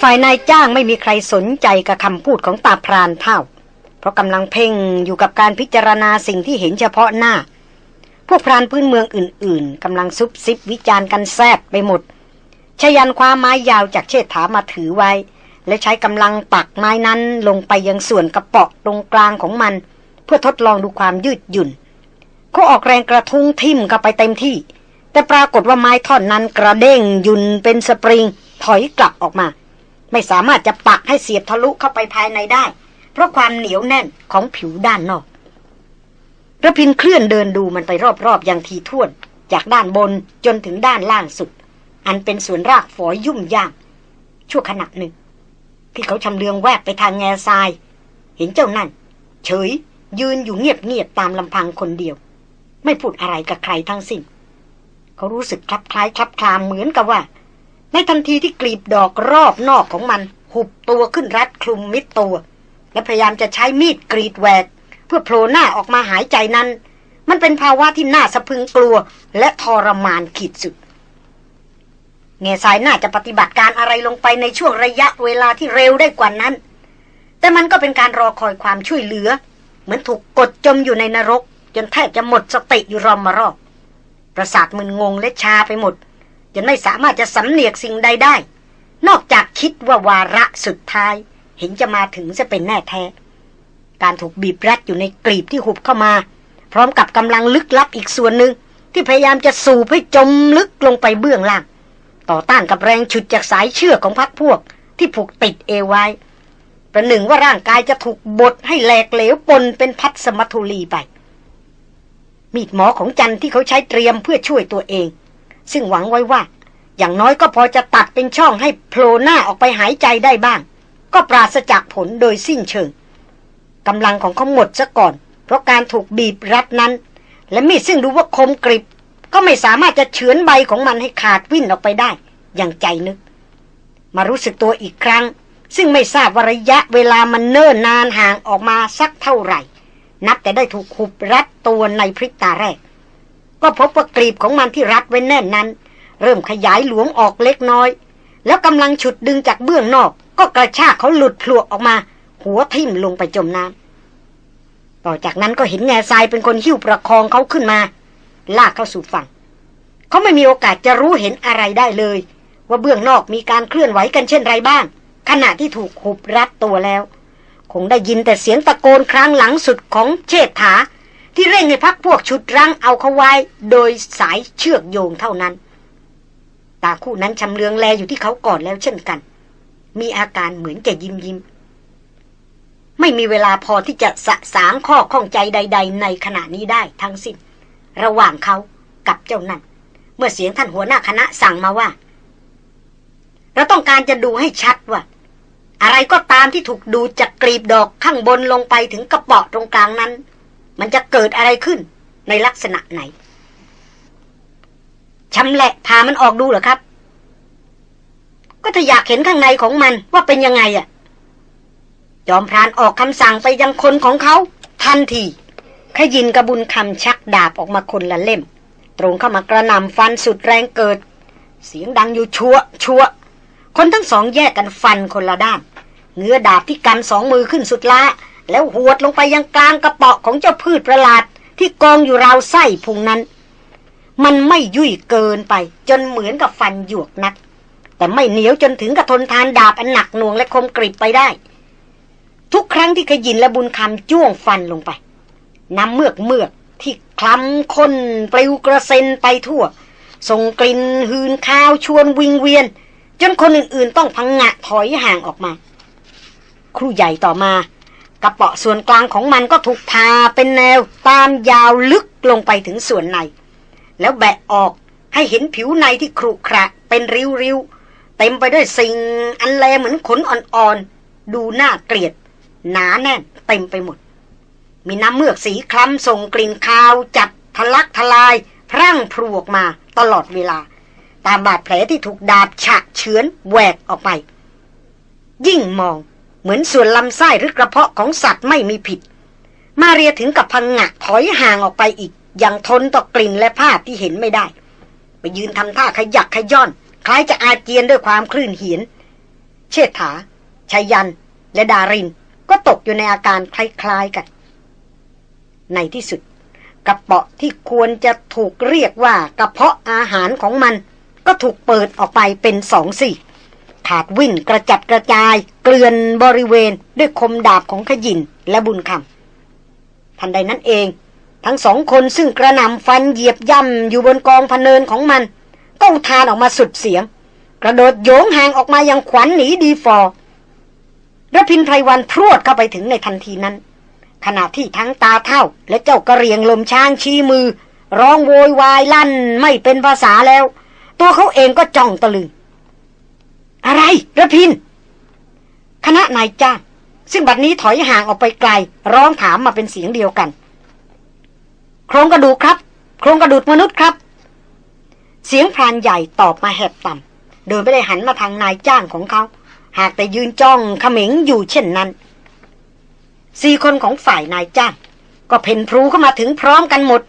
ฝ่ายนายจ้างไม่มีใครสนใจกับคำพูดของตาพรานเท่า เพราะกำลังเพ่งอยู่กับการพิจารณาสิ่งที่เห็นเฉพาะหน้า พวกพรานพื้นเมืองอื่น ๆกำลังซุบซิบวิจารณ์กันแซบไปหมดชยันคว้าไม้ยาวจากเชษฐามาถือไว้ และใช้กำลังปักไม้นั้นลงไปยังส่วนกระเปาะตรงกลางของมัน เพื่อทดลองดูความยืดหยุ่นเขาออกแรงกระทุ้งทิ่มเข้าไปเต็มที่ แต่ปรากฏว่าไม้ท่อนนั้นกระเด้งยุ่นเป็นสปริงถอยกลับออกมา ไม่สามารถจะปักให้เสียบทะลุเข้าไปภายในได้ เพราะความเหนียวแน่นของผิวด้านนอกระพินเคลื่อนเดินดูมันไปรอบๆอย่างทีท่วน จากด้านบนจนถึงด้านล่างสุด อันเป็นส่วนรากฝอยยุ่มยากชั่วขณะหนึ่ง ที่เขาชำเลืองแวบไปทางแง่ทราย เห็นเจ้านั่น เฉย ยืนอยู่เงียบๆตามลำพังคนเดียว ไม่พูดอะไรกับใครทั้งสิ้น เขารู้สึกคลับคล้ายคลับคลามเหมือนกับว่า ในทันทีที่กลีบดอกรอบนอกของมัน หุบตัวขึ้นรัดคลุมมิดตัว และพยายามจะใช้มีดกรีดแหวก เพื่อโผล่หน้าออกมาหายใจนั้น มันเป็นภาวะที่น่าสะพึงกลัว และทรมานขีดสุดเงสายน่าจะปฏิบัติการอะไรลงไปในช่วงระยะเวลาที่เร็วได้กว่านั้น แต่มันก็เป็นการรอคอยความช่วยเหลือ เหมือนถูกกดจมอยู่ในนรก จนแทบจะหมดสติอยู่รอมมารอบ ประสาทมึนงงและชาไปหมด จนไม่สามารถจะสำเนียกสิ่งใดได้ นอกจากคิดว่าวาระสุดท้าย เห็นจะมาถึงจะเป็นแน่แท้ การถูกบีบรัดอยู่ในกลีบที่หุบเข้ามา พร้อมกับกำลังลึกลับอีกส่วนหนึ่งที่พยายามจะสูบให้จมลึกลงไปเบื้องล่าง ต่อต้านกับแรงฉุดจากสายเชือกของพักพวก ที่ผูกติดเอวไว้ประหนึ่งว่าร่างกายจะถูกบดให้แหลกเหลวปนเป็นพัดสมัทุลีไป มีดหมอของจันที่เขาใช้เตรียมเพื่อช่วยตัวเอง ซึ่งหวังไว้ว่า อย่างน้อยก็พอจะตัดเป็นช่องให้โผล่หน้าออกไปหายใจได้บ้าง ก็ปราศจากผลโดยสิ้นเชิงกำลังของเขาหมดซะก่อน เพราะการถูกบีบรัดนั้น และมีดซึ่งรู้ว่าคมกริบ ก็ไม่สามารถจะเฉือนใบของมันให้ขาดวิ่นออกไปได้ อย่างใจนึก มารู้สึกตัวอีกครั้ง ซึ่งไม่ทราบวระยะเวลามันเนิ่นนานห่างออกมาสักเท่าไหร่ นับแต่ได้ถูกขุบรัดตัวในพริบตาแรก ก็พบว่ากรีบของมันที่รัดไว้แน่นนั้น เริ่มขยายหลวงออกเล็กน้อย แล้วกำลังฉุดดึงจากเบื้องนอก ก็กระชากเขาหลุดพลวกออกมา หัวทิ่มลงไปจมน้ำต่อจากนั้นก็เห็นแง่ทรายเป็นคนหิ้วประคองเขาขึ้นมา ลากเข้าสู่ฝั่ง เขาไม่มีโอกาสจะรู้เห็นอะไรได้เลย ว่าเบื้องนอกมีการเคลื่อนไหวกันเช่นไรบ้าง ขณะที่ถูกหุบรัดตัวแล้ว คงได้ยินแต่เสียงตะโกนครั้งหลังสุดของเชษฐา ที่เร่งให้พักพวกชุดรังเอาเขาไว้ โดยสายเชือกโยงเท่านั้น ตาคู่นั้นชำเลืองแลอยู่ที่เขาก่อนแล้วเช่นกัน มีอาการเหมือนจะยิ้มยิ้ม ไม่มีเวลาพอที่จะสะสางข้อข้องใจใด ๆ ในขณะนี้ได้ทั้งสิ้น ระหว่างเขากับเจ้านั่น เมื่อเสียงท่านหัวหน้าคณะสั่งมาว่า เราต้องการจะดูให้ชัดว่าอะไรก็ตามที่ถูกดูจากกลีบดอกข้างบนลงไปถึงกระเปาะตรงกลางนั้น มันจะเกิดอะไรขึ้นในลักษณะไหนชำแหละพามันออกดูเหรอครับ ก็ถ้าอยากเห็นข้างในของมันว่าเป็นยังไงอะ่ะ จอมพรานออกคำสั่งไปยังคนของเขา ทันทีขยินกระบุญคำชักดาบออกมาคนละเล่ม ตรงเข้ามากระนำฟันสุดแรงเกิด เสียงดังอยู่ชัวชัวคนทั้งสองแยกกันฟันคนละด้าน เงื้อดาบที่กันสองมือขึ้นสุดละ แล้วหวดลงไปยังกลางกระเปาะของเจ้าพืชประหลาดที่กองอยู่ราวไส้พุงนั้น มันไม่ยุ่ยเกินไป จนเหมือนกับฟันหยวกนัก แต่ไม่เหนียวจนถึงกับทนทานดาบอันหนักหน่วงและคมกริบไปได้ ทุกครั้งที่ขยินและบุญคำจ้วงฟันลงไป น้ำเมือกเมือกที่คล้ำค้นปลิวกระเซ็นไปทั่ว ส่งกลิ่นหืนข้าวชวนวิงเวียน จนคนอื่นๆ ต้องพังงะถอยห่างออกมา ครูใหญ่ต่อมา กระเปาะส่วนกลางของมันก็ถูกพาเป็นแนวตามยาวลึกลงไปถึงส่วนใน แล้วแบะออกให้เห็นผิวในที่ครุขระเป็นริ้วๆ เต็มไปด้วยสิ่งอันแลเหมือนขนอ่อนๆ ดูน่าเกลียด หนาแน่นเต็มไปหมด มีน้ำเมือกสีคล้ำส่งกลิ่นคาวจัดทะลักทลาย พรั่งพรวกมาตลอดเวลา ตามบาดแผลที่ถูกดาบฉะเฉือนแหวกออกไป ยิ่งมอง เหมือนส่วนลำไส้หรือกระเพาะของสัตว์ไม่มีผิด มาเรียถึงกับพังงะถอยห่างออกไปอีก อย่างทนต่อกลิ่นและภาพที่เห็นไม่ได้ ไปยืนทำท่าขยักขย้อน คล้ายจะอาเจียนด้วยความคลื่นเหียน เชษฐาชัยยัน และดาริน ก็ตกอยู่ในอาการคล้ายๆกัน ในที่สุด กระเปาะที่ควรจะถูกเรียกว่ากระเพาะอาหารของมัน ก็ถูกเปิดออกไปเป็นสองสี่ ขาดวิ่นกระจัดกระจาย เกลื่อนบริเวณด้วยคมดาบของขยินและบุญคำทันใดนั้นเอง ทั้งสองคนซึ่งกระนำฟันเหยียบย่ำอยู่บนกองพเนินของมัน ก็อุทานออกมาสุดเสียง กระโดดโยงห่างออกมาอย่างขวัญหนีดีฟอร์ระพินไพรวันพรวดเข้าไปถึงในทันทีนั้น ขณะที่ทั้งตาเท่า และเจ้ากระเรียงลมช้างชี้มือ ร้องโวยวายลั่นไม่เป็นภาษาแล้ว ตัวเขาเองก็จ้องตะลึง อะไรระพิน คณะนายจ้างซึ่งบัดนี้ถอยห่างออกไปไกล ร้องถามมาเป็นเสียงเดียวกัน โครงกระดูกครับ โครงกระดูกมนุษย์ครับ เสียงพรานใหญ่ตอบมาแหบต่ำเดินไปได้หันมาทางนายจ้างของเขา หากแต่ยืนจ้องเขม็งอยู่เช่นนั้นสี่คนของฝ่ายนายจ้าง ก็เพ่นพลูเข้ามาถึงพร้อมกันหมด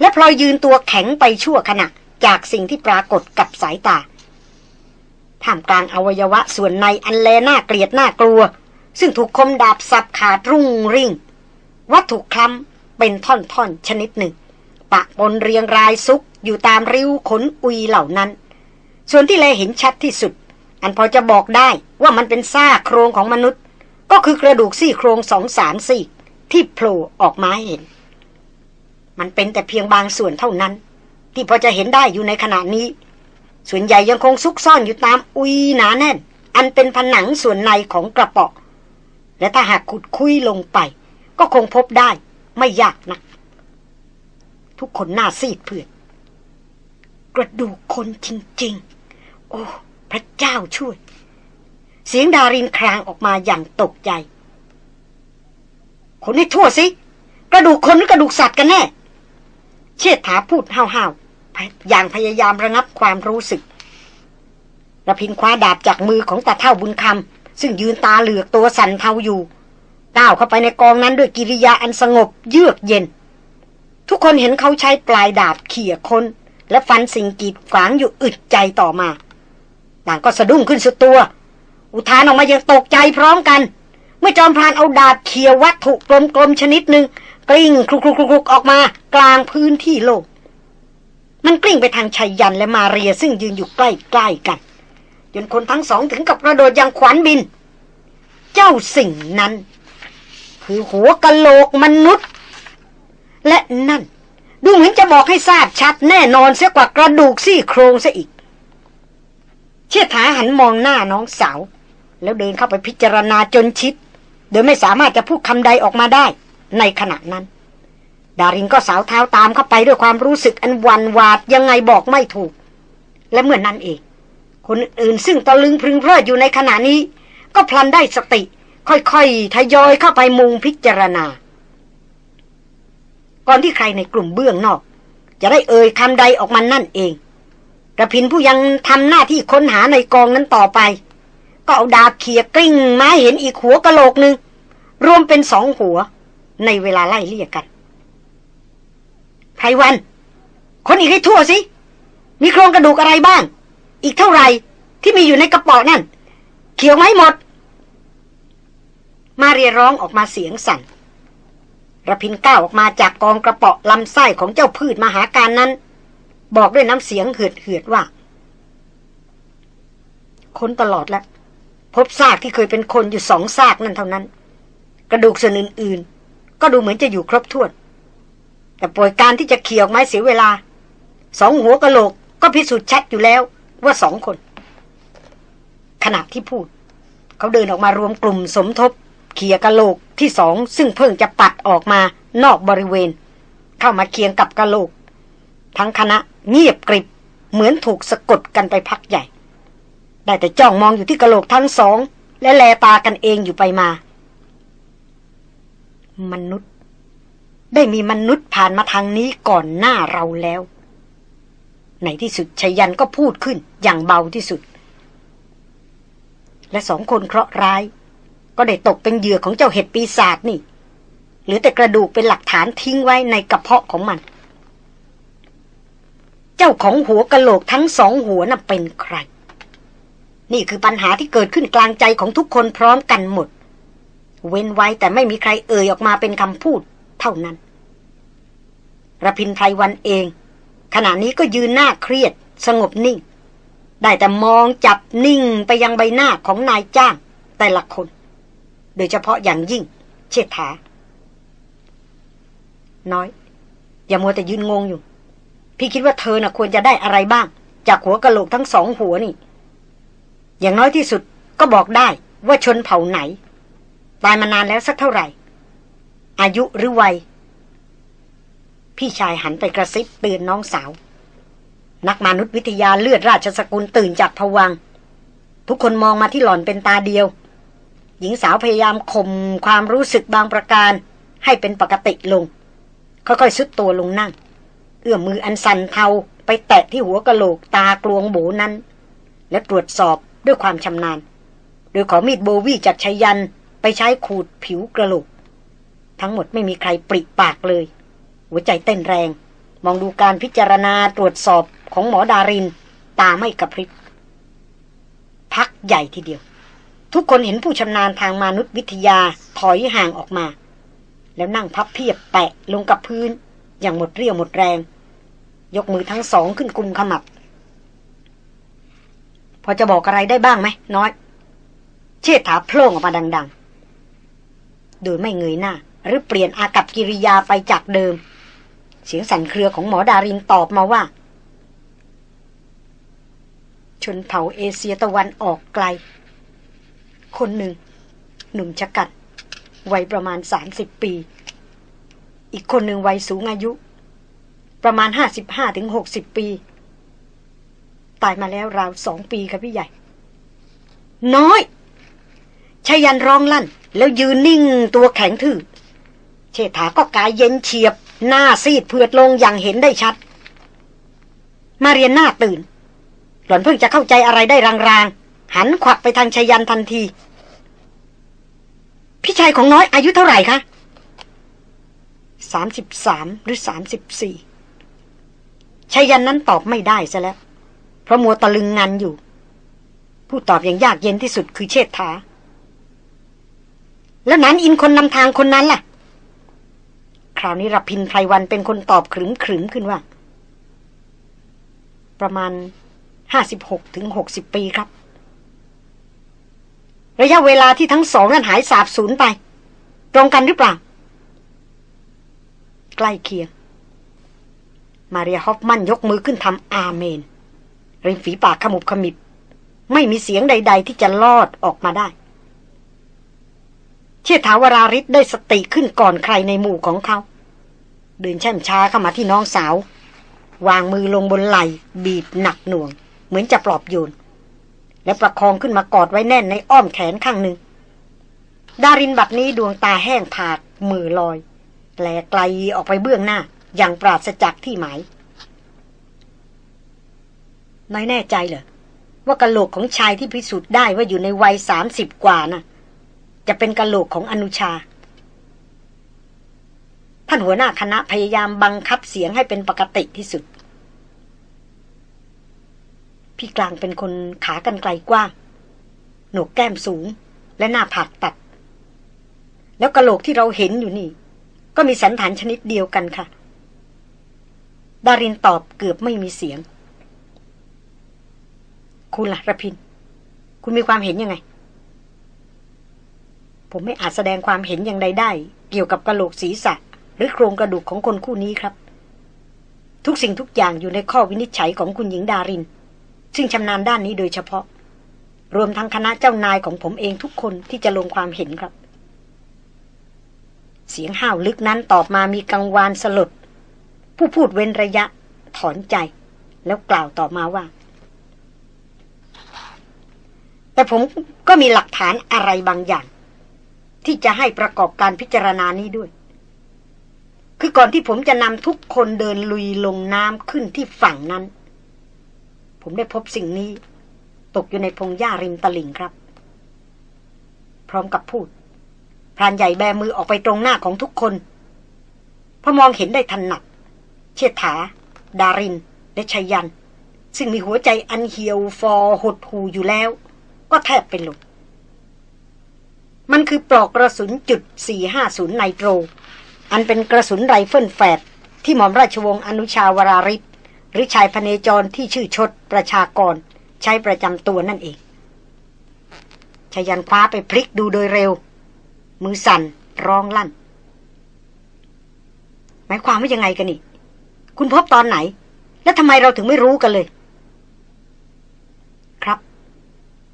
และพลอยยืนตัวแข็งไปชั่วขณะจากสิ่งที่ปรากฏกับสายตา ท่ามกลางอวัยวะส่วนในอันแลน่าเกลียดน่ากลัว ซึ่งถูกคมดาบสับขาดรุ่งริ่ง วัตถุคล้ำเป็นท่อนๆชนิดหนึ่ง ปะปนเรียงรายซุกอยู่ตามริ้วขนอุยเหล่านั้น ส่วนที่แลเห็นชัดที่สุด อันพอจะบอกได้ว่ามันเป็นซาโครงของมนุษย์ ก็คือกระดูกซี่โครงสองสามซี่ที่โผล่ออกมาเห็น มันเป็นแต่เพียงบางส่วนเท่านั้น ที่พอจะเห็นได้อยู่ในขณะนี้ ส่วนใหญ่ยังคงซุกซ่อนอยู่ตามอุยหนาแน่น อันเป็นผนังส่วนในของกระปาะและถ้าหากขุดคุยลงไป ก็คงพบได้ไม่ยากนะัก ทุกคนหน้าซีดเพื่อนกระดูกคนจริง ๆ โอ้ พระเจ้าช่วย เสียงดารินครางออกมาอย่างตกใจ คนให้ทั่วสิ กระดูกคนหรือกระดูกสัตว์กันแน่ เชิดถาพูดห้าว อย่างพยายามระงับความรู้สึกระพินคว้าดาบจากมือของตาเท่าบุญคำซึ่งยืนตาเหลือกตัวสั่นเทาอยู่ก้าวเข้าไปในกองนั้นด้วยกิริยาอันสงบเยือกเย็น ทุกคนเห็นเขาใช้ปลายดาบเขี่ยคน และฟันสิ่งกีดขวางอยู่อึดใจต่อมาต่างก็สะดุ้งขึ้นสุดตัว อุทานออกมาอย่างตกใจพร้อมกัน เมื่อจอมพรานเอาดาบเคียววัตถุกลมๆชนิดหนึ่งกลิ้งคลุกๆๆออกมากลางพื้นที่โลก มันกลิ้งไปทางชัยยันและมาเรียซึ่งยืนอยู่ใกล้ๆกัน จนคนทั้งสองถึงกับกระโดดอย่างขวัญบิน เจ้าสิ่งนั้น คือหัวกะโหลกมนุษย์ และนั่น ดูเหมือนจะบอกให้ทราบชัดแน่นอนเสียกว่ากระดูกซี่โครงซะอีก เชิดถาหันมองหน้าน้องสาว แล้วเดินเข้าไปพิจารณาจนชิด โดยไม่สามารถจะพูดคำใดออกมาได้ในขณะนั้น ดารินก็สาวเท้าตามเข้าไปด้วยความรู้สึกอันวันวาดยังไงบอกไม่ถูก และเมื่อนนั้นเอง คนอื่นซึ่งตะลึงพึงเพลิดอยู่ในขณะนี้ ก็พลันได้สติ ค่อยๆทยอยเข้าไปมุงพิจารณา ก่อนที่ใครในกลุ่มเบื้องนอก จะได้เอ่ยคำใดออกมานั่นเองระพินผู้ยังทำหน้าที่ค้นหาในกองนั้นต่อไป ก็เอาดาบเขียกลิ้งมาเห็นอีกหัวกะโหลกหนึ่งรวมเป็นสองหัวในเวลาไล่เลี่ยกัน ไพรวันคนอีกให้ทั่วสิ มีโครงกระดูกอะไรบ้าง อีกเท่าไหร่ที่มีอยู่ในกระป๋อนั่น เขียวไหมหมด มาเรียร้องออกมาเสียงสั่นระพินก้าวออกมาจากกองกระเปาะลำไส้ของเจ้าพืชมหาการนั้น บอกด้วยน้ำเสียงเหือดเหือดว่า ค้นตลอดแล้ว พบซากที่เคยเป็นคนอยู่สองซากนั่นเท่านั้น กระดูกส่วนอื่น ๆ ก็ดูเหมือนจะอยู่ครบถ้วน แต่ป่วยการที่จะเขี่ยวไม้เสียเวลา สองหัวกะโหลกก็พิสูจน์ชัดอยู่แล้วว่าสองคน ขณะที่พูด เขาเดินออกมารวมกลุ่มสมทบ เขี่ยกะโหลกที่สองซึ่งเพิ่งจะปัดออกมานอกบริเวณ เข้ามาเคียงกับกะโหลก ทั้งคณะเงียบกริบเหมือนถูกสะกดกันไปพักใหญ่ ได้แต่จ้องมองอยู่ที่กะโหลกทั้งสอง และแลตากันเองอยู่ไปมา มนุษย์ ได้มีมนุษย์ผ่านมาทางนี้ก่อนหน้าเราแล้ว ในที่สุดชยันก็พูดขึ้นอย่างเบาที่สุด และสองคนเคราะห์ร้าย ก็ได้ตกเป็นเหยื่อของเจ้าเห็ดปีศาจนี่ หรือแต่กระดูกเป็นหลักฐานทิ้งไว้ในกระเพาะของมัน เจ้าของหัวกะโหลกทั้งสองหัวน่ะเป็นใคร นี่คือปัญหาที่เกิดขึ้นกลางใจของทุกคนพร้อมกันหมด เว้นไว้แต่ไม่มีใครเอ่ยออกมาเป็นคำพูด เท่านั้นระพินไพรวันเอง ขณะนี้ก็ยืนหน้าเครียด สงบนิ่ง ได้แต่มองจับนิ่งไปยังใบหน้าของนายจ้าง แต่ละคน โดยเฉพาะอย่างยิ่ง เชษฐา น้อย อย่ามัวแต่ยืนงงอยู่ พี่คิดว่าเธอน่ะควรจะได้อะไรบ้าง จากหัวกะโหลกทั้งสองหัวนี่ อย่างน้อยที่สุดก็บอกได้ว่าชนเผ่าไหน ตายมานานแล้วสักเท่าไหร่ อายุหรือวัย พี่ชายหันไปกระซิบเตือนน้องสาว นักมนุษยวิทยาเลือดราชสกุลตื่นจากผวัง ทุกคนมองมาที่หล่อนเป็นตาเดียว หญิงสาวพยายามข่มความรู้สึกบางประการ ให้เป็นปกติลง ค่อยๆซุดตัวลงนั่ง เอื้อมมืออันสันเทาไปแตะที่หัวกะโหลกตากลวงโบนั้น และตรวจสอบด้วยความชำนาญ โดยขอมีดโบวี่จากชายันไปใช้ขูดผิวกระโหลก ทั้งหมดไม่มีใครปริปากเลย หัวใจเต้นแรง มองดูการพิจารณาตรวจสอบของหมอดาริน ตาไม่กระพริบพักใหญ่ทีเดียว ทุกคนเห็นผู้ชำนาญทางมนุษยวิทยาถอยห่างออกมา แล้วนั่งพับเพียบแปะลงกับพื้น อย่างหมดเรี่ยวหมดแรง ยกมือทั้งสองขึ้นกุมขมับ พอจะบอกอะไรได้บ้างไหมน้อย เชิดถาโพล่งออกมาดัง ๆ โดยไม่เงยหน้า หรือเปลี่ยนอากับกิริยาไปจากเดิม เสียงสั่นเครือของหมอดารินตอบมาว่า ชนเผ่าเอเชียตะวันออกไกล คนหนึ่ง หนุ่มชะกัดวัยประมาณสามสิบปี อีกคนหนึ่งวัยสูงอายุ ประมาณห้าสิบห้าถึงหกสิบปี ตายมาแล้วราวสองปีครับพี่ใหญ่ น้อยชายันร้องลั่น แล้วยืนนิ่งตัวแข็งทื่อ เชษฐาก็กายเย็นเฉียบ หน้าซีดเผือดลงอย่างเห็นได้ชัด มาเรียนหน้าตื่น หล่อนเพิ่งจะเข้าใจอะไรได้รางๆ หันขวักไปทางชายันทันที พี่ชายของน้อยอายุเท่าไหร่คะสามสิบสามหรือสามสิบสี่ชายันนั้นตอบไม่ได้ซะแล้ว เพราะมัวตะลึงงันอยู่ ผู้ตอบอย่างยากเย็นที่สุดคือเชษฐา แล้วนั้นอินคนนำทางคนนั้นล่ะ คราวนี้รพินไพรวันเป็นคนตอบขรึมขรึมขึ้นว่า ประมาณห้าสิบหกถึงหกสิบปีครับ ระยะเวลาที่ทั้งสองนั้นหายสาบสูญไป ตรงกันหรือเปล่า ใกล้เคียง มาเรียฮอฟมันยกมือขึ้นทำอาเมน ริมฝีปากขมุบขมิบ ไม่มีเสียงใด ๆ ที่จะลอดออกมาได้เชิดถาวราริศได้สติขึ้นก่อนใครในหมู่ของเขา เดินแช่มช้าเข้ามาที่น้องสาว วางมือลงบนไหล่บีบหนักหน่วง เหมือนจะปลอบโยน และประคองขึ้นมากอดไว้แน่นในอ้อมแขนข้างหนึ่ง ดารินบัดนี้ดวงตาแห้งผากมือลอยแลไกลออกไปเบื้องหน้า อย่างปราศจากที่หมายน้อยแน่ใจเหรอว่ากะโหลกของชายที่พิสูจน์ได้ว่าอยู่ในวัยสามสิบกว่านะ่ะ จะเป็นกะโหลกของอนุชา ท่านหัวหน้าคณะพยายามบังคับเสียงให้เป็นปกติที่สุด พี่กลางเป็นคนขากันไกลกว้าง หนวกแก้มสูง และหน้าผากตัด แล้วกะโหลกที่เราเห็นอยู่นี่ ก็มีสันฐานชนิดเดียวกันค่ะ ดารินตอบเกือบไม่มีเสียง คุณล่ะระพิน คุณมีความเห็นยังไง ผมไม่อาจแสดงความเห็นอย่างใดได้ เกี่ยวกับกะโหลกศีรษะ หรือโครงกระดูกของคนคู่นี้ครับ ทุกสิ่งทุกอย่างอยู่ในข้อวินิจฉัยของคุณหญิงดาริน ซึ่งชำนาญด้านนี้โดยเฉพาะ รวมทั้งคณะเจ้านายของผมเองทุกคนที่จะลงความเห็นครับ เสียงห้าวลึกนั้นตอบมามีกังวานสลด ผู้พูดเว้นระยะ ถอนใจ แล้วกล่าวต่อมาว่า แต่ผมก็มีหลักฐานอะไรบางอย่าง ที่จะให้ประกอบการพิจารณานี้ด้วย คือก่อนที่ผมจะนำทุกคนเดินลุยลงน้ำขึ้นที่ฝั่งนั้น ผมได้พบสิ่งนี้ ตกอยู่ในพงหญ้าริมตลิ่งครับ พร้อมกับพูดพรานใหญ่แบมือออกไปตรงหน้าของทุกคนพอมองเห็นได้ทันหนัก เชิดถาดาริน และชัยยัน ซึ่งมีหัวใจอันเหี่ยวฟอหดหูอยู่แล้ว ก็แทบเป็นลมมันคือปลอกกระสุนจุด450ไนโตร อันเป็นกระสุนไรเฟิลแฝดที่หม่อมราชวงศ์อนุชาวราฤทธิ์หรือชายพเนจรที่ชื่อชดประชากร ใช้ประจำตัวนั่นเองไชยยันต์คว้าไปพลิกดูโดยเร็ว มือสั่นร้องลั่น หมายความว่ายังไงกันนี่ คุณพบตอนไหน และทำไมเราถึงไม่รู้กันเลย ครับ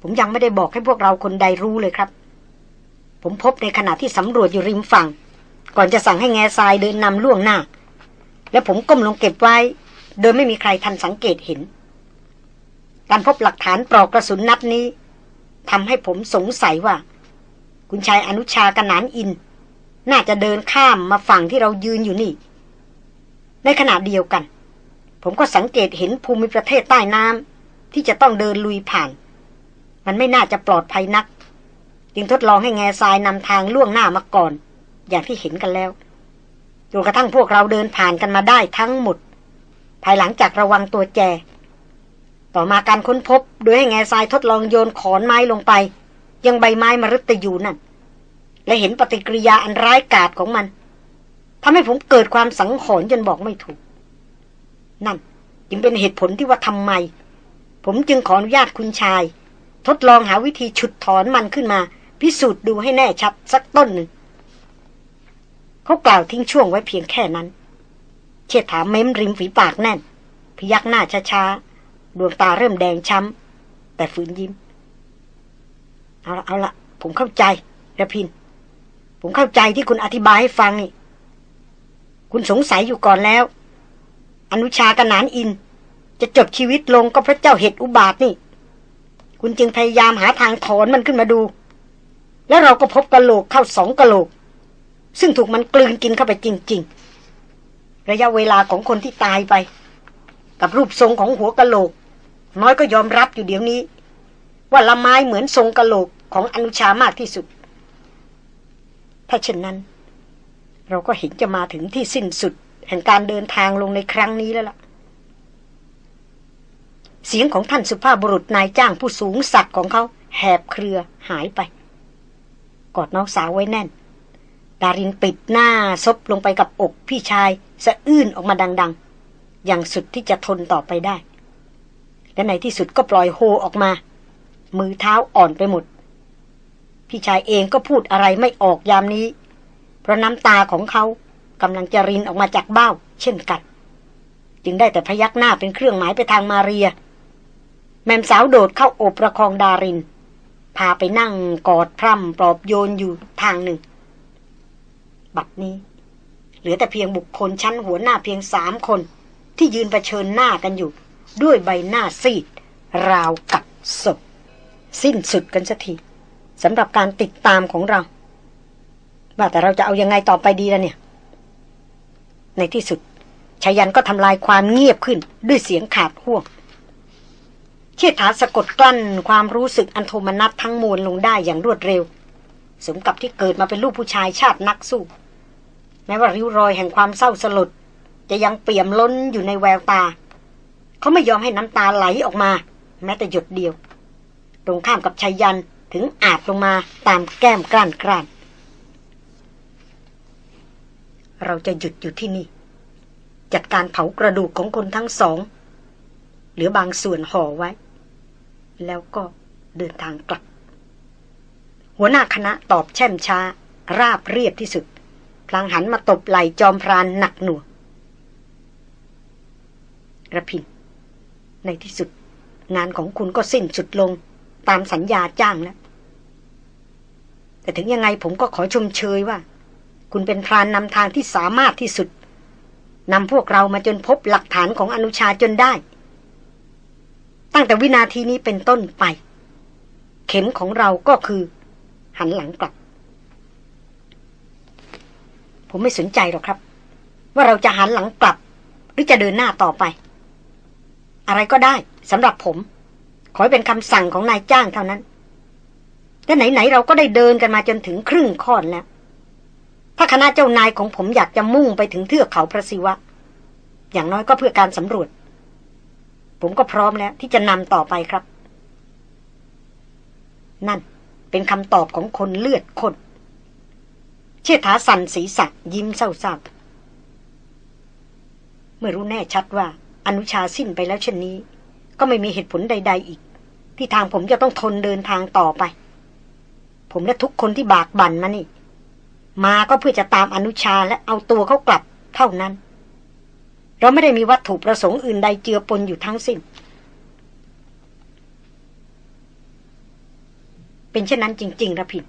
ผมยังไม่ได้บอกให้พวกเราคนใดรู้เลยครับ ผมพบในขณะที่สำรวจอยู่ริมฝั่ง ก่อนจะสั่งให้แง่ทรายเดินนำล่วงหน้า และผมก้มลงเก็บไว้ โดยไม่มีใครทันสังเกตเห็น การพบหลักฐานปลอกกระสุนนัดนี้ทำให้ผมสงสัยว่า คุณชายอนุชากนานอิน น่าจะเดินข้ามมาฝั่งที่เรายืนอยู่นี่ ในขณะเดียวกัน ผมก็สังเกตเห็นภูมิประเทศใต้น้ำที่จะต้องเดินลุยผ่าน มันไม่น่าจะปลอดภัยนัก จึงทดลองให้แง่ทรายนำทางล่วงหน้ามาก่อน อย่างที่เห็นกันแล้วจนกระทั่งพวกเราเดินผ่านกันมาได้ทั้งหมด ภายหลังจากระวังตัวแจ ต่อมาการค้นพบโดยให้แง่ทรายทดลองโยนขอนไม้ลงไป ยังใบไม้มรุตยูนั่น และเห็นปฏิกิริยาอันร้ายกาจของมันทำให้ผมเกิดความสังหรณ์จนบอกไม่ถูก นั่นจึงเป็นเหตุผลที่ว่าทำไม ผมจึงขออนุญาตคุณชาย ทดลองหาวิธีฉุดถอนมันขึ้นมา พิสูจน์ดูให้แน่ชัดสักต้นหนึ่ง เขากล่าวทิ้งช่วงไว้เพียงแค่นั้น เชิดถามเม้มริมฝีปากแน่น พยักหน้าช้าๆ ดวงตาเริ่มแดงช้ำ แต่ฝืนยิ้ม เอาละเอาละผมเข้าใจระพิน ผมเข้าใจที่คุณอธิบายให้ฟังนี่ คุณสงสัยอยู่ก่อนแล้ว อนุชากนานอิน จะจบชีวิตลงก็พระเจ้าเหตุอุบาทนี่ คุณจึงพยายามหาทางถอนมันขึ้นมาดู แล้วเราก็พบกระโหลกเข้าสองกระโหลก ซึ่งถูกมันกลืนกินเข้าไปจริง ๆ ระยะเวลาของคนที่ตายไป กับรูปทรงของหัวกะโหลก น้อยก็ยอมรับอยู่เดี๋ยวนี้ ว่าละไม้เหมือนทรงกะโหลกของอนุชามากที่สุด ถ้าเช่นนั้น เราก็เห็นจะมาถึงที่สิ้นสุด แห่งการเดินทางลงในครั้งนี้แล้วล่ะ เสียงของท่านสุภาพบุรุษนายจ้างผู้สูงสักของเขาแหบเครือหายไป กอดน้องสาวไว้แน่น ดารินปิดหน้าซบลงไปกับอกพี่ชายสะอื้นออกมาดัง ๆ อย่างสุดที่จะทนต่อไปได้ และในที่สุดก็ปล่อยโฮออกมา มือเท้าอ่อนไปหมด พี่ชายเองก็พูดอะไรไม่ออกยามนี้ เพราะน้ำตาของเขากำลังจะรินออกมาจากเบ้า เช่นกัน จึงได้แต่พยักหน้าเป็นเครื่องหมายไปทางมาเรีย แม่สาวโดดเข้าโอบประคองดาริน พาไปนั่งกอดพร่ำปลอบโยนอยู่ทางหนึ่ง บัดนี้ เหลือแต่เพียงบุคคลชั้นหัวหน้าเพียงสามคน ที่ยืนเผชิญหน้ากันอยู่ ด้วยใบหน้าซีด ราวกับศพสิ้นสุดกันสักทีสำหรับการติดตามของเราว่าแต่เราจะเอายังไงต่อไปดีล่ะเนี่ย ในที่สุดชายันก็ทำลายความเงียบขึ้นด้วยเสียงขาดห่วงเชิดถาสะกดกลั้นความรู้สึกอันโทมนัสทั้งมวลลงได้อย่างรวดเร็ว สมกับที่เกิดมาเป็นลูกผู้ชายชาตินักสู้ แม้ว่าริ้วรอยแห่งความเศร้าสลด จะยังเปี่ยมล้นอยู่ในแววตา เขาไม่ยอมให้น้ำตาไหลออกมา แม้แต่หยดเดียว ตรงข้ามกับชายยันถึงอาบลงมาตามแก้มกล้านกล้านเราจะหยุดอยู่ที่นี่ จัดการเผากระดูกของคนทั้งสอง เหลือบางส่วนห่อไว้ แล้วก็เดินทางกลับ หัวหน้าคณะตอบแช่มช้า ราบเรียบที่สุด พลางหันมาตบไหล่จอมพรานหนักหน่วงระพิน ในที่สุด งานของคุณก็สิ้นสุดลง ตามสัญญาจ้างแล้ว แต่ถึงยังไงผมก็ขอชมเชยว่า คุณเป็นพรานนำทางที่สามารถที่สุดนำพวกเรามาจนพบหลักฐานของอนุชาจนได้ ตั้งแต่วินาทีนี้เป็นต้นไป เข็มของเราก็คือ หันหลังกลับ ผมไม่สนใจหรอกครับ ว่าเราจะหันหลังกลับ หรือจะเดินหน้าต่อไป อะไรก็ได้สำหรับผม ขอให้เป็นคำสั่งของนายจ้างเท่านั้นแต่ไหนๆเราก็ได้เดินกันมาจนถึงครึ่งค่อนแล้ว ถ้าคณะเจ้านายของผมอยากจะมุ่งไปถึงเทือกเขาพระศิวะ อย่างน้อยก็เพื่อการสำรวจ ผมก็พร้อมแล้วที่จะนำต่อไปครับ นั่นเป็นคำตอบของคนเลือดคน เชษฐาสันศีสักยิ้มเศร้าๆ เมื่อรู้แน่ชัดว่าอนุชาสิ้นไปแล้วเช่นนี้ ก็ไม่มีเหตุผลใด ๆ อีก ที่ทางผมจะต้องทนเดินทางต่อไป ผมและทุกคนที่บากบั่นมานี่ มาก็เพื่อจะตามอนุชาและเอาตัวเขากลับเท่านั้น เราไม่ได้มีวัตถุประสงค์อื่นใดเจือปนอยู่ทั้งสิ้น เป็นเช่นนั้นจริง ๆระพิน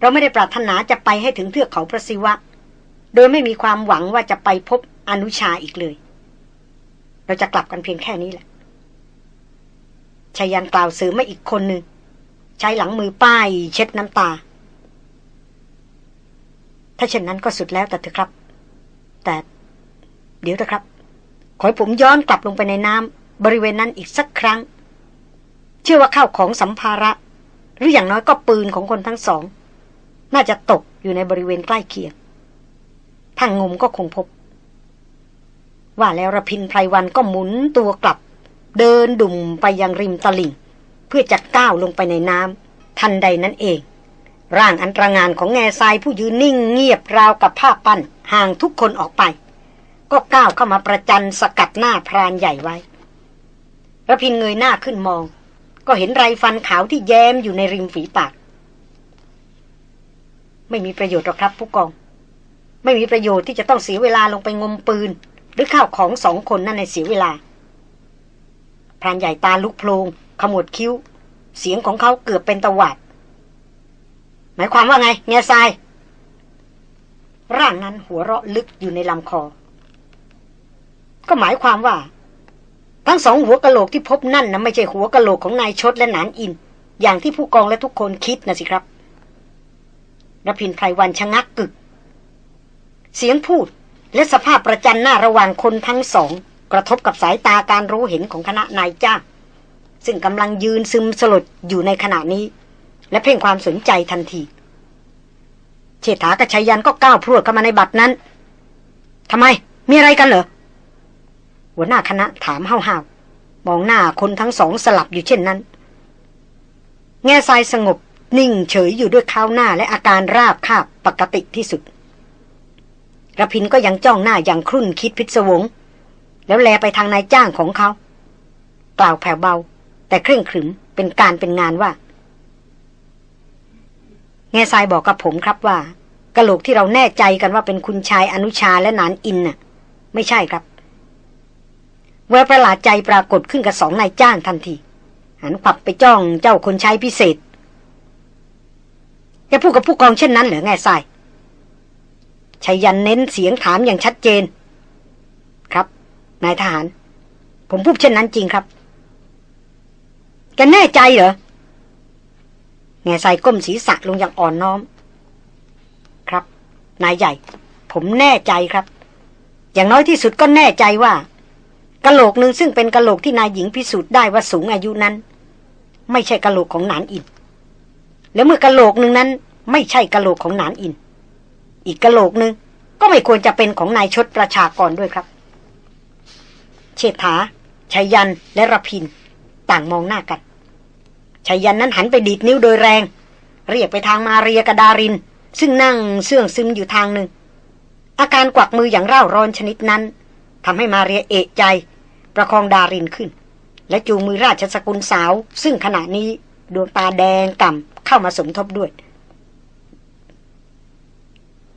เราไม่ได้ปรารถนาจะไปให้ถึงเทือกเขาพระศิวะ โดยไม่มีความหวังว่าจะไปพบอนุชาอีกเลย เราจะกลับกันเพียงแค่นี้แหละชายันกล่าวเสริมมาอีกคนหนึ่ง ใช้หลังมือป้าย เช็ดน้ำตา ถ้าเช่นนั้นก็สุดแล้วแต่เถอะครับ แต่ เดี๋ยวนะครับ ขอให้ผมย้อนกลับลงไปในน้ำบริเวณนั้นอีกสักครั้ง เชื่อว่าข้าวของสัมภาระ หรืออย่างน้อยก็ปืนของคนทั้งสอง น่าจะตกอยู่ในบริเวณใกล้เคียงทางงมก็คงพบ ว่าแล้วระพินไพรวันก็หมุนตัวกลับ เดินดุ่มไปยังริมตลิ่ง เพื่อจะก้าวลงไปในน้ำทันใดนั้นเอง ร่างอันตรงานของแง่ทรายผู้ยืนนิ่งเงียบราวกับภาปั้นห่างทุกคนออกไป ก็ก้าวเข้ามาประจันสกัดหน้าพรานใหญ่ไว้ระพินเงยหน้าขึ้นมอง ก็เห็นไรฟันขาวที่แย้มอยู่ในริมฝีปาก ไม่มีประโยชน์หรอกครับผู้กอง ไม่มีประโยชน์ที่จะต้องเสียเวลาลงไปงมปืน หรือข้าวของสองคนนั่นในเสียเวลาพรานใหญ่ตาลุกโพลงขมวดคิ้ว เสียงของเขาเกือบเป็นตะวัดหมายความว่าไงเงียทราย ร่างนั้นหัวเราะลึกอยู่ในลำคอ ก็หมายความว่า ทั้งสองหัวกะโหลกที่พบนั่นนะไม่ใช่หัวกะโหลกของนายชดและหนานอิน อย่างที่ผู้กองและทุกคนคิดนะสิครับ รพินไพรวันชะงักกึก เสียงพูดและสภาพประจันหน้าระหว่างคนทั้งสอง กระทบกับสายตาการรู้เห็นของคณะนายจ้างซึ่งกำลังยืนซึมสลดอยู่ในขณะนี้ และเพ่งความสนใจทันทีเชษฐากชัยยันก็ก้าวพรวดเข้ามาในบัตรนั้นทำไม มีอะไรกันเหรอ หัวหน้าคณะถามห้าวๆมองหน้าคนทั้งสองสลับอยู่เช่นนั้น แง่ทรายสงบ นิ่งเฉยอยู่ด้วยข้าวหน้าและอาการราบคาบปกติที่สุดระพินก็ยังจ้องหน้าอย่างครุ่นคิดพิศวง แล้วแลไปทางนายจ้างของเขา กล่าวแผ่วเบา แต่เคร่งขรึมเป็นการเป็นงานว่าแง่ทรายบอกกับผมครับว่ากะโหลกที่เราแน่ใจกันว่าเป็นคุณชายอนุชาและนานอินน่ะ ไม่ใช่ครับแววประหลาดใจปรากฏขึ้นกับสองนายจ้างทันทีหันขวับไปจ้องเจ้าคนใช้พิเศษ แกพูดกับผู้กองเช่นนั้นเหรอแง่ทรายชายันเน้นเสียงถามอย่างชัดเจน ครับ นายทหาร ผมพูดเช่นนั้นจริงครับ แกแน่ใจเหรอแง่ใส่ก้มศีรษะลงอย่างอ่อนน้อม ครับ นายใหญ่ ผมแน่ใจครับ อย่างน้อยที่สุดก็แน่ใจว่ากะโหลกหนึ่งซึ่งเป็นกะโหลกที่นายหญิงพิสูจน์ได้ว่าสูงอายุนั้น ไม่ใช่กะโหลกของนานอิน แล้วเมื่อกะโหลกหนึ่งนั้น ไม่ใช่กะโหลกของนานอิน อีกกะโหลกหนึ่งก็ไม่ควรจะเป็นของนายชดประชากรด้วยครับ เชษฐาชัยยันและรพิน ต่างมองหน้ากันชัยยันนั้นหันไปดีดนิ้วโดยแรง เรียกไปทางมาเรียกดาริน ซึ่งนั่งเสื่องซึมอยู่ทางหนึ่ง อาการกวักมืออย่างเร่าร้อนชนิดนั้นทำให้มาเรียเอกใจ ประคองดารินขึ้น และจูงมือราชสกุลสาว ซึ่งขณะนี้ดวงตาแดงก่ำ เข้ามาสมทบด้วย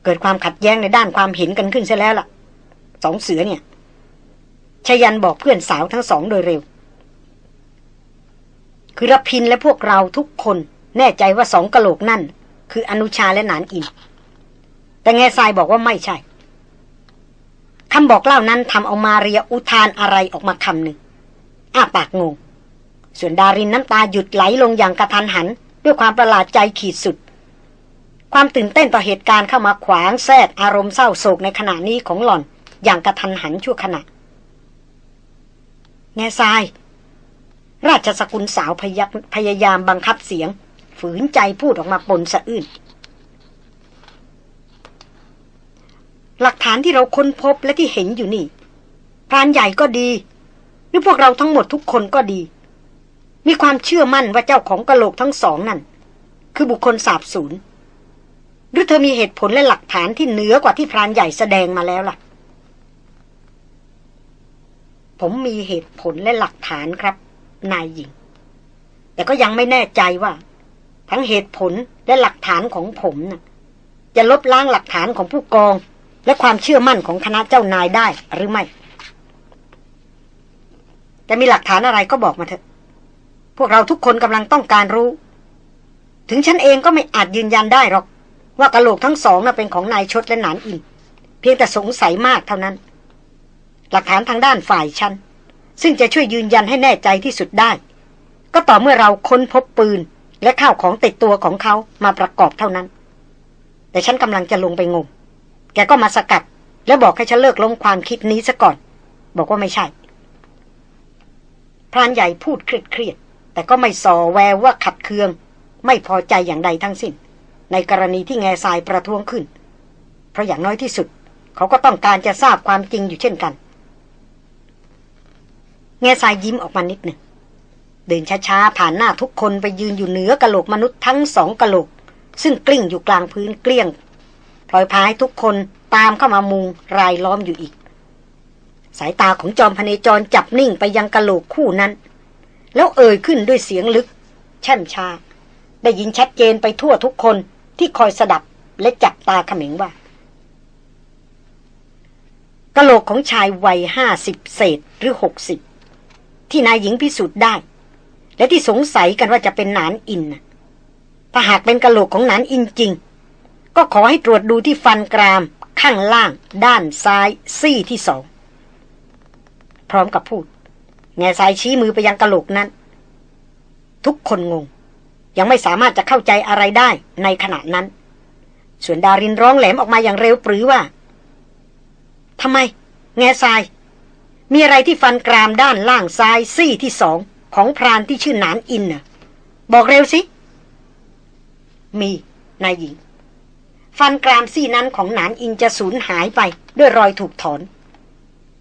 เกิดความขัดแย้งในด้านความเห็นกันขึ้นเสียแล้วล่ะ สองเสือเนี่ยชยันบอกเพื่อนสาวทั้งสองโดยเร็ว คือรพินและพวกเราทุกคนแน่ใจว่าสองกะโหลกนั่น คืออนุชาและนานอิน แต่แง่ทรายบอกว่าไม่ใช่คำบอกเล่านั้นทำเอามาเรียอุทานอะไรออกมาคำหนึ่งอ้าปากงง ส่วนดารินน้ำตาหยุดไหลลงอย่างกระทันหัน ด้วยความประหลาดใจขีดสุด ความตื่นเต้นต่อเหตุการณ์เข้ามาขวางแทรกอารมณ์เศร้าโศกในขณะนี้ของหล่อน อย่างกระทันหันชั่วขณะ แง่ทราย ราชสกุลสาวพยพยายามบังคับเสียง ฝืนใจพูดออกมาปนสะอื้นหลักฐานที่เราค้นพบและที่เห็นอยู่นี่พรานใหญ่ก็ดี หรือพวกเราทั้งหมดทุกคนก็ดี มีความเชื่อมั่นว่าเจ้าของกะโหลกทั้งสองนั่น คือบุคคลสาบสูญหรือเธอมีเหตุผลและหลักฐานที่เหนือกว่าที่พรานใหญ่แสดงมาแล้วล่ะ ผมมีเหตุผลและหลักฐานครับ นายหญิง แต่ก็ยังไม่แน่ใจว่า ทั้งเหตุผลและหลักฐานของผมนะ่ะจะลบล้างหลักฐานของผู้กอง และความเชื่อมั่นของคณะเจ้านายได้หรือไม่ แต่มีหลักฐานอะไรก็บอกมาเถอะ พวกเราทุกคนกำลังต้องการรู้ ถึงฉันเองก็ไม่อาจยืนยันได้หรอก ว่ากะโหลกทั้งสองน่ะเป็นของนายชดและหนานอิน เพียงแต่สงสัยมากเท่านั้น หลักฐานทางด้านฝ่ายฉัน ซึ่งจะช่วยยืนยันให้แน่ใจที่สุดได้ ก็ต่อเมื่อเราค้นพบปืน และข้าวของติดตัวของเขามาประกอบเท่านั้น แต่ฉันกำลังจะลงไปงม แกก็มาสกัด แล้วบอกให้ฉันเลิกล้มความคิดนี้ซะก่อน บอกว่าไม่ใช่พรานใหญ่พูดเครียด แต่ก็ไม่ส่อแววว่าขัดเคือง ไม่พอใจอย่างใดทั้งสิ้น ในกรณีที่แง่ทรายประท้วงขึ้น เพราะอย่างน้อยที่สุด เขาก็ต้องการจะทราบความจริงอยู่เช่นกัน แง่ทรายยิ้มออกมานิดหนึ่งเดินช้าๆผ่านหน้าทุกคนไปยืนอยู่เหนือกะโหลกมนุษย์ทั้งสองกะโหลก ซึ่งกลิ้งอยู่กลางพื้นเกลี้ยงพลอยพายทุกคนตามเข้ามามุงรายล้อมอยู่อีก สายตาของจอมพเนจรจับนิ่งไปยังกะโหลกคู่นั้น แล้วเอ่ยขึ้นด้วยเสียงลึก ช่ำชา ได้ยินชัดเจนไปทั่วทุกคนที่คอยสดับและจับตาขม็งว่ากะโหลกของชายวัยห้าสิบเศษหรือหกสิบที่นายหญิงพิสูจน์ได้ และที่สงสัยกันว่าจะเป็นนานอินถ้าหากเป็นกะโหลกของนานอินจริง ก็ขอให้ตรวจดูที่ฟันกรามข้างล่าง ด้านซ้ายซี่ที่สอง พร้อมกับพูด แง่สายชี้มือไปยังกระโหลกนั้น ทุกคนงง ยังไม่สามารถจะเข้าใจอะไรได้ในขณะนั้น ส่วนดารินร้องแหลมออกมาอย่างเร็วปรือว่าทำไม แง่ทราย มีอะไรที่ฟันกรามด้านล่างซ้ายซี่ที่สองของพรานที่ชื่อหนานอินน่ะ บอกเร็วสิ มีนายหญิง ฟันกรามซี่นั้นของหนานอินจะสูญหายไปด้วยรอยถูกถอน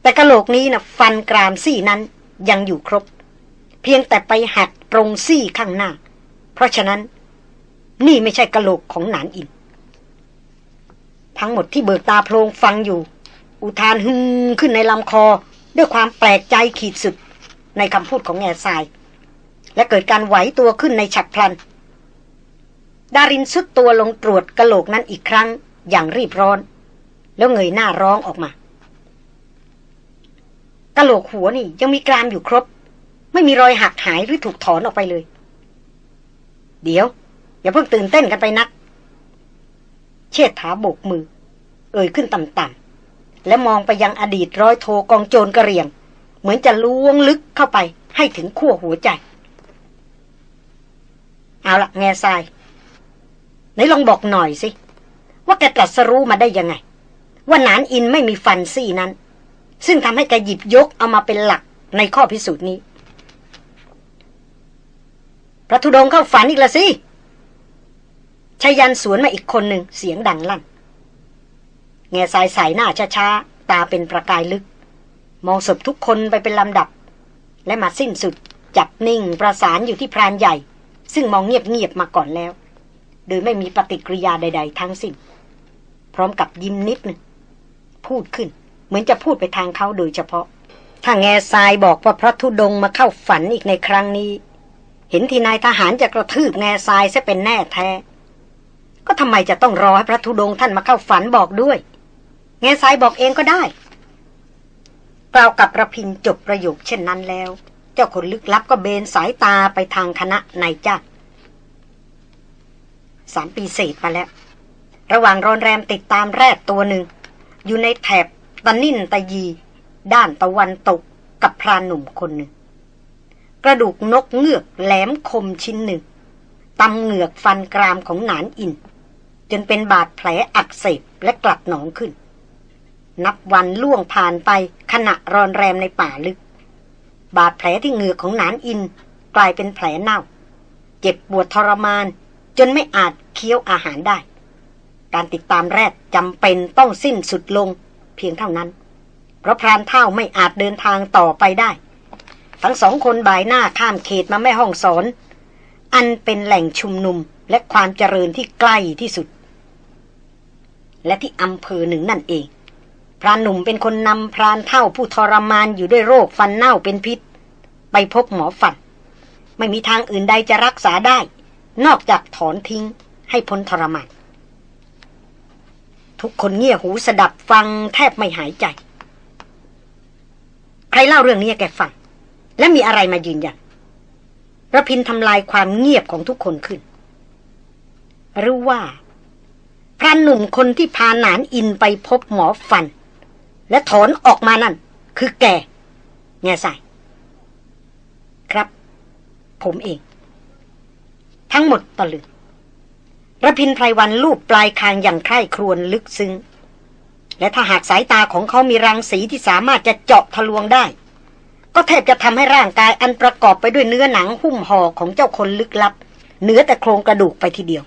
แต่กระโหลกนี้น่ะ ฟันกรามซี่นั้น ยังอยู่ครบ เพียงแต่ไปหักตรงซี่ข้างหน้า เพราะฉะนั้น นี่ไม่ใช่กะโหลกของหนานอิน ทั้งหมดที่เบิกตาโพลงฟังอยู่ อุทานฮึมขึ้นในลำคอด้วยความแปลกใจขีดสุดในคำพูดของแง่ทราย และเกิดการไหวตัวขึ้นในฉับพลัน ดารินสุดตัวลงตรวจกะโหลกนั้นอีกครั้งอย่างรีบร้อน แล้วเงยหน้าร้องออกมา กะโหลกหัวนี่ยังมีกรามอยู่ครบ ไม่มีรอยหักหายหรือถูกถอนออกไปเลย เดี๋ยว อย่าเพิ่งตื่นเต้นกันไปนัก เชิดถาโบกมือ เอ่ยขึ้นต่ำๆและมองไปยังอดีตร้อยโทกองโจรกระเรียง เหมือนจะล้วงลึกเข้าไปให้ถึงขั้วหัวใจ เอาละแง่ทรายไหนลองบอกหน่อยสิ ว่าแกตรัสรู้มาได้ยังไง ว่านานอินไม่มีฟันซี่นั้น ซึ่งทำให้แกหยิบยกเอามาเป็นหลักในข้อพิสูจน์นี้ พระธุดงเข้าฝันอีกละสิชายันสวนมาอีกคนหนึ่งเสียงดังลั่น แง่สายสายหน้าช้าๆ ตาเป็นประกายลึก มองศพทุกคนไปเป็นลำดับ และมาสิ้นสุดจับนิ่งประสานอยู่ที่พรานใหญ่ ซึ่งมองเงียบๆมาก่อนแล้ว โดยไม่มีปฏิกิริยาใด ๆ ทั้งสิ้น พร้อมกับยิ้มนิดหนึ่งพูดขึ้น มือนจะพูดไปทางเขาโดยเฉพาะ ถ้าแง่ทรายบอกว่าพระธุดงมาเข้าฝันอีกในครั้งนี้ เห็นที่นายทหารจะกระทืบแง่ทรายซะเป็นแน่แท้ ก็ทำไมจะต้องรอให้พระธุดงท่านมาเข้าฝันบอกด้วย แง่ทรายบอกเองก็ได้ กล่าวกับระพินจบประโยคเช่นนั้นแล้ว เจ้าคนลึกลับก็เบนสายตาไปทางคณะนายจ้าสามปีเศษมาแล้ว ระหว่างรอนแรมติดตามแรดตัวหนึ่ง อยู่ในแถบ ตะนิ่นตะยี ด้านตะวันตกกับพรานหนุ่มคนหนึ่ง กระดูกนกเงือกแหลมคมชิ้นหนึ่งตำเหงือกฟันกรามของหนานอิน จนเป็นบาดแผลอักเสบและกลัดหนองขึ้น นับวันล่วงผ่านไปขณะรอนแรมในป่าลึก บาดแผลที่เหงือกของหนานอินกลายเป็นแผลเน่า เจ็บปวดทรมาน จนไม่อาจเคี้ยวอาหารได้ การติดตามแรดจำเป็นต้องสิ้นสุดลง เพียงเท่านั้น เพราะพรานเท่าไม่อาจเดินทางต่อไปได้ ทั้งสองคนบ่ายหน้าข้ามเขตมาแม่ห้องสอน อันเป็นแหล่งชุมนุมและความเจริญที่ใกล้ที่สุด และที่อำเภอหนึ่งนั่นเอง พรานหนุ่มเป็นคนนำพรานเท่าผู้ทรมานอยู่ด้วยโรคฟันเน่าเป็นพิษ ไปพบหมอฟัน ไม่มีทางอื่นใดจะรักษาได้ นอกจากถอนทิ้งให้พ้นทรมาน ทุกคนเงี่ยหูสดับฟังแทบไม่หายใจ ใครเล่าเรื่องนี้แกฟัง และมีอะไรมายืนยันระพินทำลายความเงียบของทุกคนขึ้น หรือว่าพระหนุ่มคนที่พาหนานอินไปพบหมอฟัน และถอนออกมานั่น คือแกแง่ใส่ครับ ผมเอง ทั้งหมดตะลึง ระพินไพรวันลูบปลายคางอย่างใคร่ครวญลึกซึ้ง และถ้าหากสายตาของเขามีรังสีที่สามารถจะเจาะทะลวงได้ ก็แทบจะทำให้ร่างกายอันประกอบไปด้วยเนื้อหนังหุ้มห่อของเจ้าคนลึกลับเนื้อแต่โครงกระดูกไปทีเดียว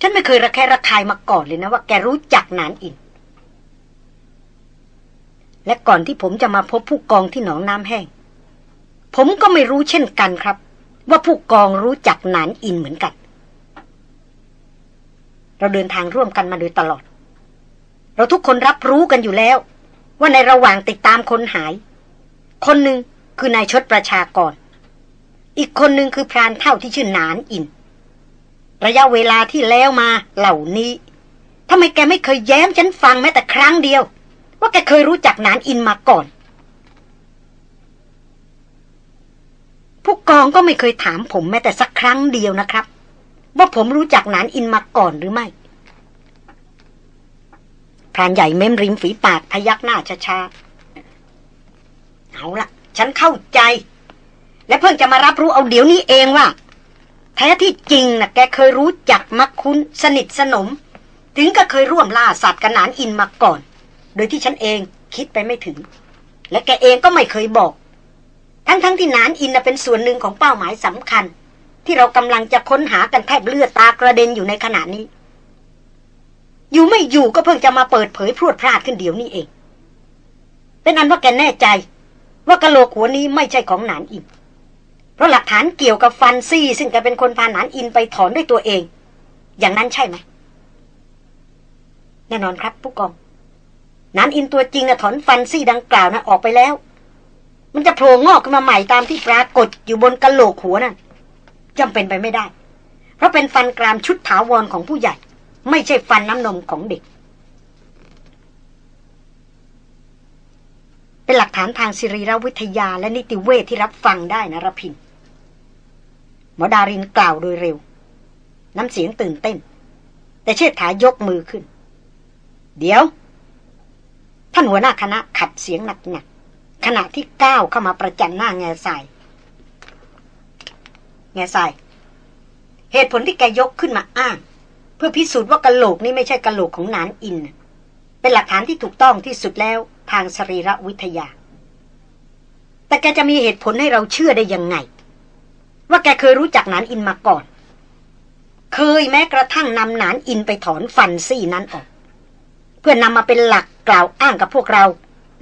ฉันไม่เคยระแคะระคายมาก่อนเลยนะว่าแกรู้จักนานอิน และก่อนที่ผมจะมาพบผู้กองที่หนองน้ำแห้ง ผมก็ไม่รู้เช่นกันครับ ว่าผู้กองรู้จักนานอินเหมือนกัน เราเดินทางร่วมกันมาโดยตลอด เราทุกคนรับรู้กันอยู่แล้ว ว่าในระหว่างติดตามคนหาย คนหนึ่งคือนายชดประชากร อีกคนหนึ่งคือพรานเท่าที่ชื่อนานอิน ระยะเวลาที่แล้วมาเหล่านี้ทำไมแกไม่เคยแย้มฉันฟังแม้แต่ครั้งเดียว ว่าแกเคยรู้จักนานอินมาก่อน ผู้กองก็ไม่เคยถามผมแม้แต่สักครั้งเดียวนะครับ ว่าผมรู้จักนานอินมาก่อนหรือไม่พรานใหญ่เม้มริมฝีปากพยักหน้าช้าๆเอาละฉันเข้าใจ และเพิ่งจะมารับรู้เอาเดี๋ยวนี้เองว่า แท้ที่จริงนะ่ะแกเคยรู้จักมักคุ้นสนิทสนม ถึงก็เคยร่วมล่าสัตว์กับนานอินมาก่อน โดยที่ฉันเองคิดไปไม่ถึง และแกเองก็ไม่เคยบอก ทั้งๆทที่นานอินเป็นส่วนหนึ่งของเป้าหมายสำคัญ ที่เรากำลังจะค้นหากันแทบเลือดตากระเด็นอยู่ในขณะนี้ อยู่ไม่อยู่ก็เพิ่งจะมาเปิดเผยพรวดพลาดขึ้นเดี๋ยวนี้เอง เป็นอันว่าแกแน่ใจ ว่ากะโหลกหัวนี้ไม่ใช่ของนานอิน เพราะหลักฐานเกี่ยวกับฟันซี่ ซึ่งแกเป็นคนพานานอินไปถอนด้วยตัวเอง อย่างนั้นใช่ไหมแน่นอนครับผู้กองนานอินตัวจริงนะถอนฟันซี่ดังกล่าวนะออกไปแล้ว มันจะโผล่งอกขึ้นมาใหม่ตามที่ปรากฏอยู่บนกะโหลกหัวนั่นจำเป็นไปไม่ได้ เพราะเป็นฟันกรามชุดถาวรของผู้ใหญ่ ไม่ใช่ฟันน้ำนมของเด็ก เป็นหลักฐานทางศิริรวิทยาและนิติเวทที่รับฟังได้นะรพินหมอดารินกล่าวโดยเร็ว น้ำเสียงตื่นเต้น แต่เชิดถายกมือขึ้น เดี๋ยว ท่านหัวหน้าคณะขัดเสียงหนัก ขณะที่ก้าวเข้ามาประจันหน้าแง่ทรายแง่ทรายเหตุผลที่แกยกขึ้นมาอ้าง เพื่อพิสูจน์ว่ากะโหลกนี้ไม่ใช่กะโหลกของนานอิน เป็นหลักฐานที่ถูกต้องที่สุดแล้วทางสรีรวิทยา แต่แกจะมีเหตุผลให้เราเชื่อได้ยังไง ว่าแกเคยรู้จักนานอินมาก่อน เคยแม้กระทั่งนำนานอินไปถอนฟันซี่นั้นออก เพื่อนำมาเป็นหลักกล่าวอ้างกับพวกเรา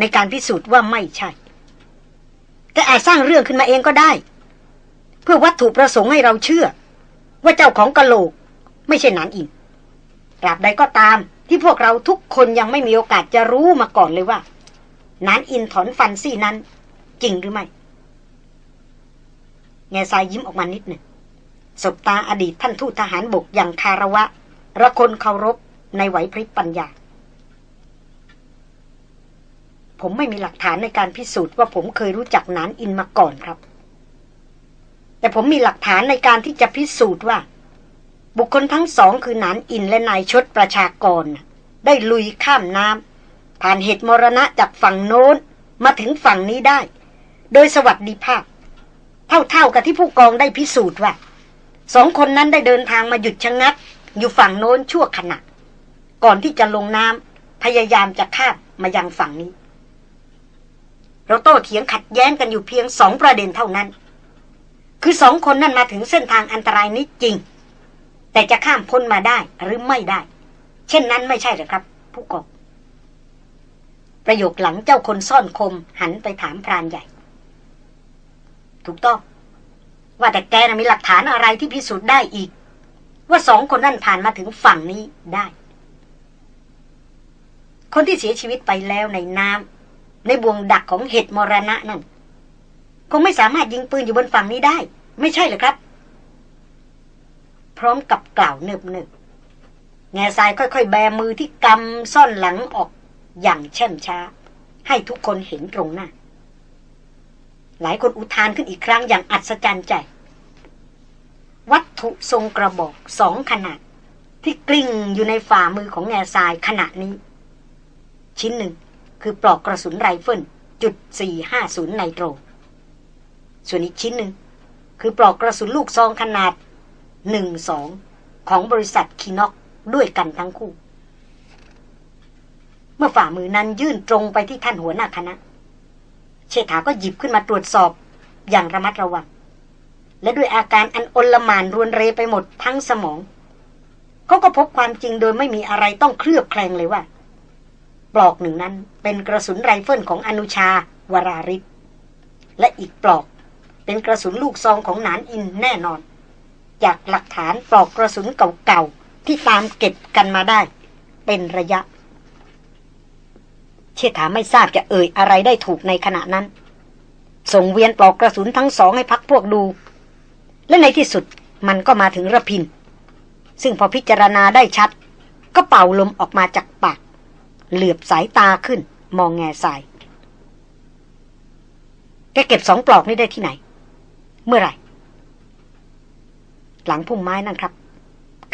ในการพิสูจน์ว่าไม่ใช่ แต่อาจสร้างเรื่องขึ้นมาเองก็ได้ เพื่อวัตถุประสงค์ให้เราเชื่อ ว่าเจ้าของกะโหลก ไม่ใช่นานอินตราบใดก็ตามที่พวกเราทุกคนยังไม่มีโอกาสจะรู้มาก่อนเลยว่านานอินถอนฟันซี่นั้น จริงหรือไม่แง่ทรายยิ้มออกมานิดหนึ่งสบตาอดีตท่านทูตทหารบกอย่างคาระวะ ระคนเคารพในไหวพริบปัญญา ผมไม่มีหลักฐานในการพิสูจน์ว่าผมเคยรู้จักนานอินมาก่อนครับ แต่ผมมีหลักฐานในการที่จะพิสูจน์ว่า บุคคลทั้งสองคือนานอินและนายชดประชากร ได้ลุยข้ามน้ำผ่านเหตุมรณะจากฝั่งโน้นมาถึงฝั่งนี้ได้ โดยสวัสดิภาพ เท่าๆกับที่ผู้กองได้พิสูจน์ว่าสองคนนั้นได้เดินทางมาหยุดชะงัก อยู่ฝั่งโน้นชั่วขณะ ก่อนที่จะลงน้ำพยายามจะข้ามมายังฝั่งนี้ เราโต้เถียงขัดแย้งกันอยู่เพียงสองประเด็นเท่านั้น คือสองคนนั่นมาถึงเส้นทางอันตรายนี้จริง แต่จะข้ามพ้นมาได้หรือไม่ได้ เช่นนั้นไม่ใช่หรือครับ ผู้กองประโยคหลังเจ้าคนซ่อนคมหันไปถามพรานใหญ่ ถูกต้อง ว่าแต่แกนะมีหลักฐานอะไรที่พิสูจน์ได้อีก ว่าสองคนนั่นผ่านมาถึงฝั่งนี้ได้ คนที่เสียชีวิตไปแล้วในน้ำ ในบ่วงดักของเห็ดมรณะนั่นคงไม่สามารถยิงปืนอยู่บนฝั่งนี้ได้ ไม่ใช่หรือครับ พร้อมกับกล่าวเนิบเนิบแง่ทรายค่อย ๆ แบมือที่กำซ่อนหลังออกอย่างเช่มช้า ให้ทุกคนเห็นตรงหน้า หลายคนอุทานขึ้นอีกครั้งอย่างอัศจรรย์ใจ วัตถุทรงกระบอกสองขนาด ที่กลิ้งอยู่ในฝ่ามือของแง่ทรายขณะนี้ ชิ้นหนึ่ง คือปลอกกระสุนไรเฟิลจุดสี่ห้าศูนย์ไนโตร ส่วนอีกชิ้นหนึ่ง คือปลอกกระสุนลูกซองขนาดหนึ่งสองของบริษัทคีน็อกด้วยกันทั้งคู่ เมื่อฝ่ามือนั้นยื่นตรงไปที่ท่านหัวหน้าคณะ เชษฐาก็หยิบขึ้นมาตรวจสอบอย่างระมัดระวัง และด้วยอาการอันอลมานรวนเรไปหมดทั้งสมอง เขาก็พบความจริงโดยไม่มีอะไรต้องเคลือบแคลงเลยว่า ปลอกหนึ่งนั้น เป็นกระสุนไรเฟิลของอนุชาวราฤทธิ์และอีกปลอก เป็นกระสุนลูกซองของนานอินแน่นอน จากหลักฐานปลอกกระสุนเก่าๆ ที่ตามเก็บกันมาได้ เป็นระยะ เชษฐาไม่ทราบจะเอ่ยอะไรได้ถูกในขณะนั้น ส่งเวียนปลอกกระสุนทั้งสองให้พรรคพวกดู และในที่สุดมันก็มาถึงรพินทร์ ซึ่งพอพิจารณาได้ชัด ก็เป่าลมออกมาจากปาก เหลือบสายตาขึ้น มองแง่สายแกเก็บสองปลอกนี้ได้ที่ไหน เมื่อไหร่ หลังพุ่มไม้นั่นครับ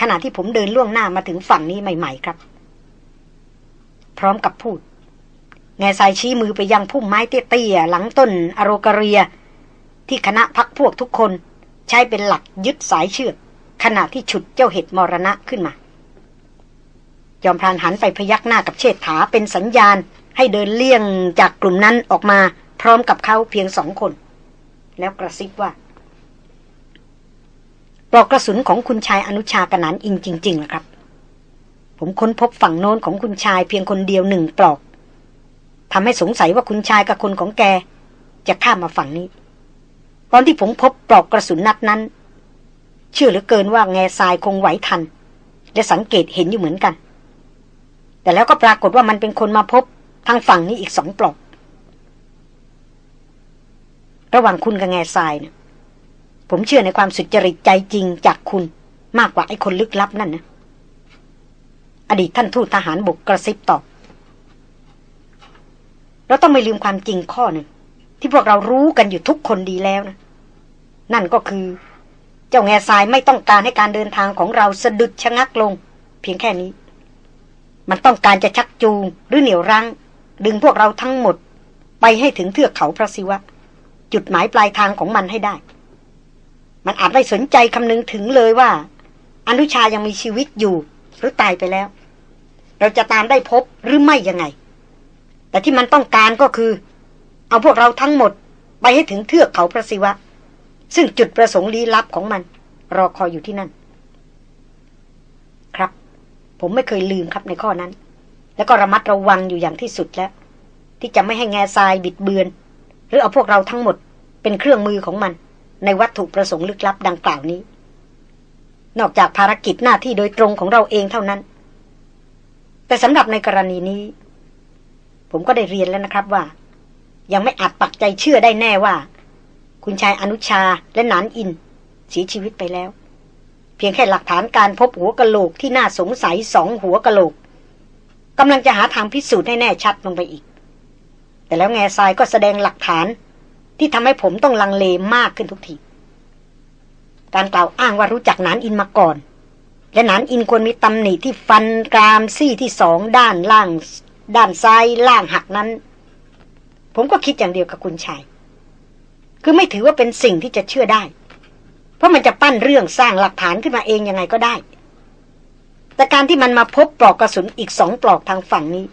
ขณะที่ผมเดินล่วงหน้ามาถึงฝั่งนี้ใหม่ ๆ ครับ พร้อมกับพูด แง่สายชี้มือไปยังพุ่มไม้เตี้ยๆหลังต้นอโรกาเรีย ที่คณะพักพวกทุกคน ใช้เป็นหลักยึดสายเชือกขณะที่ฉุดเจ้าเห็ดมรณะขึ้นมา จอมพรานหันไปพยักหน้ากับเชษฐาเป็นสัญญาณ ให้เดินเลี่ยงจากกลุ่มนั้นออกมาพร้อมกับเขาเพียงสองคน แล้วกระซิบว่าปลอกกระสุนของคุณชายอนุชากนันอิงจริงๆนะครับ ผมค้นพบฝั่งโน้นของคุณชายเพียงคนเดียวหนึ่งปลอกทำให้สงสัยว่าคุณชายกับคนของแก จะข้ามมาฝั่งนี้ ตอนที่ผมพบปลอกกระสุนนัดนั้น เชื่อเหลือเกินว่าแง่ทรายคงไหวทัน และสังเกตเห็นอยู่เหมือนกัน แต่แล้วก็ปรากฏว่ามันเป็นคนมาพบทางฝั่งนี้อีกสองปลอกระหว่างคุณกับแง่ทรายเนะผมเชื่อในความสุจริตใจจริงจากคุณมากกว่าไอ้คนลึกลับนั่นนะอดีตท่านทูตทหารบุกกระซิบตอบเราต้องไม่ลืมความจริงข้อหนึ่งที่พวกเรารู้กันอยู่ทุกคนดีแล้วนะนั่นก็คือ เจ้าแง่ทรายไม่ต้องการให้การเดินทางของเราสะดุดชะงักลง เพียงแค่นี้ มันต้องการจะชักจูงหรือเหนี่ยวรั้ง ดึงพวกเราทั้งหมด ไปให้ถึงเทือกเขาพระศิวะ จุดหมายปลายทางของมันให้ได้ มันอาจไม่สนใจคำนึงถึงเลยว่า อนุชายังมีชีวิตอยู่หรือตายไปแล้ว เราจะตามได้พบหรือไม่ยังไง แต่ที่มันต้องการก็คือ เอาพวกเราทั้งหมด ไปให้ถึงเทือกเขาพระศิวะ ซึ่งจุดประสงค์ลี้ลับของมัน รอคอยอยู่ที่นั่น ผมไม่เคยลืมครับในข้อนั้น แล้วก็ระมัดระวังอยู่อย่างที่สุดแล้ว ที่จะไม่ให้แง่ทรายบิดเบือน หรือเอาพวกเราทั้งหมดเป็นเครื่องมือของมัน ในวัตถุประสงค์ลึกลับดังกล่าวนี้ นอกจากภารกิจหน้าที่โดยตรงของเราเองเท่านั้น แต่สำหรับในกรณีนี้ ผมก็ได้เรียนแล้วนะครับว่า ยังไม่อาจปักใจเชื่อได้แน่ว่า คุณชายอนุชาและนานอินเสียชีวิตไปแล้ว เพียงแค่หลักฐานการพบหัวกะโหลกที่น่าสงสัยสองหัวกะโหลกกำลังจะหาทางพิสูจน์ให้แน่ชัดลงไปอีก แต่แล้วแง่ทรายก็แสดงหลักฐานที่ทำให้ผมต้องลังเลมากขึ้นทุกที การกล่าวอ้างว่ารู้จักนานอินมาก่อน และนานอินควรมีตำหนิที่ฟันกรามซี่ที่สองด้านล่าง ด้านซ้ายล่างหักนั้น ผมก็คิดอย่างเดียวกับคุณชาย คือไม่ถือว่าเป็นสิ่งที่จะเชื่อได้ ราะมันจะปั้นเรื่องสร้างหลักฐานขึ้นมาเองยังไงก็ได้ แต่การที่มันมาพบปลอกกระสุนอีกสองปลอกทางฝั่งนี้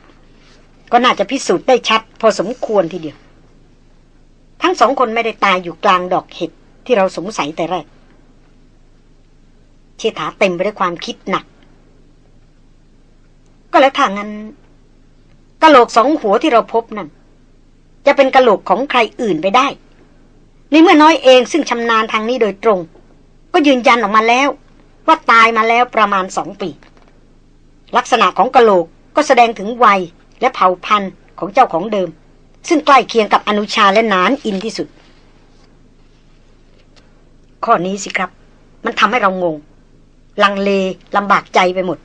ก็น่าจะพิสูจน์ได้ชัด พอสมควรทีเดียว ทั้งสองคนไม่ได้ตายอยู่กลางดอกเห็ดที่เราสงสัยแต่แรก เชษฐาเต็มไปด้วยความคิดหนัก ก็แล้วทางั้นกะโหลกสองหัวที่เราพบนั่นจะเป็นกะโหลกของใครอื่นไปได้ในเมื่อน้อยเองซึ่งชำนาญทางนี้โดยตรง ก็ยืนยันออกมาแล้ว ว่าตายมาแล้วประมาณสองปี ลักษณะของกะโหลกก็แสดงถึงวัยและเผ่าพันธุ์ของเจ้าของเดิม ซึ่งใกล้เคียงกับอนุชาและนานอินที่สุด ข้อนี้สิครับ มันทำให้เรางง ลังเลลำบากใจไปหมด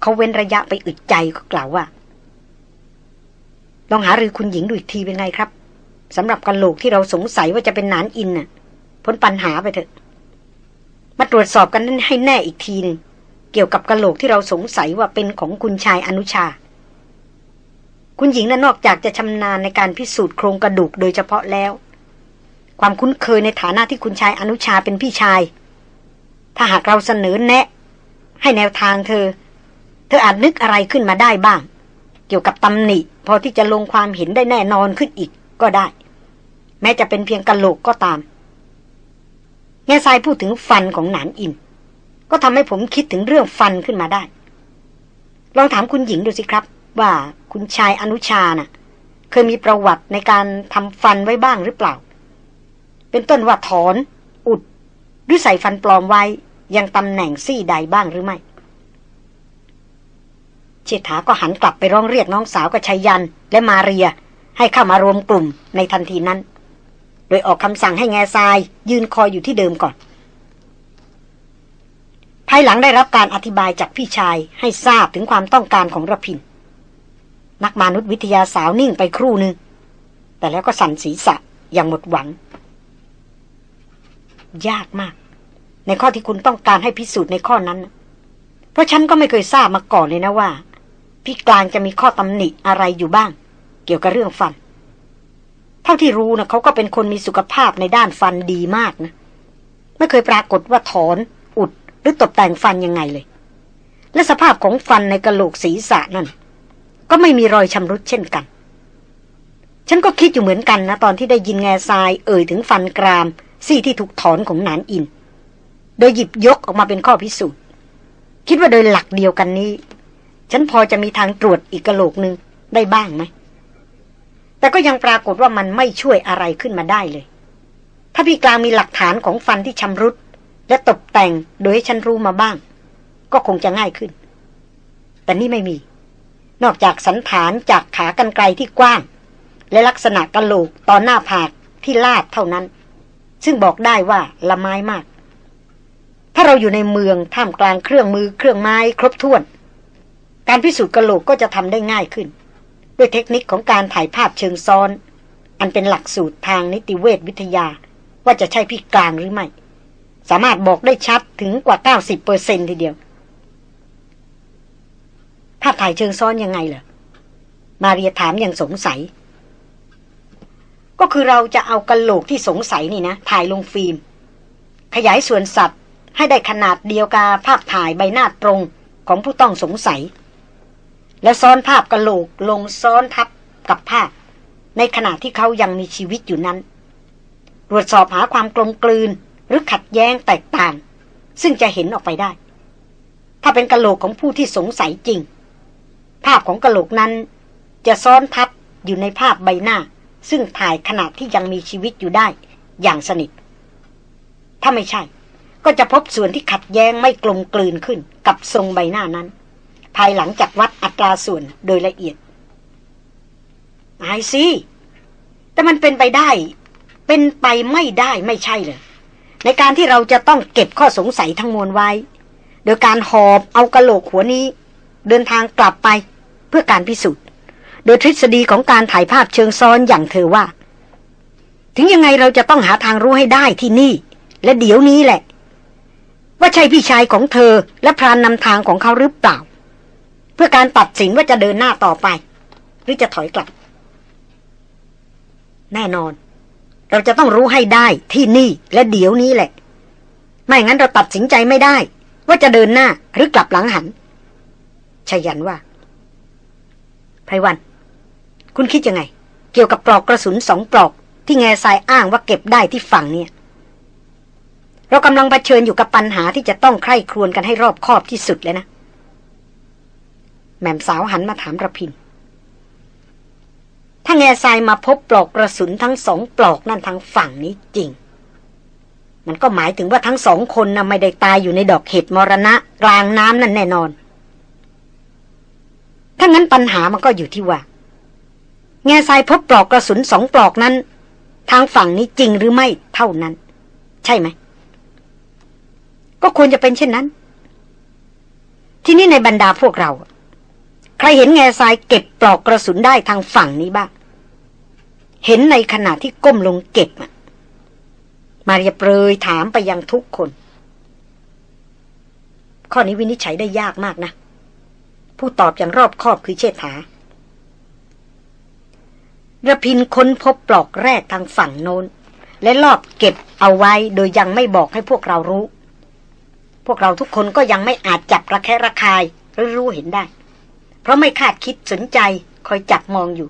เขาเว้นระยะไปอึดใจก็กล่าวว่าลองหารือคุณหญิงดูอีกทีเป็นไงครับสำหรับกะโหลกที่เราสงสัยว่าจะเป็นนานอินน่ะ พ้นปัญหาไปเถอะ มาตรวจสอบกันนั้นให้แน่อีกทีหนึ่งเกี่ยวกับกระโหลกที่เราสงสัยว่าเป็นของคุณชายอนุชา คุณหญิงนั้นนอกจากจะชำนาญในการพิสูจน์โครงกระดูกโดยเฉพาะแล้ว ความคุ้นเคยในฐานะที่คุณชายอนุชาเป็นพี่ชาย ถ้าหากเราเสนอแนะ ให้แนวทางเธอ เธออาจนึกอะไรขึ้นมาได้บ้าง เกี่ยวกับตำหนิ พอที่จะลงความเห็นได้แน่นอนขึ้นอีกก็ได้ แม้จะเป็นเพียงกระโหลกก็ตาม แง่ทรายพูดถึงฟันของหนานอิน ก็ทำให้ผมคิดถึงเรื่องฟันขึ้นมาได้ ลองถามคุณหญิงดูสิครับ ว่าคุณชายอนุชานะ่ะ เคยมีประวัติในการทำฟันไว้บ้างหรือเปล่า เป็นต้นว่าถอน อุด หรือใส่ฟันปลอมไว้ ยังตำแหน่งซี่ใดบ้างหรือไม่เชษฐาก็หันกลับไปร้องเรียกน้องสาวกับชัยยันและมาเรียให้เข้ามารวมกลุ่มในทันทีนั้น ดยออกคำสั่งให้แง่ทราย ยืนคอยอยู่ที่เดิมก่อน ภายหลังได้รับการอธิบายจากพี่ชายให้ทราบถึงความต้องการของระพิน นักมนุษยวิทยาสาวนิ่งไปครู่หนึ่ง แต่แล้วก็สั่นศีรษะอย่างหมดหวัง ยากมาก ในข้อที่คุณต้องการให้พิสูจน์ในข้อนั้น เพราะฉันก็ไม่เคยทราบมาก่อนเลยนะว่า พี่กลางจะมีข้อตำหนิอะไรอยู่บ้าง เกี่ยวกับเรื่องฟัน เท่าที่รู้นะเขาก็เป็นคนมีสุขภาพในด้านฟันดีมากนะ ไม่เคยปรากฏว่าถอน อุด หรือตกแต่งฟันยังไงเลย และสภาพของฟันในกระโหลกศีรษะนั่น ก็ไม่มีรอยชำรุดเช่นกัน ฉันก็คิดอยู่เหมือนกันนะ ตอนที่ได้ยินแง่ทราย เอ่ยถึงฟันกราม ซี่ที่ถูกถอนของนานอิน โดยหยิบยกออกมาเป็นข้อพิสูจน์ คิดว่าโดยหลักเดียวกันนี้ ฉันพอจะมีทางตรวจอีกกระโหลกหนึ่งได้บ้างไหม แต่ก็ยังปรากฏว่ามันไม่ช่วยอะไรขึ้นมาได้เลย ถ้าพี่กลางมีหลักฐานของฟันที่ชำรุด และตกแต่งโดยให้ฉันรู้มาบ้าง ก็คงจะง่ายขึ้น แต่นี่ไม่มี นอกจากสันฐานจากขากันไกลที่กว้าง และลักษณะกระโหลกตอนหน้าผากที่ลาดเท่านั้น ซึ่งบอกได้ว่าละไม้มาก ถ้าเราอยู่ในเมืองท่ามกลางเครื่องมือเครื่องไม้ครบถ้วน การพิสูจน์กระโหลกก็จะทำได้ง่ายขึ้น ด้วยเทคนิคของการถ่ายภาพเชิงซ้อน อันเป็นหลักสูตรทางนิติเวชวิทยา ว่าจะใช่พี่กลางหรือไม่ สามารถบอกได้ชัดถึงกว่า 90เปอร์เซนทีเดียว ภาพถ่ายเชิงซ้อนยังไงเหรอมาเรียถามอย่างสงสัย ก็คือเราจะเอากระโหลกที่สงสัยนี่นะ ถ่ายลงฟิล์ม ขยายส่วนสัตว์ให้ได้ขนาดเดียวกับภาพถ่ายใบหน้าตรงของผู้ต้องสงสัย แล้วซ้อนภาพกระโหลกลงซ้อนทับกับภาพ ในขณะที่เขายังมีชีวิตอยู่นั้น ตรวจสอบหาความกลมกลืนหรือขัดแย้งแตกต่าง ซึ่งจะเห็นออกไปได้ ถ้าเป็นกระโหลกของผู้ที่สงสัยจริง ภาพของกระโหลกนั้นจะซ้อนทับอยู่ในภาพใบหน้า ซึ่งถ่ายขณะที่ยังมีชีวิตอยู่ได้ อย่างสนิท ถ้าไม่ใช่ ก็จะพบส่วนที่ขัดแย้งไม่กลมกลืนขึ้นกับทรงใบหน้านั้น ภายหลังจากวัดอัตราส่วนโดยละเอียดไอซีแต่มันเป็นไปได้ เป็นไปไม่ได้ไม่ใช่เลย ในการที่เราจะต้องเก็บข้อสงสัยทั้งมวลไว้ โดยการหอบเอากระโหลกหัวนี้ เดินทางกลับไปเพื่อการพิสูจน์ โดยทฤษฎีของการถ่ายภาพเชิงซ้อนอย่างเธอว่า ถึงยังไงเราจะต้องหาทางรู้ให้ได้ที่นี่ และเดี๋ยวนี้แหละ ว่าใช่พี่ชายของเธอและพรานนำทางของเขาหรือเปล่า พื่อการตัดสินว่าจะเดินหน้าต่อไป หรือจะถอยกลับ แน่นอน เราจะต้องรู้ให้ได้ที่นี่และเดี๋ยวนี้แหละ ไม่งั้นเราตัดสินใจไม่ได้ ว่าจะเดินหน้าหรือกลับหลังหันชยันว่าไพวัน คุณคิดยังไง เกี่ยวกับปลอกกระสุนสองปลอก ที่แง่ทรายอ้างว่าเก็บได้ที่ฝั่งเนี่ย เรากำลังเผชิญอยู่กับปัญหาที่จะต้องใคร่ครวญกันให้รอบคอบที่สุดเลยนะ แม่มสาวหันมาถามระพิน ถ้าแง่ทรายมาพบปลอกกระสุนทั้งสองปลอกนั่นทางฝั่งนี้จริง มันก็หมายถึงว่าทั้งสองคนนะ่ะไม่ได้ตายอยู่ในดอกเห็ดมรณะ กลางน้ำนั่นแน่นอน ถ้างั้นปัญหามันก็อยู่ที่ว่า แง่ทรายพบปลอกกระสุนสองปลอกนั้น ทางฝั่งนี้จริงหรือไม่เท่านั้น ใช่ไหม ก็ควรจะเป็นเช่นนั้น ที่นี่ในบรรดาพวกเรา ใครเห็นแง่ทรายเก็บปลอกกระสุนได้ทางฝั่งนี้บ้าง เห็นในขณะที่ก้มลงเก็บอะมาเรียเปรยถามไปยังทุกคน ข้อนี้วินิจฉัยได้ยากมากนะ ผู้ตอบอย่างรอบคอบคือเชษฐาระพินค้นพบปลอกแรกทางฝั่งโน้น และลอบเก็บเอาไว้โดยยังไม่บอกให้พวกเรารู้ พวกเราทุกคนก็ยังไม่อาจจับระแคะระคายหรือรู้เห็นได้ เพราะไม่คาดคิดสนใจคอยจับมองอยู่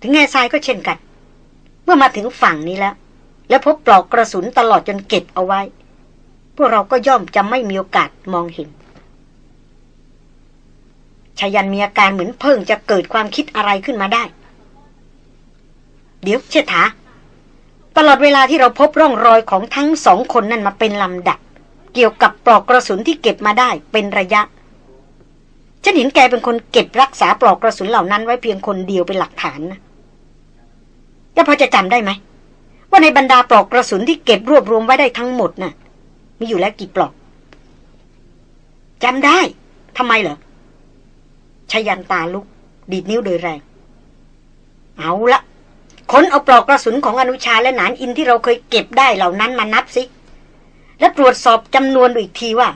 ถึงแง่ทรายก็เช่นกัน เมื่อมาถึงฝั่งนี้แล้ว แล้วพบปลอกกระสุนตลอดจนเก็บเอาไว้ พวกเราก็ย่อมจะไม่มีโอกาสมองเห็นชายันมีอาการเหมือนเพิ่งจะเกิดความคิดอะไรขึ้นมาได้ เดี๋ยวเชษฐา ตลอดเวลาที่เราพบร่องรอยของทั้งสองคนนั่นมาเป็นลำดับ เกี่ยวกับปลอกกระสุนที่เก็บมาได้เป็นระยะ ฉันเห็นแกเป็นคนเก็บรักษาปลอกกระสุนเหล่านั้นไว้เพียงคนเดียวเป็นหลักฐานนะแกพอจะจำได้ไหม ว่าในบรรดาปลอกกระสุนที่เก็บรวบรวมไว้ได้ทั้งหมดน่ะ มีอยู่แล้วกี่ปลอกจำได้ทำไมเหรอชยันตาลุก ดีดนิ้วโดยแรง เอาละค้นเอาปลอกกระสุนของอนุชาและหนานอินที่เราเคยเก็บได้เหล่านั้นมานับสิ และตรวจสอบจำนวนอีกทีว่า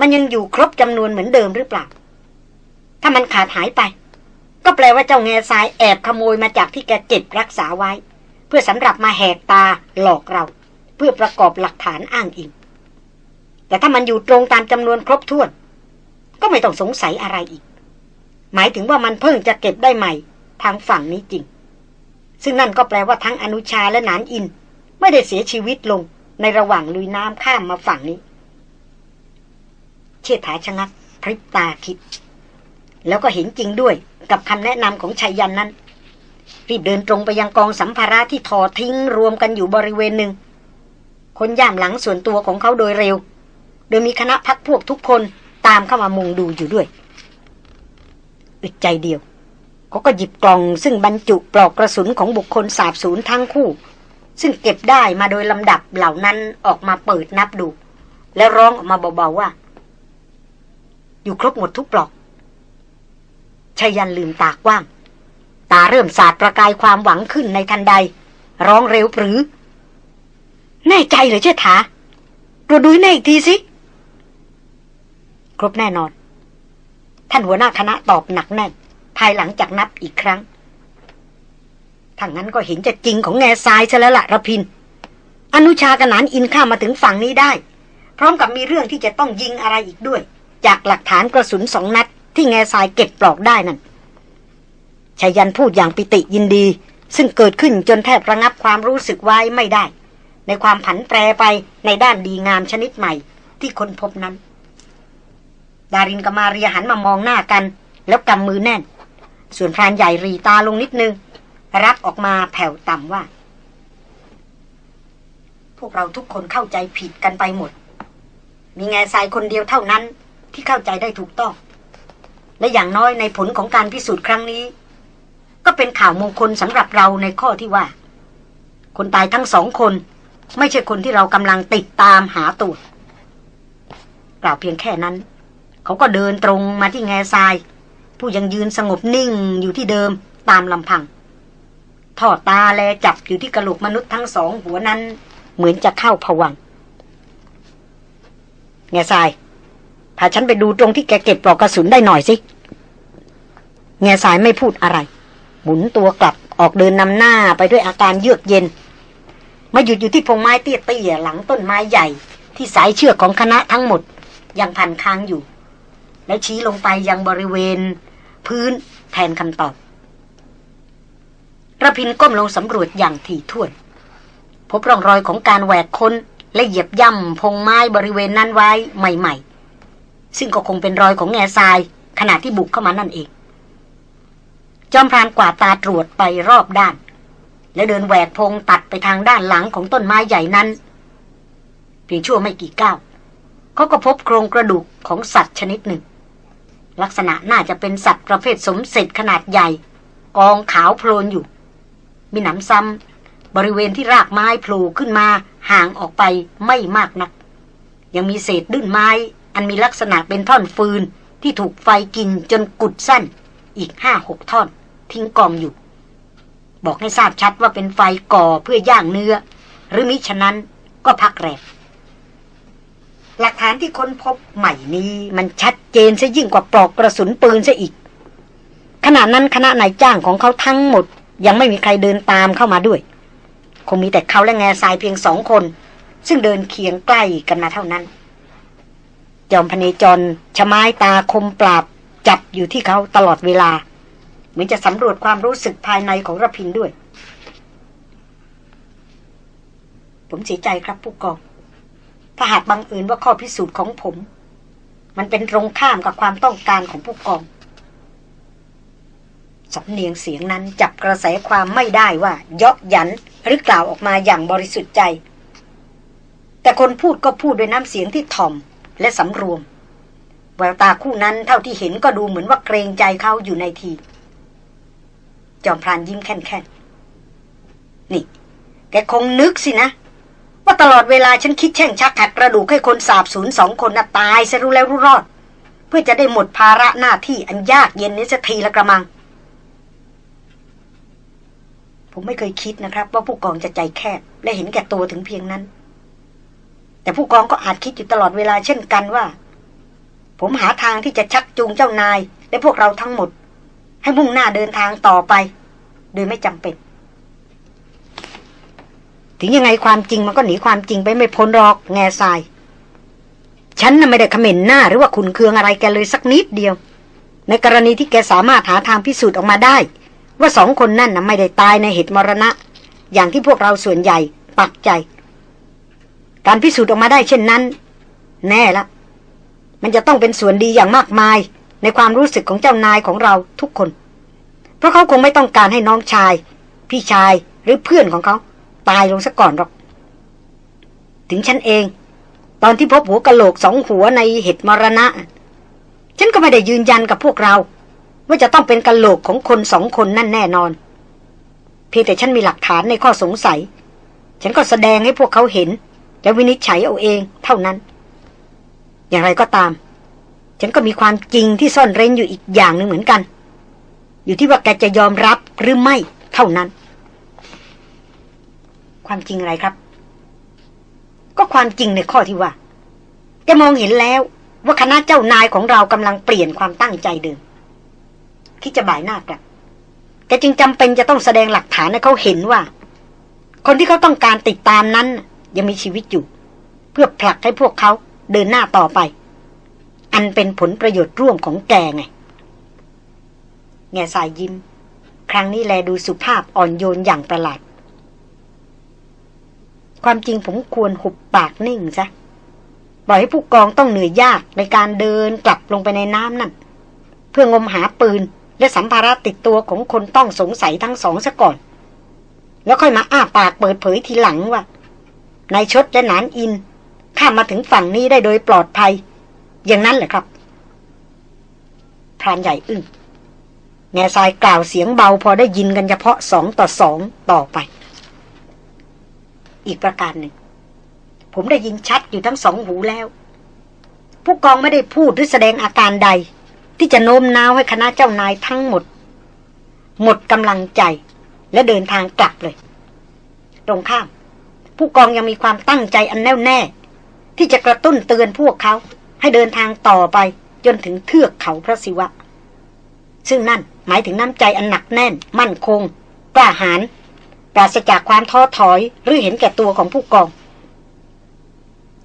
มันยังอยู่ครบจำนวนเหมือนเดิมหรือเปล่า ถ้ามันขาดหายไป ก็แปลว่าเจ้าแง่ทรายแอบขโมยมาจากที่แกเก็บรักษาไว้ เพื่อสำหรับมาแหกตาหลอกเรา เพื่อประกอบหลักฐานอ้างอิง แต่ถ้ามันอยู่ตรงตามจำนวนครบถ้วน ก็ไม่ต้องสงสัยอะไรอีก หมายถึงว่ามันเพิ่งจะเก็บได้ใหม่ ทางฝั่งนี้จริง ซึ่งนั่นก็แปลว่าทั้งอนุชาและนานอิน ไม่ได้เสียชีวิตลงในระหว่างลุยน้ำข้ามมาฝั่งนี้ เชิดถาชะงักพริบตาคิด แล้วก็เห็นจริงด้วยกับคำแนะนำของชัยยันนั้น รีบเดินตรงไปยังกองสัมภาระที่ถอทิ้งรวมกันอยู่บริเวณหนึ่ง คนย่ามหลังส่วนตัวของเขาโดยเร็ว โดยมีคณะพักพวกทุกคนตามเข้ามามุงดูอยู่ด้วย อึดใจเดียวเขาก็หยิบกล่องซึ่งบรรจุปลอกกระสุนของบุคคลสาบสูญทั้งคู่ ซึ่งเก็บได้มาโดยลำดับเหล่านั้นออกมาเปิดนับดู แล้วร้องออกมาเบาๆว่า อยู่ครบหมดทุกปลอก ชายันลืมตากว้าง ตาเริ่มสาดประกายความหวังขึ้นในทันใด ร้องเร็วปรือ แน่ใจเหรอเชษฐาตรวจดูแน่อีกทีสิ ครบแน่นอน ท่านหัวหน้าคณะตอบหนักแน่น ภายหลังจากนับอีกครั้งถ้างั้นก็เห็นจะจริงของแง่ทรายซะแล้วละระพิน อนุชากนานอินข้ามาถึงฝั่งนี้ได้ พร้อมกับมีเรื่องที่จะต้องยิงอะไรอีกด้วย จากหลักฐานกระสุนสองนัด ที่แง่ทายเก็บปลอกได้นั่นชายันพูดอย่างปิติยินดี ซึ่งเกิดขึ้นจนแทบระงับความรู้สึกไว้ไม่ได้ ในความผันแปรไปในด้านดีงามชนิดใหม่ ที่ค้นพบนั้น ดารินกับมาเรียหันมามองหน้ากัน แล้วกำมือแน่น ส่วนพรานใหญ่รีตาลงนิดนึง รับออกมาแผ่วต่ำว่า พวกเราทุกคนเข้าใจผิดกันไปหมด มีแง่ทรายคนเดียวเท่านั้นที่เข้าใจได้ถูกต้อง และอย่างน้อยในผลของการพิสูจน์ครั้งนี้ ก็เป็นข่าวมงคลสำหรับเราในข้อที่ว่า คนตายทั้งสองคน ไม่ใช่คนที่เรากำลังติดตามหาตัวกล่าวเพียงแค่นั้น เขาก็เดินตรงมาที่แง่ทราย ผู้ยังยืนสงบนิ่งอยู่ที่เดิมตามลำพังทอดตาแลจับอยู่ที่กระโหลกมนุษย์ทั้งสองหัวนั้น เหมือนจะเข้าผวังแง่ทราย พาฉันไปดูตรงที่แกเก็บปลอกกระสุนได้หน่อยสิ แง่สายไม่พูดอะไร หมุนตัวกลับออกเดินนำหน้าไปด้วยอาการเยือกเย็น มาหยุดอยู่ที่พงไม้เตี้ยๆหลังต้นไม้ใหญ่ ที่สายเชือกของคณะทั้งหมด ยังพันค้างอยู่ และชี้ลงไปยังบริเวณ พื้นแทนคำตอบระพินก้มลงสำรวจอย่างถี่ถ้วน พบร่องรอยของการแหวกค้นและเหยียบย่ำพงไม้บริเวณนั้นไว้ใหม่ ๆ ซึ่งก็คงเป็นรอยของแง่ทราย ขณะที่บุกเข้ามานั่นเอง จอมพรานกวาดตาตรวจไปรอบด้าน แล้วเดินแหวกพงตัดไปทางด้านหลังของต้นไม้ใหญ่นั้น เพียงชั่วไม่กี่ก้าวเขาก็พบโครงกระดูกของสัตว์ชนิดหนึ่ง ลักษณะน่าจะเป็นสัตว์ประเภทสมเสร็จขนาดใหญ่ กองขาวโพลนอยู่ มีหนำซ้ำบริเวณที่รากไม้โผล่ขึ้นมาห่างออกไปไม่มากนัก ยังมีเศษดื้นไม้ อันมีลักษณะเป็นท่อนฟืนที่ถูกไฟกินจนกุดสั้น อีกห้าหกท่อน ทิ้งกองอยู่ บอกให้ทราบชัดว่าเป็นไฟก่อเพื่อย่างเนื้อ หรือมิฉะนั้นก็พักแรบหลักฐานที่ค้นพบใหม่นี้มันชัดเจนซะยิ่งกว่าปลอกกระสุนปืนซะอีก ขณะนั้นคณะนายจ้างของเขาทั้งหมด ยังไม่มีใครเดินตามเข้ามาด้วย คงมีแต่เขาและแง่ทรายเพียงสองคน ซึ่งเดินเคียงใกล้กันมาเท่านั้น จอมพเนจรชะไม้ตาคมปราบ จับอยู่ที่เขาตลอดเวลา เหมือนจะสำรวจความรู้สึกภายในของระพินด้วย ผมเสียใจครับผู้กอง ถ้าหากบังเอิญว่าข้อพิสูจน์ของผม มันเป็นตรงข้ามกับความต้องการของผู้กองสำเนียงเสียงนั้นจับกระแสความไม่ได้ว่าเยาะยันหรือกล่าวออกมาอย่างบริสุทธิ์ใจ แต่คนพูดก็พูดด้วยน้ำเสียงที่ถ่อม และสำรวม แววตาคู่นั้นเท่าที่เห็นก็ดูเหมือนว่าเกรงใจเขาอยู่ในที จอมพรานยิ้มแค่นๆ นี่ แกคงนึกสินะ ว่าตลอดเวลาฉันคิดแช่งชักหักกระดูกให้คนสาบสูญสองคนน่ะตายซะรู้แล้วรู้รอด เพื่อจะได้หมดภาระหน้าที่อันยากเย็นนี้สักทีละกระมัง ผมไม่เคยคิดนะครับ ว่าผู้กองจะใจแคบและเห็นแก่ตัวถึงเพียงนั้น แต่ผู้กองก็อาจคิดอยู่ตลอดเวลาเช่นกันว่า ผมหาทางที่จะชักจูงเจ้านาย และพวกเราทั้งหมด ให้มุ่งหน้าเดินทางต่อไป โดยไม่จำเป็น ถึงยังไงความจริงมันก็หนีความจริงไปไม่พ้นหรอกแง่ทราย ฉันน่ะไม่ได้ขม็นหน้าหรือว่าขุนเคืองอะไรแกเลยสักนิดเดียว ในกรณีที่แกสามารถหาทางพิสูจน์ออกมาได้ ว่าสองคนนั่นน่ะไม่ได้ตายในเหตุมรณะ อย่างที่พวกเราส่วนใหญ่ปักใจ การพิสูจน์ออกมาได้เช่นนั้น แน่ละ มันจะต้องเป็นส่วนดีอย่างมากมาย ในความรู้สึกของเจ้านายของเราทุกคน เพราะเขาคงไม่ต้องการให้น้องชาย พี่ชายหรือเพื่อนของเขา ตายลงซะก่อนหรอก ถึงฉันเอง ตอนที่พบหัวกะโหลกสองหัวในเหตุมรณะ ฉันก็ไม่ได้ยืนยันกับพวกเรา ว่าจะต้องเป็นกะโหลกของคนสองคนนั่นแน่นอน เพียงแต่ฉันมีหลักฐานในข้อสงสัย ฉันก็แสดงให้พวกเขาเห็น และวินิจฉัยเอาเองเท่านั้น อย่างไรก็ตาม ฉันก็มีความจริงที่ซ่อนเร้นอยู่อีกอย่างหนึ่งเหมือนกัน อยู่ที่ว่าแกจะยอมรับหรือไม่เท่านั้น ความจริงอะไรครับ ก็ความจริงในข้อที่ว่าแกมองเห็นแล้วว่าคณะเจ้านายของเรากำลังเปลี่ยนความตั้งใจเดิมคิดจะบ่ายหน้ากลับแกจึงจำเป็นจะต้องแสดงหลักฐานให้เขาเห็นว่า คนที่เขาต้องการติดตามนั้น ยังมีชีวิตอยู่ เพื่อผลักให้พวกเขาเดินหน้าต่อไป อันเป็นผลประโยชน์ร่วมของแกไง แง่สายยิ้ม ครั้งนี้แลดูสุภาพอ่อนโยนอย่างประหลาด ความจริงผมควรหุบปากนิ่งซะปล่อยให้ผู้กองต้องเหนื่อยยากในการเดินกลับลงไปในน้ำนั่น เพื่องมหาปืนและสัมภาระติดตัวของคนต้องสงสัยทั้งสองซะก่อน แล้วค่อยมาอ้าปากเปิดเผยทีหลังว่า นายชดและนานอิน ข้ามมาถึงฝั่งนี้ได้โดยปลอดภัย อย่างนั้นเหรอครับพรานใหญ่อึ้งแง่ทรายกล่าวเสียงเบาพอได้ยินกันเฉพาะสองต่อสองต่อไป อีกประการหนึ่ง ผมได้ยินชัดอยู่ทั้งสองหูแล้ว ผู้กองไม่ได้พูดหรือแสดงอาการใด ที่จะโน้มน้าวให้คณะเจ้านายทั้งหมด หมดกำลังใจและเดินทางกลับเลย ตรงข้าม ผู้กองยังมีความตั้งใจอันแน่วแน่ ที่จะกระตุ้นเตือนพวกเขา ให้เดินทางต่อไปจนถึงเทือกเขาพระศิวะ ซึ่งนั่นหมายถึงน้ำใจอันหนักแน่น มั่นคง กล้าหาญปราศจากความท้อถอยหรือเห็นแก่ตัวของผู้กอง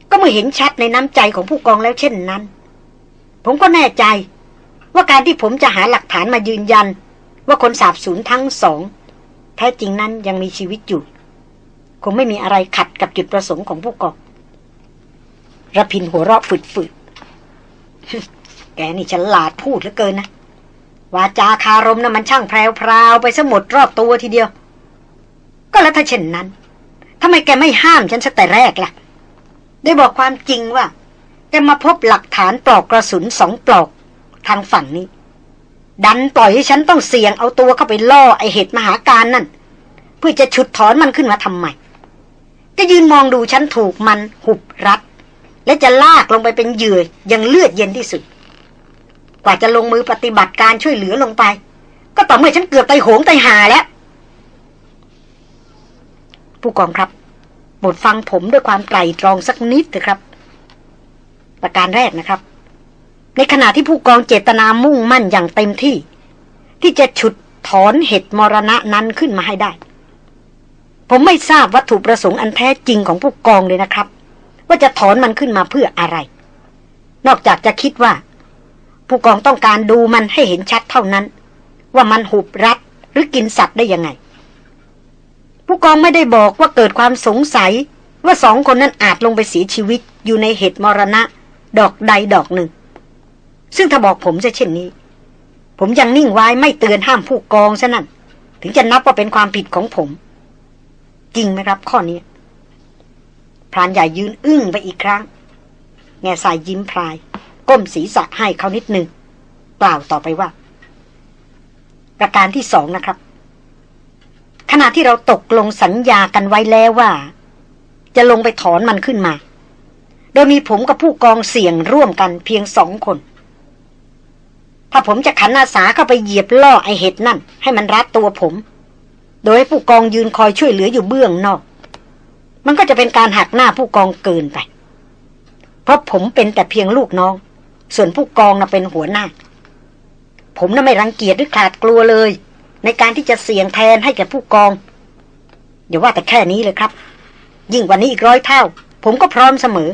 ก็เมื่อเห็นชัดในน้ำใจของผู้กองแล้วเช่นนั้น ผมก็แน่ใจ ว่าการที่ผมจะหาหลักฐานมายืนยัน ว่าคนสาบสูญทั้งสอง แท้จริงนั้นยังมีชีวิตอยู่ คงไม่มีอะไรขัดกับจุดประสงค์ของผู้กองระพินหัวเราะฝืดๆ แกนี่ฉลาดพูดเหลือเกินนะ วาจาคารมนะ่ะมันช่างแพรวๆ ไปซะหมดรอบตัวทีเดียว ก็แล้วถ้าเช่นนั้นทำไมแกไม่ห้ามฉันสักแต่แรกล่ะ ได้บอกความจริงว่า แกมาพบหลักฐานปลอกกระสุนสองปลอก ทางฝั่งนี้ ดันปล่อยให้ฉันต้องเสี่ยงเอาตัวเข้าไปล่อไอเหตุมหาการนั่น เพื่อจะฉุดถอนมันขึ้นมาทำไม ก็ยืนมองดูฉันถูกมันหุบรัดและจะลากลงไปเป็นเหยื่อยังเลือดเย็นที่สุด กว่าจะลงมือปฏิบัติการช่วยเหลือลงไป ก็ต่อเมื่อฉันเกือบไตโหงไตหาแล้ว ผู้กองครับโปรดฟังผมด้วยความไตรตรองสักนิดเถอะครับ ประการแรกนะครับ ในขณะที่ผู้กองเจตนามุ่งมั่นอย่างเต็มที่ ที่จะฉุดถอนเหตุมรณะนั้นขึ้นมาให้ได้ ผมไม่ทราบวัตถุประสงค์อันแท้จริงของผู้กองเลยนะครับ ว่าจะถอนมันขึ้นมาเพื่ออะไร นอกจากจะคิดว่า ผู้กองต้องการดูมันให้เห็นชัดเท่านั้น ว่ามันหุบรัดหรือกินสัตว์ได้ยังไง ผู้กองไม่ได้บอกว่าเกิดความสงสัย ว่าสองคนนั้นอาจลงไปเสียชีวิตอยู่ในเหตุมรณะ ดอกใดดอกหนึ่ง ซึ่งถ้าบอกผมจะเช่นนี้ ผมยังนิ่งไว้ไม่เตือนห้ามผู้กองซะนั่นถึงจะนับว่าเป็นความผิดของผม จริงไหมครับ ข้อนี้พรานใหญ่ยืนอึ้งไปอีกครั้ง แง่สายยิ้มพลาย ก้มศีรษะให้เขานิดหนึ่งกล่าวต่อไปว่า ประการที่สองนะครับ ขณะที่เราตกลงสัญญากันไว้แล้วว่า จะลงไปถอนมันขึ้นมา โดยมีผมกับผู้กองเสี่ยงร่วมกันเพียงสองคน ถ้าผมจะขันอาสาเข้าไปเหยียบล่อไอเห็ดนั่น ให้มันรัดตัวผม โดยให้ผู้กองยืนคอยช่วยเหลืออยู่เบื้องนอก มันก็จะเป็นการหักหน้าผู้กองเกินไป เพราะผมเป็นแต่เพียงลูกน้อง ส่วนผู้กองน่ะเป็นหัวหน้า ผมน่ะไม่รังเกียจหรือขาดกลัวเลย ในการที่จะเสี่ยงแทนให้แก่ผู้กองอย่าว่าแต่แค่นี้เลยครับ ยิ่งกว่านี้อีกร้อยเท่า ผมก็พร้อมเสมอ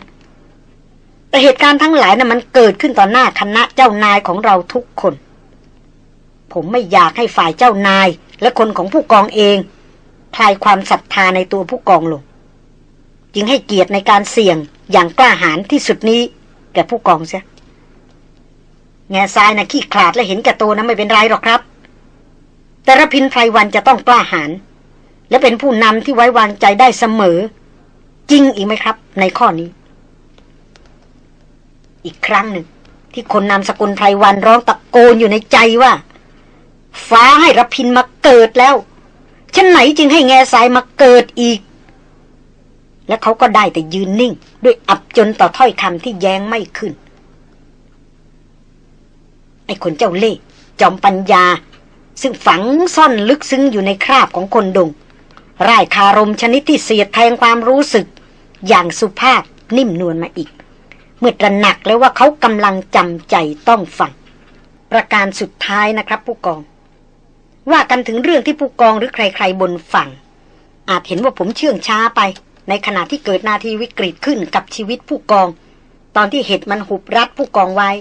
แต่เหตุการณ์ทั้งหลายนะ่ะมันเกิดขึ้นต่อหน้าคณะเจ้านายของเราทุกคน ผมไม่อยากให้ฝ่ายเจ้านาย และคนของผู้กองเองคลายความศรัทธาในตัวผู้กองลง จึงให้เกียรติในการเสี่ยงอย่างกล้าหาญที่สุดนี้ แก่ผู้กองเสียแง่ทรายนะขี้ขลาดและเห็นแก่ตัวนะไม่เป็นไรหรอกครับ แต่ระพินไพรวันจะต้องกล้าหาญและเป็นผู้นำที่ไว้วางใจได้เสมอ จริงอีกไหมครับ ในข้อนี้ อีกครั้งหนึ่ง ที่คนนำสกุลไพรวันร้องตะโกนอยู่ในใจว่า ฟ้าให้รพินมาเกิดแล้วฉันไหนจึงให้แง่สายมาเกิดอีก และเขาก็ได้แต่ยืนนิ่ง ด้วยอับจนต่อถ้อยคำที่แย้งไม่ขึ้น ไอ้คนเจ้าเล่ห์จอมปัญญา ซึ่งฝังซ่อนลึกซึ้งอยู่ในคราบของคนดงร่ายคารมชนิดที่เสียดแทงความรู้สึก อย่างสุภาพนิ่มนวลมาอีก เมื่อตระหนักแล้วว่าเขากำลังจำใจต้องฟัง ประการสุดท้ายนะครับผู้กอง ว่ากันถึงเรื่องที่ผู้กองหรือใครๆบนฝั่ง อาจเห็นว่าผมเชื่องช้าไป ในขณะที่เกิดนาทีวิกฤตขึ้นกับชีวิตผู้กอง ตอนที่เหตุมันหุบรัดผู้กองไว้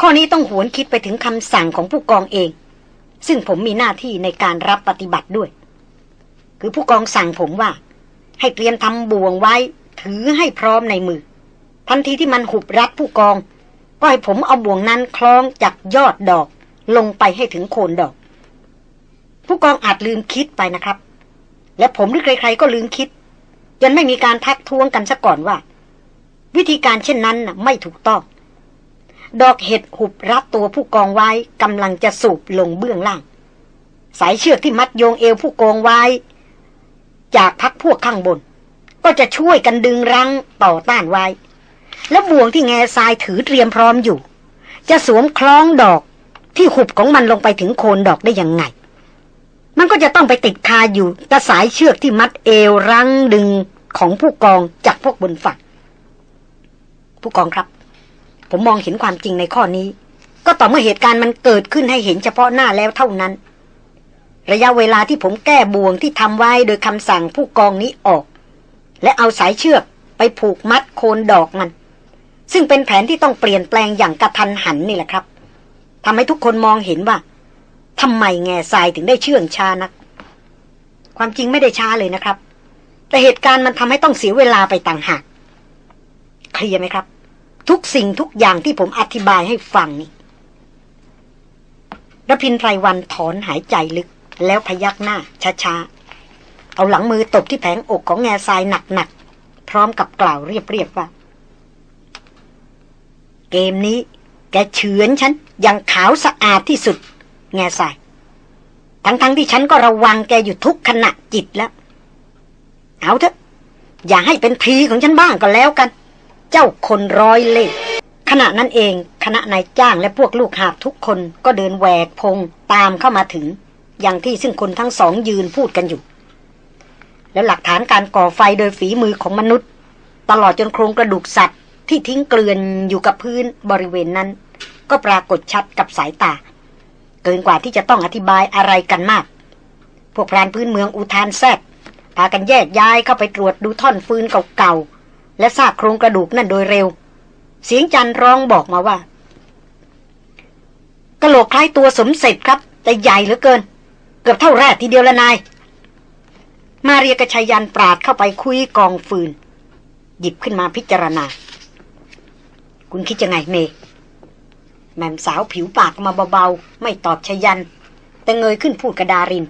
ข้อนี้ต้องหวนคิดไปถึงคำสั่งของผู้กองเอง ซึ่งผมมีหน้าที่ในการรับปฏิบัติด้วย คือผู้กองสั่งผมว่า ให้เตรียมทำบ่วงไว้ ถือให้พร้อมในมือ ทันทีที่มันหุบรัดผู้กอง ก็ให้ผมเอาบ่วงนั้นคล้องจากยอดดอกลงไปให้ถึงโคนดอก ผู้กองอาจลืมคิดไปนะครับ และผมหรือใครๆก็ลืมคิด จนไม่มีการทักท้วงกันซะก่อนว่า วิธีการเช่นนั้นไม่ถูกต้อง ดอกเห็ดหุบรัดตัวผู้กองไว้กำลังจะสูบลงเบื้องล่าง สายเชือกที่มัดโยงเอวผู้กองไว้ จากพักพวกข้างบน ก็จะช่วยกันดึงรั้งต่อต้านไว้ และบ่วงที่แง่ทรายถือเตรียมพร้อมอยู่ จะสวมคล้องดอกที่หุบของมันลงไปถึงโคนดอกได้ยังไง มันก็จะต้องไปติดคาอยู่กระสายเชือกที่มัดเอวรั้งดึงของผู้กองจากพวกบนฝั่ง ผู้กองครับ ผมมองเห็นความจริงในข้อนี้ ก็ต่อเมื่อเหตุการณ์มันเกิดขึ้นให้เห็นเฉพาะหน้าแล้วเท่านั้น ระยะเวลาที่ผมแก้บ่วงที่ทำไว้โดยคำสั่งผู้กองนี้ออก และเอาสายเชือกไปผูกมัดโคนดอกมัน ซึ่งเป็นแผนที่ต้องเปลี่ยนแปลงอย่างกระทันหันนี่แหละครับทำให้ทุกคนมองเห็นว่า ทำไมแง่ทรายถึงได้เชื่องช้านัก ความจริงไม่ได้ช้าเลยนะครับ แต่เหตุการณ์มันทำให้ต้องเสียเวลาไปต่างหากเคลียร์ไหมครับ ทุกสิ่งทุกอย่างที่ผมอธิบายให้ฟังนี่รพินไพรวันถอนหายใจลึก แล้วพยักหน้าช้าๆ เอาหลังมือตบที่แผงอกของแง่ทรายหนักๆ พร้อมกับกล่าวเรียบๆว่า เกมนี้ แกเฉือนฉันอย่างขาวสะอาดที่สุด แง่ทรายทั้งๆทที่ฉันก็ระวังแกอยู่ทุกขณะจิตแล้ว เอาเถอะ อย่าให้เป็นทีของฉันบ้างก็แล้วกัน เจ้าคนร้อยเล่ห์ขณะนั้นเองคณะนายจ้างและพวกลูกหาบทุกคนก็เดินแหวกพงตามเข้ามาถึง อย่างที่ซึ่งคนทั้งสองยืนพูดกันอยู่ แล้วหลักฐานการก่อไฟโดยฝีมือของมนุษย์ ตลอดจนโครงกระดูกสัตว์ที่ทิ้งเกลื่อนอยู่กับพื้นบริเวณนั้น ก็ปรากฏชัดกับสายตา เกินกว่าที่จะต้องอธิบายอะไรกันมาก พวกพรานพื้นเมืองอุทานแซดพากันแยกย้ายเข้าไปตรวจดูท่อนฟืนเก่าๆ และซากโครงกระดูกนั่นโดยเร็ว เสียงจันร้องบอกมาว่ากระโหลกคล้ายตัวสมเสร็จครับ แต่ใหญ่เหลือเกิน เกือบเท่าแรกทีเดียวละนาย มาเรียกระชายันปราดเข้าไปคุยกองฟืน หยิบขึ้นมาพิจารณา คุณคิดยังไงเม แม่มสาวผิวปากมาเบาๆ ไม่ตอบชยัน แต่เงยขึ้นพูดกระดาริน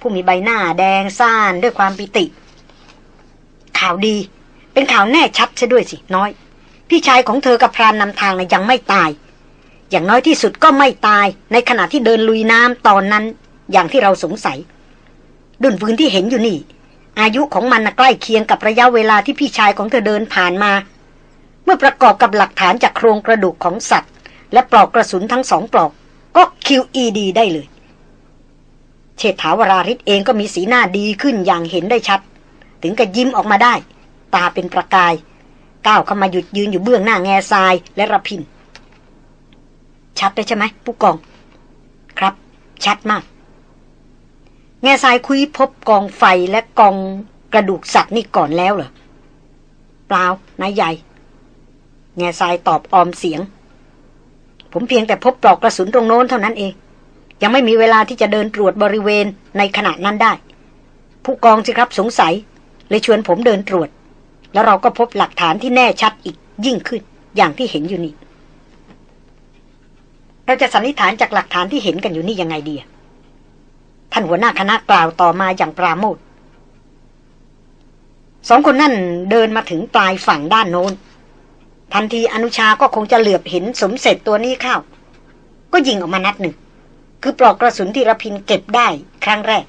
ผู้มีใบหน้าแดงซ่านด้วยความปิติ ข่าวดี เป็นข่าวแน่ชัดซะด้วยสิน้อย พี่ชายของเธอกับพรานนำทางนะยังไม่ตาย อย่างน้อยที่สุดก็ไม่ตาย ในขณะที่เดินลุยน้ำตอนนั้น อย่างที่เราสงสัย ดุนฟืนที่เห็นอยู่นี่ อายุของมันใกล้เคียงกับระยะเวลาที่พี่ชายของเธอเดินผ่านมา เมื่อประกอบกับหลักฐานจากโครงกระดูกของสัตว์ และปลอกกระสุนทั้งสองปลอกก็ QED ได้เลย เชษฐาวราริศเองก็มีสีหน้าดีขึ้นอย่างเห็นได้ชัด ถึงกับยิ้มออกมาได้ ตาเป็นประกาย ก้าวเข้ามาหยุดยืนอยู่เบื้องหน้าแง่ทรายและระพิน ชัดเลยใช่ไหมผู้กอง ครับ ชัดมาก แง่ทรายคุยพบกองไฟและกองกระดูกสัตว์นี่ก่อนแล้วเหรอ เปล่านายใหญ่ แง่ทรายตอบออมเสียง ผมเพียงแต่พบปลอกกระสุนตรงโน้นเท่านั้นเอง ยังไม่มีเวลาที่จะเดินตรวจบริเวณในขณะนั้นได้ ผู้กองสิครับสงสัย เลยชวนผมเดินตรวจ แล้วเราก็พบหลักฐานที่แน่ชัดอีกยิ่งขึ้นอย่างที่เห็นอยู่นี่ เราจะสันนิษฐานจากหลักฐานที่เห็นกันอยู่นี่ยังไงดีท่านหัวหน้าคณะกล่าวต่อมาอย่างปราโมทสองคนนั่นเดินมาถึงปลายฝั่งด้านโน้น ทันทีอนุชาก็คงจะเหลือบเห็นสมเสร็จตัวนี้เข้า ก็ยิงออกมานัดหนึ่ง คือปลอกกระสุนที่ระพินเก็บได้ครั้งแรก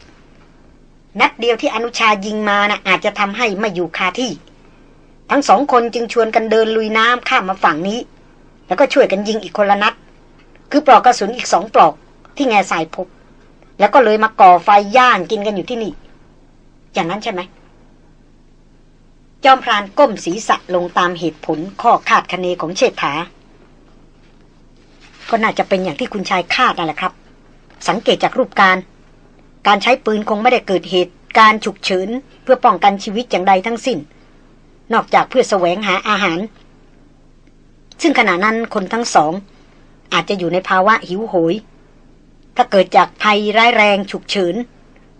นัดเดียวที่อนุชายิงมานะ่ะอาจจะทำให้ไม่อยู่คาที่ ทั้งสองคนจึงชวนกันเดินลุยน้ำข้ามมาฝั่งนี้ แล้วก็ช่วยกันยิงอีกคนละนัด คือปลอกกระสุนอีกสองปลอกที่แง่สายพบ แล้วก็เลยมาก่อไฟย่างกินกันอยู่ที่นี่ อย่างนั้นใช่ไหม จอมพรานก้มศีรษะลงตามเหตุผลข้อคาดคะเนของเชษฐา ก็น่าจะเป็นอย่างที่คุณชายคาดนั่นแหละครับ สังเกตจากรูปการ การใช้ปืนคงไม่ได้เกิดเหตุ การฉุกเฉินเพื่อป้องกันชีวิตอย่างใดทั้งสิ้น นอกจากเพื่อแสวงหาอาหาร ซึ่งขณะนั้นคนทั้งสอง อาจจะอยู่ในภาวะหิวโหย ถ้าเกิดจากภัยร้ายแรงฉุกเฉิน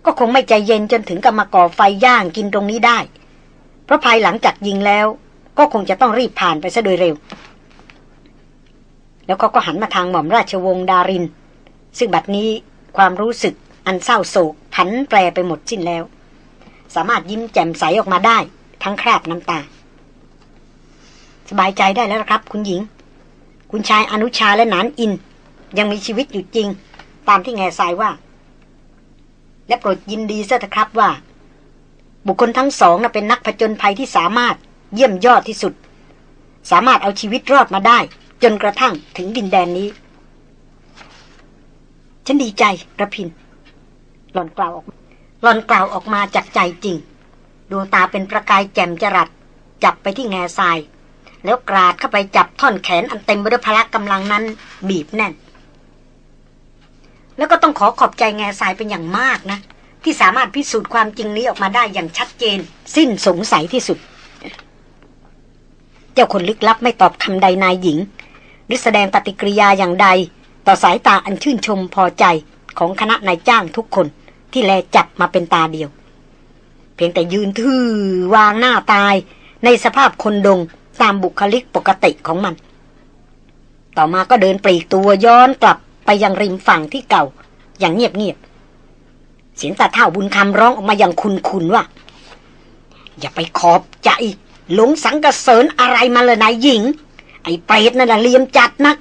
ก็คงไม่ใจเย็นจนถึงกับมาก่อไฟย่างกินตรงนี้ได้ เพราะภายหลังจากยิงแล้ว ก็คงจะต้องรีบผ่านไปซะโดยเร็ว แล้วเขาก็หันมาทางหม่อมราชวงศ์ดาริน ซึ่งบัดนี้ความรู้สึกอันเศร้าโศกผันแปรไปหมดสิ้นแล้ว สามารถยิ้มแจ่มใสออกมาได้ ทั้งคราบน้ำตา สบายใจได้แล้วครับ คุณหญิง คุณชายอนุชาและนานอิน ยังมีชีวิตอยู่จริง ตามที่แง่ทรายว่า และโปรดยินดีซะเถอะครับว่า บุคคลทั้งสองนะเป็นนักผจญภัยที่สามารถเยี่ยมยอดที่สุด สามารถเอาชีวิตรอดมาได้ จนกระทั่งถึงดินแดนนี้ ฉันดีใจระพิน หล่อนกล่าวออก หล่อนกล่าวออกมาจากใจจริง ดวงตาเป็นประกายแจ่มจรัส จับไปที่แง่ทราย แล้วกราดเข้าไปจับท่อนแขนอันเต็มไปด้วยพละกำลังนั้น บีบแน่น แล้วก็ต้องขอขอบใจแง่ทรายเป็นอย่างมากนะ ที่สามารถพิสูจน์ความจริงนี้ออกมาได้อย่างชัดเจน สิ้นสงสัยที่สุด เจ้าคนลึกลับไม่ตอบคำใดนายหญิง หรือแสดงปฏิกิริยาอย่างใด ต่อสายตาอันชื่นชมพอใจของคณะนายจ้างทุกคนที่แลจับมาเป็นตาเดียว เพียงแต่ยืนทื่อวางหน้าตายในสภาพคนดงตามบุคลิกปกติของมัน ต่อมาก็เดินปลีกตัวย้อนกลับไปยังริมฝั่งที่เก่า อย่างเงียบๆ เสียงตาเท่าบุญคำร้องออกมาอย่างคุนๆว่า อย่าไปขอบใจหลงสังกะเสริญอะไรมาเลยนายหญิง ไอ้เปรตนั่นแหละเลียมจัดนัก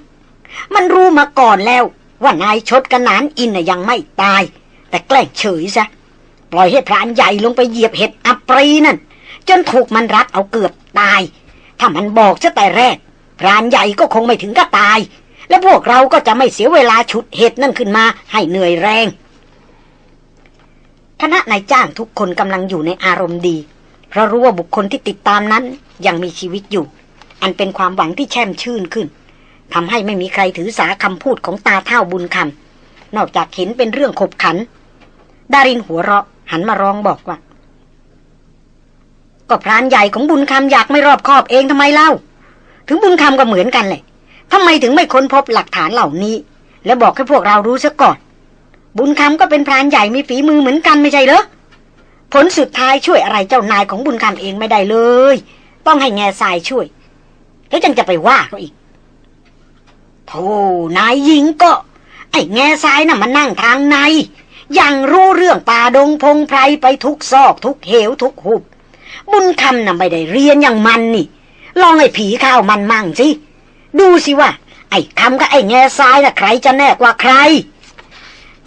มันรู้มาก่อนแล้วว่านายชดกระนานอินน่ะยังไม่ตาย แต่แกล้งเฉยซะปล่อยให้พรานใหญ่ลงไปเหยียบเห็ดอัปรีนั่น จนถูกมันรัดเอาเกือบตาย ถ้ามันบอกซะแต่แรก พรานใหญ่ก็คงไม่ถึงกับตาย และพวกเราก็จะไม่เสียเวลาฉุดเห็ดนั่นขึ้นมาให้เหนื่อยแรง คณะนายจ้างทุกคนกำลังอยู่ในอารมณ์ดี เพราะรู้ว่าบุคคลที่ติดตามนั้นยังมีชีวิตอยู่ อันเป็นความหวังที่แช่มชื่นขึ้นทำให้ไม่มีใครถือสาคำพูดของตาเท่าบุญคำนอกจากเห็นเป็นเรื่องขบขัน ดารินหัวเราะหันมาร้องบอกว่า ก็พรานใหญ่ของบุญคำอยากไม่รอบคอบเองทำไมเล่า ถึงบุญคำก็เหมือนกันเลยทำไมถึงไม่ค้นพบหลักฐานเหล่านี้ และบอกให้พวกเรารู้ซะก่อน บุญคำก็เป็นพรานใหญ่มีฝีมือเหมือนกันไม่ใช่เหรอ ผลสุดท้ายช่วยอะไรเจ้านายของบุญคำเองไม่ได้เลย ต้องให้แง่ทรายช่วย แล้วจังจะไปว่าเขาอีกโธ่นายหญิงก็ ไอ้แง่ทรายน่ะมันนั่งทางใน ยังรู้เรื่องป่าดงพงไพรไปทุกซอก ทุกเหวทุกหุบ บุญคำน่ะไม่ได้เรียนอย่างมันนี่ ลองไอ้ผีข้าวมันมั่งสิ ดูสิว่า ไอ้คำกับไอ้แง่ทรายน่ะใครจะแน่กว่าใคร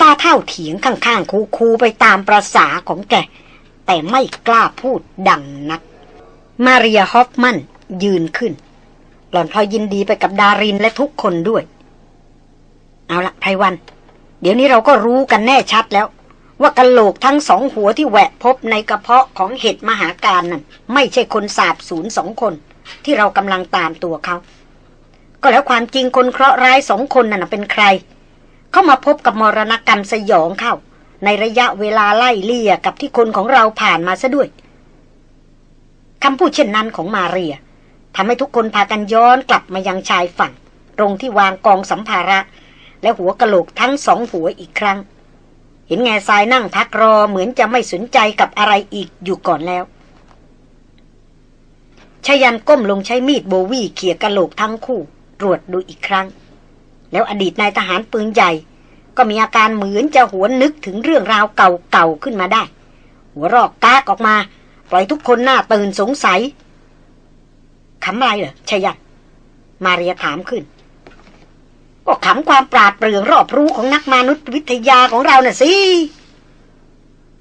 ตาเท่าเถียงข้างๆ คูๆไปตามประษาของแก แต่ไม่กล้าพูดดังนัก มาเรียฮอฟมันยืนขึ้น หล่อนพลอยยินดีไปกับดารินและทุกคนด้วย เอาละไพวัน เดี๋ยวนี้เราก็รู้กันแน่ชัดแล้ว ว่ากะโหลกทั้งสองหัวที่แหวะพบในกระเพาะของเห็ดมหาการนั่นไม่ใช่คนสาบศูนย์สองคน ที่เรากำลังตามตัวเขา ก็แล้วความจริงคนเคราะห์ร้ายสองคนนั่นเป็นใคร เขามาพบกับมรณกรรมสยองเข้า ในระยะเวลาไล่เลี่ยกับที่คนของเราผ่านมาซะด้วยคำพูดเช่นนั้นของมาเรียทำให้ทุกคนพากันย้อนกลับมายังชายฝั่ง ตรงที่วางกองสัมภาระ และหัวกะโหลกทั้งสองหัวอีกครั้ง เห็นแง่ทรายนั่งพักรอเหมือนจะไม่สนใจกับอะไรอีกอยู่ก่อนแล้วชายันก้มลงใช้มีดโบวี่เขี่ยกะโหลกทั้งคู่ ตรวจดูอีกครั้ง แล้วอดีตนายทหารปืนใหญ่ ก็มีอาการเหมือนจะหวนนึกถึงเรื่องราวเก่าๆขึ้นมาได้ หัวรอกกากออกมา ปล่อยทุกคนหน้าตื่นสงสัยขำอะไรเหรอชยันมาเรียถามขึ้น ก็ขำความปราดเปรื่องรอบรู้ของนักมนุษยวิทยาของเราน่ะสิ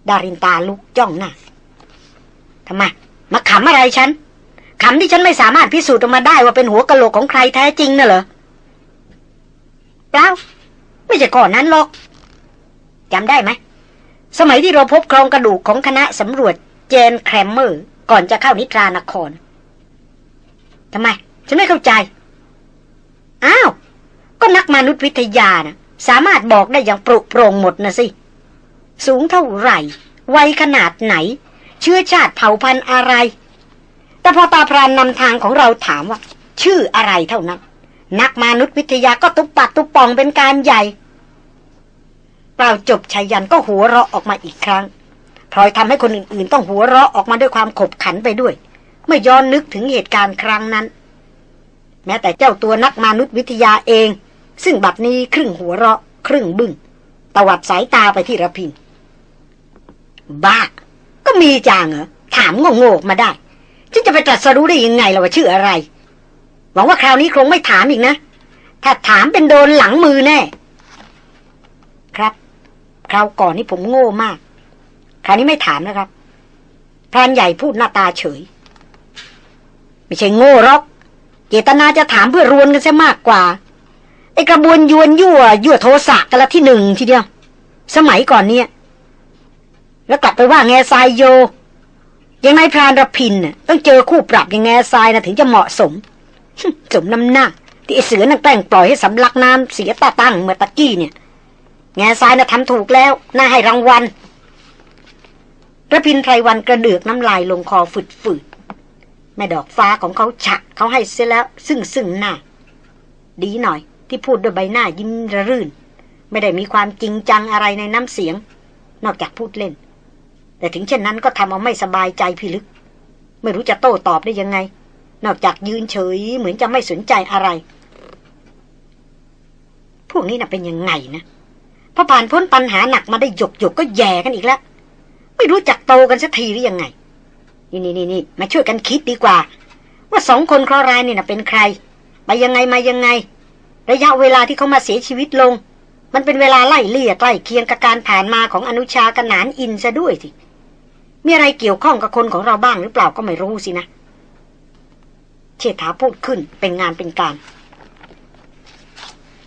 ดารินตาลุกจ้องหน้าทำไม มาขำอะไรฉันขำที่ฉันไม่สามารถพิสูจน์ออกมาได้ว่าเป็นหัวกะโหลกของใครแท้จริงน่ะเหรอ เปล่าไม่ใช่ก่อนนั้นหรอกจำได้ไหม สมัยที่เราพบโครงกระดูกของคณะสำรวจเจนแครมเมอร์ ก่อนจะเข้านิทรานครทำไม ฉันไม่เข้าใจ อ้าว ก็นักมนุษยวิทยานะสามารถบอกได้อย่างปรุโปร่งหมดนะสิ สูงเท่าไหร่ วัยขนาดไหน เชื้อชาติเผ่าพันธุ์อะไร แต่พอตาพรานนำทางของเราถามว่า ชื่ออะไรเท่านั้น นักมนุษยวิทยาก็ตุบปัดตุบปองเป็นการใหญ่ เปล่าจบชายันก็หัวเราะออกมาอีกครั้งพลอยทำให้คนอื่นๆ ต้องหัวเราะออกมาด้วยความขบขันไปด้วยไม่ย้อนนึกถึงเหตุการณ์ครั้งนั้น แม้แต่เจ้าตัวนักมนุษยวิทยาเอง ซึ่งบัดนี้ครึ่งหัวเราะ ครึ่งบึง้งตวัดสายตาไปที่ระพินบ้า ก็มีจางเหรอถามโง่ๆมาได้ฉันจะไปตรัสรู้ได้ยังไงล่ะว่าชื่ออะไร หวังว่าคราวนี้คงไม่ถามอีกนะ ถ้าถามเป็นโดนหลังมือแน่ ครับ คราวก่อนนี่ผมโง่มาก คราวนี้ไม่ถามนะครับพรานใหญ่พูดหน้าตาเฉย ไม่ใช่โง่หรอก เจตนาจะถามเพื่อรวนกันซะมากกว่าไอกระบวนยวนยั่วยั่วโทสะกันละที่หนึ่งทีเดียว สมัยก่อนเนี่ย แล้วกลับไปว่าแง่ทรายโย ยังนายพรานระพินน่ะต้องเจอคู่ปรับยังแง่ทรายนะถึงจะเหมาะสม สมน้ำหน้า ที่ไอเสือนั่งแกล้งปล่อยให้สำลักน้ำเสียตาตั้งเมื่อตะกี้เนี่ยแง่ทรายน่ะทำถูกแล้ว น่าให้รางวัลระพินไพรวันกระเดือกน้ำลายลงคอฝืดแม่ดอกฟ้าของเขาฉะเขาให้เสียแล้ว ซึ่งซึ่งหน้า ดีหน่อย ที่พูดด้วยใบหน้ายิ้มระรื่น ไม่ได้มีความจริงจังอะไรในน้ำเสียง นอกจากพูดเล่น แต่ถึงเช่นนั้นก็ทำเอาไม่สบายใจพิลึก ไม่รู้จะโต้ตอบได้ยังไง นอกจากยืนเฉยเหมือนจะไม่สนใจอะไร พวกนี้น่ะเป็นยังไงนะพอผ่านพ้นปัญหาหนักมาได้หยกหยกก็แย่กันอีกแล้ว ไม่รู้จักโตกันสักทีหรือยังไง นี่นี่นี่มาช่วยกันคิดดีกว่า ว่าสองคนครอรายนี่น่ะเป็นใคร ไปยังไงมายังไง ระยะเวลาที่เขามาเสียชีวิตลง มันเป็นเวลาไล่เลี่ยใกล้เคียงกับการผ่านมาของอนุชากนานอินซะด้วยสิมีอะไรเกี่ยวข้องกับคนของเราบ้างหรือเปล่าก็ไม่รู้สินะ เชษฐาพูดขึ้นเป็นงานเป็นการ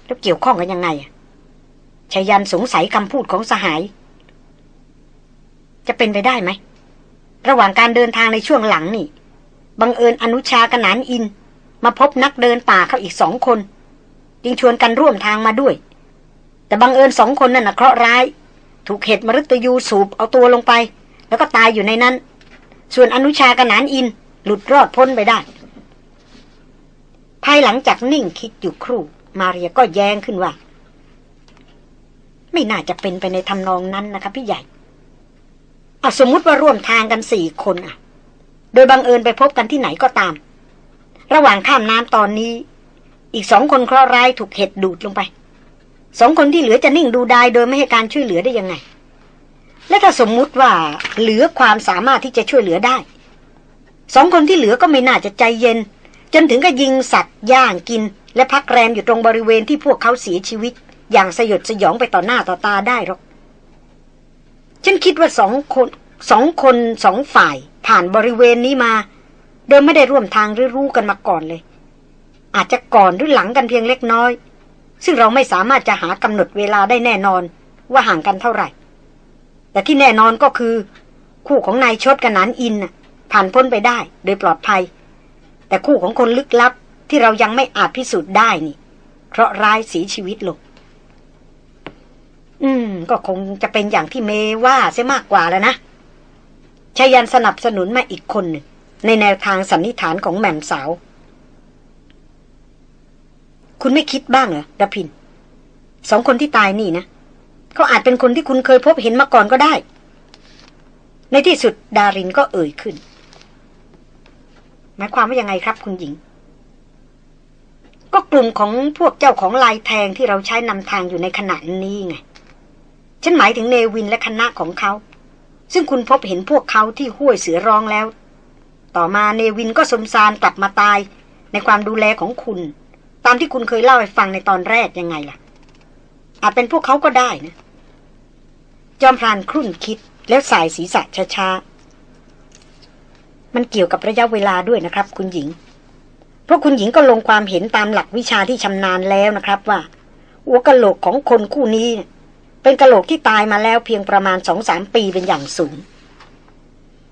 แล้วเกี่ยวข้องกันยังไงชายันสงสัยคำพูดของสหาย จะเป็นไปได้ไหม ระหว่างการเดินทางในช่วงหลังนี่บังเอิญอนุชากนานอิน มาพบนักเดินป่าเขาอีกสองคน จึงชวนกันร่วมทางมาด้วย แต่บังเอิญสองคนนั่นนะเคราะห์ร้าย ถูกเห็ดมฤตยูสูบเอาตัวลงไป แล้วก็ตายอยู่ในนั้น ส่วนอนุชากนานอินหลุดรอดพ้นไปได้ ภายหลังจากนิ่งคิดอยู่ครู่ มาเรียก็แย้งขึ้นว่า ไม่น่าจะเป็นไปในทำนองนั้นนะคะพี่ใหญ่เอาสมมติว่าร่วมทางกันสี่คนอะโดยบังเอิญไปพบกันที่ไหนก็ตาม ระหว่างข้ามน้ำตอนนี้ อีกสองคนเคราะห์ร้ายถูกเห็ดดูดลงไป สองคนที่เหลือจะนิ่งดูดายโดยไม่ให้การช่วยเหลือได้ยังไง และถ้าสมมุติว่าเหลือความสามารถที่จะช่วยเหลือได้ สองคนที่เหลือก็ไม่น่าจะใจเย็น จนถึงกับยิงสัตว์ย่างกิน และพักแรมอยู่ตรงบริเวณที่พวกเขาเสียชีวิต อย่างสยดสยองไปต่อหน้าต่อตาได้หรอก ฉันคิดว่าสองคนสองคนสองฝ่ายผ่านบริเวณนี้มา โดยไม่ได้ร่วมทางหรือรู้กันมาก่อนเลย อาจจะก่อนหรือหลังกันเพียงเล็กน้อย ซึ่งเราไม่สามารถจะหากำหนดเวลาได้แน่นอนว่าห่างกันเท่าไหร่ แต่ที่แน่นอนก็คือ คู่ของนายชดกับนานอินผ่านพ้นไปได้ โดยปลอดภัย แต่คู่ของคนลึกลับที่เรายังไม่อาจพิสูจน์ได้นี่ เพราะร้ายสีชีวิตลง อืม ก็คงจะเป็นอย่างที่เมว่าเสียมากกว่าแล้วนะชายันสนับสนุนมาอีกคนหนึ่งในแนวทางสันนิษฐานของแม่มสาว คุณไม่คิดบ้างเหรอดพิน สองคนที่ตายนี่นะเขาอาจเป็นคนที่คุณเคยพบเห็นมาก่อนก็ได้ ในที่สุดดารินก็เอ่ยขึ้น หมายความว่ายังไงครับคุณหญิง ก็กลุ่มของพวกเจ้าของลายแทงที่เราใช้นำทางอยู่ในขณะนี้ไง ฉันหมายถึงเนวินและคณะของเขา ซึ่งคุณพบเห็นพวกเขาที่ห้วยเสือร้องแล้ว ต่อมาเนวินก็สมสารกลับมาตาย ในความดูแลของคุณ ตามที่คุณเคยเล่าให้ฟังในตอนแรกยังไงล่ะ อาจเป็นพวกเขาก็ได้นะ จอมพรานครุ่นคิดแล้วสายศีรษะช้าๆ มันเกี่ยวกับระยะเวลาด้วยนะครับ คุณหญิง เพราะคุณหญิงก็ลงความเห็นตามหลักวิชาที่ชำนาญแล้วนะครับว่า หัวกะโหลกของคนคู่นี้ เป็นกะโหลกที่ตายมาแล้วเพียงประมาณสองสามปีเป็นอย่างสูง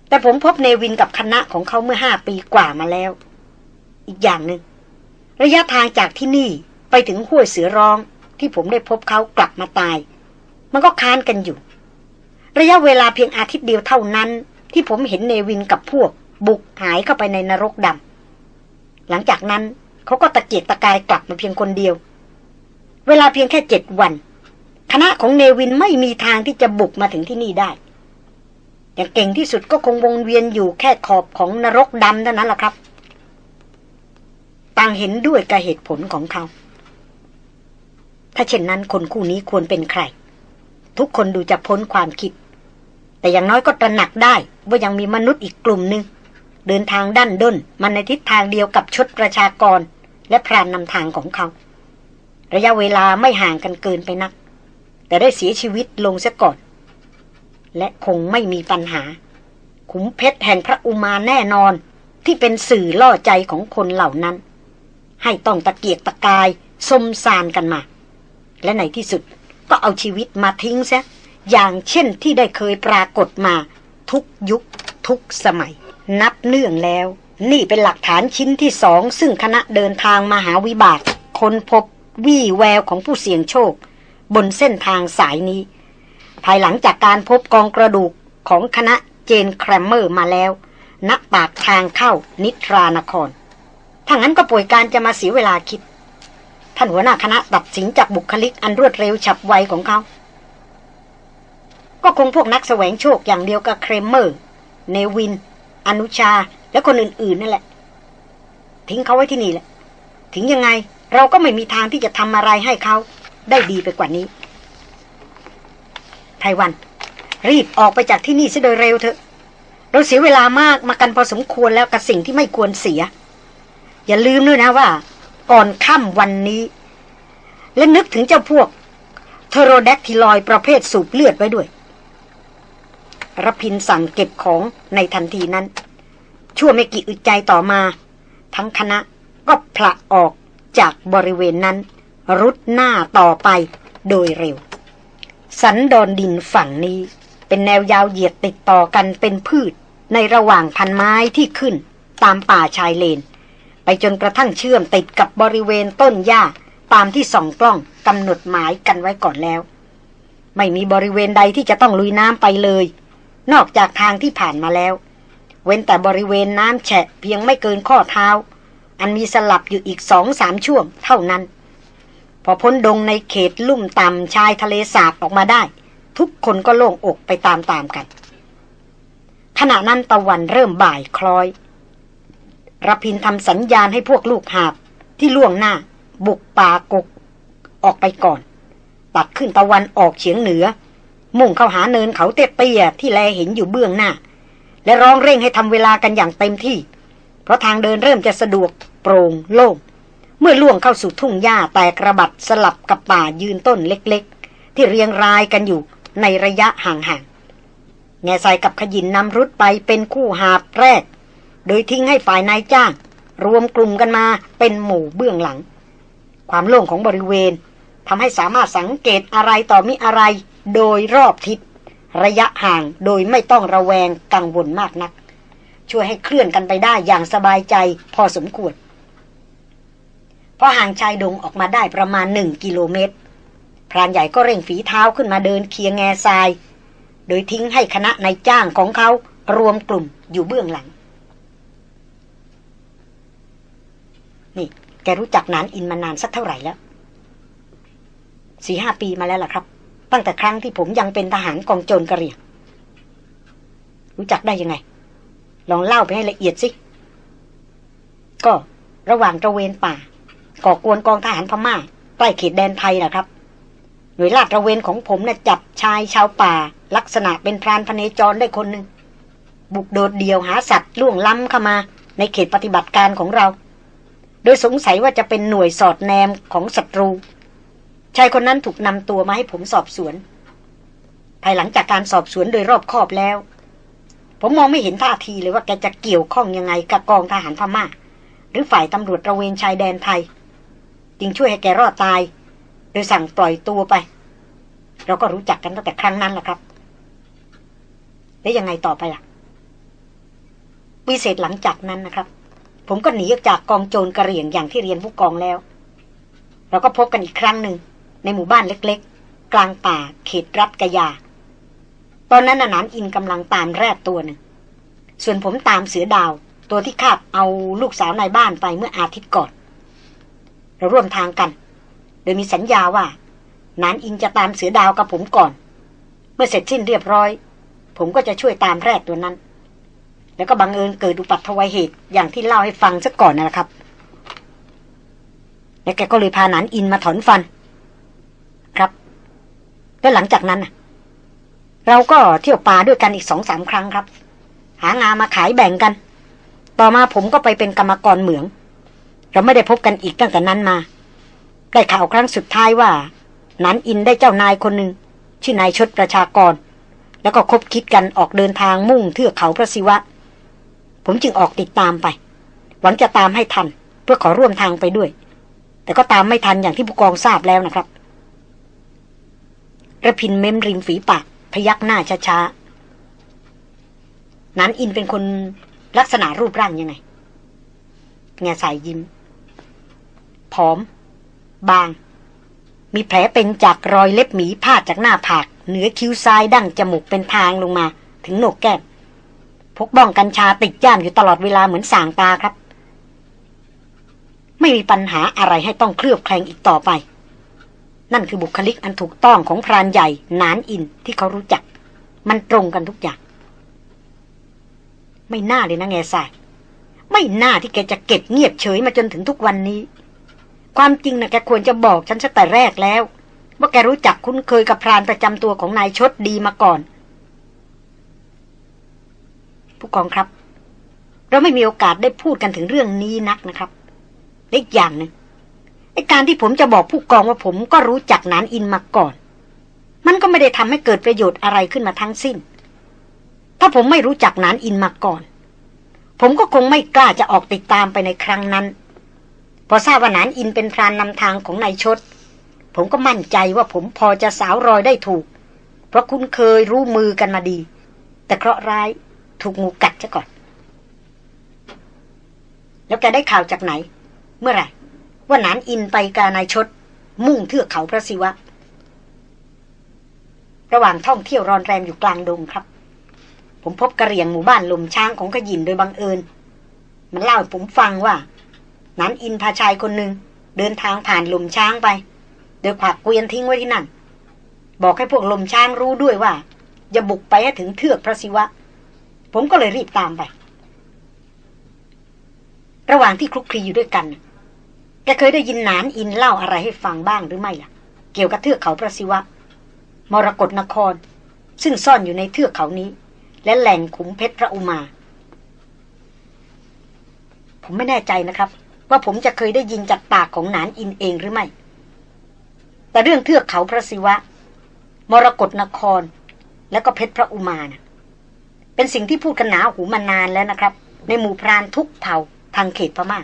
แต่ผมพบเนวินกับคณะของเขาเมื่อห้าปีกว่ามาแล้ว อีกอย่างหนึง่งระยะทางจากที่นี่ไปถึงห้วยเสือร้องที่ผมได้พบเขากลับมาตาย มันก็ค้านกันอยู่ ระยะเวลาเพียงอาทิตย์เดียวเท่านั้น ที่ผมเห็นเนวินกับพวก บุกหายเข้าไปในนรกดำหลังจากนั้นเขาก็ตะเกียกตะกายกลับมาเพียงคนเดียว เวลาเพียงแค่เจ็ดวัน คณะของเนวินไม่มีทางที่จะบุกมาถึงที่นี่ได้ อย่างเก่งที่สุดก็คงวงเวียนอยู่แค่ขอบของนรกดำเท่านั้นแหละครับต่างเห็นด้วยกับเหตุผลของเขา ถ้าเช่นนั้นคนคู่นี้ควรเป็นใคร ทุกคนดูจะพ้นความคิด แต่อย่างน้อยก็ตระหนักได้ว่ายังมีมนุษย์อีกกลุ่มหนึ่ง เดินทางด้านด้นมันในทิศทางเดียวกับชดประชากร และพรานนำทางของเขา ระยะเวลาไม่ห่างกันเกินไปนัก แต่ได้เสียชีวิตลงเสียก่อน และคงไม่มีปัญหา ขุมเพชรแห่งพระอุมาแน่นอนที่เป็นสื่อล่อใจของคนเหล่านั้น ให้ต้องตะเกียกตะกายสมสารกันมา และในที่สุดก็เอาชีวิตมาทิ้งซะอย่างเช่นที่ได้เคยปรากฏมาทุกยุคทุกสมัย นับเนื่องแล้ว นี่เป็นหลักฐานชิ้นที่สอง ซึ่งคณะเดินทางมหาวิบากค้นพบวี่แววของผู้เสี่ยงโชค บนเส้นทางสายนี้ ภายหลังจากการพบกองกระดูกของคณะเจนแครมเมอร์มาแล้วณปากทางเข้านิทรานครถ้างั้นก็ป่วยการจะมาเสียเวลาคิด ท่านหัวหน้าคณะตัดสินจากบุคลิกอันรวดเร็วฉับไวของเขา ก็คงพวกนักแสวงโชคอย่างเดียวกับเครมเมอร์ เนวิน อนุชาและคนอื่นๆนั่นแหละ ทิ้งเขาไว้ที่นี่แหละ ถึงยังไงเราก็ไม่มีทางที่จะทำอะไรให้เขาได้ดีไปกว่านี้ไพวัน รีบออกไปจากที่นี่ซะโดยเร็วเถอะ เราเสียเวลามากมากันพอสมควรแล้วกับสิ่งที่ไม่ควรเสีย อย่าลืมด้วยนะว่า ก่อนค่ำวันนี้ และนึกถึงเจ้าพวกเทโรแดกทิลอยประเภทสูบเลือดไว้ด้วย รพินสั่งเก็บของในทันทีนั้น ชั่วไม่กี่อึดใจต่อมา ทั้งคณะก็ผละออกจากบริเวณนั้น รุดหน้าต่อไปโดยเร็ว สันดอนดินฝั่งนี้ เป็นแนวยาวเหยียดติดต่อกันเป็นพืชในระหว่างพันไม้ที่ขึ้นตามป่าชายเลน ไปจนกระทั่งเชื่อมติดกับบริเวณต้นหญ้าตามที่ส่องกล้องกำหนดหมายกันไว้ก่อนแล้ว ไม่มีบริเวณใดที่จะต้องลุยน้ำไปเลย นอกจากทางที่ผ่านมาแล้ว เว้นแต่บริเวณน้ำแฉะเพียงไม่เกินข้อเท้า อันมีสลับอยู่อีกสองสามช่วงเท่านั้น พอพ้นดงในเขตลุ่มต่ำชายทะเลสาบออกมาได้ ทุกคนก็โล่งอกไปตามๆกัน ขณะนั้นตะวันเริ่มบ่ายคล้อยรพินทำสัญญาณให้พวกลูกหาบที่ล่วงหน้า บุกป่ากกออกไปก่อน ตัดขึ้นตะวันออกเฉียงเหนือ มุ่งเข้าหาเนินเขาเตี้ยๆที่แลเห็นอยู่เบื้องหน้า และร้องเร่งให้ทำเวลากันอย่างเต็มที่ เพราะทางเดินเริ่มจะสะดวกโปร่งโล่งเมื่อล่วงเข้าสู่ทุ่งหญ้าแตกระบัดสลับกับป่ายืนต้นเล็กๆ ที่เรียงรายกันอยู่ในระยะห่างๆแง่ใสกับขยินนำรุดไปเป็นคู่หาบแรก โดยทิ้งให้ฝ่ายนายจ้าง รวมกลุ่มกันมาเป็นหมู่เบื้องหลัง ความโล่งของบริเวณทำให้สามารถสังเกตอะไรต่อมิอะไร โดยรอบทิศ ระยะห่างโดยไม่ต้องระแวงกังวลมากนัก ช่วยให้เคลื่อนกันไปได้อย่างสบายใจพอสมควรพอห่างชายดงออกมาได้ประมาณหนึ่งกิโลเมตรพรานใหญ่ก็เร่งฝีเท้าขึ้นมาเดินเคียงแง่ทราย โดยทิ้งให้คณะนายจ้างของเขารวมกลุ่มอยู่เบื้องหลัง นี่ แกรู้จักนานอินมานานสักเท่าไหร่แล้วสี่ห้าปีมาแล้วล่ะครับ ตั้งแต่ครั้งที่ผมยังเป็นทหารกองโจรกระเหรี่ยงรู้จักได้ยังไง ลองเล่าไปให้ละเอียดสิ ก็ระหว่างตระเวนป่า ก่อกวนกองทหารพม่าใกล้เขตแดนไทยนะครับ หน่วยลาดตระเวนของผมนะ่ะจับชายชาวป่า ลักษณะเป็นพรานพเนจรได้คนหนึ่ง บุกโดดเดี่ยวหาสัตว์ล่วงล้ำเข้ามา ในเขตปฏิบัติการของเรา โดยสงสัยว่าจะเป็นหน่วยสอดแนมของศัตรู ชายคนนั้นถูกนำตัวมาให้ผมสอบสวน ภายหลังจากการสอบสวนโดยรอบคอบแล้ว ผมมองไม่เห็นท่าทีเลยว่าแกจะเกี่ยวข้องยังไงกับกองทหารพม่า หรือฝ่ายตำรวจระเวนชายแดนไทย จึงช่วยให้แกรอดตาย โดยสั่งปล่อยตัวไป เราก็รู้จักกันตั้งแต่ครั้งนั้นแหละครับ แล้วยังไงต่อไปล่ะวิเศษหลังจากนั้นนะครับ ผมก็หนีออกจากกองโจรกระเหรี่ยงอย่างที่เรียนผู้กองแล้ว เราก็พบกันอีกครั้งหนึ่ง ในหมู่บ้านเล็กๆ กลางป่าเขตรัฐกยา ตอนนั้นนานอินกำลังตามแรดตัวหนึ่ง ส่วนผมตามเสือดาว ตัวที่คาบเอาลูกสาวนายบ้านไปเมื่ออาทิตย์ก่อน เราร่วมทางกัน โดยมีสัญญาว่านานอินจะตามเสือดาวกับผมก่อน เมื่อเสร็จสิ้นเรียบร้อย ผมก็จะช่วยตามแรดตัวนั้น แล้วก็บังเอิญเกิดอุปัตถวัยเหตุอย่างที่เล่าให้ฟังซะก่อนนะครับ แล้วแกก็เลยพานันอินมาถอนฟัน ครับ แล้วหลังจากนั้นนะเราก็เที่ยวป่าด้วยกันอีกสองสามครั้งครับ หางามาขายแบ่งกัน ต่อมาผมก็ไปเป็นกรรมกรเหมือง เราไม่ได้พบกันอีกตั้งแต่นั้นมา ได้ข่าวครั้งสุดท้ายว่า นันอินได้เจ้านายคนหนึ่งชื่อนายชดประชากร แล้วก็คบคิดกันออกเดินทางมุ่งเทือกเขาพระศิวะ ผมจึงออกติดตามไป หวังจะตามให้ทัน เพื่อขอร่วมทางไปด้วย แต่ก็ตามไม่ทันอย่างที่ผู้กองทราบแล้วนะครับ ระพินเม้มริมฝีปาก พยักหน้าช้าๆนั้นอินเป็นคนลักษณะรูปร่างยังไงแง่สายยิ้ม ผอม บาง มีแผลเป็นจากรอยเล็บหมีพาดจากหน้าผาก เหนือคิ้วซ้ายดั้งจมูกเป็นทางลงมา ถึงโหนกแก้มพกบ้องกัญชาติดย่ามอยู่ตลอดเวลาเหมือนสางตาครับ ไม่มีปัญหาอะไรให้ต้องเคลือบแคลงอีกต่อไป นั่นคือบุคลิกอันถูกต้องของพรานใหญ่นานอินที่เขารู้จัก มันตรงกันทุกอย่าง ไม่น่าเลยนะแง่สาย ไม่น่าที่แกจะเก็บเงียบเฉยมาจนถึงทุกวันนี้ ความจริงนะแกควรจะบอกฉันตั้งแต่แรกแล้ว ว่าแกรู้จักคุ้นเคยกับพรานประจำตัวของนายชดดีมาก่อน ผู้กองครับ เราไม่มีโอกาสได้พูดกันถึงเรื่องนี้นักนะครับเล็กอย่างหนึ่ง ไอการที่ผมจะบอกผู้กองว่าผมก็รู้จักนานอินมาก่อน มันก็ไม่ได้ทำให้เกิดประโยชน์อะไรขึ้นมาทั้งสิ้น ถ้าผมไม่รู้จักนานอินมาก่อน ผมก็คงไม่กล้าจะออกติดตามไปในครั้งนั้น พอทราบว่านานอินเป็นพรานนำทางของนายชด ผมก็มั่นใจว่าผมพอจะสาวรอยได้ถูก เพราะคุณเคยรู้มือกันมาดี แต่เคราะห์ร้ายถูกงูกัดซะก่อน แล้วแกได้ข่าวจากไหน เมื่อไหร่ ว่านานอินไปกานายชด มุ่งเทือกเขาพระศิวะ ระหว่างท่องเที่ยวรอนแรมอยู่กลางดงครับ ผมพบกระเรียงหมู่บ้านลมช้างของขยินโดยบังเอิญ มันเล่าให้ผมฟังว่านันอินพาชายคนหนึ่งเดินทางผ่านลมช้างไป โดยขวักเกวียนทิ้งไว้ที่นั่น บอกให้พวกลมช้างรู้ด้วยว่าอย่าบุกไปให้ถึงเทือกพระศิวะ ผมก็เลยรีบตามไป ระหว่างที่คลุกคลีอยู่ด้วยกัน แกเคยได้ยินนานอินเล่าอะไรให้ฟังบ้างหรือไม่ล่ะ เกี่ยวกับเทือกเขาพระศิวะ มรกรนคร ซึ่งซ่อนอยู่ในเทือกเขานี้ และแหล่งขุมเพชรพระอุมา ผมไม่แน่ใจนะครับ ว่าผมจะเคยได้ยินจากปากของนานอินเองหรือไม่ แต่เรื่องเทือกเขาพระศิวะ มรกรนคร แล้วก็เพชรพระอุมานะเป็นสิ่งที่พูดกันหนาหูมานานแล้วนะครับ ในหมู่พรานทุกเผ่าทางเขตพมา่า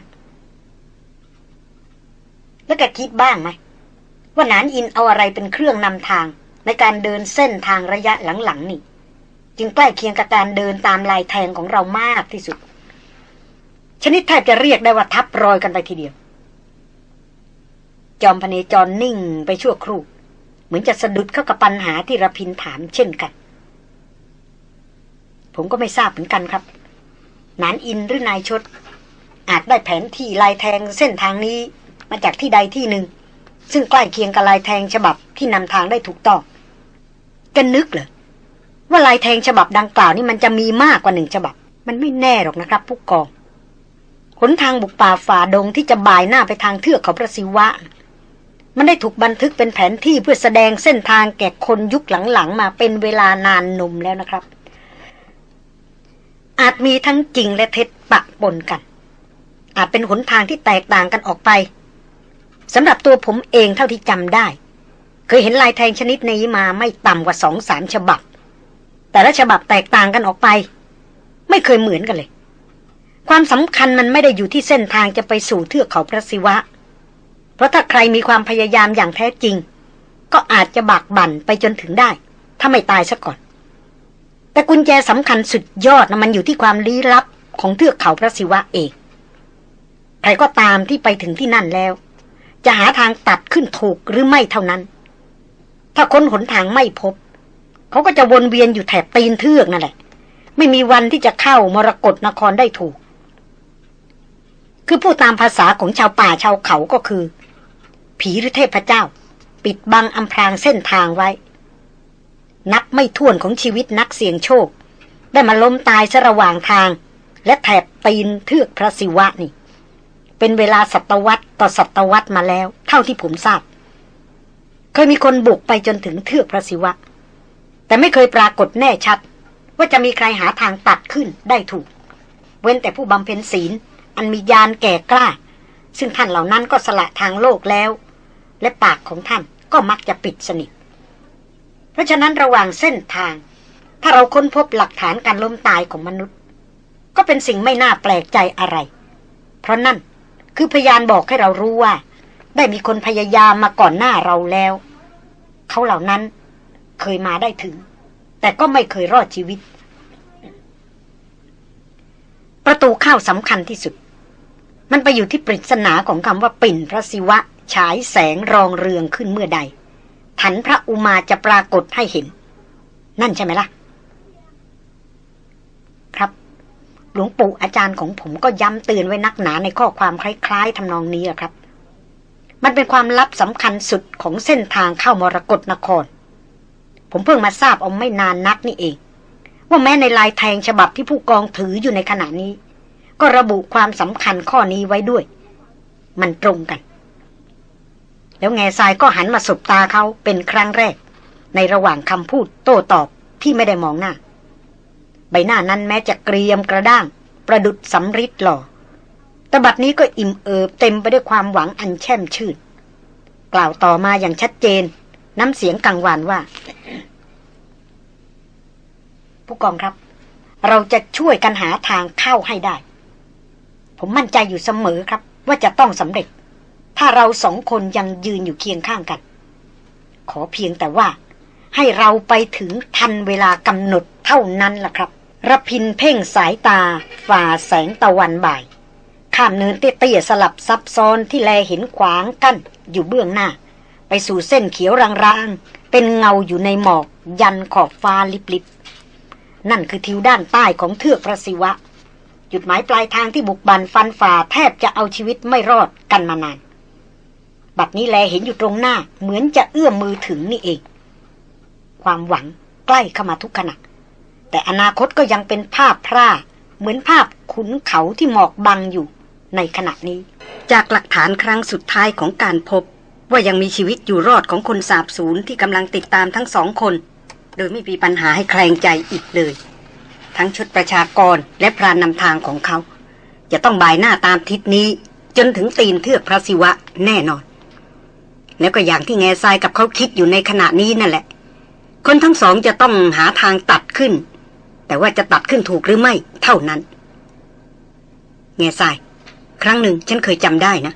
แล้วแกคิดบ้างไหมว่านานอินเอาอะไรเป็นเครื่องนำทาง ในการเดินเส้นทางระยะหลังๆนี่ จึงใกล้เคียงกับการเดินตามลายแทงของเรามากที่สุด ชนิดแทบจะเรียกได้ว่าทับรอยกันไปทีเดียว จอมพเนจรนิ่งไปชั่วครู่เหมือนจะสะดุดเข้ากับปัญหาที่ระพินถามเช่นกัน ผมก็ไม่ทราบเหมือนกันครับ นานอินหรือนายชด อาจได้แผนที่ลายแทงเส้นทางนี้ มาจากที่ใดที่หนึ่ง ซึ่งใกล้เคียงกับลายแทงฉบับที่นำทางได้ถูกต้องกันนึกเหรอว่าลายแทงฉบับดังกล่าวนี่มันจะมีมากกว่าหนึ่งฉบับ มันไม่แน่หรอกนะครับผู้กองหนทางบุกป่าฝ่าดงที่จะบ่ายหน้าไปทางเทือกเขาพระศิวะ มันได้ถูกบันทึกเป็นแผนที่เพื่อแสดงเส้นทางแก่คนยุคหลังๆ มาเป็นเวลานานนมแล้วนะครับ อาจมีทั้งจริงและเท็จปะปนกัน อาจเป็นหนทางที่แตกต่างกันออกไป สำหรับตัวผมเองเท่าที่จำได้ เคยเห็นลายแทงชนิดนี้มาไม่ต่ำกว่าสองสามฉบับ แต่ละฉบับแตกต่างกันออกไป ไม่เคยเหมือนกันเลย ความสำคัญมันไม่ได้อยู่ที่เส้นทางจะไปสู่เทือกเขาพระศิวะ เพราะถ้าใครมีความพยายามอย่างแท้จริง ก็อาจจะบากบั่นไปจนถึงได้ ถ้าไม่ตายซะก่อน แต่กุญแจสำคัญสุดยอดนะมันอยู่ที่ความลี้ลับของเทือกเขาพระศิวะเองใครก็ตามที่ไปถึงที่นั่นแล้ว จะหาทางตัดขึ้นถูกหรือไม่เท่านั้น ถ้าค้นหนทางไม่พบ เขาก็จะวนเวียนอยู่แถบตีนเทือกนั่นแหละ ไม่มีวันที่จะเข้ามรกรนครได้ถูก คือพูดตามภาษาของชาวป่าชาวเขาก็คือ ผีหรือเทพเจ้า ปิดบังอำพรางเส้นทางไว้ นับไม่ถ้วนของชีวิตนักเสี่ยงโชค ได้มาล้มตายซะระหว่างทาง และแถบตีนเทือกพระศิวะนี่ เป็นเวลาศตวรรษต่อศตวรรษมาแล้ว เท่าที่ผมทราบ เคยมีคนบุกไปจนถึงเทือกพระศิวะ แต่ไม่เคยปรากฏแน่ชัด ว่าจะมีใครหาทางตัดขึ้นได้ถูก เว้นแต่ผู้บำเพ็ญศีล อันมียานแก่กล้า ซึ่งท่านเหล่านั้นก็สละทางโลกแล้ว และปากของท่านก็มักจะปิดสนิท เพราะฉะนั้นระหว่างเส้นทาง ถ้าเราค้นพบหลักฐานการล้มตายของมนุษย์ ก็เป็นสิ่งไม่น่าแปลกใจอะไร เพราะนั่น คือพยานบอกให้เรารู้ว่า ได้มีคนพยายามมาก่อนหน้าเราแล้ว เขาเหล่านั้นเคยมาได้ถึง แต่ก็ไม่เคยรอดชีวิต ประตูเข้าสำคัญที่สุด มันไปอยู่ที่ปริศนาของคำว่าปิ่นพระศิวะ ฉายแสงรองเรืองขึ้นเมื่อใด ถันพระอุมาจะปรากฏให้เห็น นั่นใช่ไหมละ่ะ หลวงปู่อาจารย์ของผมก็ย้ำเตือนไว้นักหนาในข้อความคล้ายๆทำนองนี้ครับ มันเป็นความลับสำคัญสุดของเส้นทางเข้ามรกรนคร ผมเพิ่งมาทราบเอาไม่นานนักนี่เอง ว่าแม้ในลายแทงฉบับที่ผู้กองถืออยู่ในขณะนี้ ก็ระบุความสำคัญข้อนี้ไว้ด้วย มันตรงกัน แล้วแง่ทรายก็หันมาสบตาเขาเป็นครั้งแรก ในระหว่างคำพูดโต้ตอบที่ไม่ได้มองหน้า ใบหน้านั้นแม้จะเกรียมกระด้าง ประดุดสำริดหล่อแต่บัดนี้ก็อิ่มเอิบเต็มไปด้วยความหวังอันแช่มชื่น กล่าวต่อมาอย่างชัดเจน น้ำเสียงกังวานว่า ผู้กองครับ เราจะช่วยกันหาทางเข้าให้ได้ ผมมั่นใจอยู่เสมอครับ ว่าจะต้องสำเร็จ ถ้าเราสองคนยังยืนอยู่เคียงข้างกัน ขอเพียงแต่ว่าให้เราไปถึงทันเวลากำหนดเท่านั้นล่ะครับ รพินเพ่งสายตา ฝ่าแสงตะวันบ่าย ข้ามเนินเตี้ยๆสลับซับซ้อนที่แลเห็นขวางกั้นอยู่เบื้องหน้า ไปสู่เส้นเขียวรางๆ เป็นเงาอยู่ในหมอก ยันขอบฟ้าลิบๆ นั่นคือทิวด้านใต้ของเทือกพระศิวะ จุดหมายปลายทางที่บุกบันฟันฝ่าแทบจะเอาชีวิตไม่รอดกันมานาน บัดนี้แลเห็นอยู่ตรงหน้า เหมือนจะเอื้อมมือถึงนี่เอง ความหวังใกล้เข้ามาทุกขณะ แต่อนาคตก็ยังเป็นภาพพร่า เหมือนภาพขุนเขาที่หมอกบังอยู่ ในขณะนี้ จากหลักฐานครั้งสุดท้ายของการพบ ว่ายังมีชีวิตอยู่รอดของคนสาบสูญที่กำลังติดตามทั้งสองคน โดยไม่มีปัญหาให้แคลงใจอีกเลย ทั้งชุดประชากรและพรานนำทางของเขา จะต้องบายหน้าตามทิศนี้ จนถึงตีนเทือกพระศิวะแน่นอน แล้วก็อย่างที่แง่ทรายกับเขาคิดอยู่ในขณะนี้นั่นแหละ คนทั้งสองจะต้องหาทางตัดขึ้น แต่ว่าจะตัดขึ้นถูกหรือไม่ เท่านั้น แง่ทราย ครั้งหนึ่งฉันเคยจำได้นะ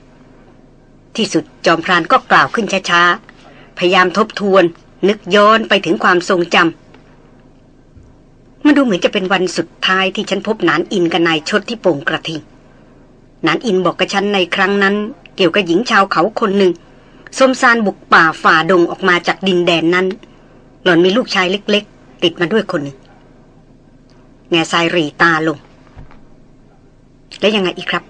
ที่สุดจอมพรานก็กล่าวขึ้นช้าๆ พยายามทบทวน นึกย้อนไปถึงความทรงจำมันดูเหมือนจะเป็นวันสุดท้ายที่ฉันพบนานอินกับนายชดที่โป่งกระทิงนานอินบอกกับฉันในครั้งนั้น เกี่ยวกับหญิงชาวเขาคนหนึ่งสมซานบุกป่าฝ่าดงออกมาจากดินแดนนั้น หล่อนมีลูกชายเล็ก ๆ ติดมาด้วยคนหนึ่ง แง่ทรายรีตาลง แล้วยังไงอีกครับ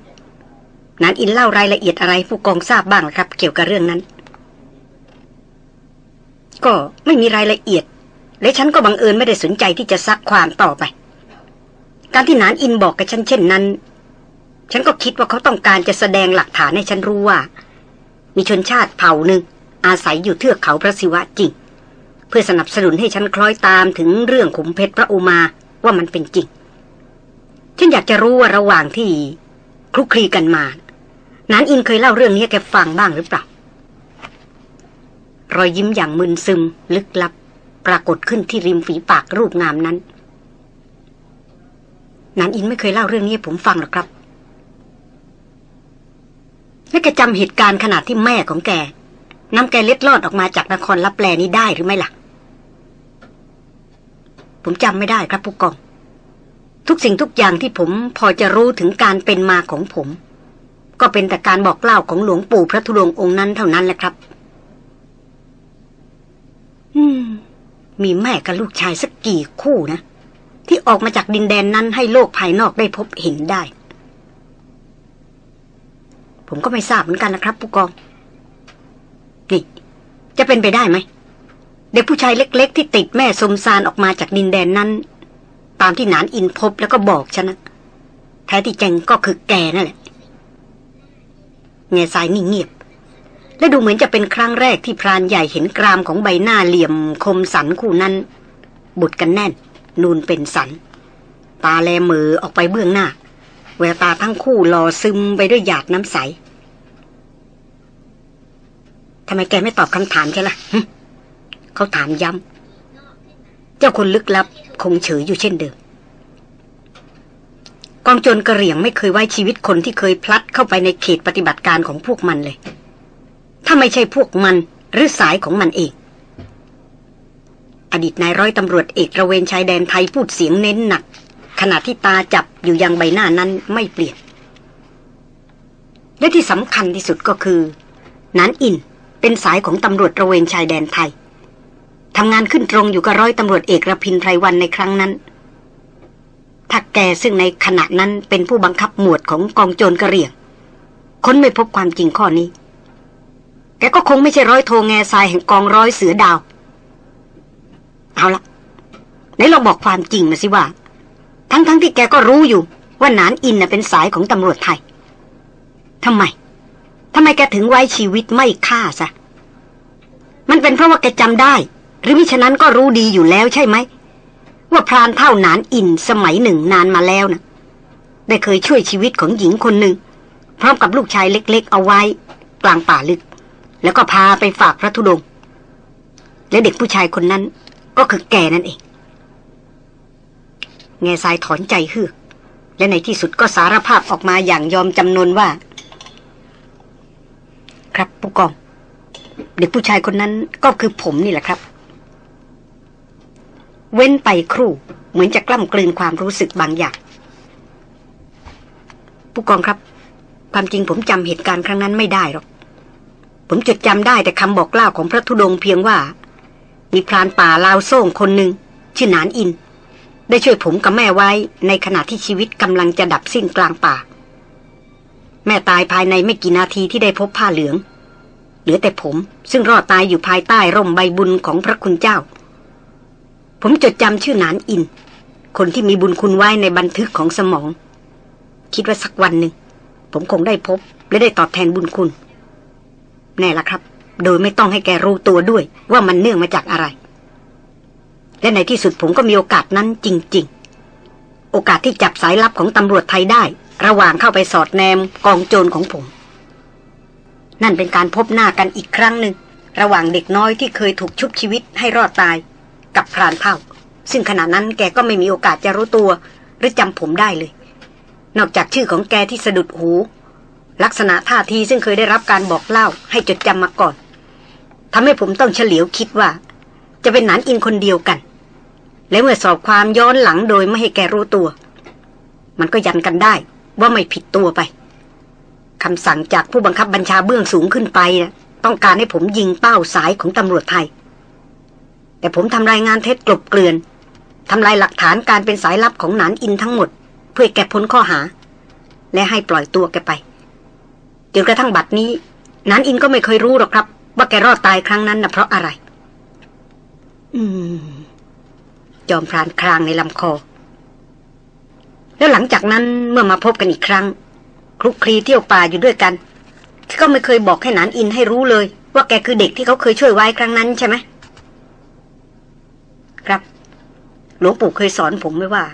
นานอินเล่ารายละเอียดอะไรผู้กองทราบบ้างครับ เกี่ยวกับเรื่องนั้น ก็ไม่มีรายละเอียด และฉันก็บังเอิญไม่ได้สนใจที่จะซักความต่อไป การที่นานอินบอกกับฉันเช่นนั้น ฉันก็คิดว่าเขาต้องการจะแสดงหลักฐานให้ฉันรู้ว่า มีชนชาติเผ่าหนึ่งอาศัยอยู่เทือกเขาพระศิวะจริง เพื่อสนับสนุนให้ฉันคล้อยตามถึงเรื่องขุมเพชรพระอุมา ว่ามันเป็นจริง ฉันอยากจะรู้ว่าระหว่างที่คลุกคลีกันมานานอินเคยเล่าเรื่องนี้แกฟังบ้างหรือเปล่า รอยยิ้มอย่างมึนซึมลึกลับ ปรากฏขึ้นที่ริมฝีปากรูปงามนั้นนานอินไม่เคยเล่าเรื่องนี้ผมฟังหรอกครับ แล้วแกจำเหตุการณ์ขนาดที่แม่ของแกนำแกเล็ดลอดออกมาจากนครลับแปลนี้ได้หรือไม่ล่ะ ผมจำไม่ได้ครับผู้กอง ทุกสิ่งทุกอย่างที่ผมพอจะรู้ถึงการเป็นมาของผม ก็เป็นแต่การบอกเล่าของหลวงปู่พระธุดงค์องค์นั้นเท่านั้นแหละครับ อืม มีแม่กับลูกชายสักกี่คู่นะ ที่ออกมาจากดินแดนนั้นให้โลกภายนอกได้พบเห็นได้ ผมก็ไม่ทราบเหมือนกันนะครับผู้กองนี่จะเป็นไปได้ไหม เด็กผู้ชายเล็ก ๆ ที่ติดแม่สมซานออกมาจากดินแดนนั้น ตามที่นานอินพบแล้วก็บอกฉันนะแท้ที่จริงก็คือแกนั่นแหละเงยสายนิ่งเงียบ และดูเหมือนจะเป็นครั้งแรกที่พรานใหญ่เห็นกรามของใบหน้าเหลี่ยมคมสันคู่นั้น บุดกันแน่น นูนเป็นสัน ตาแลมือออกไปเบื้องหน้า แววตาทั้งคู่หลอซึมไปด้วยหยาดน้ำใสทำไมแกไม่ตอบคำถามใช่ละ่ะ เขาถามย้ำ เจ้าคนลึกลับ คงเฉยอยู่เช่นเดิม กองโจรกระเหรี่ยงไม่เคยไว้ชีวิตคนที่เคยพลัดเข้าไปในเขตปฏิบัติการของพวกมันเลย ถ้าไม่ใช่พวกมันหรือสายของมันเอง อดีตนายร้อยตำรวจเอกระเวนชายแดนไทยพูดเสียงเน้นหนัก ขณะที่ตาจับอยู่ยังใบหน้านั้นไม่เปลี่ยน และที่สำคัญที่สุดก็คือนันอินเป็นสายของตำรวจระเวนชายแดนไทย ทำงานขึ้นตรงอยู่กับร้อยตำรวจเอกระพินไพรวันในครั้งนั้นถ้าแกซึ่งในขณะนั้นเป็นผู้บังคับหมวดของกองโจรกระเรียง ค้นไม่พบความจริงข้อนี้ แกก็คงไม่ใช่ร้อยโทงแง่ทรายแห่งกองร้อยเสือดาว เอาละไหนเราบอกความจริงมาสิว่า ทั้งๆทที่แกก็รู้อยู่ ว่านานอินเป็นสายของตำรวจไทยทำไมทำไมแกถึงไว้ชีวิตไม่ฆ่าซะ มันเป็นเพราะว่าแกจำได้ หรือมิฉะนั้นก็รู้ดีอยู่แล้วใช่ไหม ว่าพรานเท่านานอินสมัยหนึ่งนานมาแล้วนะได้เคยช่วยชีวิตของหญิงคนหนึ่ง พร้อมกับลูกชายเล็ก ๆ เอาไว้ กลางป่าลึก แล้วก็พาไปฝากพระธุดงค์และเด็กผู้ชายคนนั้นก็คือแกนั่นเองแง่ทรายถอนใจฮือและในที่สุดก็สารภาพออกมาอย่างยอมจำนนว่า ครับผู้กอง เด็กผู้ชายคนนั้นก็คือผมนี่แหละครับ เว้นไปครู่ เหมือนจะกล้ำกลืนความรู้สึกบางอย่าง ผู้กองครับ ความจริงผมจำเหตุการณ์ครั้งนั้นไม่ได้หรอก ผมจดจำได้แต่คำบอกเล่าของพระธุดงค์เพียงว่า มีพรานป่าลาวโซ่งคนหนึ่งชื่อนานอิน ได้ช่วยผมกับแม่ไว้ในขณะที่ชีวิตกำลังจะดับสิ้นกลางป่า แม่ตายภายในไม่กี่นาทีที่ได้พบผ้าเหลือง เหลือแต่ผมซึ่งรอดตายอยู่ภายใต้ร่มใบบุญของพระคุณเจ้า ผมจดจำชื่อนานอิน คนที่มีบุญคุณไว้ในบันทึกของสมอง คิดว่าสักวันหนึ่ง ผมคงได้พบและได้ตอบแทนบุญคุณ แน่ละครับ โดยไม่ต้องให้แกรู้ตัวด้วย ว่ามันเนื่องมาจากอะไร และในที่สุดผมก็มีโอกาสนั้นจริง ๆ โอกาสที่จับสายลับของตำรวจไทยได้ ระหว่างเข้าไปสอดแนมกองโจรของผม นั่นเป็นการพบหน้ากันอีกครั้งหนึ่งระหว่างเด็กน้อยที่เคยถูกชุบชีวิตให้รอดตาย กับพรานเผ่า ซึ่งขณะนั้นแกก็ไม่มีโอกาสจะรู้ตัว หรือจำผมได้เลย นอกจากชื่อของแกที่สะดุดหู ลักษณะท่าทีซึ่งเคยได้รับการบอกเล่า ให้จดจำมาก่อนทำให้ผมต้องเฉลียวคิดว่า จะเป็นหนานอินคนเดียวกัน และเมื่อสอบความย้อนหลังโดยไม่ให้แกรู้ตัว มันก็ยันกันได้ว่าไม่ผิดตัวไปคำสั่งจากผู้บังคับบัญชาเบื้องสูงขึ้นไปนะต้องการให้ผมยิงเป้าสายของตำรวจไทย แต่ผมทำรายงานเท็จกลบเกลื่อนทำลายหลักฐานการเป็นสายลับของหนานอินทั้งหมด เพื่อแกพ้นข้อหา และให้ปล่อยตัวแกไปจนกระทั่งบัดนี้หนานอินก็ไม่เคยรู้หรอกครับ ว่าแกรอดตายครั้งนั้นนะเพราะอะไร อืม จอมพรานครางในลำคอ แล้วหลังจากนั้นเมื่อมาพบกันอีกครั้งคลุกคลีเที่ยวป่าอยู่ด้วยกันก็ไม่เคยบอกให้หนานอินให้รู้เลย ว่าแกคือเด็กที่เขาเคยช่วยไว้ครั้งนั้นใช่ไหม ครับ หลวงปู่เคยสอนผมไว้ว่า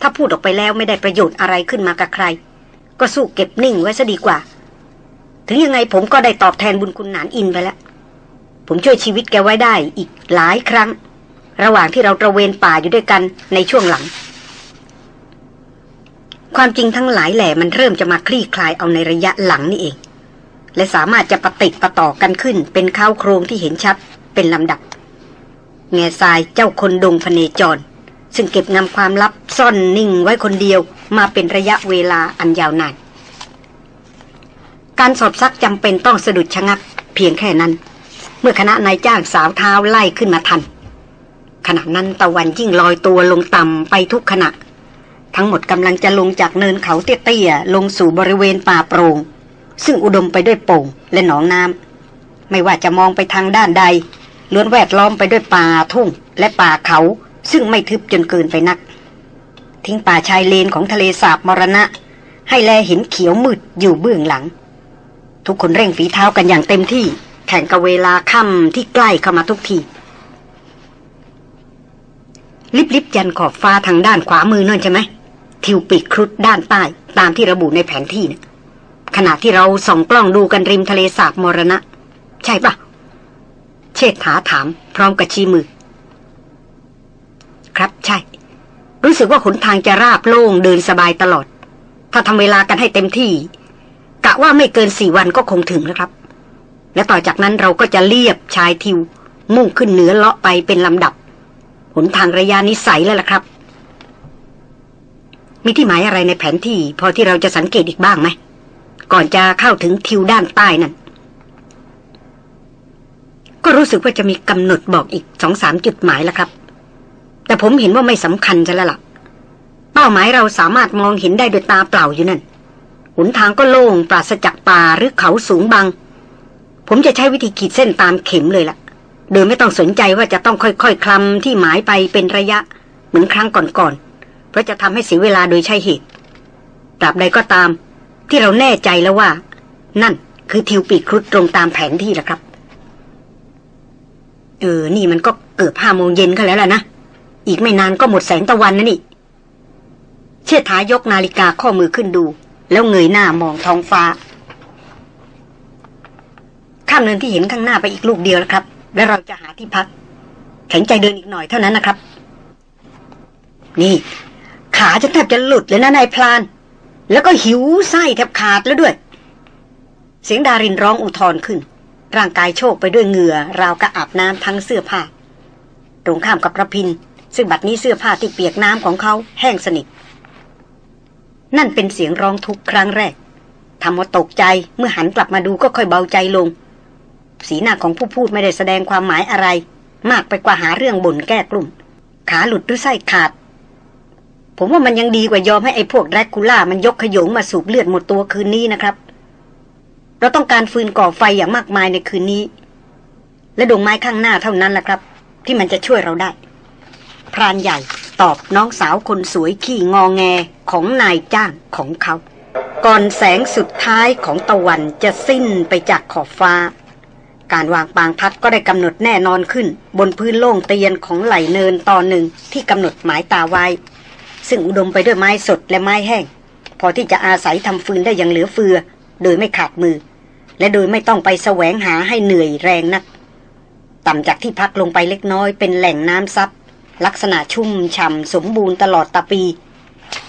ถ้าพูดออกไปแล้วไม่ได้ประโยชน์อะไรขึ้นมากับใคร ก็สู้เก็บนิ่งไว้ซะดีกว่า ถึงยังไงผมก็ได้ตอบแทนบุญคุณหนานอินไปแล้ว ผมช่วยชีวิตแกไว้ได้อีกหลายครั้ง ระหว่างที่เราตระเวนป่าอยู่ด้วยกันในช่วงหลัง ความจริงทั้งหลายแหล่มันเริ่มจะมาคลี่คลายเอาในระยะหลังนี่เอง และสามารถจะประติดประต่อกันขึ้น เป็นข้าวโครงที่เห็นชัดเป็นลำดับ แง่ทรายเจ้าคนดงพเนจร ซึ่งเก็บงำความลับซ่อนนิ่งไว้คนเดียวมาเป็นระยะเวลาอันยาวนาน การสอบซักจำเป็นต้องสะดุดชะงักเพียงแค่นั้น เมื่อคณะนายจ้างสาวเท้าไล่ขึ้นมาทัน ขณะนั้นตะวันยิ่งลอยตัวลงต่ำไปทุกขณะ ทั้งหมดกำลังจะลงจากเนินเขาเตี้ยๆลงสู่บริเวณป่าโปรง่งซึ่งอุดมไปด้วยโป่งและหนองน้ำไม่ว่าจะมองไปทางด้านใด ล้วนแวดล้อมไปด้วยป่าทุ่งและป่าเขาซึ่งไม่ทึบจนเกินไปนัก ทิ้งป่าชายเลนของทะเลสาบมรณะ ให้แลเห็นเขียวมืดอยู่เบื้องหลัง ทุกคนเร่งฝีเท้ากันอย่างเต็มที่ แข่งกับเวลาค่ำที่ใกล้เข้ามาทุกทีลิบลิบยันขอบฟ้าทางด้านขวามือนั่นใช่ไหมทิวปีกครุฑด้านใต้ตามที่ระบุในแผนที่นะขณะที่เราส่องกล้องดูกันริมทะเลสาบมรณะ ใช่ปะ เชษฐาถามพร้อมกับชี้มือ ครับใช่ รู้สึกว่าขนทางจะราบโล่งเดินสบายตลอด ถ้าทำเวลากันให้เต็มที่ กะว่าไม่เกินสี่วันก็คงถึงแล้วครับ และต่อจากนั้นเราก็จะเลียบชายทิว มุ่งขึ้นเหนือเลาะไปเป็นลำดับ หนทางระยะนิสัยแล้วล่ะครับ มีที่หมายอะไรในแผนที่ พอที่เราจะสังเกตอีกบ้างไหมก่อนจะเข้าถึงทิวด้านใต้นั่น ก็รู้สึกว่าจะมีกำหนดบอกอีกสองสามจุดหมายแล้วครับ แต่ผมเห็นว่าไม่สำคัญจะแล้วล่ะเป้าหมายเราสามารถมองเห็นได้โดยตาเปล่าอยู่นั่นหนทางก็โล่งปราศจากป่าหรือเขาสูงบางผมจะใช้วิธีขีดเส้นตามเข็มเลยล่ะ โดยไม่ต้องสนใจว่าจะต้องค่อยๆคลำที่หมายไปเป็นระยะ เหมือนครั้งก่อนๆเพราะจะทำให้เสียเวลาโดยใช่เหตุตราบใดก็ตาม ที่เราแน่ใจแล้วว่า นั่นคือทิวปีกครุฑตรงตามแผนที่แหละครับ เออ นี่มันก็เกือบห้าโมงเย็นกันแล้วล่ะนะ อีกไม่นานก็หมดแสงตะวันนะนี่ เชิดท้ายกนาฬิกาข้อมือขึ้นดู แล้วเงยหน้ามองท้องฟ้า ข้ามเนินที่เห็นข้างหน้าไปอีกลูกเดียวแล้วครับ แล้วเราจะหาที่พัก แข็งใจเดินอีกหน่อยเท่านั้นนะครับ นี่ ขาจะแทบจะหลุดเลยนะนายพลาน แล้วก็หิวไส้แทบขาดแล้วด้วย เสียงดารินร้องอุทธรขึ้น ร่างกายโชกไปด้วยเหงื่อราวกระอาบน้ำทั้งเสื้อผ้า ตรงข้ามกับระพิน ซึ่งบัดนี้เสื้อผ้าที่เปียกน้ำของเขาแห้งสนิท นั่นเป็นเสียงร้องทุกครั้งแรกทำว่าตกใจเมื่อหันกลับมาดูก็ค่อยเบาใจลง สีหน้าของผู้พูดไม่ได้แสดงความหมายอะไร มากไปกว่าหาเรื่องบ่นแก้กลุ่ม ขาหลุดหรือไส้ขาด ผมว่ามันยังดีกว่ายอมให้ไอ้พวกแรคคูล่ามันยกขยงมาสูบเลือดหมดตัวคืนนี้นะครับ เราต้องการฟืนก่อไฟอย่างมากมายในคืนนี้ และดวงไม้ข้างหน้าเท่านั้นแหละครับ ที่มันจะช่วยเราได้ พรานใหญ่ตอบน้องสาวคนสวยขี้งอแงของนายจ้างของเขา ก่อนแสงสุดท้ายของตะวันจะสิ้นไปจากขอบฟ้า การวางปางพัดก็ได้กำหนดแน่นอนขึ้น บนพื้นโล่งเตียนของไหลเนินตอนหนึ่งที่กำหนดหมายตาไว้ ซึ่งอุดมไปด้วยไม้สดและไม้แห้ง พอที่จะอาศัยทำฟืนได้อย่างเหลือเฟือ โดยไม่ขาดมือ และโดยไม่ต้องไปแสวงหาให้เหนื่อยแรงนัก ต่ำจากที่พักลงไปเล็กน้อยเป็นแหล่งน้ำซับลักษณะชุ่มฉ่ำสมบูรณ์ตลอดตะปี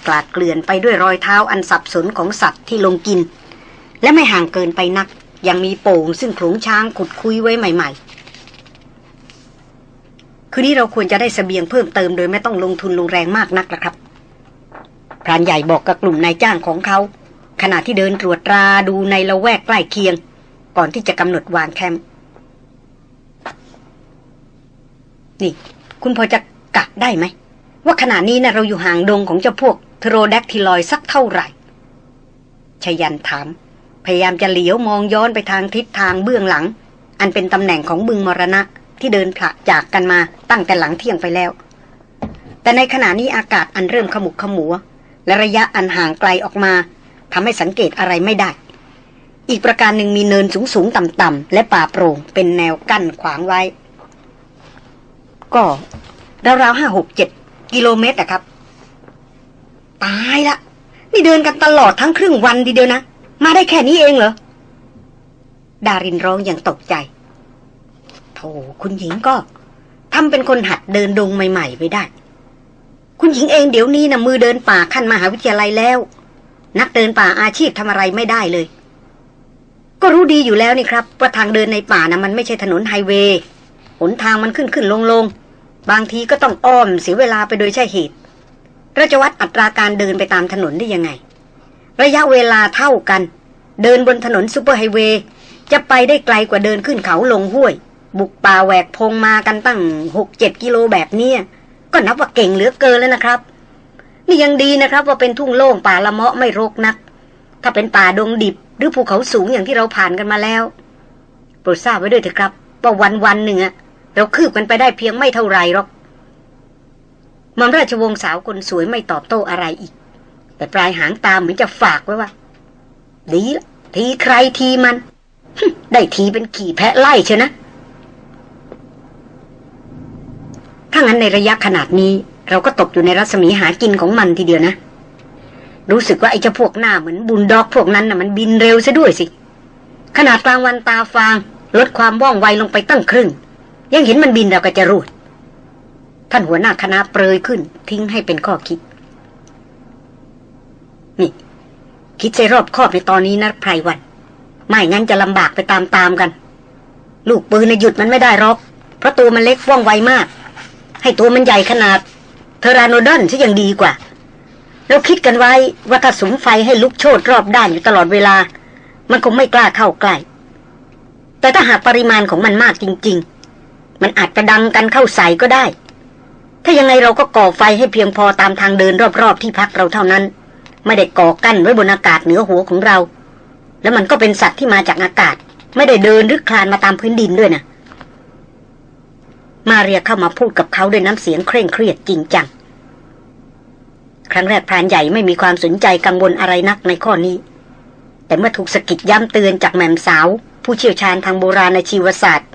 กลาดเกลื่อนไปด้วยรอยเท้าอันสับสนของสัตว์ที่ลงกิน และไม่ห่างเกินไปนัก ยังมีโป่งซึ่งโขลงช้างขุดคุยไว้ใหม่ ๆ คืนนี้เราควรจะได้สเสบียงเพิ่มเติมโดยไม่ต้องลงทุนลงแรงมากนักละครับพรานใหญ่บอกกับกลุ่มนายจ้างของเขา ขณะที่เดินตรวจตราดูในละแวกใกล้เคียง ก่อนที่จะกำหนดวางแคมป์นี่ คุณพอจะกะได้ไหม ว่าขณะนี้นะเราอยู่ห่างดงของเจ้าพวกทโรแดกทิลอยสักเท่าไหร่ชยันถาม พยายามจะเหลียวมองย้อนไปทางทิศทางเบื้องหลัง อันเป็นตำแหน่งของบึงมรณะที่เดินผละจากกันมาตั้งแต่หลังเที่ยงไปแล้ว แต่ในขณะนี้อากาศอันเริ่มขมุกขมัว และระยะอันห่างไกลออกมา ทำให้สังเกตอะไรไม่ได้ อีกประการหนึ่งมีเนินสูงสูงต่ำต่ำและป่าโปร่งเป็นแนวกั้นขวางไว้ ก็ราวๆห้าหกเจ็ดกิโลเมตรอะครับ ตายละ นี่เดินกันตลอดทั้งครึ่งวันทีเดียวนะ มาได้แค่นี้เองเหรอ ดารินร้องอย่างตกใจโธ่คุณหญิงก็ทำเป็นคนหัดเดินดงใหม่ ๆ ไปได้ คุณหญิงเองเดี๋ยวนี้นะมือเดินป่าขั้นมหาวิทยาลัยแล้ว นักเดินป่าอาชีพทำอะไรไม่ได้เลย ก็รู้ดีอยู่แล้วนี่ครับว่าทางเดินในป่านะมันไม่ใช่ถนนไฮเวย์หนทางมันขึ้นขึ้นลงลงบางทีก็ต้องอ้อมเสียเวลาไปโดยใช่เหตุเราจะวัดอัตราการเดินไปตามถนนได้ยังไง ระยะเวลาเท่ากัน เดินบนถนนซูเปอร์ไฮเวย์จะไปได้ไกลกว่าเดินขึ้นเขาลงห้วย บุกป่าแหวกพงมากันตั้งหกเจ็ดกิโลแบบเนี้ยก็นับว่าเก่งเหลือเกินแล้วนะครับ นี่ยังดีนะครับ ว่าเป็นทุ่งโล่งป่าละเมาะไม่รกนัก ถ้าเป็นป่าดงดิบ หรือภูเขาสูงอย่างที่เราผ่านกันมาแล้ว โปรดทราบไว้ด้วยเถอะครับว่าวันวันหนึ่งอะเราคืบกันไปได้เพียงไม่เท่าไรหรอกมอมราชวงศ์สาวคนสวยไม่ตอบโต้อะไรอีก แต่ปลายหางตาเหมือนจะฝากไว้ว่า ดีละทีใครทีมัน ได้ทีเป็นขี่แพะไล่เชนะถ้างั้นในระยะขนาดนี้ เราก็ตกอยู่ในรัศมีหากินของมันทีเดียวนะ รู้สึกว่าไอ้เจ้าพวกหน้าเหมือนบุลด็อกพวกนั้นนะ่ะมันบินเร็วซะด้วยสิ ขนาดกลางวันตาฟาง ลดความว่องไวลงไปตั้งครึ่ง ยังเห็นมันบินเราก็จะรูด ท่านหัวหน้าคณะเปรยขึ้น ทิ้งให้เป็นข้อคิด นี่ คิดใจรอบคอบในตอนนี้นะไพรวัน ไม่งั้นจะลำบากไปตามๆกัน ลูกปืนในหยุดมันไม่ได้หรอก เพราะตัวมันเล็กว่องไวมาก ให้ตัวมันใหญ่ขนาด เทอราโนดอนซะยังดีกว่า เราคิดกันไว้ว่าถ้าสมไฟให้ลุกโชดรอบด้านอยู่ตลอดเวลา มันคงไม่กล้าเข้าใกล้ แต่ถ้าหากปริมาณของมันมากจริง ๆ มันอาจจะดังกันเข้าใส่ก็ได้ ถ้ายังไงเราก็ก่อไฟให้เพียงพอตามทางเดินรอบๆที่พักเราเท่านั้น ไม่ได้ก่อกั้นไว้บนอากาศเหนือหัวของเรา แล้วมันก็เป็นสัตว์ที่มาจากอากาศ ไม่ได้เดินหรือคลานมาตามพื้นดินด้วยนะ มาเรียเข้ามาพูดกับเขาด้วยน้ำเสียงเคร่งเครียดจริงจัง ครั้งแรกพรานใหญ่ไม่มีความสนใจกังวลอะไรนักในข้อนี้ แต่เมื่อถูกสกิดย้ำเตือนจากแม่มสาว ผู้เชี่ยวชาญทางโบราณในชีวศาสตร์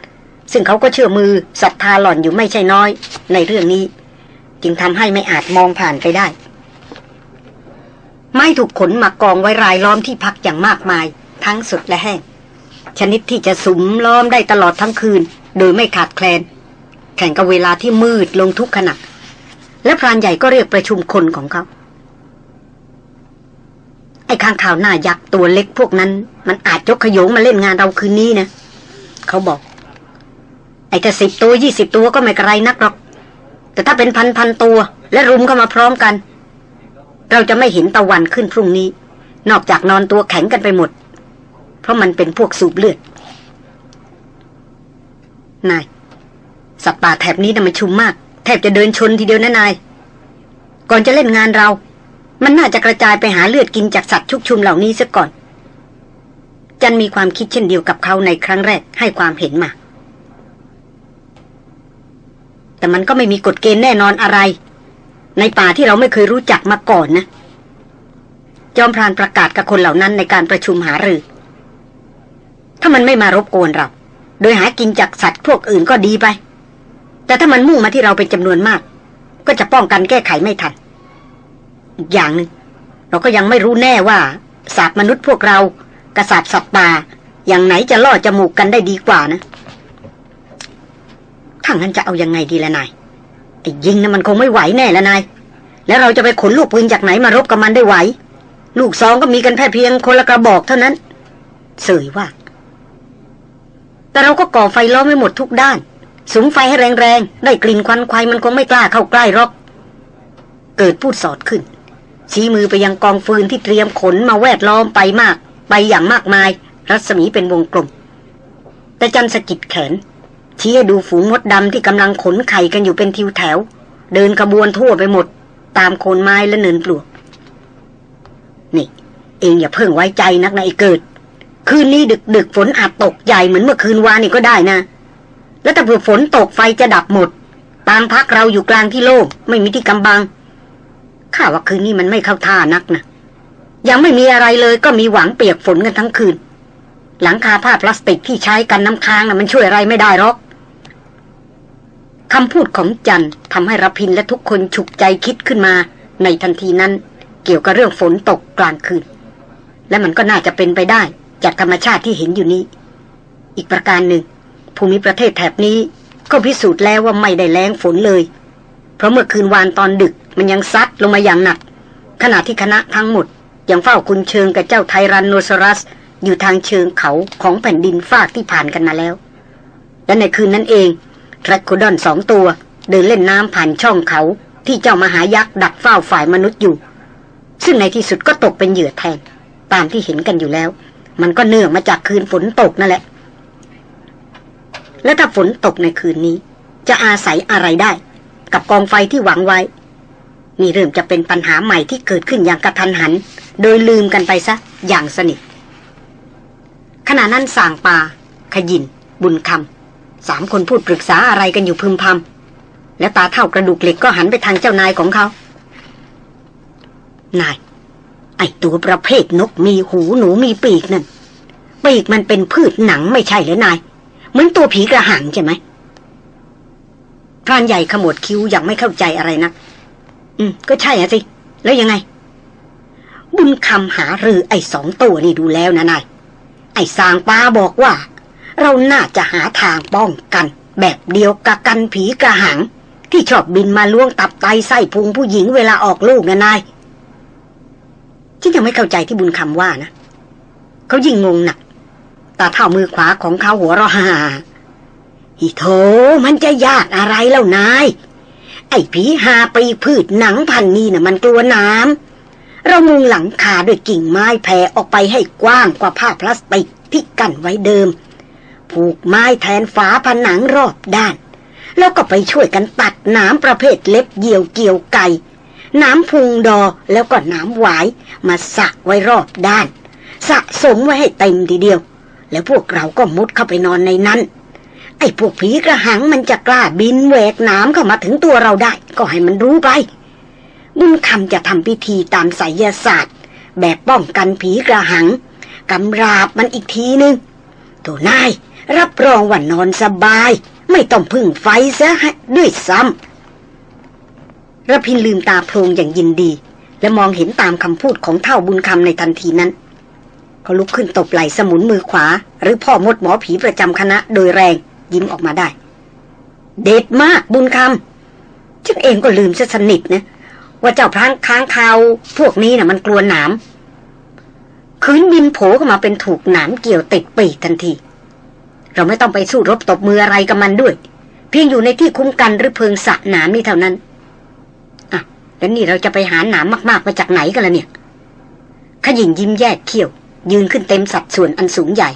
ซึ่งเขาก็เชื่อมือศรัทธาหล่อนอยู่ไม่ใช่น้อย ในเรื่องนี้ จึงทำให้ไม่อาจมองผ่านไปได้ ไม้ถูกขนมากองไว้รายล้อมที่พักอย่างมากมาย ทั้งสดและแห้งชนิดที่จะสุมล้อมได้ตลอดทั้งคืน โดยไม่ขาดแคลน แข่งกับเวลาที่มืดลงทุกขณะ และพรานใหญ่ก็เรียกประชุมคนของเขา ไอ้ข้างข่าวหน้ายักษ์ตัวเล็กพวกนั้น มันอาจยกขยงมาเล่นงานเราคืนนี้นะ เขาบอก ไอ้ถ้าสิบตัวยี่สิบตัวก็ไม่กระไรนักหรอก แต่ถ้าเป็นพันพันตัว และรุมเข้ามาพร้อมกัน เราจะไม่เห็นตะวันขึ้นพรุ่งนี้ นอกจากนอนตัวแข็งกันไปหมด เพราะมันเป็นพวกสูบเลือดนาย สัตว์ป่าแถบนี้น่ะมันชุมมาก แทบจะเดินชนทีเดียวนะนาย ก่อนจะเล่นงานเรา มันน่าจะกระจายไปหาเลือดกินจากสัตว์ชุกชุมเหล่านี้ซะก่อน จันมีความคิดเช่นเดียวกับเขาในครั้งแรกให้ความเห็นมา แต่มันก็ไม่มีกฎเกณฑ์แน่นอนอะไร ในป่าที่เราไม่เคยรู้จักมาก่อนนะ จอมพรานประกาศกับคนเหล่านั้นในการประชุมหารือ ถ้ามันไม่มารบกวนเรา โดยหากินจากสัตว์พวกอื่นก็ดีไป แต่ถ้ามันมุ่งมาที่เราเป็นจำนวนมาก ก็จะป้องกันแก้ไขไม่ทัน อีกอย่างหนึง่งเราก็ยังไม่รู้แน่ว่าสัตว์มนุษย์พวกเรากษัตริย์สัตว์ป่าอย่างไหนจะล่อจมูกกันได้ดีกว่านะถ้างั้นจะเอายังไงดีละนายไอ้ยิงนะ่ะมันคงไม่ไหวแน่ละนาย แล้วเราจะไปขนลูกปืนจากไหนมารบกับมันได้ไหว ลูกซองก็มีกันแค่เพียงคนละกระบอกเท่านั้น เสยว่า แต่เราก็ก่อไฟล้อมไว้หมดทุกด้าน สุมไฟให้แรงๆ ได้กลิ่นควันควายมันคงไม่กล้าเข้าใกล้หรอก เกิดพูดสอดขึ้น ชี้มือไปยังกองฟืนที่เตรียมขนมาแวดล้อมไปมาก ไปอย่างมากมาย รัศมีเป็นวงกลม แต่จันสะกิดแขน ชี้ให้ดูฝูงมดดำที่กำลังขนไข่กันอยู่เป็นทิวแถว เดินขบวนทั่วไปหมด ตามโคนไม้และเนินปลวก นี่ เองอย่าเพิ่งไว้ใจนักนะไอ้เกิด คืนนี้ดึกดึกๆฝนอาจตกใหญ่เหมือนเมื่อคืนวานนี่ก็ได้นะ แล้วถ้าเผื่อฝนตกไฟจะดับหมดตามพักเราอยู่กลางที่โล่งไม่มีที่กำบังข้าว่าคืนนี้มันไม่เข้าท่านักนะยังไม่มีอะไรเลยก็มีหวังเปียกฝนกันทั้งคืน หลังคาผ้าพลาสติกที่ใช้กันน้ำค้างนะมันช่วยอะไรไม่ได้หรอกคำพูดของจันทำให้รพินและทุกคนฉุกใจคิดขึ้นมา ในทันทีนั้น เกี่ยวกับเรื่องฝนตกกลางคืน และมันก็น่าจะเป็นไปได้ จากธรรมชาติที่เห็นอยู่นี้ อีกประการหนึ่ง ภูมิประเทศแถบนี้ ก็พิสูจน์แล้วว่าไม่ได้แรงฝนเลย เพราะเมื่อคืนวานตอนดึกมันยังซัดลงมาอย่างหนัก ขณะที่คณะทั้งหมด ยังเฝ้าคุณเชิงกับเจ้าไทรันโนซอรัส อยู่ทางเชิงเขาของแผ่นดินฟากที่ผ่านกันมาแล้ว และในคืนนั้นเองแทรคโคดอนสองตัว เดินเล่นน้ำผ่านช่องเขาที่เจ้ามหายักษ์ดักเฝ้าฝ่ายมนุษย์อยู่ ซึ่งในที่สุดก็ตกเป็นเหยื่อแทนตามที่เห็นกันอยู่แล้ว มันก็เนื่องมาจากคืนฝนตกนั่นแหละ และถ้าฝนตกในคืนนี้ จะอาศัยอะไรได้ กับกองไฟที่หวังไว้ นี่เริ่มจะเป็นปัญหาใหม่ที่เกิดขึ้นอย่างกระทันหัน โดยลืมกันไปซะอย่างสนิทขณะนั้นส่างปา ขยิน บุญคำสามคนพูดปรึกษาอะไรกันอยู่พึมพำและตาเท่ากระดูกเหล็กก็หันไปทางเจ้านายของเขา นาย ไอตัวประเภทนกมีหูหนูมีปีกนั่นปีกมันเป็นพืชหนังไม่ใช่หรือนาย เหมือนตัวผีกระหังใช่ไหมพรานใหญ่ขมวดคิ้วย่างไม่เข้าใจอะไรนะัก อืม ก็ใช่อะสิ แล้วยังไง บุญคำหารือไอ้สองตัวนี่ดูแล้วนะนาย ไอ้สางป้าบอกว่า เราน่าจะหาทางป้องกัน แบบเดียวกับกันผีกระหัง ที่ชอบบินมาล่วงตับไตไส้พุงผู้หญิงเวลาออกลูกนะนายฉันยังไม่เข้าใจที่บุญคำว่านะ เขายิ่งงงหนัก ตาเท่ามือขวาของเขาหัวเราะฮ่าอีโถมันจะยากอะไรแล้วนาย ไอ้ผีหาปีพืชหนังพันนี้นะ่ะมันกลัวน้ำเรามุงหลังคาด้วยกิ่งไม้แผ่ออกไปให้กว้างกว่าผ้าพลาสติกที่กั้นไว้เดิม ผูกไม้แทนฝาผนังรอบด้าน แล้วก็ไปช่วยกันตัดน้ำประเภทเล็บเกี่ยวเกี่ยวไก่น้ำพุงดอแล้วก็น้ำหวาย มาสักไว้รอบด้าน สะสมไว้ให้เต็มทีเดียว แล้วพวกเราก็มุดเข้าไปนอนในนั้น ไอ้พวกผีกระหังมันจะกล้าบินแหวกน้ำเข้ามาถึงตัวเราได้ ก็ให้มันรู้ไปบุญคำจะทำพิธีตามไสยศาสตร์ แบบป้องกันผีกระหังกำราบมันอีกทีนึงตัวนายรับรองว่านอนสบาย ไม่ต้องพึ่งไฟซะด้วยซ้ำระพินลืมตาโพลงอย่างยินดี และมองเห็นตามคำพูดของเท่าบุญคำในทันทีนั้น เขาลุกขึ้นตบไหล่สมุนมือขวา หรือพ่อมดหมอผีประจำคณะโดยแรงยิ้มออกมาได้ เด็ดมากบุญคำฉันเองก็ลืมซะสนิทนะ ว่าเจ้าพรางค้างคาวพวกนี้นะ่ะมันกลัวหนามคืนบินโผล่เข้ามาเป็นถูกหนามเกี่ยวติดปีกทันที เราไม่ต้องไปสู้รบตบมืออะไรกับมันด้วย เพียงอยู่ในที่คุ้มกันหรือเพิงสะหนามนี่เท่านั้นอะแล้วนี่เราจะไปหาหนามมากๆมาจากไหนกันล่ะเนี่ยขยิงยิ้มแยกเขี้ยว ยืนขึ้นเต็มสัดส่วนอันสูงใหญ่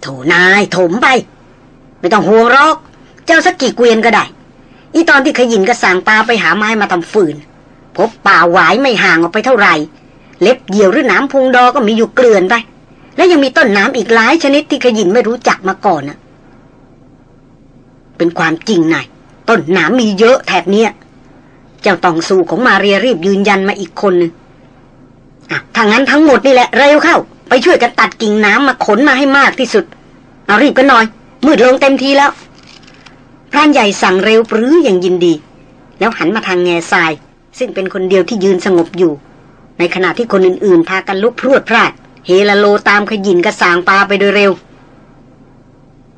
โถนายถมไป ไม่ต้องห่วงรอก เจ้าสักกี่เกวียนก็ได้ อีตอนที่ขยินกระสางปลาไปหาไม้มาทำฟืน พบป่าหวายไม่ห่างออกไปเท่าไหร่ เล็บเหี่ยวหรือน้ำพุงดอก็มีอยู่เกลื่อนไป และยังมีต้นน้ำอีกหลายชนิดที่ขยินไม่รู้จักมาก่อนนะเป็นความจริงนายต้นน้ำมีเยอะแถบเนี้ย เจ้าตองสู่ของมาเรียรีบยืนยันมาอีกคนนึงอะ ถ้างั้นทั้งหมดนี่แหละเร็วเข้า ไปช่วยกันตัดกิ่งน้ำมาขนมาให้มากที่สุด เอารีบกันหน่อย มืดลงเต็มทีแล้วพรานใหญ่สั่งเร็วปรืออย่างยินดี แล้วหันมาทางแง่ทราย ซึ่งเป็นคนเดียวที่ยืนสงบอยู่ ในขณะที่คนอื่นๆ พากันลุกพรวดพลาด เฮลโลตามขยินกระสางปลาไปโดยเร็ว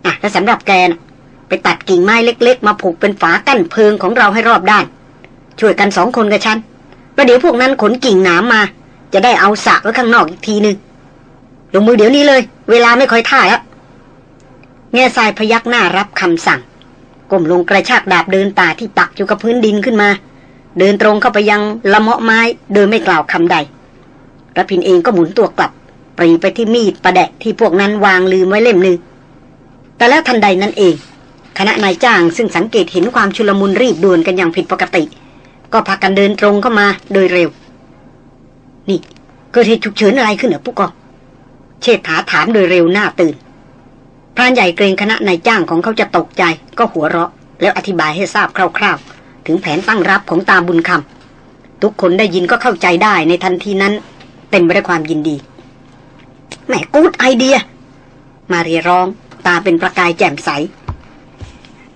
อะแล้วสำหรับแกนะไปตัดกิ่งไม้เล็ก ๆ มาผูกเป็นฝากั้นเพิงของเราให้รอบด้านช่วยกันสองคนกับฉันประเดี๋ยวพวกนั้นขนกิ่งหนามมา จะได้เอาสากไว้ข้างนอกอีกทีหนึงลงมือเดี๋ยวนี้เลย เวลาไม่ค่อยท่าแล้วแง่ทรายพยักหน้ารับคำสั่งก้มลงกระชากดาบเดินตาที่ปักอยู่กับพื้นดินขึ้นมา เดินตรงเข้าไปยังละเมาะไม้โดยไม่กล่าวคำใดระพินเองก็หมุนตัวกลับปรีไปที่มีดประแดะที่พวกนั้นวางลืมไว้เล่มหนึ่งแต่แล้วทันใดนั้นเอง คณะนายจ้างซึ่งสังเกตเห็นความชุลมุนรีบด่วนกันอย่างผิดปกติ ก็พากันเดินตรงเข้ามาโดยเร็ว นี่เกิดเหตุฉุกเฉินอะไรขึ้นเหรอปุ๊กอเชษฐาถามโดยเร็วหน้าตื่น พรานใหญ่เกรงคณะนายจ้างของเขาจะตกใจ ก็หัวเราะ แล้วอธิบายให้ทราบคร่าว ๆ ถึงแผนตั้งรับของตาบุญคำทุกคนได้ยินก็เข้าใจได้ในทันทีนั้น เต็มไปด้วยความยินดีแหมกูดไอเดีย มาเรียร้อง ตาเป็นประกายแจ่มใส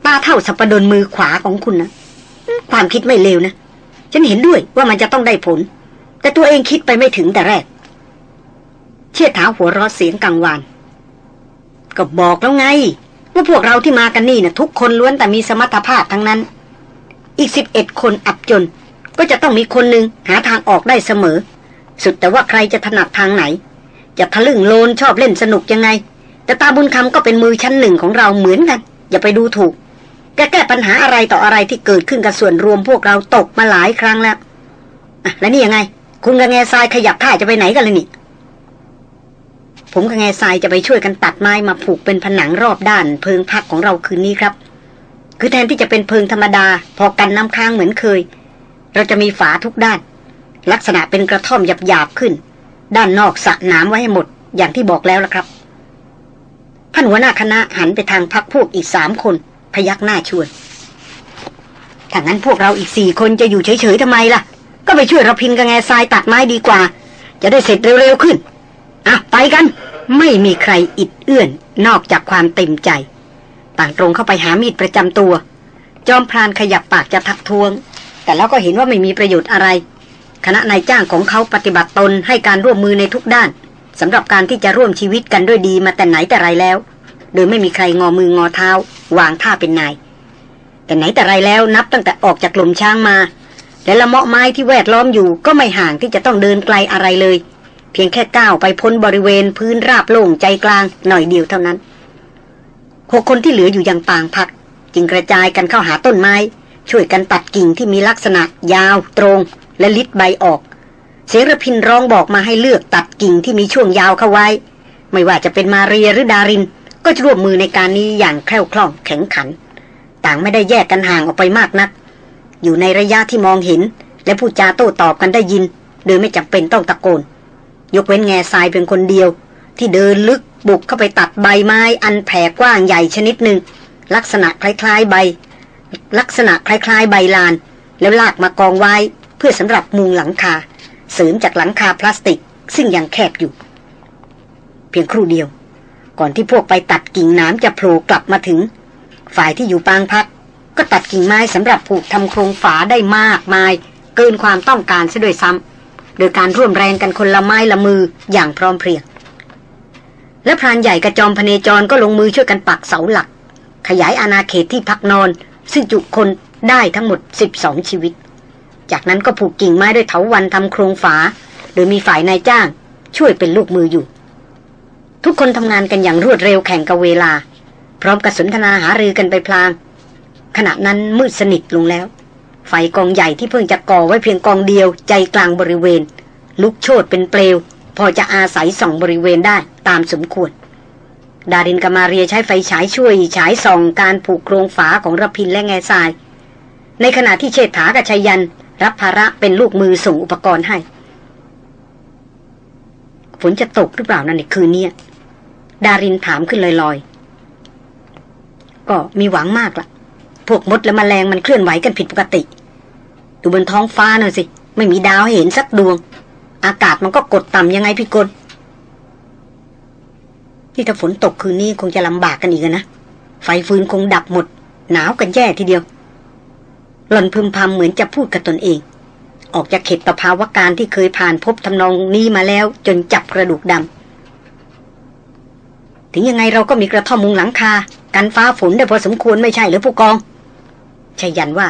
ตาเท่าสัปดนมือขวาของคุณนะความคิดไม่เลวนะ ฉันเห็นด้วยว่ามันจะต้องได้ผล แต่ตัวเองคิดไปไม่ถึงแต่แรก เชี่ยถาหัวรอเสียงกังวาน ก็บอกแล้วไง ว่าพวกเราที่มากันนี่นะทุกคนล้วนแต่มีสมรรถภาพทั้งนั้น อีกสิบเอ็ดคนอับจน ก็จะต้องมีคนหนึ่งหาทางออกได้เสมอ สุดแต่ว่าใครจะถนัดทางไหน จะทะลึ่งโลนชอบเล่นสนุกยังไง แต่ตาบุญคำก็เป็นมือชั้นหนึ่งของเราเหมือนกัน อย่าไปดูถูกแกแก้ปัญหาอะไรต่ออะไรที่เกิดขึ้นกับส่วนรวมพวกเราตกมาหลายครั้งแล้ว อะ แล้วนี่ยังไง คุณกับแง่ทรายขยับท่าจะไปไหนกันเลยนี่ ผมกับแง่ทรายจะไปช่วยกันตัดไม้มาผูกเป็นผนังรอบด้าน เพิงพักของเราคืนนี้ครับ คือแทนที่จะเป็นเพิงธรรมดา พอกันน้ำค้างเหมือนเคย เราจะมีฝาทุกด้าน ลักษณะเป็นกระท่อมหยาบๆขึ้น ด้านนอกสระน้ำไว้ให้หมด อย่างที่บอกแล้วละครับท่านหัวหน้าคณะหันไปทางพักพวกอีกสามคน พยักหน้าชวนถ้างั้นพวกเราอีกสี่คนจะอยู่เฉยๆทำไมล่ะ ก็ไปช่วยเราพินกับแง่ทรายตัดไม้ดีกว่า จะได้เสร็จเร็วๆขึ้นอะไปกัน ไม่มีใครอิดเอื้อน นอกจากความเต็มใจ ต่างตรงเข้าไปหามีดประจำตัว จอมพรานขยับปากจะทักท้วง แต่แล้วก็เห็นว่าไม่มีประโยชน์อะไร คณะนายจ้างของเขาปฏิบัติตนให้การร่วมมือในทุกด้านสำหรับการที่จะร่วมชีวิตกันด้วยดีมาแต่ไหนแต่ไรแล้ว โดยไม่มีใครงอมืองอเท้า วางท่าเป็นนาย แต่ไหนแต่ไรแล้วนับตั้งแต่ออกจากกลุ่มช้างมา และละเมาะไม้ที่แวดล้อมอยู่ก็ไม่ห่างที่จะต้องเดินไกลอะไรเลย เพียงแค่ก้าวไปพ้นบริเวณพื้นราบโล่งใจกลางหน่อยเดียวเท่านั้นหกคนที่เหลืออยู่ยังปางพัก จึงกระจายกันเข้าหาต้นไม้ ช่วยกันตัดกิ่งที่มีลักษณะ ยาว ตรง และลิดใบออก เสียงระพินร้องบอกมาให้เลือกตัดกิ่งที่มีช่วงยาวเข้าไว้ ไม่ว่าจะเป็นมาเรียหรือดาริน ก็จะร่วมมือในการนี้อย่างแคล่วคล่องแข็งขัน ต่างไม่ได้แยกกันห่างออกไปมากนัก อยู่ในระยะที่มองเห็น และพูดจาโต้ตอบกันได้ยิน โดยไม่จำเป็นต้องตะโกน ยกเว้นแง่ทรายเป็นคนเดียว ที่เดินลึกบุกเข้าไปตัดใบไม้อันแผ่กว้างใหญ่ชนิดหนึ่ง ลักษณะคล้ายๆใบ ลักษณะคล้ายๆ ใบลาน แล้วลากมากองไว้เพื่อสำหรับมุงหลังคาเสริมจากหลังคาพลาสติก ซึ่งยังแคบอยู่ เพียงครู่เดียวกก่อนที่พวกไปตัดกิ่งน้ำจะโผล่กลับมาถึง ฝ่ายที่อยู่ปางพัก ก็ตัดกิ่งไม้สำหรับผูกทำโครงฝาได้มากมาย เกินความต้องการซะด้วยซ้ำโดยการร่วมแรงกันคนละไม้ละมืออย่างพร้อมเพรียง และพรานใหญ่กระจอมพเนจรก็ลงมือช่วยกันปักเสาหลัก ขยายอาณาเขตที่พักนอน ซึ่งจุคนได้ทั้งหมด 12 ชีวิต จากนั้นก็ผูกกิ่งไม้ด้วยเถาวันทำโครงฝา โดยมีฝ่ายนายจ้างช่วยเป็นลูกมืออยู่ ทุกคนทำงานกันอย่างรวดเร็วแข่งกับเวลา พร้อมกับสนทนาหารือกันไปพลาง ขณะนั้นมืดสนิทลงแล้ว ไฟกองใหญ่ที่เพิ่งจะก่อไว้เพียงกองเดียวใจกลางบริเวณ ลุกโชนเป็นเปลว พอจะอาศัยส่องบริเวณได้ตามสมควร ดารินกามาเรียใช้ไฟฉายช่วยฉายส่องการผูกโครงฝาของระพินและแง่ทราย ในขณะที่เชษฐากับชัยยัน รับภาระเป็นลูกมือส่งอุปกรณ์ให้ฝนจะตกหรือเปล่านั่นในคืนนี้ดารินถามขึ้นลอยๆ ก็มีหวังมากละ่ะ พวกมดและมแมลงมันเคลื่อนไหวกันผิดปกติ ดูบนท้องฟ้าหน่อยสิ ไม่มีดาวเห็นสักดวง อากาศมันก็กดต่ำยังไงพี่กลที่ถ้าฝนตกคืนนี้คงจะลำบากกันอีกนะ ไฟฟืนคงดับหมด หนาวกันแย่ทีเดียว หล่อนพึมพำเหมือนจะพูดกับตนเอง ออกจากเข็ดต่อภาวะการที่เคยผ่านพบทำนองนี้มาแล้ว จนจับกระดูกดำถึงยังไงเราก็มีกระท่อมมุงหลังคา กันฟ้าฝนได้พอสมควรไม่ใช่หรือผู้กอง ชัยยันว่า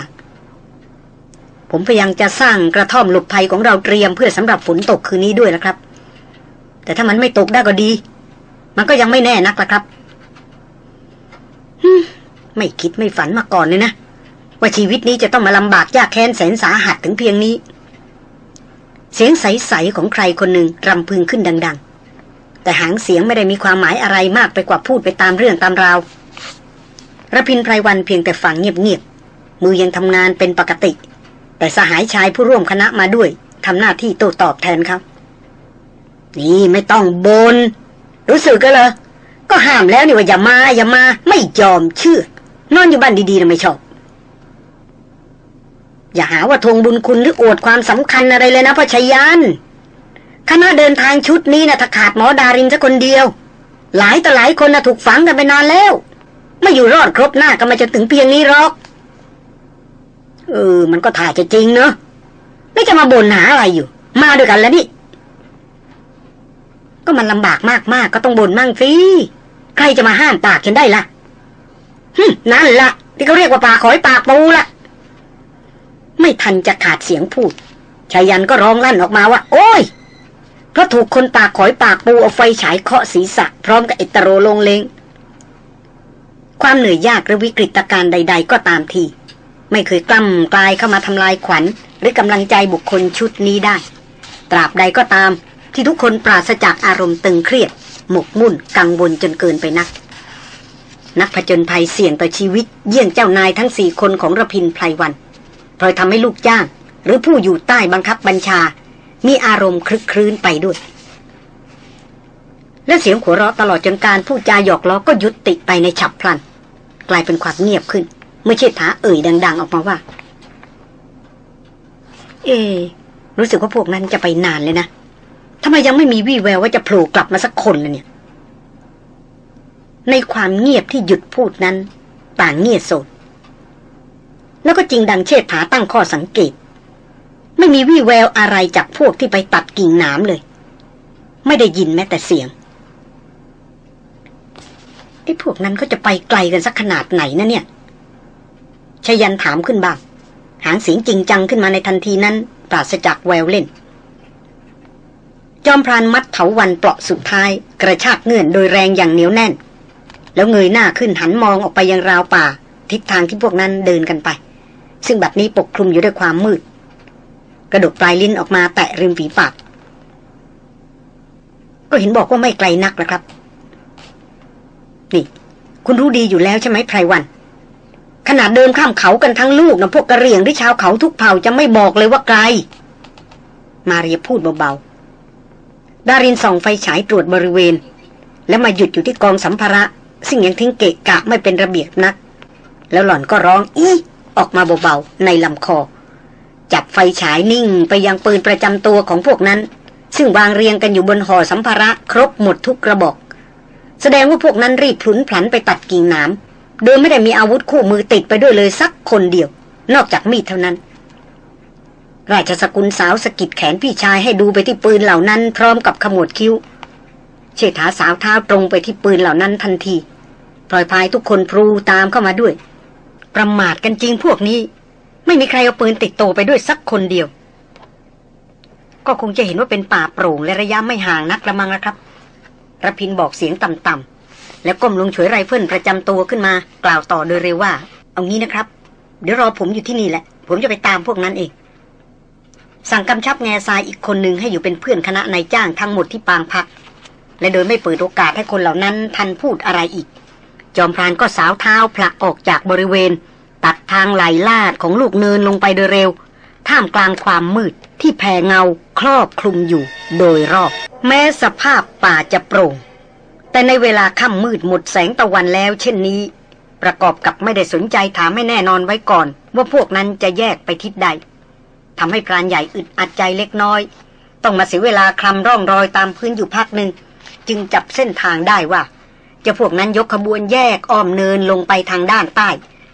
ผมพยายามจะสร้างกระท่อมหลบภัยของเราเตรียมเพื่อสำหรับฝนตกคืนนี้ด้วยนะครับ แต่ถ้ามันไม่ตกได้ก็ดี มันก็ยังไม่แน่นักละครับไม่คิดไม่ฝันมาก่อนเลยนะ ว่าชีวิตนี้จะต้องมาลำบากยากแค้นแสนสาหัสถึงเพียงนี้ เสียงใสๆของใครคนหนึ่งรำพึงขึ้นดัง ๆ แต่หางเสียงไม่ได้มีความหมายอะไรมากไปกว่าพูดไปตามเรื่องตามราวระพินไพรวันเพียงแต่ฝังเงียบ มือยังทำงานเป็นปกติ แต่สหายชายผู้ร่วมคณะมาด้วยทำหน้าที่โต้ตอบแทนครับ นี่ไม่ต้องบน รู้สึกกันเลยก็ห้ามแล้วนี่ว่าอย่ามาอย่ามา ไม่ยอมเชื่อ นอนอยู่บ้านดีๆนะไม่ชอบ อย่าหาว่าทวงบุญคุณหรืออวดความสำคัญอะไรเลยนะพ่อชยันคณะเดินทางชุดนี้นะถ้าขาดหมอดารินสักคนเดียว หลายต่อหลายคนนะถูกฝังกันไปนานแล้ว ไม่อยู่รอดครบหน้ากันมาจนถึงเพียงนี้หรอก เออ มันก็ถ่ายจะจริงเนอะไม่จะมาบ่นหาอะไรอยู่ มาด้วยกันแล้วนี่ ก็มันลำบากมากๆกก็ต้องบ่นมั่งสิใครจะมาห้ามปากฉันได้ละ่ะฮึนั่นละที่เขาเรียกว่าปากหอยปากปูละไม่ทันจะขาดเสียงพูดชายันก็ร้องลั่นออกมาว่า โอ้ยเพราะถูกคนปากขอยปากปูเอาไฟฉายเคาะศีรษะ พร้อมกับเอตโรลงเลงความเหนื่อยยากหรือวิกฤตการณ์ใด ๆ ก็ตามที ไม่เคยกล้ำกลายเข้ามาทำลายขวัญ หรือกำลังใจบุคคลชุดนี้ได้ ตราบใดก็ตามที่ทุกคนปราศจากอารมณ์ตึงเครียด หมกมุ่นกังวลจนเกินไปนัก นักผจญภัยเสี่ยงต่อชีวิต เยี่ยงเจ้านายทั้งสี่คนของระพินไพรวันพลอยทำให้ลูกจ้าง หรือผู้อยู่ใต้บังคับบัญชา มีอารมณ์คลึกครื้นไปด้วย และเสียงหัวเราะตลอดจนการพูดจาหยอกล้อก็ยุติไปในฉับพลัน กลายเป็นความเงียบขึ้น เมื่อเชิดถาเอ่ยดัง ๆ ออกมาว่า เอ รู้สึกว่าพวกนั้นจะไปนานเลยนะทำไมยังไม่มีวี่แววว่าจะโผล่กลับมาสักคนเลยเนี่ย ในความเงียบที่หยุดพูดนั้น ต่างเงียบโสดแล้วก็จริงดังเชิดถาตั้งข้อสังเกต ไม่มีวี่แววอะไรจากพวกที่ไปตัดกิ่งหน้ำเลย ไม่ได้ยินแม้แต่เสียงไอ้พวกนั้นเขาจะไปไกลกันสักขนาดไหนนะเนี่ย ชยันถามขึ้นบ้าง หางเสียงจริงจังขึ้นมาในทันทีนั้น ปราศจากแววเล่น จอมพรานมัดเถาวันเปราะสุดท้าย กระชากเงื่อนโดยแรงอย่างเหนียวแน่น แล้วเงยหน้าขึ้นหันมองออกไปยังราวป่า ทิศทางที่พวกนั้นเดินกันไป ซึ่งบัดนี้ปกคลุมอยู่ด้วยความมืด กระดกปลายลิ้นออกมาแตะริมฝีปากก็เห็นบอกว่าไม่ไกลนักนะครับ นี่ คุณรู้ดีอยู่แล้วใช่ไหมไพรวัน ขนาดเดินข้ามเขากันทั้งลูกนะพวกกระเรียงหรือชาวเขาทุกเผ่าจะไม่บอกเลยว่าไกล มาเรียพูดเบาๆ ดารินส่องไฟฉายตรวจบริเวณ แล้วมาหยุดอยู่ที่กองสัมภาระซึ่งยังทิ้งเกะกะไม่เป็นระเบียบนัก แล้วหล่อนก็ร้องอีออกมาเบาๆในลำคอ จับไฟฉายนิ่งไปยังปืนประจำตัวของพวกนั้น ซึ่งวางเรียงกันอยู่บนห่อสัมภาระ ครบหมดทุกกระบอก แสดงว่าพวกนั้นรีบพลุนพลันไปตัดกิ่งหนาม โดยไม่ได้มีอาวุธคู่มือติดไปด้วยเลยสักคนเดียว นอกจากมีดเท่านั้น ราชสกุลสาวสกิดแขนพี่ชายให้ดูไปที่ปืนเหล่านั้น พร้อมกับขมวดคิ้ว เชษฐาสาวเท้าตรงไปที่ปืนเหล่านั้นทันทีพลอยพายทุกคนพลูตามเข้ามาด้วย ประมาทกันจริงพวกนี้ ไม่มีใครเอาปืนติดโตไปด้วยสักคนเดียว ก็คงจะเห็นว่าเป็นป่าโปร่งและระยะไม่ห่างนักละมังนะครับระพินบอกเสียงต่ำๆ แล้วก้มลงเฉยไรเฟิลประจำตัวขึ้นมา กล่าวต่อโดยเร็วว่า เอางี้นะครับ เดี๋ยวรอผมอยู่ที่นี่แหละ ผมจะไปตามพวกนั้นเอง สั่งกำชับแง่ทรายอีกคนหนึ่งให้อยู่เป็นเพื่อนคณะนายจ้างทั้งหมดที่ปางพัก และโดยไม่เปิดโอกาสให้คนเหล่านั้นทันพูดอะไรอีก จอมพรานก็สาวเท้าพละออกจากบริเวณ ตัดทางไหลลาดของลูกเนินลงไปโดยเร็วท่ามกลางความมืดที่แผ่เงาครอบคลุมอยู่โดยรอบ แม้สภาพป่าจะโปร่ง แต่ในเวลาค่ำมืดหมดแสงตะวันแล้ว เช่นนี้ ประกอบกับไม่ได้สนใจถามให้แน่นอนไว้ก่อน ว่าพวกนั้นจะแยกไปทิศใดทำให้พรานใหญ่อึดอัดใจเล็กน้อย ต้องมาเสียเวลาคลำร่องรอยตามพื้นอยู่พักหนึ่งจึงจับเส้นทางได้ว่าจะพวกนั้นยกขบวนแยกอ้อมเนินลงไปทางด้านใต้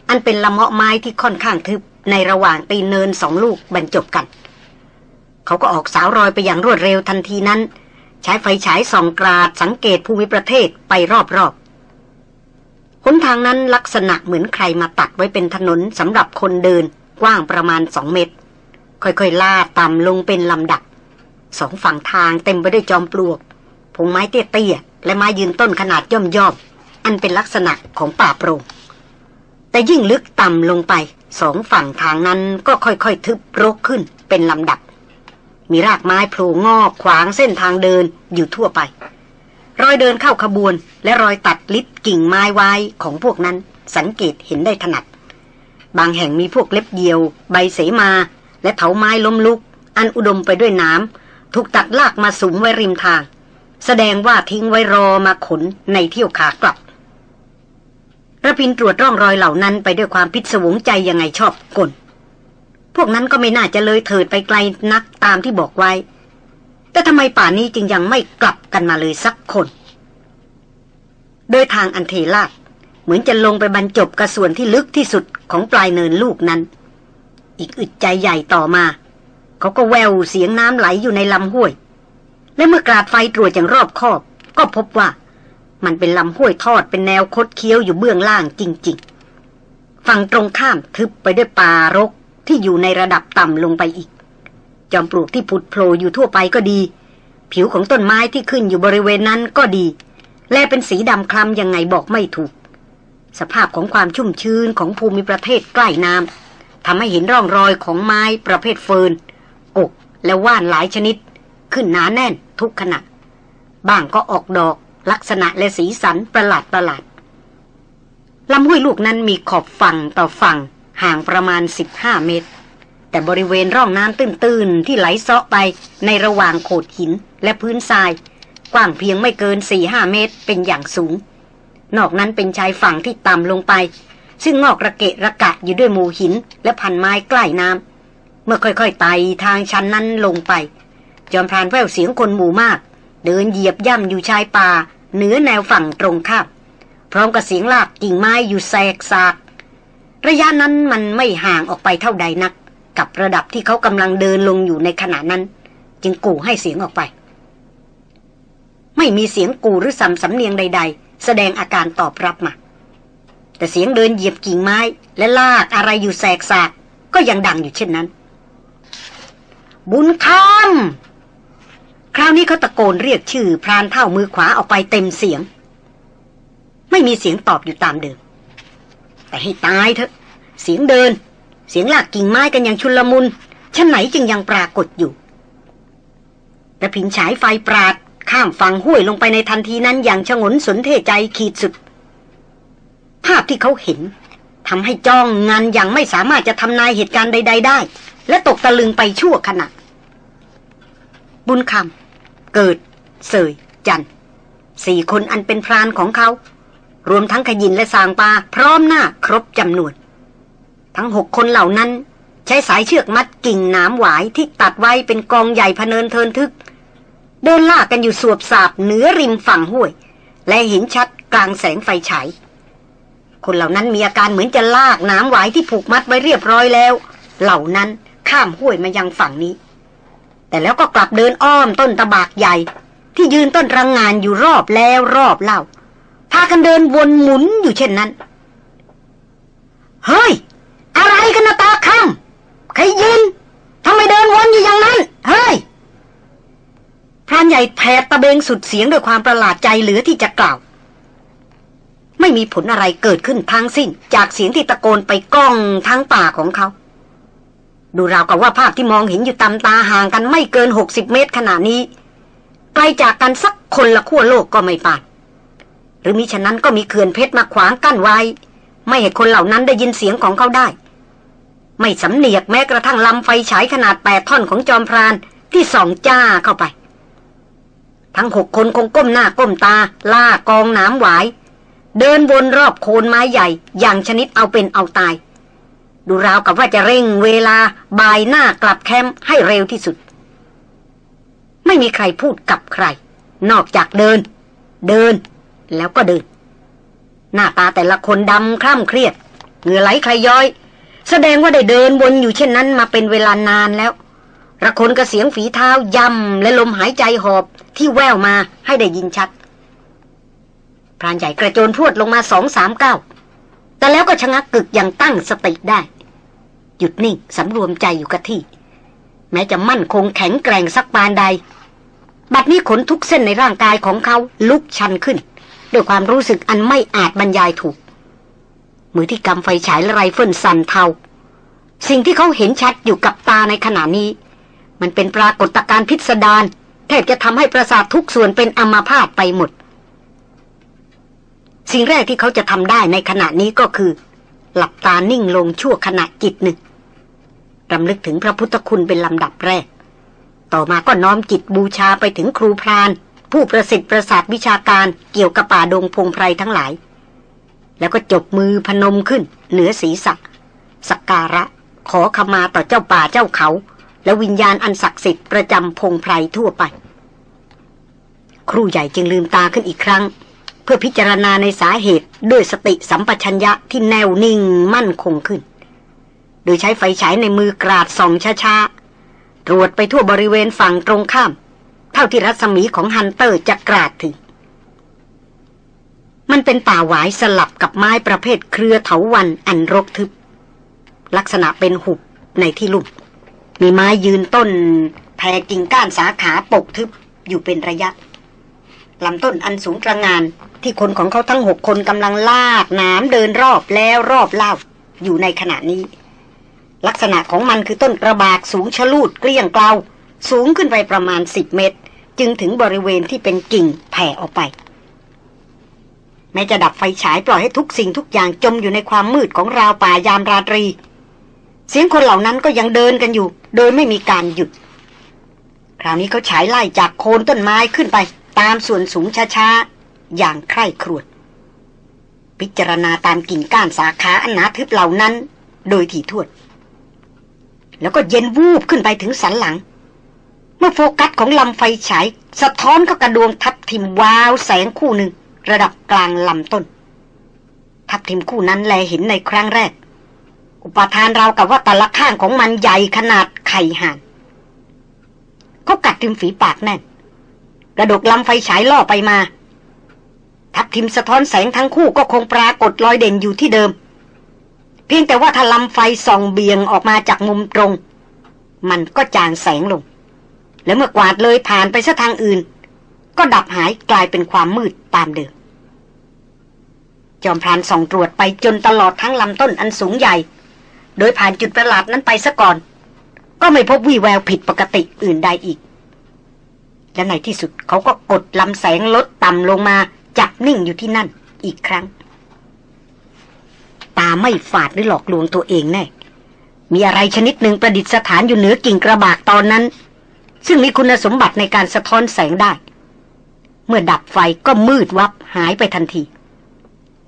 อันเป็นละเมาะไม้ที่ค่อนข้างทึบในระหว่างตีเนินสองลูกบรรจบกัน เขาก็ออกสาวรอยไปอย่างรวดเร็วทันทีนั้น ใช้ไฟฉายส่องกราดสังเกตภูมิประเทศไปรอบๆหนทางนั้นลักษณะเหมือนใครมาตัดไว้เป็นถนนสำหรับคนเดินกว้างประมาณสองเมตร ค่อยๆลาดต่ำลงเป็นลำดับสองฝั่งทางเต็มไปด้วยจอมปลวกพงไม้เตี้ยๆและไม้ยืนต้นขนาดย่อมๆอันเป็นลักษณะของป่าโปร่งแต่ยิ่งลึกต่ำลงไปสองฝั่งทางนั้นก็ค่อยๆทึบรกขึ้นเป็นลำดับ มีรากไม้โผล่งอกขวางเส้นทางเดินอยู่ทั่วไป รอยเดินเข้าขบวน และรอยตัดลิบกิ่งไม้ไว้ของพวกนั้น สังเกตเห็นได้ถนัด บางแห่งมีพวกเล็บเดียว ใบเสมา และเถาไม้ล้มลุก อันอุดมไปด้วยน้ำถูกตัดลากมาสุมไว้ริมทาง แสดงว่าทิ้งไว้รอมาขนในเที่ยวขากลับระพินตรวจร่องรอยเหล่านั้นไปด้วยความพิศวงใจยังไงชอบกล พวกนั้นก็ไม่น่าจะเลยเถิดไปไกลนักตามที่บอกไว้ แต่ทำไมป่านี้จึงยังไม่กลับกันมาเลยสักคน โดยทางอันเทลาดเหมือนจะลงไปบรรจบกระส่วนที่ลึกที่สุดของปลายเนินลูกนั้น อีกอึดใจใหญ่ต่อมา เขาก็แววเสียงน้ำไหลอยู่ในลำห้วย และเมื่อกราดไฟตรวจอย่างรอบคอบ ก็พบว่ามันเป็นลำห้วยทอดเป็นแนวคดเคี้ยวอยู่เบื้องล่างจริง ๆ ฝั่งตรงข้ามทึบไปด้วยป่ารก ที่อยู่ในระดับต่ำลงไปอีก จอมปลวกที่ผุดโผล่อยู่ทั่วไปก็ดี ผิวของต้นไม้ที่ขึ้นอยู่บริเวณนั้นก็ดี และเป็นสีดำคล้ำยังไงบอกไม่ถูก สภาพของความชุ่มชื้นของภูมิประเทศใกล้น้ำทำให้เห็นร่องรอยของไม้ประเภทเฟิร์นอกและว่านหลายชนิด ขึ้นหนาแน่นทุกขณะบ้างก็ออกดอกลักษณะและสีสันประหลาดประหลาดลำห้วยลูกนั้นมีขอบฝั่งต่อฝั่ง ห่างประมาณ 15 เมตร แต่บริเวณร่องน้ำตื้นๆ ที่ไหลเซาะไปในระหว่างโขดหินและพื้นทราย กว้างเพียงไม่เกิน 4-5 เมตรเป็นอย่างสูง นอกนั้นเป็นชายฝั่งที่ต่ำลงไป ซึ่งงอกระเกะระกะอยู่ด้วยหมู่หินและพันไม้ใกล้น้ำเมื่อค่อยๆไต่ทางชันนั้นลงไป จอมพรานแววเสียงคนหมู่มาก เดินเหยียบย่ำอยู่ชายป่าเหนือแนวฝั่งตรงข้ามพร้อมกับเสียงลากกิ่งไม้อยู่แสกสาก ระยะนั้นมันไม่ห่างออกไปเท่าใดนัก กับระดับที่เขากำลังเดินลงอยู่ในขณะนั้น จึงกู่ให้เสียงออกไป ไม่มีเสียงกู่หรือสำสำเนียงใด ๆ แสดงอาการตอบรับมา แต่เสียงเดินเหยียบกิ่งไม้ และลากอะไรอยู่แสกสากก็ยังดังอยู่เช่นนั้น บุญคำคราวนี้เขาตะโกนเรียกชื่อพรานเท่ามือขวาออกไปเต็มเสียง ไม่มีเสียงตอบอยู่ตามเดิม แต่ให้ตายเถอะ เสียงเดิน เสียงลากกิ่งไม้กันอย่างชุลมุนชั้นไหนจึงยังปรากฏอยู่ระพินฉายไฟปราด ข้ามฝั่งห้วยลงไปในทันทีนั้นอย่างชงนสนเทใจขีดสุด ภาพที่เขาเห็นทำให้จ้องงานอย่างไม่สามารถจะทำนายเหตุการณ์ใด ๆ ได้ และตกตะลึงไปชั่วขณะ บุญคำเกิด เสย จันสี่คนอันเป็นพรานของเขา รวมทั้งขยินและสางปลาพร้อมหน้าครบจำนวน ทั้งหกคนเหล่านั้นใช้สายเชือกมัดกิ่งน้ำหวายที่ตัดไว้เป็นกองใหญ่พเนินเทินทึก เดินล่ากันอยู่สวบสาบเหนือริมฝั่งห้วย และเห็นชัดกลางแสงไฟฉายคนเหล่านั้นมีอาการเหมือนจะลากน้ำหวายที่ผูกมัดไว้เรียบร้อยแล้ว เหล่านั้นข้ามห้วยมายังฝั่งนี้ แต่แล้วก็กลับเดินอ้อมต้นตะบากใหญ่ ที่ยืนต้นรังงานอยู่รอบแล้วรอบเล่า พากันเดินวนหมุนอยู่เช่นนั้น เฮ้ย อะไรกันนะตาคำใครยินทำไมเดินวนอยู่อย่างนั้น เฮ้ย พรานใหญ่แผดตะเบงสุดเสียงด้วยความประหลาดใจเหลือที่จะกล่าว ไม่มีผลอะไรเกิดขึ้นทั้งสิ้น จากเสียงที่ตะโกนไปก้องทั้งป่าของเขา ดูราวกับว่าภาพที่มองเห็นอยู่ตำตาห่างกันไม่เกินหกสิบเมตรขนาดนี้ไกลจากกันสักคนละขั้วโลกก็ไม่ปาน หรือมิฉะนั้นก็มีเขื่อนเพชรมาขวางกั้นไว้ ไม่ให้คนเหล่านั้นได้ยินเสียงของเขาได้ ไม่สำเนียกแม้กระทั่งลำไฟฉายขนาดแปดท่อนของจอมพรานที่ส่องจ้าเข้าไป ทั้งหกคนคงก้มหน้าก้มตา ล่ากองน้ำหวาย เดินวนรอบโคนไม้ใหญ่ อย่างชนิดเอาเป็นเอาตาย ดูราวกับว่าจะเร่งเวลาบายหน้ากลับแคมป์ให้เร็วที่สุด ไม่มีใครพูดกับใคร นอกจากเดิน เดิน แล้วก็เดิน หน้าตาแต่ละคนดำคร่ำเครียด เหงื่อไหลใครย้อย แสดงว่าได้เดินวนอยู่เช่นนั้นมาเป็นเวลานานแล้วระคนกระเสียงฝีเท้าย่ำและลมหายใจหอบที่แว่วมาให้ได้ยินชัด พรานใหญ่กระโจนพรวดลงมาสองสามก้าว แต่แล้วก็ชะงักกึกอย่างตั้งสติได้ หยุดนิ่งสำรวมใจอยู่กับที่ แม้จะมั่นคงแข็งแกร่งสักปานใด บัดนี้ขนทุกเส้นในร่างกายของเขาลุกชันขึ้น ด้วยความรู้สึกอันไม่อาจบรรยายถูก มือที่กำไฟฉายและไรเฟิลสั่นเทา สิ่งที่เขาเห็นชัดอยู่กับตาในขณะนี้ มันเป็นปรากฏการณ์พิสดารแทบจะทำให้ประสาททุกส่วนเป็นอัมาพาตไปหมด สิ่งแรกที่เขาจะทำได้ในขณะนี้ก็คือ หลับตานิ่งลงชั่วขณะจิตหนึ่งรำลึกถึงพระพุทธคุณเป็นลำดับแรก ต่อมาก็น้อมจิตบูชาไปถึงครูพราน ผู้ประสิทธิ์ประสาทวิชาการเกี่ยวกับป่าดงพงไพรทั้งหลาย แล้วก็จบมือพนมขึ้น เหนือศีรษะสักการะ ขอขมาต่อเจ้าป่าเจ้าเขา และวิญญาณอันศักดิ์สิทธิ์ประจำพงไพรทั่วไป ครูใหญ่จึงลืมตาขึ้นอีกครั้ง เพื่อพิจารณาในสาเหตุด้วยสติสัมปชัญญะที่แน่วนิ่งมั่นคงขึ้น โดยใช้ไฟฉายในมือกราดส่องช้าๆตรวจไปทั่วบริเวณฝั่งตรงข้าม เท่าที่รัศมีของฮันเตอร์จะกราดถึง มันเป็นป่าหวายสลับกับไม้ประเภทเครือเถาวันอันรกทึบ ลักษณะเป็นหุบในที่ลุ่ม มีไม้ยืนต้นแผ่กิ่งก้านสาขาปกทึบอยู่เป็นระยะลำต้นอันสูงตระงานที่คนของเขาทั้งหกคนกำลังลากน้ำเดินรอบแล้วรอบเล่าอยู่ในขณะนี้ ลักษณะของมันคือต้นกระบากสูงชะลูดเกลี้ยงเกลา สูงขึ้นไปประมาณสิบเมตร จึงถึงบริเวณที่เป็นกิ่งแผ่ออกไป แม้จะดับไฟฉายปล่อยให้ทุกสิ่งทุกอย่างจมอยู่ในความมืดของราวป่ายามราตรี เสียงคนเหล่านั้นก็ยังเดินกันอยู่ โดยไม่มีการหยุด คราวนี้เขาฉายไล่จากโคนต้นไม้ขึ้นไปตามส่วนสูงช้าๆ อย่างใคร่ครวญพิจารณาตามกิ่งก้านสาขาอันหนาทึบเหล่านั้น โดยถี่ถ้วนแล้วก็เย็นวูบขึ้นไปถึงสันหลัง เมื่อโฟกัสของลำไฟฉาย สะท้อนเข้ากระดวงทับทิมวาวแสงคู่หนึ่ง ระดับกลางลำต้น ทับทิมคู่นั้นแลเห็นในครั้งแรก อุปทานเรากับว่าแต่ละข้างของมันใหญ่ขนาดไข่ห่านเขากัดทิมฝีปากแน่นกระดกลำไฟฉายล่อไปมา ทับทิมสะท้อนแสงทั้งคู่ก็คงปรากฏลอยเด่นอยู่ที่เดิม เพียงแต่ว่าถ้าลำไฟส่องเบียงออกมาจากมุมตรง มันก็จางแสงลง แล้วเมื่อกวาดเลยผ่านไปซะทางอื่น ก็ดับหายกลายเป็นความมืดตามเดิม จอมพรานส่องตรวจไปจนตลอดทั้งลำต้นอันสูงใหญ่ โดยผ่านจุดประหลาดนั้นไปซะก่อน ก็ไม่พบวี่แววผิดปกติอื่นใดอีก และในที่สุดเขาก็กดลำแสงลดต่ำลงมาจับนิ่งอยู่ที่นั่นอีกครั้ง ตาไม่ฝาดหรือหลอกลวงตัวเองแน่มีอะไรชนิดหนึ่งประดิษฐานอยู่เหนือกิ่งกระบากตอนนั้น ซึ่งมีคุณสมบัติในการสะท้อนแสงได้ เมื่อดับไฟก็มืดวับหายไปทันที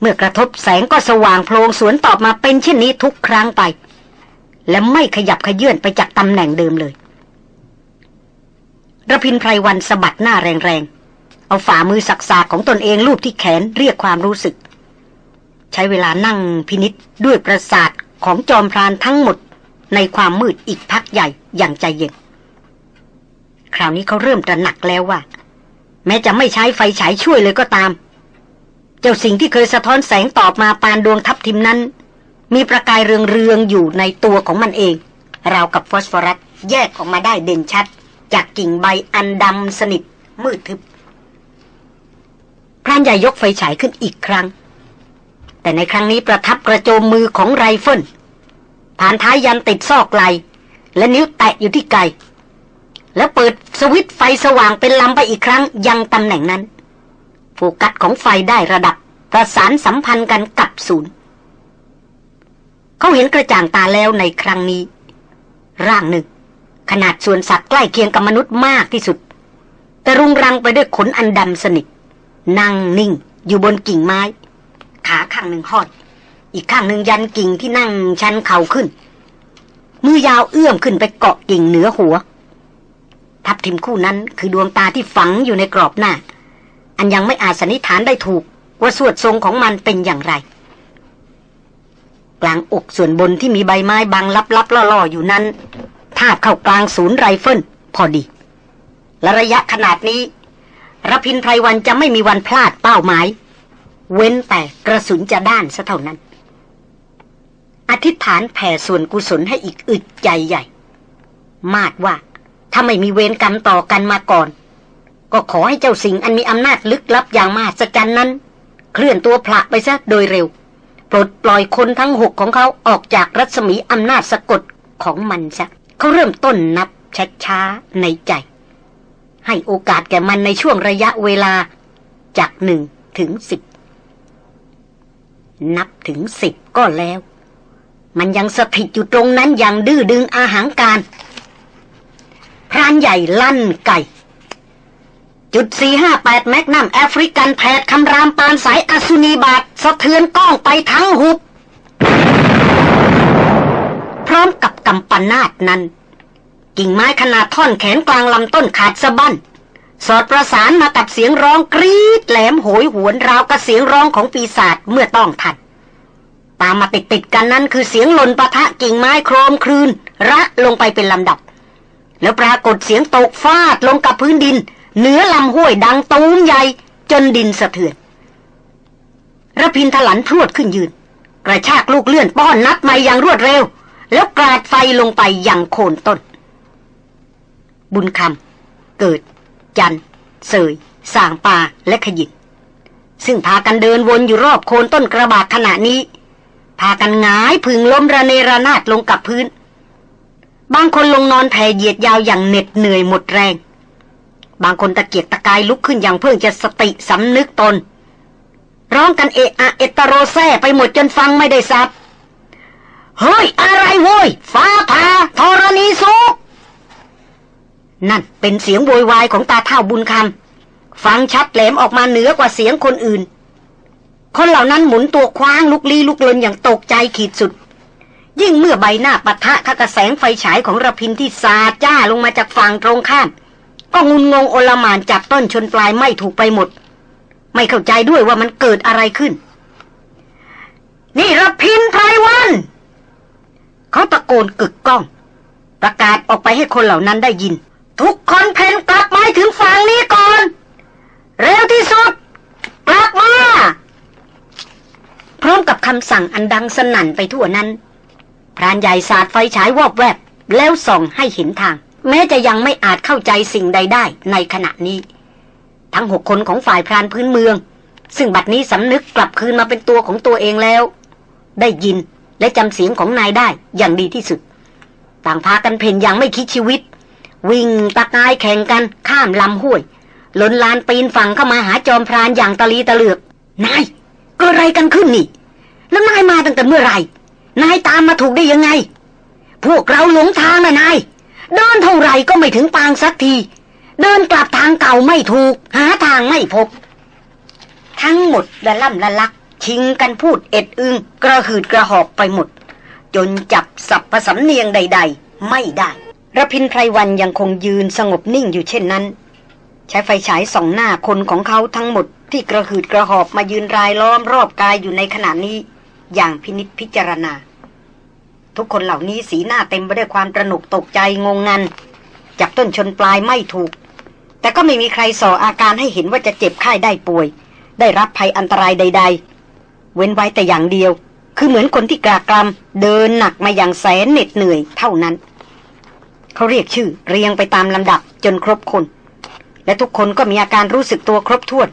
เมื่อกระทบแสงก็สว่างโพลงสวนตอบมาเป็นเช่นนี้ทุกครั้งไป และไม่ขยับขยื่นไปจากตำแหน่งเดิมเลยระพินไพรวันสะบัดหน้าแรงๆ เอาฝ่ามือสักๆของตนเองลูบที่แขนเรียกความรู้สึก ใช้เวลานั่งพินิษด้วยประสาทของจอมพรานทั้งหมดในความมืดอีกพักใหญ่อย่างใจเย็น คราวนี้เขาเริ่มตระหนักแล้วว่า แม้จะไม่ใช้ไฟฉายช่วยเลยก็ตาม เจ้าสิ่งที่เคยสะท้อนแสงตอบมาปานดวงทับทิมนั้น มีประกายเรืองๆอยู่ในตัวของมันเอง ราวกับฟอสฟอรัสแยกออกมาได้เด่นชัด จากกิ่งใบอันดำสนิทมืดทึบพรานใหญ่ยกไฟฉายขึ้นอีกครั้ง แต่ในครั้งนี้ประทับกระโจมมือของไรเฟิลพานท้ายยันติดซอกไหล่และนิ้วแตะอยู่ที่ไก แล้วเปิดสวิตช์ไฟสว่างเป็นลำไปอีกครั้งยังตำแหน่งนั้นโฟกัสของไฟได้ระดับประสานสัมพันธ์กันกับศูนย์ เขาเห็นกระจ่างตาแล้วในครั้งนี้ ร่างหนึ่ง ขนาดส่วนสัตว์ใกล้เคียงกับมนุษย์มากที่สุด แต่รุงรังไปด้วยขนอันดำสนิทนั่งนิ่งอยู่บนกิ่งไม้ ขาข้างหนึ่งหอยอีกข้างหนึ่งยันกิ่งที่นั่งชันเข่าขึ้น มือยาวเอื้อมขึ้นไปเกาะกิ่งเหนือหัว ทับทิมคู่นั้นคือดวงตาที่ฝังอยู่ในกรอบหน้า อันยังไม่อาจสันนิษฐานได้ถูกว่าสวดทรงของมันเป็นอย่างไร กลางอกส่วนบนที่มีใบไม้บางลับๆล่อๆอยู่นั้น ทาบเข้ากลางศูนย์ไรเฟิลพอดี และระยะขนาดนี้รพินไพรวันจะไม่มีวันพลาดเป้าหมาย เว้นแต่กระสุนจะด้านซะเท่านั้น อธิษฐานแผ่ส่วนกุศลให้อีกอึดใจใหญ่ มาดว่า ถ้าไม่มีเวรกรรมต่อกันมาก่อน ก็ขอให้เจ้าสิงอันมีอำนาจลึกลับอย่างมหัศจรรย์นั้น เคลื่อนตัวพละไปซะโดยเร็ว ปลดปล่อยคนทั้งหกของเขาออกจากรัศมีอำนาจสะกดของมันซะเขาเริ่มต้นนับช้าๆในใจ ให้โอกาสแก่มันในช่วงระยะเวลาจากหนึ่งถึงสิบนับถึงสิบก็แล้ว มันยังสถิตอยู่ตรงนั้นอย่างดื้อดึงอาหางการ พรานใหญ่ลั่นไก่ จุด 458 แมกนัมแอฟริกันแผดคำรามปานสายอสุนีบาทสะเทือนก้องไปทั้งหุบ พร้อมกับกำปนาตนั้น กิ่งไม้ขนาดท่อนแขนกลางลำต้นขาดสะบั้นสอดประสานมากับเสียงร้องกรีดแหลมโหยหวนราวกับเสียงร้องของปีศาจเมื่อต้องทันตามมาติดติดกันนั้นคือเสียงหล่นปะทะกิ่งไม้โครมคลืนระลงไปเป็นลำดับ แล้วปรากฏเสียงตกฟาดลงกับพื้นดิน เหนือลำห้วยดังตูมใหญ่ จนดินสะเทือนระพินทลันพรวดขึ้นยืน กระชากลูกเลื่อนป้อนนัดมาอย่างรวดเร็ว แล้วกราดไฟลงไปอย่างโคนต้น บุญคำเกิด จันเสยสางปาและขยินซึ่งพากันเดินวนอยู่รอบโคนต้นกระบากขณะนี้ พากันหงายพึงล้มระเนระนาดลงกับพื้น บางคนลงนอนแผ่เหยียดยาวอย่างเหน็ดเหนื่อยหมดแรง บางคนตะเกียกตะกายลุกขึ้นอย่างเพิ่งจะสติสำนึกตน ร้องกันเอะอะเอตโรแซ่ไปหมดจนฟังไม่ได้ซับเฮ้ย อะไรโว้ยฟ้าผ่าธรณีสูบนั่นเป็นเสียงโวยวายของตาเท่าบุญคำฟังชัดแหลมออกมาเหนือกว่าเสียงคนอื่น คนเหล่านั้นหมุนตัวคว้างลุกลี้ลุกลนอย่างตกใจขีดสุด ยิ่งเมื่อใบหน้าปะทะขกระแสงไฟฉายของระพินที่สาจ้าลงมาจากฝั่งตรงข้าม ก็งุนงงโอลมานจับต้นชนปลายไม่ถูกไปหมด ไม่เข้าใจด้วยว่ามันเกิดอะไรขึ้น นี่ระพินไพรวันเขาตะโกนกึกก้อง ประกาศออกไปให้คนเหล่านั้นได้ยิน ทุกคนเพนกลับมาถึงฝั่งนี้ก่อน เร็วที่สุดกลับมาพร้อมกับคำสั่งอันดังสนั่นไปทั่วนั้น พรานใหญ่สาดไฟฉายวอบแวบ แล้วส่องให้เห็นทาง แม้จะยังไม่อาจเข้าใจสิ่งใดได้ในขณะนี้ ทั้งหกคนของฝ่ายพรานพื้นเมือง ซึ่งบัดนี้สำนึกกลับคืนมาเป็นตัวของตัวเองแล้ว ได้ยินและจำเสียงของนายได้อย่างดีที่สุด ต่างพากันเพ่นอย่างไม่คิดชีวิต วิ่งตะกายแข่งกันข้ามลำห้วยล้นลานปีนฝั่งเข้ามาหาจอมพรานอย่างตะลีตะเหลือกนายเกิดอะไรกันขึ้นนี่ แล้วนายมาตั้งแต่เมื่อไหร่ นายตามมาถูกได้ยังไง พวกเราหลงทางนะนาย เดินเท่าไหร่ก็ไม่ถึงปางสักที เดินกลับทางเก่าไม่ถูก หาทางไม่พบ ทั้งหมดละล่ำละลัก ชิงกันพูดเอ็ดอึงกระหืดกระหอบไปหมด จนจับสับประสำเนียงใด ๆ ไม่ได้ระพินไพรวันยังคงยืนสงบนิ่งอยู่เช่นนั้น ใช้ไฟฉายส่องหน้าคนของเขาทั้งหมดที่กระหืดกระหอบมายืนรายล้อมรอบกายอยู่ในขณะนี้ อย่างพินิษพิจารณา ทุกคนเหล่านี้สีหน้าเต็มไปด้วยความตระหนกตกใจงงงันจับต้นชนปลายไม่ถูก แต่ก็ไม่มีใครส่ออาการให้เห็นว่าจะเจ็บไข้ได้ป่วย ได้รับภัยอันตรายใด ๆ เว้นไว้แต่อย่างเดียว คือเหมือนคนที่กรากรำเดินหนักมาอย่างแสนเหน็ดเหนื่อยเท่านั้น เขาเรียกชื่อเรียงไปตามลำดับจนครบคน และทุกคนก็มีอาการรู้สึกตัวครบถ้วน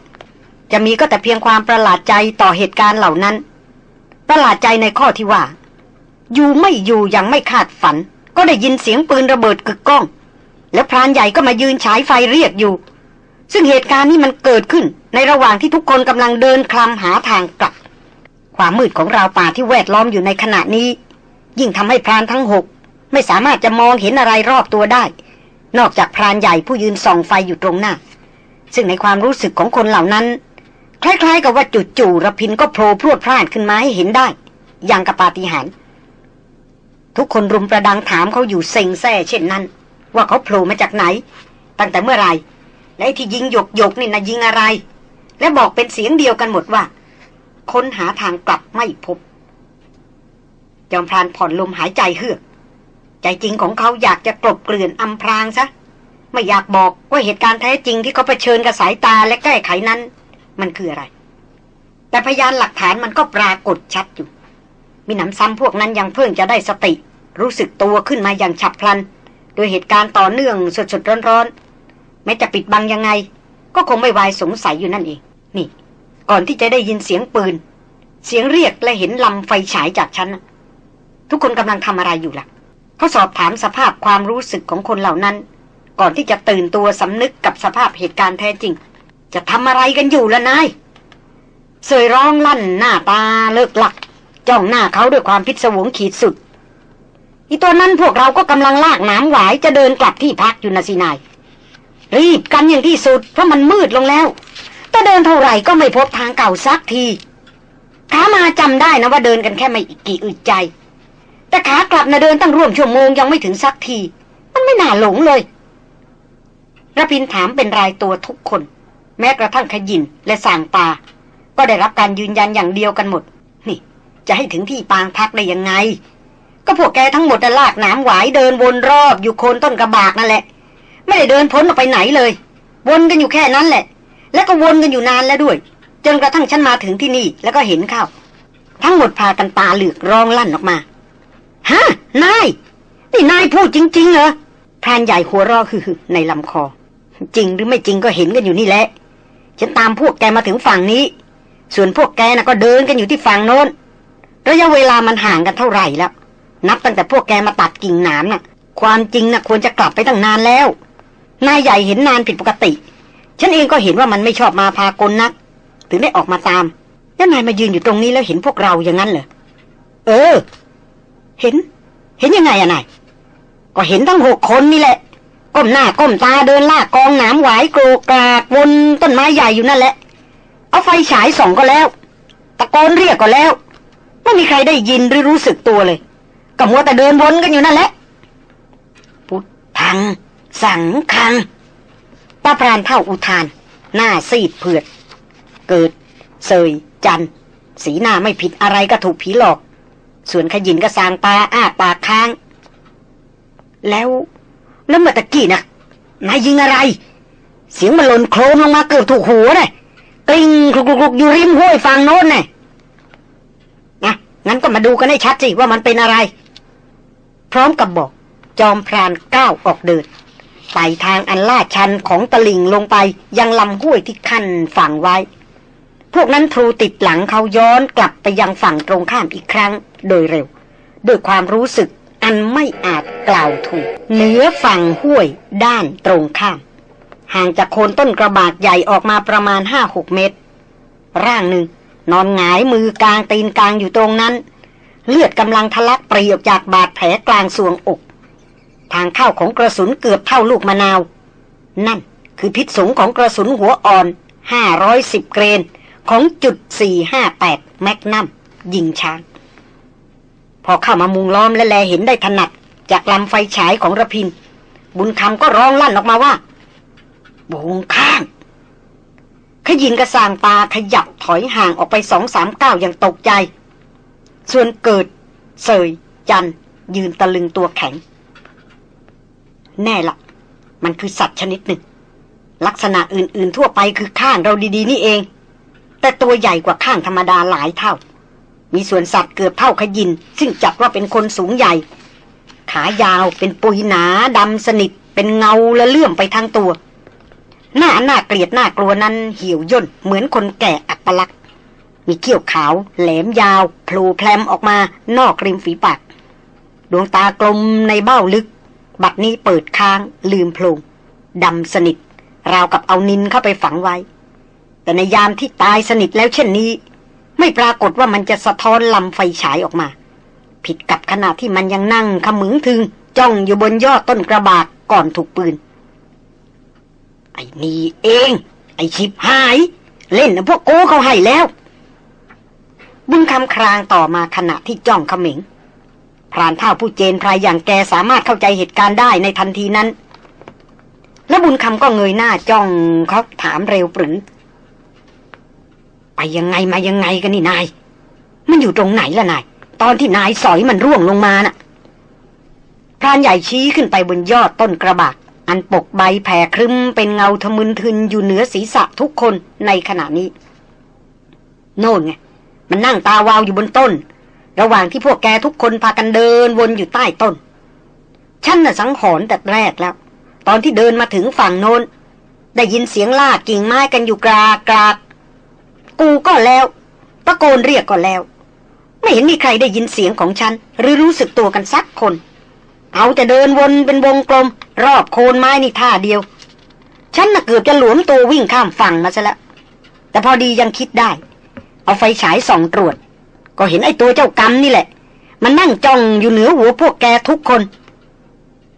จะมีก็แต่เพียงความประหลาดใจต่อเหตุการณ์เหล่านั้น ประหลาดใจในข้อที่ว่า อยู่ไม่อยู่ย่างไม่คาดฝัน ก็ได้ยินเสียงปืนระเบิดกึกก้อง แล้วพรานใหญ่ก็มายืนฉายไฟเรียกอยู่ ซึ่งเหตุการณ์นี้มันเกิดขึ้นในระหว่างที่ทุกคนกำลังเดินคลำหาทางกลับ ความมืดของราวป่าที่แวดล้อมอยู่ในขณะนี้ ยิ่งทำให้พรานทั้งหกไม่สามารถจะมองเห็นอะไรรอบตัวได้ นอกจากพรานใหญ่ผู้ยืนส่องไฟอยู่ตรงหน้า ซึ่งในความรู้สึกของคนเหล่านั้น คล้ายๆ กับว่าจู่ๆระพินก็โผล่พรวดพลาดขึ้นมาให้เห็นได้ อย่างกับปาฏิหาริย์ทุกคนรุมประดังถามเขาอยู่เซ็งแซ่เช่นนั้น ว่าเขาโผล่มาจากไหน ตั้งแต่เมื่อไรและไอ้ที่ยิงหยกหยกนี่นะยิงอะไร และบอกเป็นเสียงเดียวกันหมดว่า ค้นหาทางกลับไม่พบ จอมพรานผ่อนลมหายใจเฮือก ใจจริงของเขาอยากจะกลบเกลื่อนอำพรางซะไม่อยากบอกว่าเหตุการณ์แท้จริงที่เขาเผชิญกับสายตาและแก้ไขนั้น มันคืออะไร แต่พยานหลักฐานมันก็ปรากฏชัดอยู่ มีหนำซ้ำพวกนั้นยังเพิ่งจะได้สติ รู้สึกตัวขึ้นมาอย่างฉับพลัน โดยเหตุการณ์ต่อเนื่องสดๆร้อนๆแม้จะปิดบังยังไง ก็คงไม่วายสงสัยอยู่นั่นเอง นี่ ก่อนที่จะได้ยินเสียงปืน เสียงเรียกและเห็นลำไฟฉายจากฉันทุกคนกำลังทำอะไรอยู่ล่ะเขาสอบถามสภาพความรู้สึกของคนเหล่านั้น ก่อนที่จะตื่นตัวสำนึกกับสภาพเหตุการณ์แท้จริง จะทำอะไรกันอยู่ล่ะนาย เสยร้องลั่นหน้าตาเลิกหลัก จ้องหน้าเขาด้วยความพิศวงขีดสุด อีตัวนั้นพวกเราก็กำลังลากน้ำหวายจะเดินกลับที่พักอยู่นะสินาย รีบกันอย่างที่สุด เพราะมันมืดลงแล้ว แต่เดินเท่าไหร่ก็ไม่พบทางเก่าสักทีขามาจำได้นะว่าเดินกันแค่ไม่กี่อึดใจ แต่ขากลับนะเดินตั้งร่วมชั่วโมงยังไม่ถึงสักที มันไม่น่าหลงเลยระพินถามเป็นรายตัวทุกคน แม้กระทั่งขยินและสางปาก็ได้รับการยืนยันอย่างเดียวกันหมด นี่ จะให้ถึงที่ปางพักได้ยังไง ก็พวกแกทั้งหมดจะลากน้ำหวายเดินวนรอบอยู่โคนต้นกระบากนั่นแหละ ไม่ได้เดินพ้นออกไปไหนเลย วนกันอยู่แค่นั้นแหละ แล้วก็วนกันอยู่นานแล้วด้วย จนกระทั่งฉันมาถึงที่นี่แล้วก็เห็นเข้า ทั้งหมดพากันตาเหลือกร้องลั่นออกมาฮะนายนี่นายพูดจริงๆเหรอพรานใหญ่หัวรอคือในลำคอ จริงหรือไม่จริงก็เห็นกันอยู่นี่แหละ ฉันตามพวกแกมาถึงฝั่งนี้ ส่วนพวกแกน่ะก็เดินกันอยู่ที่ฝั่งโน้น ระยะเวลามันห่างกันเท่าไหร่แล้ว นับตั้งแต่พวกแกมาตัดกิ่งหนามน่ะ ความจริงน่ะควรจะกลับไปตั้งนานแล้ว นายใหญ่เห็นนานผิดปกติ ฉันเองก็เห็นว่ามันไม่ชอบมาพากลนัก ถึงได้ออกมาตาม แล้วนายมายืนอยู่ตรงนี้แล้วเห็นพวกเราอย่างนั้นเหรอ เออ เห็น เห็นยังไงอะนาย ก็เห็นทั้งหกคนนี่แหละ ก้มหน้าก้มตาเดินลากกองหนามหวายโกรกรากวนต้นไม้ใหญ่อยู่นั่นแหละ เอาไฟฉายส่องก็แล้ว ตะโกนเรียกก็แล้ว ไม่มีใครได้ยินหรือรู้สึกตัวเลยก็มัวแต่เดินวนกันอยู่นั่นแหละ พุทธัง สังคังป้าพรานเท่าอุทาน หน้าซีดเผือด เกิดเสยจัน สีหน้าไม่ผิดอะไรก็ถูกผีหลอก ส่วนขยินก็สางปลาอ้าปากค้าง แล้ว แล้วเมื่อตะกี้นะนายยิงอะไร เสียงมันหล่นโครมลงมาเกือบถูกหัวเลยกลิ้งคลุกๆอยู่ริมห้วยฝั่งโน้นน่ะนะงั้นก็มาดูกันให้ชัดสิว่ามันเป็นอะไร พร้อมกับบอก จอมพรานก้าวออกเดินไต่ทางอันลาดชันของตะลิ่งลงไปยังลำห้วยที่ขั้นฝั่งไว้ พวกนั้นทรูติดหลังเขาย้อนกลับไปยังฝั่งตรงข้ามอีกครั้งโดยเร็ว ด้วยความรู้สึก อันไม่อาจกล่าวถูก เหนือฝั่งห้วยด้านตรงข้าม ห่างจากโคนต้นกระบากใหญ่ออกมาประมาณห้าหกเมตร ร่างหนึ่ง นอนหงายมือกลางตีนกลางอยู่ตรงนั้น เลือดกำลังทะลักปรีออกจากบาดแผลกลางส่วงอก ทางเข้าของกระสุนเกือบเท่าลูกมะนาว นั่นคือพิษสงของกระสุนหัวอ่อน 510 เกรน ของจุด 458 แมกนัมยิงช้าง พอเข้ามามุงล้อมและแลเห็นได้ถนัด จากลำไฟฉายของระพิน บุญคำก็ร้องลั่นออกมาว่าบงข้างขยินกระสางตาขยับถอยห่างออกไปสองสามก้าวอย่างตกใจ ส่วนเกิด เสย จัน ยืนตะลึงตัวแข็ง แน่ละ มันคือสัตว์ชนิดหนึ่ง ลักษณะอื่นๆทั่วไปคือข้างเราดีๆ นี่เอง แต่ตัวใหญ่กว่าข้างธรรมดาหลายเท่า มีส่วนสัตว์เกือบเท่าขยิน ซึ่งจัดว่าเป็นคนสูงใหญ่ ขายาวเป็นปุยหนาดำสนิท เป็นเงาและเลื่อมไปทั้งตัว หน้าหน้าเกลียดหน้ากลัวนั้นเหี่ยวย่น เหมือนคนแก่อัปลักษณ์มีเขี้ยวขาว แหลมยาวโผล่แพลมออกมานอกริมฝีปาก ดวงตากลมในเบ้าลึก บัดนี้เปิดค้างลืมโพลงดำสนิท ราวกับเอานินเข้าไปฝังไว้ แต่ในยามที่ตายสนิทแล้วเช่นนี้ ไม่ปรากฏว่ามันจะสะท้อนลำไฟฉายออกมา ผิดกับขณะที่มันยังนั่งขมึงถึง จ้องอยู่บนยอดต้นกระบากก่อนถูกปืน ไอ้นี่เอง ไอ้ชิบหาย เล่นพวกโก้เขาให้แล้ว บุญคำครางต่อมาขณะที่จ้องขมิงพรานเท่าผู้เจนพรายอย่างแกสามารถเข้าใจเหตุการณ์ได้ในทันทีนั้น แล้วบุญคำก็เงยหน้าจ้องเขาถามเร็วปรือ ไปยังไงมายังไงกันนี่นาย มันอยู่ตรงไหนล่ะนาย ตอนที่นายสอยมันร่วงลงมาน่ะพรานใหญ่ชี้ขึ้นไปบนยอดต้นกระบากอันปกใบแผ่ครึมเป็นเงาทะมึนทึนอยู่เหนือศีรษะทุกคนในขณะนี้ โน่นไง มันนั่งตาวาวอยู่บนต้น ระหว่างที่พวกแกทุกคนพากันเดินวนอยู่ใต้ต้น ฉันน่ะสังหรณ์แต่แรกแล้ว ตอนที่เดินมาถึงฝั่งโน้น ได้ยินเสียงลากกิ่งไม้กันอยู่กรากกราก กูก็แล้ว ตะโกนเรียกก็แล้ว ไม่เห็นมีใครได้ยินเสียงของฉัน หรือรู้สึกตัวกันสักคน เอาแต่เดินวนเป็นวงกลม รอบโคนไม้นี่ท่าเดียว ฉันน่ะเกือบจะหลวมตัววิ่งข้ามฝั่งมาซะแล้วแต่พอดียังคิดได้ เอาไฟฉายส่องตรวจ ก็เห็นไอ้ตัวเจ้ากรรมนี่แหละ มันนั่งจ้องอยู่เหนือหัวพวกแกทุกคน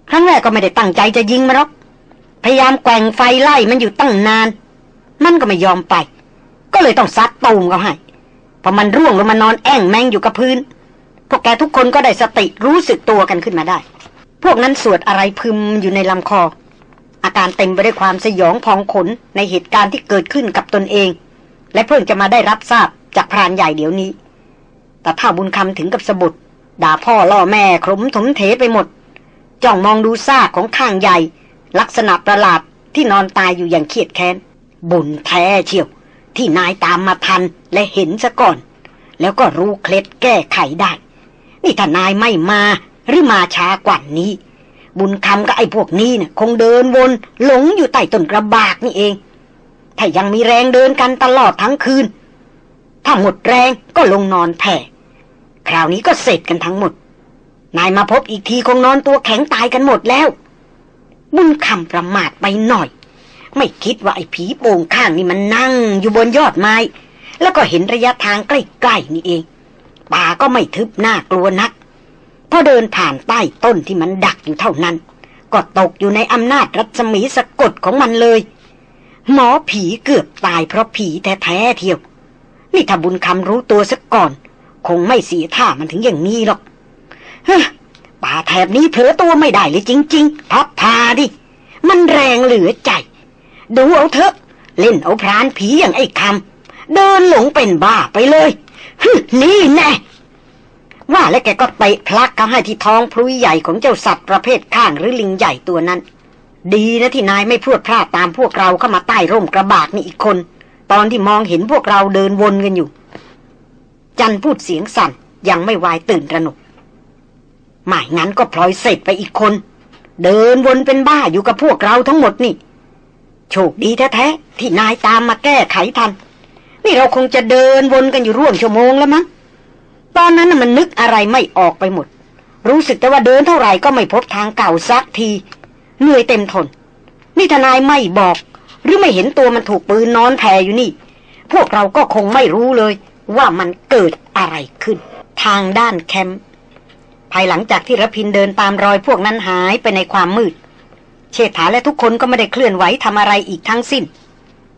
ครั้งแรกก็ไม่ได้ตั้งใจจะยิงมันหรอก พยายามแกว่งไฟไล่มันอยู่ตั้งนาน มันก็ไม่ยอมไป ก็เลยต้องซัดตูมเขาให้พอมันร่วงลงมานอนแอ่งแมงอยู่กับพื้น พวกแกทุกคนก็ได้สติรู้สึกตัวกันขึ้นมาได้ พวกนั้นสวดอะไรพึมอยู่ในลำคอ อาการเต็มไปด้วยความสยองพองขนในเหตุการณ์ที่เกิดขึ้นกับตนเอง และเพิ่งจะมาได้รับทราบจากพรานใหญ่เดี๋ยวนี้ แต่ถ้าบุญคำถึงกับสะบุดด่าพ่อล่อแม่ครมถมเทไปหมดจ้องมองดูซากของข้างใหญ่ ลักษณะประหลาดที่นอนตายอยู่อย่างเครียดแค้น บุญแท้เชียว ที่นายตามมาทันและเห็นซะก่อน แล้วก็รู้เคล็ดแก้ไขได้ นี่ถ้านายไม่มาหรือมาช้ากว่านี้ บุญคำกับไอ้พวกนี้นะ่ะคงเดินวนหลงอยู่ใต้ต้นกระบากนี่เอง ถ้ายังมีแรงเดินกันตลอดทั้งคืน ถ้าหมดแรงก็ลงนอนแผ่คราวนี้ก็เสร็จกันทั้งหมด นายมาพบอีกทีคงนอนตัวแข็งตายกันหมดแล้ว บุญคำประมาทไปหน่อย ไม่คิดว่าไอ้ผีโป่งข้างนี่มันนั่งอยู่บนยอดไม้ แล้วก็เห็นระยะทางใกล้ๆนี่เอง ป่าก็ไม่ทึบหน่ากลัวนักพอเดินผ่านใต้ต้นที่มันดักอยู่เท่านั้น ก็ตกอยู่ในอำนาจรัศมีสะกดของมันเลย หมอผีเกือบตายเพราะผีแท้ๆเทียว นี่ถ้าบุญคำรู้ตัวสักก่อน คงไม่เสียท่ามันถึงอย่างนี้หรอกเฮ้ป่าแถบนี้เผลอตัวไม่ได้เลยจริง ๆ พับพาดิ มันแรงเหลือใจ ดูเอาเถอะ เล่นเอาพรานผีอย่างไอ้คำเดินหลงเป็นบ้าไปเลยฮึนี่แน่ว่าแล้วแกก็เตะพลักเขาให้ที่ท้องพลุยใหญ่ของเจ้าสัตว์ประเภทข้างหรือลิงใหญ่ตัวนั้น ดีนะที่นายไม่พรวดพลาดตามพวกเราเข้ามาใต้ร่มกระบากนี่อีกคน ตอนที่มองเห็นพวกเราเดินวนกันอยู่ จันพูดเสียงสั่นยังไม่วายตื่นระหนกหมายงั้นก็พลอยเสร็จไปอีกคน เดินวนเป็นบ้าอยู่กับพวกเราทั้งหมดนี่ โชคดีแท้ๆที่นายตามมาแก้ไขทัน นี่เราคงจะเดินวนกันอยู่ร่วมชั่วโมงแล้วมั้ง ตอนนั้นมันนึกอะไรไม่ออกไปหมด รู้สึกแต่ว่าเดินเท่าไหร่ก็ไม่พบทางเก่าสักที เหนื่อยเต็มทน นี่ทนายไม่บอก หรือไม่เห็นตัวมันถูกปืนนอนแผ่อยู่นี่ พวกเราก็คงไม่รู้เลย ว่ามันเกิดอะไรขึ้น ทางด้านแคมป์ภายหลังจากที่รพินเดินตามรอยพวกนั้นหายไปในความมืด เชษฐาและทุกคนก็ไม่ได้เคลื่อนไหวทำอะไรอีกทั้งสิ้น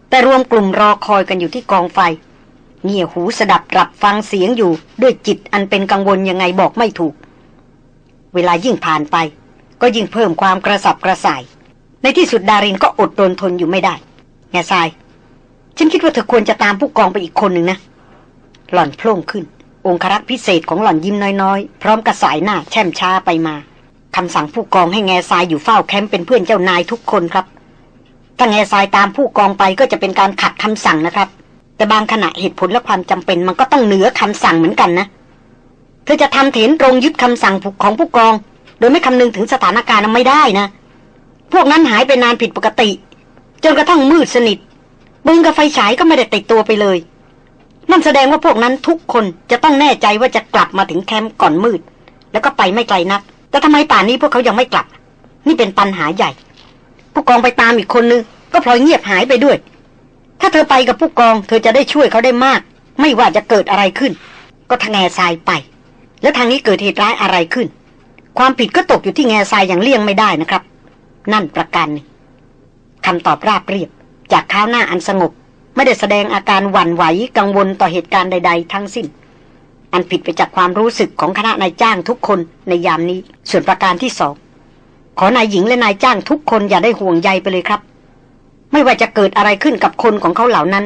แต่รวมกลุ่มรอคอยกันอยู่ที่กองไฟ เงี่ยหูสดับรับฟังเสียงอยู่ด้วยจิตอันเป็นกังวลยังไงบอกไม่ถูก เวลายิ่งผ่านไป ก็ยิ่งเพิ่มความกระสับกระส่าย ในที่สุดดารินก็อดรนทนอยู่ไม่ได้แง่ทราย ฉันคิดว่าเธอควรจะตามผู้กองไปอีกคนหนึ่งนะ หล่อนโพล่งขึ้น องครักษ์พิเศษของหล่อนยิ้มน้อยๆ พร้อมกระสายหน้าแช่มช้าไปมา คำสั่งผู้กองให้แง่ทรายอยู่เฝ้าแคมป์เป็นเพื่อนเจ้านายทุกคนครับ ถ้าแง่ทรายตามผู้กองไปก็จะเป็นการขัดคำสั่งนะครับ แต่บางขณะเหตุผลและความจำเป็นมันก็ต้องเหนือคำสั่งเหมือนกันนะ เธอจะทำเถนตรงยึดคำสั่งของผู้กอง โดยไม่คำนึงถึงสถานการณ์ไม่ได้นะ พวกนั้นหายไปนานผิดปกติ จนกระทั่งมืดสนิทบึงกับไฟฉายก็ไม่ได้ติดตัวไปเลยนั่นแสดงว่าพวกนั้นทุกคนจะต้องแน่ใจว่าจะกลับมาถึงแคมป์ก่อนมืด แล้วก็ไปไม่ไกลนัก แต่ทำไมป่านนี้พวกเขายังไม่กลับ นี่เป็นปัญหาใหญ่ ผู้กองไปตามอีกคนนึง ก็พลอยเงียบหายไปด้วย ถ้าเธอไปกับผู้กอง เธอจะได้ช่วยเขาได้มาก ไม่ว่าจะเกิดอะไรขึ้น ก็ทางแง่ทรายไป แล้วทางนี้เกิดเหตุร้ายอะไรขึ้น ความผิดก็ตกอยู่ที่แง่ทรายอย่างเลี่ยงไม่ได้นะครับ นั่นประกันคำตอบราบเรียบ จากข้าวหน้าอันสงบ ไม่ได้แสดงอาการหวั่นไหวกังวลต่อเหตุการณ์ใด ๆ ทั้งสิ้น อันผิดไปจากความรู้สึกของคณะนายจ้างทุกคนในยามนี้ ส่วนประการที่สอง ขอนายหญิงและนายจ้างทุกคนอย่าได้ห่วงใยไปเลยครับ ไม่ว่าจะเกิดอะไรขึ้นกับคนของเขาเหล่านั้น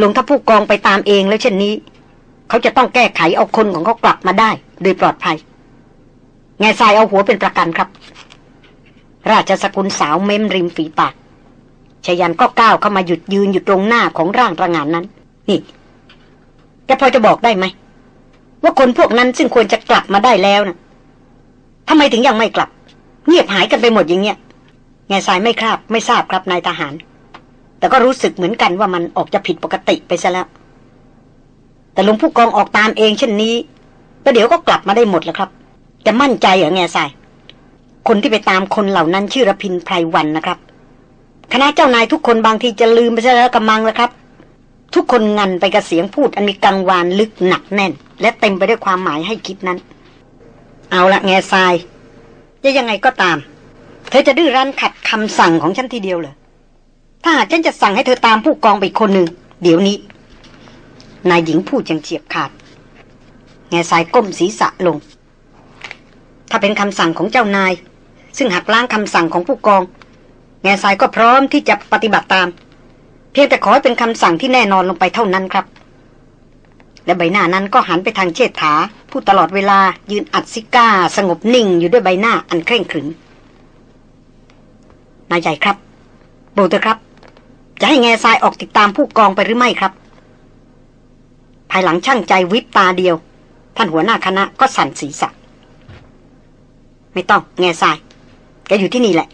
ลงถ้าผู้กองไปตามเองแล้วเช่นนี้ เขาจะต้องแก้ไขเอาคนของเขากลับมาได้ โดยปลอดภัย แง่ทรายเอาหัวเป็นประกันครับ ราชสกุลสาวเม้มริมฝีปากชยันก็ก้าวเข้ามาหยุดยืนอยู่ตรงหน้าของร่างประงานนั้น นี่แกพอจะบอกได้ไหม ว่าคนพวกนั้นซึ่งควรจะกลับมาได้แล้วนะทำไมถึงยังไม่กลับ เงียบหายกันไปหมดอย่างเงี้ยแง่ทรายไม่คราบไม่ทราบครับนายทหาร แต่ก็รู้สึกเหมือนกันว่ามันออกจะผิดปกติไปซะแล้ว แต่ลุงผู้กองออกตามเองเช่นนี้แล้วเดี๋ยวก็กลับมาได้หมดแล้วครับ จะมั่นใจเหรอแง่ทราย คนที่ไปตามคนเหล่านั้นชื่อรพินไพรวันนะครับ คณะเจ้านายทุกคนบางทีจะลืมไปซะแล้วกำมังแล้วครับ ทุกคนงันไปกับเสียงพูดอันมีกังวานลึกหนักแน่น และเต็มไปด้วยความหมายให้คิดนั้น เอาละแง่ทรายจะยังไงก็ตาม เธอจะดื้อรั้นขัดคำสั่งของฉันทีเดียวเหรอถ้าหากฉันจะสั่งให้เธอตามผู้กองไปคนหนึ่งเดี๋ยวนี้ นายหญิงพูดอย่างเฉียบขาด แง่ทรายก้มศีรษะลง ถ้าเป็นคำสั่งของเจ้านาย ซึ่งหักล้างคำสั่งของผู้กอง แง่ทรายก็พร้อมที่จะปฏิบัติตาม เพียงแต่ขอให้เป็นคำสั่งที่แน่นอนลงไปเท่านั้นครับ และใบหน้านั้นก็หันไปทางเชษฐา ผู้ตลอดเวลายืนอัดซิก้า สงบนิ่งอยู่ด้วยใบหน้าอันเคร่งขรึมนายใหญ่ครับ โบเตอร์ครับ จะให้แง่ทรายออกติดตามผู้กองไปหรือไม่ครับ ภายหลังช่างใจวิบตาเดียว ท่านหัวหน้าคณะก็สั่นศีรษะไม่ต้อง แง่ทรายแกอยู่ที่นี่แหละ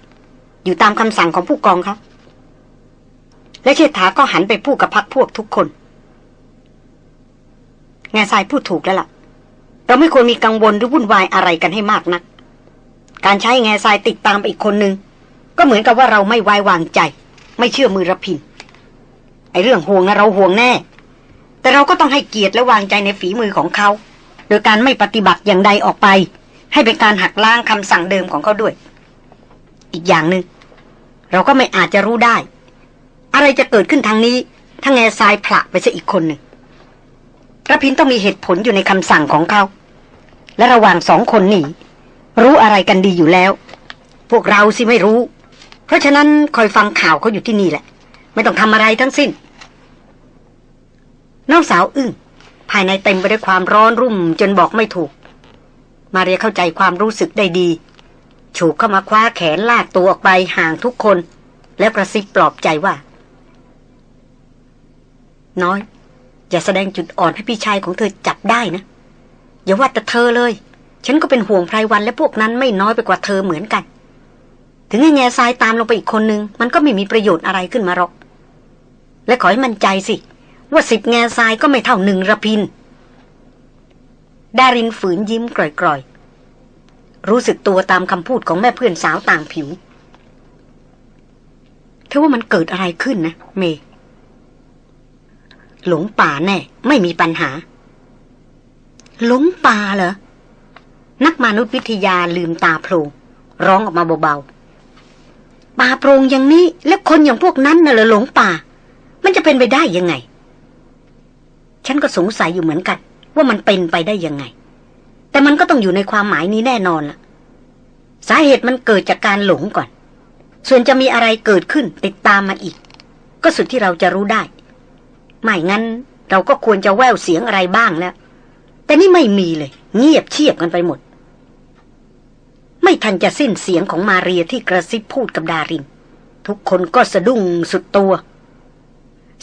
อยู่ตามคำสั่งของผู้กองครับ และเชษฐาก็หันไปพูดกับพักพวกทุกคน แง่ทรายพูดถูกแล้วล่ะ เราไม่ควรมีกังวลหรือวุ่นวายอะไรกันให้มากนัก การใช้แง่ทรายติดตามอีกคนนึง ก็เหมือนกับว่าเราไม่ไว้วางใจ ไม่เชื่อมือระพิน ไอเรื่องห่วงนะเราห่วงแน่ แต่เราก็ต้องให้เกียรติและวางใจในฝีมือของเขา โดยการไม่ปฏิบัติอย่างใดออกไป ให้เป็นการหักล้างคำสั่งเดิมของเขาด้วย อีกอย่างหนึง่งเราก็ไม่อาจจะรู้ได้ อะไรจะเกิดขึ้นทางนี้ถ้าแง่ทรายผละไปซะอีกคนหนึ่งระพินต้องมีเหตุผลอยู่ในคำสั่งของเขา และระหว่างสองคนนี้ รู้อะไรกันดีอยู่แล้ว พวกเราสิไม่รู้ เพราะฉะนั้นคอยฟังข่าวเขาอยู่ที่นี่แหละ ไม่ต้องทำอะไรทั้งสิ้น น้องสาวอึ้งภายในเต็มไปด้วยความร้อนรุ่มจนบอกไม่ถูก มาเรียเข้าใจความรู้สึกได้ดี ฉูกเข้ามาคว้าแขนลากตัวออกไปห่างทุกคน แล้วกระซิบปลอบใจว่า น้อย อย่าแสดงจุดอ่อนให้พี่ชายของเธอจับได้นะ อย่าว่าแต่เธอเลย ฉันก็เป็นห่วงไพรวันและพวกนั้นไม่น้อยไปกว่าเธอเหมือนกัน ถึงให้แง่ทรายตามลงไปอีกคนนึง มันก็ไม่มีประโยชน์อะไรขึ้นมาหรอก และขอให้มั่นใจสิ ว่าสิบแง่ทรายก็ไม่เท่าหนึ่งระพินดารินฝืนยิ้มกร่อยๆ รู้สึกตัวตามคำพูดของแม่เพื่อนสาวต่างผิว เธอว่ามันเกิดอะไรขึ้นนะ เมย์ หลงป่าแน่ ไม่มีปัญหา หลงป่าเหรอ นักมนุษยวิทยาลืมตาโพลงร้องออกมาเบาๆป่าโปรงอย่างนี้ แล้วคนอย่างพวกนั้นน่ะเหรอหลงป่า มันจะเป็นไปได้ยังไง ฉันก็สงสัยอยู่เหมือนกัน ว่ามันเป็นไปได้ยังไง แต่มันก็ต้องอยู่ในความหมายนี้แน่นอนล่ะ สาเหตุมันเกิดจากการหลงก่อน ส่วนจะมีอะไรเกิดขึ้นติดตามมาอีก ก็สุดที่เราจะรู้ได้ ไม่งั้น เราก็ควรจะแววเสียงอะไรบ้างแล้ว แต่นี่ไม่มีเลย เงียบเชียบกันไปหมด ไม่ทันจะสิ้นเสียงของมาเรียที่กระซิบพูดกับดาริน ทุกคนก็สะดุ้งสุดตัว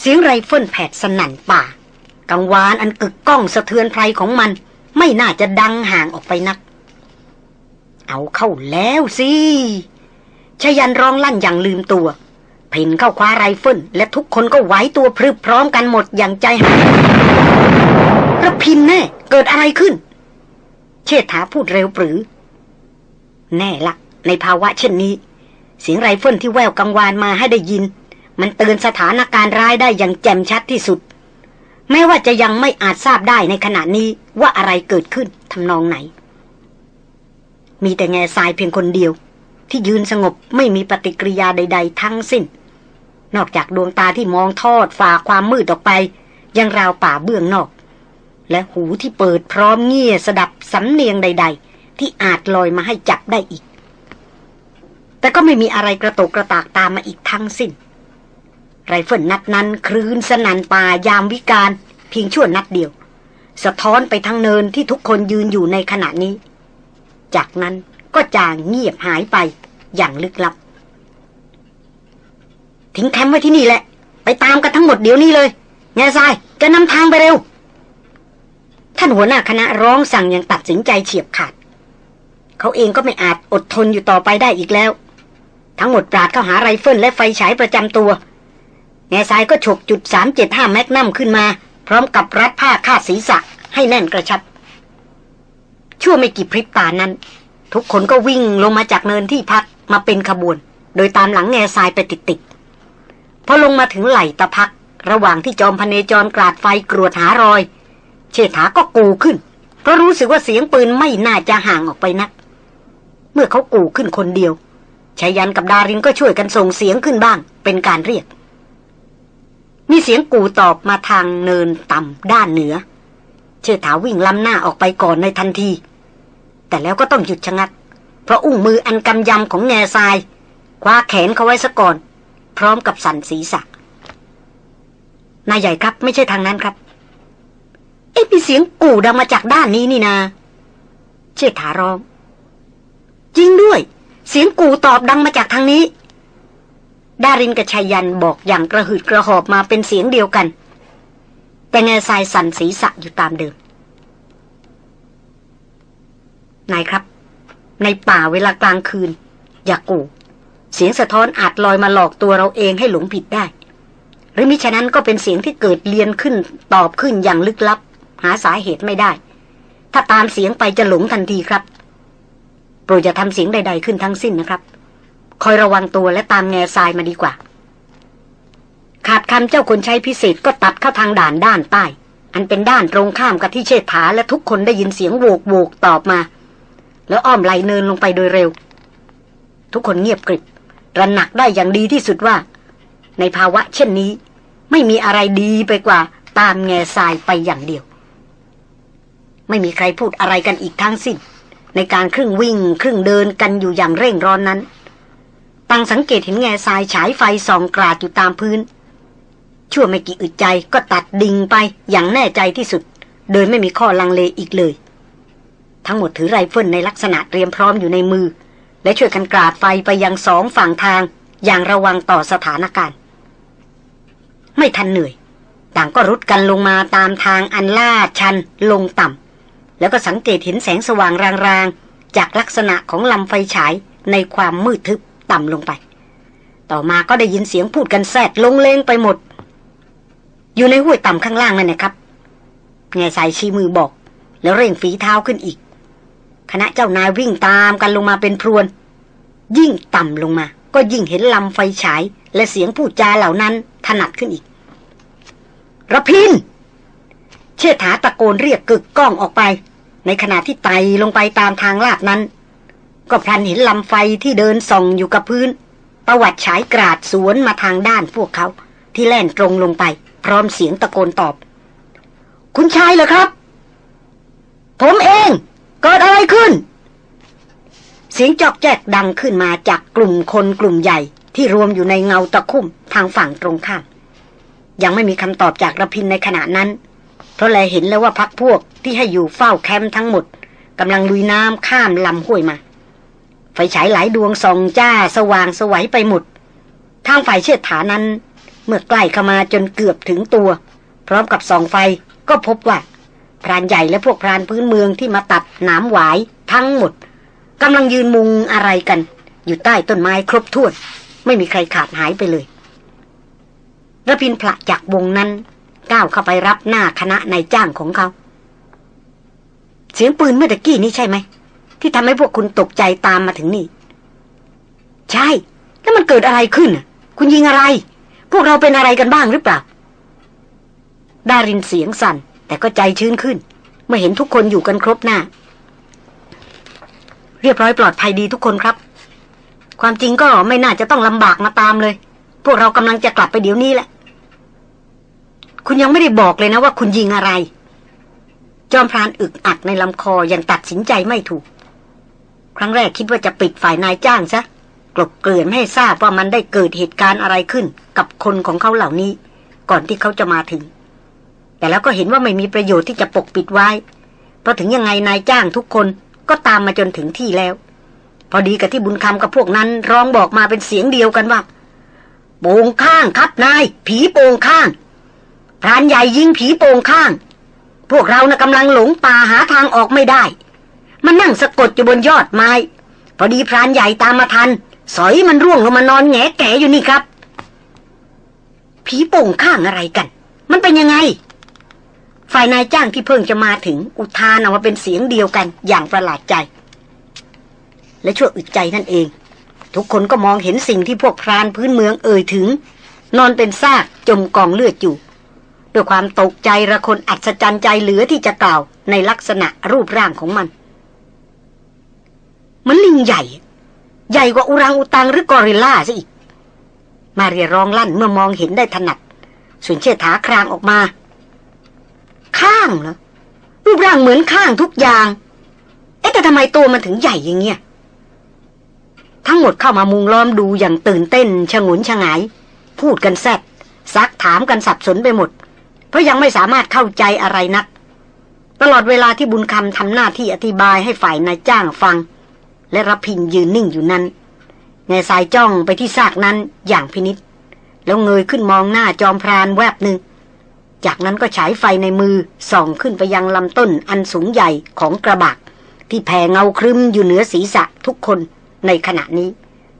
เสียงไรเฟิลแผดสนั่นป่า กังวานอันกึกก้องสะเทือนไพรของมัน ไม่น่าจะดังห่างออกไปนัก เอาเข้าแล้วสิไชยยันต์ร้องลั่นอย่างลืมตัว โผนเข้าคว้าไรเฟิลและทุกคนก็ไหวตัวพรึบพร้อมกันหมดอย่างใจหายรพินทร์แน่เกิดอะไรขึ้น เชษฐาพูดเร็วปรื๋อ แน่ละ ในภาวะเช่นนี้ เสียงไรเฟิลที่แววกังวานมาให้ได้ยิน มันเตือนสถานการณ์ร้ายได้อย่างแจ่มชัดที่สุด แม้ว่าจะยังไม่อาจทราบได้ในขณะนี้ว่าอะไรเกิดขึ้นทำนองไหน มีแต่แง่ทรายเพียงคนเดียวที่ยืนสงบไม่มีปฏิกิริยาใด ๆ ทั้งสิ้น นอกจากดวงตาที่มองทอดฝ่าความมืดออกไป ยังราวป่าเบื้องนอก และหูที่เปิดพร้อมเงี่ยสดับสำเนียงใด ๆ ที่อาจลอยมาให้จับได้อีก แต่ก็ไม่มีอะไรกระโตกกระตากตามมาอีกทั้งสิ้น ไรเฟิลนัดนั้นครืนสนั่นป่ายามวิกาลเพียงชั่วนัดเดียว สะท้อนไปทางเนินที่ทุกคนยืนอยู่ในขณะนี้ จากนั้นก็จางเงียบหายไปอย่างลึกลับ ทิ้งแคมป์ไว้ที่นี่แหละ ไปตามกันทั้งหมดเดี๋ยวนี้เลย แง่ทรายแกนำทางไปเร็ว ท่านหัวหน้าคณะร้องสั่งอย่างตัดสินใจเฉียบขาด เขาเองก็ไม่อาจอดทนอยู่ต่อไปได้อีกแล้ว ทั้งหมดปราดเข้าหาไรเฟิลและไฟฉายประจำตัว แง่ทรายก็ฉกจุดสามเจ็ดห้าแมกนัมขึ้นมา พร้อมกับรัดผ้าคาดศีรษะให้แน่นกระชับ ชั่วไม่กี่พริบตานั้น ทุกคนก็วิ่งลงมาจากเนินที่พักมาเป็นขบวน โดยตามหลังแง่ทรายไปติด พอลงมาถึงไหล่ตะพัก ระหว่างที่จอมพเนจรกราดไฟกรวดหารอย เชษฐาก็กูขึ้น เพราะรู้สึกว่าเสียงปืนไม่น่าจะห่างออกไปนัก เมื่อเขากูขึ้นคนเดียวชายันกับดารินก็ช่วยกันส่งเสียงขึ้นบ้าง เป็นการเรียก มีเสียงกูตอบมาทางเนินต่ำด้านเหนือ เชษฐาวิ่งล้ำหน้าออกไปก่อนในทันที แต่แล้วก็ต้องหยุดชะงัก เพราะอุ้งมืออันกำยำของแง่ทรายคว้าแขนเขาไว้ซะก่อน พร้อมกับสั่นศีรษะนายใหญ่ครับ ไม่ใช่ทางนั้นครับ เอ๊ะมีเสียงกู่ดังมาจากด้านนี้นี่นา เชษฐาร้อง จริงด้วย เสียงกู่ตอบดังมาจากทางนี้ ดารินกับชายันบอกอย่างกระหืดกระหอบมาเป็นเสียงเดียวกัน แต่แง่ทรายสั่นศีรษะอยู่ตามเดิมนายครับ ในป่าเวลากลางคืน อย่ากู่ เสียงสะท้อนอาจลอยมาหลอกตัวเราเองให้หลงผิดได้ หรือมิฉะนั้นก็เป็นเสียงที่เกิดเลียนขึ้นตอบขึ้นอย่างลึกลับ หาสาเหตุไม่ได้ ถ้าตามเสียงไปจะหลงทันทีครับ โปรดอย่าทำเสียงใด ๆขึ้นทั้งสิ้นนะครับ คอยระวังตัวและตามแง่ทรายมาดีกว่า ขาดคำเจ้าคนใช้พิเศษก็ตัดเข้าทางด่านด้านใต้ อันเป็นด้านตรงข้ามกับที่เชษฐาและทุกคนได้ยินเสียงโวกโวกตอบมา แล้วอ้อมไหลเนินลงไปโดยเร็ว ทุกคนเงียบกริบ ระหนักได้อย่างดีที่สุดว่า ในภาวะเช่นนี้ ไม่มีอะไรดีไปกว่าตามแง่ทรายไปอย่างเดียว ไม่มีใครพูดอะไรกันอีกทั้งสิ้น ในการครึ่งวิ่งครึ่งเดินกันอยู่อย่างเร่งร้อนนั้นตังสังเกตเห็นแง่ทรายฉายไฟส่องกราดอยู่ตามพื้น ชั่วไม่กี่อึดใจก็ตัดดิ่งไปอย่างแน่ใจที่สุด โดยไม่มีข้อลังเลอีกเลย ทั้งหมดถือไรเฟิลในลักษณะเตรียมพร้อมอยู่ในมือ และช่วยกันกราดไฟไปยังสองฝั่งทางอย่างระวังต่อสถานการณ์ ไม่ทันเหนื่อย ต่างก็รุดกันลงมาตามทางอันลาดชันลงต่ำแล้วก็สังเกตเห็นแสงสว่างรางๆ จากลักษณะของลำไฟฉายในความมืดทึบต่ำลงไป ต่อมาก็ได้ยินเสียงพูดกันแซดลงเลงไปหมด อยู่ในห้วยต่ำข้างล่างนั่นนะครับแง่สายชี้มือบอก แล้วเร่งฝีเท้าขึ้นอีก คณะเจ้านายวิ่งตามกันลงมาเป็นพรวน ยิ่งต่ำลงมา ก็ยิ่งเห็นลำไฟฉาย และเสียงพูดจาเหล่านั้นถนัดขึ้นอีกระพิน เชษฐาตะโกนเรียกกึกก้องออกไป ในขณะที่ไต่ลงไปตามทางลาดนั้น ก็พลันเห็นลำไฟที่เดินส่องอยู่กับพื้น ประวัติฉายกราดสวนมาทางด้านพวกเขา ที่แล่นตรงลงไป พร้อมเสียงตะโกนตอบ คุณชายเหรอครับ ผมเอง เกิดอะไรขึ้น เสียงจอกแจกดังขึ้นมาจากกลุ่มคนกลุ่มใหญ่ที่รวมอยู่ในเงาตะคุ่มทางฝั่งตรงข้าม ยังไม่มีคำตอบจากระพินในขณะนั้น เพราะแลเห็นแล้วว่าพักพวกที่ให้อยู่เฝ้าแคมป์ทั้งหมดกำลังลุยน้ำข้ามลำห้วยมา ไฟฉายหลายดวงส่องจ้าสว่างสวัยไปหมด ทางฝ่ายเชิดฐานั้น เมื่อใกล้เข้ามาจนเกือบถึงตัว พร้อมกับส่องไฟก็พบว่า พรานใหญ่และพวกพรานพื้นเมืองที่มาตัดหนามหวายทั้งหมดกำลังยืนมุงอะไรกัน อยู่ใต้ต้นไม้ครบถ้วน ไม่มีใครขาดหายไปเลยระพินพละจากวงนั้น ก้าวเข้าไปรับหน้าคณะนายจ้างของเขา เสียงปืนเมื่อตะกี้นี้ใช่ไหม ที่ทำให้พวกคุณตกใจตามมาถึงนี่ ใช่ แล้วมันเกิดอะไรขึ้น คุณยิงอะไร พวกเราเป็นอะไรกันบ้างหรือเปล่าดารินเสียงสั่น แต่ก็ใจชื้นขึ้น เมื่อเห็นทุกคนอยู่กันครบหน้า เรียบร้อยปลอดภัยดีทุกคนครับ ความจริงก็ไม่น่าจะต้องลำบากมาตามเลย พวกเรากำลังจะกลับไปเดี๋ยวนี้แหละ คุณยังไม่ได้บอกเลยนะว่าคุณยิงอะไร จอมพรานอึกอักในลำคอยังตัดสินใจไม่ถูก ครั้งแรกคิดว่าจะปิดฝ่ายนายจ้างซะกลบเกลื่อนไม่ให้ทราบว่ามันได้เกิดเหตุการณ์อะไรขึ้น กับคนของเขาเหล่านี้ ก่อนที่เขาจะมาถึง แต่แล้วก็เห็นว่าไม่มีประโยชน์ที่จะปกปิดไว้ เพราะถึงยังไงนายจ้างทุกคนก็ตามมาจนถึงที่แล้ว พอดีกับที่บุญคำกับพวกนั้นร้องบอกมาเป็นเสียงเดียวกันว่า โป่งข้างครับนาย ผีโป่งข้างพรานใหญ่ยิงผีโป่งข้าง พวกเรานะ่ะกำลังหลงป่าหาทางออกไม่ได้ มันนั่งสะกดอยู่บนยอดไม้ พอดีพรานใหญ่ตามมาทัน สอยมันร่วงลงมานอนแงแก่อยู่นี่ครับ ผีโป่งข้างอะไรกัน มันเป็นยังไง ฝ่ายนายจ้างที่เพิ่งจะมาถึงอุทานออกมาเป็นเสียงเดียวกันอย่างประหลาดใจ และชั่วอึดใจนั่นเอง ทุกคนก็มองเห็นสิ่งที่พวกพรานพื้นเมืองเอ่ยถึง นอนเป็นซากจมกองเลือดอยู่ด้วยความตกใจระคนอัศจรรย์ใจเหลือที่จะกล่าวในลักษณะรูปร่างของมันมันลิงใหญ่ ใหญ่กว่าอุรังอุตังหรือกอริลลาซะอีก มาเรียร้องลั่นเมื่อมองเห็นได้ถนัดส่วนเชษฐาครางออกมา ข้างเหรอรูปร่างเหมือนข้างทุกอย่าง เอ๊ะแต่ทำไมตัวมันถึงใหญ่อย่างเงี้ยทั้งหมดเข้ามามุงล้อมดูอย่างตื่นเต้นชงนชงาย พูดกันแซดซักถามกันสับสนไปหมด เพราะยังไม่สามารถเข้าใจอะไรนัก ตลอดเวลาที่บุญคำทำหน้าที่อธิบายให้ฝ่ายนายจ้างฟัง และรับพินยืนนิ่งอยู่นั้นเงยสายจ้องไปที่ซากนั้นอย่างพินิษแล้วเงยขึ้นมองหน้าจอมพรานแวบหนึ่ง จากนั้นก็ฉายไฟในมือส่องขึ้นไปยังลำต้นอันสูงใหญ่ของกระบะที่แผ่เงาครึมอยู่เหนือศีรษะทุกคนในขณะนี้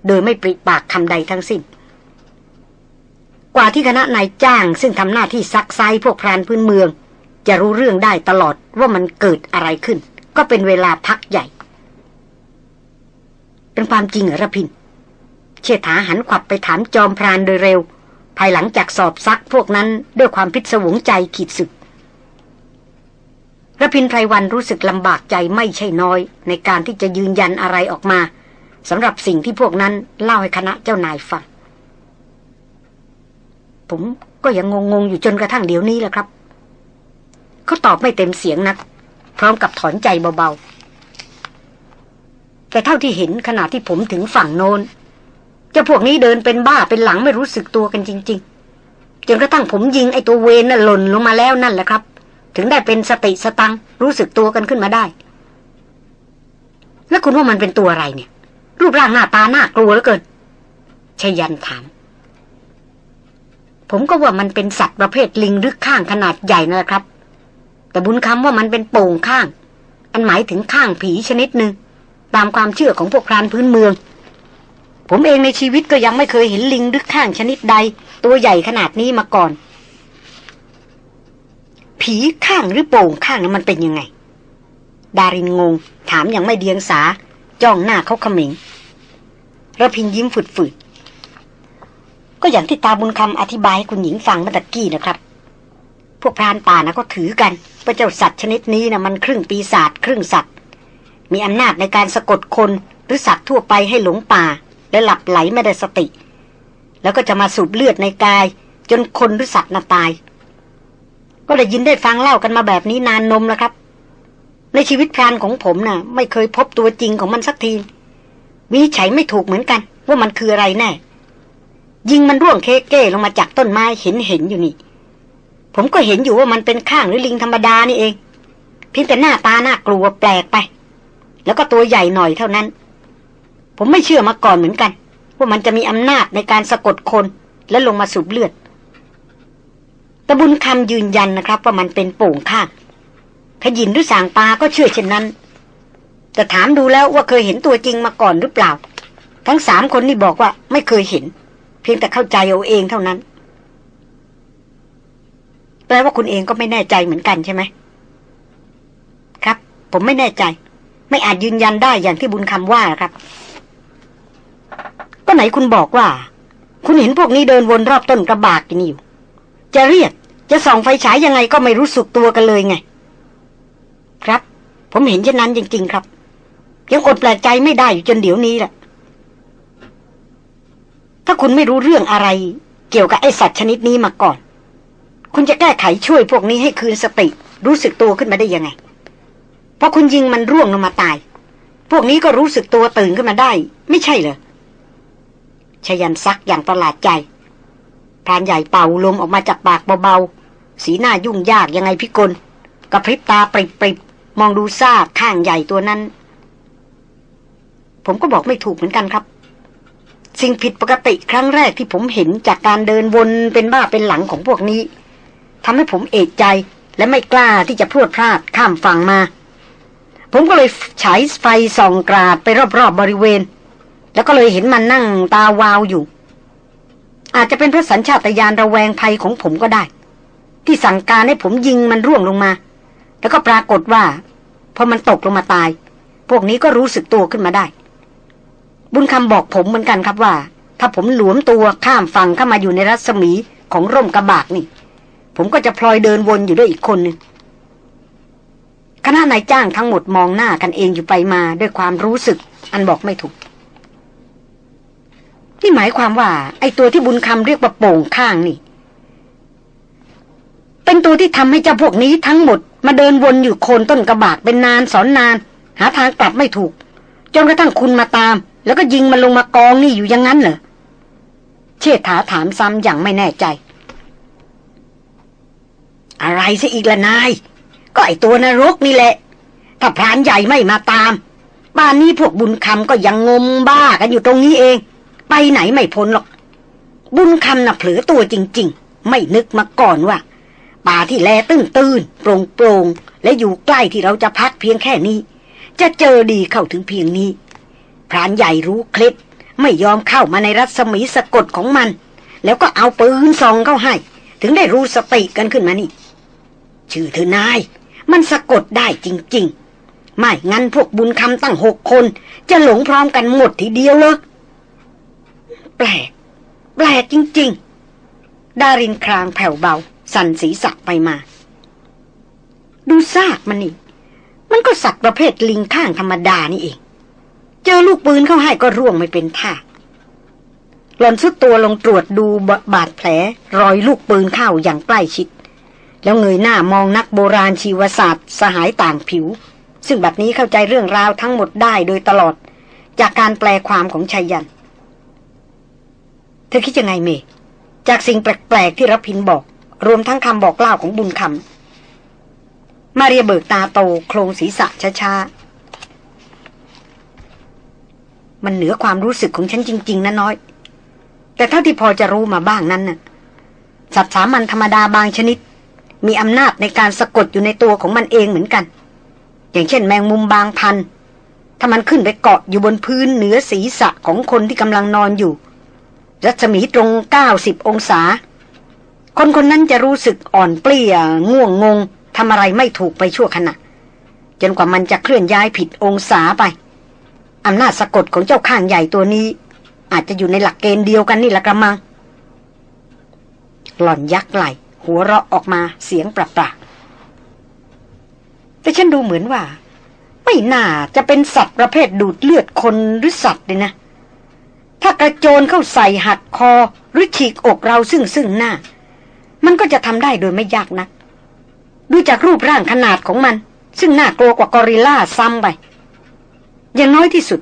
โดยไม่ปริปากคำใดทั้งสิ้น กว่าที่คณะนายจ้างซึ่งทำหน้าที่ซักไซพวกพรานพื้นเมือง จะรู้เรื่องได้ตลอดว่ามันเกิดอะไรขึ้น ก็เป็นเวลาพักใหญ่ เป็นความจริงเหรอพิน เชษฐาหันขวับไปถามจอมพรานโดยเร็ว ภายหลังจากสอบซักพวกนั้นด้วยความพิศวงใจขีดสุดระพินไพรวันรู้สึกลำบากใจไม่ใช่น้อย ในการที่จะยืนยันอะไรออกมาสำหรับสิ่งที่พวกนั้นเล่าให้คณะเจ้านายฟัง ผมก็ยังงงๆอยู่จนกระทั่งเดี๋ยวนี้แหละครับ เขาตอบไม่เต็มเสียงนัก พร้อมกับถอนใจเบาๆ แต่เท่าที่เห็นขณะที่ผมถึงฝั่งโน้น จ้าพวกนี้เดินเป็นบ้าเป็นหลังไม่รู้สึกตัวกันจริง ๆ จนกระทั่งผมยิงไอ้ตัวเวนน่ะหล่นลงมาแล้วนั่นแหละครับ ถึงได้เป็นสติสตังรู้สึกตัวกันขึ้นมาได้ แล้วคุณว่ามันเป็นตัวอะไรเนี่ย รูปร่างหน้าตาน่ากลัวเหลือเกินชยันถาม ผมก็ว่ามันเป็นสัตว์ประเภทลิงลึกข้างขนาดใหญ่นั่นแหละครับ แต่บุญคำว่ามันเป็นโป่งข้าง อันหมายถึงข้างผีชนิดหนึ่งตามความเชื่อของพวกพรานพื้นเมือง ผมเองในชีวิตก็ยังไม่เคยเห็นลิงลึกข้างชนิดใด ตัวใหญ่ขนาดนี้มาก่อน ผีข้างหรือโป่งข้างนั้นมันเป็นยังไง ดารินงง ถามอย่างไม่เดียงสา จ้องหน้าเขาขมิงระพินยิ้มฝืดๆ ก็อย่างที่ตาบุญคำอธิบายให้คุณหญิงฟังเมื่อตะกี้นะครับ พวกพรานป่านะก็ถือกันว่าเจ้าสัตว์ชนิดนี้นะมันครึ่งปีศาจครึ่งสัตว์ มีอำนาจในการสะกดคนหรือสัตว์ทั่วไปให้หลงป่า และหลับไหลไม่ได้สติ แล้วก็จะมาสูบเลือดในกาย จนคนหรือสัตว์น่ะตาย ก็ได้ยินได้ฟังเล่ากันมาแบบนี้นานนมแล้วครับ ในชีวิตพรานของผมนะ่ะ ไม่เคยพบตัวจริงของมันสักทีวิจัยไม่ถูกเหมือนกัน ว่ามันคืออะไรแน่ยิงมันร่วงเคเก้ลงมาจากต้นไม้เห็นเห็นอยู่นี่ ผมก็เห็นอยู่ว่ามันเป็นข้างหรือลิงธรรมดานี่เองเพียงแต่หน้าตาน่ากลัวแปลกไป แล้วก็ตัวใหญ่หน่อยเท่านั้น ผมไม่เชื่อมาก่อนเหมือนกัน ว่ามันจะมีอำนาจในการสะกดคนและลงมาสูบเลือดตะบุญคำยืนยันนะครับ ว่ามันเป็นโป่งข้างขยินหรือสางปาก็เชื่อเช่นนั้น แต่ถามดูแล้วว่าเคยเห็นตัวจริงมาก่อนหรือเปล่า ทั้งสามคนนี่บอกว่าไม่เคยเห็น เพียงแต่เข้าใจเอาเองเท่านั้น แปลว่าคุณเองก็ไม่แน่ใจเหมือนกันใช่ไหมครับ ผมไม่แน่ใจ ไม่อาจยืนยันได้อย่างที่บุญคำว่าครับ ก็ไหนคุณบอกว่า คุณเห็นพวกนี้เดินวนรอบต้นกระบากนี่อยู่ จะเรียกจะส่องไฟฉายยังไงก็ไม่รู้สึกตัวกันเลยไง ครับ ผมเห็นเช่นนั้นจริง ๆ ครับ ยังอดแปลกใจไม่ได้อยู่จนเดี๋ยวนี้แหละถ้าคุณไม่รู้เรื่องอะไร เกี่ยวกับไอสัตว์ชนิดนี้มาก่อน คุณจะแก้ไขช่วยพวกนี้ให้คืนสติ รู้สึกตัวขึ้นมาได้ยังไงพอคุณยิงมันร่วงลงมาตาย พวกนี้ก็รู้สึกตัวตื่นขึ้นมาได้ ไม่ใช่เหรอ ชยันซักอย่างประหลาดใจพรานใหญ่เป่าลมออกมาจากปากเบาๆ สีหน้ายุ่งยากยังไงพิกลกระพริบตาปริบๆ มองดูซากข้างใหญ่ตัวนั้น ผมก็บอกไม่ถูกเหมือนกันครับ สิ่งผิดปกติครั้งแรกที่ผมเห็นจากการเดินวนเป็นบ้าเป็นหลังของพวกนี้ทำให้ผมเอกใจและไม่กล้าที่จะพรวดพลาดข้ามฝั่งมา ผมก็เลยฉายไฟส่องกราดไปรอบๆบบริเวณ แล้วก็เลยเห็นมันนั่งตาวาวอยู่ อาจจะเป็นพระสัญชาตญาณระแวงภัยของผมก็ได้ ที่สั่งการให้ผมยิงมันร่วงลงมา แล้วก็ปรากฏว่าพอมันตกลงมาตาย พวกนี้ก็รู้สึกตัวขึ้นมาได้ บุญคำบอกผมเหมือนกันครับว่า ถ้าผมหลวมตัวข้ามฝั่งเข้ามาอยู่ในรัศมีของร่มกระบากนี่ ผมก็จะพลอยเดินวนอยู่ด้วยอีกคนนึงคณะนายจ้างทั้งหมดมองหน้ากันเองอยู่ไปมาด้วยความรู้สึก อันบอกไม่ถูก ที่หมายความว่า ไอ้ตัวที่บุญคำเรียกว่าโป่งข้างนี่ เป็นตัวที่ทำให้เจ้าพวกนี้ทั้งหมด มาเดินวนอยู่โคนต้นกระบากเป็นนานสอนนาน หาทางกลับไม่ถูก จนกระทั่งคุณมาตาม แล้วก็ยิงมันลงมากองนี่อยู่อย่างนั้นเหรอเชษฐาถามซ้ำอย่างไม่แน่ใจ อะไรซะอีกละนาย ก็ไอตัวนรกนี่แหละ ถ้าพรานใหญ่ไม่มาตามบ้านนี้พวกบุญคำก็ยังงมบ้ากันอยู่ตรงนี้เอง ไปไหนไม่พ้นหรอก บุญคำน่ะเผลอตัวจริง ๆ ไม่นึกมาก่อนว่าป่าที่แลตื้นตื้นโปร่งโปร่งและอยู่ใกล้ที่เราจะพักเพียงแค่นี้ จะเจอดีเข้าถึงเพียงนี้ พรานใหญ่รู้เคล็ดไม่ยอมเข้ามาในรัศมีสะกดของมัน แล้วก็เอาปืนซองเข้าให้ ถึงได้รู้สติกันขึ้นมานี่ ชื่อเธอนาย มันสะกดได้จริง ๆ ไม่งั้นพวกบุญคำตั้งหกคน จะหลงพร้อมกันหมดทีเดียวเลย แปลก แปลกจริง ๆ ดารินครางแผ่วเบา สั่นศีรษะไปมา ดูซากมันนี่ มันก็สัตว์ประเภทลิงข้างธรรมดานี่เอง เจอลูกปืนเข้าให้ก็ร่วงไม่เป็นท่าหล่อนสุดตัวลงตรวจดูบาดแผล รอยลูกปืนเข้าอย่างใกล้ชิด แล้วเงยหน้ามองนักโบราณชีวศาสตร์ สหายต่างผิว ซึ่งบัดนี้เข้าใจเรื่องราวทั้งหมดได้โดยตลอด จากการแปลความของชัยยัน อคิดยังไงเม จากสิ่งแปลกๆที่รับพินบอก รวมทั้งคำบอกเล่าของบุญคำมาเรียเบิกตาโตโครงศีรษะช้าๆ มันเหนือความรู้สึกของฉันจริง ๆนะน้อย แต่เท่าที่พอจะรู้มาบ้างนั้นน่ะ สัตว์สามัญธรรมดาบางชนิด มีอำนาจในการสะกดอยู่ในตัวของมันเองเหมือนกัน อย่างเช่นแมงมุมบางพันถ้ามันขึ้นไปเกาะอยู่บนพื้นเหนือศีรษะของคนที่กำลังนอนอยู่ รัศมีตรง 90 องศา คนคนนั้นจะรู้สึกอ่อนเปลี้ยง่วงงงทำอะไรไม่ถูกไปชั่วขณะ จนกว่ามันจะเคลื่อนย้ายผิดองศาไปอำนาจสะกดของเจ้าข้างใหญ่ตัวนี้ อาจจะอยู่ในหลักเกณฑ์เดียวกันนี่ละกระมัง หล่อนยักไหลหัวเราะออกมาเสียงประปรแต่ฉันดูเหมือนว่า ไม่น่าจะเป็นสัตว์ประเภทดูดเลือดคนหรือสัตว์เลยนะ ถ้ากระโจนเข้าใส่หัดคอ หรือฉีกอกเราซึ่งซึ่งหน้า มันก็จะทำได้โดยไม่ยากนัก ดูจากรูปร่างขนาดของมัน ซึ่งน่ากลัวกว่ากอริลลาซ้ำไป อย่างน้อยที่สุด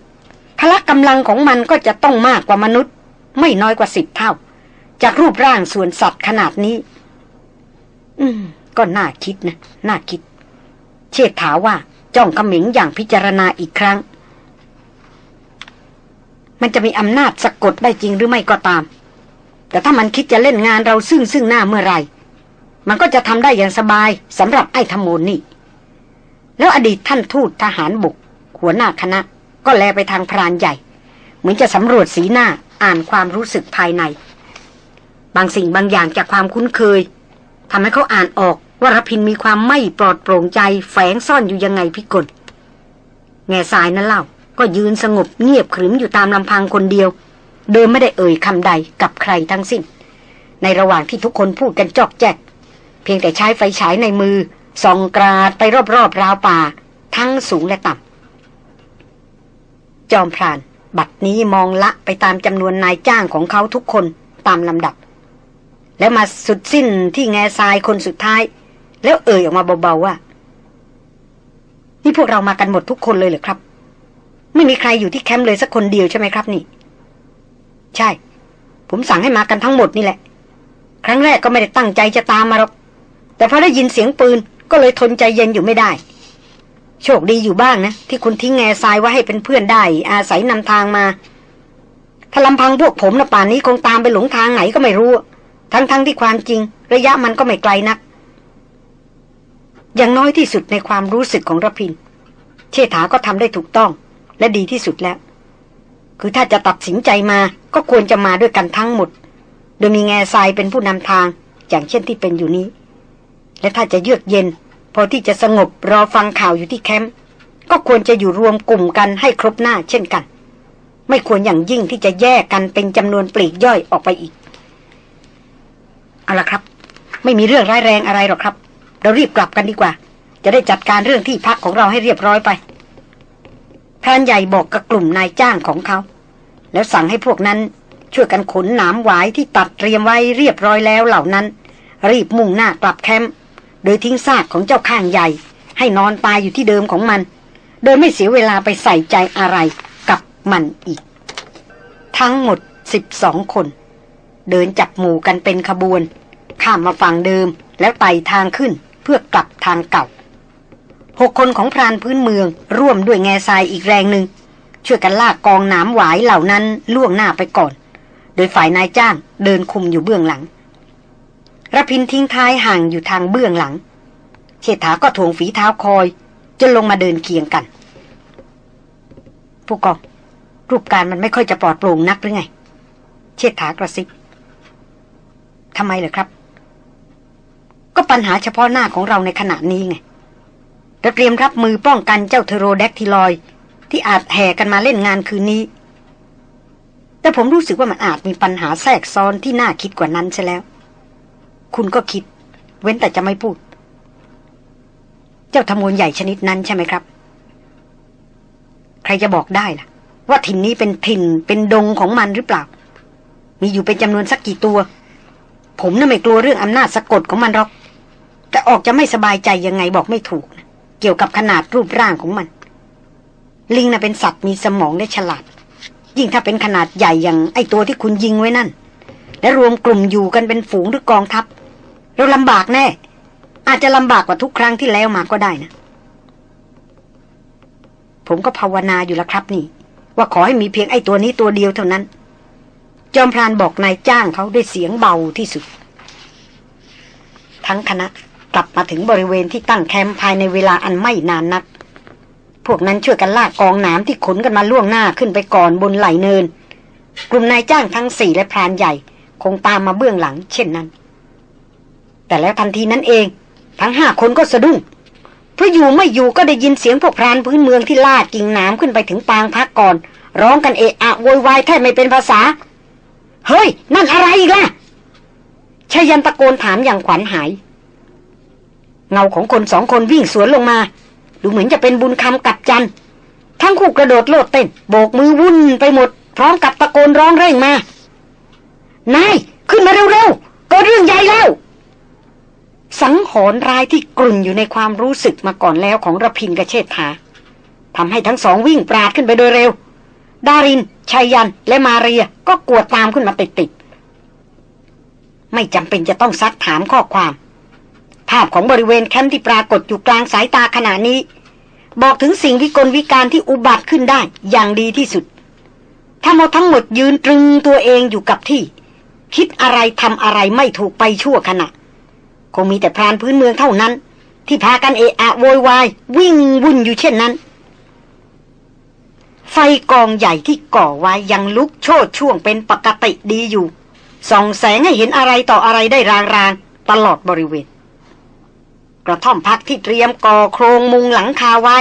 พละกำลังของมันก็จะต้องมากกว่ามนุษย์ ไม่น้อยกว่าสิบเท่า จากรูปร่างส่วนสัตว์ขนาดนี้ อืม ก็น่าคิดนะ น่าคิด เชษฐาว่าจ้องขมิงอย่างพิจารณาอีกครั้ง มันจะมีอำนาจสะกดได้จริงหรือไม่ก็ตาม แต่ถ้ามันคิดจะเล่นงานเราซึ่งซึ่งหน้าเมื่อไรมันก็จะทำได้อย่างสบายสำหรับไอ้ธมูลนี่ แล้วอดีตท่านทูตทหารบุก หัวหน้าคณะ ก็แลไปทางพรานใหญ่ เหมือนจะสำรวจสีหน้าอ่านความรู้สึกภายใน บางสิ่งบางอย่างจากความคุ้นเคยทำให้เขาอ่านออกว่ารพินมีความไม่ปลอดโปร่งใจแฝงซ่อนอยู่ยังไงพิกลแง่สายนั้นเล่า ก็ยืนสงบเงียบขรึมอยู่ตามลำพังคนเดียว โดยไม่ได้เอ่ยคำใดกับใครทั้งสิ้น ในระหว่างที่ทุกคนพูดกันจอกแจก เพียงแต่ใช้ไฟฉายในมือส่องกราดไปรอบๆราวป่า ทั้งสูงและต่ำจอมพราน บัดนี้มองละไปตามจำนวนนายจ้างของเขาทุกคนตามลำดับ แล้วมาสุดสิ้นที่แง่ทรายคนสุดท้าย แล้วเอ่ยออกมาเบาๆว่า นี่พวกเรามากันหมดทุกคนเลยเหรอครับ ไม่มีใครอยู่ที่แคมป์เลยสักคนเดียวใช่ไหมครับนี่ ใช่ ผมสั่งให้มากันทั้งหมดนี่แหละ ครั้งแรกก็ไม่ได้ตั้งใจจะตามมาหรอก แต่พอได้ยินเสียงปืนก็เลยทนใจเย็นอยู่ไม่ได้ โชคดีอยู่บ้างนะ ที่คุณทิ้งแง่ทรายไว้ให้เป็นเพื่อนได้ อาศัยนำทางมา ถ้าลำพังพวกผมนะป่านนี้คงตามไปหลงทางไหนก็ไม่รู้ ทั้งๆทที่ความจริง ระยะมันก็ไม่ไกลนัก อย่างน้อยที่สุดในความรู้สึกของรพิน เชษฐาก็ทำได้ถูกต้อง และดีที่สุดแล้ว คือถ้าจะตัดสินใจมาก็ควรจะมาด้วยกันทั้งหมด โดยมีแง่ทรายเป็นผู้นำทาง อย่างเช่นที่เป็นอยู่นี้ และถ้าจะเยือกเย็น พอที่จะสงบรอฟังข่าวอยู่ที่แคมป์ก็ควรจะอยู่รวมกลุ่มกันให้ครบหน้าเช่นกัน ไม่ควรอย่างยิ่งที่จะแยกกันเป็นจำนวนปลีกย่อยออกไปอีกเอาละครับ ไม่มีเรื่องร้ายแรงอะไรหรอกครับ เรารีบกลับกันดีกว่า จะได้จัดการเรื่องที่พักของเราให้เรียบร้อยไป พรานใหญ่บอกกับกลุ่มนายจ้างของเขา แล้วสั่งให้พวกนั้นช่วยกันขนหนามหวายที่ตัดเตรียมไว้เรียบร้อยแล้วเหล่านั้น รีบมุ่งหน้ากลับแคมป์โดยทิ้งซากของเจ้าข้างใหญ่ ให้นอนตายอยู่ที่เดิมของมัน โดยไม่เสียเวลาไปใส่ใจอะไรกับมันอีก ทั้งหมดสิบสองคน เดินจับหมู่กันเป็นขบวน ข้ามมาฝั่งเดิมแล้วไต่ทางขึ้นเพื่อกลับทางเก่า หกคนของพรานพื้นเมือง ร่วมด้วยแง่ทรายอีกแรงหนึ่งช่วยกันลากกองหนามหวายเหล่านั้นล่วงหน้าไปก่อน โดยฝ่ายนายจ้างเดินคุมอยู่เบื้องหลังระพินทิ้งท้ายห่างอยู่ทางเบื้องหลังเชษฐาก็ถ่วงฝีเท้าคอย จนลงมาเดินเคียงกัน ผู้กอง รูปการมันไม่ค่อยจะปลอดโปร่งนักหรือไง เชษฐากระซิบทำไมเหรอครับ ก็ปัญหาเฉพาะหน้าของเราในขณะนี้ไง เราเตรียมรับมือป้องกันเจ้าเทโรแดกทิลอย ที่อาจแห่กันมาเล่นงานคืนนี้ แต่ผมรู้สึกว่ามันอาจมีปัญหาแทรกซ้อนที่น่าคิดกว่านั้นใช่แล้ว คุณก็คิด เว้นแต่จะไม่พูด เจ้าทมวลใหญ่ชนิดนั้นใช่ไหมครับ ใครจะบอกได้ล่ะ ว่าถิ่นนี้เป็นถิ่นเป็นดงของมันหรือเปล่า มีอยู่เป็นจำนวนสักกี่ตัว ผมน่ะไม่กลัวเรื่องอำนาจสะกดของมันหรอก แต่ออกจะไม่สบายใจยังไงบอกไม่ถูกนะ กี่ยวกับขนาดรูปร่างของมัน ลิงน่ะเป็นสัตว์มีสมองและฉลาด ยิ่งถ้าเป็นขนาดใหญ่อย่างไอตัวที่คุณยิงไว้นั่น และรวมกลุ่มอยู่กันเป็นฝูงหรือกองทัพ เราลำบากแน่ อาจจะลำบากกว่าทุกครั้งที่แล้วมาก็ได้นะ ผมก็ภาวนาอยู่แล้วครับนี่ ว่าขอให้มีเพียงไอตัวนี้ตัวเดียวเท่านั้น จอมพรานบอกนายจ้างเขาด้วยเสียงเบาที่สุด ทั้งคณะ กลับมาถึงบริเวณที่ตั้งแคมป์ภายในเวลาอันไม่นานนัก พวกนั้นช่วยกันลากกองหนามที่ขนกันมาล่วงหน้าขึ้นไปก่อนบนไหลเนิน กลุ่มนายจ้างทั้งสี่และพรานใหญ่ คงตามมาเบื้องหลัง เช่นนั้น แต่แล้วทันทีนั้นเอง ทั้งห้าคนก็สะดุ้งเพราะอยู่ไม่อยู่ก็ได้ยินเสียงพวกพรานพื้นเมืองที่ลากกิ่งหนามขึ้นไปถึงปางพักก่อน ร้องกันเอะอะโวยวายแทบไม่เป็นภาษา เฮ้ย นั่นอะไรอีกล่ะชายันตะโกนถามอย่างขวัญหาย เงาของคนสองคนวิ่งสวนลงมา ดูเหมือนจะเป็นบุญคำกับจัน ทั้งคู่กระโดดโลดเต้น โบกมือวุ่นไปหมด พร้อมกับตะโกนร้องเร่งมา นาย ขึ้นมาเร็วๆก็เรื่องใหญ่แล้ว สังหรณ์รายที่กลุ่นอยู่ในความรู้สึกมาก่อนแล้วของระพินกับเชษฐาทำให้ทั้งสองวิ่งปราดขึ้นไปโดยเร็ว ดารินชายัน และมาเรียก็กวดตามขึ้นมาติดๆไม่จำเป็นจะต้องซักถามข้อความ ภาพของบริเวณแคมป์ที่ปรากฏอยู่กลางสายตาขณะนี้ บอกถึงสิ่งวิกลวิการที่อุบัติขึ้นได้อย่างดีที่สุด ถ้าเราทั้งหมดยืนตรึงตัวเองอยู่กับที่ คิดอะไรทำอะไรไม่ถูกไปชั่วขณะ คงมีแต่พรานพื้นเมืองเท่านั้น ที่พากันเอะอะโวยวายวิ่งวุ่นอยู่เช่นนั้น ไฟกองใหญ่ที่ก่อไว้ยังลุกโชดช่วงเป็นปกติดีอยู่ส่องแสงให้เห็นอะไรต่ออะไรได้รางๆตลอดบริเวณ กระท่อมพักที่เตรียมก่อโครงมุงหลังคาไว้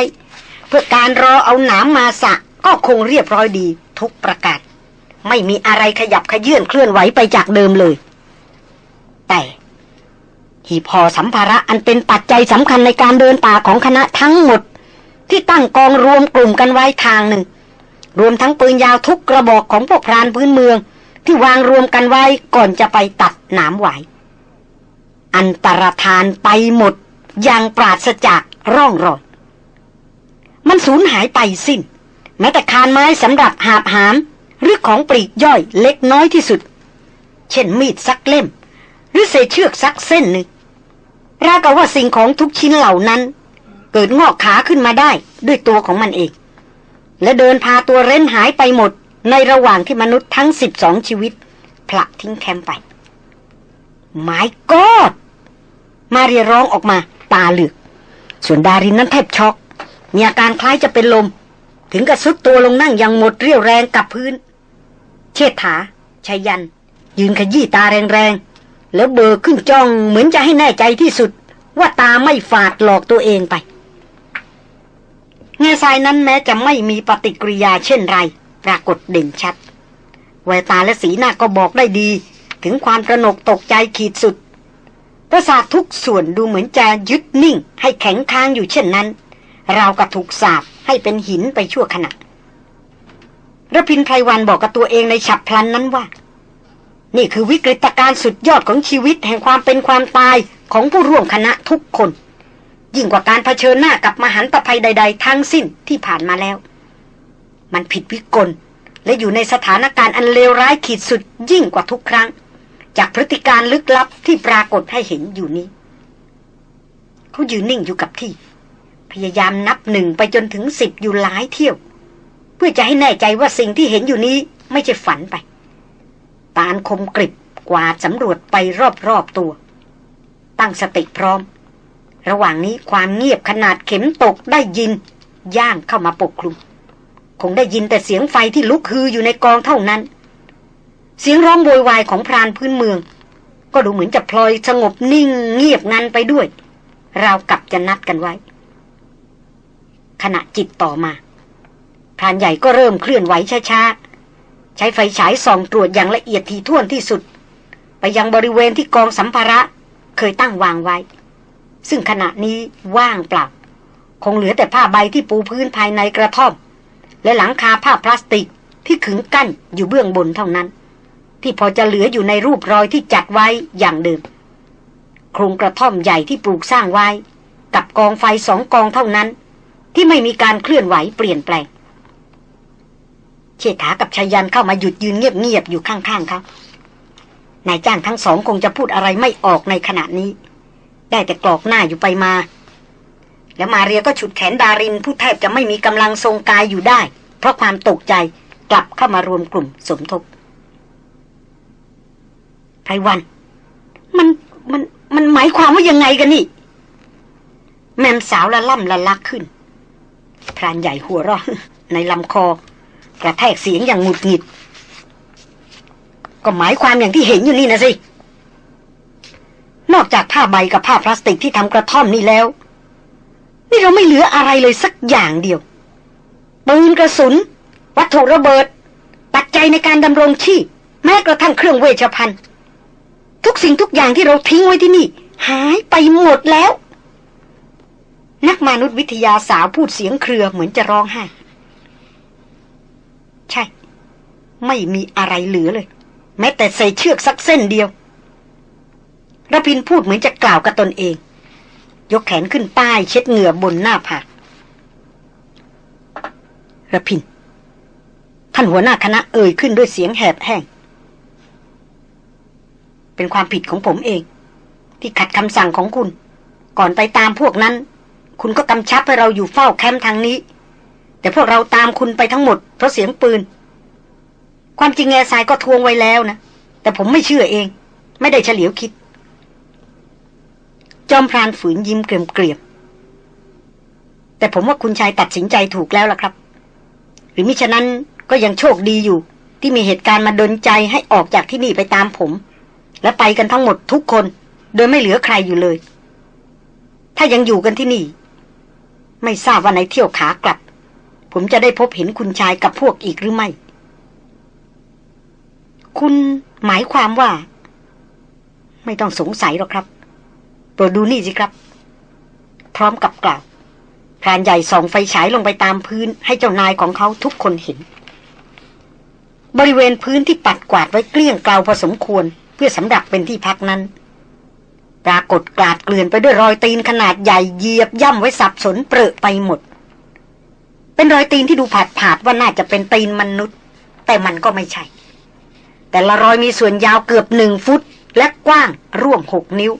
เพื่อการรอเอาหนามมาสะก็คงเรียบร้อยดีทุกประการไม่มีอะไรขยับขยื่นเคลื่อนไหวไปจากเดิมเลย แต่หีพอสัมภาระอันเป็นปัจจัยสำคัญในการเดินป่าของคณะทั้งหมด ที่ตั้งกองรวมกลุ่มกันไว้ทางหนึ่ง รวมทั้งปืนยาวทุกกระบอกของพวกพรานพื้นเมือง ที่วางรวมกันไว้ก่อนจะไปตัดหนามไหวอันตรธานไปหมด อย่างปราศจากร่องรอย มันสูญหายไปสิ้น แม้แต่คานไม้สำหรับหาบหาม หรือของปลีกย่อยเล็กน้อยที่สุด เช่นมีดสักเล่ม หรือเศษเชือกสักเส้นหนึ่งราวกับว่าสิ่งของทุกชิ้นเหล่านั้น เกิดงอกขาขึ้นมาได้ด้วยตัวของมันเอง และเดินพาตัวเร้นหายไปหมดในระหว่างที่มนุษย์ทั้งสิบสองชีวิตผละทิ้งแคมป์ไป my God มาเรียร้องออกมา ตาเหลือก ส่วนดารินนั้นแทบช็อก มีอาการคล้ายจะเป็นลม ถึงกับทรุดตัวลงนั่งอย่างหมดเรี่ยวแรงกับพื้น เชษฐาไชยยันต์ ยืนขยี้ตาแรงๆ แล้วเบิ่งขึ้นจ้องเหมือนจะให้แน่ใจที่สุด ว่าตาไม่ฝาดหลอกตัวเองไปเงาทรายนั้นแม้จะไม่มีปฏิกิริยาเช่นไร ปรากฏเด่นชัดแววตาและสีหน้าก็บอกได้ดี ถึงความตระหนกตกใจขีดสุด ประสาททุกส่วนดูเหมือนจะยึดนิ่ง ให้แข็งค้างอยู่เช่นนั้นราวกับถูกสาบให้เป็นหินไปชั่วขณะระพินไพรวันบอกกับตัวเองในฉับพลันนั้นว่า นี่คือวิกฤตการณ์สุดยอดของชีวิตแห่งความเป็นความตายของผู้ร่วมคณะทุกคน ยิ่งกว่าการเผชิญหน้ากับมหันตภัยใด ๆ ทั้งสิ้นที่ผ่านมาแล้ว มันผิดวิกลและอยู่ในสถานการณ์อันเลวร้ายขีดสุดยิ่งกว่าทุกครั้ง จากพฤติการลึกลับที่ปรากฏให้เห็นอยู่นี้ เขายืนนิ่งอยู่กับที่ พยายามนับหนึ่งไปจนถึงสิบอยู่หลายเที่ยว เพื่อจะให้แน่ใจว่าสิ่งที่เห็นอยู่นี้ไม่ใช่ฝันไป ตาคมกริบกวาดสำรวจไปรอบๆตัว ตั้งสติพร้อม ระหว่างนี้ความเงียบขนาดเข็มตกได้ยิน ย่างเข้ามาปกคลุม คงได้ยินแต่เสียงไฟที่ลุกฮืออยู่ในกองเท่านั้น เสียงร้องโวยวายของพรานพื้นเมือง ก็ดูเหมือนจะพลอยสงบนิ่งเงียบงันไปด้วยราวกับจะนัดกันไว้ ขณะจิตต่อมา พรานใหญ่ก็เริ่มเคลื่อนไหวช้าๆ ใช้ไฟฉายส่องตรวจอย่างละเอียดทีท่วนที่สุด ไปยังบริเวณที่กองสัมภาระเคยตั้งวางไว้ ซึ่งขณะนี้ว่างเปล่า คงเหลือแต่ผ้าใบที่ปูพื้นภายในกระท่อม และหลังคาผ้าพลาสติกที่ขึงกั้นอยู่เบื้องบนเท่านั้น ที่พอจะเหลืออยู่ในรูปรอยที่จัดไว้อย่างเดิมโครงกระท่อมใหญ่ที่ปลูกสร้างไว้ กับกองไฟสองกองเท่านั้น ที่ไม่มีการเคลื่อนไหวเปลี่ยนแปลง เชษฐากับชายันเข้ามาหยุดยืนเงียบๆอยู่ข้างๆเขานายจ้างทั้งสองคงจะพูดอะไรไม่ออกในขณะนี้ ได้แต่กรอกหน้าอยู่ไปมา แล้วมาเรียก็ฉุดแขนดารินผู้แทบจะไม่มีกำลังทรงกายอยู่ได้ เพราะความตกใจกลับเข้ามารวมกลุ่มสมทบ ไพวัน มันมันมันหมายความว่ายังไงกันนี่ แม่มสาวละล่ำละลักขึ้นพรานใหญ่หัวเราะในลำคอ กระแทกเสียงอย่างหงุดหงิด ก็หมายความอย่างที่เห็นอยู่นี่นะสิ นอกจากผ้าใบกับผ้าพลาสติกที่ทำกระท่อมนี่แล้ว นี่เราไม่เหลืออะไรเลยสักอย่างเดียวปืนกระสุน วัตถุระเบิด ปัจจัยในการดำรงชีพแม้กระทั่งเครื่องเวชภัณฑ์ ทุกสิ่งทุกอย่างที่เราทิ้งไว้ที่นี่ หายไปหมดแล้ว นักมนุษยวิทยาสาวพูดเสียงเครือเหมือนจะร้องไห้ ใช่ ไม่มีอะไรเหลือเลย แม้แต่ใส่เชือกสักเส้นเดียวระพินพูดเหมือนจะกล่าวกับตนเอง ยกแขนขึ้นป้ายเช็ดเหงื่อบนหน้าผากระพิน ท่านานหัวหน้าคณะเอ่ยขึ้นด้วยเสียงแหบแห้ง เป็นความผิดของผมเอง ที่ขัดคำสั่งของคุณ ก่อนไปตามพวกนั้น คุณก็กำชับให้เราอยู่เฝ้าแคมป์ทางนี้ แต่พวกเราตามคุณไปทั้งหมด เพราะเสียงปืน ความจริงแง่ทรายก็ทวงไว้แล้วนะแต่ผมไม่เชื่อเอง ไม่ได้เฉลียวคิด จอมพรานฝืนยิ้มเกลียมๆแต่ผมว่าคุณชายตัดสินใจถูกแล้วล่ะครับ หรือมิฉะนั้นก็ยังโชคดีอยู่ ที่มีเหตุการณ์มาดนใจให้ออกจากที่นี่ไปตามผม และไปกันทั้งหมดทุกคน โดยไม่เหลือใครอยู่เลย ถ้ายังอยู่กันที่นี่ ไม่ทราบว่าในเที่ยวขากลับ ผมจะได้พบเห็นคุณชายกับพวกอีกหรือไม่ คุณหมายความว่า ไม่ต้องสงสัยหรอกครับโปรดดูนี่สิครับ พร้อมกับกล่าวพรานใหญ่ส่องไฟฉายลงไปตามพื้นให้เจ้านายของเขาทุกคนเห็น บริเวณพื้นที่ปัดกวาดไว้เกลี้ยงเกลาพอสมควร พื่อสำหรับเป็นที่พักนั้น ปรากฏกลาดเกลื่อนไปด้วยรอยตีนขนาดใหญ่เหยียบย่ำไว้สับสนเปรอะไปหมด เป็นรอยตีนที่ดูผาดผาดว่าน่าจะเป็นตีนมนุษย์ แต่มันก็ไม่ใช่ แต่ละรอยมีส่วนยาวเกือบหนึ่งฟุต และกว้างร่วมหกนิ้ว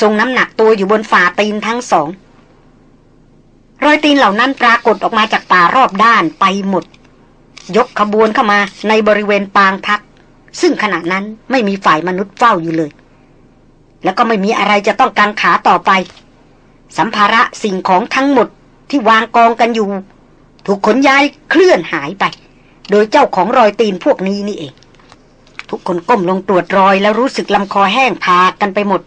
ทรงน้ำหนักตัวอยู่บนฝ่าตีนทั้งสองรอยตีนเหล่านั้นปรากฏออกมาจากป่ารอบด้านไปหมด ยกขบวนเข้ามาในบริเวณปางพัก ซึ่งขณะนั้นไม่มีฝ่ายมนุษย์เฝ้าอยู่เลย แล้วก็ไม่มีอะไรจะต้องกังขาต่อไป สัมภาระสิ่งของทั้งหมดที่วางกองกันอยู่ ถูกขนย้ายเคลื่อนหายไป โดยเจ้าของรอยตีนพวกนี้นี่เอง ทุกคนก้มลงตรวจรอยแล้วรู้สึกลำคอแห้งพากันไปหมด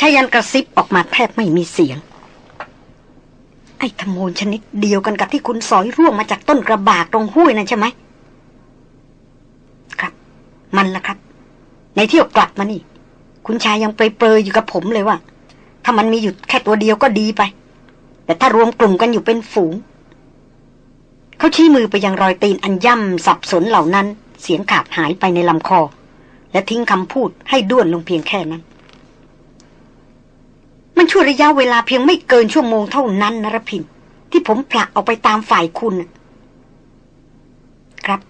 ชายันกระซิบออกมาแทบไม่มีเสียง ไอ้ขโมยชนิดเดียวกันกับที่คุณสอยร่วงมาจากต้นกระบากตรงห้วยนั่นใช่ไหม มันละครับ ในเที่ยวกลับมานี่ คุณชายยังเปรยๆอยู่กับผมเลยว่า ถ้ามันมีอยู่แค่ตัวเดียวก็ดีไป แต่ถ้ารวมกลุ่มกันอยู่เป็นฝูง เขาชี้มือไปยังรอยตีนอันย่ำสับสนเหล่านั้น เสียงขาดหายไปในลำคอ และทิ้งคำพูดให้ด้วนลงเพียงแค่นั้น มันช่วระยะเวลาเพียงไม่เกินชั่วโมงเท่านั้นนรพินที่ผมผลักออกไปตามฝ่ายคุณ ครับ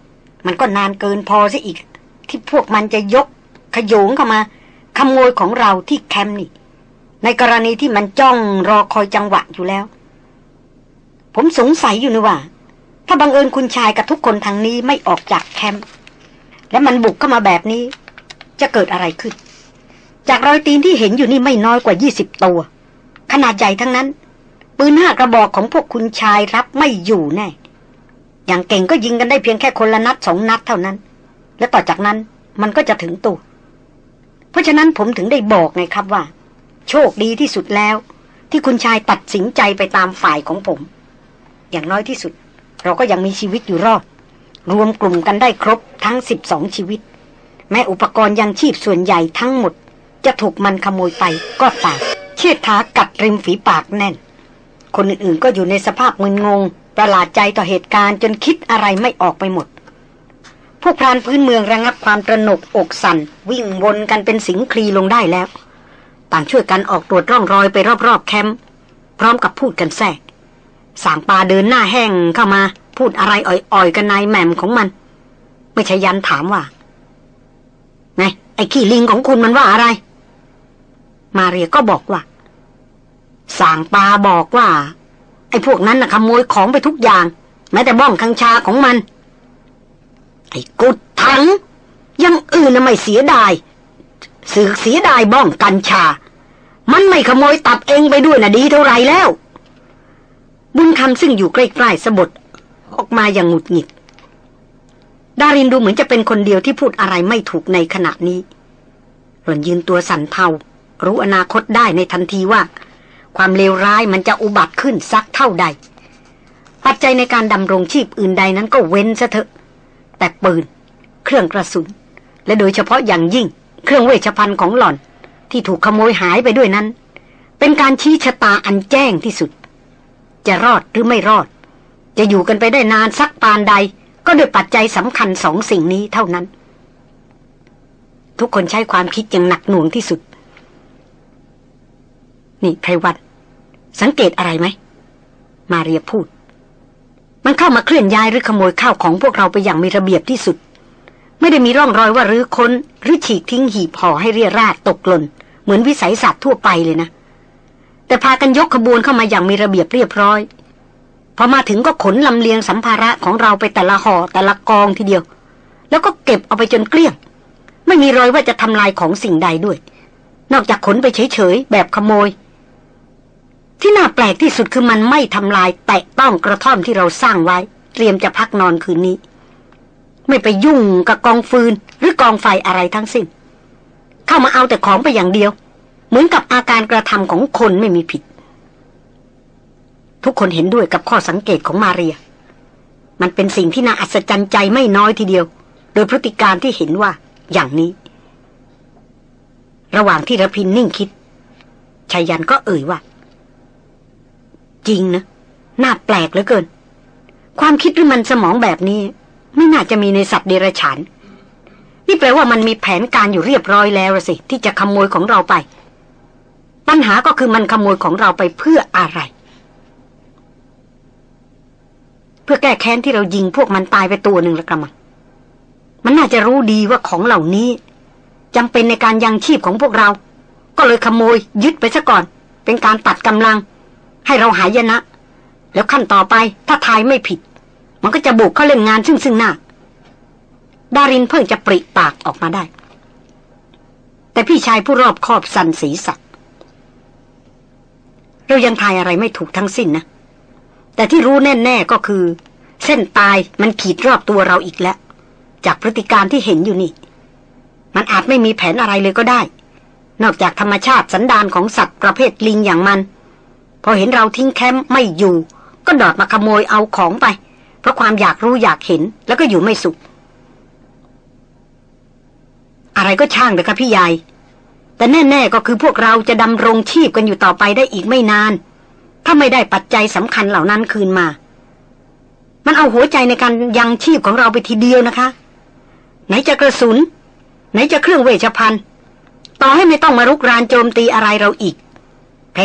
มันก็นานเกินพอซะอีก ที่พวกมันจะยกขโยงเข้ามาขโมยของเราที่แคมป์นี่ ในกรณีที่มันจ้องรอคอยจังหวะอยู่แล้ว ผมสงสัยอยู่นะว่า ถ้าบังเอิญคุณชายกับทุกคนทางนี้ไม่ออกจากแคมป์และมันบุกเข้ามาแบบนี้ จะเกิดอะไรขึ้น จากรอยตีนที่เห็นอยู่นี่ไม่น้อยกว่ายี่สิบตัว ขนาดใหญ่ทั้งนั้น ปืนห้ากระบอกของพวกคุณชายรับไม่อยู่แน่ อย่างเก่งก็ยิงกันได้เพียงแค่คนละนัดสองนัดเท่านั้น และต่อจากนั้นมันก็จะถึงตัว เพราะฉะนั้นผมถึงได้บอกไงครับว่า โชคดีที่สุดแล้ว ที่คุณชายตัดสินใจไปตามฝ่ายของผม อย่างน้อยที่สุด เราก็ยังมีชีวิตอยู่รอด รวมกลุ่มกันได้ครบทั้งสิบสองชีวิต แม้อุปกรณ์ยังชีพส่วนใหญ่ทั้งหมด จะถูกมันขโมยไปก็ตามเชิดท้ากัดริมฝีปากแน่น คนอื่นๆก็อยู่ในสภาพมึนงง ประหลาดใจต่อเหตุการณ์จนคิดอะไรไม่ออกไปหมด พวกพรานพื้นเมืองระงับความตระหนกอกสันวิ่งวนกันเป็นสิงคลีลงได้แล้ว ต่างช่วยกันออกตรวจร่องรอยไปรอบๆแคมป์พร้อมกับพูดกันแทรกสางปลาเดินหน้าแห้งเข้ามา พูดอะไรอ่อยๆกันนายแหม่มของมัน ไม่ใช่ยันถามว่าไงไอ้ขี้ลิงของคุณมันว่าอะไร มาเรียก็บอกว่าสางปลาบอกว่า ไอ้พวกนั้นนะขโมยของไปทุกอย่างแม้แต่บ้องคังชาของมัน ไอ้กุดถัง ยังอื่นะไม่เสียดายสือเสียดายบ้องกัญชา มันไม่ขโมยตับเองไปด้วยนะดีเท่าไรแล้ว บุญคำซึ่งอยู่ใกล้ๆสะบดออกมาอย่างหงุดหงิด ดารินดูเหมือนจะเป็นคนเดียวที่พูดอะไรไม่ถูกในขณะนี้ หล่อนยืนตัวสั่นเทา รู้อนาคตได้ในทันทีว่า ความเลวร้ายมันจะอุบัติขึ้นสักเท่าใด ปัจจัยในการดำรงชีพอื่นใดนั้นก็เว้นซะเถอะ แต่ปืน เครื่องกระสุน และโดยเฉพาะอย่างยิ่ง เครื่องเวชภัณฑ์ของหล่อน ที่ถูกขโมยหายไปด้วยนั้น เป็นการชี้ชะตาอันแจ้งที่สุด จะรอดหรือไม่รอด จะอยู่กันไปได้นานสักปานใด ก็โดยปัจจัยสำคัญสองสิ่งนี้เท่านั้น ทุกคนใช้ความคิดอย่างหนักหน่วงที่สุด นี่ไพรวัตสังเกตอะไรไหม มาเรียพูด มันเข้ามาเคลื่อนย้ายหรือขโมยข้าวของพวกเราไปอย่างมีระเบียบที่สุด ไม่ได้มีร่องรอยว่ารื้อค้น หรือฉีกทิ้งหีบห่อให้เรียราดตกหล่น เหมือนวิสัยสัตว์ทั่วไปเลยนะ แต่พากันยกขบวนเข้ามาอย่างมีระเบียบเรียบร้อยพอมาถึงก็ขนลำเลียงสัมภาระของเราไปแต่ละห่อแต่ละกองทีเดียว แล้วก็เก็บเอาไปจนเกลี้ยง ไม่มีรอยว่าจะทำลายของสิ่งใดด้วย นอกจากขนไปเฉยๆแบบขโมย ที่น่าแปลกที่สุดคือมันไม่ทำลาย แตะต้องกระท่อมที่เราสร้างไว้ เตรียมจะพักนอนคืนนี้ ไม่ไปยุ่งกับกองฟืน หรือกองไฟอะไรทั้งสิ้น เข้ามาเอาแต่ของไปอย่างเดียว เหมือนกับอาการกระทำของคนไม่มีผิด ทุกคนเห็นด้วยกับข้อสังเกตของมาเรีย มันเป็นสิ่งที่น่าอัศจรรย์ใจไม่น้อยทีเดียว โดยพฤติการที่เห็นว่าอย่างนี้ ระหว่างที่ระพินนิ่งคิดชายันก็เอ่ยว่า จริงนะน่าแปลกเหลือเกิน ความคิดหรือมันสมองแบบนี้ ไม่น่าจะมีในสัตว์เดรัจฉาน นี่แปลว่ามันมีแผนการอยู่เรียบร้อยแล้วสิ ที่จะขโมยของเราไป ปัญหาก็คือมันขโมยของเราไปเพื่ออะไร เพื่อแก้แค้นที่เรายิงพวกมันตายไปตัวหนึ่งละกระมังมันน่าจะรู้ดีว่าของเหล่านี้จำเป็นในการยังชีพของพวกเรา ก็เลยขโมยยึดไปซะก่อน เป็นการตัดกำลัง ให้เราหายนะ แล้วขั้นต่อไปถ้าทายไม่ผิด มันก็จะบุกเข้าเล่นงานซึ่งซึ่งหน้า ดารินเพิ่งจะปริปากออกมาได้ แต่พี่ชายผู้รอบคอบสันสีสักเรายังทายอะไรไม่ถูกทั้งสิ้นนะ แต่ที่รู้แน่ ๆก็คือ เส้นตายมันขีดรอบตัวเราอีกแล้ว จากพฤติการที่เห็นอยู่นี่ มันอาจไม่มีแผนอะไรเลยก็ได้ นอกจากธรรมชาติสันดานของสัตว์ประเภทลิงอย่างมัน พอเห็นเราทิ้งแคมป์ไม่อยู่ ก็ดอดมาขโมยเอาของไป เพราะความอยากรู้อยากเห็นแล้วก็อยู่ไม่สุข อะไรก็ช่างเลยครับพี่ใหญ่แต่แน่ ๆ ก็คือพวกเราจะดำรงชีพกันอยู่ต่อไปได้อีกไม่นาน ถ้าไม่ได้ปัจจัยสำคัญเหล่านั้นคืนมา มันเอาหัวใจในการยังชีพของเราไปทีเดียวนะคะ ไหนจะกระสุน ไหนจะเครื่องเวชภัณฑ์ ต่อให้ไม่ต้องมารุกรานโจมตีอะไรเราอีก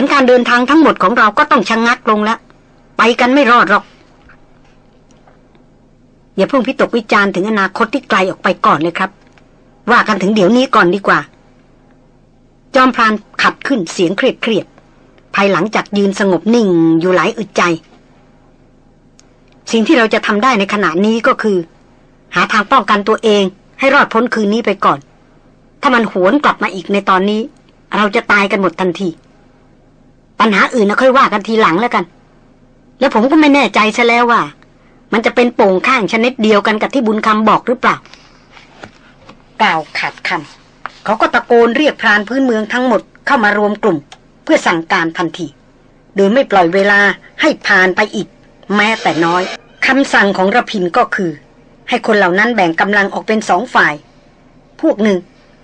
นการเดินทางทั้งหมดของเราก็ต้องชะงงักลงแล้ว ไปกันไม่รอดหรอก อย่าเพิ่งพิตกวิจารณ์ถึงอนาคตที่ไกลออกไปก่อนเลยครับ ว่ากันถึงเดี๋ยวนี้ก่อนดีกว่า จอมพรานขัดขึ้นเสียงเครียดเครียดภายหลังจากยืนสงบนิ่งอยู่หลายอึดใจ สิ่งที่เราจะทำได้ในขณะนี้ก็คือ หาทางป้องกันตัวเอง ให้รอดพ้นคืนนี้ไปก่อน ถ้ามันหวนกลับมาอีกในตอนนี้ เราจะตายกันหมดทันที ปัญหาอื่นนะค่อยว่ากันทีหลังแล้วกัน แล้วผมก็ไม่แน่ใจซะแล้วว่า มันจะเป็นโป่งข้างชนิดเดียวกันกับที่บุญคำบอกหรือเปล่า กล่าวขาดคำเขาก็ตะโกนเรียกพรานพื้นเมืองทั้งหมดเข้ามารวมกลุ่ม เพื่อสั่งการทันที โดยไม่ปล่อยเวลาให้ผ่านไปอีก แม้แต่น้อยคำสั่งของระพินก็คือ ให้คนเหล่านั้นแบ่งกำลังออกเป็นสองฝ่าย พวกหนึ่ง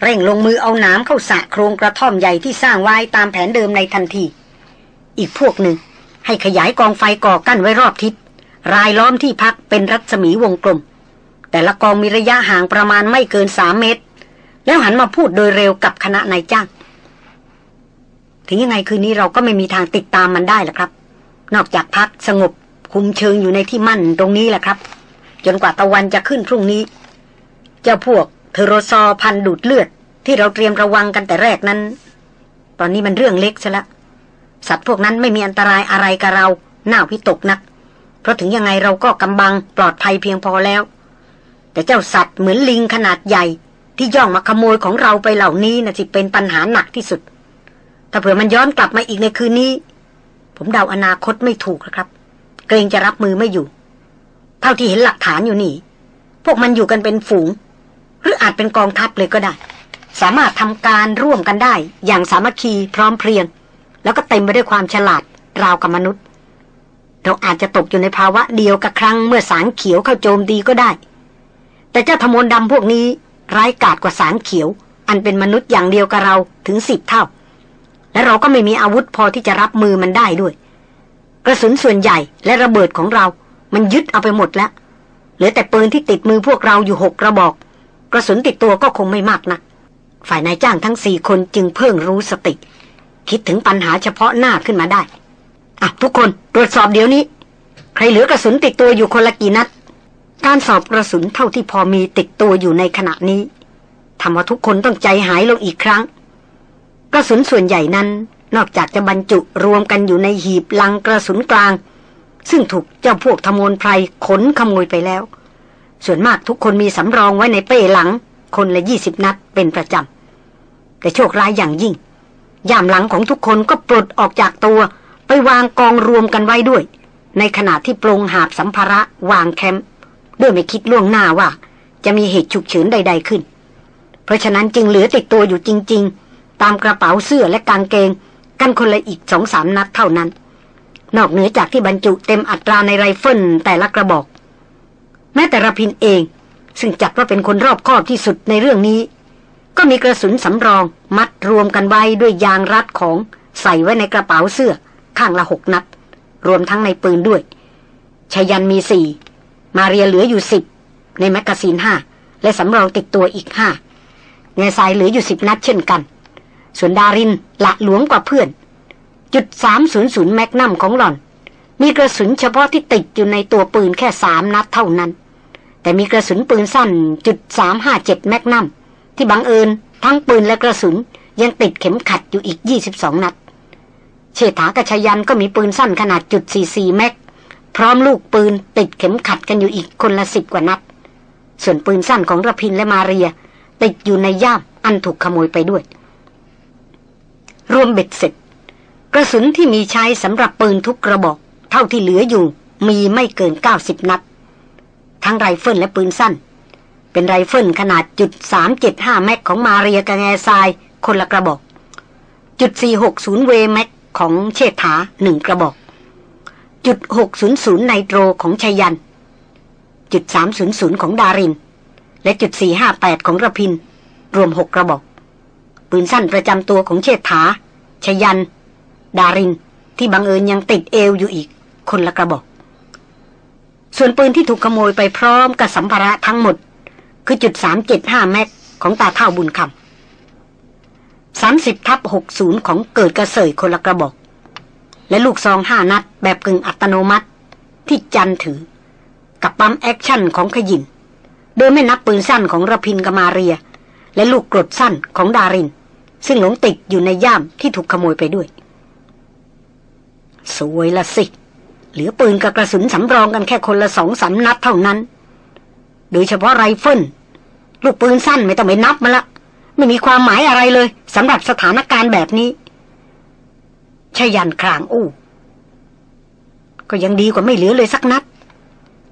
เร่งลงมือเอาน้ำเข้าสะโครงกระท่อมใหญ่ที่สร้างไว้ตามแผนเดิมในทันที อีกพวกหนึ่ง ให้ขยายกองไฟก่อกั้นไว้รอบทิศ รายล้อมที่พักเป็นรัศมีวงกลม แต่ละกองมีระยะห่างประมาณไม่เกินสามเมตร แล้วหันมาพูดโดยเร็วกับคณะนายจ้าง ถึงยังไงคืนนี้เราก็ไม่มีทางติดตามมันได้ละครับ นอกจากพักสงบคุมเชิงอยู่ในที่มั่นตรงนี้แหละครับ จนกว่าตะวันจะขึ้นพรุ่งนี้ เจ้าพวกเทโรซอพันดูดเลือด ที่เราเตรียมระวังกันแต่แรกนั้น ตอนนี้มันเรื่องเล็กซะละ สัตว์พวกนั้นไม่มีอันตรายอะไรกับเราหน้าพิตกนัก เพราะถึงยังไงเราก็กำบังปลอดภัยเพียงพอแล้ว แต่เจ้าสัตว์เหมือนลิงขนาดใหญ่ ที่ย่องมาขโมยของเราไปเหล่านี้นะสิเป็นปัญหาหนักที่สุด ถ้าเผื่อมันย้อนกลับมาอีกในคืนนี้ ผมเดาอนาคตไม่ถูกนะครับ เกรงจะรับมือไม่อยู่ เท่าที่เห็นหลักฐานอยู่นี่ พวกมันอยู่กันเป็นฝูง หรืออาจเป็นกองทัพเลยก็ได้ สามารถทำการร่วมกันได้ อย่างสามัคคีพร้อมเพรียง แล้วก็เต็มไปด้วยความฉลาดราวกับมนุษย์ เราอาจจะตกอยู่ในภาวะเดียวกับครั้งเมื่อสางเขียวเข้าโจมตีก็ได้ แต่เจ้าธมนดำพวกนี้ร้ายกาจกว่าสางเขียว อันเป็นมนุษย์อย่างเดียวกับเราถึงสิบเท่า และเราก็ไม่มีอาวุธพอที่จะรับมือมันได้ด้วย กระสุนส่วนใหญ่และระเบิดของเรา มันยึดเอาไปหมดแล้วเหลือแต่ปืนที่ติดมือพวกเราอยู่หกกระบอก กระสุนติดตัวก็คงไม่มากนะักฝ่ายนายจ้างทั้งสี่คนจึงเพิ่งรู้สติ คิดถึงปัญหาเฉพาะหน้าขึ้นมาได้ อะ ทุกคนตรวจสอบเดี๋ยวนี้ ใครเหลือกระสุนติดตัวอยู่คนละกี่นัด การสอบกระสุนเท่าที่พอมีติดตัวอยู่ในขณะนี้ทำว่าทุกคนต้องใจหายลงอีกครั้ง กระสุนส่วนใหญ่นั้น นอกจากจะบรรจุรวมกันอยู่ในหีบลังกระสุนกลาง ซึ่งถูกเจ้าพวกธมลไพรขนขโมยไปแล้ว ส่วนมากทุกคนมีสำรองไว้ในเป้หลัง คนละยี่สิบนัดเป็นประจำแต่โชคร้ายอย่างยิ่ง ย่ามหลังของทุกคนก็ปลดออกจากตัว ไปวางกองรวมกันไว้ด้วย ในขณะที่ปรงหาบสัมภาระวางแคมป์ด้วยไม่คิดล่วงหน้าว่า จะมีเหตุฉุกเฉินใด ๆขึ้น เพราะฉะนั้นจึงเหลือติดตัวอยู่จริง ๆ ตามกระเป๋าเสื้อและกางเกง กันคนละอีกสองสามนัดเท่านั้น นอกเหนือจากที่บรรจุเต็มอัตราในไรเฟิลแต่ละกระบอก แม้แต่รพินทร์เอง ซึ่งจัดว่าเป็นคนรอบคอบที่สุดในเรื่องนี้ ก็มีกระสุนสำรองมัดรวมกันไว้ด้วยยางรัดของใส่ไว้ในกระเป๋าเสื้อ ข้างละหกนัด รวมทั้งในปืนด้วยไชยยันต์มีสี่มาเรียเหลืออยู่สิบในแมกกาซีนห้าและสำรองติดตัวอีกห้าแงซายเหลืออยู่สิบนัดเช่นกัน ส่วนดารินละหลวมกว่าเพื่อน จุดสามศูนย์ศูนย์แมกนัมของหล่อน มีกระสุนเฉพาะที่ติดอยู่ในตัวปืนแค่สามนัดเท่านั้น แต่มีกระสุนปืนสั้นจุดสามห้าเจ็ดแมกนัม ที่บังเอิญ ทั้งปืนและกระสุน ยังติดเข็มขัดอยู่อีกยี่สิบสองนัด เชษฐากับไชยยันต์ก็มีปืนสั้นขนาดจุดสี่สี่แม็กพร้อมลูกปืนติดเข็มขัดกันอยู่อีกคนละสิบกว่านัด ส่วนปืนสั้นของรพินทร์และมาเรีย ติดอยู่ในย่ามอันถูกขโมยไปด้วย รวมเบ็ดเสร็จ กระสุนที่มีใช้สำหรับปืนทุกกระบอก เท่าที่เหลืออยู่มีไม่เกิน 90 นัด ทั้งไรเฟิลและปืนสั้น เป็นไรเฟิลขนาดจุด375แม็กของมาเรียกับแงซาย คนละกระบอก จุด460เวแม็กของเชษฐาหนึ่งกระบอก จุด600ไนโตรของชัยยัน จุด300ของดาริน และจุด458ของระพิน รวมหกกระบอก ปืนสั้นประจำตัวของเชษฐา ชยัน ดาริน ที่บังเอิญยังติดเอวอยู่อีก คนละกระบอก ส่วนปืนที่ถูกขโมยไปพร้อมกับสัมภาระทั้งหมด คือจุด375แม็กของตาเฒ่าบุญคำ30ทับ60 ของเกิดกับเสยคนละกระบอก และลูกซองห้านัดแบบกึ่งอัตโนมัติที่จันถือ กับ pump action ของขยิน โดยไม่นับปืนสั้นของระพินกับมาเรีย และลูกกรดสั้นของดาริน ซึ่งหลงติดอยู่ในย่ามที่ถูกขโมยไปด้วย สวยละสิ เหลือปืนกับกระสุนสำรองกันแค่คนละสองสามนัดเท่านั้น โดยเฉพาะไรเฟิลลูกปืนสั้นไม่ต้องไปนับมาละ ไม่มีความหมายอะไรเลยสำหรับสถานการณ์แบบนี้ชยันครางอู้ ก็ยังดีกว่าไม่เหลือเลยสักนัด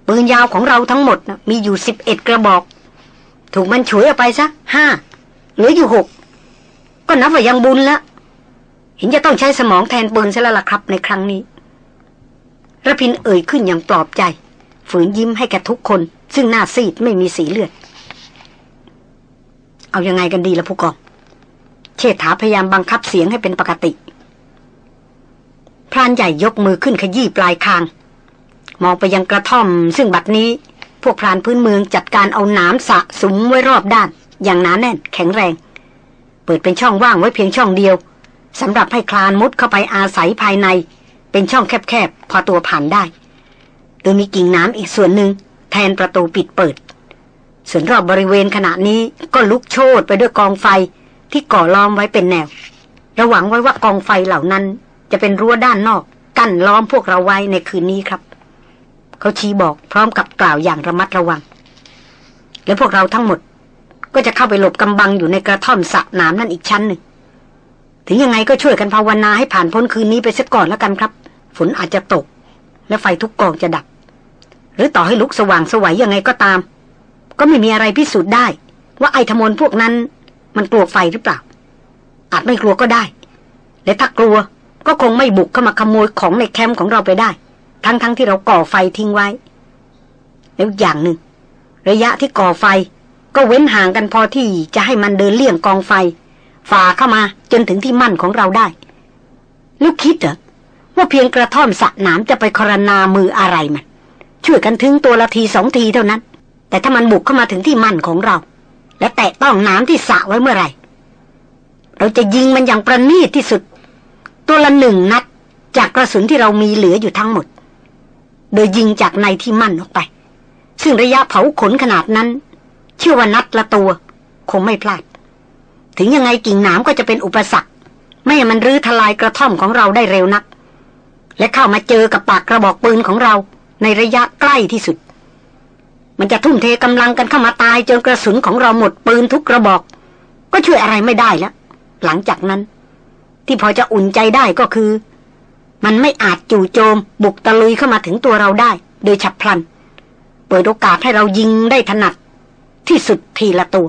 ปืนยาวของเราทั้งหมดนะมีอยู่สิบเอ็ดกระบอก ถูกมันฉวยออกไปซะห้าเหลืออยู่หกก็นับว่ายังบุญละเห็นจะต้องใช้สมองแทนปืนซะแล้วล่ะครับในครั้งนี้ระพินเอ่ยขึ้นอย่างปลอบใจ ฝืนยิ้มให้แกทุกคน ซึ่งหน้าซีดไม่มีสีเลือด เอายังไงกันดีละผู้กองเชษฐาพยายามบังคับเสียงให้เป็นปกติพรานใหญ่ยกมือขึ้นขยี้ปลายคาง มองไปยังกระท่อม ซึ่งบัดนี้ พวกพรานพื้นเมืองจัดการเอาหนามสะสมไว้รอบด้าน อย่างหนาแน่นแข็งแรง เปิดเป็นช่องว่างไว้เพียงช่องเดียวสำหรับให้คลานมุดเข้าไปอาศัยภายใน เป็นช่องแคบๆ พอตัวผ่านได้ โดยมีกิ่งน้ำอีกส่วนหนึ่งแทนประตูปิดเปิด ส่วนรอบบริเวณขณะนี้ก็ลุกโชนไปด้วยกองไฟที่ก่อล้อมไว้เป็นแนว ระหวังไว้ว่ากองไฟเหล่านั้น จะเป็นรั้วด้านนอกกั้นล้อมพวกเราไว้ในคืนนี้ครับ เขาชี้บอกพร้อมกับกล่าวอย่างระมัดระวัง และพวกเราทั้งหมด ก็จะเข้าไปหลบกำบังอยู่ในกระท่อมสระน้ำนั่นอีกชั้นหนึ่งถึงยังไงก็ช่วยกันภาวนาให้ผ่านพ้นคืนนี้ไปสักก่อนแล้วกันครับ ฝนอาจจะตก และไฟทุกกองจะดับ หรือต่อให้ลุกสว่างสวัยยังไงก็ตาม ก็ไม่มีอะไรพิสูจน์ได้ ว่าไอ้ธมนพวกนั้น มันกลัวไฟหรือเปล่า อาจไม่กลัวก็ได้ และถ้ากลัวก็คงไม่บุกเข้ามาขโมยของในแคมป์ของเราไปได้ ทั้งๆทที่เราก่อไฟทิ้งไว้ แล้วอย่างหนึ่ง ระยะที่ก่อไฟ ก็เว้นห่างกันพอที่จะให้มันเดินเลี่ยงกองไฟ ฝ่าเข้ามาจนถึงที่มั่นของเราได้ลูกคิดเหรอว่าเพียงกระท่อมสะหน้ำจะไปครนามืออะไรมัน ช่วยกันถึงตัวละทีสองทีเท่านั้น แต่ถ้ามันบุกเข้ามาถึงที่มั่นของเรา และแตะต้องน้ำที่สะไว้เมื่อไหร่ เราจะยิงมันอย่างประณีตที่สุด ตัวละหนึ่งนัด จากกระสุนที่เรามีเหลืออยู่ทั้งหมด โดยยิงจากในที่มั่นออกไป ซึ่งระยะเผาขนขนาดนั้น เชื่อว่านัดละตัว คงไม่พลาด ถึงยังไงกิ่งหนามก็จะเป็นอุปสรรค ไม่ให้มันรื้อทลายกระท่อมของเราได้เร็วนัก และเข้ามาเจอกับปากกระบอกปืนของเรา ในระยะใกล้ที่สุด มันจะทุ่มเทกำลังกันเข้ามาตายจนกระสุนของเราหมดปืนทุกกระบอก ก็ช่วยอะไรไม่ได้แล้ว หลังจากนั้น ที่พอจะอุ่นใจได้ก็คือ มันไม่อาจจู่โจม บุกตะลุยเข้ามาถึงตัวเราได้ โดยฉับพลัน เปิดโอกาสให้เรายิงได้ถนัด ที่สุดทีละตัว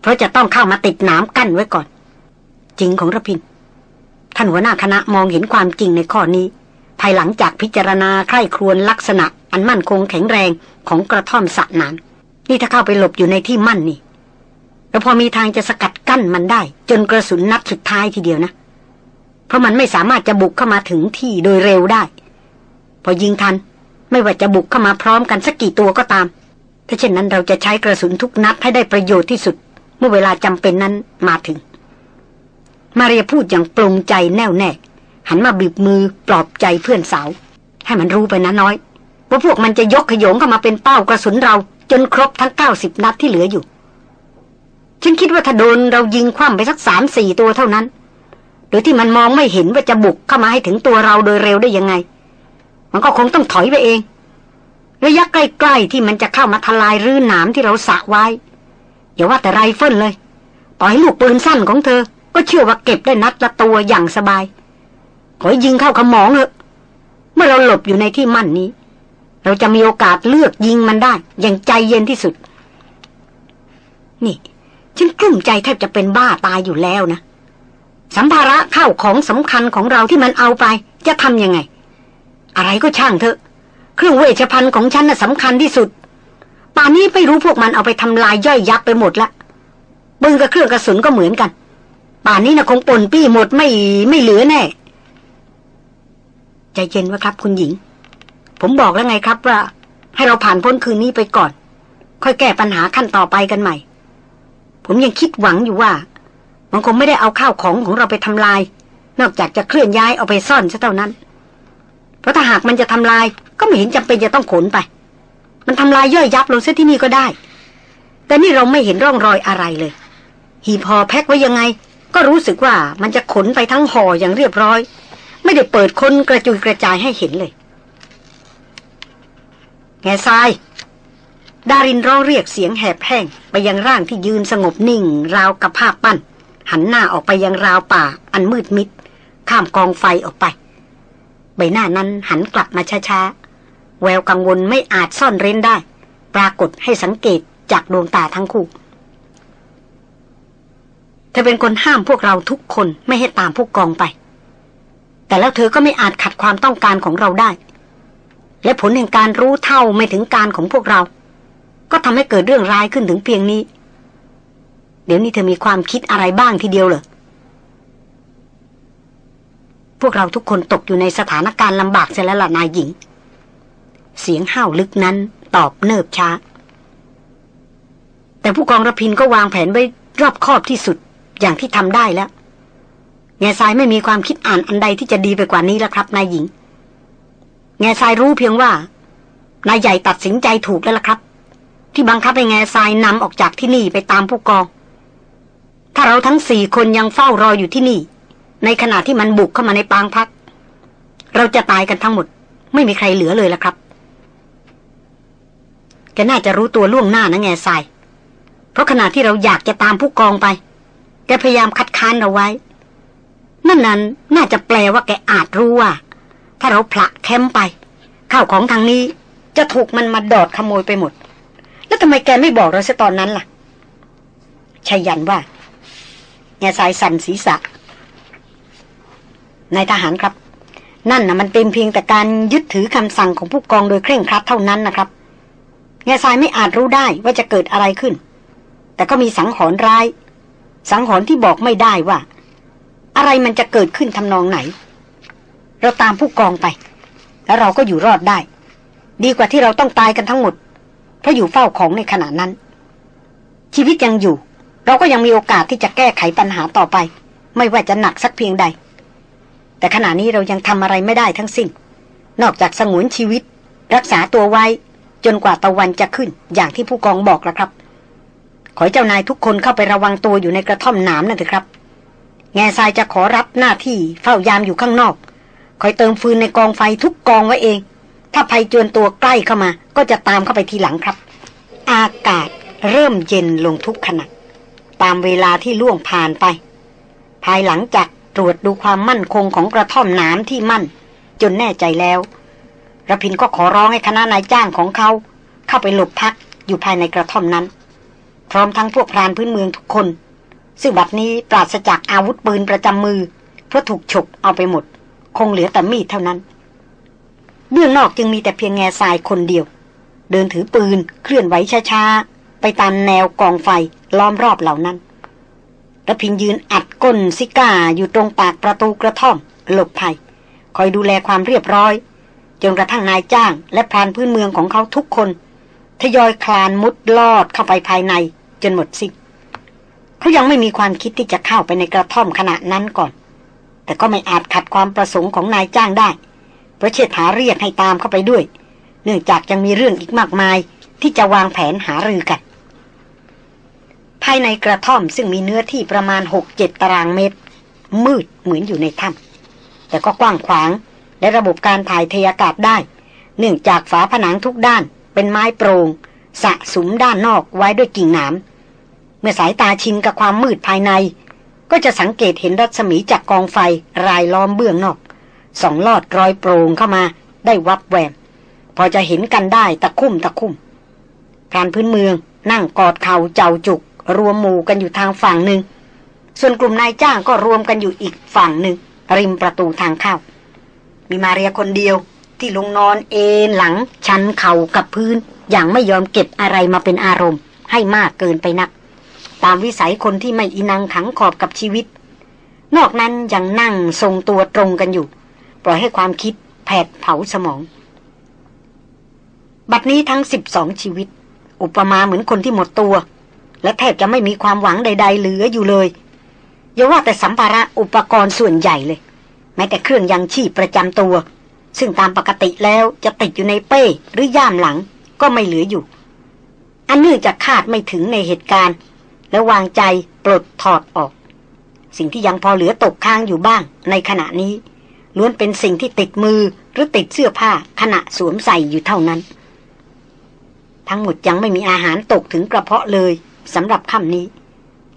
เพราะจะต้องเข้ามาติดหนามกั้นไว้ก่อน จริงของระพินท่านหัวหน้าคณะมองเห็นความจริงในข้อนี้ ภายหลังจากพิจารณาใคร่ครวญลักษณะ อันมั่นคงแข็งแรงของกระท่อมสะนานนี่ถ้าเข้าไปหลบอยู่ในที่มั่นนี่แล้วพอมีทางจะสกัดกั้นมันได้ จนกระสุนนัดสุดท้ายทีเดียวนะ เพราะมันไม่สามารถจะบุกเข้ามาถึงที่โดยเร็วได้ พอยิงทัน ไม่ว่าจะบุกเข้ามาพร้อมกันสักกี่ตัวก็ตาม ถ้าเช่นนั้นเราจะใช้กระสุนทุกนัดให้ได้ประโยชน์ที่สุด เมื่อเวลาจำเป็นนั้นมาถึง มาเรียพูดอย่างปรงใจแน่วแน่ หันมาบีบมือปลอบใจเพื่อนสาว ให้มันรู้ไปนะน้อย ว่าพวกมันจะยกขยงเข้ามาเป็นเป้ากระสุนเรา จนครบทั้งเก้าสิบนัดที่เหลืออยู่ ฉันคิดว่าถ้าโดนเรายิงคว่ำไปสักสามสี่ตัวเท่านั้น โดยที่มันมองไม่เห็นว่าจะบุกเข้ามาให้ถึงตัวเราโดยเร็วได้ยังไง มันก็คงต้องถอยไปเอง ระยะใกล้ๆที่มันจะเข้ามาทลายรื้อหนามที่เราสะไว้อย่าว่าแต่ไรเฟิลเลย ต่อให้ลูกปืนสั้นของเธอ ก็เชื่อว่าเก็บได้นัดละตัวอย่างสบาย ขอยิงเข้าขมองเถอะ เมื่อเราหลบอยู่ในที่มั่นนี้ เราจะมีโอกาสเลือกยิงมันได้ อย่างใจเย็นที่สุด นี่ ฉันกลุ้มใจแทบจะเป็นบ้าตายอยู่แล้วนะ สัมภาระข้าวของสำคัญของเราที่มันเอาไป จะทำยังไง อะไรก็ช่างเถอะ เครื่องเวชภัณฑ์ของฉันน่ะสำคัญที่สุดป่านนี้ไม่รู้พวกมันเอาไปทำลายย่อยยับไปหมดละปืนกับเครื่องกระสุนก็เหมือนกัน ป่านนี้นะคงปนปี้หมดไม่ไม่เหลือแน่ ใจเย็นว้ครับ คุณหญิง ผมบอกแล้วไงครับว่า ให้เราผ่านพ้นคืนนี้ไปก่อน ค่อยแก้ปัญหาขั้นต่อไปกันใหม่ ผมยังคิดหวังอยู่ว่า มันคงไม่ได้เอาข้าวของของเราไปทำลาย นอกจากจะเคลื่อนย้ายเอาไปซ่อนซะเท่านั้น เพราะถ้าหากมันจะทำลาย ก็ไม่เห็นจำเป็นจะต้องขนไป มันทำลายย่อยยับลงเสียที่นี่ก็ได้ แต่นี่เราไม่เห็นร่องรอยอะไรเลย หีบห่อแพ็คไว้ยังไง ก็รู้สึกว่ามันจะขนไปทั้งห่ออย่างเรียบร้อย ไม่ได้เปิดค้นกระจุยกระจายให้เห็นเลย แง่ทราย ดารินร้องเรียกเสียงแหบแห้งไปยังร่างที่ยืนสงบนิ่ง ราวกับภาพปั้น หันหน้าออกไปยังราวป่า อันมืดมิด ข้ามกองไฟออกไป ใบหน้านั้นหันกลับมาช้าๆ แววกังวลไม่อาจซ่อนเร้นได้ ปรากฏให้สังเกตจากดวงตาทั้งคู่เธอเป็นคนห้ามพวกเราทุกคนไม่ให้ตามพวกกองไป แต่แล้วเธอก็ไม่อาจขัดความต้องการของเราได้ และผลแห่งการรู้เท่าไม่ถึงการของพวกเรา ก็ทำให้เกิดเรื่องร้ายขึ้นถึงเพียงนี้ เดี๋ยวนี้เธอมีความคิดอะไรบ้างทีเดียวเหรอพวกเราทุกคนตกอยู่ในสถานการณ์ลำบากเสียแล้วล่ะนายหญิง เสียงห้าวลึกนั้นตอบเนิบช้า แต่ผู้กองระพินก็วางแผนไว้รอบคอบที่สุดอย่างที่ทำได้แล้ว แง่ทรายไม่มีความคิดอ่านอันใดที่จะดีไปกว่านี้แล้วครับนายหญิง แง่ทรายรู้เพียงว่านายใหญ่ตัดสินใจถูกแล้วล่ะครับ ที่บังคับให้แง่ทรายนำออกจากที่นี่ไปตามผู้กอง ถ้าเราทั้งสี่คนยังเฝ้ารออยู่ที่นี่ ในขณะที่มันบุกเข้ามาในปางพัก เราจะตายกันทั้งหมด ไม่มีใครเหลือเลยล่ะครับแกน่าจะรู้ตัวล่วงหน้านะแง่ทราย เพราะขณะที่เราอยากจะตามผู้กองไป แกพยายามคัดค้านเราไว้ นั่นนั้นน่าจะแปลว่าแกอาจรู้ว่า ถ้าเราผละแคมป์ไป ข้าวของทางนี้จะถูกมันมาดอดขโมยไปหมด แล้วทำไมแกไม่บอกเราซะตอนนั้นล่ะชายันว่าแง่สายสันศีรษะนายทหารครับ นั่นนะมันเป็นเพียงแต่การยึดถือคำสั่งของผู้กองโดยเคร่งครัดเท่านั้นนะครับแง่ทรายไม่อาจรู้ได้ว่าจะเกิดอะไรขึ้น แต่ก็มีสังหรณ์ร้าย สังหรณ์ที่บอกไม่ได้ว่า อะไรมันจะเกิดขึ้นทำนองไหน เราตามผู้กองไป แล้วเราก็อยู่รอดได้ ดีกว่าที่เราต้องตายกันทั้งหมด เพราะอยู่เฝ้าของในขณะนั้น ชีวิตยังอยู่ เราก็ยังมีโอกาสที่จะแก้ไขปัญหาต่อไป ไม่ว่าจะหนักสักเพียงใด แต่ขณะนี้เรายังทำอะไรไม่ได้ทั้งสิ้น นอกจากสงวนชีวิต รักษาตัวไว้จนกว่าตะวันจะขึ้น อย่างที่ผู้กองบอกแล้วครับ ขอเจ้านายทุกคนเข้าไประวังตัวอยู่ในกระท่อมหนามนั่นเถอะครับ แง่ทรายจะขอรับหน้าที่เฝ้ายามอยู่ข้างนอก คอยเติมฟืนในกองไฟทุกกองไว้เอง ถ้าภัยจวนตัวใกล้เข้ามา ก็จะตามเข้าไปทีหลังครับ อากาศเริ่มเย็นลงทุกขณะตามเวลาที่ล่วงผ่านไป ภายหลังจากตรวจดูความมั่นคงของกระท่อมน้ำที่มั่น จนแน่ใจแล้วระพินก็ขอร้องให้คณะนายจ้างของเขา เข้าไปหลบพักอยู่ภายในกระท่อมนั้น พร้อมทั้งพวกพรานพื้นเมืองทุกคน ซึ่งบัดนี้ปราศจากอาวุธปืนประจำมือ เพราะถูกฉกเอาไปหมด คงเหลือแต่มีดเท่านั้น เบื้องนอกจึงมีแต่เพียงแง่ทรายคนเดียว เดินถือปืนเคลื่อนไหวช้าๆ ไปตามแนวกองไฟล้อมรอบเหล่านั้นระพินยืนอัดก้นซิก้าอยู่ตรงปากประตูกระท่อม หลบภัย คอยดูแลความเรียบร้อย จนกระทั่งนายจ้าง และพรานพื้นเมืองของเขาทุกคน ทยอยคลานมุดลอดเข้าไปภายในจนหมดสิ้น เขายังไม่มีความคิดที่จะเข้าไปในกระท่อมขณะนั้นก่อน แต่ก็ไม่อาจขัดความประสงค์ของนายจ้างได้ เพราะเชษฐาเรียกให้ตามเข้าไปด้วย เนื่องจากยังมีเรื่องอีกมากมาย ที่จะวางแผนหารือกัน ภายในกระท่อมซึ่งมีเนื้อที่ประมาณหกเจ็ดตารางเมตร มืดเหมือนอยู่ในถ้ำแต่ก็กว้างขวางและระบบการถ่ายเทอากาศได้ เนื่องจากฝาผนังทุกด้านเป็นไม้โปรง่งสะสมด้านนอกไว้ด้วยกิ่งหนาม มื่อสายตาชินกับความมืดภายใน ก็จะสังเกตเห็นรัศมีจากกองไฟรายล้อมเบื้องนอกสองลอดรอยโปร่งเข้ามา ได้วับแวมพอจะเห็นกันได้ตะคุ่มตะคุ่มการพื้นเมืองนั่งกอดเข่าเจ้าจุก รวมหมู่กันอยู่ทางฝั่งหนึ่ง ส่วนกลุ่มนายจ้างก็รวมกันอยู่อีกฝั่งหนึ่ง ริมประตูทางเข้า มีมาเรียคนเดียวที่ลงนอนเอนหลัง ชันเข่ากับพื้น อย่างไม่ยอมเก็บอะไรมาเป็นอารมณ์ ให้มากเกินไปนัก ตามวิสัยคนที่ไม่อินังขังขอบกับชีวิต นอกนั้นยังนั่งทรงตัวตรงกันอยู่ ปล่อยให้ความคิดแผดเผาสมอง บัดนี้ทั้งสิบสองชีวิต อุปมาเหมือนคนที่หมดตัว และแทบจะไม่มีความหวังใด ๆ เหลืออยู่เลยอย่าว่าแต่สัมภาระอุปกรณ์ส่วนใหญ่เลย แม้แต่เครื่องยังชีพประจำตัว ซึ่งตามปกติแล้วจะติดอยู่ในเป้หรือย่ามหลังก็ไม่เหลืออยู่ อันเนื่องจากคาดไม่ถึงในเหตุการณ์ และวางใจปลดถอดออก สิ่งที่ยังพอเหลือตกค้างอยู่บ้าง ในขณะนี้ ล้วนเป็นสิ่งที่ติดมือหรือติดเสื้อผ้าขณะสวมใส่อยู่เท่านั้น ทั้งหมดยังไม่มีอาหารตกถึงกระเพาะเลยสำหรับค่ำนี้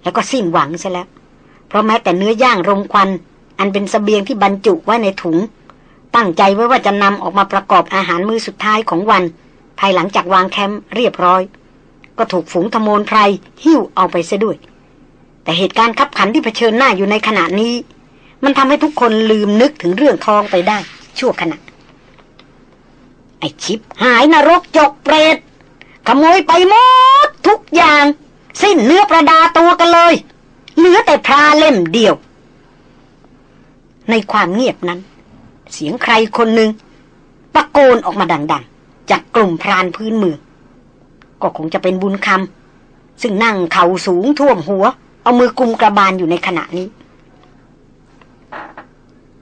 แล้วก็สิ้นหวังซะแล้ว เพราะแม้แต่เนื้อย่างรมควัน อันเป็นสเสบียงที่บรรจุไว้ในถุง ตั้งใจไว้ว่าจะนำออกมาประกอบอาหารมื้อสุดท้ายของวัน ภายหลังจากวางแคมป์เรียบร้อย ก็ถูกฝูงธโมนไพรหิ้วเอาไปเสียด้วย แต่เหตุการณ์ขับขันที่เผชิญหน้าอยู่ในขณะนี้ มันทำให้ทุกคนลืมนึกถึงเรื่องทองไปได้ ชั่วขณะ ไอชิปหายนรกจกเปรตขโมยไปหมดทุกอย่าง สิ้นเนื้อประดาตัวกันเลย เหลือแต่พราเล่มเดียว ในความเงียบนั้น เสียงใครคนหนึ่งตะโกนออกมาดัง ๆ จากกลุ่มพรานพื้นเมือง ก็คงจะเป็นบุญคำซึ่งนั่งเข่าสูงท่วมหัว เอามือกุมกระบาลอยู่ในขณะนี้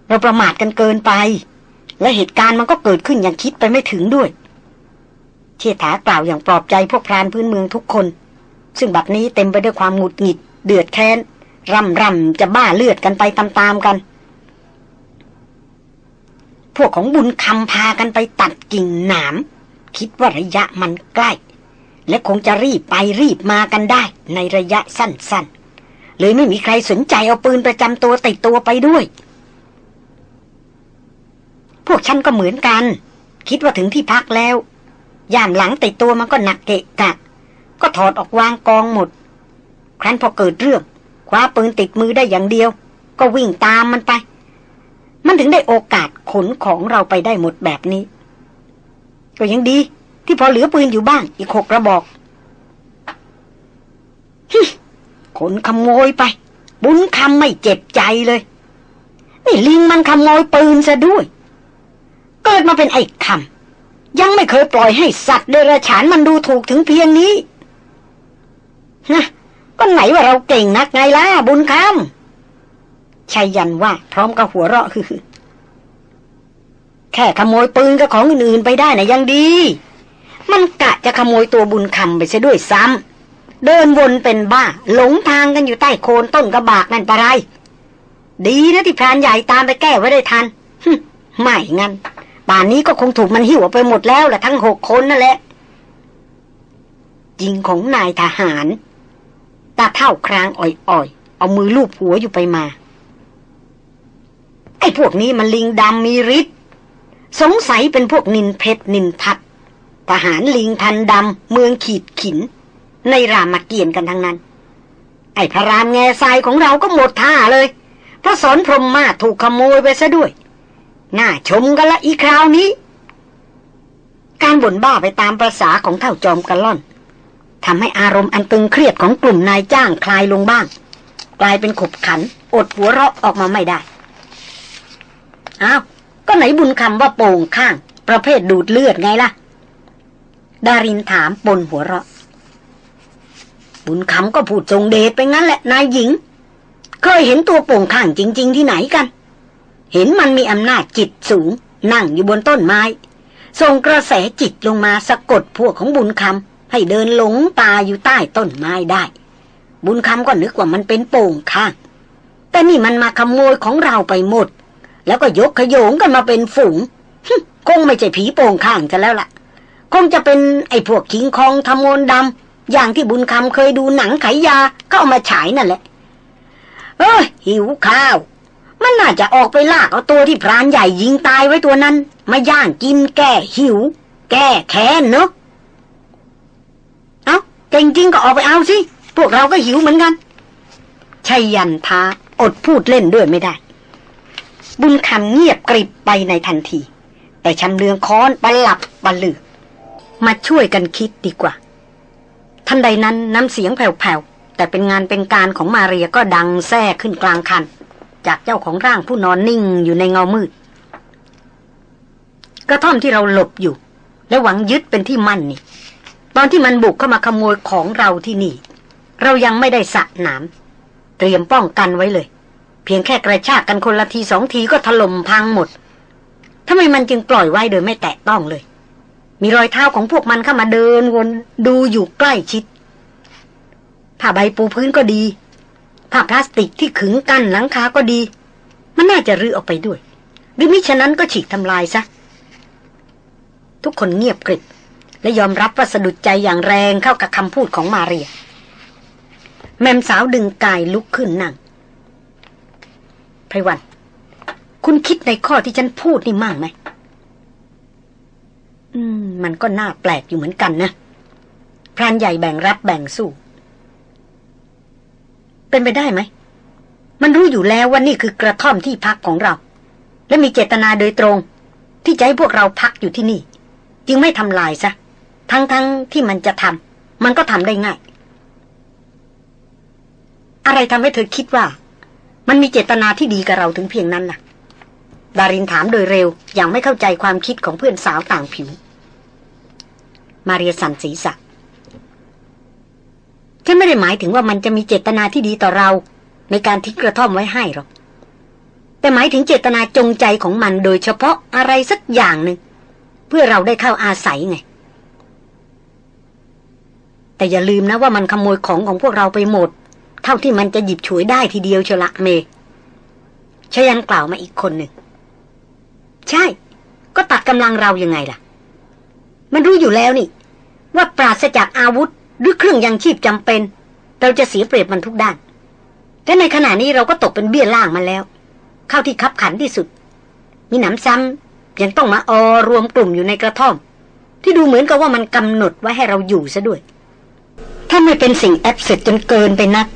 เราประมาทกันเกินไป และเหตุการณ์มันก็เกิดขึ้นอย่างคิดไปไม่ถึงด้วย เชษฐากล่าวอย่างปลอบใจพวกพรานพื้นเมืองทุกคน ซึ่งบัดนี้เต็มไปด้วยความหงุดหงิด เดือดแค้นร่ำร่ำจะบ้าเลือดกันไปตามๆกันพวกของบุญคำพากันไปตัดกิ่งหนาม คิดว่าระยะมันใกล้ และคงจะรีบไปรีบมากันได้ในระยะสั้นๆ เลยไม่มีใครสนใจเอาปืนประจำตัวติดตัวไปด้วย พวกฉันก็เหมือนกัน คิดว่าถึงที่พักแล้ว ย่ามหลังติดตัวมันก็หนักเกะกะ ก็ถอดออกวางกองหมด ครั้นพอเกิดเรื่อง คว้าปืนติดมือได้อย่างเดียว ก็วิ่งตามมันไป มันถึงได้โอกาสขนของเราไปได้หมดแบบนี้ ก็ยังดี ที่พอเหลือปืนอยู่บ้างอีกหกกระบอกขนขโมยไป บุญคำไม่เจ็บใจเลย นี่ลิงมันขโมยปืนซะด้วย เกิดมาเป็นไอ้คำยังไม่เคยปล่อยให้สัตว์เดรัจฉานมันดูถูกถึงเพียงนี้นะก็ไหนว่าเราเก่งนักไงล่ะบุญคำชายยันว่า พร้อมกับหัวเราะคือแค่ขโมยปืนกับของอื่นๆไปได้นะยังดี มันกะจะขโมยตัวบุญคำไปซะด้วยซ้ำเดินวนเป็นบ้า หลงทางกันอยู่ใต้โคนต้นกระบากนั่นปะไร ดีนะที่พรานใหญ่ตามไปแก้ไว้ได้ทันฮึไม่งั้นป่านนี้ก็คงถูกมันหิวไปหมดแล้วละทั้งหกคนนั่นแหละยิงของนายทหาร ตาเท่าครางอ่อยๆ เอามือลูบหัวอยู่ไปมา ไอ้พวกนี้มันลิงดำมีฤทธิ์สงสัยเป็นพวกนินเพชรนินทัด ทหารลิงทันดำเมืองขีดขิน ในรามเกียรติกันทั้งนั้น ไอ้พระรามแง่ทรายของเราก็หมดท่าเลย พระสอนพรหมมาถูกขโมยไปซะด้วย น่าชมกันละอีคราวนี้ การบ่นบ้าไปตามประษาของเท่าจอมกระล่อนทำให้อารมณ์อันตึงเครียดของกลุ่มนายจ้างคลายลงบ้าง กลายเป็นขบขัน อดหัวเราะออกมาไม่ได้อ้าวก็ไหนบุญคำว่าโป่งข้าง ประเภทดูดเลือดไงล่ะ ดารินถามปนหัวเราะ บุญคำก็พูดจงเดชไปงั้นแหละนายหญิง เคยเห็นตัวโป่งข้างจริง ๆ ที่ไหนกัน เห็นมันมีอำนาจจิตสูง นั่งอยู่บนต้นไม้ ส่งกระแสจิตลงมาสะกดพวกของบุญคำให้เดินหลงป่าอยู่ใต้ต้นไม้ได้ บุญคำก็นึกว่ามันเป็นโป่งข้าง แต่นี่มันมาขโมยของเราไปหมด แล้วก็ยกขยงกันมาเป็นฝูงคงไม่ใช่ผีโป่งข้างกันแล้วล่ะ คงจะเป็นไอ้พวกคิงคองทำโมนดำอย่างที่บุญคำเคยดูหนังไขยาก็เอามาฉายนั่นแหละเอ้ยหิวข้าว มันน่าจะออกไปลากเอาตัวที่พรานใหญ่ยิงตายไว้ตัวนั้น มาย่างกินแก้หิว แก้แค้นเนอะเอาจริงก็ออกไปเอาสิพวกเราก็หิวเหมือนกันชัยยันท้าอดพูดเล่นด้วยไม่ได้ บุญคำเงียบกริบไปในทันที แต่ชำเลืองค้อนประหลับประลือ มาช่วยกันคิดดีกว่า ทันใดนั้นน้ำเสียงแผ่วๆ แต่เป็นงานเป็นการของมาเรียก็ดังแท้ขึ้นกลางคัน จากเจ้าของร่างผู้นอนนิ่งอยู่ในเงามืด กระท่อมที่เราหลบอยู่ และหวังยึดเป็นที่มั่นนี่ ตอนที่มันบุกเข้ามาขโมยของเราที่นี่ เรายังไม่ได้สะหนาม เตรียมป้องกันไว้เลย เพียงแค่กระชากกันคนละทีสองทีก็ถล่มพังหมดทำไมมันจึงปล่อยไว้โดยไม่แตะต้องเลย มีรอยเท้าของพวกมันเข้ามาเดินวนดูอยู่ใกล้ชิด ผ้าใบปูพื้นก็ดี ผ้าพลาสติกที่ขึงกั้นหลังคาก็ดี มันน่าจะรื้อออกไปด้วย หรือมิฉะนั้นก็ฉีกทำลายซะ ทุกคนเงียบกริบ และยอมรับว่าสะดุดใจอย่างแรงเข้ากับคำพูดของมาเรีย แม่มสาวดึงกายลุกขึ้นนั่งไพรวัน คุณคิดในข้อที่ฉันพูดนี่มั่งไหม มันก็น่าแปลกอยู่เหมือนกันนะ พรานใหญ่แบ่งรับแบ่งสู้ เป็นไปได้ไหม มันรู้อยู่แล้วว่านี่คือกระท่อมที่พักของเรา และมีเจตนาโดยตรง ที่จะให้พวกเราพักอยู่ที่นี่ จึงไม่ทำลายซะ ทั้งๆทที่มันจะทำมันก็ทำได้ง่าย อะไรทำให้เธอคิดว่า มันมีเจตนาที่ดีกับเราถึงเพียงนั้นน่ะดารินถามโดยเร็วอย่างไม่เข้าใจความคิดของเพื่อนสาวต่างผิว มาเรียสันศีษะฉันไม่ได้หมายถึงว่ามันจะมีเจตนาที่ดีต่อเรา ในการทิ้งกระท่อมไว้ให้หรอก แต่หมายถึงเจตนาจงใจของมันโดยเฉพาะอะไรสักอย่างหนึ่งเพื่อเราได้เข้าอาศัยไง แต่อย่าลืมนะว่ามันขโมยของของพวกเราไปหมด เท่าที่มันจะหยิบฉวยได้ทีเดียวเชละเมชยันกล่าวมาอีกคนหนึ่ง ใช่ ก็ตัดกำลังเรายังไงล่ะ มันรู้อยู่แล้วนี่ ว่าปราศจากอาวุธหรือเครื่องยังชีพจำเป็น เราจะเสียเปรียบมันทุกด้านแต่ในขณะนี้เราก็ตกเป็นเบี้ยล่างมาแล้ว เข้าที่คับขันที่สุด มีหนำซ้ำยังต้องมาออรวมกลุ่มอยู่ในกระท่อม ที่ดูเหมือนกับว่ามันกำหนดไว้ให้เราอยู่ซะด้วย ถ้าไม่เป็นสิ่งแอบเสร็จจนเกินไปนัก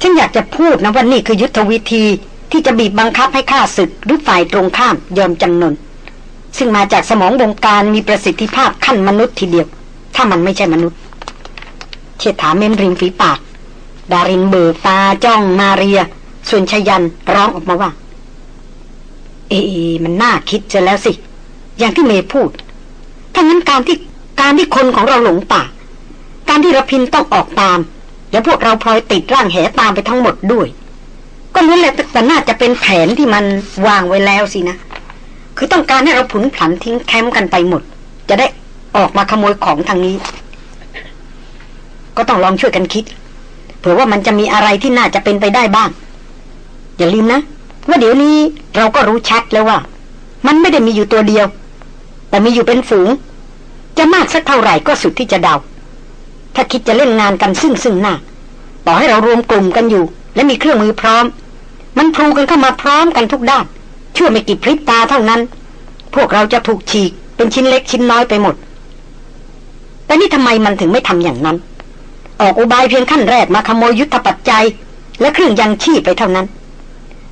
ฉันอยากจะพูดนะว่านี่คือยุทธวิธีที่จะบีบบังคับให้ข้าศึกหรือฝ่ายตรงข้ามยอมจำนน ซึ่งมาจากสมองบงการมีประสิทธิภาพขั้นมนุษย์ทีเดียว ถ้ามันไม่ใช่มนุษย์ เชษฐาเม้มริมฝีปาก ดารินเบิกตาจ้องมาเรีย ส่วนชยันร้องออกมาว่า เออมันน่าคิดจะแล้วสิ อย่างที่เมย์พูด ถ้างั้นการที่การที่คนของเราหลงป่า การที่รพินต้องออกตาม และพวกเราพลอยติดร่างแหตามไปทั้งหมดด้วย ก็รู้แหละแต่น่าจะเป็นแผนที่มันวางไว้แล้วสินะ คือต้องการให้เราผุนผันทิ้งแคมป์กันไปหมด จะได้ออกมาขโมยของทางนี้ ก็ต้องลองช่วยกันคิด เผื่อว่ามันจะมีอะไรที่น่าจะเป็นไปได้บ้าง อย่าลืมนะว่าเดี๋ยวนี้เราก็รู้ชัดแล้วว่า มันไม่ได้มีอยู่ตัวเดียว แต่มีอยู่เป็นฝูง จะมากสักเท่าไหร่ก็สุดที่จะเดา ถ้าคิดจะเล่นงานกันซึ่งซึ่งหน้าต่อให้เรารวมกลุ่มกันอยู่ และมีเครื่องมือพร้อม มันพลูกันเข้ามาพร้อมกันทุกด้าน ชั่วไม่กี่พริบตาเท่านั้น พวกเราจะถูกฉีกเป็นชิ้นเล็กชิ้นน้อยไปหมด แต่นี่ทำไมมันถึงไม่ทำอย่างนั้น ออกอุบายเพียงขั้นแรกมาขโมยยุทธปัจจัย และเครื่องยังชีพไปเท่านั้น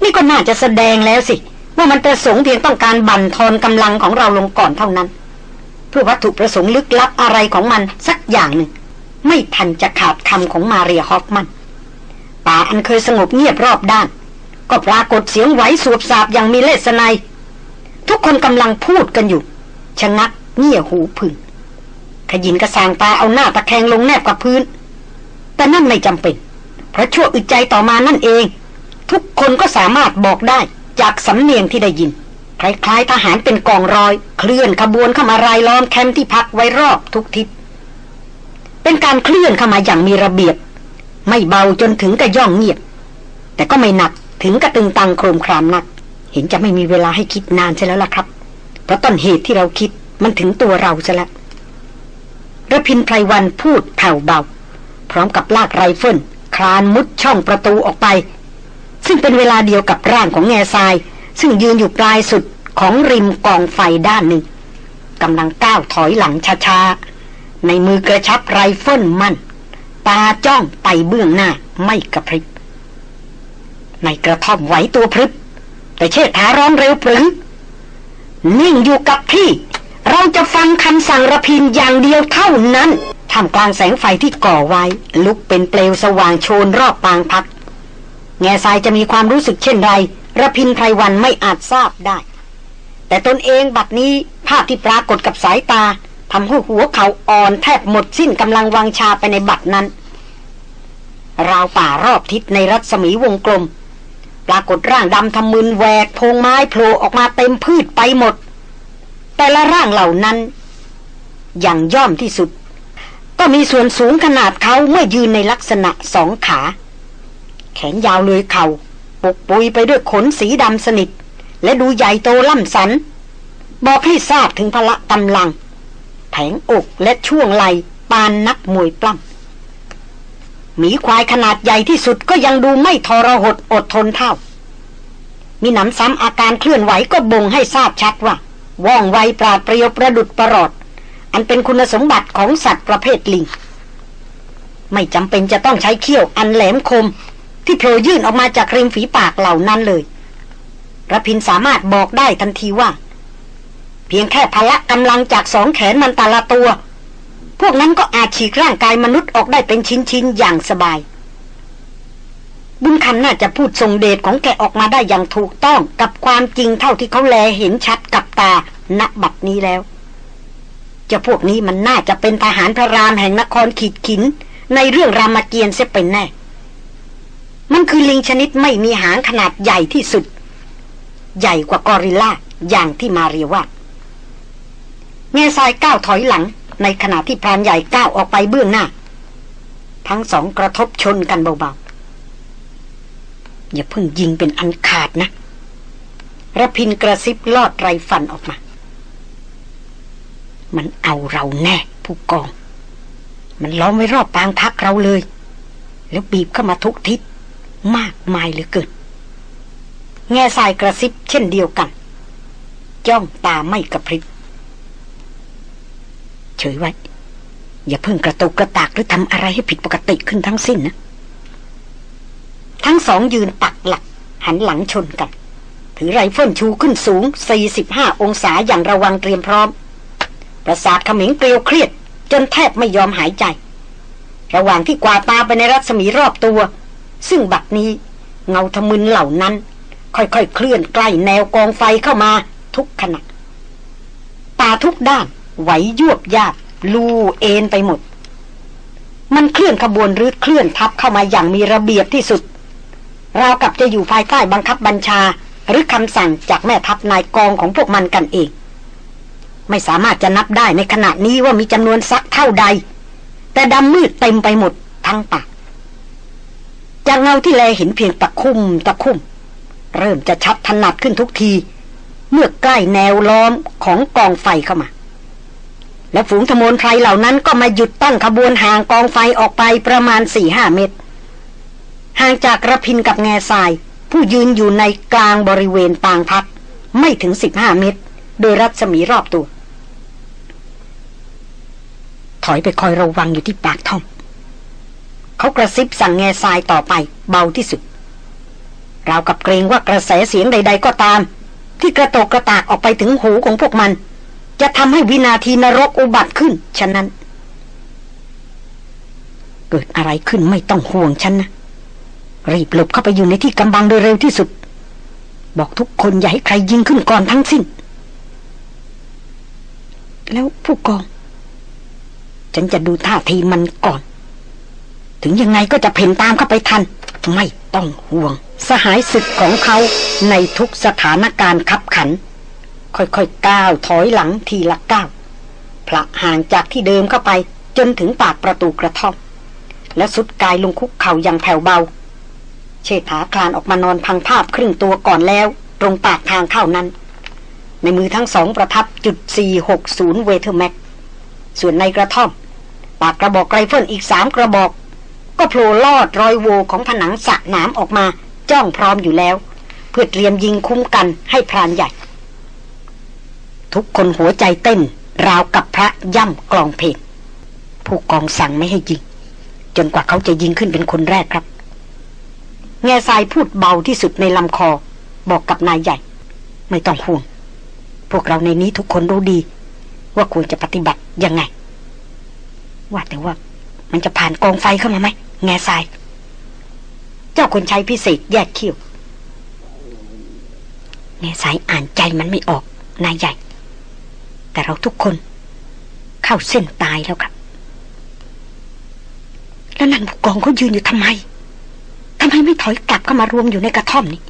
นี่ก็น่าจะแสดงแล้วสิ ว่ามันประสงค์เพียงต้องการบั่นทอนกำลังของเราลงก่อนเท่านั้น เพื่อวัตถุประสงค์ลึกลับอะไรของมันสักอย่างหนึ่ง ไม่ทันจะขาดคำของมาเรียฮอฟมันป่าอันเคยสงบเงียบรอบด้าน ก็ปรากฏเสียงไหวสวบสาบอย่างมีเลสไนยทุกคนกำลังพูดกันอยู่ ชะงักเงี่ยหูผึ่งขยินกระสางตาเอาหน้าตะแคงลงแนบกับพื้น แต่นั่นไม่จำเป็น เพราะชั่วอึดใจต่อมานั่นเอง ทุกคนก็สามารถบอกได้จากสำเนียงที่ได้ยิน คล้ายๆทหารเป็นกองรอย เคลื่อนขบวนเข้ามารายล้อมแคมป์ที่พักไว้รอบทุกทิศ เป็นการเคลื่อนเข้ามาอย่างมีระเบียบ ไม่เบาจนถึงกับย่องเงียบ แต่ก็ไม่หนัก ถึงกระตึงตังโครมครามนัก เห็นจะไม่มีเวลาให้คิดนานใช่แล้วล่ะครับ เพราะต้นเหตุที่เราคิดมันถึงตัวเราซะแล้วระพินไพรวันพูดแผ่วเบา พร้อมกับลากไรเฟิลคลานมุดช่องประตูออกไป ซึ่งเป็นเวลาเดียวกับร่างของแง่ทราย ซึ่งยืนอยู่ปลายสุดของริมกองไฟด้านหนึ่งกำลังก้าวถอยหลังช้าๆ ในมือกระชับไรเฟิลมั่น ตาจ้องไปเบื้องหน้าไม่กระพริบ ในกระท่อมไหวตัวพรึบ แต่เชิดขาร้องเร็วปรึงนิ่งอยู่กับที่ เราจะฟังคำสั่งระพินอย่างเดียวเท่านั้นทำกลางแสงไฟที่ก่อไว้ ลุกเป็นเปลวสว่างโชนรอบปางพัก แง่ทรายจะมีความรู้สึกเช่นไรระพินไพรวันไม่อาจทราบได้ แต่ตนเองบัดนี้ภาพที่ปรากฏกับสายตาทำให้หัวเขาอ่อนแทบหมดสิ้นกำลังวังชาไปในบัดนั้น ราวป่ารอบทิศในรัศมีวงกลม ปรากฏร่างดำทำมึนแหวกพงไม้โผล่ออกมาเต็มพืชไปหมด แต่ละร่างเหล่านั้น อย่างย่อมที่สุด ก็มีส่วนสูงขนาดเขาเมื่อยืนในลักษณะสองขา แขนยาวเลยเขา่าปกปุยไปด้วยขนสีดำสนิท และดูใหญ่โตล่ำสัน บอกให้ทราบถึงพละกำลัง แผงอกและช่วงไหลปานนักมวยปล้ำ หมีควายขนาดใหญ่ที่สุดก็ยังดูไม่ทรหดอดทนเท่า มีหนำซ้ำอาการเคลื่อนไหวก็บ่งให้ทราบชัดว่า ว่องไวปราดเปรียวประดุดประหลอด อันเป็นคุณสมบัติของสัตว์ประเภทลิง ไม่จำเป็นจะต้องใช้เขี้ยวอันแหลมคม ที่โผล่ยื่นออกมาจากริมฝีปากเหล่านั้นเลยระพินสามารถบอกได้ทันทีว่า เพียงแค่พละกำลังจากสองแขนมันแต่ละตัว พวกนั้นก็อาจฉีกร่างกายมนุษย์ออกได้เป็นชิ้นๆอย่างสบาย บุญคำน่าจะพูดทรงเดชของแกออกมาได้อย่างถูกต้องกับความจริงเท่าที่เขาแลเห็นชัดกับตาณบัดนี้แล้วจะพวกนี้มันน่าจะเป็นทหารพระรามแห่งนครขีดขิน ในเรื่องรามเกียรติ์เสียเป็นแน่ มันคือลิงชนิดไม่มีหางขนาดใหญ่ที่สุด ใหญ่กว่ากอริลลาอย่างที่มาเรียว่าเงซายก้าวถอยหลัง ในขณะที่พรานใหญ่ก้าวออกไปเบื้องหน้า ทั้งสองกระทบชนกันเบาๆ อย่าเพิ่งยิงเป็นอันขาดนะระพินกระซิบลอดไรฟันออกมา มันเอาเราแน่ ผู้กอง มันล้อมไว้รอบปางพักเราเลย แล้วบีบเข้ามาทุกทิศมากมายเหลือเกินแง่ทรายกระซิบเช่นเดียวกัน จ้องตาไม่กระพริบ เฉยไว้ อย่าเพิ่งกระตุกกระตากหรือทำอะไรให้ผิดปกติขึ้นทั้งสิ้นนะ ทั้งสองยืนปักหลัก หันหลังชนกัน ถือไรเฟิลชูขึ้นสูง 45 องศาอย่างระวังเตรียมพร้อม ประสาทเขม็งเกลียวเครียด จนแทบไม่ยอมหายใจ ระหว่างที่กวาดตาไปในรัศมีรอบตัว ซึ่งบัดนี้เงาทมึนเหล่านั้น ค่อยๆเคลื่อนใกล้แนวกองไฟเข้ามาทุกขณะตาทุกด้าน ไหวยวบยาบลู่เอนไปหมด มันเคลื่อนขบวนหรือเคลื่อนทับเข้ามาอย่างมีระเบียบที่สุด เรากับจะอยู่ภายใต้บังคับบัญชา หรือคำสั่งจากแม่ทัพนายกองของพวกมันกันเอง ไม่สามารถจะนับได้ในขณะนี้ว่ามีจำนวนสักเท่าใด แต่ดำมืดเต็มไปหมดทั้งปากจากเงาที่แลเห็นเพียงตะคุ่มตะคุ่ม เริ่มจะชัดถนัดขึ้นทุกที เมื่อใกล้แนวล้อมของกองไฟเข้ามา และฝูงธมนไพรเหล่านั้นก็มาหยุดตั้งขบวนห่างกองไฟออกไปประมาณสี่ห้าเมตร ห่างจากระพินกับแง่ทราย ผู้ยืนอยู่ในกลางบริเวณปางพัก ไม่ถึงสิบห้าเมตร โดยรัศมีรอบตัว ถอยไปคอยระวังอยู่ที่ปากท่อมเขากระซิบสั่งแง่ทรายต่อไปเบาที่สุดราวกับเกรงว่ากระแสเสียงใด ๆ ก็ตาม ที่กระโตกกระตากออกไปถึงหูของพวกมัน จะทำให้วินาทีนรกอุบัติขึ้นฉะนั้น เกิดอะไรขึ้นไม่ต้องห่วงฉันนะรีบหลบเข้าไปอยู่ในที่กำบังโดยเร็วที่สุด บอกทุกคนอย่าให้ใครยิงขึ้นก่อนทั้งสิ้น แล้วผู้กอง ฉันจะดูท่าทีมันก่อน ถึงยังไงก็จะเพ่นตามเข้าไปทัน ไม่ต้องห่วง สหายศึกของเขาในทุกสถานการณ์ขับขัน ค่อยๆก้าวถอยหลังทีละก้าวพละห่างจากที่เดิมเข้าไปจนถึงปากประตูกระท่อม และสุดกายลงคุกเข่าอย่างแผ่วเบา เชษฐาคลานออกมานอนพังภาพครึ่งตัวก่อนแล้ว ตรงปากทางเข้านั้น ในมือทั้งสองประทับจุด 460 เวเทอร์แม็กส่วนในกระท่อม ปากกระบอกไรเฟิลอีกสามกระบอก ก็โผล่ลอดรอยโวของผนังสระน้ำออกมาจ้องพร้อมอยู่แล้ว เพื่อเตรียมยิงคุ้มกันให้พรานใหญ่ ทุกคนหัวใจเต้น ราวกับพระย่ำกลองเพลงผู้กองสั่งไม่ให้ยิง จนกว่าเขาจะยิงขึ้นเป็นคนแรกครับ แง่ทรายพูดเบาที่สุดในลำคอ บอกกับนายใหญ่ ไม่ต้องห่วง พวกเราในนี้ทุกคนรู้ดี ว่าควรจะปฏิบัติยังไง ว่าแต่ว่ามันจะผ่านกองไฟเข้ามาไหมแง่ทราย เจ้าคนใช้พิเศษแยกเขี้วแง่ทรายอ่านใจมันไม่ออก นายใหญ่ แต่เราทุกคน เข้าเส้นตายแล้วครับ แล้วนั่นผู้กองเขายืนอยู่ทำไมทำไมไม่ถอยกลับเข้ามารวมอยู่ในกระท่อมนี่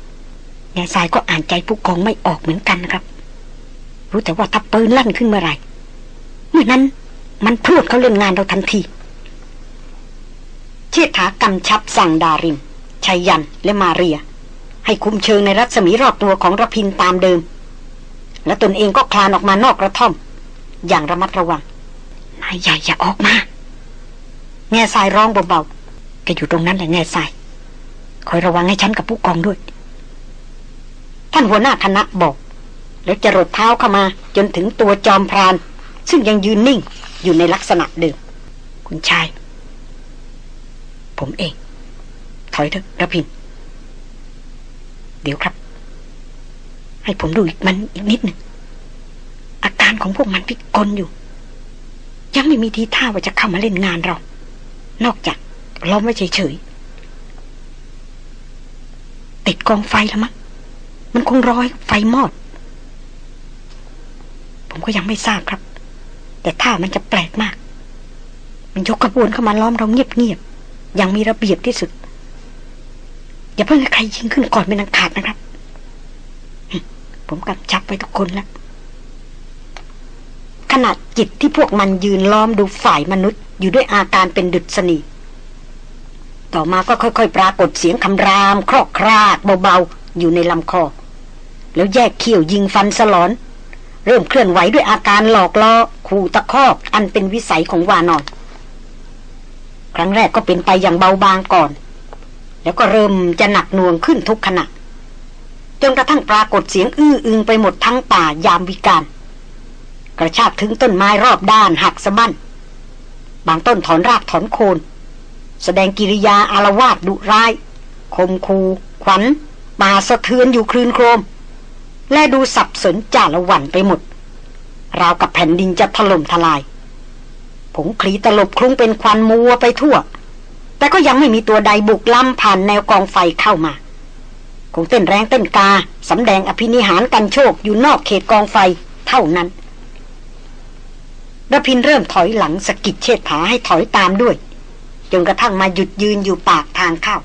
แง่ทรายก็อ่านใจผู้กองไม่ออกเหมือนกันครับ รู้แต่ว่าถ้าปืนลั่นขึ้นเมื่อไหร่เมื่อนั้นมันพรวดเขาเล่นงานเราทันทีเชษฐากำชับสั่งดารินชัยยันและมาเรีย ให้คุมเชิงในรัศมีรอบตัวของระพินตามเดิม และตนเองก็คลานออกมานอกกระท่อม อย่างระมัดระวังนายใหญ่อย่าออกมาแง่ทรายร้องเบาๆแกอยู่ตรงนั้นแหละแง่ทรายคอยระวังให้ฉันกับผู้กองด้วย ท่านหัวหน้าคณะบอก แล้วจะรดเท้าเข้ามาจนถึงตัวจอมพราน ซึ่งยังยืนนิ่งอยู่ในลักษณะเดิมคุณชาย ผมเอง ถอยเถอะระพิน เดี๋ยวครับ ให้ผมดูอีกมันอีกนิดหนึ่งอาการของพวกมันพิกลอยู่ ยังไม่มีทีท่าว่าจะเข้ามาเล่นงานเรา นอกจากล้อมไว้เฉยๆติดกองไฟแล้วมั้งมันคงร้อยไฟมอด ผมก็ยังไม่ทราบครับ แต่ท่ามันจะแปลกมาก มันยกกระบวนเข้ามาล้อมเราเงียบๆอย่างมีระเบียบที่สุด อย่าเพิ่งให้ใครยิงขึ้นก่อนเป็นอันขาดนะครับ ผมกำชับไปทุกคนแล้วขณะจิตที่พวกมันยืนล้อมดูฝ่ายมนุษย์อยู่ด้วยอาการเป็นดุษณีต่อมาก็ค่อยๆ ปรากฏเสียงคำราม ครอกครากเบาๆ อยู่ในลำคอ แล้วแยกเขี้ยวยิงฟันสลอน เริ่มเคลื่อนไหวด้วยอาการหลอกล่อขู่ตะคอกอันเป็นวิสัยของวานอน ครั้งแรกก็เป็นไปอย่างเบาบางก่อน แล้วก็เริ่มจะหนักหน่วงขึ้นทุกขณะ จนกระทั่งปรากฏเสียงอื้ออึงไปหมดทั้งป่ายามวิการกระชากถึงต้นไม้รอบด้านหักสะบั้นบางต้นถอนรากถอนโคน แสดงกิริยาอารวาสดุร้ายคมคู ขวัญป่าสะเทือนอยู่คลื่นโครม และดูสับสนจ่าละวันไปหมด ราวกับแผ่นดินจะถล่มทลาย ผงคลีตลบคลุ้งเป็นควันมัวไปทั่ว แต่ก็ยังไม่มีตัวใดบุกล้ำผ่านแนวกองไฟเข้ามา คงเต้นแรงเต้นกาสำแดงอภินิหารกันโชคอยู่นอกเขตกองไฟเท่านั้นระพินเริ่มถอยหลังสกิดเชิดผาให้ถอยตามด้วย จนกระทั่งมาหยุดยืนอยู่ปากทางเข้า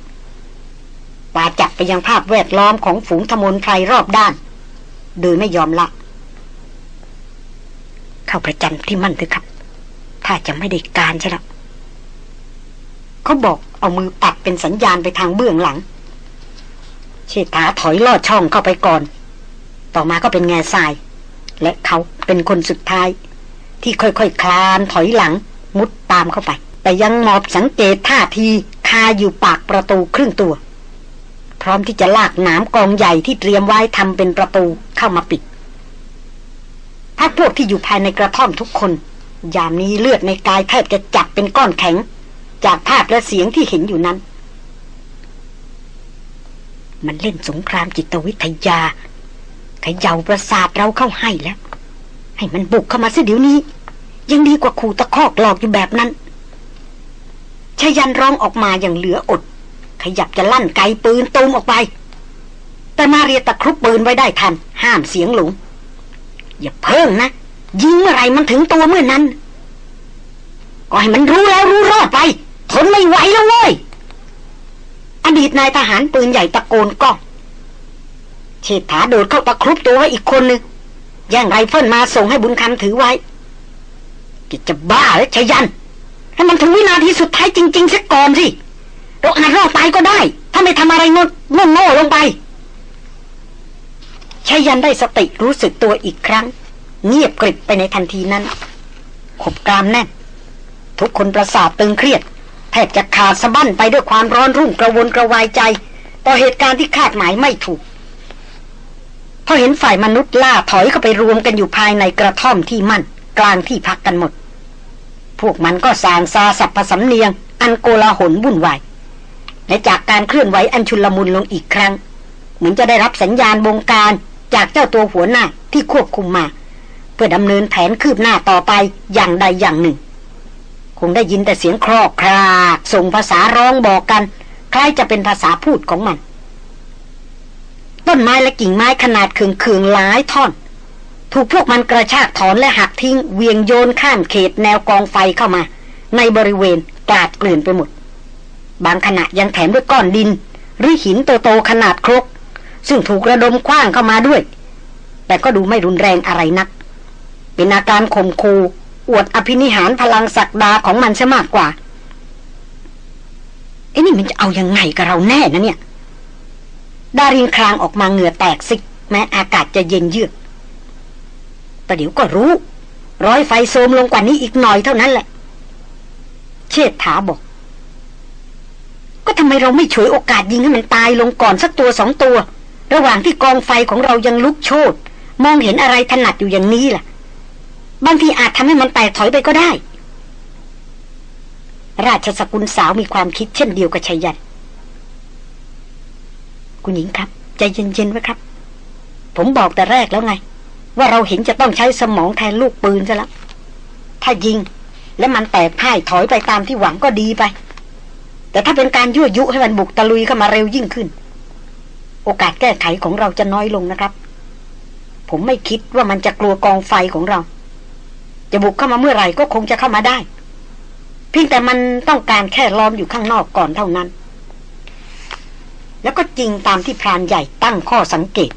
ตาจับไปยังภาพแวดล้อมของฝูงธมนไพรรอบด้าน โดยไม่ยอมละ เข้าประจำที่มั่นเถอะครับ ถ้าจะไม่ได้การใช่หรอเขาบอกเอามือปัดเป็นสัญญาณไปทางเบื้องหลัง ชษฐาถอยลอดช่องเข้าไปก่อน ต่อมาก็เป็นแง่ทราย และเขาเป็นคนสุดท้าย ที่ค่อยๆคคลานถอยหลัง มุดตามเข้าไป แต่ยังมอบสังเกตท่าทีคาอยู่ปากประตูครึ่งตัว พร้อมที่จะลากหนามกองใหญ่ที่เตรียมไว้ทำเป็นประตูเข้ามาปิดพักพวกที่อยู่ภายในกระท่อมทุกคน ยามนี้เลือดในกายแทบจะจับเป็นก้อนแข็ง จากภาพและเสียงที่เห็นอยู่นั้น มันเล่นสงครามจิตวิทยาขย่าประสาทเราเข้าให้แล้ว ให้มันบุกเข้ามาเสียเดี๋ยวนี้ ยังดีกว่าขู่ตะคอกหลอกอยู่แบบนั้นชายันร้องออกมาอย่างเหลืออด ขยับจะลั่นไกปืนตูมออกไป แต่มาเรียตะครุบปืนไว้ได้ทัน ห้ามเสียงหลง อย่าเพิ่งนะ ยิงเมื่อไรมันถึงตัวเมื่อนั้น ก็ให้มันรู้แล้วรู้รอดไป ทนไม่ไหวแล้วเว้ย อดีตนายทหารปืนใหญ่ตะโกนก้องเชษฐาโดดเข้าตะครุบตัวไว้อีกคนนึงแย่งไรเฟิลมาส่งให้บุญคำถือไว้ กิจะบ้าหรือชยันให้มันถึงวินาทีสุดท้ายจริงๆสักก่อนสิเราอาจรอดตายก็ได้ ถ้าไม่ทำอะไรงดงโง่ลงไปชายันได้สติรู้สึกตัวอีกครั้ง เงียบกริบไปในทันทีนั้น ขบกรามแน่น ทุกคนประสาทตึงเครียด แทบจะขาดสะบั้นไปด้วยความร้อนรุ่มกระวนกระวายใจ ต่อเหตุการณ์ที่คาดหมายไม่ถูกพอเห็นฝ่ายมนุษย์ล่าถอยเข้าไปรวมกันอยู่ภายในกระท่อมที่มั่น กลางที่พักกันหมด พวกมันก็สางซาสับผสำเนียง อันโกลาหลวุ่นวายและจากการเคลื่อนไหวอันชุลมุนลงอีกครั้ง เหมือนจะได้รับสัญญาณบงการจากเจ้าตัวหัวหน้าที่ควบคุมมา เพื่อดำเนินแผนคืบหน้าต่อไปอย่างใดอย่างหนึ่ง งได้ยินแต่เสียงครอกครากส่งภาษาร้องบอกกัน คล้ายจะเป็นภาษาพูดของมัน ต้นไม้และกิ่งไม้ขนาดเคืองๆหลายท่อน ถูกพวกมันกระชากถอนและหักทิ้ง เวียงโยนข้ามเขตแนวกองไฟเข้ามา ในบริเวณกลาดเกลื่อนไปหมด บางขณะยังแถมด้วยก้อนดิน หรือหินโตๆขนาดครก ซึ่งถูกระดมคว้างเข้ามาด้วย แต่ก็ดูไม่รุนแรงอะไรนักเป็นอาการข่มคู อวดอภินิหารพลังศักดาของมันซะมากกว่าไอ้นี่มันจะเอายังไงกับเราแน่นะเนี่ย ดารินคลางออกมาเหงื่อแตกซิก แม้อากาศจะเย็นเยือกแต่เดี๋ยวก็รู้ ร้อยไฟโซมลงกว่านี้อีกหน่อยเท่านั้นแหละ เชษฐาบอก ก็ทำไมเราไม่ฉวยโอกาสยิงให้มันตายลงก่อนสักตัวสองตัว ระหว่างที่กองไฟของเรายังลุกโชนมองเห็นอะไรถนัดอยู่อย่างนี้ล่ะ บางทีอาจทำให้มันแตกถอยไปก็ได้ ราชสกุลสาวมีความคิดเช่นเดียวกับชัยยันคุณหญิงครับ ใจเย็นๆไว้ครับ ผมบอกแต่แรกแล้วไง ว่าเราเห็นจะต้องใช้สมองแทนลูกปืนซะแล้ว ถ้ายิงและมันแตกพ่ายถอยไปตามที่หวังก็ดีไป แต่ถ้าเป็นการยั่วยุให้มันบุกตะลุยเข้ามาเร็วยิ่งขึ้น โอกาสแก้ไขของเราจะน้อยลงนะครับ ผมไม่คิดว่ามันจะกลัวกองไฟของเรา จะบุกเข้ามาเมื่อไหร่ก็คงจะเข้ามาได้ เพียงแต่มันต้องการแค่ล้อมอยู่ข้างนอกก่อนเท่านั้น แล้วก็จริงตามที่พรานใหญ่ตั้งข้อสังเกต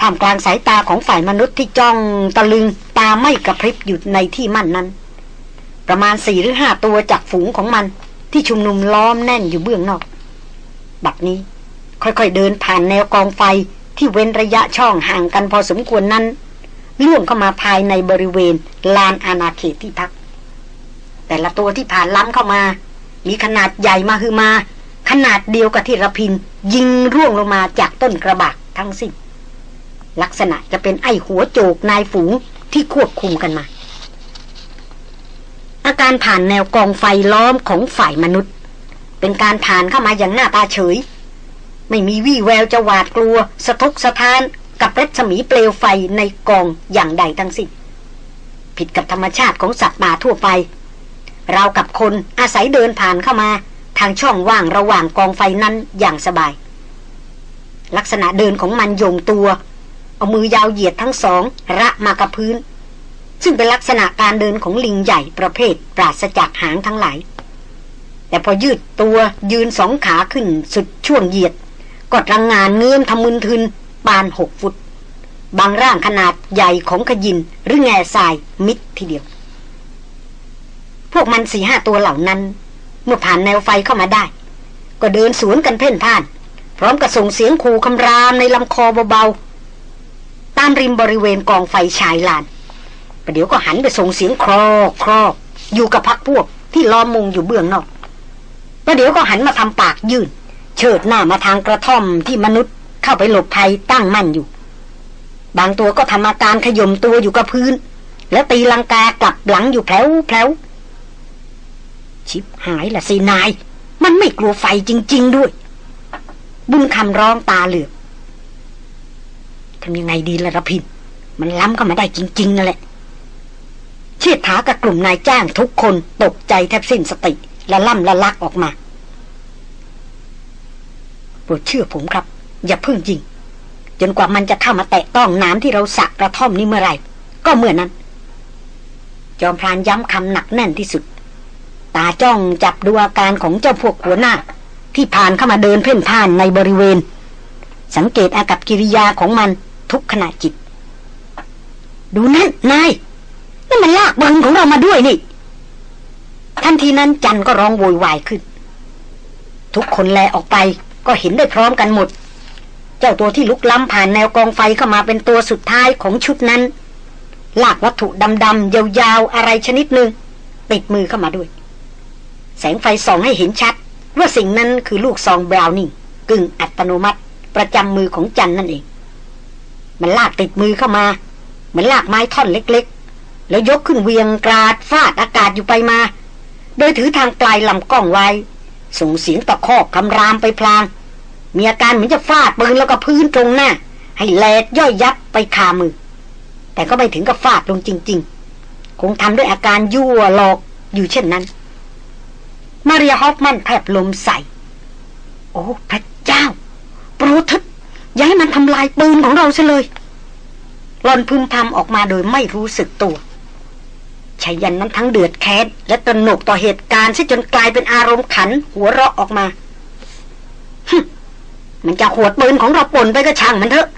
ท่ามกลางสายตาของฝ่ายมนุษย์ที่จ้องตะลึงตาไม่กระพริบอยู่ในที่มั่นนั้น ประมาณสี่หรือห้าตัวจากฝูงของมัน ที่ชุมนุมล้อมแน่นอยู่เบื้องนอก บัดนี้ค่อยๆเดินผ่านแนวกองไฟที่เว้นระยะช่องห่างกันพอสมควรนั้น ล่วงเข้ามาภายในบริเวณลานอาณาเขตที่พัก แต่ละตัวที่ผ่านล้ำเข้ามา มีขนาดใหญ่มาคือมา ขนาดเดียวกับที่ระพิน ยิงร่วงลงมาจากต้นกระบะทั้งสิ้นลักษณะจะเป็นไอหัวโจกนายฝูงที่ควบคุมกันมา อาการผ่านแนวกองไฟล้อมของฝ่ายมนุษย์ เป็นการผ่านเข้ามาอย่างหน้าตาเฉย ไม่มีวี่แววจะหวาดกลัว สะทกสะท้าน กับรัศมีเปลวไฟในกองอย่างใดทั้งสิ้นผิดกับธรรมชาติของสัตว์ป่าทั่วไป เรากับคนอาศัยเดินผ่านเข้ามา ทางช่องว่างระหว่างกองไฟนั้นอย่างสบาย ลักษณะเดินของมันโยงตัว เอามือยาวเหยียดทั้งสองระมากับพื้น ซึ่งเป็นลักษณะการเดินของลิงใหญ่ประเภทปราศจากหางทั้งหลาย แต่พอยืดตัวยืนสองขาขึ้นสุดช่วงเหยียด กดรังงานเงื้อมทำมึนทึน ปานหกฟุต บางร่างขนาดใหญ่ของขยินหรือแง่ทรายมิดทีเดียว พวกมันสี่ห้าตัวเหล่านั้น เมื่อผ่านแนวไฟเข้ามาได้ ก็เดินสวนกันเพ่นพ่าน พร้อมกับส่งเสียงขู่คำรามในลำคอเบาๆ ตามริมบริเวณกองไฟชายลานประเดี๋ยวก็หันไปส่งเสียงครอกครอกอยู่กับพักพวกที่ล้อมมุงอยู่เบื้องนอกประเดี๋ยวก็หันมาทำปากยื่นเชิดหน้ามาทางกระท่อมที่มนุษย์ เข้าไปหลบภัยตั้งมั่นอยู่ บางตัวก็ทำอาการขยมตัวอยู่กับพื้น แล้วตีลังกากลับหลังอยู่แผลวแผลวชิบหายละสินาย มันไม่กลัวไฟจริง ๆด้วย บุญคำร้องตาเหลือกทำยังไงดีละระพินมันล้ำเข้ามาได้จริง ๆนั่นแหละเชิดถากับกลุ่มนายจ้างทุกคนตกใจแทบสิ้นสติและล่ำละลักออกมาโปรดเชื่อผมครับ อย่าพึ่งยิง จนกว่ามันจะเข้ามาแตะต้องน้ำที่เราสักกระท่อมนี้เมื่อไหร่ ก็เมื่อนั้น จอมพรานย้ำคำหนักแน่นที่สุด ตาจ้องจับดูอาการของเจ้าพวกหัวหน้า ที่ผ่านเข้ามาเดินเพ่นพ่านในบริเวณ สังเกตอากับกิริยาของมันทุกขณะจิต ดูนั่นนายนั่นมันลากบิงของเรามาด้วยนี่ทันทีนั้นจันก็ร้องโวยวายขึ้น ทุกคนแลออกไปก็เห็นได้พร้อมกันหมด เจ้าตัวที่ลุกล้ำผ่านแนวกองไฟเข้ามาเป็นตัวสุดท้ายของชุดนั้น ลากวัตถุดำๆยาวๆอะไรชนิดหนึ่งติดมือเข้ามาด้วย แสงไฟส่องให้เห็นชัด ว่าสิ่งนั้นคือลูกซองบราวนี่กึ่งอัตโนมัติ ประจำมือของจันนั่นเอง มันลากติดมือเข้ามา เหมือนลากไม้ท่อนเล็กๆ แล้วยกขึ้นเวียงกราดฟาดอากาศอยู่ไปมา โดยถือทางปลายลำกล้องไว้ ส่งเสียงตะคอกคำรามไปพลาง มีอาการเหมือนจะฟาดปืนแล้วก็พื้นตรงหน้า ให้แหลกย่อยยับไปคามือ แต่ก็ไม่ถึงกับฟาดลงจริง ๆ คงทำด้วยอาการยั่วหลอกอยู่เช่นนั้น มาเรียฮอฟมันแผบลมใส่ โอ้ พระเจ้า โปรทึดอย่าให้มันทำลายปืนของเราซะเลยหลอนพึมพำออกมาโดยไม่รู้สึกตัวชายันนั้นทั้งเดือดแค้นและตระหนกต่อเหตุการณ์ซะจนกลายเป็นอารมณ์ขันหัวเราะออกมาฮึ มันจะขวดปืนของเราปนไปก็ช่างมันเถอะ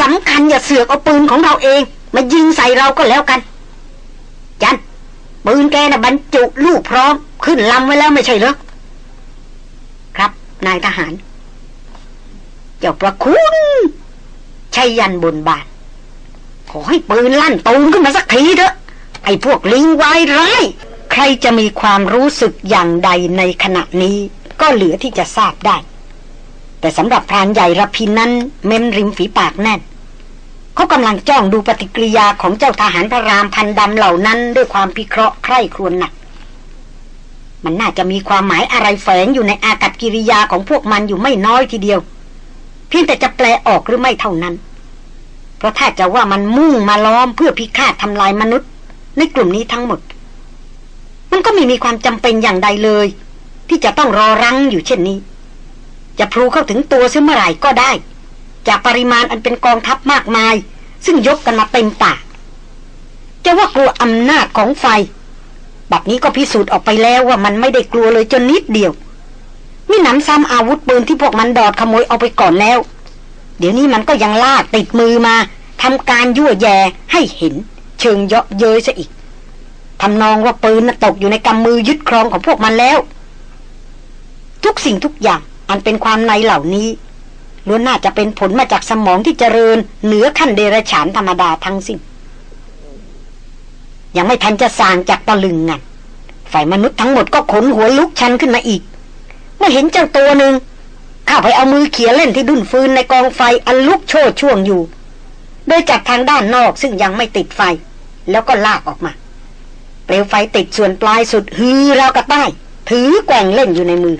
สำคัญอย่าเสือกเอาปืนของเราเอง มายิงใส่เราก็แล้วกัน จันปืนแกนะ่ะบรรจุลูกพร้อม ขึ้นลำไว้แล้วไม่ใช่เหรอครับ นายทหาร เจ้าประคุณชัยยันบนบานขอให้ปืนลั่นตูมขึ้นมาสักทีเถอะ ไอ้พวกลิงวายร้ายใครจะมีความรู้สึกอย่างใดในขณะนี้ ก็เหลือที่จะทราบได้ แต่สำหรับพรานใหญ่ระพินนั้น เม้มริมฝีปากแน่นเขากำลังจ้องดูปฏิกิริยาของเจ้าทหารพระรามพันดำเหล่านั้น ด้วยความพิเคราะห์ใคร่ครวญหนัก มันน่าจะมีความหมายอะไรแฝงอยู่ในอากัศกิริยาของพวกมันอยู่ไม่น้อยทีเดียว เพียงแต่จะแปลออกหรือไม่เท่านั้น เพราะถ้าจะว่ามันมุ่งมาล้อมเพื่อพิฆาตทำลายมนุษย์ ในกลุ่มนี้ทั้งหมด มันก็ไม่มีความจำเป็นอย่างใดเลย ที่จะต้องรอรังอยู่เช่นนี้ จะพลูเข้าถึงตัวซึ่งเมื่อไหร่ก็ได้ จากปริมาณอันเป็นกองทัพมากมาย ซึ่งยกกันมาเต็มปากจะว่ากลัวอำนาจของไฟ บัดนี้ก็พิสูจน์ออกไปแล้วว่ามันไม่ได้กลัวเลยจนนิดเดียวนี่หนำซ้ำอาวุธปืนที่พวกมันดอดขโมยเอาไปก่อนแล้ว เดี๋ยวนี้มันก็ยังลากติดมือมาทำการยั่วแย่ให้เห็น เชิงเยาะเย้ยซะอีกทำนองว่าปืนน่ะตกอยู่ในกำมือยึดครองของพวกมันแล้ว ทุกสิ่งทุกอย่าง อันเป็นความในเหล่านี้ล้วนน่าจะเป็นผลมาจากสมองที่เจริญ เหนือขั้นเดรัจฉานธรรมดาทั้งสิ้นยังไม่ทันจะสางจากตะลึงงันฝ่ายมนุษย์ทั้งหมดก็ขนหัวลุกชันขึ้นมาอีกเมื่อเห็นเจ้าตัวหนึ่งเข้าไปเอามือเขี่ยเล่นที่ดุนฟืนในกองไฟอันลุกโชดช่วงอยู่ โดยจากทางด้านนอกซึ่งยังไม่ติดไฟ แล้วก็ลากออกมา เปลวไฟติดส่วนปลายสุดฮือราวกระต้ ถือแกว่งเล่นอยู่ในมือ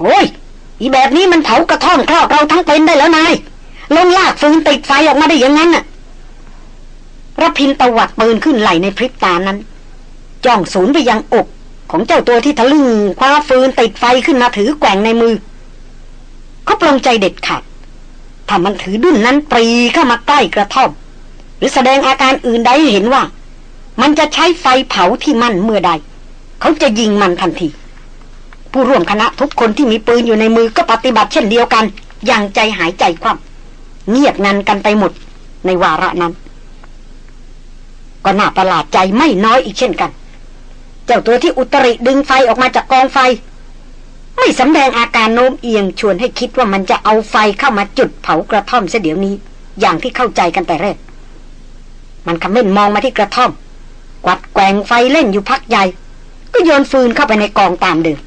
โอ้ย อีแบบนี้มันเผากระท่อมครอบเราทั้งเป็นได้แล้วนายลงลากฟืนติดไฟออกมาได้ยังงั้นน่ะรพินตวัดปืนขึ้นไหลในพริบตานั้น จ้องสูนย์ไปยังอกของเจ้าตัวที่ทะลึ่งคว้าฟืนติดไฟขึ้นมาถือแกว่งในมือ เขาปลงใจเด็ดขาดถ้ามันถือดุ้นนั้นปรีเข้ามาใกล้กระท่อม หรือแสดงอาการอื่นใดเห็นว่า มันจะใช้ไฟเผาที่มันเมื่อใด เขาจะยิงมันทันที ผู้ร่วมคณะทุกคนที่มีปืนอยู่ในมือก็ปฏิบัติเช่นเดียวกัน อย่างใจหายใจคว่ำเงียบงันกันไปหมด ในวาระนั้น ก็น่าประหลาดใจไม่น้อยอีกเช่นกัน เจ้าตัวที่อุตริดึงไฟออกมาจากกองไฟ ไม่สำแดงอาการโน้มเอียงชวนให้คิดว่ามันจะเอาไฟเข้ามาจุดเผากระท่อมเสียเดี๋ยวนี้ อย่างที่เข้าใจกันแต่แรก มันคำเม่นมองมาที่กระท่อม กวัดแกงไฟเล่นอยู่พักใหญ่ ก็โยนฟืนเข้าไปในกองตามเดิม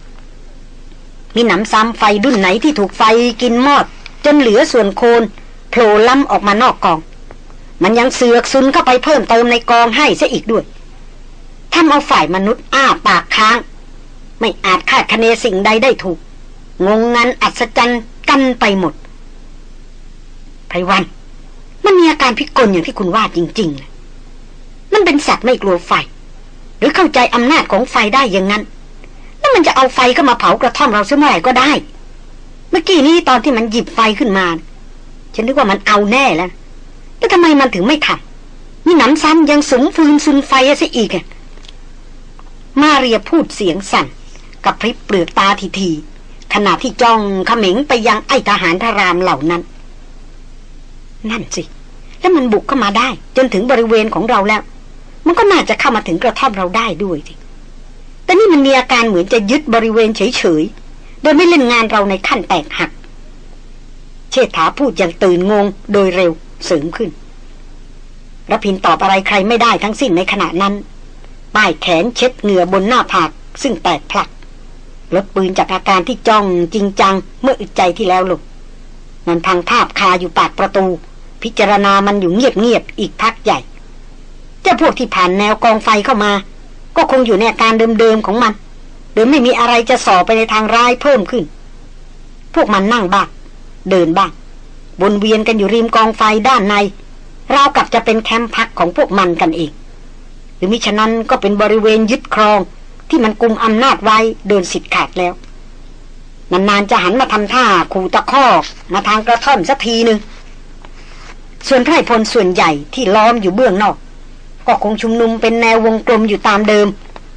มีหนำซ้ำไฟดุ่นไหนที่ถูกไฟกินมอด จนเหลือส่วนโคนโผล่ล้ำออกมานอกกอง มันยังเสือกซุนเข้าไปเพิ่มเติมในกองให้ซะอีกด้วยทำเอาฝ่ายมนุษย์อ้าปากค้าง ไม่อาจคาดคะเนสิ่งใดได้ถูก งงงันอัศจรรย์กันไปหมดไพรวัน มันมีอาการพิกลอย่างที่คุณว่าจริง ๆ มันเป็นสัตว์ไม่กลัวไฟ หรือเข้าใจอำนาจของไฟได้อย่างนั้น แล้วมันจะเอาไฟเข้ามาเผากระท่อมเราเสมื่อไหร่ก็ได้ เมื่อกี้นี้ตอนที่มันหยิบไฟขึ้นมา ฉันนึกว่ามันเอาแน่แล้วแต่ทำไมมันถึงไม่ทำนี่หนำซ้ำยังสมฟืนซุนไฟซะอีกอะมาเรียพูดเสียงสั่นกับพริบเปลือกตาทีทีขณะที่จ้องเขม็งไปยังไอทหารทารามเหล่านั้น นั่นสิ แล้วมันบุกเข้ามาได้ จนถึงบริเวณของเราแล้ว มันก็น่าจะเข้ามาถึงกระท่อมเราได้ด้วยสิ แต่นี่มันมีอาการเหมือนจะยึดบริเวณเฉยๆ โดยไม่เล่นงานเราในขั้นแตกหัก เชษฐาพูดอย่างตื่นงงโดยเร็วเสริมขึ้นรพินตอบอะไรใครไม่ได้ทั้งสิ้นในขณะนั้น ป้ายแขนเช็ดเหงื่อบนหน้าผาก ซึ่งแตกพลัก ลดปืนจากอาการที่จ้องจริงจังเมื่ออึดใจที่แล้วลงมันพังภาพคาอยู่ปากประตู พิจารณามันอยู่เงียบๆอีกพักใหญ่ เจ้าพวกที่ผ่านแนวกองไฟเข้ามา ก็คงอยู่ในอาการเดิมๆของมันโดยไม่มีอะไรจะส่อไปในทางร้ายเพิ่มขึ้น พวกมันนั่งบ้างเดินบ้างวนเวียนกันอยู่ริมกองไฟด้านในราวกับจะเป็นแคมป์พักของพวกมันกันเอง หรือมิฉะนั้นก็เป็นบริเวณยึดครองที่มันกุมอำนาจไว้เดินสิทธิ์ขาดแล้วนานๆจะหันมาทำท่าขู่ตะคอกมาทางกระท่อมสักทีหนึ่งส่วนไพรพลส่วนใหญ่ที่ล้อมอยู่เบื้องนอก ก็คงชุมนุมเป็นแนววงกลมอยู่ตามเดิม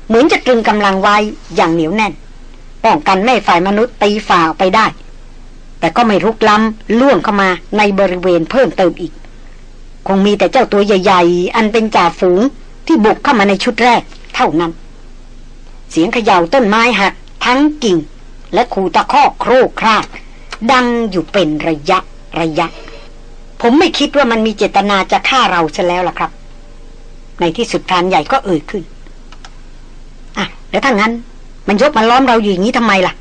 เหมือนจะตรึงกำลังไว้อย่างเหนียวแน่น ป้องกันไม่ฝ่ายมนุษย์ตีฝ่าไปได้ แต่ก็ไม่รุกล้ำล่วงเข้ามาในบริเวณเพิ่มเติมอีก คงมีแต่เจ้าตัวใหญ่ๆ อันเป็นจ่าฝูงที่บุกเข้ามาในชุดแรก เท่านั้น เสียงเขย่าต้นไม้หัก ทั้งกิ่ง และขู่ตะคอกโครกครากดังอยู่เป็นระยะระยะ ผมไม่คิดว่ามันมีเจตนาจะฆ่าเราซะแล้วล่ะครับ ในที่สุดพรานใหญ่ก็เอ่ยขึ้น อะ แล้วถ้างั้น มันยกมาล้อมเราอยู่อย่างนี้ทำไมล่ะ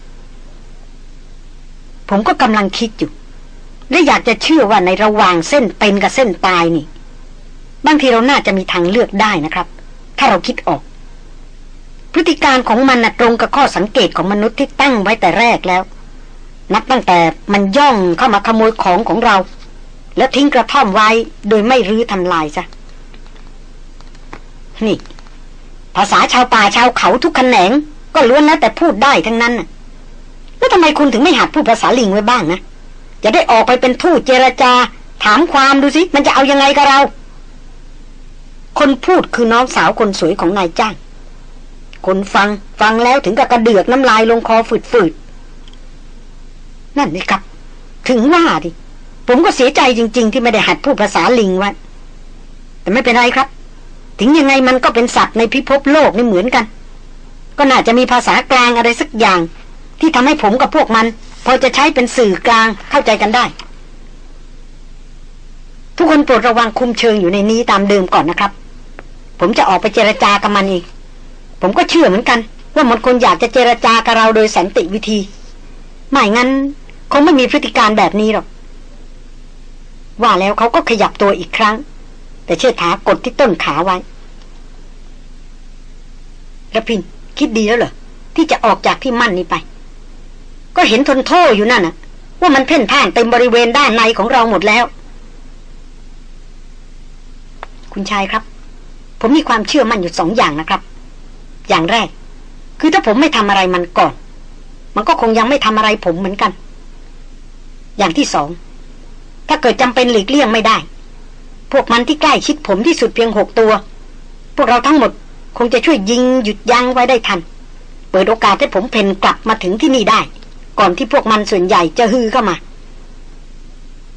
ผมก็กำลังคิดอยู่ และอยากจะเชื่อว่าในระหว่างเส้นเป็นกับเส้นตายนี่ บางทีเราน่าจะมีทางเลือกได้นะครับ ถ้าเราคิดออก พฤติการของมันนะตรงกับข้อสังเกตของมนุษย์ที่ตั้งไว้แต่แรกแล้ว นับตั้งแต่มันย่องเข้ามาขโมยของของเรา แล้วทิ้งกระท่อมไว้โดยไม่รื้อทำลายซะ นี่ ภาษาชาวป่าชาวเขาทุกแขนง ก็ล้วนแล้วแต่พูดได้ทั้งนั้นนะแล้วทำไมคุณถึงไม่หัดพูดภาษาลิงไว้บ้างนะจะได้ออกไปเป็นทูตเจรจา ถามความดูสิ มันจะเอายังไงกับเรา คนพูดคือน้องสาวคนสวยของนายจ้างคนฟังฟังแล้วถึงกับกระเดือกน้ำลายลงคอฝืดๆ นั่นนี่ครับ ถึงว่าดิ ผมก็เสียใจจริง ๆ ที่ไม่ได้หัดพูดภาษาลิงไว้แต่ไม่เป็นไรครับ ถึงยังไงมันก็เป็นสัตว์ในพิภพโลกนี่เหมือนกัน ก็น่าจะมีภาษากลางอะไรสักอย่าง ที่ทำให้ผมกับพวกมัน พอจะใช้เป็นสื่อกลางเข้าใจกันได้ ทุกคนโปรดระวังคุมเชิงอยู่ในนี้ตามเดิมก่อนนะครับ ผมจะออกไปเจรจากับมันเอง ผมก็เชื่อเหมือนกัน ว่ามันคนอยากจะเจรจากับเราโดยสันติวิธีไม่งั้นคงไม่มีพฤติการแบบนี้หรอกว่าแล้วเขาก็ขยับตัวอีกครั้ง แต่เชื่อถากดที่ต้นขาไว้ระพินคิดดีแล้วเหรอ ที่จะออกจากที่มั่นนี้ไป ก็เห็นทนโทษอยู่นั่นน่ะว่ามันเพ่นพ่านเต็มบริเวณด้านในของเราหมดแล้ว คุณชายครับ ผมมีความเชื่อมั่นอยู่สองอย่างนะครับ อย่างแรก คือถ้าผมไม่ทำอะไรมันก่อน มันก็คงยังไม่ทำอะไรผมเหมือนกัน อย่างที่สอง ถ้าเกิดจำเป็นหลีกเลี่ยงไม่ได้ พวกมันที่ใกล้ชิดผมที่สุดเพียงหกตัว พวกเราทั้งหมดคงจะช่วยยิงหยุดยั้งไว้ได้ทันปปิดโอกาสให้ผมเพนกลับมาถึงที่นี่ได้ ก่อนที่พวกมันส่วนใหญ่จะฮือเข้ามา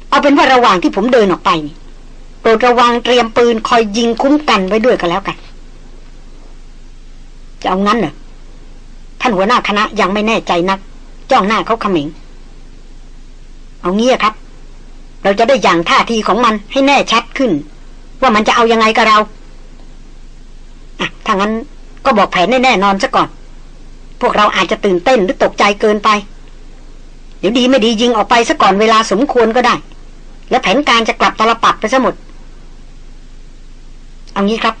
เอาเป็นว่าระหว่างที่ผมเดินออกไปนี่โปรดระวังเตรียมปืนคอยยิงคุ้มกันไว้ด้วยกันแล้วกัน จะเอางั้นเหรอ ท่านหัวหน้าคณะยังไม่แน่ใจนัก จ้องหน้าเขาขม็งเอาเงี้ยครับ เราจะได้อย่างท่าทีของมันให้แน่ชัดขึ้น ว่ามันจะเอายังไงกับเราอะถ้างั้นก็บอกแผนแน่นอนซะก่อน พวกเราอาจจะตื่นเต้นหรือตกใจเกินไป เดี๋ยวดีไม่ดียิงออกไปซะก่อนเวลาสมควรก็ได้ แล้วแผนการจะกลับตลปัดไปซะหมด เอางี้ครับ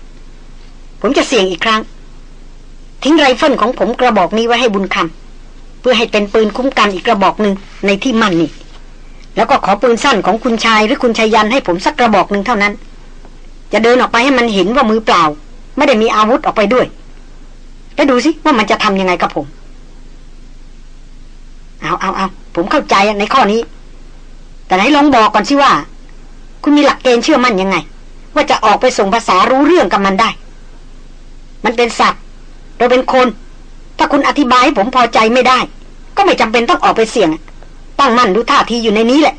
ผมจะเสี่ยงอีกครั้ง ทิ้งไรเฟิลของผมกระบอกนี้ไว้ให้บุญคำเพื่อให้เป็นปืนคุ้มกันอีกกระบอกหนึ่งในที่มั่นนี่ แล้วก็ขอปืนสั้นของคุณชายหรือคุณชายยันให้ผมสักกระบอกหนึ่งเท่านั้น จะเดินออกไปให้มันเห็นว่ามือเปล่า ไม่ได้มีอาวุธออกไปด้วย แล้วดูสิว่ามันจะทำยังไงกับผม เอาเอาเอาผมเข้าใจในข้อนี้ แต่ไหนลองบอกก่อนสิว่า คุณมีหลักเกณฑ์เชื่อมั่นยังไง ว่าจะออกไปส่งภาษารู้เรื่องกับมันได้ มันเป็นสัตว์เราเป็นคน ถ้าคุณอธิบายให้ผมพอใจไม่ได้ ก็ไม่จำเป็นต้องออกไปเสี่ยง ตั้งมั่นดูท่าทีอยู่ในนี้แหละ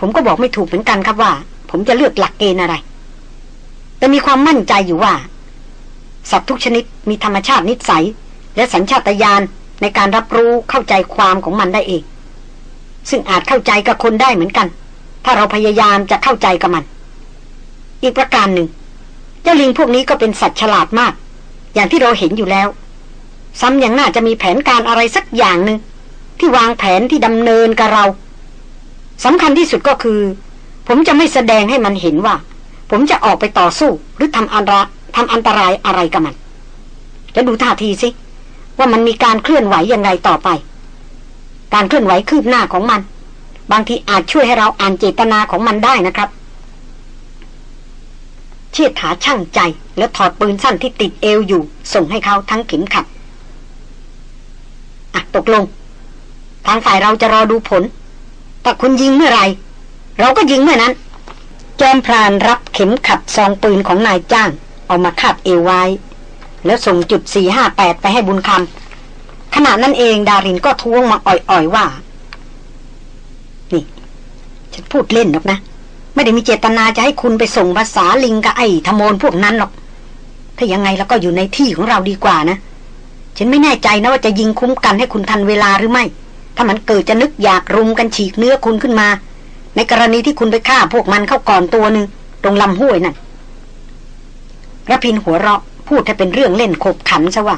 ผมก็บอกไม่ถูกเหมือนกันครับว่า ผมจะเลือกหลักเกณฑ์อะไร แต่มีความมั่นใจอยู่ว่า สัตว์ทุกชนิดมีธรรมชาตินิสัย และสัญชาตญาณในการรับรู้เข้าใจความของมันได้เอง ซึ่งอาจเข้าใจกับคนได้เหมือนกัน ถ้าเราพยายามจะเข้าใจกับมัน อีกประการหนึ่ง เจ้าลิงพวกนี้ก็เป็นสัตว์ฉลาดมาก อย่างที่เราเห็นอยู่แล้ว ซ้ำยังน่าจะมีแผนการอะไรสักอย่างหนึ่งที่วางแผนที่ดำเนินกับเราสำคัญที่สุดก็คือ ผมจะไม่แสดงให้มันเห็นว่า ผมจะออกไปต่อสู้หรือทำอันตราทำอันตรายอะไรกับมัน แล้วดูท่าทีสิ ว่ามันมีการเคลื่อนไหวย่างไรต่อไป การเคลื่อนไหวคืบหน้าของมัน บางทีอาจช่วยให้เราอ่านเจตนาของมันได้นะครับเชิดขาช่างใจ แล้วถอดปืนสั้นที่ติดเอวอยู่ ส่งให้เขาทั้งเข็มขัด อะตกลง ทางฝ่ายเราจะรอดูผลถ้าคุณยิงเมื่อไรเราก็ยิงเมื่อนั้น จอมพรานรับเข็มขัดซองปืนของนายจ้าง เอามาคาดเอวไว้ แล้วส่งจุดสี่ห้าแปดไปให้บุญคำขณะนั้นเองดารินก็ท้วงมาอ่อยๆว่า นี่ ฉันพูดเล่นหรอกนะ ไม่ได้มีเจตนาจะให้คุณไปส่งภาษาลิงกับไอ้ธโมนพวกนั้นหรอก ถ้ายังไงแล้วก็อยู่ในที่ของเราดีกว่านะ ฉันไม่แน่ใจนะว่าจะยิงคุ้มกันให้คุณทันเวลาหรือไม่ ถ้ามันเกิดจะนึกอยากรุมกันฉีกเนื้อคุณขึ้นมา ในกรณีที่คุณไปฆ่าพวกมันเข้าก่อนตัวหนึ่งตรงลำห้วยนั่นระพินหัวเราะพูดให้เป็นเรื่องเล่นขบขันซะว่า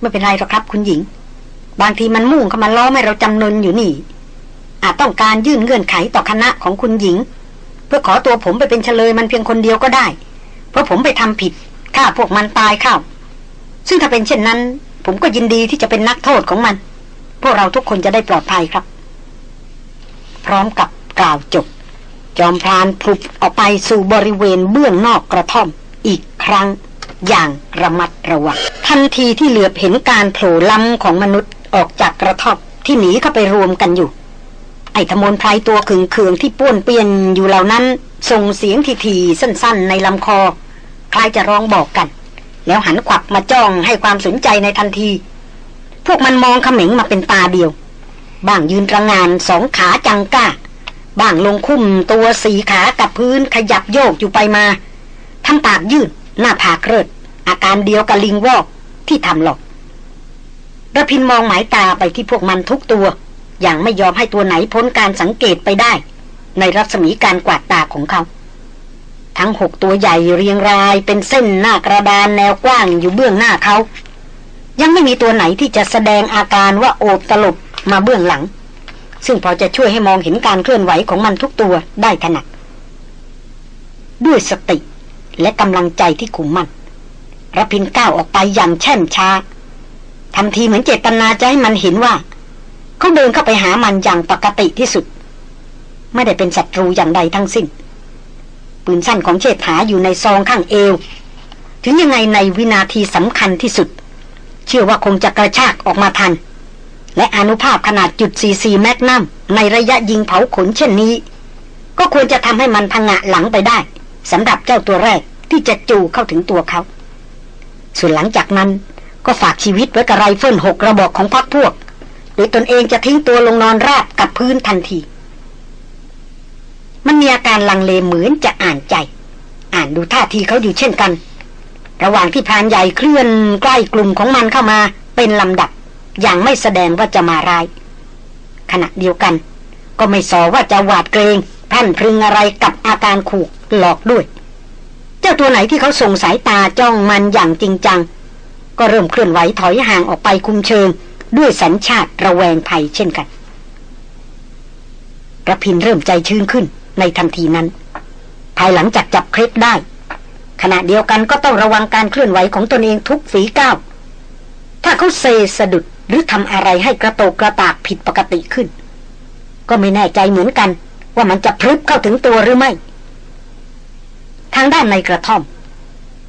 ไม่เป็นไรหรอกครับ คุณหญิง บางทีมันมุ่งเข้ามาล้อให้เราจำนนอยู่นี่ อาจต้องการยื่นเงื่อนไขต่อคณะของคุณหญิง เพื่อขอตัวผมไปเป็นเฉลยมันเพียงคนเดียวก็ได้ เพราะผมไปทำผิดฆ่าพวกมันตายเข้า ซึ่งถ้าเป็นเช่นนั้น ผมก็ยินดีที่จะเป็นนักโทษของมัน พวกเราทุกคนจะได้ปลอดภัยครับ พร้อมกับกล่าวจบ จอมพรานพลุบออกไปสู่บริเวณเบื้องนอกกระท่อม อีกครั้งอย่างระมัดระวังทันทีที่เหลือบเห็นการโผล่ล้ำของมนุษย์ออกจากกระท่อมที่หนีเข้าไปรวมกันอยู่ ไอ้ธมนไพรตัวขึงเคืองที่ป้วนเปี้ยนอยู่เหล่านั้นส่งเสียงทีๆสั้น ๆ ในลำคอ คล้ายจะร้องบอกกัน แล้วหันขวับมาจ้องให้ความสนใจในทันที พวกมันมองเขม็งมาเป็นตาเดียว บ้างยืนระงานสองขาจังก้า บ้างลงคุ้มตัวสีขากับพื้นขยับโยกอยู่ไปมาทำปากยืดหน้าผากเริดอาการเดียวกับลิงวอกที่ทำหรอกระพินมองหมายตาไปที่พวกมันทุกตัว อย่างไม่ยอมให้ตัวไหนพ้นการสังเกตไปได้ ในรัศมีการกวาดตาของเขา ทั้งหกตัวใหญ่เรียงรายเป็นเส้นหน้ากระดานแนวกว้างอยู่เบื้องหน้าเขา ยังไม่มีตัวไหนที่จะแสดงอาการว่าโอบตลบมาเบื้องหลัง ซึ่งพอจะช่วยให้มองเห็นการเคลื่อนไหวของมันทุกตัวได้ถนัดด้วยสติและกำลังใจที่ขุมมันรพินก้าวออกไปอย่างแช่มช้าทำทีเหมือนเจตนาจะให้มันเห็นว่า เขาเดินเข้าไปหามันอย่างปกติที่สุด ไม่ได้เป็นศัตรูอย่างใดทั้งสิ้น ปืนสั้นของเชษฐาอยู่ในซองข้างเอว ถึงยังไงในวินาทีสำคัญที่สุด เชื่อว่าคงจะกระชากออกมาทัน และอนุภาพขนาดจุด44แมกนัมในระยะยิงเผาขนเช่นนี้ ก็ควรจะทำให้มันพังะหลังไปได้สำหรับเจ้าตัวแรกที่จะจู่เข้าถึงตัวเขา ส่วนหลังจากนั้นก็ฝากชีวิตไว้กับไรเฟิลหกระบอกของพรรคพวก โดยตนเองจะทิ้งตัวลงนอนราบกับพื้นทันที มันมีอาการลังเลเหมือนจะอ่านใจ อ่านดูท่าทีเขาอยู่เช่นกัน ระหว่างที่พรานใหญ่เคลื่อนใกล้กลุ่มของมันเข้ามาเป็นลำดับ อย่างไม่แสดงว่าจะมาร้าย ขณะเดียวกัน ก็ไม่สอว่าจะหวาดเกรงพันพรึงอะไรกับอาการขู่หลอกด้วย เจ้าตัวไหนที่เขาส่งสายตาจ้องมันอย่างจริงจัง ก็เริ่มเคลื่อนไหวถอยห่างออกไปคุมเชิง ด้วยสัญชาติระแวงภัยเช่นกันระพินเริ่มใจชื้นขึ้น ในทันทีนั้น ภายหลังจากจับเคล็ดได้ ขณะเดียวกันก็ต้องระวังการเคลื่อนไหวของตนเองทุกฝีก้าว ถ้าเขาเซสะดุดหรือทำอะไรให้กระโตกกระตากผิดปกติขึ้น ก็ไม่แน่ใจเหมือนกัน ว่ามันจะพลึบเข้าถึงตัวหรือไม่ ทางด้านในกระท่อม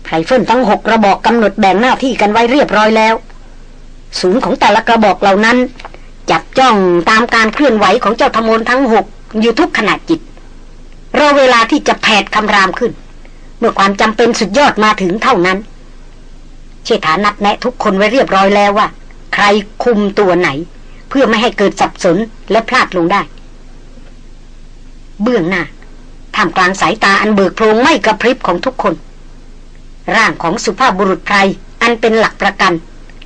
ไพรเฟิลทั้งหกกระบอกกำหนดแบ่งหน้าที่กันไว้เรียบร้อยแล้ว ศูนย์ของแต่ละกระบอกเหล่านั้น จับจ้องตามการเคลื่อนไหวของเจ้าธมนทั้งหกอยู่ทุกขณะจิต รอเวลาที่จะแผดคำรามขึ้น เมื่อความจำเป็นสุดยอดมาถึงเท่านั้น เชษฐานัดแนะทุกคนไว้เรียบร้อยแล้วว่า ใครคุมตัวไหน เพื่อไม่ให้เกิดสับสนและพลาดลงได้ เบื้องหน้าท่ามกลางสายตาอันเบิกโพรงไม่กระพริบของทุกคน ร่างของสุภาพบุรุษไพรอันเป็นหลักประกัน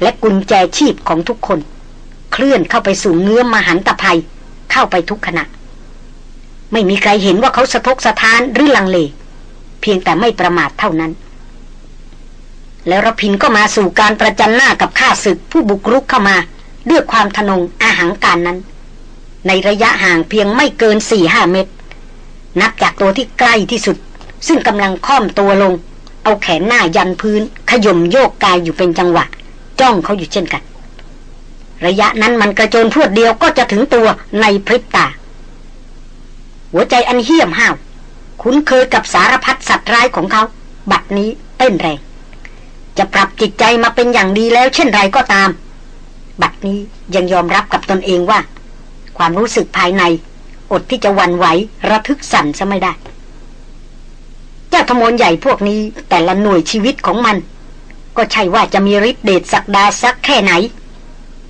และกุญแจชีพของทุกคน เคลื่อนเข้าไปสู่เงื้อมมหันตภัยเข้าไปทุกขณะ ไม่มีใครเห็นว่าเขาสะทกสะทานหรือลังเล เพียงแต่ไม่ประมาทเท่านั้น แล้วรพินก็มาสู่การประจันหน้ากับข้าศึกผู้บุกรุกเข้ามาด้วยความทนงอาหางการนั้น ในระยะห่างเพียงไม่เกินสี่ห้าเมตร นับจากตัวที่ใกล้ที่สุด ซึ่งกำลังค่อมตัวลง เอาแขนหน้ายันพื้น ขย่มโยกกายอยู่เป็นจังหวะ จ้องเขาอยู่เช่นกัน ระยะนั้นมันกระโจนพรวดเดียวก็จะถึงตัวในพริบตา หัวใจอันเหี้ยมห้าว คุ้นเคยกับสารพัดสัตว์ร้ายของเขา บัดนี้เต้นแรง จะปรับจิตใจมาเป็นอย่างดีแล้วเช่นไรก็ตาม บัดนี้ยังยอมรับกับตนเองว่า ความรู้สึกภายใน อดที่จะวันไหวระทึกสั่นซะไม่ได้ เจ้าธมนใหญ่พวกนี้แต่ละหน่วยชีวิตของมัน ก็ใช่ว่าจะมีฤทธิ์เดชสักดาสักแค่ไหน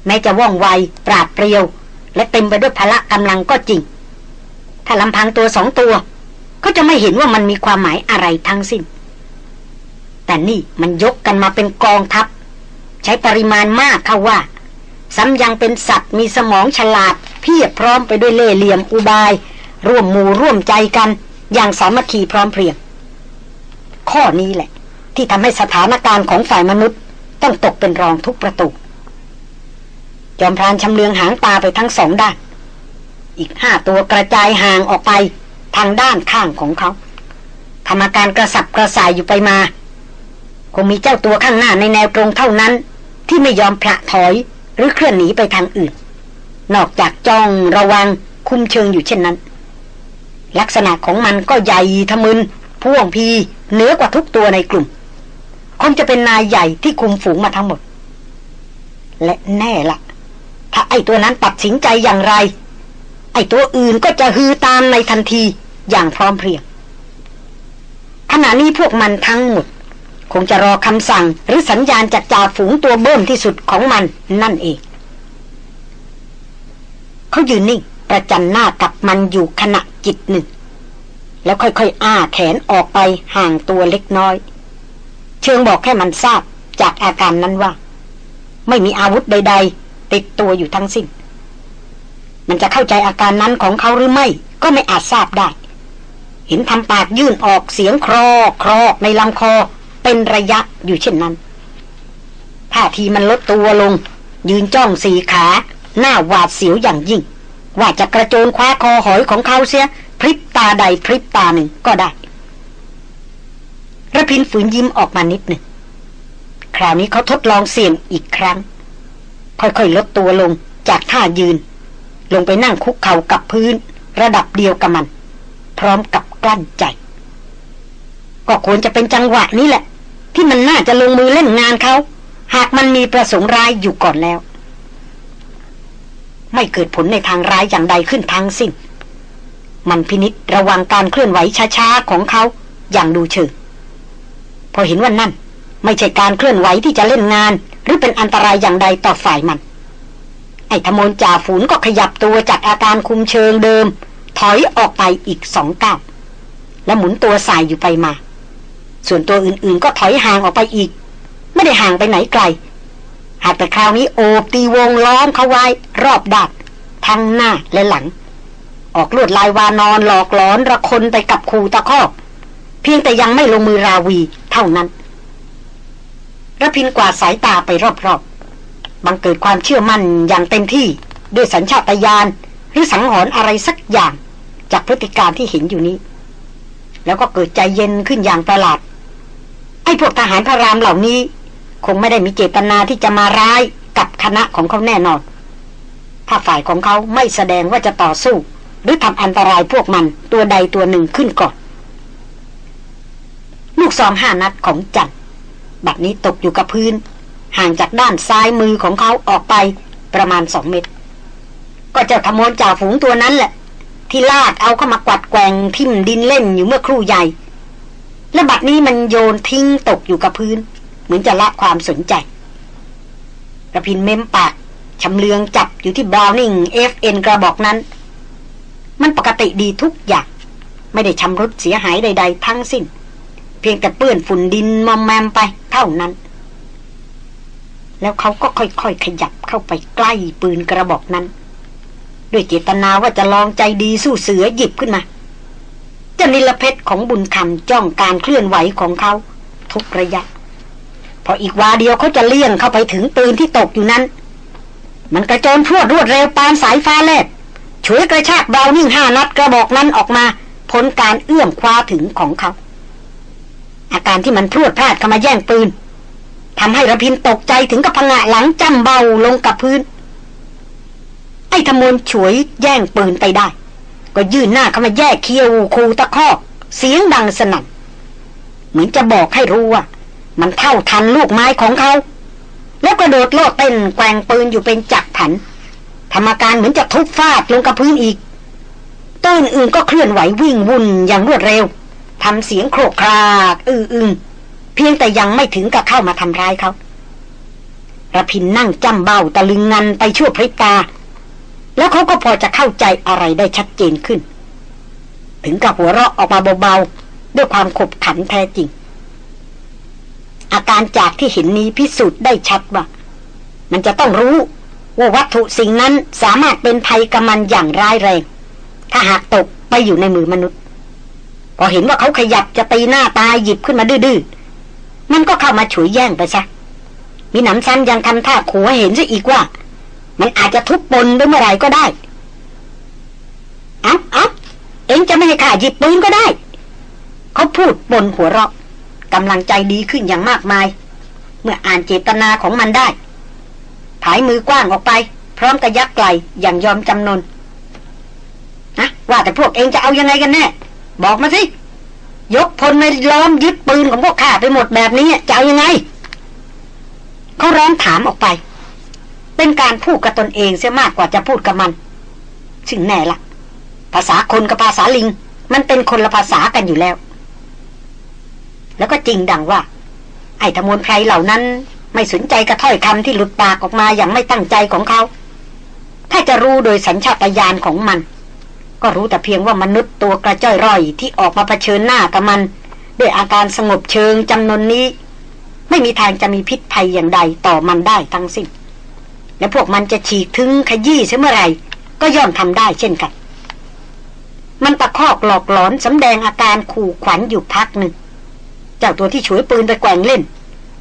แม้จะว่องไวปราดเปรียว และเต็มไปด้วยพละกำลังก็จริง ถ้าลำพังตัวสองตัว ก็จะไม่เห็นว่ามันมีความหมายอะไรทั้งสิ้น แต่นี่มันยกกันมาเป็นกองทัพ ใช้ปริมาณมากเข้าว่า ซ้ำยังเป็นสัตว์มีสมองฉลาด เพียบพร้อมไปด้วยเล่เหลี่ยมอุบาย ร่วมหมู่ร่วมใจกัน อย่างสามัคคีพร้อมเพรียง ข้อนี้แหละ ที่ทำให้สถานการณ์ของฝ่ายมนุษย์ ต้องตกเป็นรองทุกประตูจอมพรานชำเลืองหางตาไปทั้งสองด้าน อีกห้าตัวกระจายห่างออกไปทางด้านข้างของเขาทำอาการกระสับกระส่ายอยู่ไปมา คงมีเจ้าตัวข้างหน้าในแนวตรงเท่านั้น ที่ไม่ยอมพละถอยหรือเคลื่อนหนีไปทางอื่น นอกจากจ้องระวังคุมเชิงอยู่เช่นนั้น ลักษณะของมันก็ใหญ่ทะมึนพ่วงพีเหนือกว่าทุกตัวในกลุ่ม คงจะเป็นนายใหญ่ที่คุมฝูงมาทั้งหมด และแน่ละถ้าไอ้ตัวนั้นตัดสินใจอย่างไร ไอ้ตัวอื่นก็จะฮือตามในทันทีอย่างพร้อมเพรียงขณะนี้พวกมันทั้งหมด คงจะรอคำสั่งหรือสัญญาณจากจ่าฝูงตัวเบิ่มที่สุดของมันนั่นเอง เขายืนนิ่งประจันหน้ากับมันอยู่ขณะจิตหนึ่ง แล้วค่อยๆอ้าแขนออกไปห่างตัวเล็กน้อย เชิงบอกแค่มันทราบจากอาการนั้นว่า ไม่มีอาวุธใด ๆ ติดตัวอยู่ทั้งสิ้น มันจะเข้าใจอาการนั้นของเขาหรือไม่ ก็ไม่อาจทราบได้ เห็นทำปากยื่นออกเสียงครอครอในลำคอ เป็นระยะอยู่เช่นนั้นท่าทีมันลดตัวลง ยืนจ้องสีขา หน้าหวาดเสียวอย่างยิ่ง ว่าจะกระโจนคว้าคอหอยของเขาเสีย พริบตาใดพริบตาหนึ่งก็ได้ระพินฝืนยิ้มออกมานิดหนึ่ง คราวนี้เขาทดลองเสี่ยงอีกครั้ง ค่อยๆลดตัวลงจากท่ายืน ลงไปนั่งคุกเข่ากับพื้น ระดับเดียวกับมัน พร้อมกับกลั้นใจ ก็ควรจะเป็นจังหวะนี้แหละ ที่มันน่าจะลงมือเล่นงานเขา หากมันมีประสงค์ร้ายอยู่ก่อนแล้ว ไม่เกิดผลในทางร้ายอย่างใดขึ้นทั้งสิ้น มันพินิษระวังการเคลื่อนไหวช้าๆของเขาอย่างดูเชิงพอเห็นว่านั่น ไม่ใช่การเคลื่อนไหวที่จะเล่นงาน หรือเป็นอันตรายอย่างใดต่อฝ่ายมัน อ้ธมนจ่าฝูนก็ขยับตัวจากอาการคุมเชิงเดิม ถอยออกไปอีกสองก้าวและหมุนตัวสายอยู่ไปมา ส่วนตัวอื่นๆก็ถอยห่างออกไปอีก ไม่ได้ห่างไปไหนไกล หากแต่คราวนี้โอบตีวงล้อมเขาไว้รอบดักทั้งหน้าและหลัง ออกลวดลายวานอนหลอกหลอนระคนไปกับคูตะคอกเพียงแต่ยังไม่ลงมือราวีเท่านั้นระพินกวาดสายตาไปรอบๆ บังเกิดความเชื่อมั่นอย่างเต็มที่ด้วยสัญชาตญาณหรือสังหรณ์อะไรสักอย่าง จากพฤติการที่เห็นอยู่นี้ แล้วก็เกิดใจเย็นขึ้นอย่างประหลาดไอ้พวกทหารพระรามเหล่านี้ คงไม่ได้มีเจตนาที่จะมาร้ายกับคณะของเขาแน่นอน ถ้าฝ่ายของเขาไม่แสดงว่าจะต่อสู้ หรือทำอันตรายพวกมันตัวใดตัวหนึ่งขึ้นก่อน ลูกซองห้านัดของจันบัดนี้ตกอยู่กับพื้น ห่างจากด้านซ้ายมือของเขาออกไปประมาณสองเมตร ก็เจ้าขโมยจ่าฝูงตัวนั้นแหละ ที่ลากเอาเข้ามากวัดแกว่งทิ่มดินเล่นอยู่เมื่อครู่ใหญ่ และบัดนี้มันโยนทิ้งตกอยู่กับพื้น เหมือนจะละความสนใจ ระพินเม้มปากชำเลืองจับอยู่ที่ Browning FN กระบอกนั้น มันปกติดีทุกอย่างไม่ได้ชำรุดเสียหายใด ๆ ทั้งสิ้น เพียงแต่เปื้อนฝุ่นดินมอมแมมไปเท่านั้น แล้วเขาก็ค่อยๆขยับเข้าไปใกล้ปืนกระบอกนั้น ด้วยเจตนาว่าจะลองใจดีสู้เสือหยิบขึ้นมาเจ้านิลเพชรของบุญคำจ้องการเคลื่อนไหวของเขา ทุกระยะ พออีกวาเดียวเขาจะเลี่ยงเข้าไปถึงปืนที่ตกอยู่นั้น มันกระโจนพรวดรวดเร็วปานสายฟ้าแลบช่วยกระชากเบานิ่งห้านัดกระบอกนั้นออกมาพ้นการเอื้อมคว้าถึงของเขา อาการที่มันพรวดพลาดเข้ามาแย่งปืน ทำให้ระพินตกใจถึงกับพงะหลังจำเบาลงกับพื้น ไอ้ธมนฉวยแย่งปืนไปได้ ก็ยื่นหน้าเข้ามาแยกเคียวคูตะคอกเสียงดังสนั่นเหมือนจะบอกให้รู้ว่า มันเท่าทันลูกไม้ของเขา แล้วกระโดดโลดเต้นแกว่งปืนอยู่เป็นจักผันธรรมการเหมือนจะทุบฟาดลงกับพื้นอีกต้นอื่นก็เคลื่อนไหววิ่งวุ่นอย่างรวดเร็วทำเสียงโครกคราก อื้ออึง เพียงแต่ยังไม่ถึงกับเข้ามาทำร้ายเขาระพินนั่งจำเบ้าตะลึงงันไปชั่วพริบตา แล้วเขาก็พอจะเข้าใจอะไรได้ชัดเจนขึ้น ถึงกับหัวเราะออกมาเบาๆ ด้วยความขบขันแท้จริง อาการจากที่เห็นนี้พิสูจน์ได้ชัดว่า มันจะต้องรู้ว่าวัตถุสิ่งนั้นสามารถเป็นภัยกับมันอย่างร้ายแรง ถ้าหากตกไปอยู่ในมือมนุษย์ พอเห็นว่าเขาขยับจะตีหน้าตายหยิบขึ้นมาดื้อๆ มันก็เข้ามาฉวยแย่งไปซะมีหนำซ้ำยังทำท่าขู่ให้เห็นซะอีกว่า มันอาจจะทุบปนด้วยเมื่อไรก็ได้เอาเอาเอ็งจะไม่ให้ข้าหยิบปืนก็ได้ เขาพูดบนหัวเราะกำลังใจดีขึ้นอย่างมากมาย เมื่ออ่านเจตนาของมันได้ผายมือกว้างออกไป พร้อมกระยักไกลอย่างยอมจำนนนะว่าแต่พวกเองจะเอายังไงกันแน่ บอกมาสิ ยกพลในล้อมยึดปืนของพวกข้าไปหมดแบบนี้จะเอายังไงเขาร้องถามออกไป เป็นการพูดกับตนเองเสียมากกว่าจะพูดกับมัน ซึ่งแน่ละภาษาคนกับภาษาลิง มันเป็นคนละภาษากันอยู่แล้ว แล้วก็จริงดังว่า ไอ้ธมนไพรเหล่านั้น ไม่สนใจกระถ้อยคำที่หลุดปากออกมาอย่างไม่ตั้งใจของเขา ถ้าจะรู้โดยสัญชาตญาณของมัน ก็รู้แต่เพียงว่ามนุษย์ตัวกระจ้อยร่อยที่ออกมาเผชิญหน้ากับมัน ด้วยอาการสงบเชิงจำนวนนี้ ไม่มีทางจะมีพิษภัยอย่างใดต่อมันได้ทั้งสิ้นและพวกมันจะฉีกถึงขยี้เสเมื่อไรก็ย่อมทำได้เช่นกัน มันตะคอกหลอกหลอนสำแดงอาการขู่ขวัญอยู่พักหนึ่งเจ้าตัวที่ฉวยปืนไปแกว่งเล่น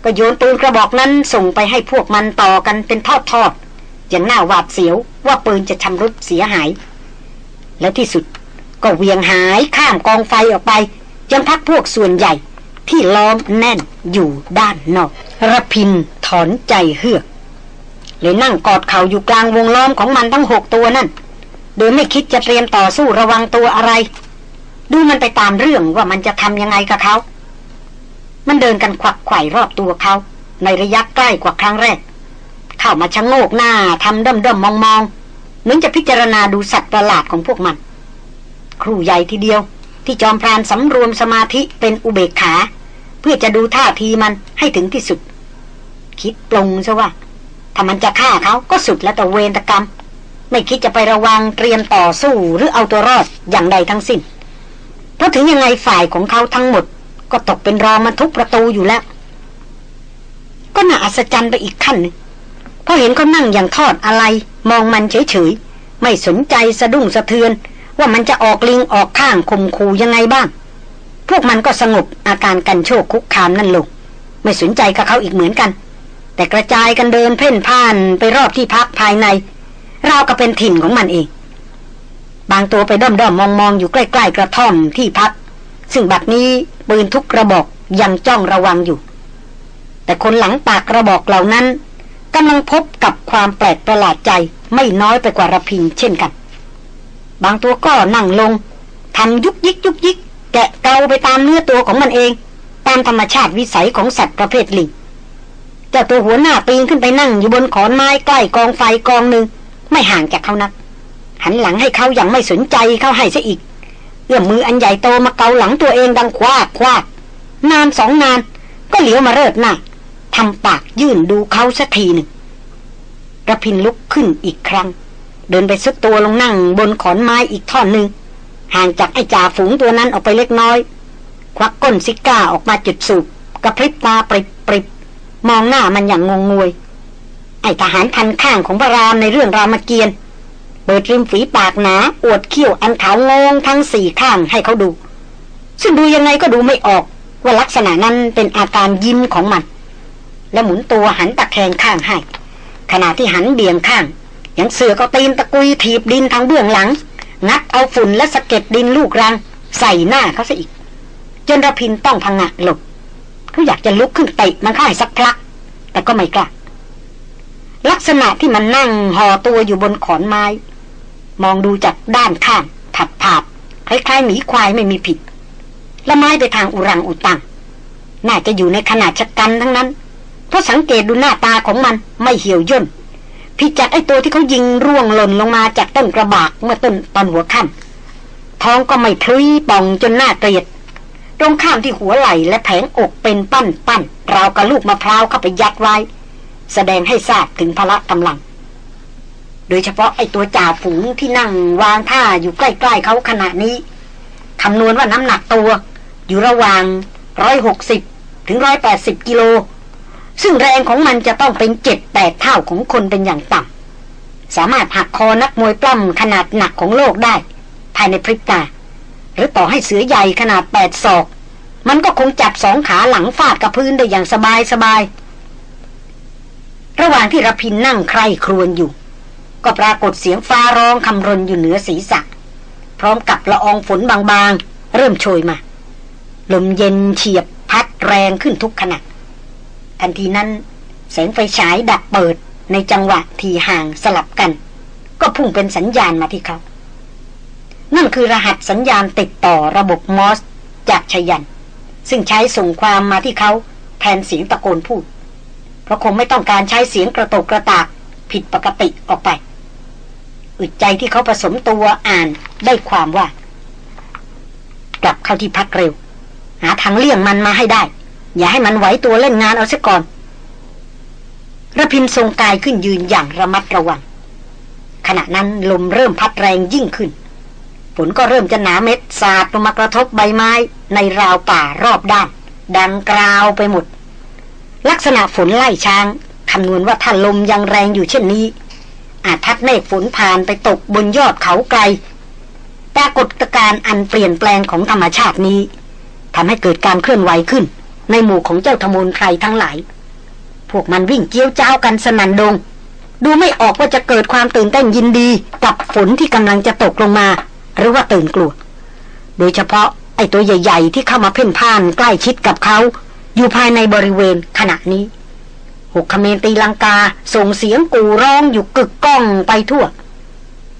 ก็โยนปืนกระบอกนั้นส่งไปให้พวกมันต่อกันเป็นทอดๆอย่างหน่าหวาดเสียวว่าปืนจะชำรุดเสียหาย และที่สุดก็เวียงหายข้ามกองไฟออกไป จนพักพวกส่วนใหญ่ที่ล้อมแน่นอยู่ด้านนอกระพินถอนใจเฮือกเลยนั่งกอดเข่าอยู่กลางวงล้อมของมันทั้งหกตัวนั่น โดยไม่คิดจะเตรียมต่อสู้ระวังตัวอะไร ดูมันไปตามเรื่องว่ามันจะทำยังไงกับเขา มันเดินกันควักไขว่รอบตัวเขา ในระยะใกล้กว่าครั้งแรก เข้ามาชะโงกหน้าทำเดิมๆมองๆ เหมือนจะพิจารณาดูสัตว์ประหลาดของพวกมัน ครูใหญ่ทีเดียว ที่จอมพรานสำรวมสมาธิเป็นอุเบกขา เพื่อจะดูท่าทีมันให้ถึงที่สุด คิดปลงซะว่า ถ้ามันจะฆ่าเขาก็สุดแล้วแต่เวรกรรม ไม่คิดจะไประวังเตรียมต่อสู้หรือเอาตัวรอดอย่างใดทั้งสิ้น เพราะถึงยังไงฝ่ายของเขาทั้งหมด ก็ตกเป็นรองมาทุกประตูอยู่แล้ว ก็น่าอัศจรรย์ไปอีกขั้นนึง พอเห็นเขานั่งอย่างทอดอะไร มองมันเฉยๆ ไม่สนใจสะดุ้งสะเทือน ว่ามันจะออกลิงออกข้างข่มขู่ยังไงบ้าง พวกมันก็สงบอาการกันโชคคุกคามนั่นลง ไม่สนใจกับเขาอีกเหมือนกัน แต่กระจายกันเดินเพ่นพ่านไปรอบที่พักภายในราวกับเป็นถิ่นของมันเอง บางตัวไปด้อมด้อมมองมองอยู่ใกล้ๆกระท่อมที่พัก ซึ่งบัดนี้ปืนทุกกระบอกยังจ้องระวังอยู่ แต่คนหลังปากกระบอกเหล่านั้น กำลังพบกับความแปลกประหลาดใจไม่น้อยไปกว่าระพินเช่นกัน บางตัวก็นั่งลงทำยุกยิกยุกยิก แกะเกาไปตามเนื้อตัวของมันเอง ตามธรรมชาติวิสัยของสัตว์ประเภทลิงเจ้าตัวหัวหน้าปีนขึ้นไปนั่งอยู่บนขอนไม้ใกล้กองไฟกองหนึ่งไม่ห่างจากเขานัก หันหลังให้เขาอย่างไม่สนใจเขาให้ซะอีกเอื้อมมืออันใหญ่โตมาเกาหลังตัวเองดังคว้าคว้านานสองนานก็เหลียวมาเริดหน้า ทำปากยื่นดูเขาสักทีหนึ่งระพินลุกขึ้นอีกครั้ง เดินไปซุดตัวลงนั่งบนขอนไม้อีกท่อนหนึ่งห่างจากไอ้จ่าฝูงตัวนั้นออกไปเล็กน้อย ควักก้นซิก้าออกมาจุดสูบกระพริบตาปริบปริบมองหน้ามันอย่างงงงวย ไอ้ทหารพันข้างของพระรามในเรื่องรามเกียรติ์เปิดริมฝีปากหนาอวดเขี้ยวอันขาวงงทั้งสี่ข้างให้เขาดู ซึ่งดูยังไงก็ดูไม่ออกว่าลักษณะนั้นเป็นอาการยิ้มของมัน และหมุนตัวหันตะแคงข้างให้ ขณะที่หันเบี่ยงข้าง ยังเสือก็ตีนตะกุยถีบดินทางเบื้องหลัง งัดเอาฝุ่นและสะเก็ดดินลูกรัง ใส่หน้าเขาซะอีก จนระพินต้องพังงะหลบเขาอยากจะลุกขึ้นเตะมันเข้าให้สักพลัก แต่ก็ไม่กล้าลักษณะที่มันนั่งห่อตัวอยู่บนขอนไม้ มองดูจากด้านข้างผัดผาดคล้ายๆหมีควายไม่มีผิดละไม้ไปทางอุรังอุตัง น่าจะอยู่ในขนาดชะกันทั้งนั้น เพราะสังเกตดูหน้าตาของมันไม่เหี่ยวย่นพิจักไอตัวที่เขายิงร่วงหล่นลงมาจากต้นกระบากเมื่อต้นตอนหัวค่ำท้องก็ไม่พลุยป่องจนหน้าเกลียด ตรงข้ามที่หัวไหล่และแผงอกเป็นปั้นปั้นราวกับลูกมะพร้าวเข้าไปยัดไว้ แสดงให้ทราบถึงพละกำลัง โดยเฉพาะไอตัวจ่าฝูงที่นั่งวางท่าอยู่ใกล้ๆเขาขณะนี้คำนวณว่าน้ำหนักตัว อยู่ระหว่างร้อยหกสิบถึงร้อยแปดสิบกิโล ซึ่งแรงของมันจะต้องเป็นเจ็ดแปดเท่าของคนเป็นอย่างต่ำสามารถหักคอนักมวยปล้ำขนาดหนักของโลกได้ ภายในพริบตา หรือต่อให้เสือใหญ่ขนาดแปดศอก มันก็คงจับสองขาหลังฟาดกับพื้นได้อย่างสบายสบายระหว่างที่รพินนั่งใคร่ครวญอยู่ ก็ปรากฏเสียงฟ้าร้องคำรนอยู่เหนือศีรษะ พร้อมกับละอองฝนบางๆ เริ่มโชยมา ลมเย็นเฉียบพัดแรงขึ้นทุกขณะ ทันทีนั้น แสงไฟฉายดับเปิดในจังหวะทีห่างสลับกัน ก็พุ่งเป็นสัญญาณมาที่เขา นั่นคือรหัสสัญญาณติดต่อระบบมอสจากชยัน ซึ่งใช้ส่งความมาที่เขาแทนเสียงตะโกนพูด เพราะคงไม่ต้องการใช้เสียงกระตกกระตากผิดปกติออกไป อึดใจที่เขาผสมตัวอ่านได้ความว่า กลับเข้าที่พักเร็ว หาทางเลี่ยงมันมาให้ได้ อย่าให้มันไหวตัวเล่นงานเอาซะก่อนระพินทรงกายขึ้นยืนอย่างระมัดระวัง ขณะนั้นลมเริ่มพัดแรงยิ่งขึ้นฝนก็เริ่มจะหนาเม็ดสาดลงมากระทบใบไม้ในราวป่ารอบด้าน ดังกราวไปหมด ลักษณะฝนไล่ช้างคำนวณว่าถ้าลมยังแรงอยู่เช่นนี้ อาจพัดเมฆฝนผ่านไปตกบนยอดเขาไกลปรากฏการณ์อันเปลี่ยนแปลงของธรรมชาตินี้ทำให้เกิดการเคลื่อนไหวขึ้น ในหมู่ของเจ้าธมูลใครทั้งหลาย พวกมันวิ่งเกี้ยวเจ้ากันสนันดง ดูไม่ออกว่าจะเกิดความตื่นเต้นยินดีกับฝนที่กำลังจะตกลงมา หรือว่าตื่นกลัว โดยเฉพาะไอ้ตัวใหญ่ ๆ ที่เข้ามาเพ่นพ่านใกล้ชิดกับเขา อยู่ภายในบริเวณขณะนี้หกขเมนตีลังกาส่งเสียงกูร้องอยู่กึกก้องไปทั่ว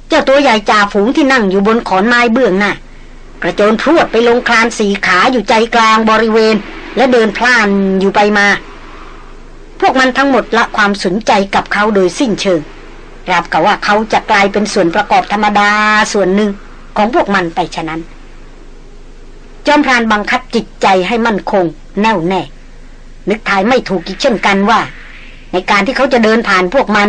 เจ้าตัวใหญ่จ่าฝูงที่นั่งอยู่บนขอนไม้เบื้องหน้ากระโจนพรวดไปลงคลานสีขาอยู่ใจกลางบริเวณ และเดินพล่านอยู่ไปมา พวกมันทั้งหมดละความสนใจกับเขาโดยสิ้นเชิงรับกับว่าเขาจะกลายเป็นส่วนประกอบธรรมดาส่วนหนึ่งของพวกมันไปฉะนั้น จอมพรานบังคับจิตใจให้มั่นคง แน่วแน่ นึกทายไม่ถูกอีกเช่นกันว่า ในการที่เขาจะเดินผ่านพวกมัน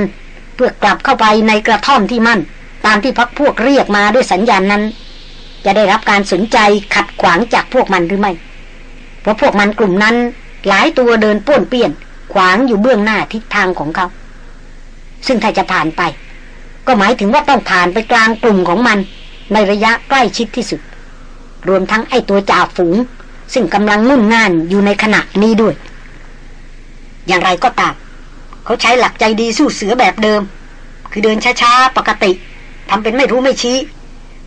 เพื่อกลับเข้าไปในกระท่อมที่มั่น ตามที่พักพวกเรียกมาด้วยสัญญาณนั้น จะได้รับการสนใจขัดขวางจากพวกมันหรือไม่ เพราะพวกมันกลุ่มนั้นหลายตัวเดินป้วนเปี้ยน ขวางอยู่เบื้องหน้าทิศทางของเขา ซึ่งถ้าจะผ่านไป ก็หมายถึงว่าต้องผ่านไปกลางกลุ่มของมัน ในระยะใกล้ชิดที่สุด รวมทั้งไอตัวจ่าฝูง ซึ่งกำลังงุ่นง่านอยู่ในขณะนี้ด้วย อย่างไรก็ตามเขาใช้หลักใจดีสู้เสือแบบเดิม คือเดินช้าๆปกติทำเป็นไม่รู้ไม่ชี้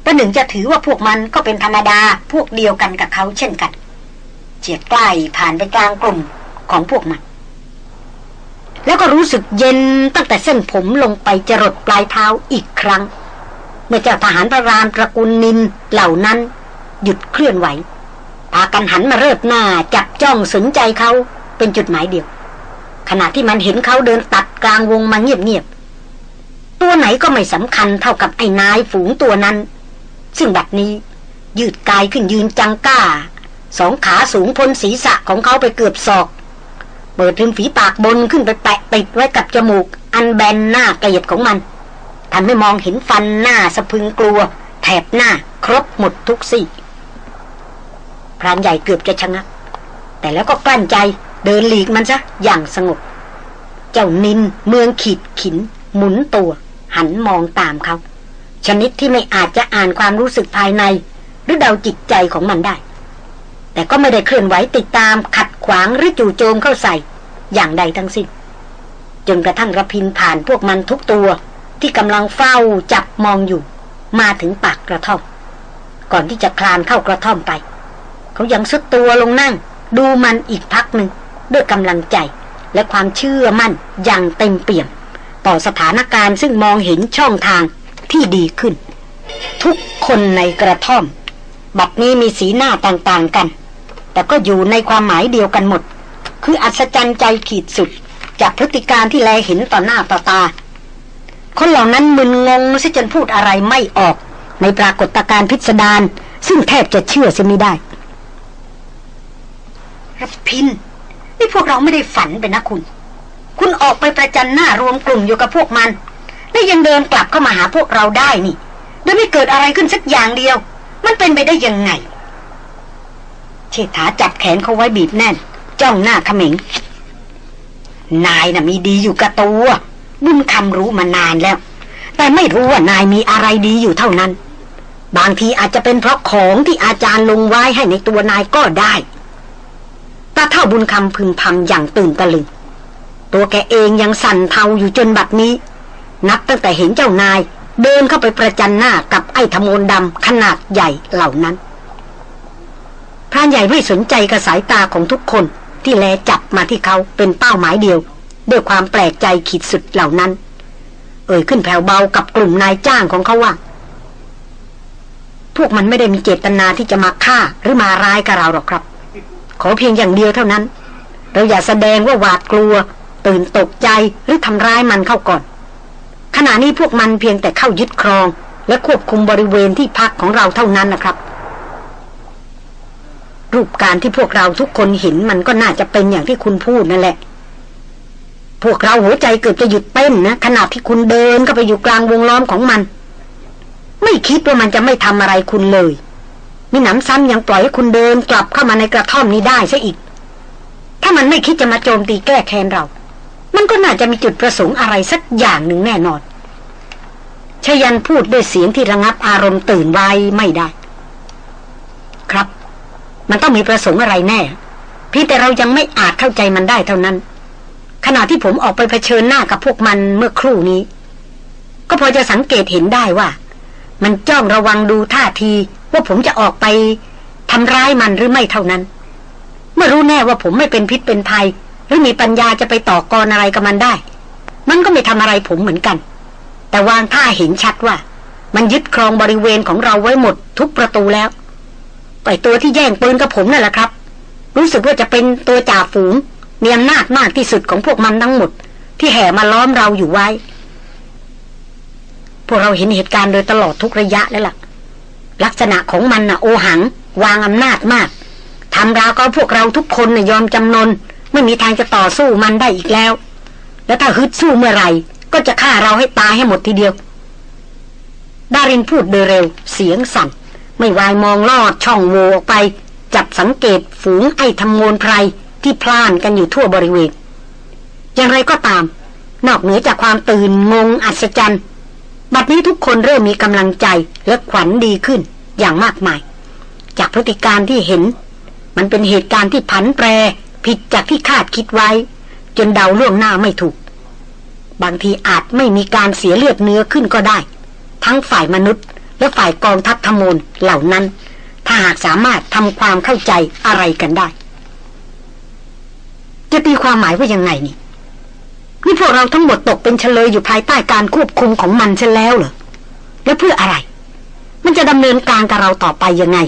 ประหนึ่งจะถือว่าพวกมันก็เป็นธรรมดาพวกเดียวกันกับเขาเช่นกัน เฉียดใกล้ผ่านไปกลางกลุ่มของพวกมัน แล้วก็รู้สึกเย็นตั้งแต่เส้นผมลงไปจรดปลายเท้าอีกครั้ง เมื่อเจ้าทหารพระรามตระกูลนินเหล่านั้น หยุดเคลื่อนไหว พากันหันมาเริดหน้าจับจ้องสนใจเขาเป็นจุดหมายเดียว ขณะที่มันเห็นเขาเดินตัดกลางวงมาเงียบๆตัวไหนก็ไม่สำคัญเท่ากับไอ้นายฝูงตัวนั้น ซึ่งบัดนี้ยืดกายขึ้นยืนจังก้า สองขาสูงพ้นศีรษะของเขาไปเกือบศอก เปิดริมฝีปากบนขึ้นไปแปะติดไว้กับจมูก อันแบนหน้าเกลียดของมันทำให้มองเห็นฟันหน้าสะพึงกลัว แถบหน้าครบหมดทุกซี่พรานใหญ่เกือบจะชะงัก แต่แล้วก็กลั้นใจเดินหลีกมันซะอย่างสงบ เจ้านินเมืองขีดขิน หมุนตัว หันมองตามเขา ชนิดที่ไม่อาจจะอ่านความรู้สึกภายใน หรือเดาจิตใจของมันได้ แต่ก็ไม่ได้เคลื่อนไหวติดตามขัดขวางหรือจู่โจมเข้าใส่ อย่างใดทั้งสิ้นจนกระทั่งระพินผ่านพวกมันทุกตัว ที่กำลังเฝ้าจับมองอยู่ มาถึงปากกระท่อม ก่อนที่จะคลานเข้ากระท่อมไป เขายังซุดตัวลงนั่ง ดูมันอีกพักหนึ่งด้วยกำลังใจและความเชื่อมั่นอย่างเต็มเปี่ยม ต่อสถานการณ์ซึ่งมองเห็นช่องทางที่ดีขึ้น ทุกคนในกระท่อม บัดนี้มีสีหน้าต่างๆกัน แต่ก็อยู่ในความหมายเดียวกันหมด คืออัศจรรย์ใจขีดสุด จากพฤติการที่แลเห็นต่อหน้าต่อตา คนเหล่านั้นมึนงงซิจนพูดอะไรไม่ออก ในปรากฏการณ์พิสดารซึ่งแทบจะเชื่อเสียไม่ได้รับพินนี่พวกเราไม่ได้ฝันไปนะคุณ คุณออกไปประจันหน้ารวมกลุ่มอยู่กับพวกมัน และยังเดินกลับเข้ามาหาพวกเราได้นี่โดยไม่เกิดอะไรขึ้นสักอย่างเดียว มันเป็นไปได้ยังไง เชษฐาจับแขนเขาไว้บีบแน่น จ้องหน้าขมิง นายน่ะมีดีอยู่กับตัวบุญคำรู้มานานแล้ว แต่ไม่รู้ว่านายมีอะไรดีอยู่เท่านั้น บางทีอาจจะเป็นเพราะของที่อาจารย์ลงไว้ให้ในตัวนายก็ได้ตาเท่าบุญคำพึมพำอย่างตื่นตะลึง ตัวแกเองยังสั่นเทาอยู่จนบัดนี้ นับตั้งแต่เห็นเจ้านาย เดินเข้าไปประจันหน้ากับไอ้ธมนดำขนาดใหญ่เหล่านั้น พรานใหญ่ไม่สนใจกระสายตาของทุกคนที่แลจับมาที่เขาเป็นเป้าหมายเดียว ด้วยความแปลกใจขีดสุดเหล่านั้น เอ่ยขึ้นแผ่วเบากับกลุ่มนายจ้างของเขาว่า พวกมันไม่ได้มีเจตนาที่จะมาฆ่าหรือมาร้ายกับเราหรอกครับ ขอเพียงอย่างเดียวเท่านั้น เราอย่าแสดงว่าหวาดกลัว ตื่นตกใจหรือทำร้ายมันเข้าก่อน ขณะนี้พวกมันเพียงแต่เข้ายึดครอง และควบคุมบริเวณที่พักของเราเท่านั้นนะครับ รูปการที่พวกเราทุกคนเห็นมันก็น่าจะเป็นอย่างที่คุณพูดนั่นแหละ พวกเราหัวใจเกือบจะหยุดเต้นนะขณะที่คุณเดินก็ไปอยู่กลางวงล้อมของมัน ไม่คิดว่ามันจะไม่ทำอะไรคุณเลย มีหนำซ้ำยังปล่อยให้คุณเดินกลับเข้ามาในกระท่อมนี้ได้ซะอีก ถ้ามันไม่คิดจะมาโจมตีแก้แค้นเรา มันก็น่าจะมีจุดประสงค์อะไรสักอย่างหนึ่งแน่นอนชยันพูดด้วยเสียงที่ระงับอารมณ์ตื่นไว้ไม่ได้ ครับ มันต้องมีประสงค์อะไรแน่พี่แต่เรายังไม่อาจเข้าใจมันได้เท่านั้น ขณะที่ผมออกไปเผชิญหน้ากับพวกมันเมื่อครู่นี้ ก็พอจะสังเกตเห็นได้ว่า มันจ้องระวังดูท่าทีว่าผมจะออกไปทำร้ายมันหรือไม่เท่านั้น เมื่อรู้แน่ว่าผมไม่เป็นพิษเป็นภัย หรือมีปัญญาจะไปต่อกรอะไรกับมันได้ มันก็ไม่ทำอะไรผมเหมือนกัน แต่วางท่าเห็นชัดว่า มันยึดครองบริเวณของเราไว้หมดทุกประตูแล้ว ไอตัวที่แย่งปืนกับผมนั่นแหละครับ รู้สึกว่าจะเป็นตัวจ่าฝูงมีอำนาจมากที่สุดของพวกมันทั้งหมด ที่แห่มาล้อมเราอยู่ไว้ พวกเราเห็นเหตุการณ์โดยตลอดทุกระยะแล้วล่ะ ลักษณะของมันน่ะโอหัง วางอำนาจมากทำราวก็พวกเราทุกคนน่ยอมจำนน ไม่มีทางจะต่อสู้มันได้อีกแล้ว แล้วถ้าฮึดสู้เมื่อไหร่ ก็จะฆ่าเราให้ตายให้หมดทีเดียว ดารินพูดโดยเร็ว เสียงสั่น ไม่วายมองลอดช่องโหว่ออกไป จับสังเกตฝูงไอ้ทำงวนไพรที่พล่านกันอยู่ทั่วบริเวณ อย่างไรก็ตาม นอกเหนือจากความตื่นงงอัศจรรย์ บัดนี้ทุกคนเริ่มมีกำลังใจและขวัญดีขึ้นอย่างมากมาย จากพฤติการที่เห็น มันเป็นเหตุการณ์ที่ผันแปร ผิดจากที่คาดคิดไว้ จนเดาล่วงหน้าไม่ถูก บางทีอาจไม่มีการเสียเลือดเนื้อขึ้นก็ได้ ทั้งฝ่ายมนุษย์ และฝ่ายกองทัพธมนเหล่านั้น ถ้าหากสามารถทำความเข้าใจอะไรกันได้ จะตีความหมายว่ายังไงนี่นี่พวกเราทั้งหมดตกเป็นเฉลยอยู่ภายใต้การควบคุมของมันใช่นแล้วเหรอแล้วเพื่ออะไร มันจะดำเนินการกับเราต่อไปยังไง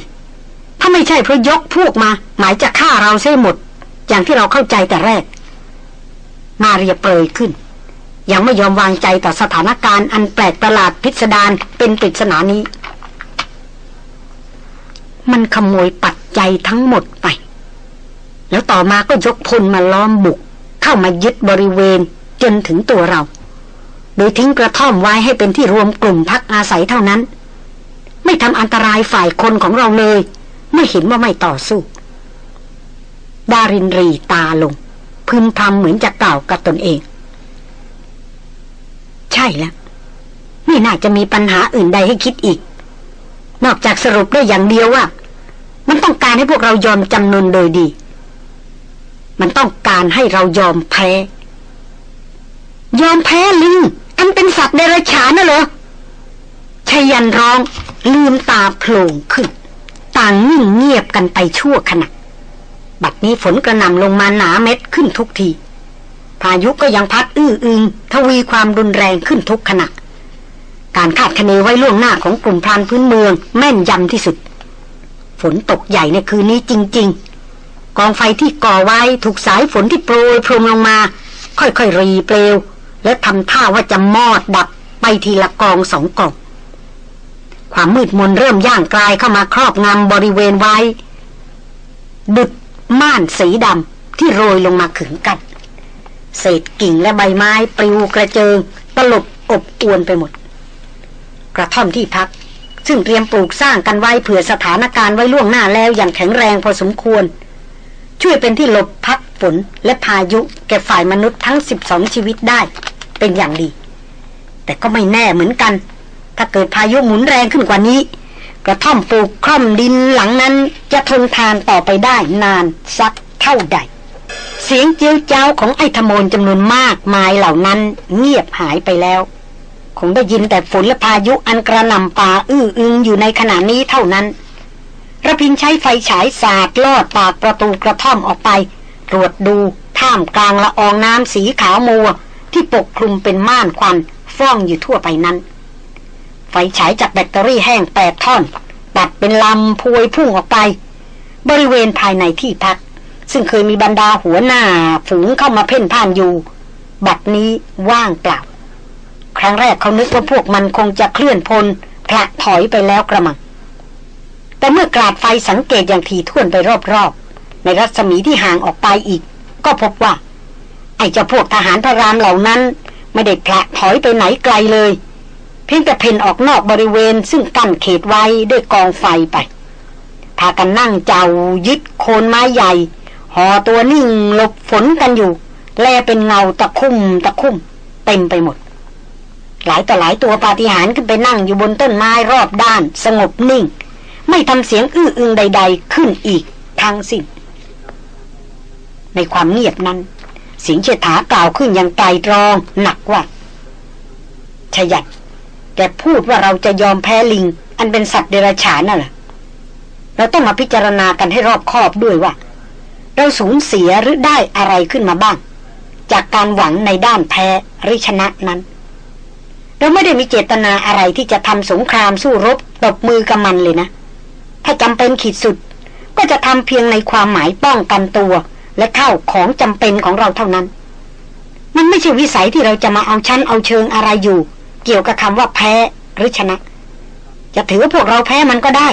ถ้าไม่ใช่เพราะยกพวกมา หมายจะฆ่าเราเสียหมด อย่างที่เราเข้าใจแต่แรก มาเรียเปรยขึ้น ยังไม่ยอมวางใจต่อสถานการณ์อันแปลกประหลาดพิสดารเป็นปริศนานี้ มันขโมยปัจจัยทั้งหมดไป แล้วต่อมาก็ยกพลมาล้อมบุก เข้ามายึดบริเวณจนถึงตัวเรา โดยทิ้งกระท่อมไว้ให้เป็นที่รวมกลุ่มพักอาศัยเท่านั้น ไม่ทำอันตรายฝ่ายคนของเราเลยไม่เห็นว่าไม่ต่อสู้ ดารินรีตาลงพึมพำเหมือนจะกล่าวกับตนเอง ใช่แล้วนี่น่าจะมีปัญหาอื่นใดให้คิดอีก นอกจากสรุปได้อย่างเดียวว่า มันต้องการให้พวกเรายอมจำนนโดยดี มันต้องการให้เรายอมแพ้ ยอมแพ้ลิงอันเป็นสัตว์เดรัจฉานน่ะเหรอชยันร้องลืมตาโผล่ขึ้น ต่างนิ่งเงียบกันไปชั่วขณะบัดนี้ฝนกระหน่ำลงมาหนาเม็ดขึ้นทุกที พายุก็ยังพัดอื้ออึงทวีความรุนแรงขึ้นทุกขณะ การคาดคะเนไว้ล่วงหน้าของกลุ่มพรานพื้นเมืองแม่นยำที่สุด ฝนตกใหญ่ในคืนนี้จริง ๆ กองไฟที่ก่อไว้ถูกสายฝนที่โปรยพรมลงมา ค่อยๆรีเปลว และทำท่าว่าจะมอดดับไปทีละกองสองกอง ความมืดมนเริ่มย่างกลายเข้ามาครอบงำบริเวณไว้ ดุดม่านสีดำที่โรยลงมาขึงกัน เศษกิ่งและใบไม้ปลิวกระเจิงตลบอบอวนไปหมด กระท่อมที่พัก ซึ่งเตรียมปลูกสร้างกันไว้เผื่อสถานการณ์ไว้ล่วงหน้าแล้วอย่างแข็งแรงพอสมควร ช่วยเป็นที่หลบพักฝนและพายุแก่ฝ่ายมนุษย์ทั้งสิบสองชีวิตได้เป็นอย่างดี แต่ก็ไม่แน่เหมือนกัน ถ้าเกิดพายุหมุนแรงขึ้นกว่านี้ กระท่อมปลูกคล่อมดินหลังนั้นจะทนทานต่อไปได้นานสักเท่าใด สียงเจียวเจ้าของไอ้ธมนจำนวนมากมายเหล่านั้นเงียบหายไปแล้ว คงได้ยินแต่ฝนและพายุอันกระหน่ำป่าอื้ออึงอยู่ในขณะนี้เท่านั้นระพินใช้ไฟฉายสาดลอดปากประตูกระท่อมออกไป ตรวจดูท่ามกลางละอองน้ำสีขาวมัว ที่ปกคลุมเป็นม่านควันฟ้องอยู่ทั่วไปนั้น ไฟฉายจากแบตเตอรี่แห้งแปดท่อน ตัดเป็นลำพวยพุ่งออกไป บริเวณภายในที่พัก ซึ่งเคยมีบรรดาหัวหน้าฝูงเข้ามาเพ่นพ่านอยู่ บัดนี้ว่างเปล่า ครั้งแรกเขานึกว่าพวกมันคงจะเคลื่อนพลพละถอยไปแล้วกระมัง แต่เมื่อกราดไฟสังเกตอย่างถี่ถ้วนไปรอบๆ ในรัศมีที่ห่างออกไปอีก ก็พบว่า ไอ้เจ้าพวกทหารพระรามเหล่านั้น ไม่ได้พละถอยไปไหนไกลเลย เพียงแต่เพ่นออกนอกบริเวณซึ่งกั้นเขตไว้ด้วยกองไฟไปพากันนั่งเจ้ายึดโคนไม้ใหญ่ ห่อตัวนิ่งหลบฝนกันอยู่ แลเป็นเงาตะคุ่มตะคุ่มเต็มไปหมด หลายต่อหลายตัวปาฏิหาริย์ขึ้นไปนั่งอยู่บนต้นไม้รอบด้าน สงบนิ่ง ไม่ทำเสียงอื้ออึงใด ๆ ขึ้นอีกทางสิ้นในความเงียบนั้นเสิงเชษฐากล่าวขึ้นอย่างไตรตรองหนักว่าชยัดแกพูดว่าเราจะยอมแพ้ลิง อันเป็นสัตว์เดรัจฉานน่ะเหรอเราต้องมาพิจารณากันให้รอบคอบด้วยว่า เราสูญเสียหรือได้อะไรขึ้นมาบ้าง จากการหวังในด้านแพ้หรือชนะนั้น เราไม่ได้มีเจตนาอะไรที่จะทำสงครามสู้รบตบมือกับมันเลยนะ ถ้าจำเป็นขีดสุด ก็จะทำเพียงในความหมายป้องกันตัว และเข้าของจำเป็นของเราเท่านั้น มันไม่ใช่วิสัยที่เราจะมาเอาชั้นเอาเชิงอะไรอยู่ เกี่ยวกับคำว่าแพ้หรือชนะ จะถือว่าพวกเราแพ้มันก็ได้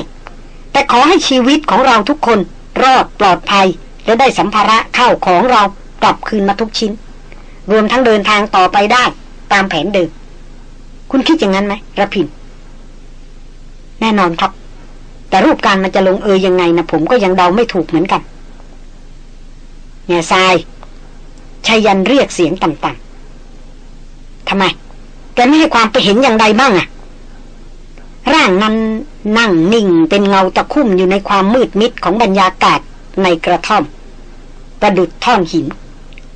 แต่แต่ขอให้ชีวิตของเราทุกคนรอดปลอดภัย และได้สัมภาระเข้าของเรากลับคืนมาทุกชิ้น รวมทั้งเดินทางต่อไปได้ตามแผนเดิม คุณคิดอย่างนั้นไหมระพิน แน่นอนครับ แต่รูปการมันจะลงเอยยังไงนะผมก็ยังเดาไม่ถูกเหมือนกันแง่ทรายชายันเรียกเสียงต่ำๆทำไม แกไม่ให้ความไปเห็นอย่างใดบ้างอะร่างนั้นนั่งนิ่งเป็นเงาตะคุ่มอยู่ในความมืดมิดของบรรยากาศในกระท่อม ประดุดท่อนหิน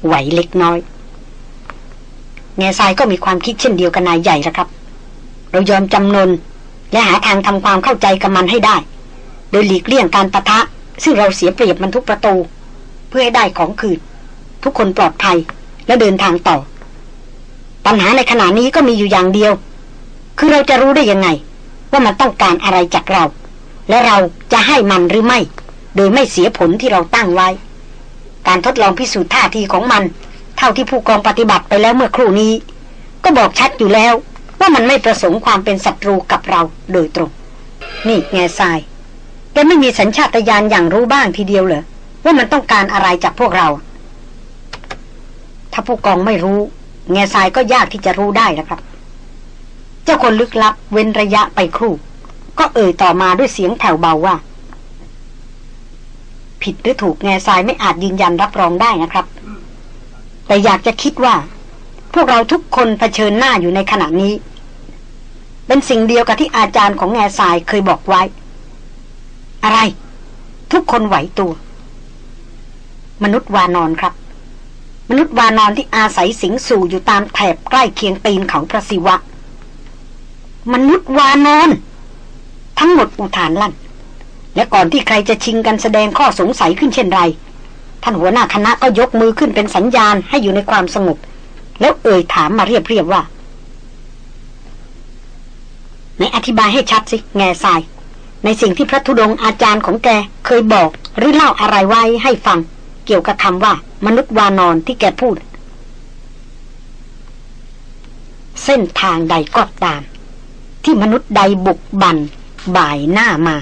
ไหวเล็กน้อย แง่ทรายก็มีความคิดเช่นเดียวกับนายใหญ่ละครับ เรายอมจำนนและหาทางทำความเข้าใจกับมันให้ได้ โดยหลีกเลี่ยงการประทะ ซึ่งเราเสียเปรียบมันทุกประตู เพื่อให้ได้ของคืนทุกคนปลอดภัยและเดินทางต่อ ปัญหาในขณะนี้ก็มีอยู่อย่างเดียว คือเราจะรู้ได้ยังไง ว่ามันต้องการอะไรจากเรา และเราจะให้มันหรือไม่ โดยไม่เสียผลที่เราตั้งไว้ การทดลองพิสูจน์ท่าทีของมัน เท่าที่ผู้กองปฏิบัติไปแล้วเมื่อครู่นี้ ก็บอกชัดอยู่แล้ว ว่ามันไม่ประสงค์ความเป็นศัตรูกับเราโดยตรง นี่แง่ทรายแกไม่มีสัญชาตญาณอย่างรู้บ้างทีเดียวเหรอว่ามันต้องการอะไรจากพวกเรา ถ้าผู้กองไม่รู้ แง่ทรายก็ยากที่จะรู้ได้นะครับ เจ้าคนลึกลับเว้นระยะไปครู่ ก็เอ่ยต่อมาด้วยเสียงแผ่วเบาว่า ผิดหรือถูกแง่ทรายไม่อาจยืนยันรับรองได้นะครับ แต่อยากจะคิดว่า พวกเราทุกคนเผชิญหน้าอยู่ในขณะนี้ เป็นสิ่งเดียวกับที่อาจารย์ของแง่ทรายเคยบอกไว้ อะไร ทุกคนไหวตัว มนุษย์วานอนครับมนุษย์วานอนที่อาศัยสิงสู่อยู่ตามแถบใกล้เคียงตีนเขาพระศิวะ มนุษย์วานอน ทั้งหมดอุทานลั่น และก่อนที่ใครจะชิงกันแสดงข้อสงสัยขึ้นเช่นไร ท่านหัวหน้าคณะก็ยกมือขึ้นเป็นสัญญาณให้อยู่ในความสงบ แล้วเอ่ยถามมาเรียบๆว่าในอธิบายให้ชัดสิ แง่ทราย ในสิ่งที่พระธุดงอาจารย์ของแกเคยบอก หรือเล่าอะไรไว้ให้ฟัง เกี่ยวกับคำว่ามนุษย์วานอนที่แกพูด เส้นทางใดก็ตาม ที่มนุษย์ใดบุกบันบ่ายหน้ามา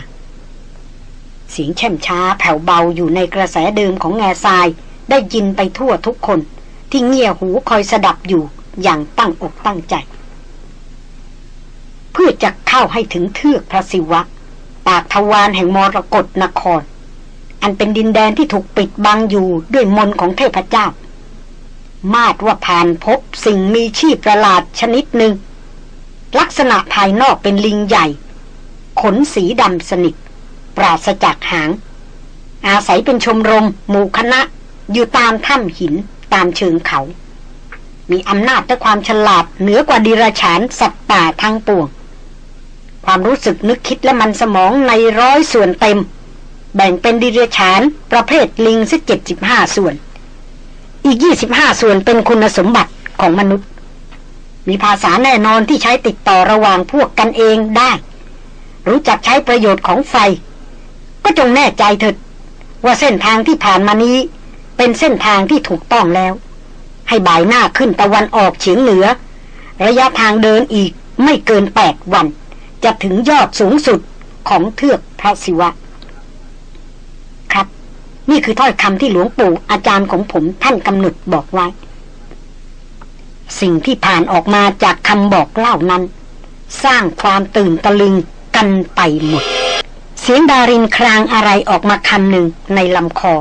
เสียงแช่มช้าแผ่วเบาอยู่ในกระแสเดิมของแง่ทราย ได้ยินไปทั่วทุกคน ที่เงี่ยหูคอยสดับอยู่อย่างตั้งอกตั้งใจ เพื่อจะเข้าให้ถึงเทือกพระศิวะ ปากทวารแห่งมรกรนคร อันเป็นดินแดนที่ถูกปิดบังอยู่ด้วยมนของเทพเจ้า มาดว่าผ่านพบสิ่งมีชีพประหลาดชนิดหนึ่งลักษณะภายนอกเป็นลิงใหญ่ ขนสีดำสนิท ปราศจากหาง อาศัยเป็นชมรม หมู่คณะ อยู่ตามถ้ำหินตามเชิงเขา มีอำนาจและความฉลาดเหนือกว่าดิราฉานสัตว์ป่าทั้งปวง ความรู้สึกนึกคิดและมันสมองในร้อยส่วนเต็ม แบ่งเป็นดิเรกฉานประเภทลิงสักเจ็ดสิบห้าส่วน อีกยี่สิบห้าส่วนเป็นคุณสมบัติของมนุษย์ มีภาษาแน่นอนที่ใช้ติดต่อระหว่างพวกกันเองได้รู้จักใช้ประโยชน์ของไฟ ก็จงแน่ใจเถิดว่าเส้นทางที่ผ่านมานี้ เป็นเส้นทางที่ถูกต้องแล้ว ให้บ่ายหน้าขึ้นตะวันออกเฉียงเหนือ ระยะทางเดินอีกไม่เกินแปดวัน จะถึงยอดสูงสุดของเทือกพระศิวะ ครับ นี่คือถ้อยคำที่หลวงปู่อาจารย์ของผมท่านกำหนดบอกไว้ สิ่งที่ผ่านออกมาจากคำบอกเล่านั้น สร้างความตื่นตะลึงกันไปหมด เสียงดารินครางอะไรออกมาคำหนึ่งในลำคอ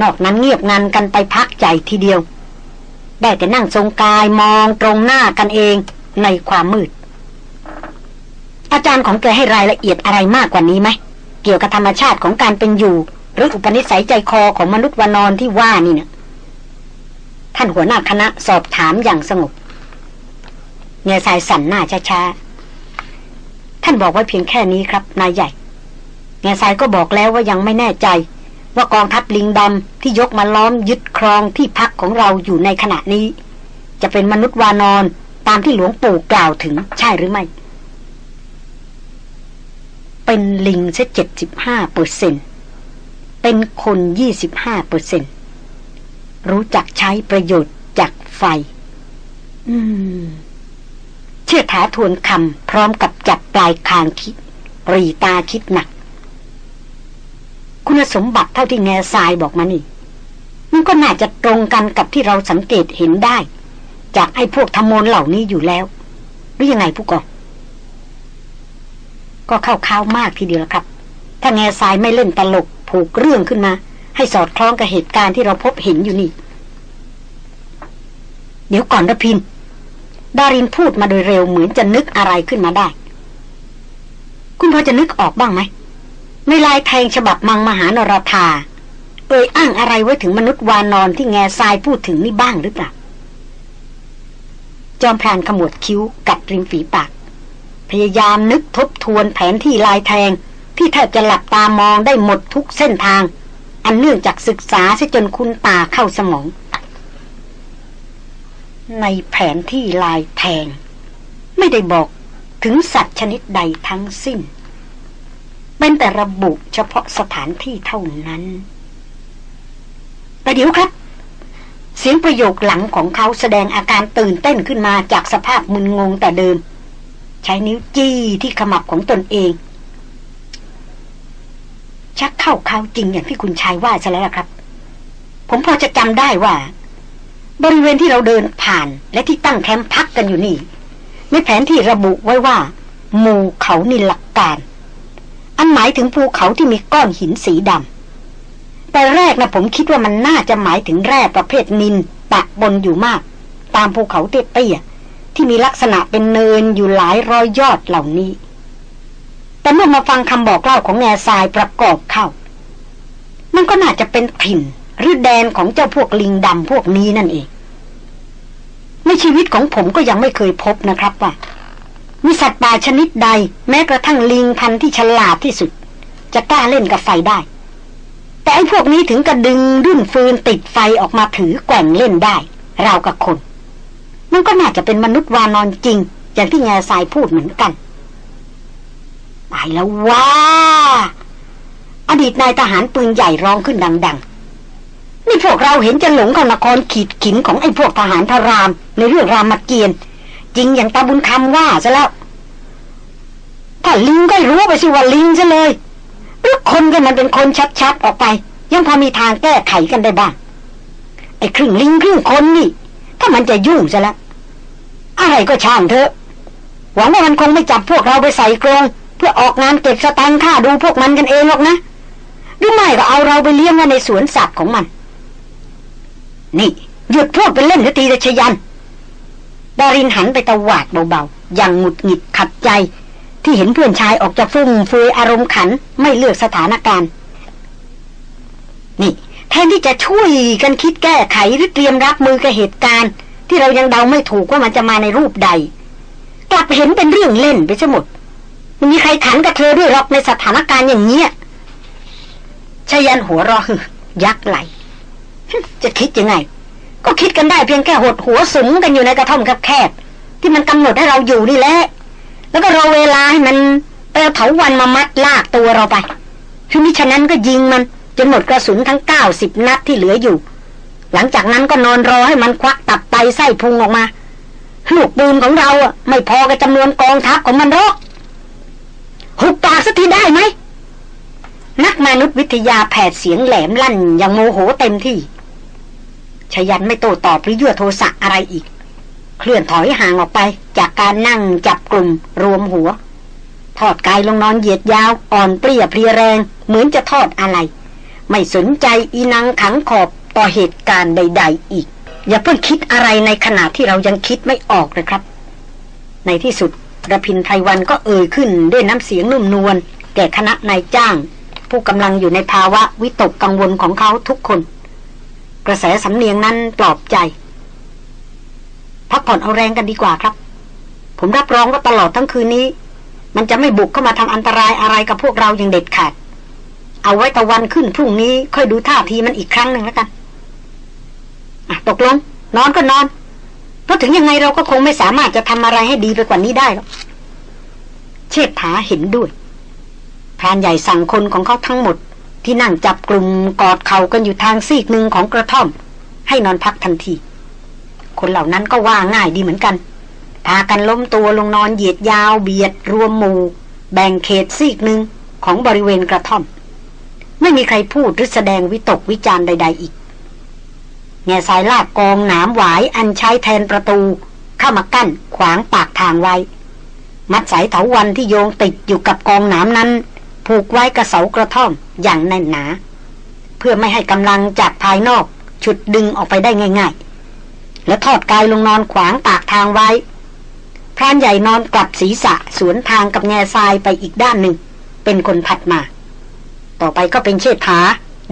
นอกนั้นเงียบงันกันไปพักใจทีเดียว ได้แต่นั่งทรงกายมองตรงหน้ากันเองในความมืด อาจารย์ของแกให้รายละเอียดอะไรมากกว่านี้ไหม เกี่ยวกับธรรมชาติของการเป็นอยู่ หรืออุปนิสัยใจคอของมนุษย์วานอนที่ว่านี่เนะท่านหัวหน้าคณะสอบถามอย่างสงบเงยสายสั่นหน้าช้าๆ ท่านบอกไว้เพียงแค่นี้ครับ นายใหญ่ เงยสายก็บอกแล้วว่ายังไม่แน่ใจ ว่ากองทัพลิงดำที่ยกมาล้อมยึดครองที่พักของเราอยู่ในขณะนี้ จะเป็นมนุษย์วานอนตามที่หลวงปู่กล่าวถึงใช่หรือไม่ เป็นลิงซะเจ็ดสิบห้าเปอร์เซ็นเป็นคนยี่สิบห้าเปอร์เซ็นรู้จักใช้ประโยชน์จากไฟ อืม เชื่อถาทวนคำพร้อมกับจับปลายคางคิดรีตาคิดหนัก คุณสมบัติเท่าที่แง่ทรายบอกมานี่ มันก็น่าจะตรงกันกับที่เราสังเกตเห็นได้ จากไอ้พวกธรรมนเหล่านี้อยู่แล้ว หรือยังไงผู้กองก็เข้าข้าวมากทีเดียวครับ ถ้าแง่ทรายไม่เล่นตลกผูกเรื่องขึ้นมา ให้สอดคล้องกับเหตุการณ์ที่เราพบเห็นอยู่นี่ เดี๋ยวก่อนระพินดารินพูดมาโดยเร็วเหมือนจะนึกอะไรขึ้นมาได้ คุณพอจะนึกออกบ้างไหม ในลายแทงฉบับมังมหานรธาเอ่ยอ้างอะไรไว้ถึงมนุษย์วานอนที่แง่ทรายพูดถึงนี่บ้างหรือเปล่า จอมพรานขมวดคิ้วกัดริมฝีปาก พยายามนึกทบทวนแผนที่ลายแทงที่แทบจะหลับตามองได้หมดทุกเส้นทาง อันเนื่องจากศึกษาซะจนคุณตาเข้าสมอง ในแผนที่ลายแทง ไม่ได้บอกถึงสัตว์ชนิดใดทั้งสิ้น เป็นแต่ระบุเฉพาะสถานที่เท่านั้นแต่เดี๋ยวครับ เสียงประโยคหลังของเขาแสดงอาการตื่นเต้นขึ้นมาจากสภาพมึนงงแต่เดิม ใช้นิ้วจี้ที่ขมับของตนเอง ชักเข้าเขาจริงอย่างที่คุณชายว่าซะแล้วครับ ผมพอจะจำได้ว่า บริเวณที่เราเดินผ่านและที่ตั้งแคมป์พักกันอยู่นี่ในแผนที่ระบุไว้ว่าหมู่เขานิลักการ อันหมายถึงภูเขาที่มีก้อนหินสีดำแต่แรกนะผมคิดว่ามันน่าจะหมายถึงแร่ประเภทนินปะบนอยู่มาก ตามภูเขาเตี้ยๆที่มีลักษณะเป็นเนินอยู่หลายร้อยยอดเหล่านี้ แต่เมื่อมาฟังคำบอกเล่าของแง่ทรายประกอบเข้า มันก็น่าจะเป็นถิ่นหรือแดนของเจ้าพวกลิงดำพวกนี้นั่นเองในชีวิตของผมก็ยังไม่เคยพบนะครับว่า มีสัตว์ป่าชนิดใด แม้กระทั่งลิงพันธุ์ที่ฉลาดที่สุด จะกล้าเล่นกับไฟได้ แต่ไอ้พวกนี้ถึงกระดึงรุ่นฟืนติดไฟออกมาถือแกว่งเล่นได้ ราวกับคน มันก็น่าจะเป็นมนุษย์วานอนจริง อย่างที่แง่ทรายพูดเหมือนกันตายแล้วว้าอดีตนายทหารปืนใหญ่ร้องขึ้นดัง ๆ นี่พวกเราเห็นจะหลงกับนครขีดขินของไอ้พวกทหารพระราม ในเรื่องรามเกียรติ์ จริงอย่างตาบุญคำว่าซะแล้วถ้าลิงก็รู้ไปสิว่าลิงซะเลยหรือคนก็มันเป็นคนชัดๆออกไป ยังพอมีทางแก้ไขกันได้บ้างไอ้ครึ่งลิงครึ่งคนนี่ ถ้ามันจะยุ่งซะแล้วอะไรก็ช่างเถอะ หวังว่ามันคงไม่จับพวกเราไปใส่กรงเพื่อออกงานเก็บสตังค่าดูพวกมันกันเองหรอกนะหรือไม่ก็เอาเราไปเลี้ยงไว้ในสวนสัตว์ของมัน นี่หยุดพูดเป็นเล่นทีจะชยัน ดารินหันไปตะวาดเบาๆ อย่างหงุดหงิดขัดใจ ที่เห็นเพื่อนชายออกจากฟุ้งเฟืออารมณ์ขันไม่เลือกสถานการณ์ นี่ แทนที่จะช่วยกันคิดแก้ไขหรือเตรียมรับมือกับเหตุการณ์ ที่เรายังเดาไม่ถูกว่ามันจะมาในรูปใด กลับเห็นเป็นเรื่องเล่นไปซะหมดมันมีใครขันกับเธอด้วยหรอกในสถานการณ์อย่างเนี้ยชยันหัวรอยักไหลจะคิดยังไง ก็คิดกันได้เพียงแค่หดหัวสุมกันอยู่ในกระท่อมแคบๆที่มันกำหนดให้เราอยู่นี่แหละแล้วก็รอเวลาให้มันไปเอาเถาวันมามัดลากตัวเราไปคือมิฉะนั้นก็ยิงมันจนหมดกระสุนทั้งเก้าสิบนัดที่เหลืออยู่ หลังจากนั้นก็นอนรอให้มันควักตับไตไส้พุงออกมาลูกปืนของเราอะไม่พอกับจำนวนกองทัพของมันหรอกหุบปากสักทีได้ไหมนักมนุษยวิทยาแผดเสียงแหลมลั่นอย่างโมโหเต็มที่ ชยันไม่โต้ตอบหรือยั่วโทสะอะไรอีก เคลื่อนถอยห่างออกไป จากการนั่งจับกลุ่มรวมหัว ทอดกายลงนอนเหยียดยาว อ่อนเปรี้ยเพรียแรง เหมือนจะทอดอะไร ไม่สนใจอีนังขังขอบต่อเหตุการณ์ใด ๆ อีก อย่าเพิ่งคิดอะไรในขณะที่เรายังคิดไม่ออกเลยครับ ในที่สุดระพินไพรวันก็เอ่ยขึ้นด้วยน้ำเสียงนุ่มนวลแก่คณะนายจ้าง ผู้กำลังอยู่ในภาวะวิตกกังวลของเขาทุกคน กระแสสำเนียงนั้นปลอบใจ พักผ่อนเอาแรงกันดีกว่าครับ ผมรับรองว่าตลอดทั้งคืนนี้ มันจะไม่บุกเข้ามาทำอันตรายอะไรกับพวกเราอย่างเด็ดขาด เอาไว้ตะวันขึ้นพรุ่งนี้ ค่อยดูท่าทีมันอีกครั้งหนึ่งแล้วกันตกลง นอนก็นอน เพราะถึงยังไงเราก็คงไม่สามารถจะทำอะไรให้ดีไปกว่านี้ได้หรอกเชษฐาเห็นด้วยพรานใหญ่สั่งคนของเขาทั้งหมด ที่นั่งจับกลุ่มกอดเข่ากันอยู่ทางซีกหนึ่งของกระท่อม ให้นอนพักทันที คนเหล่านั้นก็ว่าง่ายดีเหมือนกัน พากันล้มตัวลงนอนเหยียดยาวเบียด รวมหมู่ แบ่งเขตซีกหนึ่งของบริเวณกระท่อม ไม่มีใครพูดหรือแสดงวิตกวิจารณ์ใด ๆ อีก แง่สายลากกองหนามหวายอันใช้แทนประตูเข้ามากั้นขวางปากทางไว้ มัดสายเถาวันที่โยงติดอยู่กับกองหนามนั้น ผูกไว้กระเสากระท่อมอย่างแน่นหนา เพื่อไม่ให้กำลังจากภายนอก ฉุดดึงออกไปได้ง่าย ๆ และทอดกายลงนอนขวางปากทางไว้ พรานใหญ่นอนกลับศีรษะสวนทางกับแง่ทรายไปอีกด้านหนึ่ง เป็นคนถัดมา ต่อไปก็เป็นเชษฐา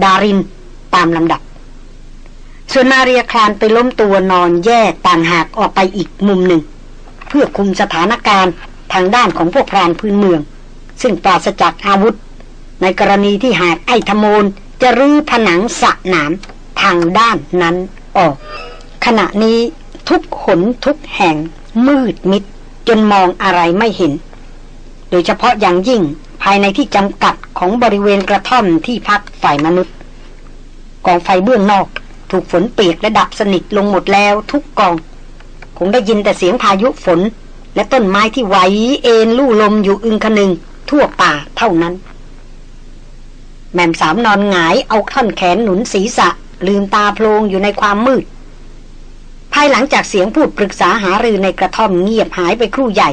ดาริน ตามลำดับ ส่วนมาเรียคลานไปล้มตัวนอนแยกต่างหากออกไปอีกมุมหนึ่ง เพื่อคุมสถานการณ์ทางด้านของพวกพรานพื้นเมือง ซึ่งปราศจากอาวุธ ในกรณีที่หากไอ้ธโมนจะรื้อผนังสะหนามทางด้านนั้นออก ขณะนี้ทุกขนทุกแห่งมืดมิด จนมองอะไรไม่เห็น โดยเฉพาะอย่างยิ่งภายในที่จำกัดของบริเวณกระท่อมที่พักฝ่ายมนุษย์ กองไฟเบื้องนอก ถูกฝนเปียกและดับสนิทลงหมดแล้วทุกกอง คงได้ยินแต่เสียงพายุฝน และต้นไม้ที่ไหวเอ็นลู่ลมอยู่อึงคนึง ทั่วป่าเท่านั้น แม่มสาวนอนหงายเอาท่อนแขนหนุนศีรษะ ลืมตาโพลงอยู่ในความมืด ภายหลังจากเสียงพูดปรึกษาหารือในกระท่อมเงียบหายไปครู่ใหญ่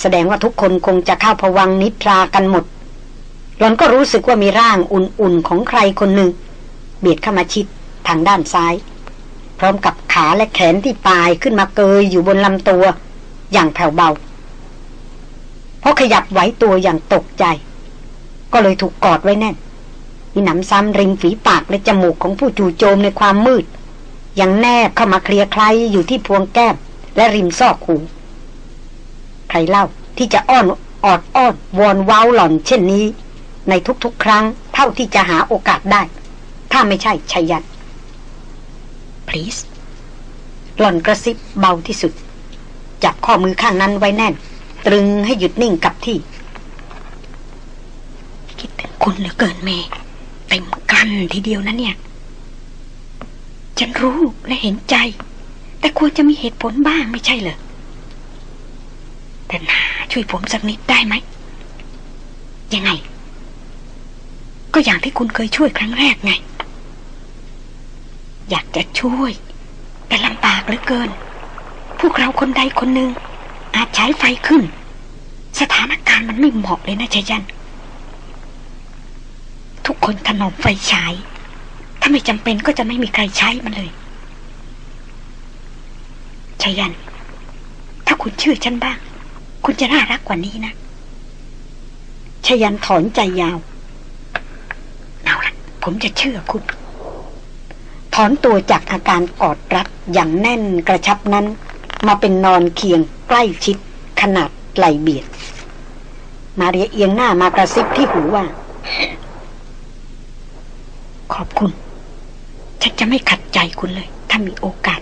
แสดงว่าทุกคนคงจะเข้าพวังนิทรากันหมดหลอนก็รู้สึกว่ามีร่างอุ่นๆของใครคนหนึ่ง เบียดเข้ามาชิดทางด้านซ้าย พร้อมกับขาและแขนที่ปลายขึ้นมาเกยอยู่บนลำตัว อย่างแผ่วเบา เพราะขยับไหวตัวอย่างตกใจ ก็เลยถูกกอดไว้แน่นมีหนำซ้ำริมฝีปากและจมูกของผู้จู่โจมในความมืด ยังแนบเข้ามาเคลียร์ใครอยู่ที่พวงแก้มและริมซอกหู ใครเล่าที่จะอ้อนออดอ้อนวอนว้าวหล่อนเช่นนี้ ในทุกๆ ครั้งเท่าที่จะหาโอกาสได้ ถ้าไม่ใช่ชัยยัน please หล่อนกระซิบเบาที่สุด จับข้อมือข้างนั้นไว้แน่น ตรึงให้หยุดนิ่งกับที่ คิดถึงคุณเหลือเกินเมเต็มกันทีเดียวนะเนี่ย ฉันรู้และเห็นใจ แต่ควรจะมีเหตุผลบ้างไม่ใช่เหรอแต่นาช่วยผมสักนิดได้ไหม ยังไง ก็อย่างที่คุณเคยช่วยครั้งแรกไง อยากจะช่วย แต่ลำบากเหลือเกิน พวกเราคนใดคนหนึ่ง อาจใช้ไฟขึ้น สถานการณ์มันไม่เหมาะเลยนะชยัน ทุกคนถนอมไฟฉาย ถ้าไม่จำเป็นก็จะไม่มีใครใช้มันเลยชายัน ถ้าคุณเชื่อฉันบ้าง คุณจะน่ารักกว่านี้นะชายันถอนใจยาว เอาละผมจะเชื่อคุณ ถอนตัวจากอาการกอดรัดอย่างแน่นกระชับนั้น มาเป็นนอนเคียงใกล้ชิด ขนาดไหลเบียด มาเรียเอียงหน้ามากระซิบที่หูว่า ขอบคุณ ฉันจะไม่ขัดใจคุณเลย ถ้ามีโอกาส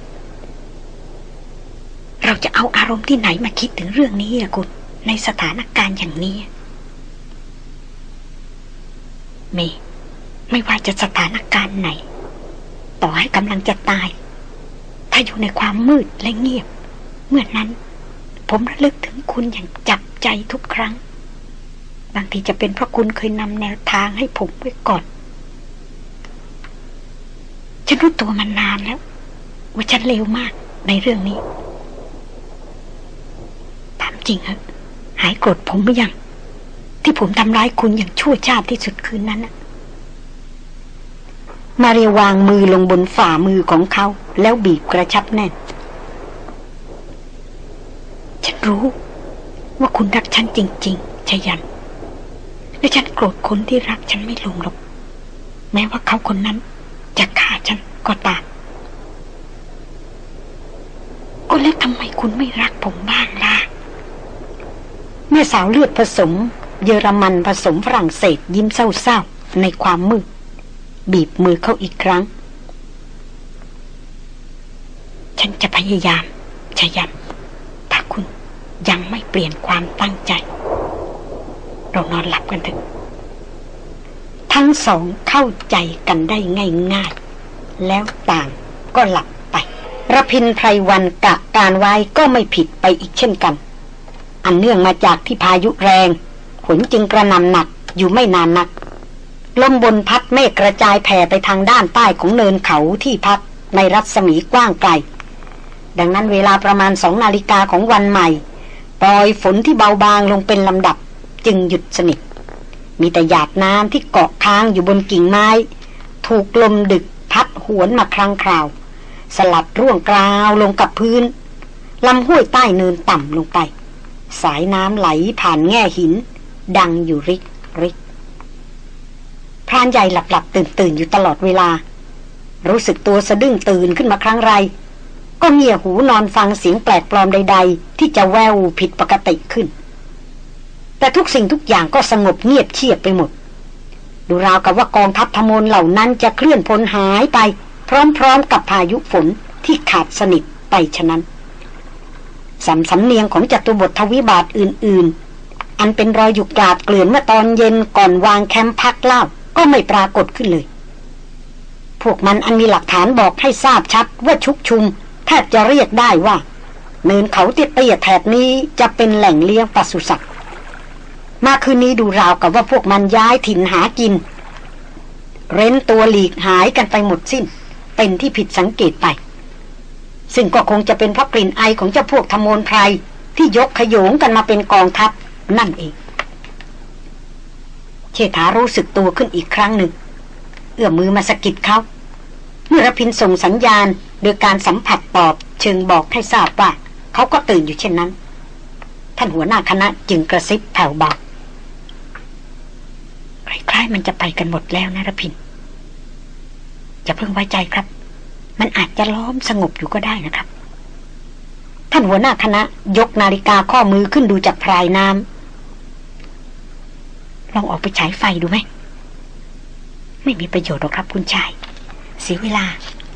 เราจะเอาอารมณ์ที่ไหนมาคิดถึงเรื่องนี้อะคุณ ในสถานการณ์อย่างนี้เมไม่ว่าจะสถานการณ์ไหน ต่อให้กำลังจะตาย ถ้าอยู่ในความมืดและเงียบ เมื่อนนั้น ผมระลึกถึงคุณอย่างจับใจทุกครั้ง บางทีจะเป็นเพราะคุณเคยนำแนวทางให้ผมไว้ก่อน ฉันรู้ตัวมันนานแล้ว ว่าฉันเลวมากในเรื่องนี้ถามจริงเหรอหายโกรธผมหรือยัง ที่ผมทำร้ายคุณอย่างชั่วชาติที่สุดคืนนั้นนะมาเรียวางมือลงบนฝ่ามือของเขา แล้วบีบกระชับแน่น ฉันรู้ว่าคุณรักฉันจริง ๆชยัน และฉันโกรธคนที่รักฉันไม่ลงหรอก แม้ว่าเขาคนนั้นจะฆ่าฉันก็ตามก็แล้วทำไมคุณไม่รักผมบ้างล่ะแม่สาวเลือดผสม เยอรมันผสมฝรั่งเศสยิ้มเศร้าๆ ในความมืด บีบมือเขาอีกครั้ง ฉันจะพยายามชยันถ้า คุณ ยังไม่เปลี่ยนความตั้งใจ เรานอนหลับกันเถอะทั้งสองเข้าใจกันได้ง่ายๆ แล้วต่างก็หลับไประพินไพรวันกะการไว้ก็ไม่ผิดไปอีกเช่นกัน อันเนื่องมาจากที่พายุแรงฝนจึงกระนำหนักอยู่ไม่นานนัก ลมบนพัดเมฆกระจายแผ่ไปทางด้านใต้ของเนินเขาที่พักในรัศมีกว้างไกล ดังนั้นเวลาประมาณสองนาฬิกาของวันใหม่ ปล่อยฝนที่เบาบางลงเป็นลำดับ จึงหยุดสนิท มีแต่หยาดน้ำที่เกาะค้างอยู่บนกิ่งไม้ ถูกลมดึกพัดหวนมาครั้งคราว สลัดร่วงกราวลงกับพื้นลำห้วยใต้เนินต่ำลงไป สายน้ำไหลผ่านแง่หิน ดังอยู่ริกริกพรานใหญ่หลับหลับตื่นตื่นอยู่ตลอดเวลา รู้สึกตัวสะดึ้งตื่นขึ้นมาครั้งไร ก็เงี่ยหูนอนฟังเสียงแปลกปลอมใด ๆ ที่จะแววผิดปกติขึ้น แต่ทุกสิ่งทุกอย่างก็สงบเงียบเชียบไปหมด ดูราวกับว่ากองทัพธมนเหล่านั้นจะเคลื่อนพลหายไป พร้อมๆกับพายุฝนที่ขาดสนิทไปฉะนั้นสำสำเนียงของจัตุบททวิบาทอื่น ๆ อันเป็นรอยอยู่กลาดเกลื่อนเมื่อตอนเย็นก่อนวางแคมป์พักเล่าก็ไม่ปรากฏขึ้นเลย พวกมันอันมีหลักฐานบอกให้ทราบชัดว่าชุกชุม แทบจะเรียกได้ว่า เนินเขาเตี้ยๆแถบนี้จะเป็นแหล่งเลี้ยงปศุสัตว์มาคืนนี้ดูราวกับว่าพวกมันย้ายถิ่นหากิน เร้นตัวหลีกหายกันไปหมดสิ้น เป็นที่ผิดสังเกตไป ซึ่งก็คงจะเป็นเพราะกลิ่นไอของเจ้าพวกธมนไพรที่ยกขยงกันมาเป็นกองทัพนั่นเอง เชษฐารู้สึกตัวขึ้นอีกครั้งหนึ่ง เอื้อมมือมาสกิดเขา เมื่อรพินส่งสัญญาณ โดยการสัมผัสตอบ เชิงบอกให้ทราบว่า เขาก็ตื่นอยู่เช่นนั้น ท่านหัวหน้าคณะจึงกระซิบแผ่วเบาคล้ายๆมันจะไปกันหมดแล้วนะรพินจะเพิ่งไว้ใจครับ มันอาจจะล้อมสงบอยู่ก็ได้นะครับ ท่านหัวหน้าคณะ ยกนาฬิกาข้อมือขึ้นดูจากพรายน้ำลองออกไปฉายไฟดูไหมไม่มีประโยชน์หรอกครับคุณชาย เสียเวลา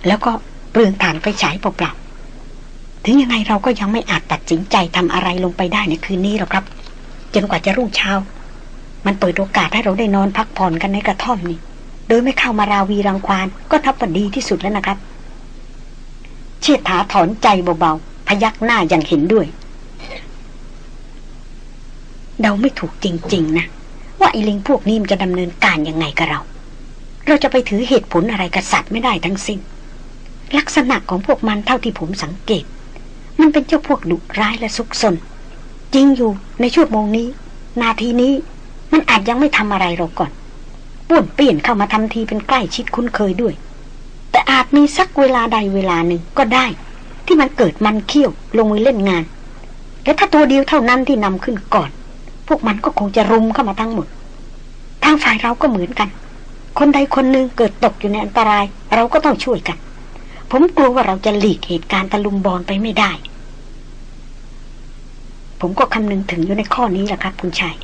แล้วก็เปลืองฐานไปฉายเปล่าๆถึงยังไงเราก็ยังไม่อาจตัดสินใจทำอะไรลงไปได้ในคืนนี้หรอกครับ จนกว่าจะรุ่งเช้า มันเปิดโอกาสให้เราได้นอนพักผ่อนกันในกระท่อมนี่โดยไม่เข้ามาราวีรังควานก็ทับว่าดีที่สุดแล้วนะครับ เชิดถาถอนใจเบาๆพยักหน้าอย่างเห็นด้วยเดาไม่ถูกจริง ๆ นะ ว่าไอ้ลิงพวกนี้มันจะดำเนินการยังไงกับเรา เราจะไปถือเหตุผลอะไรกับสัตว์ไม่ได้ทั้งสิ้น ลักษณะของพวกมันเท่าที่ผมสังเกต มันเป็นเจ้าพวกดุร้ายและซุกซนจริงอยู่ในช่วโมงนี้ นาทีนี้มันอาจยังไม่ทำอะไรเราก่อนป่วนเปลี่ยนเข้ามาทำทีเป็นใกล้ชิดคุ้นเคยด้วย แต่อาจมีสักเวลาใดเวลาหนึ่งก็ได้ ที่มันเกิดมันเขี้ยวลงมือเล่นงาน และถ้าตัวเดียวเท่านั้นที่นำขึ้นก่อน พวกมันก็คงจะรุมเข้ามาทั้งหมด ทางฝ่ายเราก็เหมือนกัน คนใดคนหนึ่งเกิดตกอยู่ในอันตราย เราก็ต้องช่วยกัน ผมกลัวว่าเราจะหลีกเหตุการณ์ตะลุมบอลไปไม่ได้ ผมก็คำนึงถึงอยู่ในข้อนี้แหละครับ คุณชาย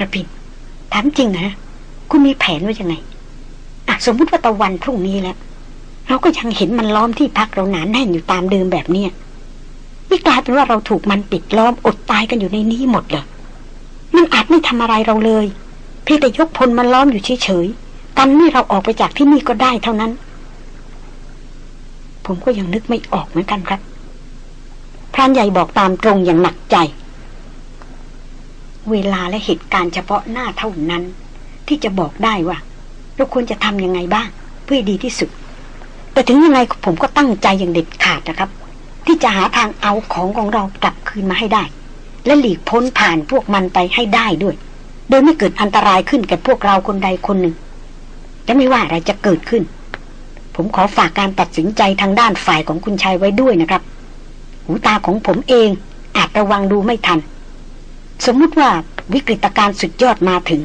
ระพินถามจริงนะคุณมีแผนว่ายังไงอะสมมุติว่าตะวันพรุ่งนี้แล้ว เราก็ยังเห็นมันล้อมที่พักเราหนานแน่นอยู่ตามเดิมแบบเนี้ยนี่กลายเป็นว่าเราถูกมันปิดล้อมอดตายกันอยู่ในนี้หมดเลยมันอาจไม่ทำอะไรเราเลย พียงแต่ยกพลมันล้อมอยู่เฉยๆกันนี่เราออกไปจากที่นี่ก็ได้เท่านั้น ผมก็ยังนึกไม่ออกเหมือนกันครับพรานใหญ่บอกตามตรงอย่างหนักใจ เวลาและเหตุการณ์เฉพาะหน้าเท่านั้น ที่จะบอกได้ว่าเราควรจะทำยังไงบ้าง เพื่อดีที่สุด แต่ถึงยังไงผมก็ตั้งใจอย่างเด็ดขาดนะครับ ที่จะหาทางเอาของของเรากลับคืนมาให้ได้ และหลีกพ้นผ่านพวกมันไปให้ได้ด้วย โดยไม่เกิดอันตรายขึ้นแกับพวกเราคนใดคนหนึ่งจะไม่ว่าอะไรจะเกิดขึ้น ผมขอฝากการตัดสินใจทางด้านฝ่ายของคุณชายไว้ด้วยนะครับ หูตาของผมเองอาจระวังดูไม่ทัน สมมติว่าวิกฤตการณ์สุดยอดมาถึง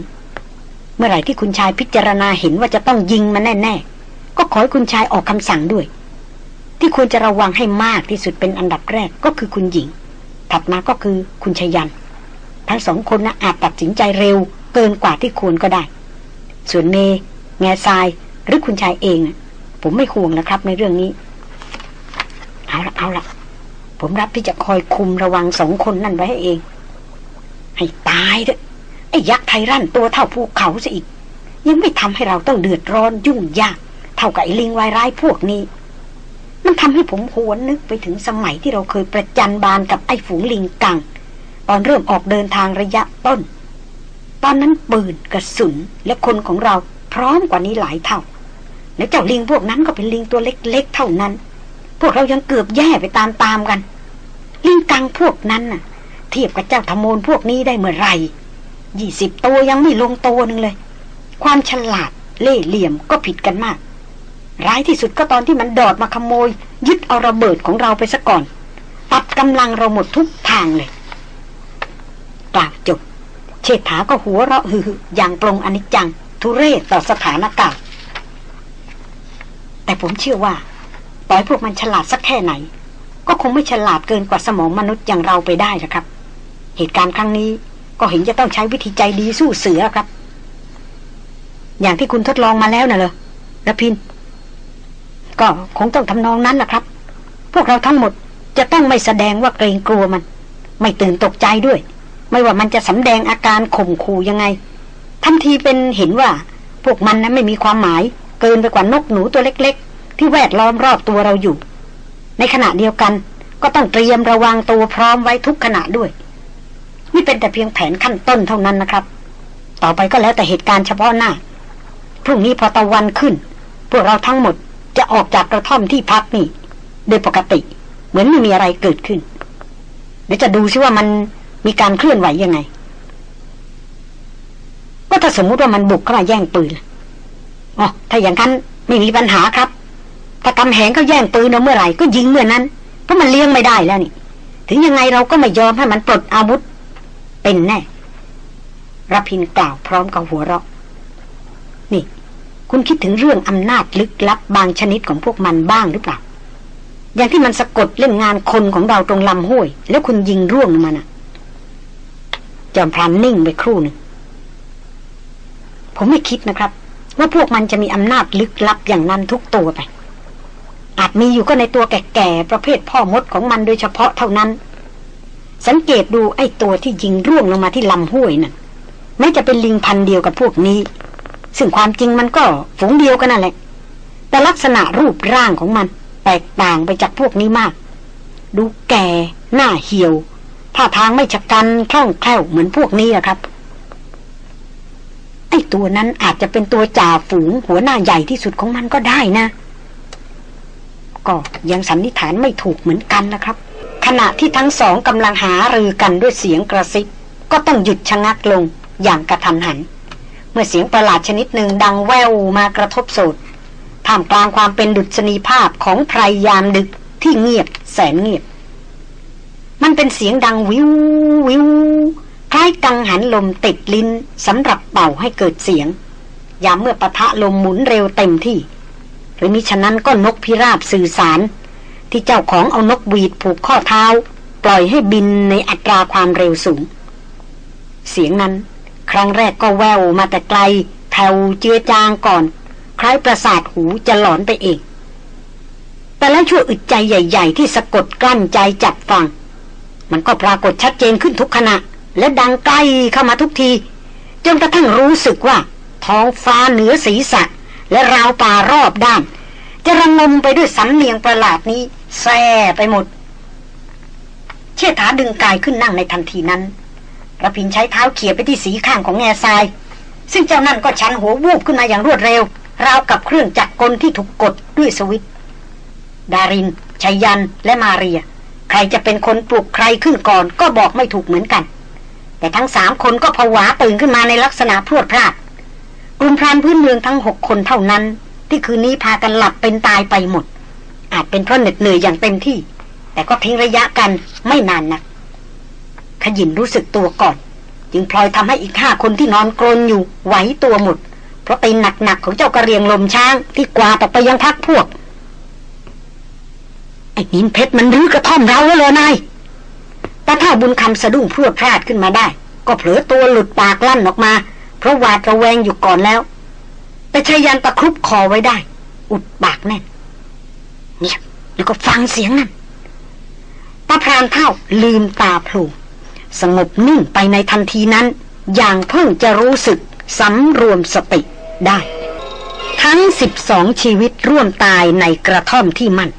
เมื่อไหร่ที่คุณชายพิจารณาเห็นว่าจะต้องยิงมันแน่ ๆ ก็ขอให้คุณชายออกคำสั่งด้วย ที่ควรจะระวังให้มากที่สุดเป็นอันดับแรกก็คือคุณหญิง ถัดมาก็คือคุณชยัน ทั้งสองคนนะอาจตัดสินใจเร็ว เกินกว่าที่ควรก็ได้ ส่วนเมแง่ทรายหรือคุณชายเองผมไม่ห่วงแล้วครับ ในเรื่องนี้ เอาละเอาละผมรับที่จะคอยคุมระวังสองคนนั่นไว้ให้เอง ให้ตายเถอะไอ้ยักษ์ไทรั่นตัวเท่าภูเขาซะอีก ยังไม่ทำให้เราต้องเดือดร้อนยุ่งยาก เท่ากับไอ้ลิงวายร้ายพวกนี้ มันทำให้ผมหวนนึกไปถึงสมัยที่เราเคยประจันบานกับไอ้ฝูงลิงกัง ตอนเริ่มออกเดินทางระยะต้น ตอนนั้นปืนกระสุนและคนของเราพร้อมกว่านี้หลายเท่า แล้วเจ้าลิงพวกนั้นก็เป็นลิงตัวเล็กๆเท่านั้น พวกเรายังเกือบแย่ไปตามๆกัน ลิงกังพวกนั้นน่ะ เทียบกับเจ้าธโมนพวกนี้ได้เมื่อไหร่ยี่สิบตัวยังไม่ลงตัวหนึ่งเลย ความฉลาดเล่ห์เหลี่ยมก็ผิดกันมาก ร้ายที่สุดก็ตอนที่มันดอดมาขโมย ยึดเอาระเบิดของเราไปซะก่อน ตัดกำลังเราหมดทุกทางเลย กล่าวจบ เชษฐาก็หัวเราะฮืออย่างปรงอนิจจัง ทุเรศต่อสถานการณ์แต่ผมเชื่อว่า ต่อยพวกมันฉลาดสักแค่ไหน ก็คงไม่ฉลาดเกินกว่าสมองมนุษย์อย่างเราไปได้นะครับ เหตุการณ์ครั้งนี้ก็เห็นจะต้องใช้วิธีใจดีสู้เสือครับ อย่างที่คุณทดลองมาแล้วน่ะเหรอระพิน ก็คงต้องทำนองนั้นแหละครับ พวกเราทั้งหมดจะต้องไม่แสดงว่าเกรงกลัวมัน ไม่ตื่นตกใจด้วย ไม่ว่ามันจะสำแดงอาการข่มขู่ยังไงทันทีเป็นเห็นว่า พวกมันนั้นไม่มีความหมาย เกินไปกว่านกหนูตัวเล็ก ๆ ที่แวดล้อมรอบตัวเราอยู่ ในขณะเดียวกันก็ต้องเตรียมระวังตัวพร้อมไว้ทุกขณะด้วย นี่เป็นแต่เพียงแผนขั้นต้นเท่านั้นนะครับ ต่อไปก็แล้วแต่เหตุการณ์เฉพาะหน้าพรุ่งนี้พอตะวันขึ้น พวกเราทั้งหมดจะออกจากกระท่อมที่พักนี่ โดยปกติ เหมือนไม่มีอะไรเกิดขึ้นเดี๋ยวจะดูซิว่ามัน มีการเคลื่อนไหวยังไง ก็ถ้าสมมุติว่ามันบุกเข้ามาแย่งปืนอ๋อถ้าอย่างนั้นไม่มีปัญหาครับ ถ้ากำแหงเขาแย่งปืนเอาเมื่อไหร่ก็ยิงเมื่อนั้น เพราะมันเลี้ยงไม่ได้แล้วนี่ ถึงยังไงเราก็ไม่ยอมให้มันปลดอาวุธ เป็นแน่รพินกล่าวพร้อมกับหัวเราะ นี่ คุณคิดถึงเรื่องอำนาจลึกลับบางชนิดของพวกมันบ้างหรือเปล่า อย่างที่มันสะกดเล่นงานคนของเราตรงลำห้วย แล้วคุณยิงร่วงมันอะ จอมพลันนิ่งไปครู่หนึ่ง ผมไม่คิดนะครับ ว่าพวกมันจะมีอำนาจลึกลับอย่างนั้นทุกตัวไป อาจมีอยู่ก็ในตัวแก่ๆประเภทพ่อมดของมันโดยเฉพาะเท่านั้น สังเกตดูไอ้ตัวที่ยิงร่วงลงมาที่ลำห้วยนั่นแม้จะเป็นลิงพันเดียวกับพวกนี้ ซึ่งความจริงมันก็ฝูงเดียวกันนั่นแหละ แต่ลักษณะรูปร่างของมัน แตกต่างไปจากพวกนี้มาก ดูแก่ หน้าเหี่ยว ท่าทางไม่ชะกันคล่องแคล่วเหมือนพวกนี้อะครับไอ้ตัวนั้นอาจจะเป็นตัวจ่าฝูงหัวหน้าใหญ่ที่สุดของมันก็ได้นะ ก็ยังสันนิษฐานไม่ถูกเหมือนกันนะครับ ขณะที่ทั้งสองกำลังหารือกันด้วยเสียงกระซิบ ก็ต้องหยุดชะงักลงอย่างกระทันหัน เมื่อเสียงประหลาดชนิดหนึ่งดังแววมากระทบโสดท่ามกลางความเป็นดุษณีภาพของไพรยามดึกที่เงียบแสนเงียบ มันเป็นเสียงดังวิววิวคล้ายกังหันลมติดลิ้นสำหรับเป่าให้เกิดเสียง ยามเมื่อปะทะลมหมุนเร็วเต็มที่ หรือมิฉะนั้นก็นกพิราบสื่อสาร ที่เจ้าของเอานกหวีดผูกข้อเท้า ปล่อยให้บินในอัตราความเร็วสูง เสียงนั้น ครั้งแรกก็แววมาแต่ไกลแผ่วเจือจางก่อน คล้ายประสาทหูจะหลอนไปเอง แต่แล้วชั่วอึดใจใหญ่ ๆ ที่สะกดกลั้นใจจับฟัง มันก็ปรากฏชัดเจนขึ้นทุกขณะ และดังใกล้เข้ามาทุกที จนกระทั่งรู้สึกว่า ท้องฟ้าเหนือศีรษะ และราวป่ารอบด้าน จะระงมไปด้วยสำเนียงประหลาดนี้แซ่ไปหมด เชี่ยาดึงกายขึ้นนั่งในทันทีนั้นระพินใช้เท้าเขี่ยไปที่สีข้างของแง่ทราย ซึ่งเจ้านั่นก็ชันหัววูบขึ้นมาอย่างรวดเร็ว ราวกับเครื่องจักรกลที่ถูกกดด้วยสวิตดารินชัยยันและมาเรีย ใครจะเป็นคนปลุกใครขึ้นก่อนก็บอกไม่ถูกเหมือนกัน แต่ทั้งสามคนก็ผวาตื่นขึ้นมาในลักษณะพรวดพลาด กลุ่มพรานพื้นเมืองทั้งหกคนเท่านั้น ที่คืนนี้พากันหลับเป็นตายไปหมด อาจเป็นเพราะเหน็ดเหนื่อยอย่างเต็มที่ แต่ก็ทิ้งระยะกันไม่นานนัก ขยินรู้สึกตัวก่อน จึงพลอยทำให้อีกห้าคนที่นอนกรนอยู่ไหวตัวหมด เพราะตีนหนักๆของเจ้ากระเรียงลมช้างที่กวาดออกไปยังพักพวก ไอ้นินเพชรมันรื้อกระท่อมเราแล้วเลยนายแต่ถ้าบุญคำสะดุ้งพรวดพลาดขึ้นมาได้ ก็เผลอตัวหลุดปากลั่นออกมา เพราะหวาดระแวงอยู่ก่อนแล้ว แต่ชายันตะครุบคอไว้ได้ อุดปากแน่นเงียบแล้วก็ฟังเสียงนั่นตาพรานเท่าลืมตาโผล่สงบนิ่งไปในทันทีนั้น อย่างเพิ่งจะรู้สึกสำรวมสติได้ ทั้งสิบสองชีวิตร่วมตายในกระท่อมที่มั่น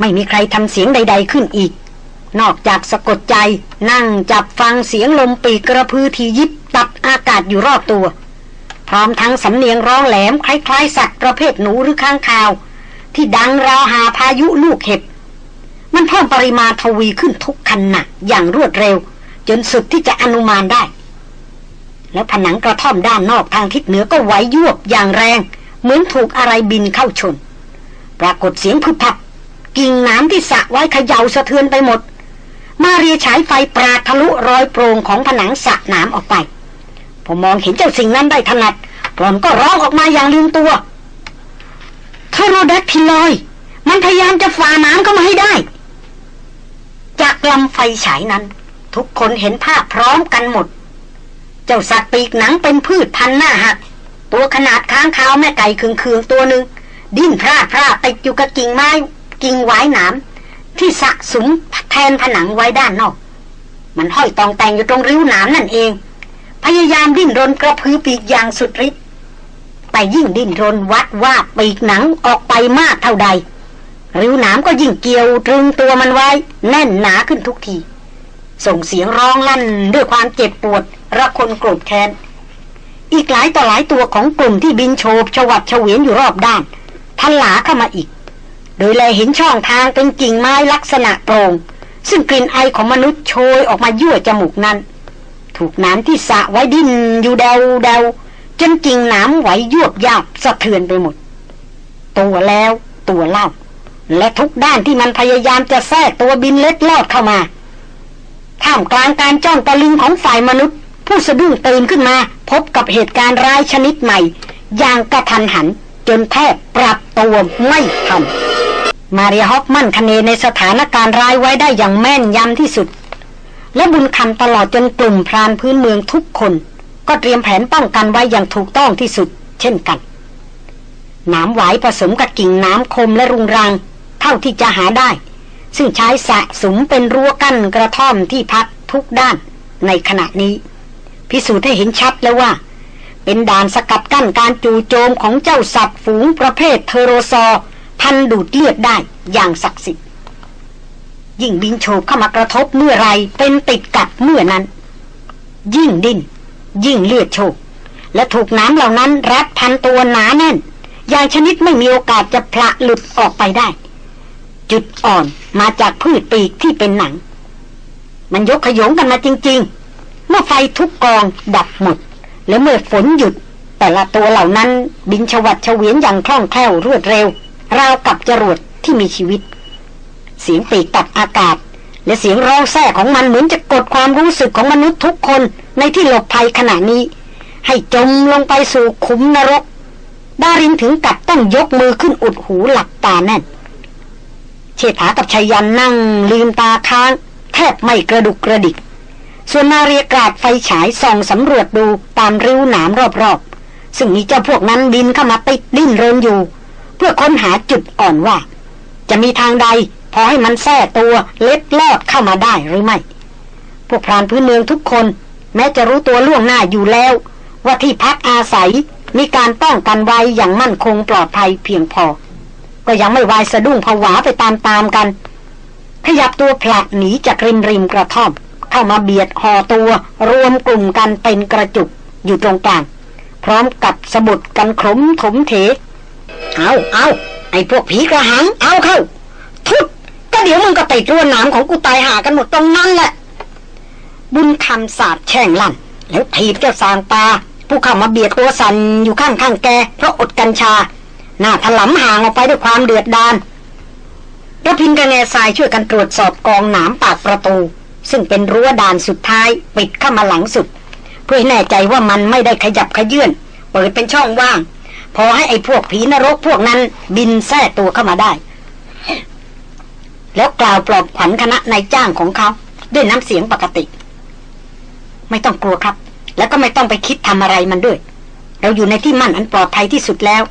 ไม่มีใครทำเสียงใด ๆขึ้นอีก นอกจากสะกดใจนั่งจับฟังเสียงลมปีกระพือที่ยิบตับอาากาศอยู่รอบตัว พร้อมทั้งสำเนียงร้องแหลมคล้ายๆ สัตว์ประเภทหนูหรือข้างคาว ที่ดังราวหาพายุลูกเห็บ มันเพิ่มปริมาณทวีขึ้นทุกขณะอย่างรวดเร็ว จนสุดที่จะอนุมานได้ แล้วผนังกระท่อมด้านนอกทางทิศเหนือก็ไหวยวบอย่างแรง เหมือนถูกอะไรบินเข้าชน ปรากฏเสียงพึบพับ กิ่งน้ำที่สะไว้เขย่าสะเทือนไปหมด มาเรียฉายไฟปราดทะลุรอยโปร่งของผนังสะน้ำออกไปพอมองเห็นเจ้าสิ่งนั้นได้ถนัดปลอนก็ร้องออกมาอย่างลืมตัวคาโรดักพิลอย มันพยายามจะฝ่าน้ำเข้ามาให้ได้ จากลำไฟฉายนั้น ทุกคนเห็นภาพพร้อมกันหมด เจ้าสัตว์ปีกหนังเป็นพืชพันหน้าหัก ตัวขนาดค้างคาวแม่ไก่เคืองๆตัวหนึ่งดิ้นพลาดพลาดติดอยู่กับกิ่งไม้ กิ่งไว้หนามที่สะสมแทนผนังไว้ด้านนอก มันห้อยตองแต่งอยู่ตรงริ้วหนามนั่นเอง พยายามดิ้นรนกระพือปีกอย่างสุดฤทธิ์แต่ยิ่งดิ้นรนวัดว่าปีกหนังออกไปมากเท่าใด ริ้วหนามก็ยิ่งเกี่ยวตรึงตัวมันไว้ แน่นหนาขึ้นทุกที ส่งเสียงร้องลั่นด้วยความเจ็บปวดระคนโกรธแค้นอีกหลายต่อหลายตัวของกลุ่มที่บินโฉบชวัดเฉวียนอยู่รอบด้านทันหลาเข้ามาอีก โดยแลเห็นช่องทางเป็นกิ่งไม้ลักษณะโปร่ง ซึ่งกลิ่นไอของมนุษย์โชยออกมายั่วจมูกนั้น ถูกน้ำที่สะไว้ดินอยู่เดาเดาจนกิ่งน้ำไหวยวบยาบสะเทือนไปหมด ตัวแล้วตัวเล่า และทุกด้านที่มันพยายามจะแทรกตัวบินเล็ดลอดเข้ามาท่ามกลางการจ้องตะลึงของฝ่ายมนุษย์ ผู้สะดุ้งตื่นขึ้นมา พบกับเหตุการณ์ร้ายชนิดใหม่ อย่างกระทันหัน จนแทบปรับตัวไม่ทัน มาริฮอฟมั่นคเนในสถานการณ์ร้ายไว้ได้อย่างแม่นยำที่สุด และบุญคำตลอดจนกลุ่มพรานพื้นเมืองทุกคน ก็เตรียมแผนป้องกันไว้อย่างถูกต้องที่สุด เช่นกันน้ำหวผสมกับกิ่งน้ำคมและรุงรัง เท่าที่จะหาได้ ซึ่งใช้สะสมเป็นรั้วกั้นกระท่อมที่พักทุกด้านในขณะนี้ พิสูจน์ให้เห็นชัดแล้วว่า เป็นด่านสกัดกั้นการจู่โจมของเจ้าสัตว์ฝูงประเภทเทโรซอ พันดูดเลือดได้อย่างศักดิ์สิทธิ์ยิ่งบินโฉบเข้ามากระทบเมื่อไรเป็นติดกับเมื่อนั้น ยิ่งดิ้นยิ่งเลือดโชกและถูกน้ำเหล่านั้นรัดพันตัวหนาแน่นอย่างชนิดไม่มีโอกาสจะพละหลุดออกไปได้ จุดอ่อนมาจากพืชปีกที่เป็นหนัง มันยกขยงกันมาจริง ๆ เมื่อไฟทุกกองดับหมด และเมื่อฝนหยุด แต่ละตัวเหล่านั้นบินชวัดเฉวียนอย่างคล่องแคล่วรวดเร็ว ราวกับจรวดที่มีชีวิต เสียงปีกตัดอากาศ และเสียงร้องแท้ของมันเหมือนจะกดความรู้สึกของมนุษย์ทุกคนในที่หลบภัยขณะนี้ ให้จมลงไปสู่ขุมนรก ดารินถึงกับต้องยกมือขึ้นอุดหูหลับตาแน่นเชษฐากับชายันนั่งลืมตาค้าง แทบไม่กระดุกกระดิก ส่วนนาเรียกราดไฟฉายส่องสำรวจดูตามริ้วหนามรอบๆ ซึ่งมีเจ้าพวกนั้นบินเข้ามาติดดิ้นรนอยู่ เพื่อค้นหาจุดอ่อนว่า จะมีทางใด พอให้มันแท้ตัวเล็ดลอดเข้ามาได้หรือไม่ พวกพรานพื้นเมืองทุกคน แม้จะรู้ตัวล่วงหน้าอยู่แล้ว ว่าที่พักอาศัยมีการป้องกันไว้อย่างมั่นคงปลอดภัยเพียงพอ ก็ยังไม่วายสะดุ้งผวาไปตามๆกัน ขยับตัวผลักหนีจากริมริมกระท่อม เข้ามาเบียดห่อตัว รวมกลุ่มกันเป็นกระจุกอยู่ตรงกลาง พร้อมกับสะบุดกันขมถมเถ เอาเอาไอ้พวกผีกระหัง เอาเข้า ทุบก็เดี๋ยวมึงก็ติดรั้วหนามของกูตายหากันหมดตรงนั้นแหละ บุญคำสาดแช่งลั่น แล้วถีบเจ้าสางปลาผู้เข้ามาเบียดตัวสันอยู่ข้างข้างแก เพราะอดกัญชา หน้าถลำห่างออกไปด้วยความเดือดดาลระพินกับแง่ทรายช่วยกันตรวจสอบกองหนามปากประตู ซึ่งเป็นรั้วด่านสุดท้าย ปิดเข้ามาหลังสุด เพื่อแน่ใจว่ามันไม่ได้ขยับขยื่นเปิดเป็นช่องว่าง พอให้ไอ้พวกผีนรกพวกนั้นบินแทรกตัวเข้ามาได้ แล้วกล่าวปลอบขวัญคณะนายจ้างของเขา ด้วยน้ำเสียงปกติ ไม่ต้องกลัวครับ แล้วก็ไม่ต้องไปคิดทำอะไรมันด้วย เราอยู่ในที่มั่นอันปลอดภัยที่สุดแล้ว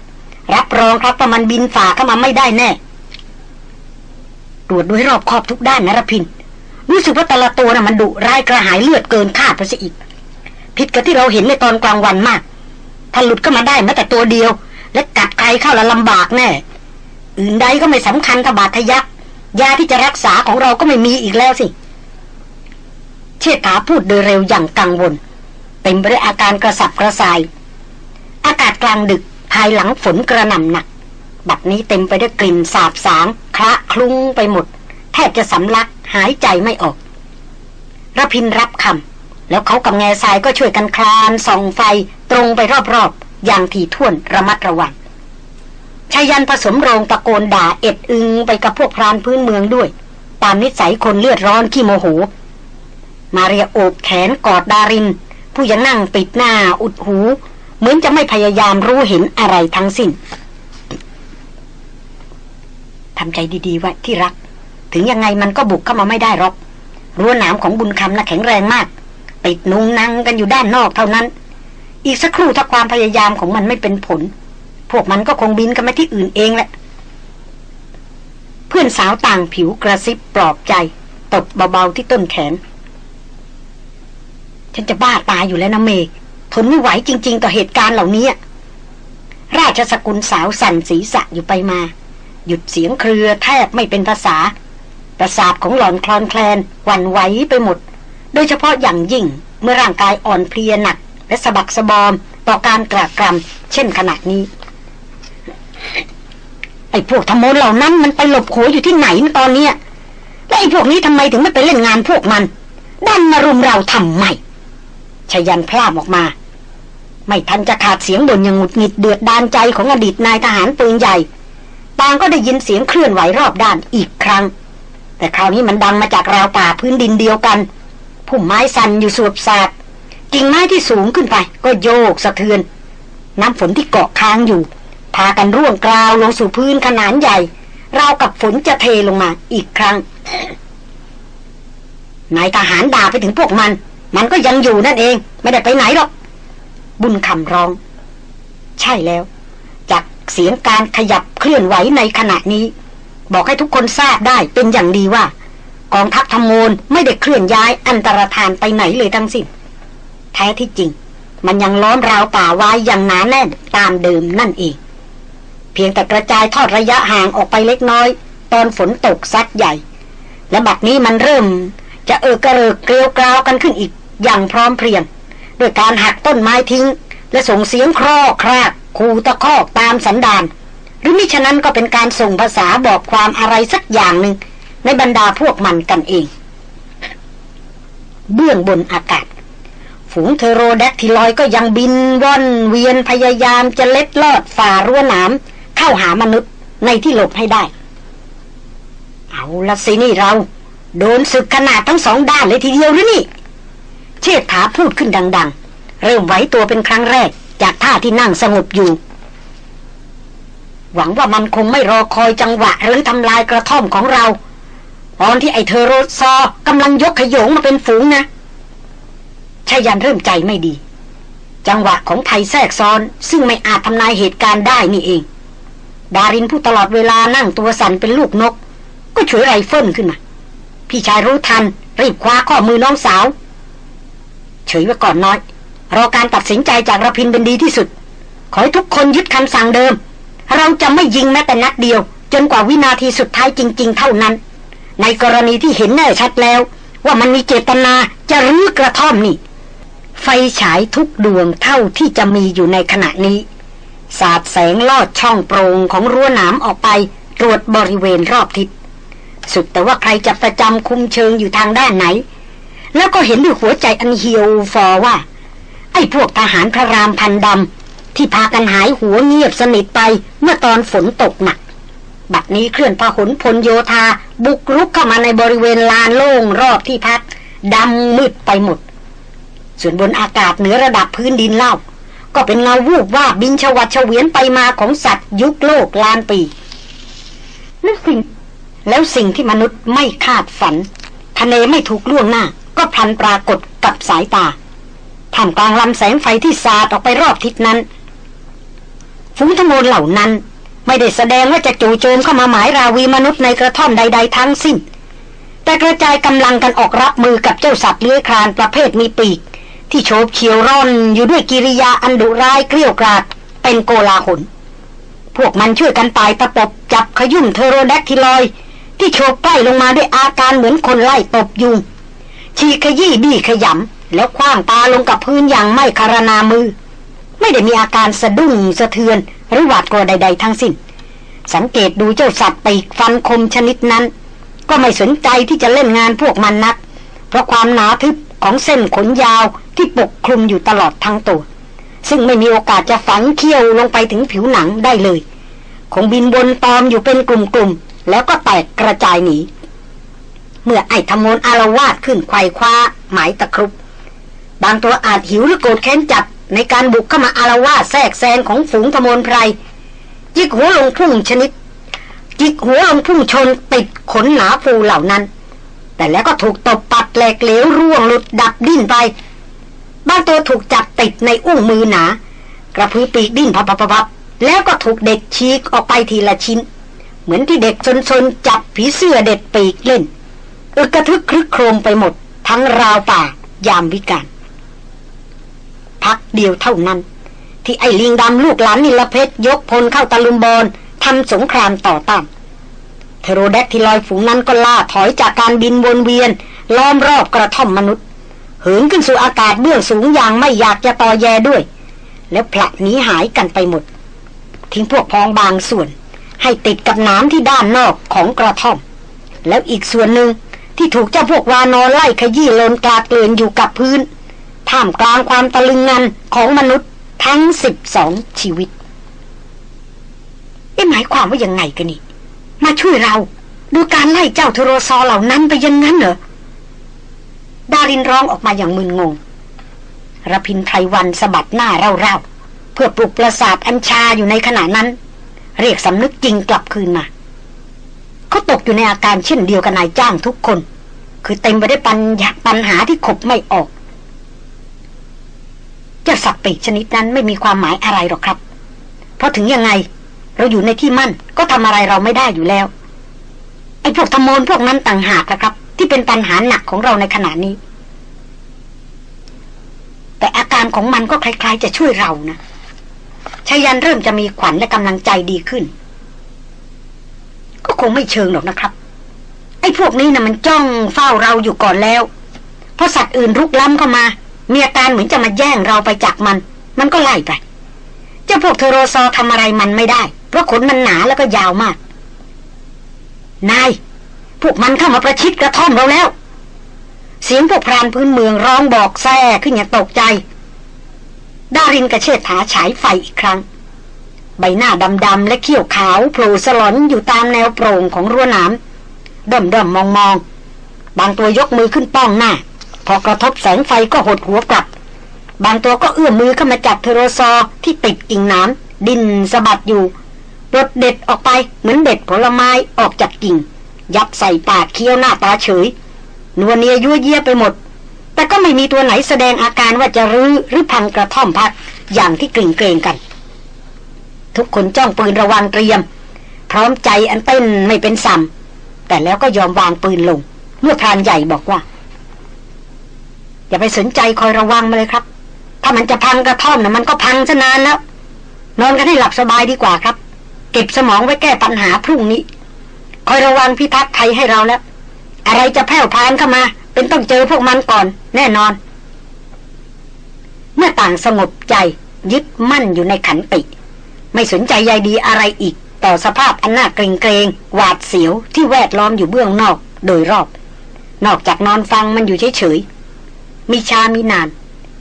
รับรองครับว่ามันบินฝ่าเข้ามาไม่ได้แน่ตรวจดูให้รอบคอบทุกด้านนะรพิน รู้สึกว่าแต่ละตัวนะ่ะมันดุร้ายกระหายเลือดเกินคาดไปซะอีก ผิดกับที่เราเห็นในตอนกลางวันมาก ถ้าหลุดเข้ามาได้แม้แต่ตัวเดียว และกัดใครเข้าล้วลำบากแน่อื่นใดก็ไม่สำคัญกับบาดทะยักยาที่จะรักษาของเราก็ไม่มีอีกแล้วสิ เชษฐาพูดโดยเร็วอย่างกังวลเต็มไปด้วยอาการกระสับกระส่าย อากาศกลางดึกภายหลังฝนกระหน่ำหนัก บัดนี้เต็มไปด้วยกลิ่นสาบสางคละคลุ้งไปหมด แทบจะสำลักหายใจไม่ออกระพินรับคำ แล้วเขากับแง่ทรายก็ช่วยกันคลานส่องไฟตรงไปรอบๆ อย่างถี่ถ้วนระมัดระวังชายันผสมโรงตะโกนด่าเอ็ดอึงไปกับพวกพรานพื้นเมืองด้วย ตามนิสัยคนเลือดร้อนขี้โมโห มาเรียโอบแขนกอดดาริน ผู้ยังนั่งปิดหน้าอุดหู เหมือนจะไม่พยายามรู้เห็นอะไรทั้งสิ้นทำใจดีๆไว้ที่รัก ถึงยังไงมันก็บุกเข้ามาไม่ได้หรอกรั้วหนามของบุญคำน่ะแข็งแรงมาก ติดนุงนังกันอยู่ด้านนอกเท่านั้น อีกสักครู่ถ้าความพยายามของมันไม่เป็นผล พวกมันก็คงบินกันไปที่อื่นเองแหละ เพื่อนสาวต่างผิวกระซิบปลอบใจ ตบเบาๆที่ต้นแขน ฉันจะบ้าตายอยู่แล้วนะเมกทนไม่ไหวจริง ๆ ต่อเหตุการณ์เหล่านี้ราชสกุลสาวสั่นศีรษะอยู่ไปมา หยุดเสียงเครือแทบไม่เป็นภาษา ประสาทของหลอนคลอนแคลนหวั่นไหวไปหมด โดยเฉพาะอย่างยิ่งเมื่อร่างกายอ่อนเพลียหนัก และสะบักสะบอม ต่อการกระกรำเช่นขณะนี้ ไอ้พวกธรรมนเหล่านั้นมันไปหลบโขอยู่ที่ไหนตอนเนี้ยและไอ้พวกนี้ทำไมถึงไม่ไปเล่นงานพวกมันดันมารุมเราทำไมชยันพลาดออกมา ไม่ทันจะขาดเสียงบ่นอย่างหงุดหงิดเดือดดานใจของอดีตนายทหารปืนใหญ่ต่างก็ได้ยินเสียงเคลื่อนไหวรอบด้านอีกครั้ง แต่คราวนี้มันดังมาจากราวป่าพื้นดินเดียวกัน พุ่มไม้สั่นอยู่สวบสาดกิ่งไม้ที่สูงขึ้นไป ก็โยกสะเทือน น้ำฝนที่เกาะค้างอยู่ พากันร่วงกราวลงสู่พื้นขนาดใหญ่ ราวกับฝนจะเทลงมาอีกครั้งนายทหารด่าไปถึงพวกมัน มันก็ยังอยู่นั่นเอง ไม่ได้ไปไหนหรอก บุญคำร้อง ใช่แล้ว จากเสียงการขยับเคลื่อนไหวในขณะนี้ บอกให้ทุกคนทราบได้เป็นอย่างดีว่า กองทัพธรรมนไม่ได้เคลื่อนย้ายอันตรธานไปไหนเลยทั้งสิ้นแท้ที่จริง มันยังล้อมราวป่าไว้อย่างหนาแน่นตามเดิมนั่นเอง เพียงแต่กระจายทอดระยะห่างออกไปเล็กน้อย ตอนฝนตกซัดใหญ่ และบัดนี้มันเริ่ม จะเออกระเริกเกลียวกราวกันขึ้นอีกอย่างพร้อมเพรียงด้วยการหักต้นไม้ทิ้ง และส่งเสียงครอครากคูตะคอกตามสันดานหรือมิฉะนั้นก็เป็นการส่งภาษาบอกความอะไรสักอย่างหนึ่ง ในบรรดาพวกมันกันเอง เบื้องบนอากาศ ฝูงเทโรแดกทิลอยก็ยังบินว่อนเวียนพยายามจะเล็ดลอดฝ่ารั้วหนามเข้าหามนุษย์ในที่หลบให้ได้ เอาละสินี่เรา โดนศึกขนาดทั้งสองด้านเลยทีเดียวหรือนี่ เชิดถาพูดขึ้นดัง ๆ เริ่มไหวตัวเป็นครั้งแรก จากท่าที่นั่งสงบอยู่หวังว่ามันคงไม่รอคอยจังหวะหรือทำลายกระท่อมของเรา ตอนที่ไอ้เธอโรซอกำลังยกขยงมาเป็นฝูงนะชายันเริ่มใจไม่ดี จังหวะของภัยแทรกซ้อน ซึ่งไม่อาจทำนายเหตุการณ์ได้นี่เอง ดารินผู้ตลอดเวลานั่งตัวสั่นเป็นลูกนก ก็ฉวยไรเฟิลขึ้นมา พี่ชายรู้ทัน รีบคว้าข้อมือน้องสาว เฉยไว้ก่อนน้อย รอการตัดสินใจจากระพินเป็นดีที่สุด ขอให้ทุกคนยึดคำสั่งเดิม เราจะไม่ยิงแม้แต่นัดเดียว จนกว่าวินาทีสุดท้ายจริง ๆ เท่านั้น ในกรณีที่เห็นแน่ชัดแล้ว ว่ามันมีเจตนาจะรื้อกระท่อมนี่ ไฟฉายทุกดวงเท่าที่จะมีอยู่ในขณะนี้ สาดแสงลอดช่องโปร่งของรั้วหนามออกไปตรวจบริเวณรอบทิศสุดแต่ว่าใครจะประจำคุมเชิงอยู่ทางด้านไหน แล้วก็เห็นด้วยหัวใจอันเหี่ยวฟอว่า ไอ้พวกทหารพระรามพันดำที่พากันหายหัวเงียบสนิทไปเมื่อตอนฝนตกหนัก บัดนี้เคลื่อนพหนพลโยธา บุกรุกเข้ามาในบริเวณลานโล่งรอบที่พักดำมืดไปหมด ส่วนบนอากาศเหนือระดับพื้นดินเล่า ก็เป็นเงาวูบว่าบินชวัดเฉวียนไปมาของสัตว์ยุคโลกลานปีแล้วสิ่งแล้วสิ่งที่มนุษย์ไม่คาดฝันทะเลไม่ถูกล่วงหน้า ก็พลันปรากฏกับสายตาท่ามกลางลำแสงไฟที่สาดออกไปรอบทิศนั้นฝูงธมูลเหล่านั้น ไม่ได้แสดงว่าจะจู่โจมเข้ามาหมายราวีมนุษย์ในกระท่อมใด ๆ ทั้งสิ้น แต่กระจายกำลังกันออกรับมือกับเจ้าสัตว์เลื้อยคลานประเภทมีปีก ที่โฉบเฉียวร่อนอยู่ด้วยกิริยาอันดุร้ายเกลี้ยกราดเป็นโกลาหลพวกมันช่วยกันตายตะปบจับขยุ่มเทโรแดกทิลอย ที่โฉบใกล้ลงมาด้วยอาการเหมือนคนไล่ตบยุงชีขยี้บี้ขยำแล้วคว้างตาลงกับพื้นอย่างไม่คารนามือ ไม่ได้มีอาการสะดุ้งสะเทือน หรือหวาดกลัวใด ๆ ทั้งสิ้น สังเกตดูเจ้าสัตว์ปีกฟันคมชนิดนั้น ก็ไม่สนใจที่จะเล่นงานพวกมันนัก เพราะความหนาทึบของเส้นขนยาวที่ปกคลุมอยู่ตลอดทั้งตัว ซึ่งไม่มีโอกาสจะฝังเขี้ยวลงไปถึงผิวหนังได้เลย คงบินบนตอมอยู่เป็นกลุ่มๆแล้วก็แตกกระจายหนีเมื่อไอ้ธมนอารวาสขึ้นไขว่คว้าหมายตะครุบบางตัวอาจหิวหรือโกรธแค้นจัด ในการบุกเข้ามาอารวาสแทรกแซงของฝูงธมนไพรจิกหัวลงพุ่งชนิด จิกหัวลงพุ่งชนติดขนหนาฟูเหล่านั้น แต่แล้วก็ถูกตบปัดแหลกเหลวร่วงหลุดดับดิ้นไป บางตัวถูกจับติดในอุ้งมือหนา กระพือปีกดิ้นพับพับแล้วก็ถูกเด็กชีกออกไปทีละชิ้น เหมือนที่เด็กซนๆจับผีเสื้อเด็ดปีกเล่นอึกกระทึกครึกโครมไปหมด ทั้งราวป่ายามวิกาล พักเดียวเท่านั้น ที่ไอ้ลิงดำลูกหลานนิลเพชรยกพลเข้าตะลุมบอลทำสงครามต่อต้านเทโรแดกที่ลอยฝูงนั้นก็ล่าถอยจากการบินวนเวียน ล้อมรอบกระท่อมมนุษย์ เหินขึ้นสู่อากาศเบื้องสูงอย่างไม่อยากจะต่อแยด้วย แล้วผละหนีหายกันไปหมด ทิ้งพวกพองบางส่วน ให้ติดกับน้ำที่ด้านนอกของกระท่อม แล้วอีกส่วนหนึ่งที่ถูกเจ้าพวกวานอไล่ขยี้ลนกลาเกลื่อนอยู่กับพื้น ท่ามกลางความตะลึงงันของมนุษย์ทั้งสิบสองชีวิตเอ๊ะหมายความว่ายังไงกันนี่ มาช่วยเราดูการไล่เจ้าทโรซอเหล่านั้นไปยังงั้นเหรอ ดารินร้องออกมาอย่างมึนงงระพินไพรวันสะบัดหน้าเร่าๆ เพื่อปลุกประสาทอัญชาอยู่ในขณะนั้น เรียกสำนึกจริงกลับคืนมา เขาตกอยู่ในอาการเช่นเดียวกับนายจ้างทุกคน คือเต็มไปด้วยปัญญาปัญหาที่ขบไม่ออก เจ้าสัตว์ปีกชนิดนั้นไม่มีความหมายอะไรหรอกครับ เพราะถึงยังไง เราอยู่ในที่มั่นก็ทำอะไรเราไม่ได้อยู่แล้ว ไอ้พวกธรรมนพวกนั้นต่างหากนะครับ ที่เป็นปัญหาหนักของเราในขณะนี้ แต่อาการของมันก็คล้ายๆ จะช่วยเรานะชายันเริ่มจะมีขวัญและกำลังใจดีขึ้น ก็คงไม่เชิงหรอกนะครับ ไอ้พวกนี้นะ่ะมันจ้องเฝ้าเราอยู่ก่อนแล้วเพราะสัตว์อื่นรุกล้ำเข้ามา มีอาการเหมือนจะมาแย่งเราไปจากมัน มันก็ไล่ไป เจ้าพวกเทโรซอทำอะไรมันไม่ได้ เพราะขนมันหนาแล้วก็ยาวมาก นาย พวกมันเข้ามาประชิดกระท่อมเราแล้ว เสียงพวกพรานพื้นเมืองร้องบอกแซ่ขึ้นอย่างตกใจ ดารินกระเชิดถาฉายไฟอีกครั้ง ใบหน้าดำๆและเขี้ยวขาวโผล่สลอนอยู่ตามแนวโปร่งของรั้วหนามด้อมๆมองๆบางตัวยกมือขึ้นป้องหน้า พอกระทบแสงไฟก็หดหัวกลับ บางตัวก็เอื้อมมือเข้ามาจับเทโรซอที่ติดกิ่งน้ำดินสะบัดอยู่ปลดเด็ดออกไปเหมือนเด็ดผลไม้ออกจากกิ่ง ยัดใส่ปากเคี้ยวหน้าตาเฉยนัวเนียยั่วเยี่ยไปหมด แต่ก็ไม่มีตัวไหนแสดงอาการว่าจะรื้อหรือพังกระท่อมพักอย่างที่กลิ่งเกรงกัน ทุกคนจ้องปืนระวังเตรียม พร้อมใจอันเต้นไม่เป็นสัมแต่แล้วก็ยอมวางปืนลง เมื่อพรานใหญ่บอกว่า อย่าไปสนใจคอยระวังมาเลยครับ ถ้ามันจะพังกระท่อมนะมันก็พังซะนานแล้ว นอนกันให้หลับสบายดีกว่าครับ เก็บสมองไว้แก้ปัญหาพรุ่งนี้ คอยระวังพิทักษ์ไทยให้เราแล้ว อะไรจะแผ่วพานเข้ามา เป็นต้องเจอพวกมันก่อน แน่นอน เมื่อต่างสงบใจยึดมั่นอยู่ในขันติ ไม่สนใจใยดีอะไรอีก ต่อสภาพอันน่าเกรงเกรงหวาดเสียวที่แวดล้อมอยู่เบื้องนอก โดยรอบ นอกจากนอนฟังมันอยู่เฉยๆ มีชามีนาน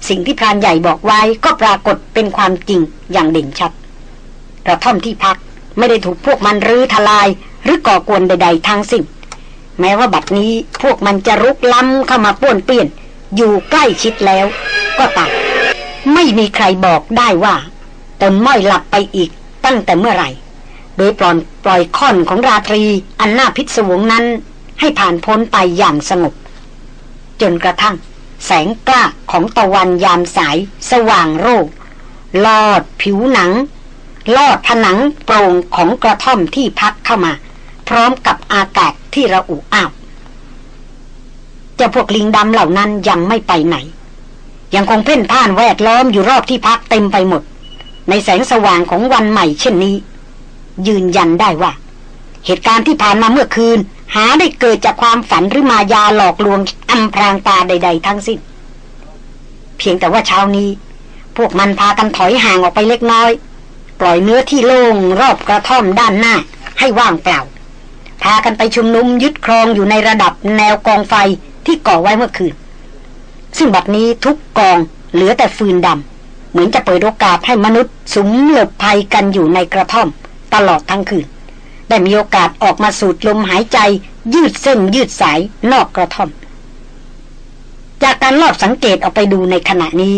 สิ่งที่พรานใหญ่บอกไว้ก็ปรากฏเป็นความจริงอย่างเด่นชัดกระท่อมที่พักไม่ได้ถูกพวกมันรื้อทลาย หรือก่อกวนใด ๆ ทั้งสิ้นแม้ว่าบัดนี้พวกมันจะรุกล้ำเข้ามาป้วนเปี้ยน อยู่ใกล้ชิดแล้ว ก็ตามไม่มีใครบอกได้ว่าตนม้อยหลับไปอีกตั้งแต่เมื่อไหร่ โดยปล่อยปล่อยค่อนของราตรีอันน่าพิศวงนั้น ให้ผ่านพ้นไปอย่างสงบ จนกระทั่ง แสงกล้าของตะวันยามสาย สว่างโรคลอดผิวหนัง ลอดผนังโปร่งของกระท่อมที่พักเข้ามา พร้อมกับอากาศที่ระอุอ้าวจ้าพวกลิงดำเหล่านั้นยังไม่ไปไหน ยังคงเพ่นพ่านแวดล้อมอยู่รอบที่พักเต็มไปหมด ในแสงสว่างของวันใหม่เช่นนี้ ยืนยันได้ว่า เหตุการณ์ที่ผ่านมาเมื่อคืน หาได้เกิดจากความฝันหรือมายาหลอกลวงอำพรางตาใด ๆ ทั้งสิ้น เพียงแต่ว่าเช้านี้ พวกมันพากันถอยห่างออกไปเล็กน้อย ปล่อยเนื้อที่โล่งรอบกระท่อมด้านหน้า ให้ว่างเปล่า พากันไปชุมนุมยึดครองอยู่ในระดับแนวกองไฟที่ก่อไว้เมื่อคืน ซึ่งบัดนี้ทุกกองเหลือแต่ฟืนดำเหมือนจะเปิดโอกาสให้มนุษย์สุมหลบภัยกันอยู่ในกระท่อม ตลอดทั้งคืน ได้มีโอกาสออกมาสูดลมหายใจ ยืดเส้นยืดสายนอกกระท่อม จากการลอบสังเกตออกไปดูในขณะนี้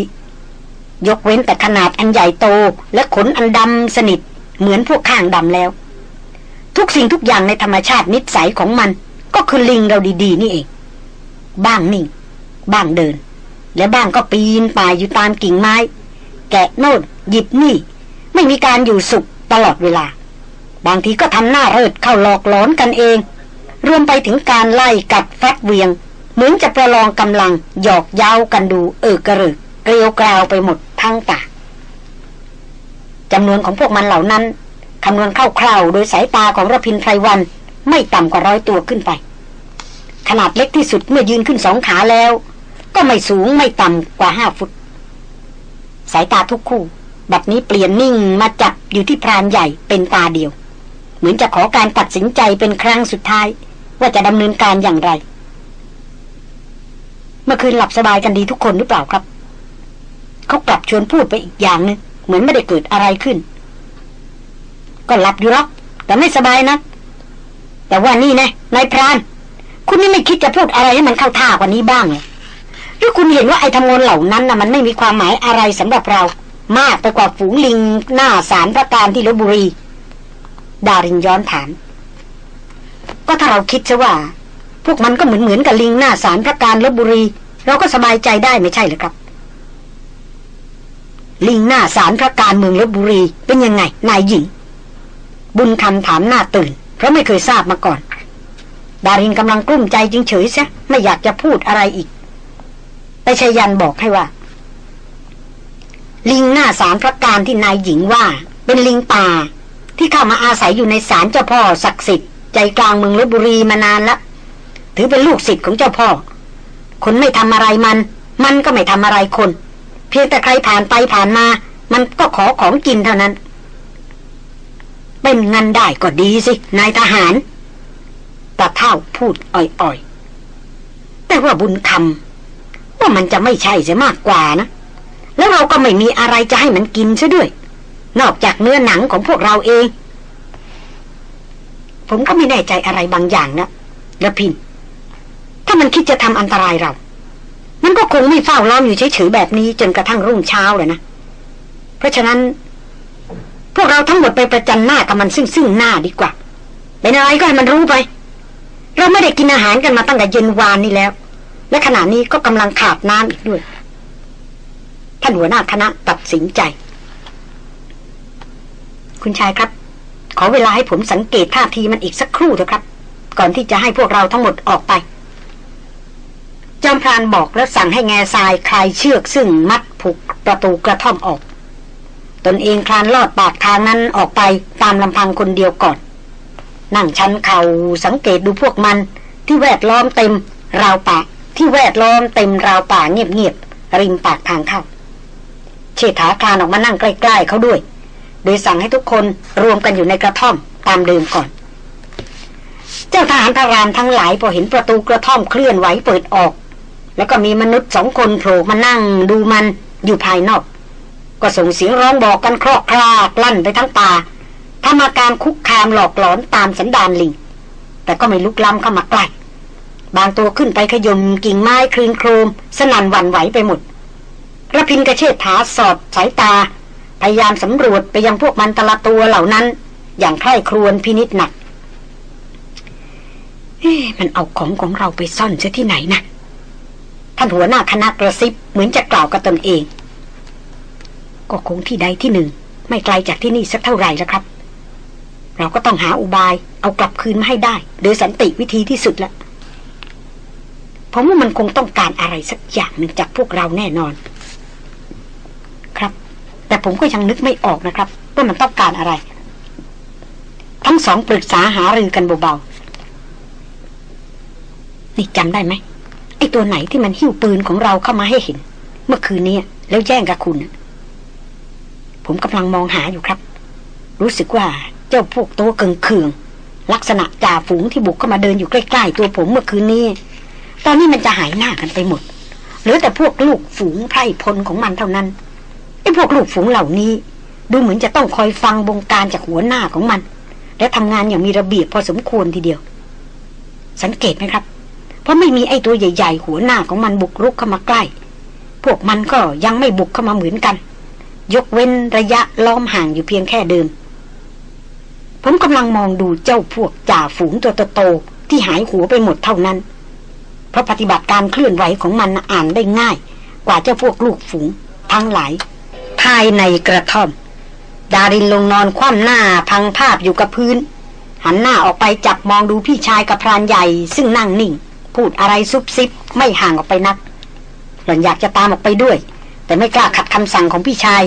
ยกเว้นแต่ขนาดอันใหญ่โตและขนอันดำสนิท เหมือนพวกข้างดำแล้ว ทุกสิ่งทุกอย่างในธรรมชาตินิสัยของมัน ก็คือลิงเราดีๆ นี่เอง บ้างนิ่ง บ้างเดิน และบ้างก็ปีนป่ายอยู่ตามกิ่งไม้ แกะโน่นหยิบนี่ ไม่มีการอยู่สุขตลอดเวลา บางทีก็ทำหน้าเริดเข้าหลอกหลอนกันเอง รวมไปถึงการไล่กัดแฟัดเวียง เหมือนจะประลองกำลังหยอกเย้ากันดูเออกระรึกเกลียวกราวไปหมดทั้งป่าจำนวนของพวกมันเหล่านั้นคำนวณคร่าวๆโดยสายตาของระพินไพรวัน ไม่ต่ำกว่าร้อยตัวขึ้นไป ขนาดเล็กที่สุดเมื่อยืนขึ้นสองขาแล้ว ก็ไม่สูงไม่ต่ำกว่าห้าฟุต สายตาทุกคู่ บัดนี้เปลี่ยนนิ่งมาจับอยู่ที่พรานใหญ่เป็นตาเดียว มือนจะขอการตัดสินใจเป็นครั้งสุดท้าย ว่าจะดำเนินการอย่างไร เมื่อคืนหลับสบายกันดีทุกคนหรือเปล่าครับ เขากลับชวนพูดไปอีกอย่างหนึงเหมือนไม่ได้เกิดอะไรขึ้น ก็หลับอยู่หรอกแต่ไม่สบายนะแต่ว่านี่นะนายพราน คุณนี่ไม่คิดจะพูดอะไรให้มันเข้าท่ากว่านี้บ้างเลยหรือคุณเห็นว่าไอ้ทำงนเหล่านั้นนะ่ะมันไม่มีความหมายอะไรสำหรับเรา มากไปกว่าฝูงลิงหน้าสารพระการที่ลบบุรี ดารินย้อนถาม ก็ถ้าเราคิดซะว่า พวกมันก็เหมือนเหมือนกับลิงหน้าสารพระการลบบุรี เราก็สบายใจได้ไม่ใช่หรือครับ ลิงหน้าสารพระการเมืองลบบุรี เป็นยังไง นายหญิง บุญคำถามหน้าตื่น เพราะไม่เคยทราบมาก่อน ดารินกำลังกลุ้มใจจึงเฉยซะไม่อยากจะพูดอะไรอีกแต่ชยันบอกให้ว่า ลิงหน้าสารพระการที่นายหญิงว่า เป็นลิงป่า ที่เข้ามาอาศัยอยู่ในศาลเจ้าพ่อศักดิ์สิทธิ์ใจกลางเมืองลบบุรีมานานละ ถือเป็นลูกศิษย์ของเจ้าพ่อ คนไม่ทำอะไรมัน มันก็ไม่ทำอะไรคน เพียงแต่ใครผ่านไปผ่านมา มันก็ขอของกินเท่านั้น เป็นงันได้ก็ดีสิ นายทหารตาเท่าพูดอ่อยๆ แต่ว่าบุญคำว่ามันจะไม่ใช่เสียมากกว่านะ แล้วเราก็ไม่มีอะไรจะให้มันกินซะด้วย นอกจากเนื้อหนังของพวกเราเอง ผมก็ไม่แน่ใจอะไรบางอย่างนะละพิน ถ้ามันคิดจะทำอันตรายเรา มันก็คงไม่เฝ้าล้อมอยู่เฉยๆแบบนี้ จนกระทั่งรุ่งเช้าเลยนะ เพราะฉะนั้น พวกเราทั้งหมดไปประจันหน้ากับมันซึ่งซึ่งหน้าดีกว่าเป็นอะไรก็ให้มันรู้ไป เราไม่ได้กินอาหารกันมาตั้งแต่เย็นวานนี้แล้ว และขณะนี้ก็กำลังขาดน้ำอีกด้วยท่านหัวหน้าคณะตัดสินใจ คุณชายครับ ขอเวลาให้ผมสังเกตท่าทีมันอีกสักครู่เถอะครับ ก่อนที่จะให้พวกเราทั้งหมดออกไป จอมพรานบอกแล้วสั่งให้แง่ทรายคลายเชือกซึ่งมัดผูกประตูกระท่อมออก ตนเองคลานลอดปากทางนั้นออกไปตามลำพังคนเดียวก่อน นั่งชันเขา่าสังเกตดูพวกมันที่แวดล้อมเต็มราวป่าที่แวดล้อมเต็มราวป่าเงียบๆริมปากทางเข้าเชษฐาคลานออกมานั่งใกล้ ๆเขาด้วย โดยสั่งให้ทุกคนรวมกันอยู่ในกระท่อมตามเดิมก่อน เจ้าทหารพระรามทั้งหลายพอเห็นประตูกระท่อมเคลื่อนไหวเปิดออก แล้วก็มีมนุษย์สองคนโผล่มานั่งดูมันอยู่ภายนอก ก็ส่งเสียงร้องบอกกันครอกครากลั่นไปทั้งป่าทำอาการคุกคามหลอกหลอนตามสันดานลิงแต่ก็ไม่ลุกล้ำเข้ามาใกล้บางตัวขึ้นไปขยมกิ่งไม้คลืนโครม สนั่นหวั่นไหวไปหมดระพินกระเชิดถาสอดสายตา พยายามสำรวจไปยังพวกมันตละตัวเหล่านั้น อย่างใคร่ครวญพินิษหนักมันเอาของของเราไปซ่อนเสียที่ไหนนะท่านหัวหน้าคณะกระซิบเหมือนจะกล่าวกับตนเอง ก็คงที่ใดที่หนึ่ง ไม่ไกลจากที่นี่สักเท่าไหร่แล้วครับ เราก็ต้องหาอุบาย เอากลับคืนมาให้ได้ โดยสันติวิธีที่สุดละผมว่ามันคงต้องการอะไรสักอย่างหนึ่งจากพวกเราแน่นอน แต่ผมก็ยังนึกไม่ออกนะครับว่ามันต้องการอะไร ทั้งสองปรึกษาหารือกันเบาๆนี่จำได้ไหมไอ้ตัวไหนที่มันหิ้วปืนของเราเข้ามาให้เห็น เมื่อคืนนี้แล้วแย่งกับคุณ ผมกำลังมองหาอยู่ครับ รู้สึกว่าเจ้าพวกตัวเกิงเคืองลักษณะจ่าฝูงที่บุกเข้ามาเดินอยู่ใกล้ ๆ ตัวผมเมื่อคืนนี้ ตอนนี้มันจะหายหน้ากันไปหมด เหลือแต่พวกลูกฝูงไพร่พลของมันเท่านั้น ไอ้พวกลูกฝูงเหล่านี้ ดูเหมือนจะต้องคอยฟังบงการจากหัวหน้าของมัน และทำงานอย่างมีระเบียบพอสมควรทีเดียว สังเกตไหมครับ เพราะไม่มีไอ้ตัวใหญ่ ๆ หัวหน้าของมันบุกรุกเข้ามาใกล้ พวกมันก็ยังไม่บุกเข้ามาเหมือนกัน ยกเว้นระยะล้อมห่างอยู่เพียงแค่เดิม ผมกำลังมองดูเจ้าพวกจ่าฝูงตัวโตๆที่หายหัวไปหมดเท่านั้น เพราะปฏิบัติการเคลื่อนไหวของมันอ่านได้ง่าย กว่าเจ้าพวกลูกฝูงทั้งหลายายในกระท่อม ดารินลงนอนคว่ำหน้าพังภาพอยู่กับพื้น หันหน้าออกไปจับมองดูพี่ชายกับพรานใหญ่ ซึ่งนั่งนิ่ง พูดอะไรซุบซิบไม่ห่างออกไปนัก หล่อนอยากจะตามออกไปด้วย แต่ไม่กล้าขัดคำสั่งของพี่ชาย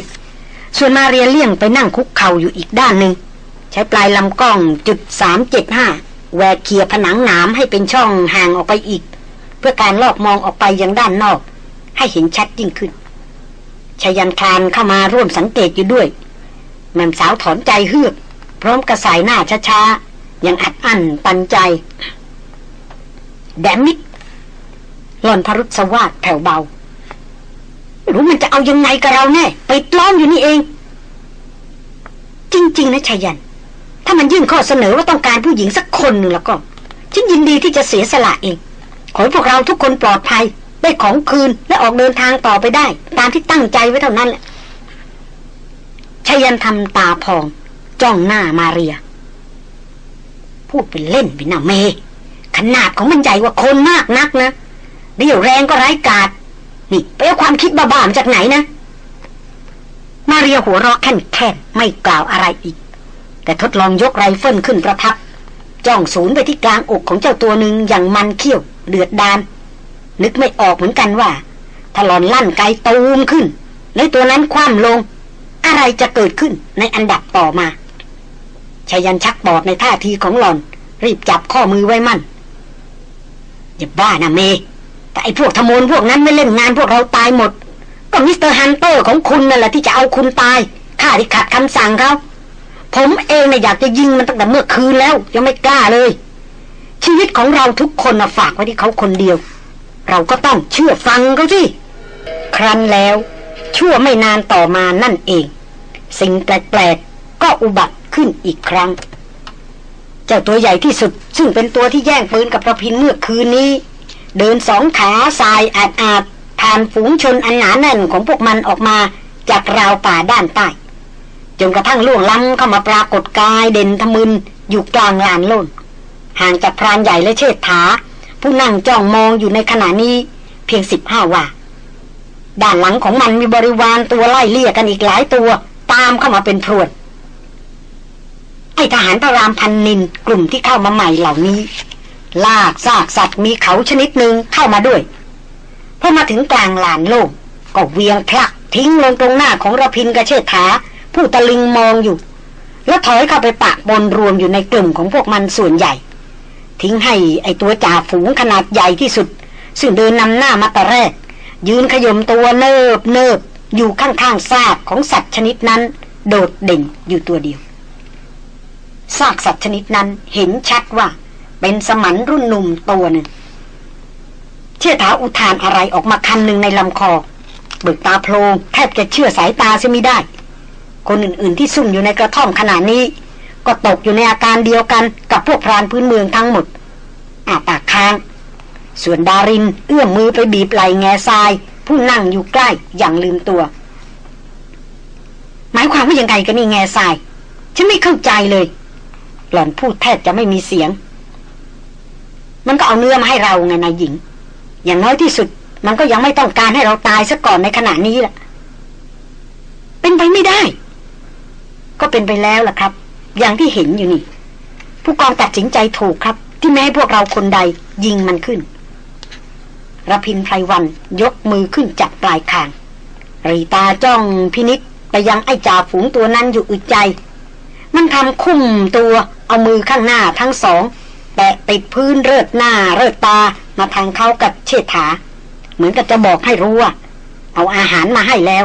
ส่วนมาเรียเลี่ยงไปนั่งคุกเข่าอยู่อีกด้านหนึ่งใช้ปลายลำกล้องจุดสามเจ็ดห้าแหวกเคลียผนังหนามให้เป็นช่องห่างออกไปอีก เพื่อการลอบมองออกไปยังด้านนอก ให้เห็นชัดยิ่งขึ้น ชยันคลานเข้ามาร่วมสังเกตอยู่ด้วยแม่สาวถอนใจเฮือก พร้อมกระสายหน้าช้าๆยังอัดอั้นปันใจ แดมมิดหล่อนพรุษวาดแผ่วเบา รู้มันจะเอายังไงกับเราแน่ไปล้อมอยู่นี่เอง จริง ๆ นะชายัน ถ้ามันยื่นข้อเสนอว่าต้องการผู้หญิงสักคนหนึ่งแล้วก็ ฉันยินดีที่จะเสียสละเอง ขอให้พวกเราทุกคนปลอดภัย ได้ของคืนและออกเดินทางต่อไปได้ ตามที่ตั้งใจไว้เท่านั้นแหละชายันทำตาพอง จ้องหน้ามาเรีย พูดเป็นเล่นไปนะเม ขนาดของมันใหญ่กว่าคนมากนักนะเดี่ยวแรงก็ไร้กาดนี่ไปเอาความคิดบ้าๆมาจากไหนนะ มาเรียหัวเราะแค่นแค่นไม่กล่าวอะไรอีก แต่ทดลองยกไรเฟิลขึ้นประทับ จ้องศูนย์ไปที่กลางอกของเจ้าตัวหนึ่งอย่างมันเขี้ยว เดือดดาน นึกไม่ออกเหมือนกันว่าถ้าหลอนลั่นไกตูมขึ้น แล้วตัวนั้นคว่ำลง อะไรจะเกิดขึ้นในอันดับต่อมาชัยยันชักบอดในท่าทีของหลอน รีบจับข้อมือไว้มั่นอย่าบ้านะเมแต่ไอ้พวกธมนพวกนั้นไม่เล่นงานพวกเราตายหมด ก็ Mister Hunter ของคุณนั่นแหละที่จะเอาคุณตายคาที่ขัดคำสั่งเขาผมเองเนี่ยอยากจะยิงมันตั้งแต่เมื่อคืนแล้ว ยังไม่กล้าเลย ชีวิตของเราทุกคนนะฝากไว้ที่เขาคนเดียว เราก็ต้องเชื่อฟังเขาสิ ครั้นแล้ว ชั่วไม่นานต่อมานั่นเอง สิ่งแปลกๆ ก็อุบัติขึ้นอีกครั้ง เจ้าตัวใหญ่ที่สุด ซึ่งเป็นตัวที่แย่งปืนกับประพินเมื่อคืนนี้ เดินสองขาสายอาดอาดผ่านฝูงชนอันหนาแน่นของพวกมันออกมาจากราวป่าด้านใต้จนกระทั่งล่วงล้ำเข้ามาปรากฏกายเด่นทะมึนอยู่กลางลานโล่นห่างจากพรานใหญ่และเชิดถา ผู้นั่งจ้องมองอยู่ในขณะนี้เพียงสิบห้าว่า ด้านหลังของมันมีบริวารตัวไล่เลี่ยกันอีกหลายตัว ตามเข้ามาเป็นพรวดไอทหารพระรามพันนินกลุ่มที่เข้ามาใหม่เหล่านี้ ลากซากสัตว์มีเขาชนิดหนึ่งเข้ามาด้วยพอมาถึงกลางลานโลกก็เวียงพลักทิ้งลงตรงหน้าของระพินกระเชิดถาผู้ตะลึงมองอยู่ แล้วถอยเข้าไปปะบนรวมอยู่ในกลุ่มของพวกมันส่วนใหญ่ ทิ้งให้ไอตัวจ่าฝูงขนาดใหญ่ที่สุด ซึ่งเดินนำหน้ามาแต่แรก ยืนขยมตัวเนิบเนิบอยู่ข้างๆซากของสัตว์ชนิดนั้น โดดเด่นอยู่ตัวเดียวซากสัตว์ชนิดนั้นเห็นชัดว่า เป็นสมันรุ่นหนุ่มตัวหนึ่ง เชื่อถาอุทานอะไรออกมาคันหนึ่งในลำคอ เบิกตาโพลงแทบจะเชื่อสายตาเสียไม่ได้ คนอื่นๆที่ซุ่มอยู่ในกระท่อมขณะนี้ ก็ตกอยู่ในอาการเดียวกันกับพวกพรานพื้นเมืองทั้งหมดอาปากค้าง ส่วนดารินเอื้อมมือไปบีบไหล่แง่ทราย ผู้นั่งอยู่ใกล้อย่างลืมตัว หมายความว่ายังไงกันนี่แง่ทราย ฉันไม่เข้าใจเลย หล่อนพูดแทบจะไม่มีเสียง มันก็เอาเนื้อมาให้เราไงนายหญิง อย่างน้อยที่สุด มันก็ยังไม่ต้องการให้เราตายซะก่อนในขณะนี้แหละเป็นไปไม่ได้ ก็เป็นไปแล้วล่ะครับ อย่างที่เห็นอยู่นี่ ผู้กองตัดสินใจถูกครับ ที่แม้พวกเราคนใดยิงมันขึ้นรพินไพรวันยกมือขึ้นจับปลายคางรีตาจ้องพินิษไปยังไอ้จ่าฝูงตัวนั้นอยู่อึดใจ มันทำคุ้มตัวเอามือข้างหน้าทั้งสองแตะติดพื้นเลิดหน้าเลิดตามาทางเขากับเชษฐา เหมือนกับจะบอกให้รู้ว่าเอาอาหารมาให้แล้ว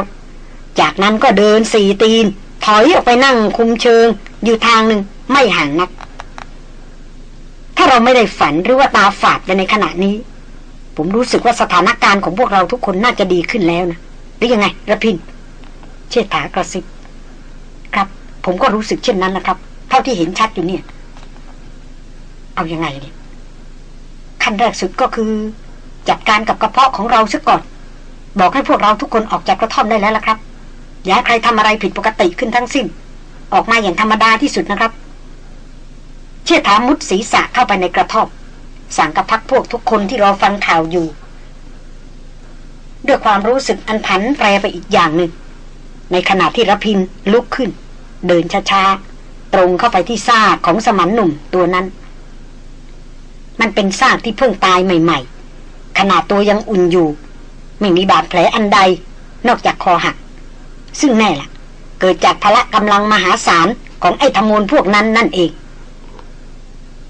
จากนั้นก็เดินสี่ตีน ถอยออกไปนั่งคุมเชิง อยู่ทางหนึ่งไม่ห่างนัก ถ้าเราไม่ได้ฝันหรือว่าตาฝาดไปในขณะนี้ ผมรู้สึกว่าสถานการณ์ของพวกเราทุกคนน่าจะดีขึ้นแล้วนะหรือยังไงระพิน เชษฐากระซิบครับ ผมก็รู้สึกเช่นนั้นนะครับ เท่าที่เห็นชัดอยู่เนี่ย เอาอยัางไงเนี่ยขั้นแรกสุดก็คือ จัดการกับกระเพาะของเราซะก่อน บอกให้พวกเราทุกคนออกจากกระท่อมได้แล้วละครับ อย่าใครทำอะไรผิดปกติขึ้นทั้งสิ้น ออกมาอย่างธรรมดาที่สุดนะครับ เชี่ยถามุดศีรษะเข้าไปในกระท่อมสั่งกับพักพวกทุกคนที่รอฟังข่าวอยู่ ด้วยความรู้สึกอันผันแปรไปอีกอย่างหนึ่ง ในขณะที่รพินลุกขึ้น เดินช้าๆ ตรงเข้าไปที่ซากของสมันหนุ่มตัวนั้น มันเป็นซากที่เพิ่งตายใหม่ๆ ขนาดตัวยังอุ่นอยู่ ไม่มีบาดแผลอันใด นอกจากคอหัก ซึ่งแน่ละ่ะ เกิดจากพละกำลังมหาศาลของไอ้ธมลพวกนั้นนั่นเอง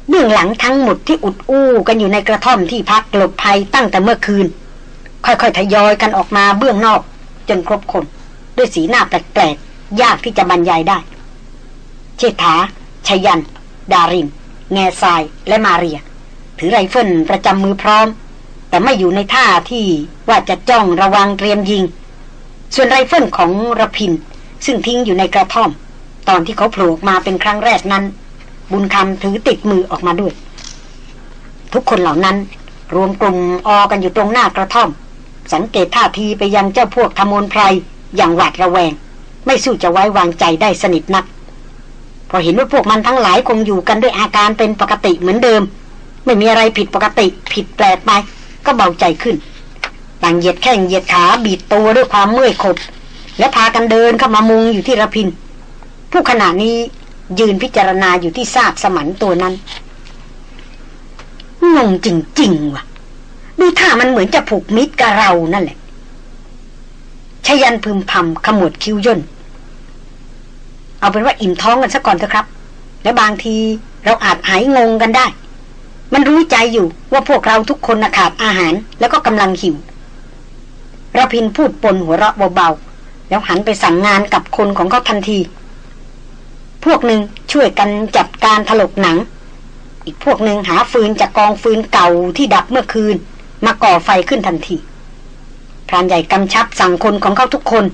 เบื้องหลังทั้งหมดที่อุดอู้กันอยู่ในกระท่อมที่พักหลบภัยตั้งแต่เมื่อคืน ค่อยๆทยอยกันออกมาเบื้องนอก จนครบคน ด้วยสีหน้าแปลกๆ ยากที่จะบรรยายได้ เชษฐา ชัยยัน ดารินแง่ทรายและมาเรีย ถือไรเฟิลประจำมือพร้อม แต่ไม่อยู่ในท่าที่ว่าจะจ้องระวังเตรียมยิง ส่วนไรเฟิลของระพิน ซึ่งทิ้งอยู่ในกระท่อม ตอนที่เขาโผล่มาเป็นครั้งแรกนั้น บุญคำถือติดมือออกมาด้วย ทุกคนเหล่านั้น รวมกลุ่มออกันอยู่ตรงหน้ากระท่อม สังเกตท่าทีไปยังเจ้าพวกธมลไพรอย่างหวาดระแวง ไม่สู้จะไว้วางใจได้สนิทนักพอเห็นว่าพวกมันทั้งหลายคงอยู่กันด้วยอาการเป็นปกติเหมือนเดิม ไม่มีอะไรผิดปกติ ผิดแปลกไป ก็เบาใจขึ้นต่างเหยียดแข้งเหยียดขาบีดตัวด้วยความเมื่อยขบ และพากันเดินเข้ามามุงอยู่ที่ระพิน ผู้ขณะนี้ยืนพิจารณาอยู่ที่ซากสมันตัวนั้นงงจริงๆว่ะ ดูท่ามันเหมือนจะผูกมิตรกับเรานั่นแหละชยันพึมพำขมวดคิ้วย่น เอาเป็นว่าอิ่มท้องกันซะก่อนเถอะครับ แล้วบางทีเราอาจหายงงกันได้ มันรู้ใจอยู่ว่าพวกเราทุกคนขาดอาหารแล้วก็กำลังหิวระพินพูดปนหัวเราะเบาๆ แล้วหันไปสั่งงานกับคนของเขาทันที พวกหนึ่งช่วยกันจัดการถลกหนัง อีกพวกหนึ่งหาฟืนจากกองฟืนเก่าที่ดับเมื่อคืน มาก่อไฟขึ้นทันทีพรานใหญ่กำชับสั่งคนของเขาทุกคน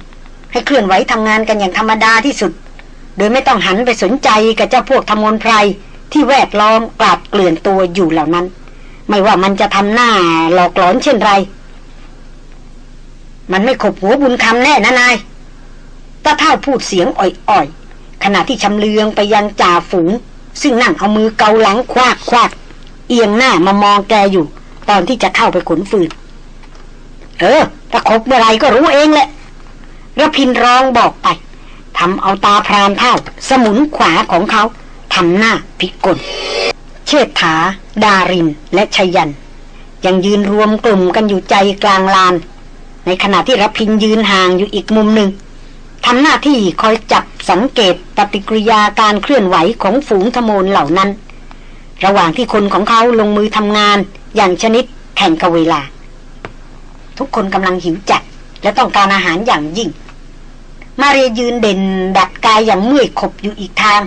ให้เคลื่อนไหวทำงานกันอย่างธรรมดาที่สุด โดยไม่ต้องหันไปสนใจกับเจ้าพวกธมลไพรที่แวดล้อมกลาดเกลื่อนตัวอยู่เหล่านั้น ไม่ว่ามันจะทำหน้าหลอกหลอนเช่นไร มันไม่ขบหัวบุญคำแน่นะนายตาเท่าพูดเสียงอ่อยๆ ขณะที่ชำเลืองไปยังจ่าฝูง ซึ่งนั่งเอามือเกาหลังควักควักเอียงหน้ามามองแกอยู่ ตอนที่จะเข้าไปขนฟืน เออถ้าครบเมื่อไรก็รู้เองแหละระพินร้องบอกไปทำเอาตาพรานเท่า สมุนขวาของเขาทำหน้าพิกลเชิดถา ดารินและชยัน ยังยืนรวมกลุ่มกันอยู่ใจกลางลาน ในขณะที่รพินยืนห่างอยู่อีกมุมหนึ่งทำหน้าที่คอยจับสังเกตปฏิกิริยาการเคลื่อนไหวของฝูงธโมนเหล่านั้น ระหว่างที่คนของเขาลงมือทำงานอย่างชนิดแข่งกับเวลา ทุกคนกำลังหิวจัด และต้องการอาหารอย่างยิ่ง มาเรียยืนเด่นดัดกายอย่างเมื่อยขบอยู่อีกทาง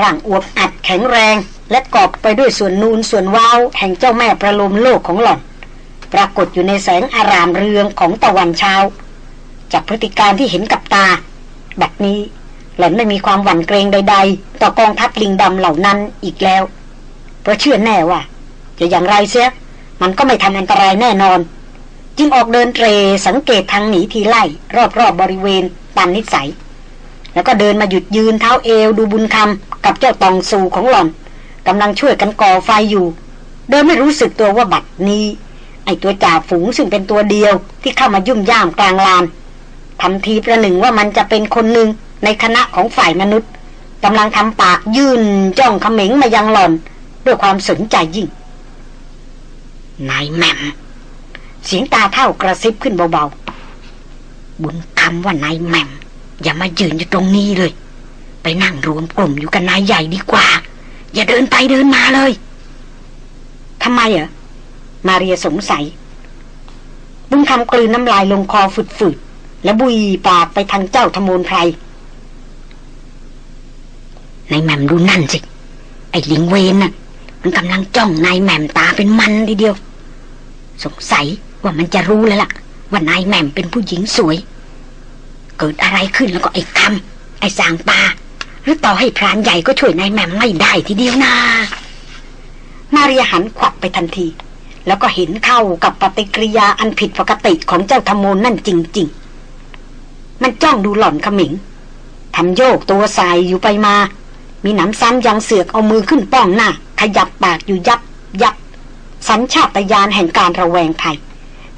ร่างอวบอัดแข็งแรง และกอบไปด้วยส่วนนูนส่วนว้าวแห่งเจ้าแม่ประโลมโลกของหล่อน ปรากฏอยู่ในแสงอารามเรืองของตะวันเช้า จากพฤติการที่เห็นกับตา แบบนี้หล่อนไม่มีความหวั่นเกรงใด ๆ ต่อกองทัพลิงดำเหล่านั้นอีกแล้ว เพราะเชื่อแน่ว่า จะอย่างไรเสียมันก็ไม่ทำอันตรายแน่นอน จึงออกเดินเตรสังเกตทางหนีทีไล่ รอบๆบบริเวณตามนิสัย แล้วก็เดินมาหยุดยืนเท้าเอวดูบุญคำกับเจ้าตองสูของหล่อนกำลังช่วยกันก่อไฟอยู่ โดยไม่รู้สึกตัวว่าบัดนี้ ไอตัวจ่าฝูงซึ่งเป็นตัวเดียวที่เข้ามายุ่มย่ามกลางลานทำทีประหนึ่งว่ามันจะเป็นคนหนึ่งในคณะของฝ่ายมนุษย์กำลังทำปากยื่นจ้องเขม็งมายังหล่อน ด้วยความสนใจยิ่งนายแมมเสียงตาเท่ากระซิบขึ้นเบาๆ บุญคำว่านายแมมอย่ามายืนอยู่ตรงนี้เลย ไปนั่งรวมกลุ่มอยู่กับนายใหญ่ดีกว่า อย่าเดินไปเดินมาเลยทำไมเหรอ มาเรียสงสัย บุญคำกลืนน้ำลายลงคอฝืดๆ และบุยปากไปทางเจ้าธมนไพรนายแมมดูนั่นสิ ไอ้ลิงเวนน่ะ มันกำลังจ้องนายแมมตาเป็นมันทีเดียว สงสัยว่ามันจะรู้แล้วล่ะ ว่านายแมมเป็นผู้หญิงสวย เกิดอะไรขึ้นแล้วก็ไอ้คำไอ้สางปาหรือต่อให้พรานใหญ่ก็ช่วยนายแมมไม่ได้ทีเดียวนามาเรียหันขวับไปทันที แล้วก็เห็นเข้ากับปฏิกิริยาอันผิดปกติของเจ้าธโมนนั่นจริง ๆ มันจ้องดูหล่อนขมิงทำโยกตัวสายอยู่ไปมา มีหนำซ้ำยังเสือกเอามือขึ้นป้องหน้า ขยับปากอยู่ยับยับ สัญชาตญาณแห่งการระแวงไทย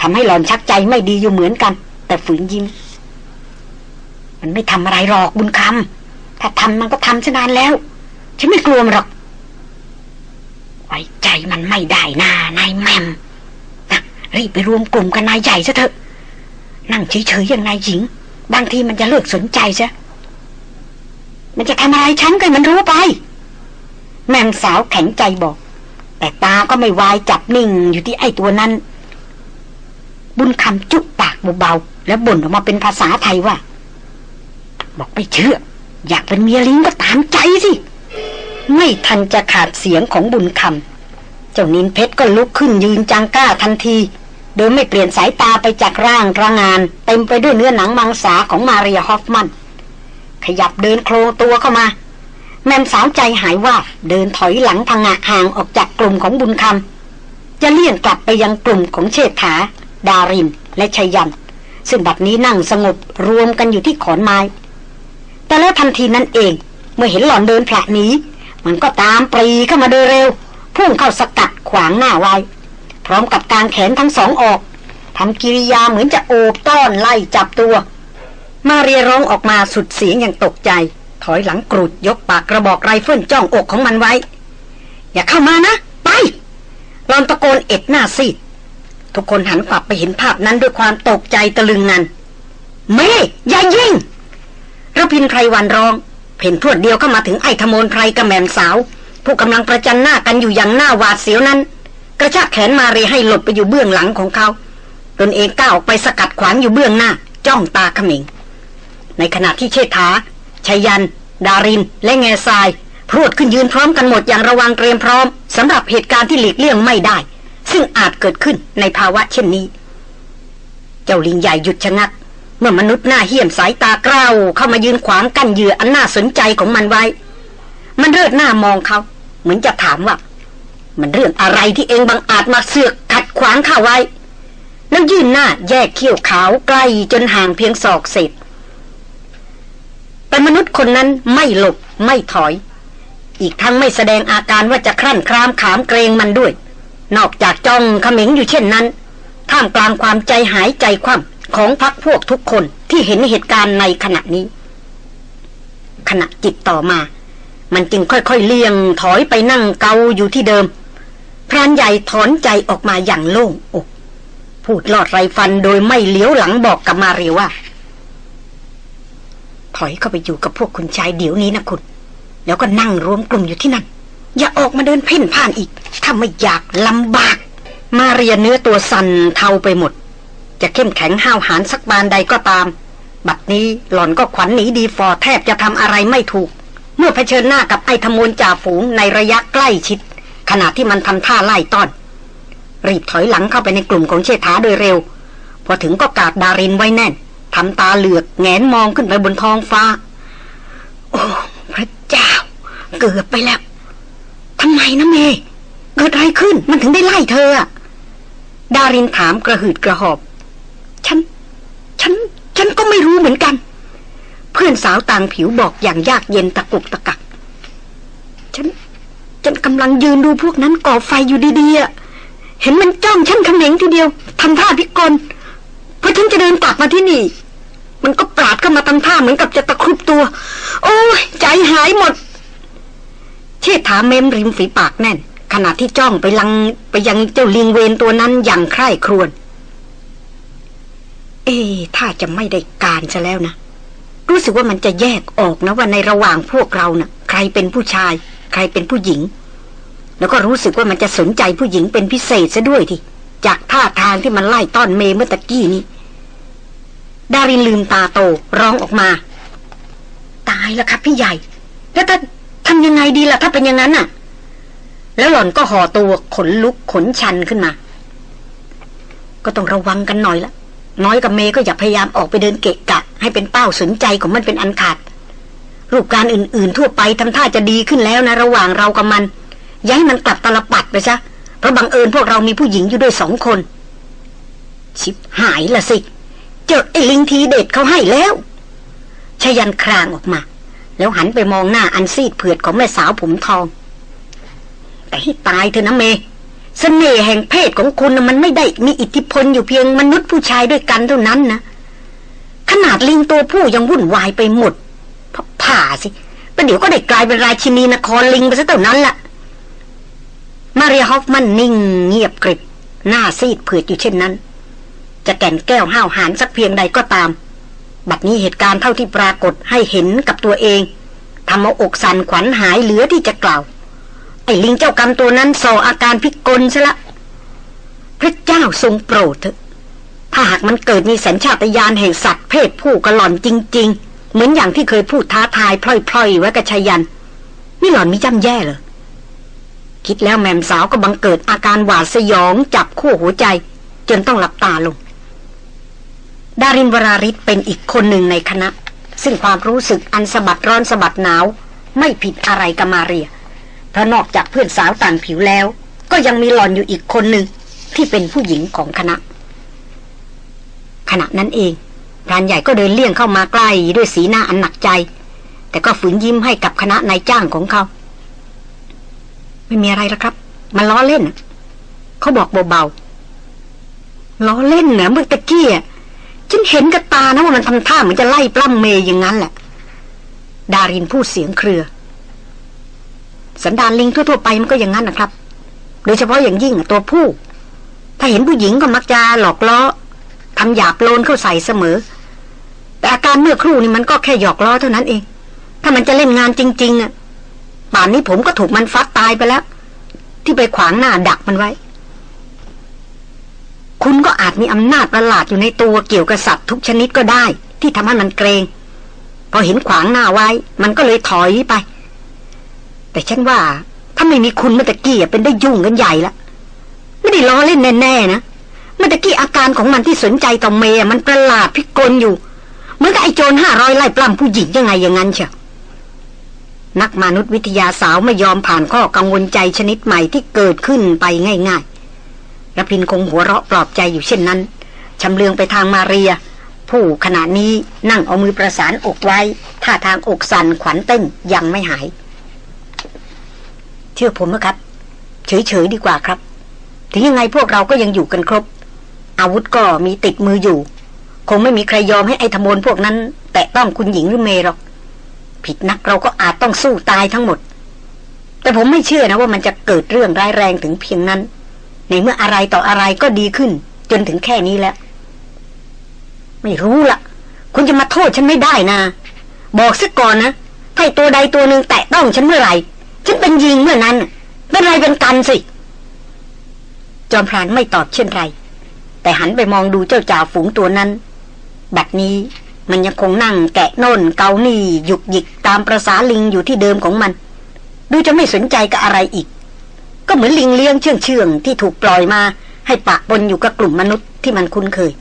ทำให้หล่อนชักใจไม่ดีอยู่เหมือนกัน แต่ฝืนยิ้ม มันไม่ทำอะไรหรอกบุญคำถ้าทำมันก็ทำชนานแล้ว ฉันไม่กลัวมันหรอก ว้ใจมันไม่ได้นานายแมมนะรีบไปรวมกลุ่มกันนายใหญ่ซะเถอะ นั่งเฉยๆอย่างนายหญิง บางทีมันจะเลิกสนใจซะมันจะทำอะไรฉันก็มันรู้ไป แมมสาวแข็งใจบอก แต่ตาก็ไม่วายจับนิ่งอยู่ที่ไอ้ตัวนั้น บุญคำจุกปากเบาๆแล้วบ่นออกมาเป็นภาษาไทยว่า บอกไม่เชื่อ อยากเป็นเมียลิงก็ตามใจสิ ไม่ทันจะขาดเสียงของบุญคำเจ้านินเพชรก็ลุกขึ้นยืนจังก้าทันที โดยไม่เปลี่ยนสายตาไปจากร่างระงาน เต็มไปด้วยเนื้อหนังมังสาของมาเรียฮอฟมันขยับเดินโครงตัวเข้ามาแม่สาวใจหายว่าเดินถอยหลังพังะห่างออกจากกลุ่มของบุญคำจะเลี่ยงกลับไปยังกลุ่มของเชษฐา ดาริน และชยัน ซึ่งบัดนี้นั่งสงบรวมกันอยู่ที่ขอนไม้ แต่แล้วทันทีนั้นเอง เมื่อเห็นหล่อนเดินผละนี้ มันก็ตามปรีเข้ามาโดยเร็ว พุ่งเข้าสกัดขวางหน้าไว้ พร้อมกับการแขนทั้งสองออกทำกิริยาเหมือนจะโอบต้อนไล่จับตัว มาเรียร้องออกมาสุดเสียงอย่างตกใจ ถอยหลังกรูดยกปากกระบอกไรเฟิลจ้องอกของมันไว้ อย่าเข้ามานะ ไปรอนตะโกนเอ็ดหน้าซีดทุกคนหันกลับไปเห็นภาพนั้นด้วยความตกใจตะลึงนันเมอย่ายิงระพินไพรวันร้อง พ่นพรวดเดียวเข้ามาถึงไอ้ธมนไพรกับแหม่มสาว ผู้กำลังประจันหน้ากันอยู่อย่างหน้าหวาดเสียวนั้น กระชากแขนมาเรียให้หลบไปอยู่เบื้องหลังของเขาตนเองก้าวออกไปสกัดขวางอยู่เบื้องหน้า จ้องตาขมิง ในขณะที่เชษฐาชัยยัน ดาริน และแง่ทรายพรวดขึ้นยืนพร้อมกันหมดอย่างระวังเตรียมพร้อมสำหรับเหตุการณ์ที่หลีกเลี่ยงไม่ได้ ซึ่งอาจเกิดขึ้นในภาวะเช่นนี้ เจ้าลิงใหญ่หยุดชะงัก มื่อมนุษย์หน้าเหี้ยมสายตากล้าวเข้ามายืนขวางกั้นเหยื่ออันน่าสนใจของมันไว้ มันเลิดหน้ามองเขา เหมือนจะถามว่า มันเรื่องอะไรที่เองบังอาจมาเสือกขัดขวางข้าไว้ แล้วยื่นหน้าแยกเขี้ยวขาวใกล้จนห่างเพียงศอกเศษแต่มนุษย์คนนั้นไม่หลบไม่ถอย อีกทั้งไม่แสดงอาการว่าจะครั่นครามขามเกรงมันด้วย นอกจากจ้องเขม็งอยู่เช่นนั้นท่ามกลางความใจหายใจคว่ำ ของพักพวกทุกคนที่เห็นเหตุการณ์ในขณะนี้ ขณะจิตต่อมา มันจึงค่อยๆเลี่ยงถอยไปนั่งเกาอยู่ที่เดิม พรานใหญ่ถอนใจออกมาอย่างโล่งอกพูดลอดไรฟันโดยไม่เลี้ยวหลังบอกกับมาเรียว่า ถอยเข้าไปอยู่กับพวกคุณชายเดี๋ยวนี้นะคุณ แล้วก็นั่งรวมกลุ่มอยู่ที่นั่น อย่าออกมาเดินเพ่นพ่านอีก ถ้าไม่อยากลำบาก มาเรียเนื้อตัวสั่นเทาไปหมด จะเข้มแข็งห้าวหาญสักบานใดก็ตาม บัดนี้หล่อนก็ขวัญหนีดีฟอแทบจะทำอะไรไม่ถูก เมื่อเผชิญหน้ากับไอ้ธมนจ่าฝูงในระยะใกล้ชิด ขณะที่มันทำท่าไล่ต้อน รีบถอยหลังเข้าไปในกลุ่มของเชษฐาโดยเร็ว พอถึงก็กาดดารินไว้แน่นทำตาเหลือกแงนมองขึ้นไปบนท้องฟ้า โอ้พระเจ้า เกือบไปแล้วทำไมนะเม เกิดอะไรขึ้นมันถึงได้ไล่เธอดารินถามกระหืดกระหอบ ฉัน ฉัน ฉันก็ไม่รู้เหมือนกัน เพื่อนสาวต่างผิวบอกอย่างยากเย็นตะกุกตะกัก ฉัน ฉันกำลังยืนดูพวกนั้นก่อไฟอยู่ดีๆ เห็นมันจ้องฉันเขม็งทีเดียวทำท่าพิกลเพอฉันจะเดินกลับมาที่นี่ มันก็ปราดเข้ามาทำท่าเหมือนกับจะตะครุบตัว โอ้ยใจหายหมด เชษฐาเม้มริมฝีปากแน่นขณะที่จ้องไปลังไปยังเจ้าลิงเวนตัวนั้นอย่างใคร่ครวญ เอ๊ถ้าจะไม่ได้การซะแล้วนะ รู้สึกว่ามันจะแยกออกนะว่าในระหว่างพวกเรานะ่ะ ใครเป็นผู้ชาย ใครเป็นผู้หญิง แล้วก็รู้สึกว่ามันจะสนใจผู้หญิงเป็นพิเศษซะด้วยทีจากท่าทางที่มันไล่ต้อนเมเมื่อตะกี้นี้ดารินลืมตาโตร้องออกมา ตายแล้วครับพี่ใหญ่ แล้วถ้าทำยังไงดีล่ะถ้าเป็นอย่างนั้นน่ะ แล้วหล่อนก็ห่อตัวขนลุกขนชันขึ้นมา ก็ต้องระวังกันหน่อยละ น้อยกับเมก็อย่าพยายามออกไปเดินเกะกะ ให้เป็นเป้าสนใจของมันเป็นอันขาด รูปการอื่นๆ ทั่วไปทำท่าจะดีขึ้นแล้วนะระหว่างเรากับมัน ย้ายมันกลับตลปัดไปซะเพราะบังเอิญพวกเรามีผู้หญิงอยู่ด้วยสองคน ชิบหายละสิ เจอไอ้ลิงทีเด็ดเขาให้แล้วชยันครางออกมา แล้วหันไปมองหน้าอันซีดเผือดของแม่สาวผมทอง แต่ให้ตายเถอนะเม เสน่ห์แห่งเพศของคุณมันไม่ได้มีอิทธิพลอยู่เพียงมนุษย์ผู้ชายด้วยกันเท่านั้นนะ ขนาดลิงตัวผู้ยังวุ่นวายไปหมดผ่าสิประเดี๋ยวก็ได้กลายเป็นราชินีนครลิงไปซะเท่านั้นละ่ะ มาริฮอฟมันนิ่งเงียบกริบ หน้าซีดเผือดอยู่เช่นนั้น จะแก่นแก้วห้าวหาญสักเพียงใดก็ตาม บัดนี้เหตุการณ์เท่าที่ปรากฏให้เห็นกับตัวเองทำเอาอกสันขวัญหายเหลือที่จะกล่าว ไอ้ลิงเจ้ากรรมตัวนั้นส่ออาการพิกลซะละพระเจ้าทรงโปรดเถอะถ้าหากมันเกิดมีสัญชาตญาณแห่งสัตว์เพศผู้กระหล่อนจริง ๆ เหมือนอย่างที่เคยพูดท้าทายพล่อยๆไว้กับชายัน นี่หล่อนมีจำแย่เหรอคิดแล้วแม่มสาวก็บังเกิดอาการหวาดสยองจับคู่หัวใจ จนต้องหลับตาลง ดารินวราริศเป็นอีกคนหนึ่งในคณะ ซึ่งความรู้สึกอันสะบัดร้อนสะบัดหนาว ไม่ผิดอะไรกับมาเรีย เพราะนอกจากเพื่อนสาวต่างผิวแล้ว ก็ยังมีหลอนอยู่อีกคนหนึ่งที่เป็นผู้หญิงของคณะ ขณะนั้นเองพรานใหญ่ก็เดินเลี่ยงเข้ามาใกล้ด้วยสีหน้าอันหนักใจ แต่ก็ฝืนยิ้มให้กับคณะนายจ้างของเขา ไม่มีอะไรแล้วครับ มันล้อเล่นเขาบอกเบาๆล้อเล่นเหรอเมื่อตะกี้ฉันเห็นกับตานะว่ามันทำท่าเหมือนจะไล่ปล้ำเมย์อย่างนั้นแหละ ดารินพูดเสียงเครือ สันดานลิงทั่วๆไปมันก็อย่างนั้นนะครับ โดยเฉพาะอย่างยิ่งตัวผู้ ถ้าเห็นผู้หญิงก็มักจะหลอกล้อทำหยาบโลนเข้าใส่เสมอ แต่อาการเมื่อครู่นี่มันก็แค่หยอกล้อเท่านั้นเอง ถ้ามันจะเล่นงานจริงๆอะป่านนี้ผมก็ถูกมันฟัดตายไปแล้ว ที่ไปขวางหน้าดักมันไว้ คุณก็อาจมีอำนาจประหลาดอยู่ในตัวเกี่ยวกับสัตว์ทุกชนิดก็ได้ ที่ทำให้มันเกรงพอเห็นขวางหน้าไว้ มันก็เลยถอยไป แต่ฉันว่า ถ้าไม่มีคุณมื่อตะกี้เป็นได้ยุ่งกันใหญ่ละไม่ได้ล้อเล่นแน่ๆนะมื่อตะกี้อาการของมันที่สนใจต่อเมย์มันประหลาดพิกลอยู่เหมือนกับไอโจรห้าร้อยไล่ปล้ำผู้หญิงยังไงอย่างนั้นเชียวนักมนุษยวิทยาสาวไม่ยอมผ่านข้อกังวลใจชนิดใหม่ที่เกิดขึ้นไปง่ายๆรพินคงหัวเราะปลอบใจอยู่เช่นนั้นชำเลืองไปทางมาเรีย ผู้ขณะนี้นั่งเอามือประสานอกไว้ท่าทางอกสั่นขวัญเต้นยังไม่หาย เชื่อผมนะครับ เฉยๆดีกว่าครับ ถึงยังไงพวกเราก็ยังอยู่กันครบ อาวุธก็มีติดมืออยู่ คงไม่มีใครยอมให้ไอ้ธมนพวกนั้น แตะต้องคุณหญิงหรือเมย์หรอก ผิดนักเราก็อาจต้องสู้ตายทั้งหมด แต่ผมไม่เชื่อนะว่ามันจะเกิดเรื่องร้ายแรงถึงเพียงนั้น ในเมื่ออะไรต่ออะไรก็ดีขึ้น จนถึงแค่นี้แล้ว ไม่รู้ละคุณจะมาโทษฉันไม่ได้นะ บอกซะก่อนนะถ้าตัวใดตัวหนึ่งแตะต้องฉันเมื่อไหร่ ฉันเป็นยิงเมื่อนั้นเป็นไรเป็นกันสิ จอมพรานไม่ตอบเช่นไร แต่หันไปมองดูเจ้าจ่าฝูงตัวนั้น บัดนี้มันยังคงนั่งแกะน่นเกานี่หยุกหยิกตามประษาลิงอยู่ที่เดิมของมัน ดูจะไม่สนใจกับอะไรอีก ก็เหมือนลิงเลี้ยงเชื่องเชื่องที่ถูกปล่อยมา ให้ปะปนอยู่กับกลุ่มมนุษย์ที่มันคุ้นเคย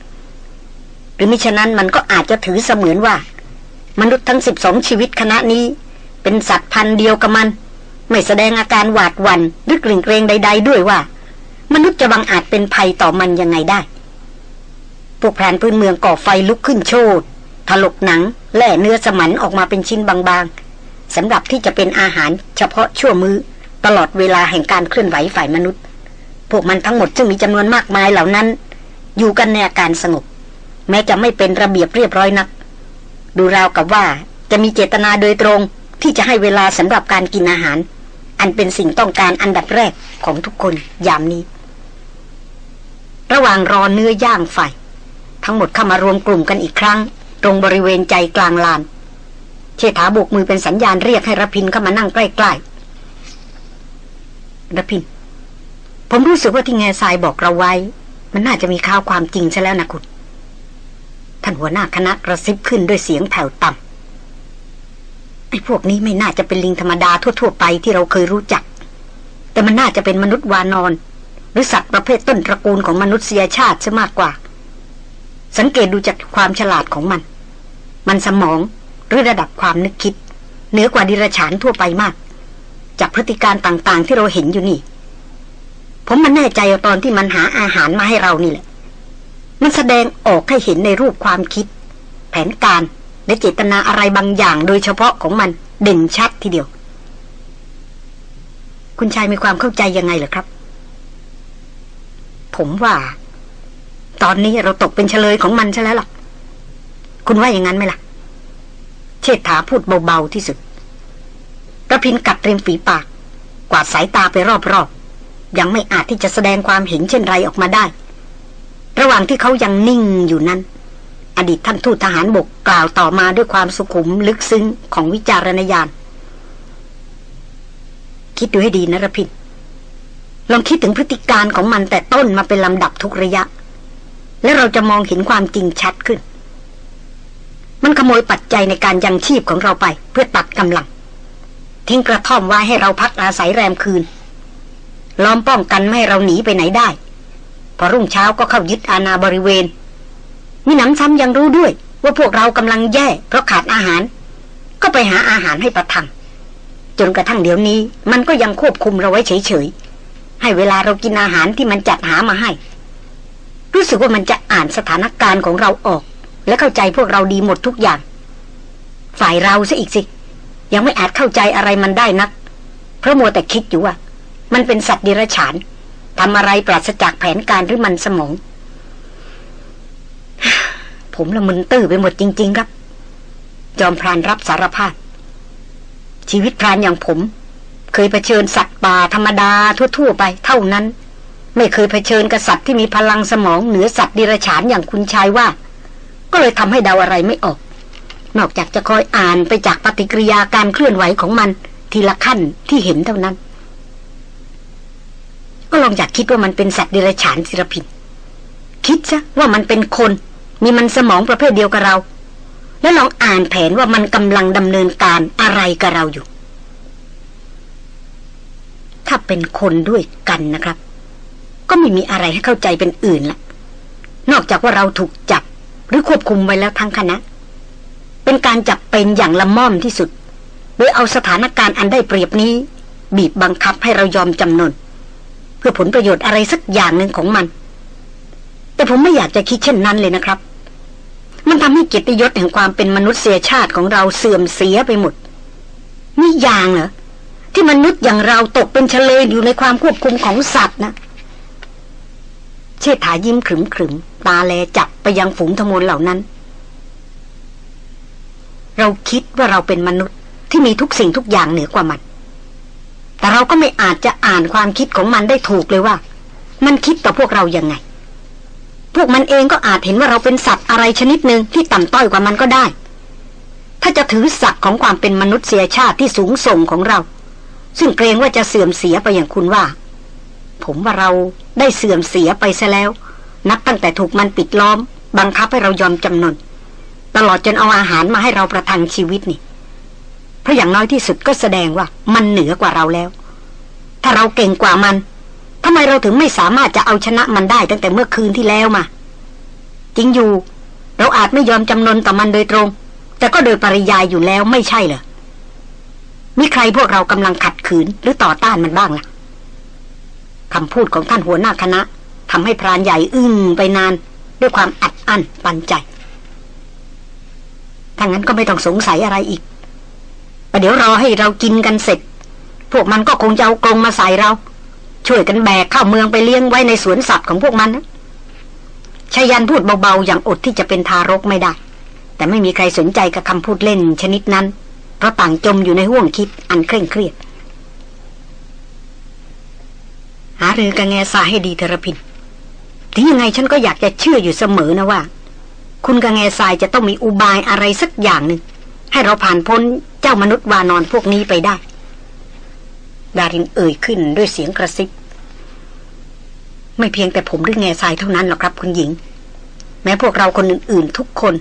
หรือมิฉะนั้นมันก็อาจจะถือเสมือนว่า มนุษย์ทั้งสิบสองชีวิตคณะนี้ เป็นสัตว์พันธุ์เดียวกับมัน ไม่แสดงอาการหวาดวันหรือกลิ่งเกรงใด ๆ ด้วยว่า มนุษย์จะบังอาจเป็นภัยต่อมันยังไงได้พวกแผนพื้นเมืองก่อไฟลุกขึ้นโชดถลกหนัง แล่เนื้อสมันออกมาเป็นชิ้นบางๆสำหรับที่จะเป็นอาหารเฉพาะชั่วมือ้อตลอดเวลาแห่งการเคลื่อนไหวฝ่ายมนุษย์ พวกมันทั้งหมดซึ่งมีจำนวนมากมายเหล่านั้น อยู่กันในอาการสงบ แม้จะไม่เป็นระเบียบเรียบร้อยนัก ดูราวกับว่าจะมีเจตนาโดยตรง ที่จะให้เวลาสำหรับการกินอาหาร อันเป็นสิ่งต้องการอันดับแรกของทุกคนยามนี้ ระหว่างรอเนื้อย่างไฟทั้งหมดเข้ามารวมกลุ่มกันอีกครั้ง ตรงบริเวณใจกลางลาน เชษฐาโบกมือเป็นสัญญาณเรียกให้รพินเข้ามานั่งใกล้ๆรพิน ผมรู้สึกว่าที่แง่ทรายบอกเราไว้ มันน่าจะมีข่าวความจริงใช่แล้วนะคุณท่านหัวหน้าคณะกระซิบขึ้นด้วยเสียงแผ่วต่ำ อ้พวกนี้ไม่น่าจะเป็นลิงธรรมดาทั่ว ๆ ไปที่เราเคยรู้จัก แต่มันน่าจะเป็นมนุษย์วานอน หรือสัตว์ประเภทต้นตระกูลของมนุษยชาติซะมากกว่า สังเกตดูจากความฉลาดของมัน มันสมองหรือระดับความนึกคิด เหนือกว่าดิรฉานทั่วไปมาก จากพฤติการต่างๆ ที่เราเห็นอยู่นี่ ผมมันแน่ใจตอนที่มันหาอาหารมาให้เรานี่แหละ มันแสดงออกให้เห็นในรูปความคิด แผนการ และเจตนาอะไรบางอย่างโดยเฉพาะของมันเด่นชัดทีเดียว คุณชายมีความเข้าใจยังไงเหรอครับ ผมว่า ตอนนี้เราตกเป็นเฉลยของมันใช่แล้วล่ะ คุณว่าอย่างนั้นไหมล่ะ เชษฐาพูดเบา ๆ ที่สุดกระพินกัดเตรียมฝีปาก กวาดสายตาไปรอบๆ ยังไม่อาจที่จะแสดงความเห็นเช่นไรออกมาได้ ระหว่างที่เขายังนิ่งอยู่นั้น อดีตท่านทูตทหารบกกล่าวต่อมาด้วยความสุขุมลึกซึ้งของวิจารณญาณ คิดดูให้ดีนะรพินลองคิดถึงพฤติการของมันแต่ต้นมาเป็นลำดับทุกระยะ และเราจะมองเห็นความจริงชัดขึ้น มันขโมยปัจจัยในการยังชีพของเราไป เพื่อตัดกำลัง ทิ้งกระท่อมไว้ให้เราพักอาศัยแรมคืน ล้อมป้องกันไม่ให้เราหนีไปไหนได้ พอรุ่งเช้าก็เข้ายึดอาณาบริเวณ มีหนำซ้ำยังรู้ด้วย ว่าพวกเรากำลังแย่ เพราะขาดอาหาร ก็ไปหาอาหารให้ประทัง จนกระทั่งเดี๋ยวนี้ มันก็ยังควบคุมเราไว้เฉยๆ ให้เวลาเรากินอาหารที่มันจัดหามาให้ รู้สึกว่ามันจะอ่านสถานการณ์ของเราออก และเข้าใจพวกเราดีหมดทุกอย่าง ฝ่ายเราซะอีกสิ ยังไม่อาจเข้าใจอะไรมันได้นัก เพราะมัวแต่คิดอยู่ว่า มันเป็นสัตว์ดิรัจฉานทำอะไรปราศจากแผนการหรือมันสมอง ผมละมึนตื้อไปหมดจริง ๆ ครับ จอมพรานรับสารภาพ ชีวิตพรานอย่างผม เคยเผชิญสัตว์ป่าธรรมดาทั่ว ๆ ไป เท่านั้น ไม่เคยเผชิญกับสัตว์ที่มีพลังสมองเหนือสัตว์ดิรัจฉานอย่างคุณชายว่า ก็เลยทำให้เดาอะไรไม่ออก นอกจากจะคอยอ่านไปจากปฏิกิริยาการเคลื่อนไหวของมัน ทีละขั้นที่เห็นเท่านั้น ก็ลองอยากคิดว่ามันเป็นสัตว์เดรัจฉานศิรพินคิดซะว่ามันเป็นคน มีมันสมองประเภทเดียวกับเรา แล้วลองอ่านแผนว่ามันกำลังดำเนินการอะไรกับเราอยู่ ถ้าเป็นคนด้วยกันนะครับ ก็ไม่มีอะไรให้เข้าใจเป็นอื่นละนอกจากว่าเราถูกจับหรือควบคุมไว้แล้วทั้งคณะ เป็นการจับเป็นอย่างละม่อมที่สุด โดยเอาสถานการณ์อันได้เปรียบนี้ บีบบังคับให้เรายอมจำนนเพื่อผลประโยชน์อะไรสักอย่างหนึ่งของมัน แต่ผมไม่อยากจะคิดเช่นนั้นเลยนะครับ มันทำให้เกียรติยศแห่งความเป็นมนุษยชาติของเราเสื่อมเสียไปหมด นี่ยางเหรอที่มนุษย์อย่างเราตกเป็นเฉลยอยู่ในความควบคุมของสัตว์นะ เชษฐายิ้มขรึมขรึมตาแลจับไปยังฝูงทมนเหล่านั้น เราคิดว่าเราเป็นมนุษย์ที่มีทุกสิ่งทุกอย่างเหนือกว่ามัน แต่เราก็ไม่อาจจะอ่านความคิดของมันได้ถูกเลยว่า มันคิดต่อพวกเรายังไง พวกมันเองก็อาจเห็นว่าเราเป็นสัตว์อะไรชนิดหนึ่งที่ต่ำต้อยกว่ามันก็ได้ ถ้าจะถือศักดิ์ของความเป็นมนุษยชาติที่สูงส่งของเรา ซึ่งเกรงว่าจะเสื่อมเสียไปอย่างคุณว่า ผมว่าเราได้เสื่อมเสียไปซะแล้ว นับตั้งแต่ถูกมันปิดล้อม บังคับให้เรายอมจำนน ตลอดจนเอาอาหารมาให้เราประทังชีวิตนี่เพราะอย่างน้อยที่สุดก็แสดงว่ามันเหนือกว่าเราแล้ว ถ้าเราเก่งกว่ามัน ทำไมเราถึงไม่สามารถจะเอาชนะมันได้ตั้งแต่เมื่อคืนที่แล้วมา จริงอยู่ เราอาจไม่ยอมจำนนต่อมันโดยตรง แต่ก็โดยปริยายอยู่แล้วไม่ใช่เหรอมีใครพวกเรากำลังขัดขืนหรือต่อต้านมันบ้างล่ะคำพูดของท่านหัวหน้าคณะทำให้พรานใหญ่อึ้งไปนาน ด้วยความอัดอั้นปันใจถ้างั้นก็ไม่ต้องสงสัยอะไรอีกประเดี๋ยวรอให้เรากินกันเสร็จ พวกมันก็คงจะเอากรงมาใส่เรา ช่วยกันแบกเข้าเมืองไปเลี้ยงไว้ในสวนสัตว์ของพวกมันนะชายันพูดเบาๆ อย่างอดที่จะเป็นทารกไม่ได้ แต่ไม่มีใครสนใจกับคำพูดเล่นชนิดนั้น เพราะต่างจมอยู่ในห่วงคิดอันเคร่งเครียด หารือกับแง่สาให้ดีเทระพินถึงยังไงฉันก็อยากจะเชื่ออยู่เสมอนะว่า คุณกับแง่ทรายจะต้องมีอุบายอะไรสักอย่างหนึ่งให้เราผ่านพ้นเจ้ามนุษย์วานอนพวกนี้ไปได้ ดารินเอ่ยขึ้นด้วยเสียงกระซิบ ไม่เพียงแต่ผมหรือแง่ทรายเท่านั้นหรอกครับคุณหญิง แม้พวกเราคนอื่น ๆ ทุกคน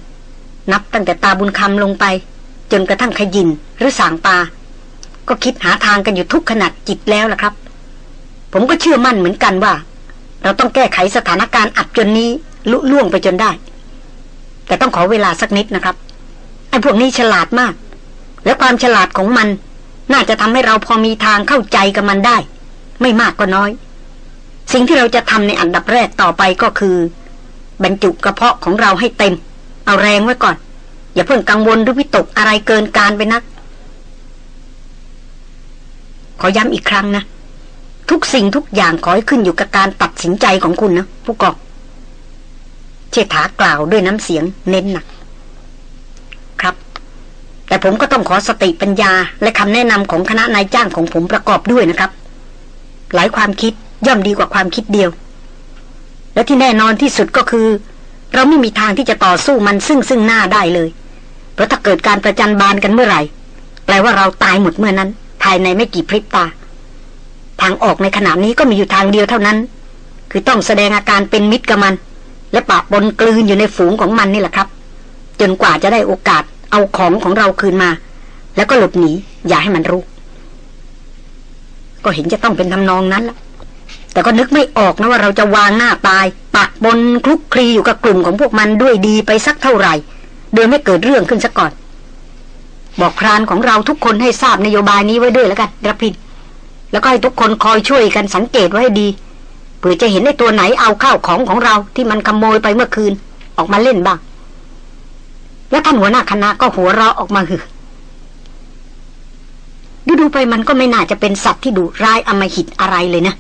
นับตั้งแต่ตาบุญคำลงไป จนกระทั่งขยินหรือสางปา ก็คิดหาทางกันอยู่ทุกขนาดจิตแล้วล่ะครับ ผมก็เชื่อมั่นเหมือนกันว่า เราต้องแก้ไขสถานการณ์อับจนนี้ลุล่วงไปจนได้ แต่ต้องขอเวลาสักนิดนะครับไอ้พวกนี้ฉลาดมาก และความฉลาดของมัน น่าจะทำให้เราพอมีทางเข้าใจกับมันได้ ไม่มากก็น้อย สิ่งที่เราจะทำในอันดับแรกต่อไปก็คือ บรรจุกระเพาะของเราให้เต็ม เอาแรงไว้ก่อน อย่าเพิ่งกังวลหรือวิตกอะไรเกินการไปนัก ขอย้ำอีกครั้งนะ ทุกสิ่งทุกอย่างขอให้ขึ้นอยู่กับการตัดสินใจของคุณนะผู้กองเชษฐากล่าวด้วยน้ำเสียงเน้นหนัก แต่ผมก็ต้องขอสติปัญญา และคำแนะนำของคณะนายจ้างของผมประกอบด้วยนะครับ หลายความคิดย่อมดีกว่าความคิดเดียว และที่แน่นอนที่สุดก็คือ เราไม่มีทางที่จะต่อสู้มันซึ่งซึ่งหน้าได้เลย เพราะถ้าเกิดการประจันบานกันเมื่อไหร่ แปลว่าเราตายหมดเมื่อนั้น ภายในไม่กี่พริบตา ทางออกในขณะนี้ก็มีอยู่ทางเดียวเท่านั้น คือต้องแสดงอาการเป็นมิตรกับมัน และปะปนกลืนอยู่ในฝูงของมันนี่แหละครับ จนกว่าจะได้โอกาส เอาของของเราคืนมา แล้วก็หลบหนี อย่าให้มันรู้ ก็เห็นจะต้องเป็นทำนองนั้นละแต่ก็นึกไม่ออกนะว่าเราจะวางหน้าตายปักบนคลุกคลีอยู่กับกลุ่มของพวกมันด้วยดีไปสักเท่าไหร่ โดยไม่เกิดเรื่องขึ้นซะก่อน บอกพรานของเราทุกคนให้ทราบนโยบายนี้ไว้ด้วยแล้วกันรพินแล้วก็ให้ทุกคนคอยช่วยกันสังเกตไว้ให้ดีเผื่อจะเห็นในตัวไหนเอาข้าวของของเราที่มันขโมยไปเมื่อคืน ออกมาเล่นบ้าง แล้วท่านหัวหน้าคณะก็หัวเราะออกมาคือดูดูไปมันก็ไม่น่าจะเป็นสัตว์ที่ดุร้ายอมหิตอะไรเลยนะ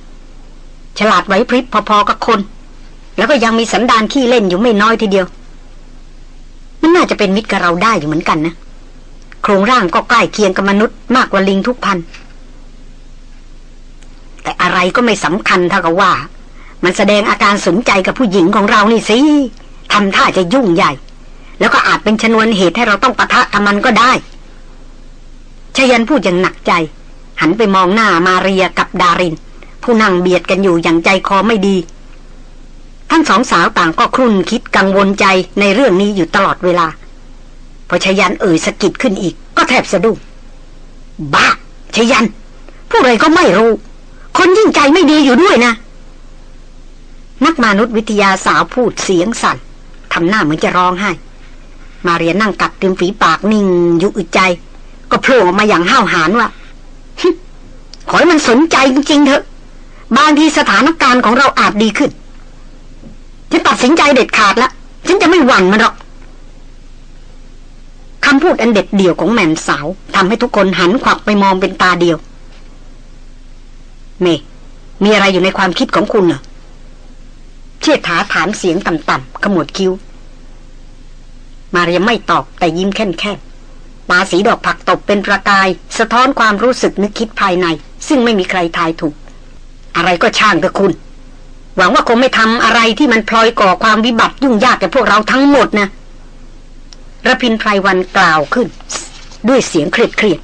ฉลาดไหวพริบพอๆกับคน แล้วก็ยังมีสันดานขี้เล่นอยู่ไม่น้อยทีเดียว มันน่าจะเป็นมิตรกับเราได้อยู่เหมือนกันนะโครงร่างก็ใกล้เคียงกับมนุษย์มากกว่าลิงทุกพัน แต่อะไรก็ไม่สำคัญเท่ากับว่า มันแสดงอาการสนใจกับผู้หญิงของเรานี่สิทำท่าจะยุ่งใหญ่ แล้วก็อาจเป็นชนวนเหตุให้เราต้องปะทะกับมันก็ได้ชยันพูดอย่างหนักใจ หันไปมองหน้ามาเรียกับดาริน ผู้นั่งเบียดกันอยู่อย่างใจคอไม่ดี ทั้งสองสาวต่างก็ครุ่นคิดกังวลใจในเรื่องนี้อยู่ตลอดเวลา พอชยันเอ่ยสะกิดขึ้นอีก ก็แทบสะดุ้งบ้าชยันผู้ไรก็ไม่รู้ คนยิ่งใจไม่ดีอยู่ด้วยนะ นักมนุษยวิทยาสาวพูดเสียงสั่นทำหน้าเหมือนจะร้องไห้ มาเรียนนั่งกัดติมฝีปากนิ่งอยู่อึดใจ ก็โผล่ออกมาอย่างห้าวหาญว่าขอให้มันสนใจจริงๆเถอะ บางทีสถานการณ์ของเราอาจดีขึ้นฉันตัดสินใจเด็ดขาดแล้วฉันจะไม่หวั่นมันหรอกคำพูดอันเด็ดเดี่ยวของแม่สาวทำให้ทุกคนหันขวับไปมองเป็นตาเดียว เม มีอะไรอยู่ในความคิดของคุณเหรอเชิดถาถามเสียงต่ำๆขมวดคิ้ว มาเรียไม่ตอบแต่ยิ้มแค่นๆตาสีดอกผักตบเป็นประกาย สะท้อนความรู้สึกนึกคิดภายใน ซึ่งไม่มีใครทายถูก อะไรก็ช่างเถอะคุณ หวังว่าคงไม่ทำอะไรที่มันพลอยก่อความวิบัติยุ่งยากแก่พวกเราทั้งหมดนะระพินไพรวันกล่าวขึ้น ด้วยเสียงเครียดเครียด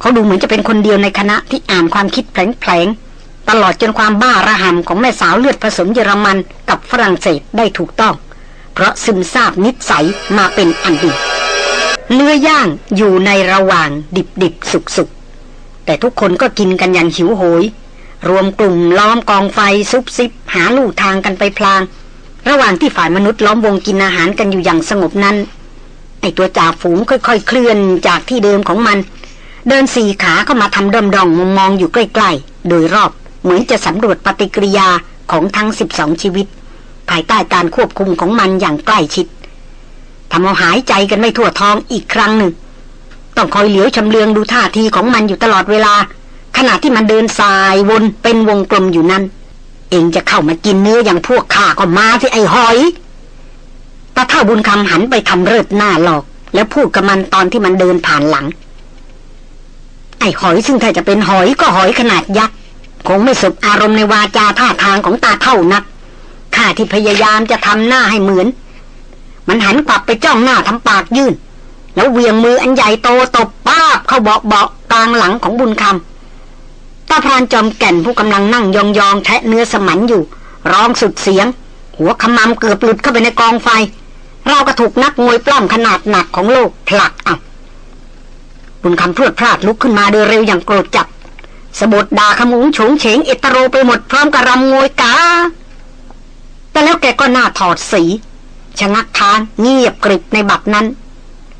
เขาดูเหมือนจะเป็นคนเดียวในคณะที่อ่านความคิดแผลงตลอดจนความบ้าระหำของแม่สาวเลือดผสมเยอรมันกับฝรั่งเศสได้ถูกต้อง เพราะซึมซาบนิสัยมาเป็นอันดีเนื้อย่างอยู่ในระหว่างดิบดิบสุกสุกแต่ทุกคนก็กินกันอย่างหิวโหย รวมกลุ่มล้อมกองไฟซุบซิบหาลู่ทางกันไปพลาง ระหว่างที่ฝ่ายมนุษย์ล้อมวงกินอาหารกันอยู่อย่างสงบนั้นไอตัวจ่าฝูงค่อยๆ เคลื่อนจากที่เดิมของมัน เดินสี่ขาเข้ามาทำเดำดองมมองอยู่ใกล้ๆ โดยรอบเหมือนจะสำรวจปฏิกิริยาของทั้ง12ชีวิต ภายใต้การควบคุมของมันอย่างใกล้ชิดทำเอาหายใจกันไม่ทั่วท้องอีกครั้งหนึ่ง ต้องคอยเหลียวชำเลืองดูท่าทีของมันอยู่ตลอดเวลา ขณะที่มันเดินสายวนเป็นวงกลมอยู่นั้น เองจะเข้ามากินเนื้ออย่างพวกข้าก็มาที่ไอ้หอยตาเท่าบุญคำหันไปทำเริดหน้าหลอก แล้วพูดกับมันตอนที่มันเดินผ่านหลัง ไอ้หอยซึ่งถ้าจะเป็นหอยก็หอยขนาดยักษ์คงไม่สบอารมณ์ในวาจาท่าทางของตาเท่านัก ข้าที่พยายามจะทำหน้าให้เหมือน มันหันกลับไปจ้องหน้าทำปากยื่น แล้วเวียงมืออันใหญ่โตตบป้าบเข้าเบาเบาะกลางหลังของบุญคำตาพรานจอมแก่นผู้กำลังนั่งยองๆแทะเนื้อสมันอยู่ ร้องสุดเสียง หัวขมำเกือบหลุดเข้าไปในกองไฟ เราก็ถูกนักมวยปล้ำขนาดหนักของโลกผลักเอาบุญคำพรวดพลาดลุกขึ้นมาโดยเร็วอย่างโกรธจัดสะบดด่าขมุงโฉงเฉงเอตโรไปหมดพร้อมกับรำงวยกา แต่แล้วแกก็หน้าถอดสี ชะงักทานเงียบกริบในบัดนั้น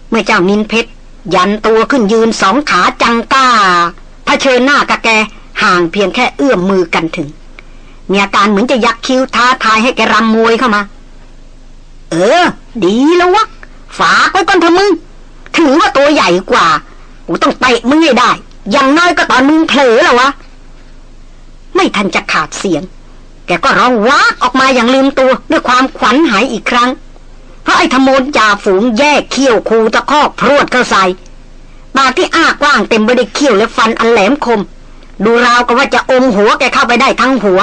เมื่อเจ้านินเพชร ยันตัวขึ้นยืนสองขาจังก้าเผชิญหน้ากับแกห่างเพียงแค่เอื้อมมือกันถึง มีอาการเหมือนจะยักคิ้วท้าทายให้แกรำมวยเข้ามา เออ ดีแล้ววะฝากไว้ก่อนเถอะมึง ถือว่าตัวใหญ่กว่ากูต้องเตะมึงให้ได้ อย่างน้อยก็ตอนมึงเผลอแล้ววะ ไม่ทันจะขาดเสียง แกก็ร้องว้าออกมาอย่างลืมตัวด้วยความขวัญหายอีกครั้ง เพราะไอ้ธมนจ่าฝูงแยกเขี้ยวคูตะคอกพรวดเข้าใส่ปากที่อ้ากว้างเต็มไปด้วยเขี้ยวและฟันอันแหลมคม ดูราวกับว่าจะอมหัวแกเข้าไปได้ทั้งหัว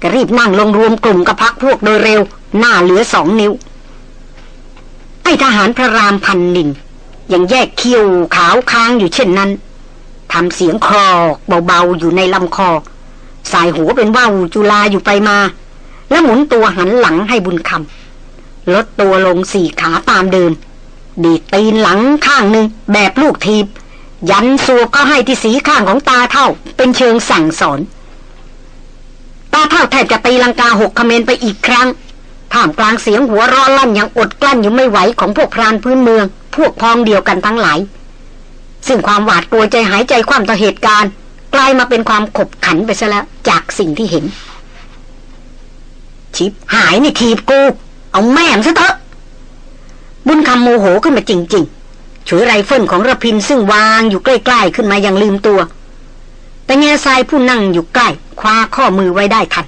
ก็รีบนั่งลงรวมกลุ่มกับพักพวกโดยเร็ว หน้าเหลือสองนิ้ว ไอ้ทหารพระรามพันนินยังแยกเขี้ยวขาวค้างอยู่เช่นนั้นทำเสียงครอกเบาๆอยู่ในลำคอ สายหัวเป็นว่าวจุลาอยู่ไปมา แล้วหมุนตัวหันหลังให้บุญคำลดตัวลงสี่ขาตามเดิมดีตีนหลังข้างหนึ่งแบบลูกทีบ ยันสัวก็ให้ที่สีข้างของตาเท่า เป็นเชิงสั่งสอน ตาเฒ่าแทบจะตีลังกาหกคเมนไปอีกครั้งท่ามกลางเสียงหัวเราะลั่นอย่างอดกลั้นอยู่ไม่ไหวของพวกพรานพื้นเมือง พวกพ้องเดียวกันทั้งหลาย ซึ่งความหวาดกลัวใจหายใจความต่อเหตุการณ์ กลายมาเป็นความขบขันไปซะแล้วจากสิ่งที่เห็น ชิบหายนี่ทีบกู เอาแม่มซะเถอะบุญคำโมโหขึ้นมาจริงๆฉวยไรเฟิลของระพินซึ่งวางอยู่ใกล้ ๆ ขึ้นมาอย่างลืมตัว แต่แง่ทรายผู้นั่งอยู่ใกล้ คว้าข้อมือไว้ได้ทัน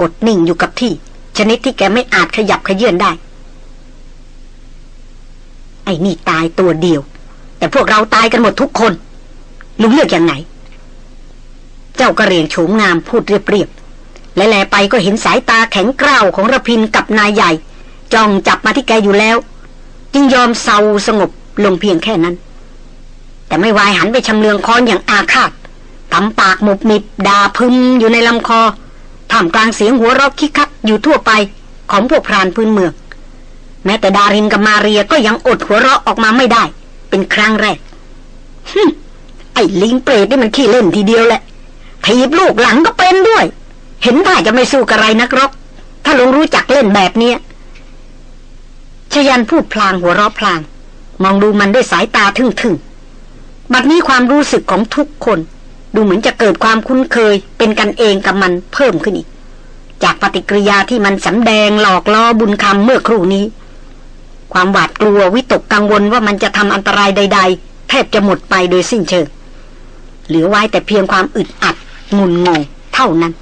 กดนิ่งอยู่กับที่ ชนิดที่แกไม่อาจขยับขยื่นได้ ไอ้นี่ตายตัวเดียว แต่พวกเราตายกันหมดทุกคน ลุงเลือกอย่างไหน เจ้ากระเรียงโฉมงามพูดเรียบๆ และแลไปก็เห็นสายตาแข็งกร้าวของระพินกับนายใหญ่ จ้องจับมาที่แกอยู่แล้ว จึงยอมเซาสงบลงเพียงแค่นั้น แต่ไม่วายหันไปชำเลืองคอนอย่างอาฆาตทำปากหมุบมิบดาพึมอยู่ในลำคอท่ามกลางเสียงหัวเราะคิกคักอยู่ทั่วไปของพวกพรานพื้นเมือง แม้แต่ดารินกับมาเรียก็ยังอดหัวเราะออกมาไม่ได้ เป็นครั้งแรกไอ้ลิงเปรตนี่มันขี้เล่นทีเดียวแหละ ถีบลูกหลังก็เป็นด้วย เห็นท่าจะไม่สู้กับไรนักรบถ้าลงรู้จักเล่นแบบเนี้ยชยันพูดพลางหัวเราะพลาง มองดูมันด้วยสายตาทึ่งๆบัดนี้ความรู้สึกของทุกคน ดูเหมือนจะเกิดความคุ้นเคย เป็นกันเองกับมันเพิ่มขึ้นอีก จากปฏิกิริยาที่มันสำแดงหลอกล่อบุญคำเมื่อครู่นี้ ความหวาดกลัววิตกกังวลว่ามันจะทำอันตรายใด ๆ แทบจะหมดไปโดยสิ้นเชิงเหลือไว้แต่เพียงความอึดอัด งุนงงเท่านั้น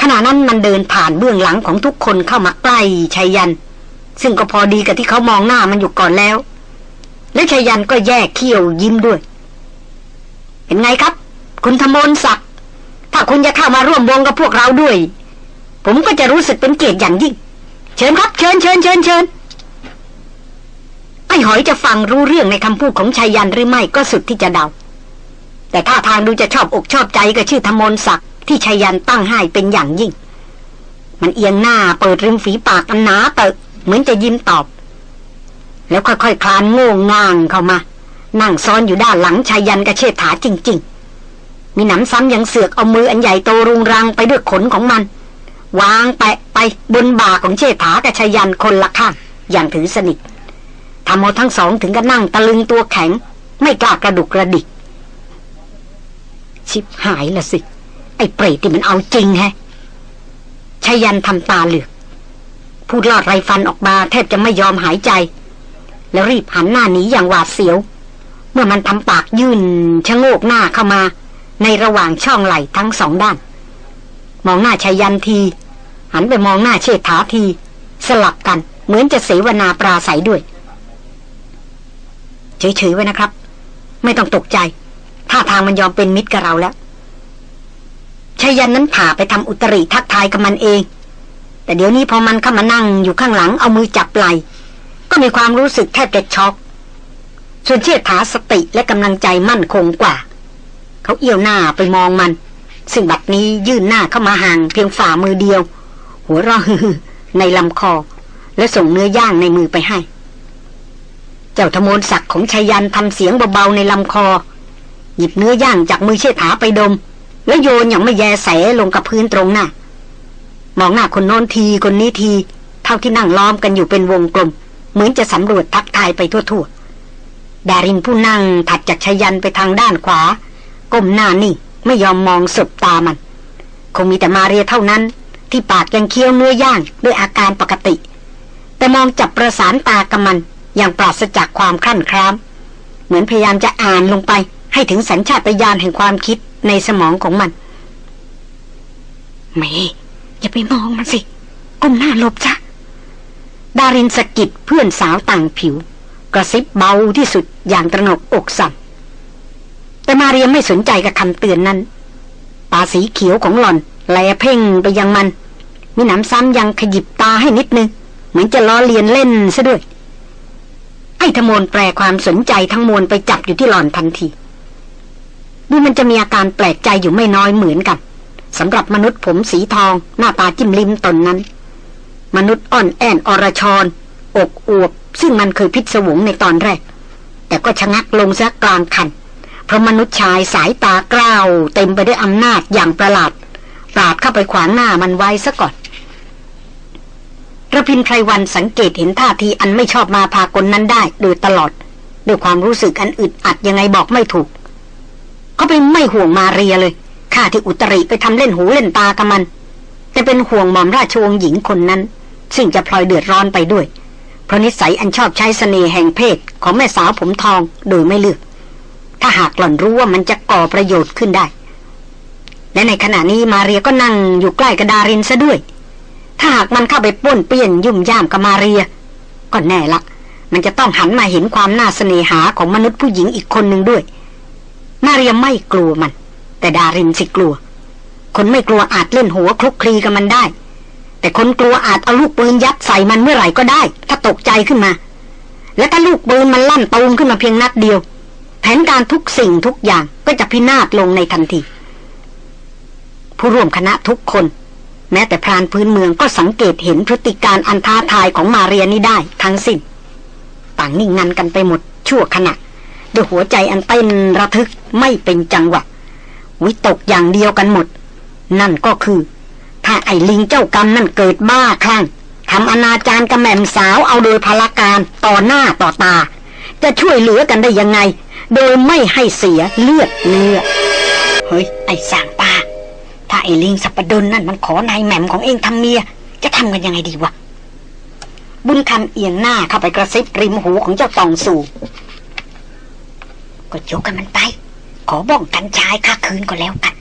ขณะนั้นมันเดินผ่านเบื้องหลังของทุกคนเข้ามาใกล้ชัยยัน ซึ่งก็พอดีกับที่เขามองหน้ามันอยู่ก่อนแล้ว และชัยยันก็แยกเขี้ยวยิ้มด้วยเห็นไงครับ คุณธมนศักดิ์ถ้าคุณจะเข้ามาร่วมวงกับพวกเราด้วย ผมก็จะรู้สึกเป็นเกียรติอย่างยิ่ง เชิญครับ เชิญเชิญเชิญเชิญไอ้หอยจะฟังรู้เรื่องในคำพูดของชายยันหรือไม่ก็สุดที่จะเดา แต่ท่าทางดูจะชอบอกชอบใจกับชื่อธมนศักดิ์ที่ชายันตั้งให้เป็นอย่างยิ่ง มันเอียงหน้าเปิดริมฝีปากอันหนาเตอะเหมือนจะยิ้มตอบ แล้วค่อยๆคคลานโง่งางเข้ามา นั่งซ้อนอยู่ด้านหลังชายันกับเชษฐาจริง ๆ มีหนำซ้ำยังเสือกเอามืออันใหญ่โตรุงรังไปด้วยขนของมัน วางแปะไปบนบ่าของเชษฐากับชายันคนละข้างอย่างถือสนิททำเอาทั้งสองถึงกับนั่งตะลึงตัวแข็ง ไม่กล้ากระดุกกระดิก ชิบหายละสิ ไอ้เปรตที่มันเอาจริงแฮะชายันทำตาเหลือก พูดลอดไรฟันออกมาแทบจะไม่ยอมหายใจ แล้วรีบหันหน้าหนีอย่างหวาดเสียว เมื่อมันทำปากยื่นชะโงกหน้าเข้ามา ในระหว่างช่องไหล่ทั้งสองด้าน มองหน้าชายันที หันไปมองหน้าเชษฐาที สลับกัน เหมือนจะเสวนาปราศัยด้วย เฉยๆไว้นะครับ ไม่ต้องตกใจ ท่าทางมันยอมเป็นมิตรกับเราแล้วชายันนั้นผ่าไปทำอุตริทักทายกับมันเอง แต่เดี๋ยวนี้พอมันเข้ามานั่งอยู่ข้างหลังเอามือจับไหลก็มีความรู้สึกแทบจะช็อกส่วนเชิดฐาสติและกำลังใจมั่นคงกว่า เขาเอี้ยวหน้าไปมองมัน ซึ่งบัดนี้ยื่นหน้าเข้ามาห่างเพียงฝ่ามือเดียว หัวเราะฮือในลำคอ และส่งเนื้อย่างในมือไปให้ เจ้าธมนศักดิ์ของชายันทำเสียงเบาๆในลำคอ หยิบเนื้อย่างจากมือเชษฐาไปดม แล้วโยนอย่างไม่แยแสลงกับพื้นตรงหน้า มองหน้าคนโน้นทีคนนี้ที เท่าที่นั่งล้อมกันอยู่เป็นวงกลม เหมือนจะสำรวจทักทายไปทั่วๆดารินผู้นั่งถัดจากชายันไปทางด้านขวา ก้มหน้านิ่งไม่ยอมมองสบตามัน คงมีแต่มาเรียเท่านั้น ที่ปากยังเคี้ยวเนื้อย่างด้วยอาการปกติ แต่มองจับประสานตากับมันอย่างปราศจากความคลั่นคราม เหมือนพยายามจะอ่านลงไป ให้ถึงสัญชาตญาณแห่งความคิดในสมองของมันเมอย่าไปมองมันสิก้มหน้าหลบจ้ะดารินสกิดเพื่อนสาวต่างผิว กระซิบเบาที่สุดอย่างตระหนกอกสั่นแต่มาเรียไม่สนใจกับคำเตือนนั้น ตาสีเขียวของหล่อนแลเพ่งไปยังมัน มีหนำซ้ำยังขยิบตาให้นิดนึง เหมือนจะล้อเลียนเล่นซะด้วย ไอ้ธมนแปลความสนใจทั้งมวลไปจับอยู่ที่หล่อนทันที ดูมันจะมีอาการแปลกใจอยู่ไม่น้อยเหมือนกันสำหรับมนุษย์ผมสีทอง หน้าตาจิ้มลิมตนนั้น มนุษย์อ่อนแอนอรชรอกอวบ ซึ่งมันเคยพิศวงในตอนแรก แต่ก็ชะงักลงซะกลางคัน เพราะมนุษย์ชายสายตากล้าว เต็มไปด้วยอำนาจอย่างประหลาด ปราดเข้าไปขวางหน้ามันไว้ซะก่อนระพินไพรวันสังเกตเห็นท่าทีอันไม่ชอบมาพากลนั้นได้ โดยตลอด ด้วยความรู้สึกอันอึดอัดยังไงบอกไม่ถูก เขาไปไม่ห่วงมาเรียเลยข้าที่อุตริไปทำเล่นหูเล่นตากับมัน แต่เป็นห่วงหม่อมราชวงศ์หญิงคนนั้น ซึ่งจะพลอยเดือดร้อนไปด้วย เพราะนิสัยอันชอบใช้เสน่ห์แห่งเพศของแม่สาวผมทองโดยไม่เลือก ถ้าหากหล่อนรู้ว่ามันจะก่อประโยชน์ขึ้นได้ และในขณะนี้มาเรียก็นั่งอยู่ใกล้กระดารินซะด้วย ถ้าหากมันเข้าไปป้วนเปี้ยนยุ่มย่ามกับมาเรีย ก็แน่ละมันจะต้องหันมาเห็นความน่าเสน่หาของมนุษย์ผู้หญิงอีกคนหนึ่งด้วย มาเรียไม่กลัวมัน แต่ดารินสิกลัว คนไม่กลัวอาจเล่นหัวคลุกคลีกับมันได้ แต่คนกลัวอาจเอาลูกปืนยัดใส่มันเมื่อไหร่ก็ได้ ถ้าตกใจขึ้นมา และถ้าลูกปืนมันลั่นตูมขึ้นมาเพียงนัดเดียว แผนการทุกสิ่งทุกอย่างก็จะพินาศลงในทันที ผู้ร่วมคณะทุกคน แม้แต่พรานพื้นเมืองก็สังเกตเห็นพฤติการอันท้าทายของมาเรียนี้ได้ทั้งสิ้น ต่างนิ่งงันกันไปหมดชั่วขณะด้วยหัวใจอันเต้นระทึก ไม่เป็นจังหวะ วิตกอย่างเดียวกันหมด นั่นก็คือ ถ้าไอ้ลิงเจ้ากรรมนั่นเกิดบ้าคลั่งทำอนาจารกับแม่มสาวเอาโดยพลาการต่อหน้าต่อตา จะช่วยเหลือกันได้ยังไง โดยไม่ให้เสียเลือดเนื้อเฮ้ย ไอ้สางปาถ้าไอ้ลิงสัปดนนั่นมันขอนายแหม่มของเองทำเมีย จะทำกันยังไงดีวะบุญคำเอียงหน้าเข้าไปกระซิบริมหูของเจ้าตองสู่ ก็ยกกันมันไป ขอบ้องกันชายค่าคืนก็แล้วกัน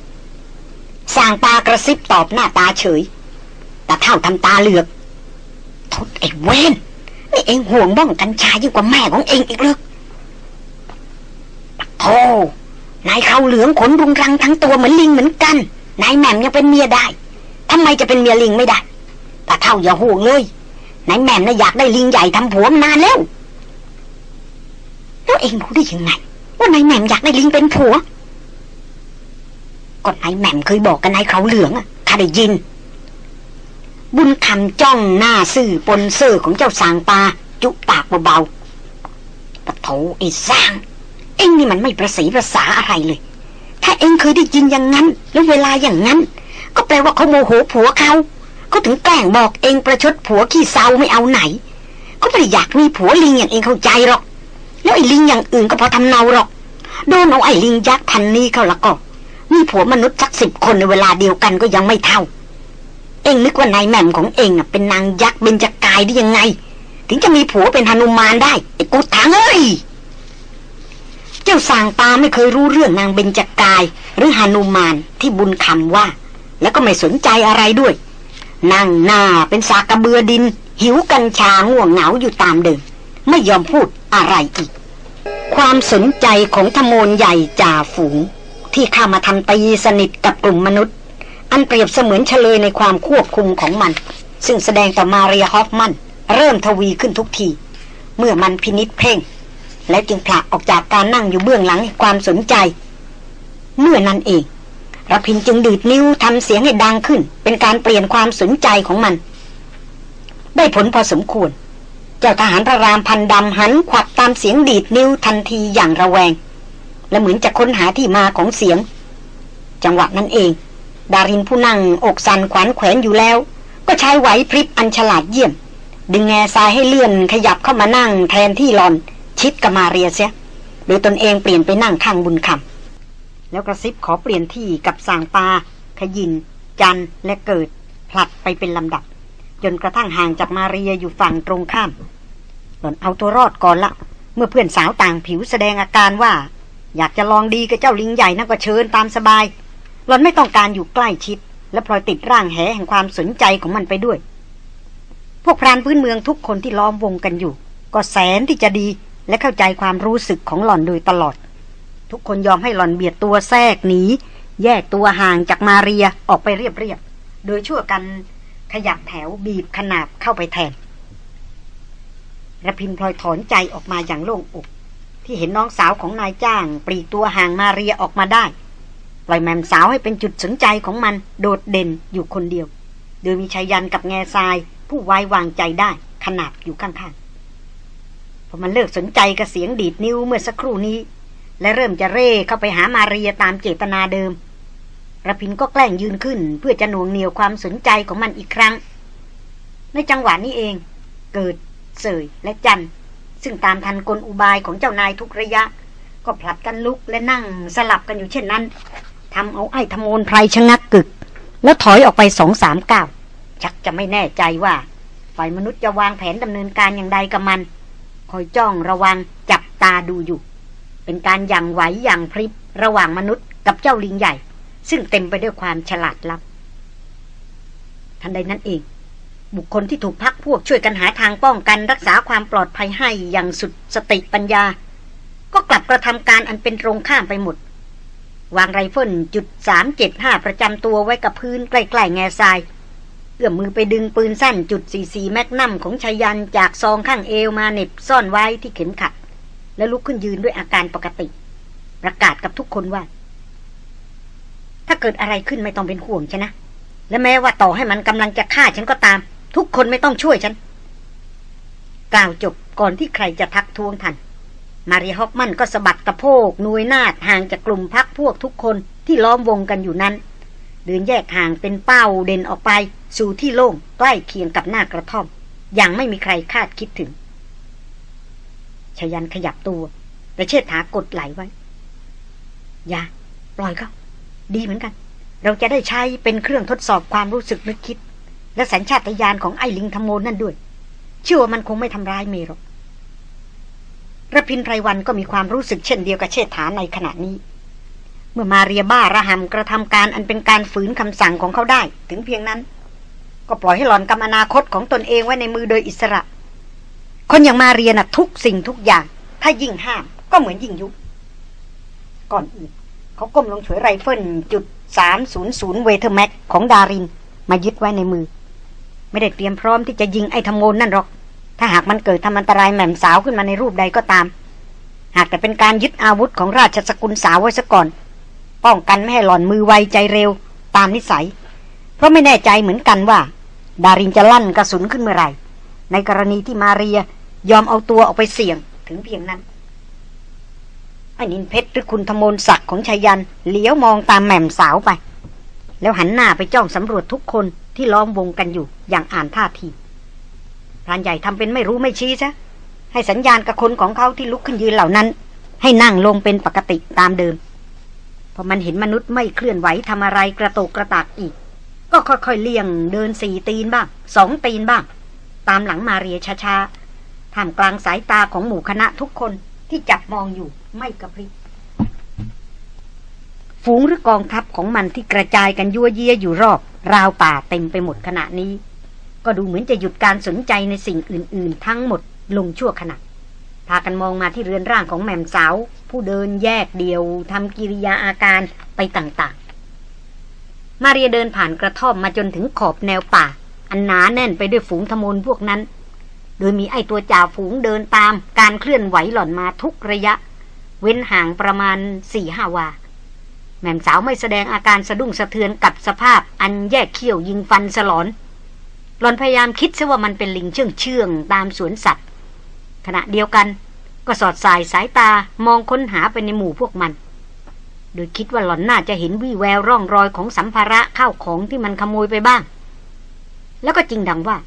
สางปากระซิบตอบหน้าตาเฉยแต่เท่าทำตาเหลือกทดไอ้เวนนี่เองห่วงบ้องกันชายยิ่งกว่าแม่ของเองอีกเลยโธ่นายเขาเหลืองขนรุงรังทั้งตัวเหมือนลิงเหมือนกันนายแหม่มยังเป็นเมียได้ทำไมจะเป็นเมียลิงไม่ได้แต่เท่าอย่าห่วงเลยนายแหม่มน่ะอยากได้ลิงใหญ่ทำผัวมานานแล้วแล้วเองรู้ได้ยังไง ว่านายแหม่มอยากได้ลิงเป็นผัวก็นายแหม่มเคยบอกกับนายเขาเหลืองอะข้าได้ยิน บุญคำจ้องหน้าซื่อปนเซ่อของเจ้าสางปาจุปากเบาๆปะโถไอ้สร้าง เอ็งนี่มันไม่ประสีประสาอะไรเลย ถ้าเอ็งเคยได้ยินอย่างนั้น แล้วเวลาอย่างนั้น ก็แปลว่าเขาโมโหผัวเขาเขาถึงแกล้งบอกเองประชดผัวขี้เศร้าไม่เอาไหนเขาไม่ได้อยากมีผัวลิงอย่างเองเข้าใจหรอก แล้วไอ้ลิงอย่างอื่นก็พอทำเนาหรอก โดนเอาไอ้ลิงยักษ์พันนี้เข้าละก็มีผัวมนุษย์สักสิบคนในเวลาเดียวกันก็ยังไม่เท่า เอ็งนึกว่านายแหม่มของเองอะเป็นนางยักษ์เบญจกายได้ยังไง ถึงจะมีผัวเป็นหนุมานได้ไอ้กูถังเอ้ยเจ้าสางตาไม่เคยรู้เรื่องนางเบญจกาย หรือหนุมานที่บุญคำว่า แล้วก็ไม่สนใจอะไรด้วยนั่งหน้าเป็นสากระเบือดิน หิวกัญชาง่วงเหงาอยู่ตามเดิมไม่ยอมพูดอะไรอีก ความสนใจของธมนใหญ่จ่าฝูง ที่เข้ามาทำตีสนิทกับกลุ่มมนุษย์ อันเปรียบเสมือนเฉลยในความควบคุมของมัน ซึ่งแสดงต่อมาเรียฮอฟมัน เริ่มทวีขึ้นทุกที เมื่อมันพินิษเพ่ง และจึงผลักออกจากการนั่งอยู่เบื้องหลังความสนใจ เมื่อนั้นเองระพินจึงดีดนิ้วทำเสียงให้ดังขึ้น เป็นการเปลี่ยนความสนใจของมัน ได้ผลพอสมควร จ้าทหารพระรามพันดำหันขวักตามเสียงดีดนิ้วทันทีอย่างระแวง และเหมือนจะค้นหาที่มาของเสียง จังหวะนั้นเอง ดารินผู้นั่งอกสันขวัญแขวนอยู่แล้ว ก็ใช้ไหวพริบอันฉลาดเยี่ยม ดึงแง่ทรายให้เลื่อนขยับเข้ามานั่งแทนที่หลอน ชิดกมาเรียเสียโดยตนเองเปลี่ยนไปนั่งข้างบุญคำแล้วกระซิบขอเปลี่ยนที่กับสางปาขยิน จันและเกิด ผลัดไปเป็นลำดับ จนกระทั่งห่างจากมาเรียอยู่ฝั่งตรงข้าม หล่อนเอาตัวรอดก่อนละ เมื่อเพื่อนสาวต่างผิวแสดงอาการว่า อยากจะลองดีกับเจ้าลิงใหญ่นั่นก็เชิญตามสบาย หล่อนไม่ต้องการอยู่ใกล้ชิด และพลอยติดร่างแหแห่งความสนใจของมันไปด้วย พวกพรานพื้นเมืองทุกคนที่ล้อมวงกันอยู่ ก็แสนที่จะดีและเข้าใจความรู้สึกของหล่อนโดยตลอด ทุกคนยอมให้หล่อนเบียดตัวแทรกหนีแยกตัวห่างจากมาเรียออกไปเรียบๆโดยชั่วกันขยับแถวบีบขนาบเข้าไปแทน ระพินพลอยถอนใจออกมาอย่างโล่งอก ที่เห็นน้องสาวของนายจ้างปลีตัวห่างมาเรียออกมาได้ ปล่อยแมมสาวให้เป็นจุดสนใจของมันโดดเด่นอยู่คนเดียว โดยมีชายันกับแง่ทราย ผู้ไว้วางใจได้ขนาบอยู่ข้างๆพอมันเลิกสนใจกับเสียงดีดนิ้วเมื่อสักครู่นี้ และเริ่มจะเร่เข้าไปหามาเรียตามเจตนาเดิมระพินก็แกล้งยืนขึ้น เพื่อจะหน่วงเหนียวความสนใจของมันอีกครั้ง ในจังหวะนี้เอง เกิด เสยและจัน ซึ่งตามทันกลอุบายของเจ้านายทุกระยะ ก็ผลัดกันลุกและนั่งสลับกันอยู่เช่นนั้นทำเอาไอ้ธมนไพรชะงักกึก แล้วถอยออกไปสองสามก้าวชักจะไม่แน่ใจว่าฝ่ายมนุษย์จะวางแผนดำเนินการอย่างใดกับมัน คอยจ้องระวังจับตาดูอยู่ เป็นการอย่างไหวอย่างพริบระหว่างมนุษย์กับเจ้าลิงใหญ่ ซึ่งเต็มไปด้วยความฉลาดลับ ทันใดนั้นเอง บุคคลที่ถูกพักพวกช่วยกันหาทางป้องกันรักษาความปลอดภัยให้อย่างสุดสติปัญญา ก็กลับกระทำการอันเป็นตรงข้ามไปหมด วางไรเฟิลจุดสามเจ็ดห้าประจำตัวไว้กับพื้นใกล้ๆแง่ทรายเอื้อมมือไปดึงปืนสั้นจุดสี่สี่แมกนัมของชายันจากซองข้างเอวมาเน็บซ่อนไว้ที่เข็มขัด แล้วลุกขึ้นยืนด้วยอาการปกติ ประกาศกับทุกคนว่า ถ้าเกิดอะไรขึ้นไม่ต้องเป็นห่วงฉันนะและแม้ว่าต่อให้มันกำลังจะฆ่าฉันก็ตาม ทุกคนไม่ต้องช่วยฉัน กล่าวจบก่อนที่ใครจะทักท้วงทัน มาริฮอกมันก็สะบัดกระโพกนุยนาดห่างจากกลุ่มพักพวกทุกคนที่ล้อมวงกันอยู่นั้น เดินแยกห่างเป็นเป้าเด่นออกไป สู่ที่โล่งใกล้เคียงกับหน้ากระท่อม อย่างไม่มีใครคาดคิดถึงชยันขยับตัวแต่เชิดถากดไหลไว้ อย่า ปล่อยเขาดีเหมือนกัน เราจะได้ใช้เป็นเครื่องทดสอบความรู้สึกนึกคิด และสัญชาตญาณของไอ้ลิงทำโมนนั่นด้วยเชื่อว่ามันคงไม่ทำร้ายเมย์หรอกระพินไพรวันก็มีความรู้สึกเช่นเดียวกับเชษฐาในขณะนี้ เมื่อมาเรียบ้าระหำกระทำการอันเป็นการฝืนคำสั่งของเขาได้ ถึงเพียงนั้น ก็ปล่อยให้หลอนกำอนาคตของตนเองไว้ในมือโดยอิสระ คนอย่างมาเรียนะทุกสิ่งทุกอย่าง ถ้ายิ่งห้ามก็เหมือนยิ่งยุ ก่อนอื่นเขาก้มลงฉวยไรเฟิลจุดสามศูนย์ศูนย์ Weatherby Mag ของดาริน มายึดไว้ในมือ ไม่ได้เตรียมพร้อมที่จะยิงไอ้ธรรมโมนนั่นหรอก ถ้าหากมันเกิดทำอันตรายแหม่มสาวขึ้นมาในรูปใดก็ตาม หากแต่เป็นการยึดอาวุธของราชสกุลสาวไว้ซะก่อน ป้องกันไม่ให้หล่อนมือไวใจเร็ว ตามนิสัย เพราะไม่แน่ใจเหมือนกันว่า ดารินจะลั่นกระสุนขึ้นเมื่อไหร่ ในกรณีที่มาเรียยอมเอาตัวออกไปเสี่ยงถึงเพียงนั้นไอ้นินเพชรหรือคุณธมนศักดิ์ของชายันเลี้ยวมองตามแหม่มสาวไป แล้วหันหน้าไปจ้องสำรวจทุกคน ที่ล้อมวงกันอยู่อย่างอ่านท่าทีพรานใหญ่ทำเป็นไม่รู้ไม่ชี้ซะให้สัญญาณกับคนของเขาที่ลุกขึ้นยืนเหล่านั้น ให้นั่งลงเป็นปกติตามเดิม พอมันเห็นมนุษย์ไม่เคลื่อนไหวทำอะไรกระโตกกระตากอีก ก็ค่อยๆเลี่ยงเดินสี่ตีนบ้างสองตีนบ้าง ตามหลังมาเรียช้าๆท่ามกลางสายตาของหมู่คณะทุกคนที่จับมองอยู่ไม่กระพริบฝูงหรือกองทัพของมันที่กระจายกันยั่วเยียอยู่รอบ ราวป่าเต็มไปหมดขณะนี้ ก็ดูเหมือนจะหยุดการสนใจในสิ่งอื่น ๆ ทั้งหมดลงชั่วขณะพากันมองมาที่เรือนร่างของแม่มสาว ผู้เดินแยกเดียวทำกิริยาอาการไปต่างๆ มาเรียเดินผ่านกระท่อมมาจนถึงขอบแนวป่า อันหนาแน่นไปด้วยฝูงทมนพวกนั้น โดยมีไอตัวจ่าฝูงเดินตามการเคลื่อนไหวหล่อนมาทุกระยะ เว้นห่างประมาณสี่ห้าวา แม่สาวไม่แสดงอาการสะดุ้งสะเทือนกับสภาพอันแยกเขี้ยวยิงฟันสลอน หลอนพยายามคิดซะว่ามันเป็นลิงเชื่องเชื่องตามสวนสัตว์ ขณะเดียวกันก็สอดสายสายตามองค้นหาไปในหมู่พวกมัน โดยคิดว่าหลอนน่าจะเห็นวี่แววร่องรอยของสัมภาระข้าวของที่มันขโมยไปบ้าง แล้วก็จริงดังว่า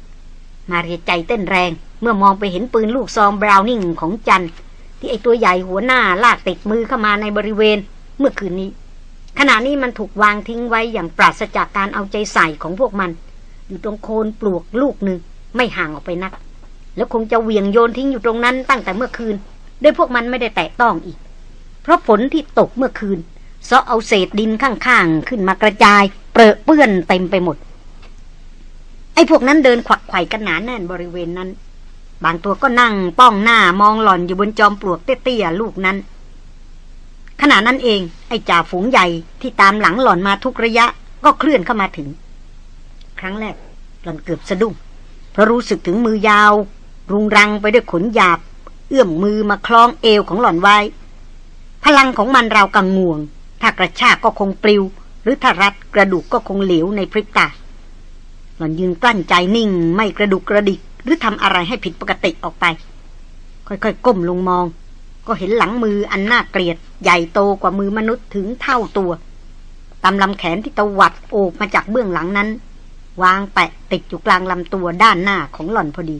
มาเรียใจเต้นแรงเมื่อมองไปเห็นปืนลูกซองบราวนิงของจันที่ไอตัวใหญ่หัวหน้าลากติดมือเข้ามาในบริเวณเมื่อคืนนี้ ขณะนี้มันถูกวางทิ้งไว้อย่างปราศจากการเอาใจใส่ของพวกมัน อยู่ตรงโคนปลวกลูกหนึ่งไม่ห่างออกไปนัก แล้วคงจะเวียงโยนทิ้งอยู่ตรงนั้นตั้งแต่เมื่อคืนโดยพวกมันไม่ได้แตะต้องอีก เพราะฝนที่ตกเมื่อคืนซาะเอาเศษดินข้างๆ ขึ้นมากระจาย เปรอะเปื้อนเต็มไปหมด ไอ้พวกนั้นเดินขวักไขว่กันหนาแน่นบริเวณนั้น บางตัวก็นั่งป้องหน้ามองหล่อนอยู่บนจอมปลวกเตี้ยๆลูกนั้น ขณะนั้นเอง ไอ้จ่าฝูงใหญ่ที่ตามหลังหล่อนมาทุกระยะ ก็เคลื่อนเข้ามาถึง ครั้งแรกหล่อนเกือบสะดุ้งเพราะรู้สึกถึงมือยาว รุงรังไปด้วยขนหยาบ เอื้อมมือมาคล้องเอวของหล่อนไว้ พลังของมันราวกังงวง ถ้ากระชากก็คงปลิว หรือถ้ารัดกระดูกก็คงเหลวในพริบตาหล่อนยืนกลั้นใจนิ่ง ไม่กระดุกกระดิก หรือทำอะไรให้ผิดปกติออกไป ค่อยๆก้มลงมอง ก็เห็นหลังมืออันน่าเกลียด ใหญ่โตกว่ามือมนุษย์ถึงเท่าตัว ตามลำแขนที่ตวัดโอบมาจากเบื้องหลังนั้น วางแปะติดอยู่กลางลำตัวด้านหน้าของหล่อนพอดี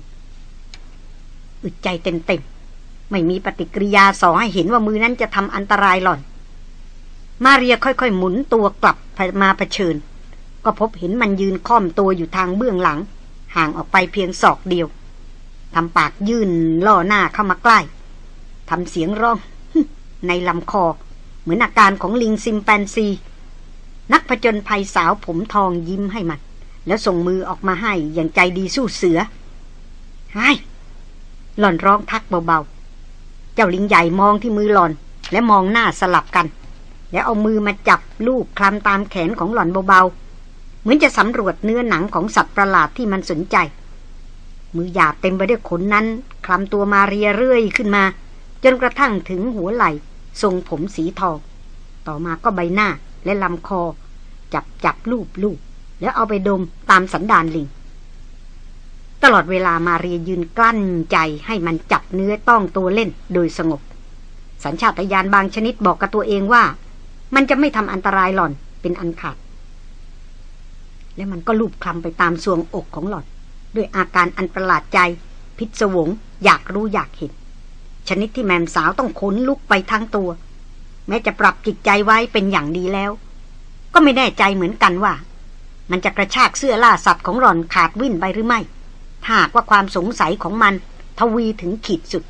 อึดใจเต็มๆ ไม่มีปฏิกิริยาสอให้เห็นว่ามือนั้นจะทำอันตรายหล่อน มาเรียค่อยๆ หมุนตัวกลับมาเผชิญ ก็พบเห็นมันยืนค่อมตัวอยู่ทางเบื้องหลัง ห่างออกไปเพียงศอกเดียวทำปากยื่นล่อหน้าเข้ามาใกล้ ทำเสียงร้อง ในลำคอ เหมือนอาการของลิงซิมแปนซี นักผจญภัยสาวผมทองยิ้มให้มัน แล้วส่งมือออกมาให้อย่างใจดีสู้เสือไห้หล่อนร้องทักเบาๆ เจ้าลิงใหญ่มองที่มือหล่อน และมองหน้าสลับกัน แล้วเอามือมาจับลูกคลำตามแขนของหล่อนเบาๆ เหมือนจะสำรวจเนื้อหนังของสัตว์ประหลาดที่มันสนใจ มือหยาบเต็มไปด้วยขนนั้นคลำตัวมาเรียเรื่อยขึ้นมา จนกระทั่งถึงหัวไหล่ทรงผมสีทอง ต่อมาก็ใบหน้าและลำคอ จับจับลูบลูบแล้วเอาไปดมตามสันดานลิง ตลอดเวลามาเรียยืนกลั้นใจให้มันจับเนื้อต้องตัวเล่นโดยสงบ สัญชาตญาณบางชนิดบอกกับตัวเองว่า มันจะไม่ทำอันตรายหล่อนเป็นอันขาด และมันก็ลูบคลำไปตามสวงอกของหล่อน ด้วยอาการอันประหลาดใจ พิศวงอยากรู้อยากเห็น ชนิดที่แมมสาวต้องขนลุกไปทั้งตัว แม้จะปรับจิตใจไว้เป็นอย่างดีแล้ว ก็ไม่แน่ใจเหมือนกันว่า มันจะกระชากเสื้อล่าสัตว์ของหล่อนขาดวิ่นไปหรือไม่ถ้าหากว่าความสงสัยของมัน ทวีถึงขีดสุด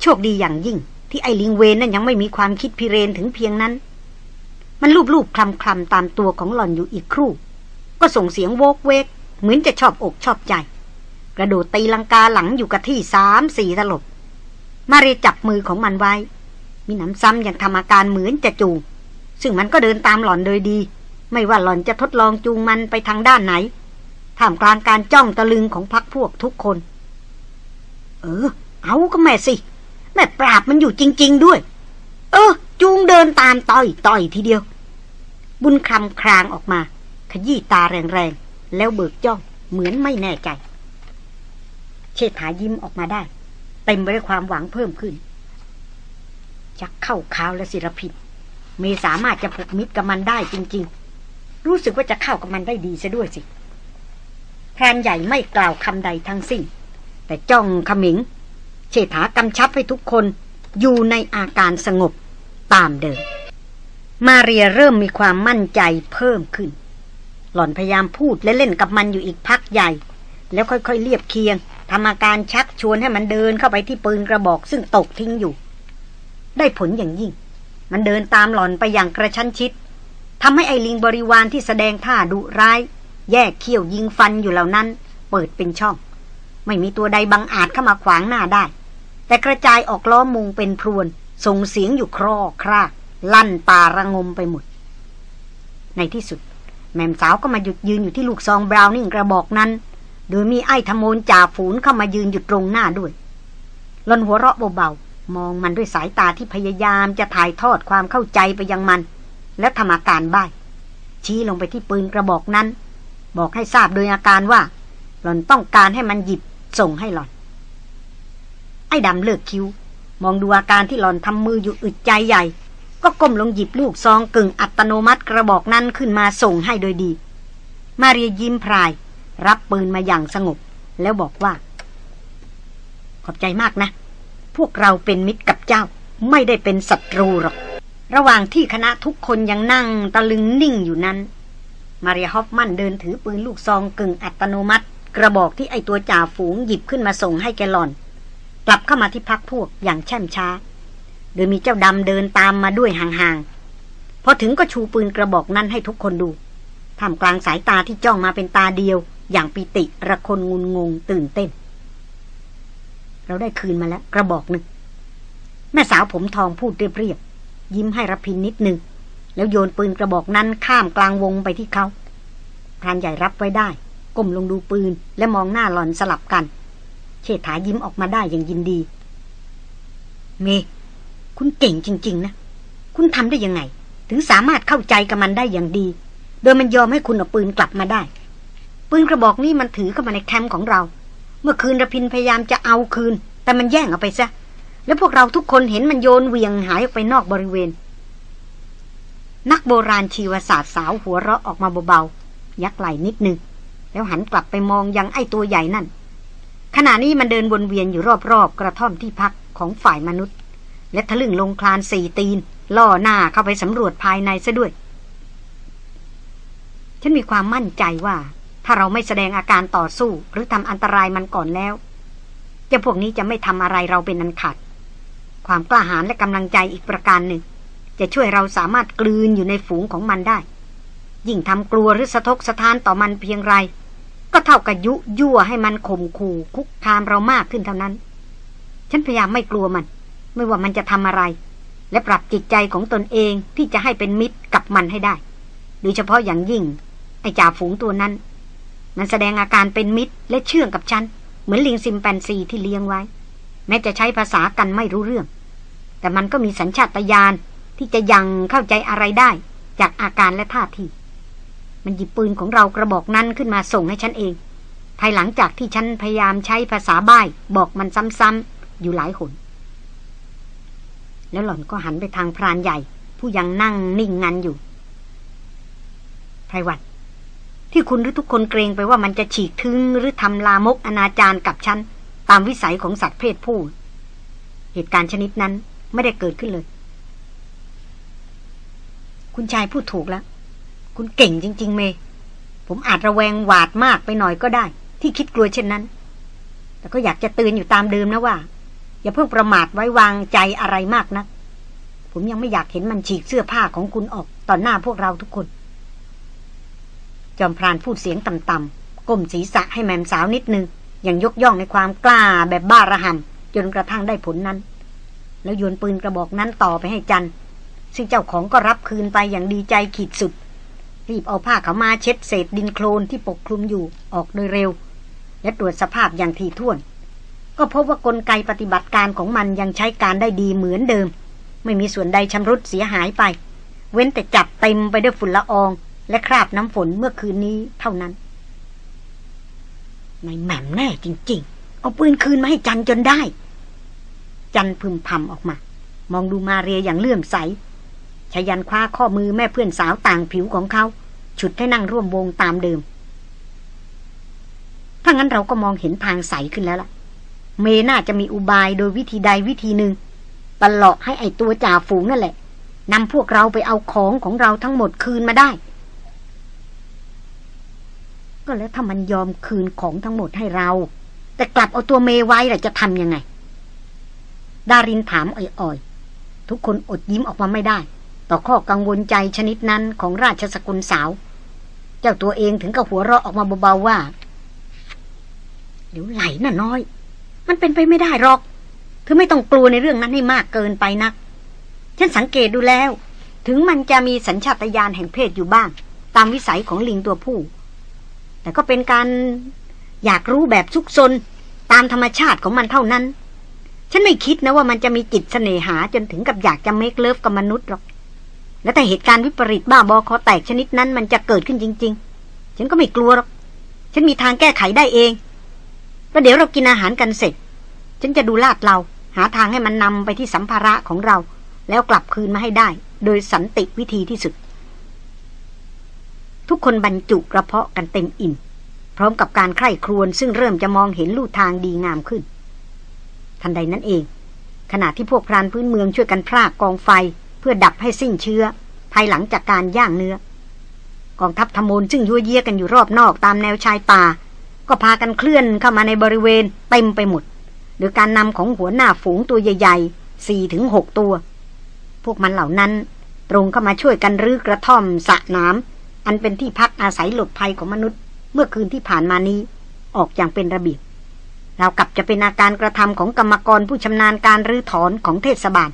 โชคดีอย่างยิ่ง ที่ไอลิงเวนนั้นยังไม่มีความคิดพิเรนถึงเพียงนั้น มันลูบๆคลำคลำตามตัวของหล่อนอยู่อีกครู่ ก็ส่งเสียงโวกเวก เหมือนจะชอบอกชอบใจ กระโดดตีลังกาหลังอยู่กับที่สามสี่ตลบ มาเรจับมือของมันไว้ มีหนำซ้ำยังทำอาการเหมือนจะจูงซึ่งมันก็เดินตามหล่อนโดยดี ไม่ว่าหล่อนจะทดลองจูงมันไปทางด้านไหนท่ามกลางการจ้องตะลึงของพักพวกทุกคน เออ เอาก็แม่สิ แม่ปราบมันอยู่จริง ๆด้วย เออ จูงเดินตามต่อยต่อยทีเดียว บุญคำครางออกมา ขยี้ตาแรงๆ แล้วเบิกจ้องเหมือนไม่แน่ใจ ชษฐายิ้มออกมาได้ เต็มไปด้วยความหวังเพิ่มขึ้นจักเข้าข่าวและศิรพิษเมสามารถจะผูกมิตรกับมันได้จริง ๆ รู้สึกว่าจะเข้ากับมันได้ดีซะด้วยสิพรานใหญ่ไม่กล่าวคำใดทั้งสิ้น แต่จ้องขมิงเชษฐากำชับให้ทุกคนอยู่ในอาการสงบตามเดิม มาเรียเริ่มมีความมั่นใจเพิ่มขึ้น หล่อนพยายามพูดและเล่นกับมันอยู่อีกพักใหญ่ แล้วค่อยๆเรียบเคียง ทำอาการชักชวนให้มันเดินเข้าไปที่ปืนกระบอกซึ่งตกทิ้งอยู่ ได้ผลอย่างยิ่ง มันเดินตามหล่อนไปอย่างกระชั้นชิดทำให้ไอลิงบริวารที่แสดงท่าดุร้าย แยกเขี้ยวยิงฟันอยู่เหล่านั้น เปิดเป็นช่อง ไม่มีตัวใดบังอาจเข้ามาขวางหน้าได้ แต่กระจายออกล้อมมุงเป็นพรวน ส่งเสียงอยู่ครอครากลั่นป่าระงมไปหมด ในที่สุด แม่มสาวก็มาหยุดยืนอยู่ที่ลูกซองบราวนิ่งกระบอกนั้น โดยมีไอ้ธโมนจ่าฝูนเข้ามายืนอยู่ตรงหน้าด้วยลนหัวเราะเบาๆ มองมันด้วยสายตาที่พยายามจะถ่ายทอดความเข้าใจไปยังมัน และทำอาการบ้ายชี้ลงไปที่ปืนกระบอกนั้น บอกให้ทราบโดยอาการว่า หล่อนต้องการให้มันหยิบส่งให้หล่อน ไอ้ดำเลิกคิ้ว มองดูอาการที่หล่อนทำมืออยู่อึดใจใหญ่ ก็ก้มลงหยิบลูกซองกึ่งอัตโนมัติกระบอกนั้นขึ้นมาส่งให้โดยดี มาเรียยิ้มพราย รับปืนมาอย่างสงบ แล้วบอกว่า ขอบใจมากนะ พวกเราเป็นมิตรกับเจ้า ไม่ได้เป็นศัตรูหรอก ระหว่างที่คณะทุกคนยังนั่งตะลึงนิ่งอยู่นั้น มารียฮอฟมันเดินถือปืนลูกซองกึ่งอัตโนมัติ กระบอกที่ไอตัวจ่าฝูงหยิบขึ้นมาส่งให้แกหลอน กลับเข้ามาที่พักพวกอย่างแช่มช้า โดยมีเจ้าดำเดินตามมาด้วยห่างๆพอถึงก็ชูปืนกระบอกนั้นให้ทุกคนดูท่ามกลางสายตาที่จ้องมาเป็นตาเดียว อย่างปิติระคนงุนงงตื่นเต้น เราได้คืนมาแล้วกระบอกหนึ่งแม่สาวผมทองพูดเรียบๆยิ้มให้รพินนิดหนึ่งแล้วโยนปืนกระบอกนั้นข้ามกลางวงไปที่เขาพรานใหญ่รับไว้ได้ ก้มลงดูปืนและมองหน้าหลอนสลับกัน เชษฐายิ้มออกมาได้อย่างยินดี เม คุณเก่งจริง ๆ นะ คุณทำได้ยังไง ถึงสามารถเข้าใจกับมันได้อย่างดี โดยมันยอมให้คุณเอาปืนกลับมาได้ ปืนกระบอกนี้มันถือเข้ามาในแคมป์ของเรา เมื่อคืนระพินพยายามจะเอาคืน แต่มันแย่งเอาไปซะ แล้วพวกเราทุกคนเห็นมันโยนเวียงหายออกไปนอกบริเวณ นักโบราณชีวศาสตร์สาวหัวเราะออกมาเบาๆ ยักไหล่นิดนึง แล้วหันกลับไปมองยังไอ้ตัวใหญ่นั่น ขณะนี้มันเดินวนเวียนอยู่รอบๆกระท่อมที่พักของฝ่ายมนุษย์ และทะลึ่งลงคลานสี่ตีน ล่อหน้าเข้าไปสำรวจภายในซะด้วย ฉันมีความมั่นใจว่า ถ้าเราไม่แสดงอาการต่อสู้ หรือทำอันตรายมันก่อนแล้วจ้าพวกนี้จะไม่ทำอะไรเราเป็นอันขาด ความกล้าหาญและกำลังใจอีกประการหนึ่ง จะช่วยเราสามารถกลืนอยู่ในฝูงของมันได้ ยิ่งทำกลัวหรือสะทกสะท้านต่อมันเพียงไร ก็เท่ากับยุยั่วให้มันข่มขู่คุกคามเรามากขึ้นเท่านั้น ฉันพยายามไม่กลัวมัน ไม่ว่ามันจะทำอะไร และปรับจิตใจของตนเองที่จะให้เป็นมิตรกับมันให้ได้ โดยเฉพาะอย่างยิ่ง ไอ้จ่าฝูงตัวนั้น มันแสดงอาการเป็นมิตรและเชื่องกับฉัน เหมือนลิงซิมแปนซีที่เลี้ยงไว้ แม้จะใช้ภาษากันไม่รู้เรื่อง แต่มันก็มีสัญชาตญาณที่จะยังเข้าใจอะไรได้ จากอาการและท่าทีมันหยิบปืนของเรากระบอกนั้นขึ้นมาส่งให้ฉันเอง ภายหลังจากที่ฉันพยายามใช้ภาษาบ้ายบอกมันซ้ำๆอยู่หลายหนแล้วหล่อนก็หันไปทางพรานใหญ่ ผู้ยังนั่งนิ่งงันอยู่ไพรวัน ที่คุณหรือทุกคนเกรงไปว่ามันจะฉีกทึงหรือทำลามกอนาจารกับฉัน ตามวิสัยของสัตว์เพศผู้ เหตุการณ์ชนิดนั้นไม่ได้เกิดขึ้นเลย คุณชายพูดถูกแล้ว คุณเก่งจริง ๆ เม ผมอาจระแวงหวาดมากไปหน่อยก็ได้ ที่คิดกลัวเช่นนั้น แต่ก็อยากจะเตือนอยู่ตามเดิมนะว่า อย่าเพิ่งประมาทไว้วางใจอะไรมากนะักผมยังไม่อยากเห็นมันฉีกเสื้อผ้าของคุณออกต่อหน้าพวกเราทุกคน จอมพรานพูดเสียงต่ำๆก้มศีรษะให้แมมสาวนิดนึง อย่างยกย่องในความกล้าแบบบ้าระห่ำจนกระทั่งได้ผลนั้น แล้วโยนปืนกระบอกนั้นต่อไปให้จันซึ่งเจ้าของก็รับคืนไปอย่างดีใจขีดสุด รีบเอาผ้าเขามาเช็ดเศษดินโคลนที่ปกคลุมอยู่ออกโดยเร็ว และตรวจสภาพอย่างถี่ถ้วน ก็พบว่ากลไกปฏิบัติการของมันยังใช้การได้ดีเหมือนเดิม ไม่มีส่วนใดชำรุดเสียหายไป เว้นแต่จับเต็มไปด้วยฝุ่นละออง และคราบน้ำฝนเมื่อคืนนี้เท่านั้นในแหม่มแน่จริง ๆ เอาปืนคืนมาให้จันจนได้ จันพึมพำออกมา มองดูมาเรียอย่างเลื่อมใสชายันคว้าข้อมือแม่เพื่อนสาวต่างผิวของเขา ฉุดให้นั่งร่วมวงตามเดิม ถ้างั้นเราก็มองเห็นทางใสขึ้นแล้วล่ะ เมน่าจะมีอุบายโดยวิธีใดวิธีหนึ่งปลอกให้ไอตัวจ่าฝูงนั่นแหละนำพวกเราไปเอาของของเราทั้งหมดคืนมาได้ ก็แล้วถ้ามันยอมคืนของทั้งหมดให้เรา แต่กลับเอาตัวเมไว้ล่ะจะทำยังไง ดารินถามอ่อยๆ ทุกคนอดยิ้มออกมาไม่ได้ ต่อข้อกังวลใจชนิดนั้นของราชสกุลสาว เจ้าตัวเองถึงกับหัวเราะออกมาเบาๆว่าเดี๋ยวไหลน่ะน้อย มันเป็นไปไม่ได้หรอกเธอไม่ต้องกลัวในเรื่องนั้นให้มากเกินไปนัก ฉันสังเกตดูแล้ว ถึงมันจะมีสัญชาตญาณแห่งเพศอยู่บ้าง ตามวิสัยของลิงตัวผู้ แต่ก็เป็นการอยากรู้แบบซุกซนตามธรรมชาติของมันเท่านั้น ฉันไม่คิดนะว่ามันจะมีจิตเสน่หาจนถึงกับอยากจะเมคเลิฟกับมนุษย์หรอก และแต่เหตุการณ์วิปริตบ้าบอคอแตกชนิดนั้นมันจะเกิดขึ้นจริง ๆ ฉันก็ไม่กลัวหรอก ฉันมีทางแก้ไขได้เองแล้วเดี๋ยวเรากินอาหารกันเสร็จ ฉันจะดูลาดเรา หาทางให้มันนำไปที่สัมภาระของเรา แล้วกลับคืนมาให้ได้ โดยสันติวิธีที่สุด ทุกคนบรรจุกระเพาะกันเต็มอิ่ม พร้อมกับการใคร่ครวญซึ่งเริ่มจะมองเห็นลู่ทางดีงามขึ้น ทันใดนั้นเอง ขณะที่พวกพรานพื้นเมืองช่วยกันพรากกองไฟ เพื่อดับให้สิ้นเชื้อ ภายหลังจากการย่างเนื้อกองทัพธมนซึ่งยั่วเยียกันอยู่รอบนอกตามแนวชายป่า ก็พากันเคลื่อนเข้ามาในบริเวณเต็มไปหมดโดยการนำของหัวหน้าฝูงตัวใหญ่ๆสี่ถึงหกตัว พวกมันเหล่านั้น ตรงเข้ามาช่วยกันรื้อกระท่อมสระน้ำ อันเป็นที่พักอาศัยหลบภัยของมนุษย์ เมื่อคืนที่ผ่านมานี้ ออกอย่างเป็นระเบียบเรากับจะเป็นอาการกระทำของกรรมกรผู้ชำนาญการรื้อถอนของเทศบาล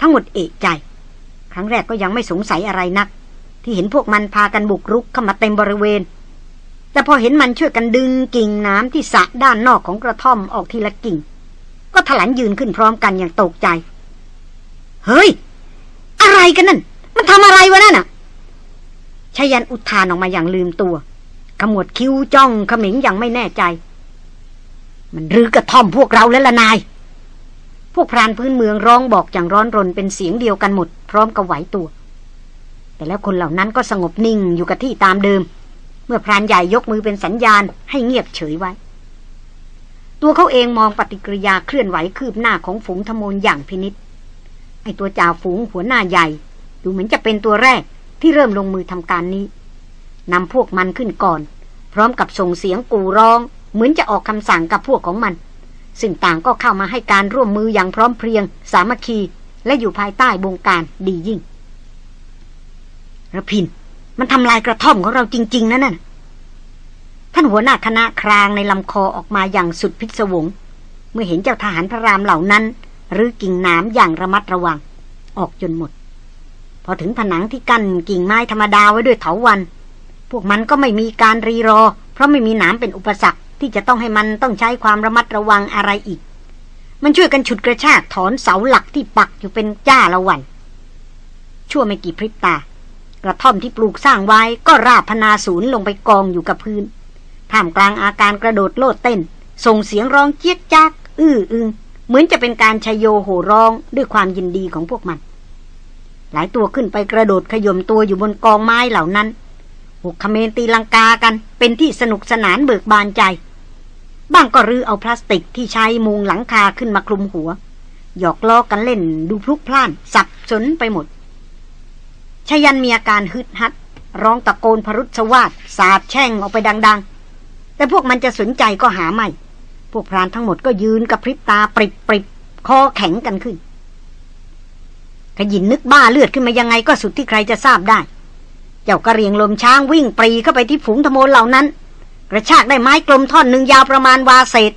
ทั้งหมดเอกใจ ครั้งแรกก็ยังไม่สงสัยอะไรนัก ที่เห็นพวกมันพากันบุกรุกเข้ามาเต็มบริเวณ แต่พอเห็นมันช่วยกันดึงกิ่งน้ำที่สะด้านนอกของกระท่อมออกทีละกิ่ง ก็ถลันยืนขึ้นพร้อมกันอย่างตกใจ เฮ้ย อะไรกันนั่น มันทำอะไรวะนั่นน่ะ ชายันอุทานออกมาอย่างลืมตัวขมวดคิ้วจ้องขมิงอย่างไม่แน่ใจ มันรื้อกระท่อมพวกเราแล้วล่ะนาย พวกพรานพื้นเมืองร้องบอกอย่างร้อนรนเป็นเสียงเดียวกันหมด พร้อมกับไหวตัว แต่แล้วคนเหล่านั้นก็สงบนิ่งอยู่กับที่ตามเดิม เมื่อพรานใหญ่ยกมือเป็นสัญญาณให้เงียบเฉยไว้ ตัวเขาเองมองปฏิกิริยาเคลื่อนไหวคืบหน้าของฝูงทมนอย่างพินิษไอตัวจ่าฝูงหัวหน้าใหญ่ ดูเหมือนจะเป็นตัวแรก ที่เริ่มลงมือทำการนี้นำพวกมันขึ้นก่อน พร้อมกับส่งเสียงกูร้อง เหมือนจะออกคำสั่งกับพวกของมัน ซึ่งต่างก็เข้ามาให้การร่วมมืออย่างพร้อมเพรียง สามัคคี และอยู่ภายใต้บงการดียิ่งระพิน มันทำลายกระท่อมของเราจริง ๆนั่นน่ะท่านหัวหน้าคณะครางในลำคอออกมาอย่างสุดพิศวง เมื่อเห็นเจ้าทหารพระรามเหล่านั้น หรือกิ่งน้ำอย่างระมัดระวัง ออกจนหมด พอถึงผนังที่กั้นกิ่งไม้ธรรมดาไว้ด้วยเถาวัน พวกมันก็ไม่มีการรีรอ เพราะไม่มีหน้ำเป็นอุปสรรคที่จะต้องให้มันต้องใช้ความระมัดระวังอะไรอีก มันช่วยกันฉุดกระชากถอนเสาหลักที่ปักอยู่เป็นจ้าละวัน ชั่วไม่กี่พริบตา กระท่อมที่ปลูกสร้างไว้ก็ราบพนาศูนย์ลงไปกองอยู่กับพื้นท่ามกลางอาการกระโดดโลดเต้น ส่งเสียงร้องเจี๊ยกจักอื้ออึง เหมือนจะเป็นการชยโยโห่ร้องด้วยความยินดีของพวกมัน หลายตัวขึ้นไปกระโดดขย่มตัวอยู่บนกองไม้เหล่านั้นหุกขเมนตีลังกากันเป็นที่สนุกสนานเบิกบานใจ บ้างก็รื้อเอาพลาสติกที่ใช้มุงหลังคาขึ้นมาคลุมหัว หยอกล้อกันเล่นดูพลุกพล่าน สับสนไปหมดชยันมีอาการฮึดฮัด ร้องตะโกนพรุษวาดสาบแช่งออกไปดัง ๆ แต่พวกมันจะสนใจก็หาไม่ พวกพรานทั้งหมดก็ยืนกับพริบตาปริบปริบคอแข็งกันขึ้น ขยินนึกบ้าเลือดขึ้นมายังไงก็สุดที่ใครจะทราบได้ เจ้ากระเรียงลมช้างวิ่งปรีเข้าไปที่ฝูงทโมนเหล่านั้น กระชากได้ไม้กลมท่อนหนึ่งยาวประมาณวาเศษ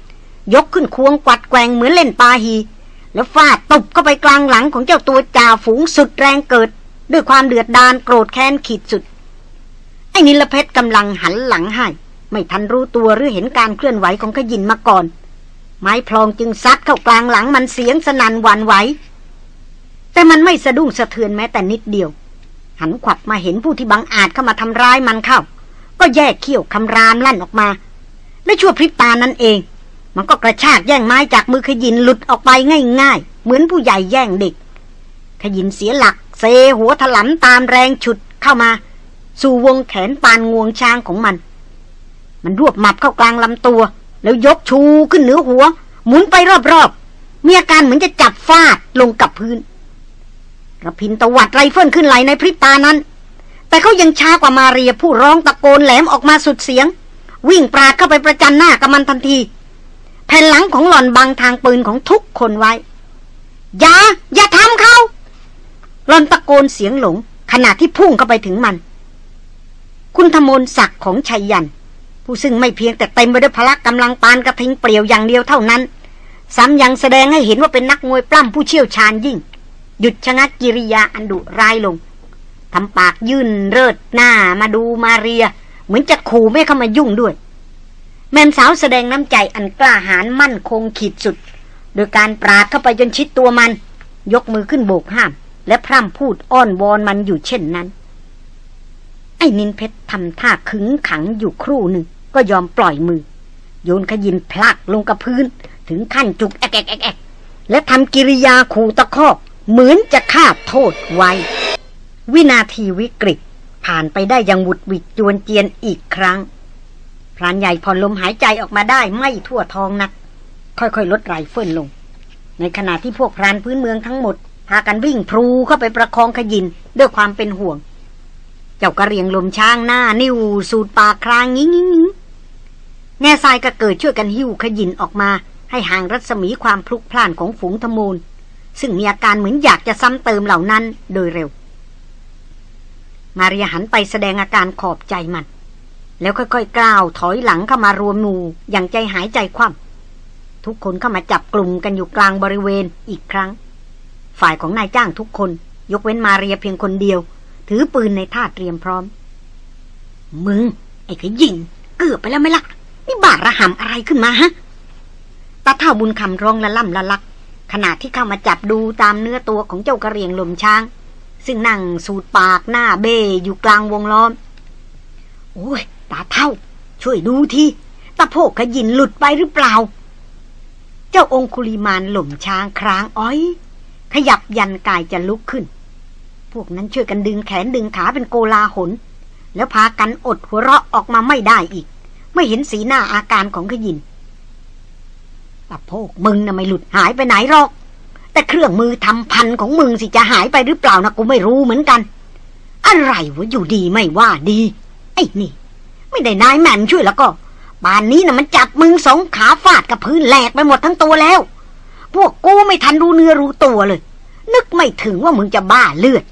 ยกขึ้นควงกวัดแกงเหมือนเล่นปาฮี แล้วฟาดตบเข้าไปกลางหลังของเจ้าตัวจ่าฝูงสุดแรงเกิด ด้วยความเดือดดาลโกรธแค้นขีดสุดไอ้นิลเพชรกำลังหันหลังให้ไม่ทันรู้ตัวหรือเห็นการเคลื่อนไหวของขยินมาก่อน ไม้พลองจึงซัดเข้ากลางหลังมันเสียงสนั่นหวั่นไหว แต่มันไม่สะดุ้งสะเทือนแม้แต่นิดเดียว หันขวับมาเห็นผู้ที่บังอาจเข้ามาทำร้ายมันเข้า ก็แยกเขี้ยวคำรามลั่นออกมา และชั่วพริบตานั้นเอง มันก็กระชากแย่งไม้จากมือขยินหลุดออกไปง่าย ๆ เหมือนผู้ใหญ่แย่งเด็ก ขยินเสียหลัก เซหัวถลำตามแรงฉุดเข้ามา สู่วงแขนปานงวงช้างของมัน มันรวบหมับเข้ากลางลำตัว แล้วยกชูขึ้นเหนือหัว หมุนไปรอบๆมีอาการเหมือนจะจับฟาดลงกับพื้น ระพินตวัดไรเฟิลขึ้นไหลในพริบตานั้น แต่เขายังช้ากว่ามาเรียผู้ร้องตะโกนแหลมออกมาสุดเสียง วิ่งปราดเข้าไปประจันหน้ากับมันทันที แผ่นหลังของหล่อนบังทางปืนของทุกคนไว้ อย่า อย่าทำเขาหล่อนตะโกนเสียงหลง ขณะที่พุ่งเข้าไปถึงมัน คุณธมนศักดิ์ของชัยยัน ผู้ซึ่งไม่เพียงแต่เต็มไปด้วยพละกำลังปานกระทิงเปลี่ยวอย่างเดียวเท่านั้น ซ้ำยังแสดงให้เห็นว่าเป็นนักมวยปล้ำผู้เชี่ยวชาญยิ่ง หยุดชะงักกิริยาอันดุร้ายลงทำปากยื่นเริดหน้ามาดูมาเรีย เหมือนจะขู่ไม่เข้ามายุ่งด้วย แม่สาวแสดงน้ำใจอันกล้าหาญมั่นคงขีดสุด โดยการปราดเข้าไปจนชิดตัวมัน ยกมือขึ้นโบกห้าม และพร่ำพูดอ้อนวอนมันอยู่เช่นนั้น ไอ้นินเพชรทำท่าขึงขังอยู่ครู่หนึ่ง ก็ยอมปล่อยมือ โยนขยินพลักลงกับพื้น ถึงขั้นจุกแอกแอกแอกแอกและทำกิริยาขู่ตะคอก เหมือนจะฆ่าโทษไว้ วินาทีวิกฤตผ่านไปได้อย่างหวุดหวิดจวนเจียนอีกครั้ง พรานใหญ่ผ่อนลมหายใจออกมาได้ไม่ทั่วท้องนัก ค่อยๆ ลดไรเฟิลลง ในขณะที่พวกพรานพื้นเมืองทั้งหมด พากันวิ่งพรูเข้าไปประคองขยินด้วยความเป็นห่วง เจ้ากะเหรี่ยงลมช้างหน้า นิ้วสูดปากครางงิ้งงิ้งงิ้งแง่ทรายก็เกิดช่วยกันหิ้วขยินออกมา ให้ห่างรัศมีความพลุกพล่านของฝูงทมูล ซึ่งมีอาการเหมือนอยากจะซ้ำเติมเหล่านั้นโดยเร็ว มาเรียหันไปแสดงอาการขอบใจมัน แล้วค่อยๆกล่าวถอยหลังเข้ามารวมหมู่อย่างใจหายใจคว่ำทุกคนเข้ามาจับกลุ่มกันอยู่กลางบริเวณอีกครั้ง ฝ่ายของนายจ้างทุกคน ยกเว้นมาเรียเพียงคนเดียว ถือปืนในท่าเตรียมพร้อม มึง ไอ้ขยิงเกือบไปแล้วไหมล่ะนี่บาระหำอะไรขึ้นมาฮะตาเท่าบุญคำร้องละล่ำละลัก ขณะที่เข้ามาจับดูตามเนื้อตัวของเจ้ากระเรียงลมช้าง ซึ่งนั่งสูดปากหน้าเบยอยู่กลางวงล้อม โอ้ย ตาเท่า ช่วยดูทีตาโพกขยินหลุดไปหรือเปล่า เจ้าองคุลิมานหล่มช้างครางอ้อย ขยับยันกายจะลุกขึ้น พวกนั้นช่วยกันดึงแขนดึงขาเป็นโกลาหลแล้วพากันอดหัวเราะออกมาไม่ได้อีก ไม่เห็นสีหน้าอาการของขยิน ตาโพกมึงน่ะไม่หลุดหายไปไหนหรอก แต่เครื่องมือทำพันของมึงสิจะหายไปหรือเปล่านะกูไม่รู้เหมือนกัน อะไรวะอยู่ดีไม่ว่าดี ไอ้นี่ ไม่ได้นายแม่มช่วยแล้วก็บ้านนี้นะมันจับมึงสองขาฟาดกับพื้นแหลกไปหมดทั้งตัวแล้ว พวกกูไม่ทันรู้เนื้อรู้ตัวเลย นึกไม่ถึงว่ามึงจะบ้าเลือด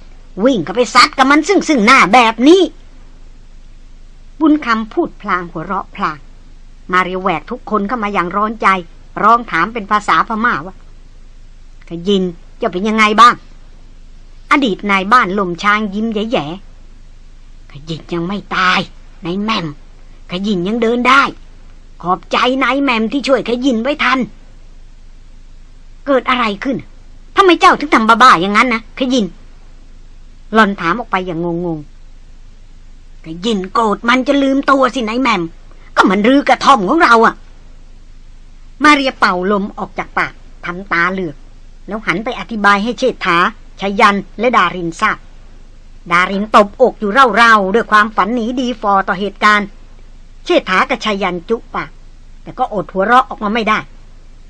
วิ่งเข้าไปซัดกับมันซึ่งซึ่งหน้าแบบนี้ บุญคำพูดพลางหัวเราะพลาง มาเรียแหวกทุกคนเข้ามาอย่างร้อนใจ ร้องถามเป็นภาษาพม่าว่าขยินจะเป็นยังไงบ้าง อดีตนายบ้านลมช้างยิ้มแย่ๆขยินยังไม่ตายนายแม่มขยินยังเดินได้ ขอบใจนายแม่มที่ช่วยขยินไว้ทัน เกิดอะไรขึ้นทำไมเจ้าถึงทำบ้าๆอย่างนั้นนะขยินหลอนถามออกไปอย่างงงๆขยินโกรธมันจะลืมตัวสินายแม่มก็มันรื้อกระท่อมของเราอะ มาเรียเป่าลมออกจากปากทำตาเหลือกแล้วหันไปอธิบายให้เชษฐาชยันและดารินทราบ ดารินตบอกอยู่เร่าๆด้วยความฝันหนีดีฟอต่อเหตุการณ์ เชษฐากับชยันจุปาก แต่ก็อดหัวเราะออกมาไม่ได้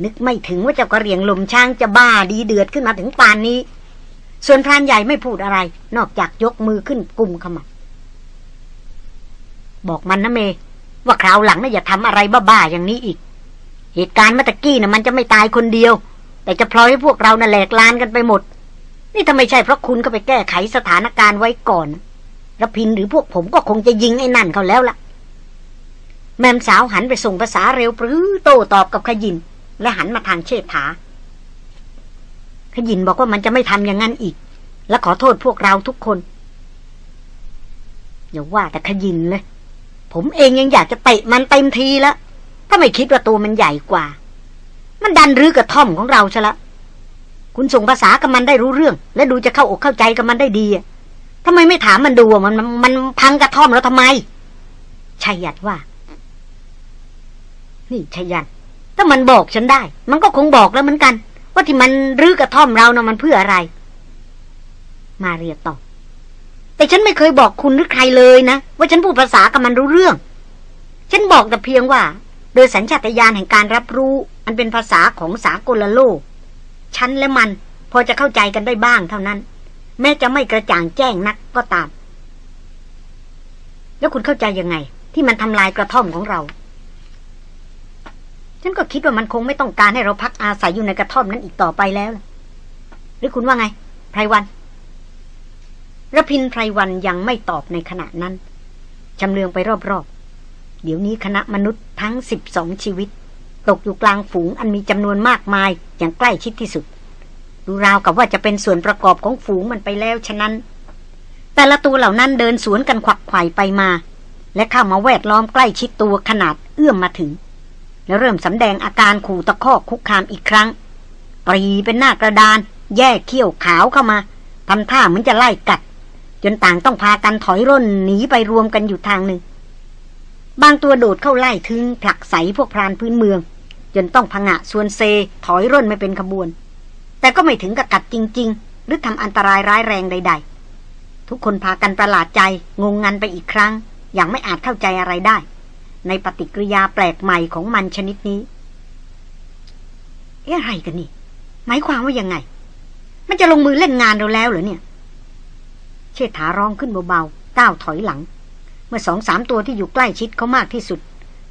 นึกไม่ถึงว่าเจ้ากระเรียงลมช้างจะบ้าดีเดือดขึ้นมาถึงปานนี้ ส่วนพรานใหญ่ไม่พูดอะไร นอกจากยกมือขึ้นกุมขมับบอกมันนะเม ว่าคราวหลังน่ะอย่าทำอะไรบ้าๆอย่างนี้อีก เหตุการณ์เมื่อตกี้น่ะมันจะไม่ตายคนเดียว แต่จะพลอยให้พวกเราน่ะแหลกลานกันไปหมด นี่ถ้าไม่ใช่เพราะคุณก็ไปแก้ไขสถานการณ์ไว้ก่อนรพินหรือพวกผมก็คงจะยิงไอ้นั่นเขาแล้วล่ะ แม่มสาวหันไปส่งภาษาเร็วปรือโต้ตอบกับขยิน และหันมาทางเชษฐาขยินบอกว่ามันจะไม่ทำอย่างนั้นอีก และขอโทษพวกเราทุกคน อย่าว่าแต่ขยินเลย ผมเองยังอยากจะเตะมันเต็มทีแล้ว ถ้าไม่คิดว่าตัวมันใหญ่กว่า มันดันรื้อกระท่อมของเราซะละ คุณส่งภาษากับมันได้รู้เรื่อง และดูจะเข้าอกเข้าใจกับมันได้ดีทำไมไม่ถามมันดูว่ามันมันพังกระท่อมแล้วทำไมชัยยัดว่า นี่ชัยยันถ้ามันบอกฉันได้ มันก็คงบอกแล้วเหมือนกัน ว่าที่มันรื้อกระท่อมเราเนะ่ะมันเพื่ออะไร มาเรียตอบแต่ฉันไม่เคยบอกคุณหรือใครเลยนะ ว่าฉันพูดภาษากับมันรู้เรื่อง ฉันบอกแต่เพียงว่า โดยสัญชาตญาณแห่งการรับรู้ อันเป็นภาษาของสากลโลก ฉันและมันพอจะเข้าใจกันได้บ้างเท่านั้น แม้จะไม่กระจ่างแจ้งนักก็ตาม แล้วคุณเข้าใจยังไง ที่มันทำลายกระท่อมของเรา ฉันก็คิดว่ามันคงไม่ต้องการให้เราพักอาศัยอยู่ในกระท่อมนั้นอีกต่อไปแล้ว หรือคุณว่าไงไพรวันระพินไพรวันยังไม่ตอบในขณะนั้นชำเลืองไปรอบๆ เดี๋ยวนี้คณะมนุษย์ทั้งสิบสองชีวิต ตกอยู่กลางฝูงอันมีจำนวนมากมายอย่างใกล้ชิดที่สุด ดูราวกับว่าจะเป็นส่วนประกอบของฝูงมันไปแล้วฉะนั้น แต่ละตัวเหล่านั้นเดินสวนกันขวักไขว่ไปมา และเข้ามาแวดล้อมใกล้ชิดตัวขนาดเอื้อมมาถึง แล้วเริ่มสำแดงอาการขู่ตะคอกคุกคามอีกครั้งปรีเป็นหน้ากระดาน แยกเขี้ยวขาวเข้ามาทำท่าเหมือนจะไล่กัด จนต่างต้องพากันถอยร่นหนีไปรวมกันอยู่ทางหนึ่ง บางตัวโดดเข้าไล่ถึงผลักใสพวกพรานพื้นเมือง จนต้องพงะส่วนเซถอยร่นไม่เป็นขบวน แต่ก็ไม่ถึงกับกัดจริง ๆ หรือทำอันตรายร้ายแรงใด ๆ ทุกคนพากันประหลาดใจงงงันไปอีกครั้ง อย่างไม่อาจเข้าใจอะไรได้ ในปฏิกิริยาแปลกใหม่ของมันชนิดนี้ เอ๊ะอะไรกันนี่ หมายความว่ายังไง มันจะลงมือเล่นงานเราแล้วเหรอเนี่ย เชษฐาร้องขึ้นเบาๆก้าวถอยหลัง เมื่อสองสามตัวที่อยู่ใกล้ชิดเขามากที่สุด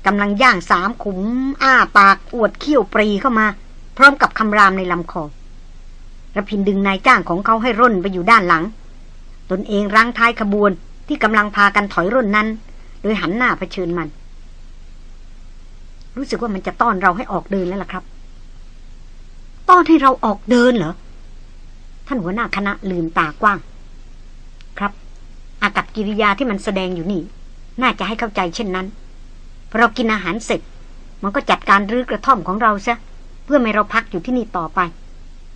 กำลังย่างสามขุม อ้าปากอวดเขี้ยวปรีเข้ามา พร้อมกับคำรามในลำคอระพินดึงนายจ้างของเขาให้ร่นไปอยู่ด้านหลัง ตนเองรังท้ายขบวนที่กำลังพากันถอยร่นนั้น โดยหันหน้าเผชิญมัน รู้สึกว่ามันจะต้อนเราให้ออกเดินแล้วล่ะครับ ต้อนให้เราออกเดินเหรอ ท่านหัวหน้าคณะลืมตากว้าง อากับกิริยาที่มันแสดงอยู่นี่ น่าจะให้เข้าใจเช่นนั้นพอเรากินอาหารเสร็จ มันก็จัดการรื้อกระท่อมของเราซะเพื่อไม่เราพักอยู่ที่นี่ต่อไป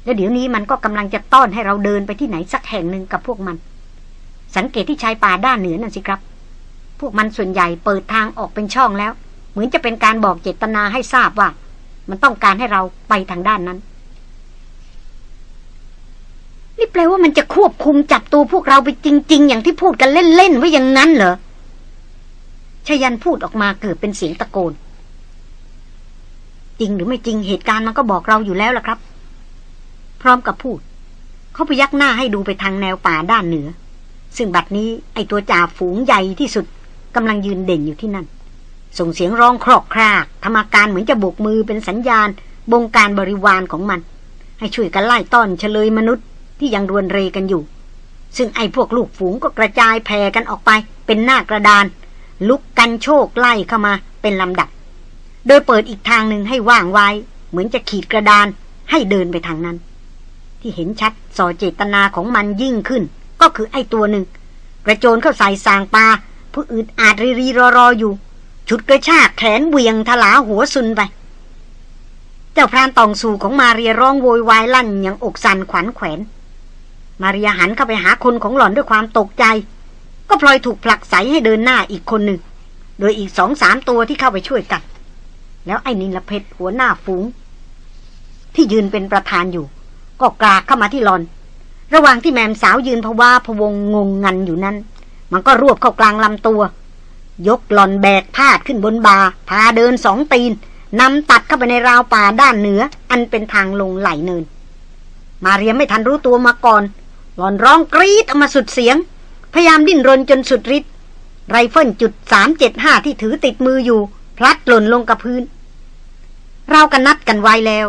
แล้วเดี๋ยวนี้มันก็กำลังจะต้อนให้เราเดินไปที่ไหนสักแห่งหนึ่งกับพวกมัน สังเกตที่ชายป่าด้านเหนือนั่นสิครับ พวกมันส่วนใหญ่เปิดทางออกเป็นช่องแล้ว เหมือนจะเป็นการบอกเจตนาให้ทราบว่า มันต้องการให้เราไปทางด้านนั้น นี่แปลว่ามันจะควบคุมจับตัวพวกเราไปจริง ๆ อย่างที่พูดกันเล่นๆไว้อย่างนั้นเหรอชยันพูดออกมาเกิดเป็นเสียงตะโกน จริงหรือไม่จริงเหตุการณ์มันก็บอกเราอยู่แล้วล่ะครับ พร้อมกับพูด เขาพยักหน้าให้ดูไปทางแนวป่าด้านเหนือ ซึ่งบัดนี้ไอตัวจ่าฝูงใหญ่ที่สุดกำลังยืนเด่นอยู่ที่นั่น ส่งเสียงร้องครอกครากทำอาการเหมือนจะโบกมือเป็นสัญญาณ บงการบริวารของมัน ให้ช่วยกันไล่ต้อนเฉลยมนุษย์ ที่ยังรวนเรกันอยู่ ซึ่งไอ้พวกลูกฝูงก็กระจายแผ่กันออกไป เป็นหน้ากระดาน ลุกกันโชคไล่เข้ามาเป็นลำดับ โดยเปิดอีกทางหนึ่งให้ว่างไว้ เหมือนจะขีดกระดานให้เดินไปทางนั้น ที่เห็นชัดส่อเจตนาของมันยิ่งขึ้น ก็คือไอ้ตัวหนึ่ง กระโจนเข้าใส่สางปลาผู้อื่นอาจรีรีรอรออยู่ชุดกระชากแขนเวียงทลาหัวซุนไป เจ้าพรานตองสู่ของมาเรียร้องโวยวายลั่นอย่างอกสั่นขวัญแขวน มาริยาหันเข้าไปหาคนของหล่อนด้วยความตกใจ ก็พลอยถูกผลักใสให้เดินหน้าอีกคนหนึ่ง โดยอีกสองสามตัวที่เข้าไปช่วยกัน แล้วไอ้นิลเพชรหัวหน้าฝูง ที่ยืนเป็นประธานอยู่ ก็กรากเข้ามาที่หลอน ระหว่างที่แมมสาวยืนพะวาพวงงงงันอยู่นั้น มันก็รวบเข้ากลางลำตัว ยกหลอนแบกพาดขึ้นบนบาพาเดินสองตีนนำตัดเข้าไปในราวป่าด้านเหนือ อันเป็นทางลงไหลเนิน มาเรียไม่ทันรู้ตัวมาก่อน หลอนร้องกรีดออกมาสุดเสียง พยายามดิ้นรนจนสุดฤทธิ์ไรเฟิลจุดสามเจ็ดห้าที่ถือติดมืออยู่ พลัดหล่นลงกับพื้น เรากันนัดกันไว้แล้ว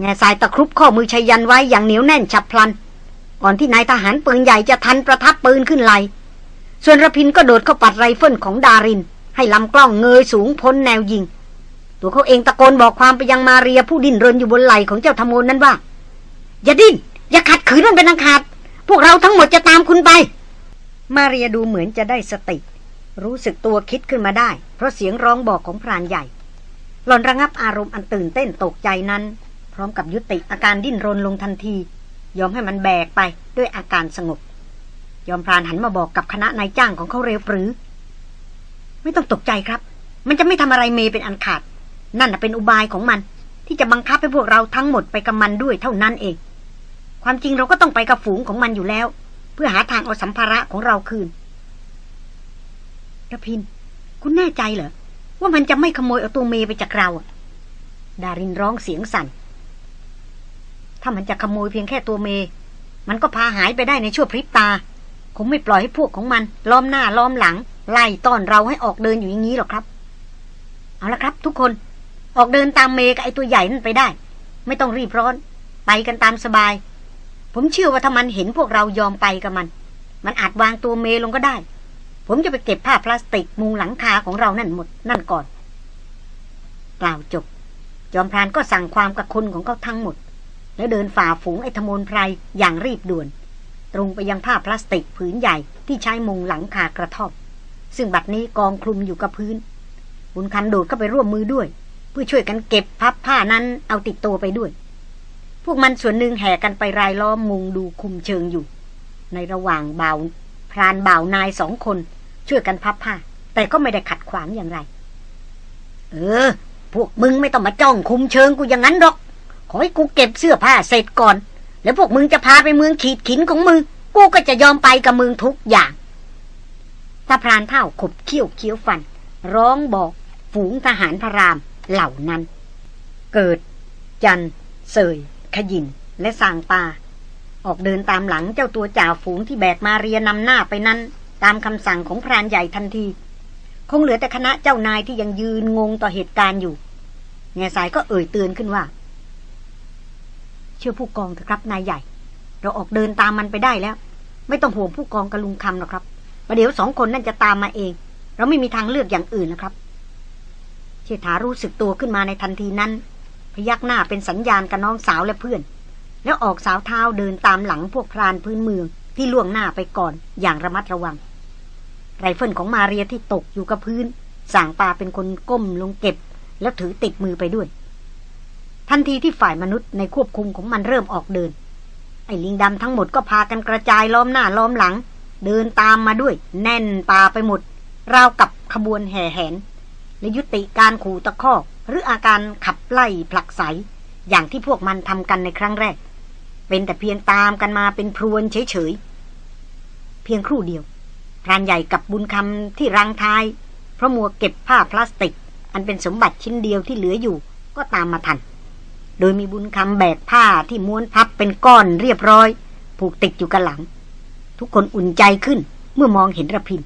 แงซายตะครุบข้อมือชัยยันไว้อย่างเหนียวแน่นฉับพลัน ก่อนที่นายทหารปืนใหญ่จะทันประทับปืนขึ้นไหล่ ส่วนระพินก็โดดเข้าปัดไรเฟิลของดาริน ให้ลำกล้องเงยสูงพ้นแนวยิง ตัวเขาเองตะโกนบอกความไปยังมาเรียผู้ดิ้นรนอยู่บนไหล่ของเจ้าธรรมนนั้นว่า อย่าดิ้นอย่าขัดขืนมันเป็นอันขาด พวกเราทั้งหมดจะตามคุณไป มาเรียดูเหมือนจะได้สติ รู้สึกตัวคิดขึ้นมาได้ เพราะเสียงร้องบอกของพรานใหญ่ หล่อนระงับอารมณ์อันตื่นเต้นตกใจนั้น พร้อมกับยุติอาการดิ้นรนลงทันที ยอมให้มันแบกไปด้วยอาการสงบ ยอมพรานหันมาบอกกับคณะนายจ้างของเขาเร็วปรือ ไม่ต้องตกใจครับ มันจะไม่ทำอะไรเมเป็นอันขาด นั่นเป็นอุบายของมัน ที่จะบังคับให้พวกเราทั้งหมดไปกับมันด้วยเท่านั้นเอง ความจริงเราก็ต้องไปกับฝูงของมันอยู่แล้ว เพื่อหาทางเอาสัมภาระของเราคืนระพิน คุณแน่ใจเหรอ ว่ามันจะไม่ขโมยเอาตัวเมย์ไปจากเราดารินร้องเสียงสั่น ถ้ามันจะขโมยเพียงแค่ตัวเมย์มันก็พาหายไปได้ในชั่วพริบตา คงไม่ปล่อยให้พวกของมัน ล้อมหน้าล้อมหลัง ไล่ต้อนเราให้ออกเดินอยู่อย่างนี้หรอกครับ เอาละครับ ทุกคนออกเดินตามเมย์กับไอตัวใหญ่นั่นไปได้ ไม่ต้องรีบร้อน ไปกันตามสบาย ผมเชื่อว่าถ้ามันเห็นพวกเรายอมไปกับมัน มันอาจวางตัวเมลงก็ได้ ผมจะไปเก็บผ้าพลาสติกมุงหลังคาของเรานั่นหมดนั่นก่อนกล่าวจบ จอมพรานก็สั่งความกับคนของเขาทั้งหมด แล้วเดินฝ่าฝูงไอ้ธมนไพรอย่างรีบด่วน ตรงไปยังผ้าพลาสติกผืนใหญ่ที่ใช้มุงหลังคากระท่อมซึ่งบัดนี้กองคลุมอยู่กับพื้นบุญคันโดดก็ไปร่วมมือด้วย เพื่อช่วยกันเก็บพับผ้านั้นเอาติดตัวไปด้วย พวกมันส่วนหนึ่งแห่กันไปรายล้อมมุงดูคุมเชิงอยู่ ในระหว่างเบาพรานเบานายสองคน ช่วยกันพับผ้า แต่ก็ไม่ได้ขัดขวางอย่างไร เออ พวกมึงไม่ต้องมาจ้องคุมเชิงกูอย่างนั้นหรอก ขอให้กูเก็บเสื้อผ้าเสร็จก่อน แล้วพวกมึงจะพาไปเมืองขีดขินของมึง กูก็จะยอมไปกับมึงทุกอย่างตาพรานเท่าขบเขี้ยวเคี้ยวฟัน ร้องบอกฝูงทหารพระรามเหล่านั้น เกิดจันเสย ขยินและสางปา ออกเดินตามหลังเจ้าตัวจ่าฝูงที่แบกมาเรียนำหน้าไปนั้น ตามคำสั่งของพรานใหญ่ทันที คงเหลือแต่คณะเจ้านายที่ยังยืนงงต่อเหตุการณ์อยู่แง่สายก็เอ่ยเตือนขึ้นว่า เชื่อผู้กองเถอะครับนายใหญ่ เราออกเดินตามมันไปได้แล้ว ไม่ต้องห่วงผู้กองกับลุงคำหรอกครับประเดี๋ยวสองคนนั่นจะตามมาเอง เราไม่มีทางเลือกอย่างอื่นนะครับ เชษฐารู้สึกตัวขึ้นมาในทันทีนั้น พยักหน้าเป็นสัญญาณกับน้องสาวและเพื่อน แล้วออกสาวเท้าเดินตามหลังพวกพรานพื้นเมืองที่ล่วงหน้าไปก่อนอย่างระมัดระวัง ไรเฟิลของมาเรียที่ตกอยู่กับพื้นสางปาเป็นคนก้มลงเก็บ แล้วถือติดมือไปด้วย ทันทีที่ฝ่ายมนุษย์ในควบคุมของมันเริ่มออกเดิน ไอ้ลิงดำทั้งหมดก็พากันกระจายล้อมหน้าล้อมหลัง เดินตามมาด้วย แน่นปาไปหมด ราวกับขบวนแห่แหน และยุติการขู่ตะคอก หรืออาการขับไล่ผลักไสอย่างที่พวกมันทำกันในครั้งแรก เป็นแต่เพียงตามกันมาเป็นพรวนเฉยๆ เพียงครู่เดียว พรานใหญ่กับบุญคำที่รังท้าย เพราะมัวเก็บผ้าพลาสติก อันเป็นสมบัติชิ้นเดียวที่เหลืออยู่ก็ตามมาทัน โดยมีบุญคำแบกผ้าที่ม้วนพับเป็นก้อนเรียบร้อย ผูกติดอยู่กับหลัง ทุกคนอุ่นใจขึ้นเมื่อมองเห็นระพิน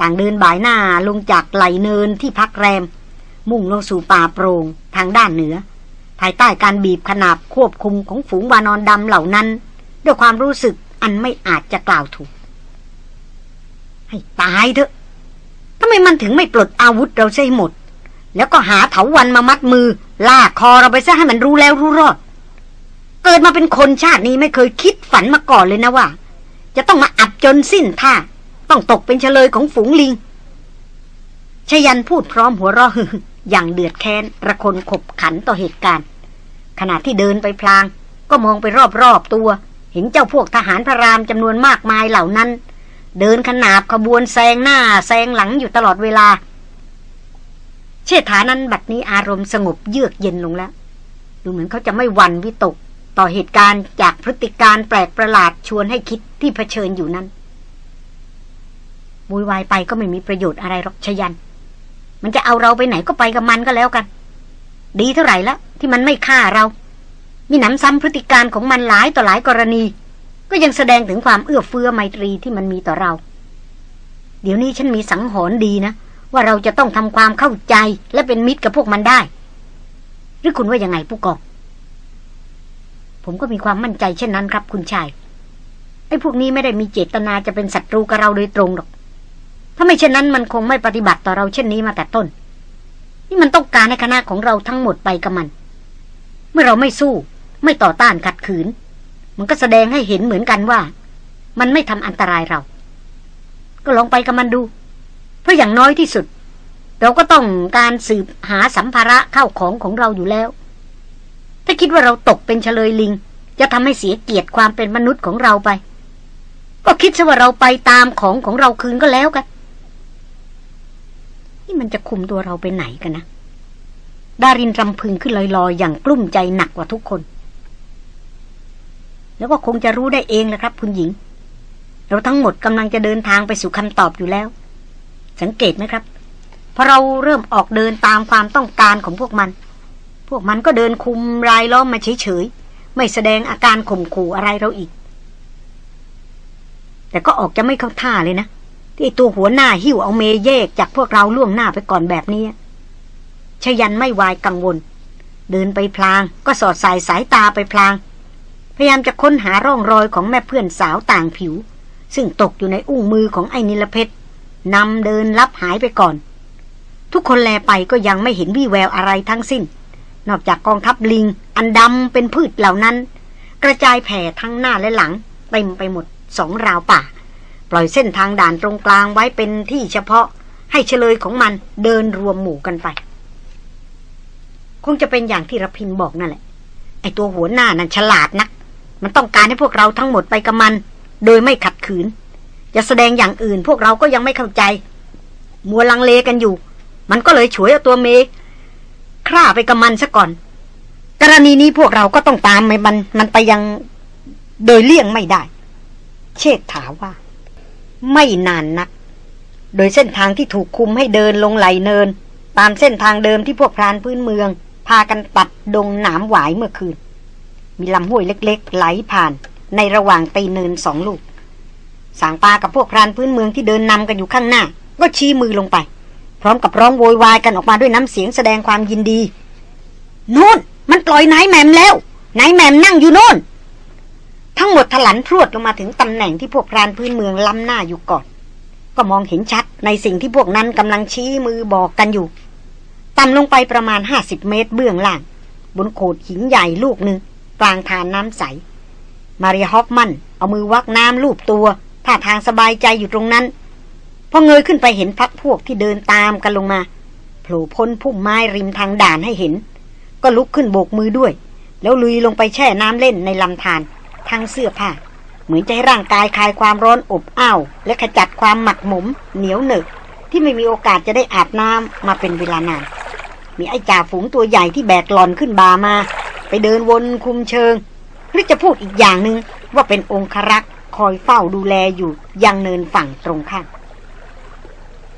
ต่างเดินบ่ายหน้าลงจากไหลเนินที่พักแรม มุ่งลงสู่ป่าโปรง่งทางด้านเหนือ ภายใต้การบีบขนาบควบคุมของฝูงวานอนดำเหล่านั้น ด้วยความรู้สึกอันไม่อาจจะกล่าวถูก ให้ตายเถอะทำไมมันถึงไม่ปลดอาวุธเราใช่หมด แล้วก็หาเถาวันมามัดมือ ลากคอเราไปซะให้มันรู้แล้วรู้รอด เกิดมาเป็นคนชาตินี้ไม่เคยคิดฝันมาก่อนเลยนะว่า จะต้องมาอับจนสิ้นท่า ต้องตกเป็นเฉลยของฝูงลิงชยันพูดพร้อมหัวเราะ อย่างเดือดแค้นระคนขบขันต่อเหตุการณ์ ขณะที่เดินไปพลาง ก็มองไปรอบๆตัว เห็นเจ้าพวกทหารพระรามจำนวนมากมายเหล่านั้น เดินขนาบขบวนแซงหน้าแซงหลังอยู่ตลอดเวลา เชษฐานั้นบัดนี้อารมณ์สงบเยือกเย็นลงแล้ว ดูเหมือนเขาจะไม่หวั่นวิตก ต่อเหตุการณ์จากพฤติการแปลกประหลาดชวนให้คิดที่เผชิญอยู่นั้นบุยวายไปก็ไม่มีประโยชน์อะไรหรอกชยัน มันจะเอาเราไปไหนก็ไปกับมันก็แล้วกัน ดีเท่าไหร่แล้วที่มันไม่ฆ่าเรา มีหนำซ้ำพฤติการของมันหลายต่อหลายกรณี ก็ยังแสดงถึงความเอื้อเฟื้อไมตรีที่มันมีต่อเรา เดี๋ยวนี้ฉันมีสังหรณ์ดีนะ ว่าเราจะต้องทำความเข้าใจและเป็นมิตรกับพวกมันได้ หรือคุณว่ายังไงผู้กองผมก็มีความมั่นใจเช่นนั้นครับคุณชายไอ้พวกนี้ไม่ได้มีเจตนาจะเป็นศัตรูกับเราโดยตรงหรอก ถ้าไม่เช่นนั้นมันคงไม่ปฏิบัติต่อเราเช่นนี้มาแต่ต้น นี่มันต้องการให้คณะของเราทั้งหมดไปกับมัน เมื่อเราไม่สู้ ไม่ต่อต้านขัดขืน มันก็แสดงให้เห็นเหมือนกันว่า มันไม่ทำอันตรายเรา ก็ลองไปกับมันดู เพราะอย่างน้อยที่สุด เราก็ต้องการสืบหาสัมภาระเข้าของของเราอยู่แล้ว ถ้าคิดว่าเราตกเป็นเฉลยลิง จะทำให้เสียเกียรติความเป็นมนุษย์ของเราไป ก็คิดซะว่าเราไปตามของของเราคืนก็แล้วกัน นี่มันจะคุมตัวเราไปไหนกันนะดารินรำพึงขึ้นลอยๆ อย่างกลุ้มใจหนักกว่าทุกคน แล้วก็คงจะรู้ได้เองแหละครับ คุณหญิง เราทั้งหมดกำลังจะเดินทางไปสู่คำตอบอยู่แล้ว สังเกตไหมครับพอเราเริ่มออกเดินตามความต้องการของพวกมัน พวกมันก็เดินคุมรายล้อมมาเฉยๆ ไม่แสดงอาการข่มขู่อะไรเราอีก แต่ก็ออกจะไม่เข้าท่าเลยนะ ที่ตัวหัวหน้าหิ้วเอาเมเยกจากพวกเราล่วงหน้าไปก่อนแบบนี้ชยันไม่วายกังวล เดินไปพลางก็สอดสายสายตาไปพลาง พยายามจะค้นหาร่องรอยของแม่เพื่อนสาวต่างผิว ซึ่งตกอยู่ในอุ้งมือของไอ้นิลเพชรนำเดินลับหายไปก่อน ทุกคนแลไปก็ยังไม่เห็นวี่แววอะไรทั้งสิ้น นอกจากกองทัพลิง อันดำเป็นพืชเหล่านั้น กระจายแผ่ทั้งหน้าและหลังเต็มไปหมดสองราวป่า ปล่อยเส้นทางด่านตรงกลางไว้เป็นที่เฉพาะ ให้เฉลยของมันเดินรวมหมู่กันไป คงจะเป็นอย่างที่รพินบอกนั่นแหละ ไอตัวหัวหน้านั่นฉลาดนัก มันต้องการให้พวกเราทั้งหมดไปกับมัน โดยไม่ขัดขืน จะแสดงอย่างอื่นพวกเราก็ยังไม่เข้าใจ มัวลังเลกันอยู่ มันก็เลยฉวยเอาตัวเมฆ่าไปกับมันซะก่อน กรณีนี้พวกเราก็ต้องตามมันมันไปยังโดยเลี่ยงไม่ได้ เชษฐาว่า ไม่นานนัก โดยเส้นทางที่ถูกคุมให้เดินลงไหลเนิน ตามเส้นทางเดิมที่พวกพรานพื้นเมือง พากันตัดดงหนามหวายเมื่อคืน มีลำห้วยเล็กๆ ไหลผ่านในระหว่างตีเนินสองลูก สางปากับพวกพรานพื้นเมืองที่เดินนำกันอยู่ข้างหน้า ก็ชี้มือลงไป พร้อมกับร้องโวยวายกันออกมาด้วยน้ำเสียงแสดงความยินดีนู่นมันปล่อยนายแหม่มแล้วนายแหม่มนั่งอยู่โน่น ทั้งหมดถลันพรวดลงมาถึงตำแหน่งที่พวกพรานพื้นเมืองล้ำหน้าอยู่ก่อน ก็มองเห็นชัดในสิ่งที่พวกนั้นกำลังชี้มือบอกกันอยู่ต่ำลงไปประมาณห้าสิบเมตรเบื้องล่าง บนโขดหินใหญ่ลูกหนึ่งกลางทานน้ำใส มาริฮอฟมัน เอามือวักน้ำลูบตัวท่าทางสบายใจอยู่ตรงนั้นพอเงยขึ้นไปเห็นพักพวกที่เดินตามกันลงมาโผล่พ้นพุ่มไม้ริมทางด่านให้เห็น ก็ลุกขึ้นโบกมือด้วย แล้วลุยลงไปแช่น้ำเล่นในลำธาร ทั้งเสื้อผ้า เหมือนจะให้ร่างกายคลายความร้อนอบอ้าว และขจัดความหมักหมม เหนียวเหนอะที่ไม่มีโอกาสจะได้อาบน้ำมาเป็นเวลานาน มีไอ้จ่าฝูงตัวใหญ่ที่แบกหลอนขึ้นบามา ไปเดินวนคุมเชิง หรือจะพูดอีกอย่างหนึง่งว่าเป็นองครักษ์คอยเฝ้าดูแลอยู่ยังเนินฝั่งตรงข้าม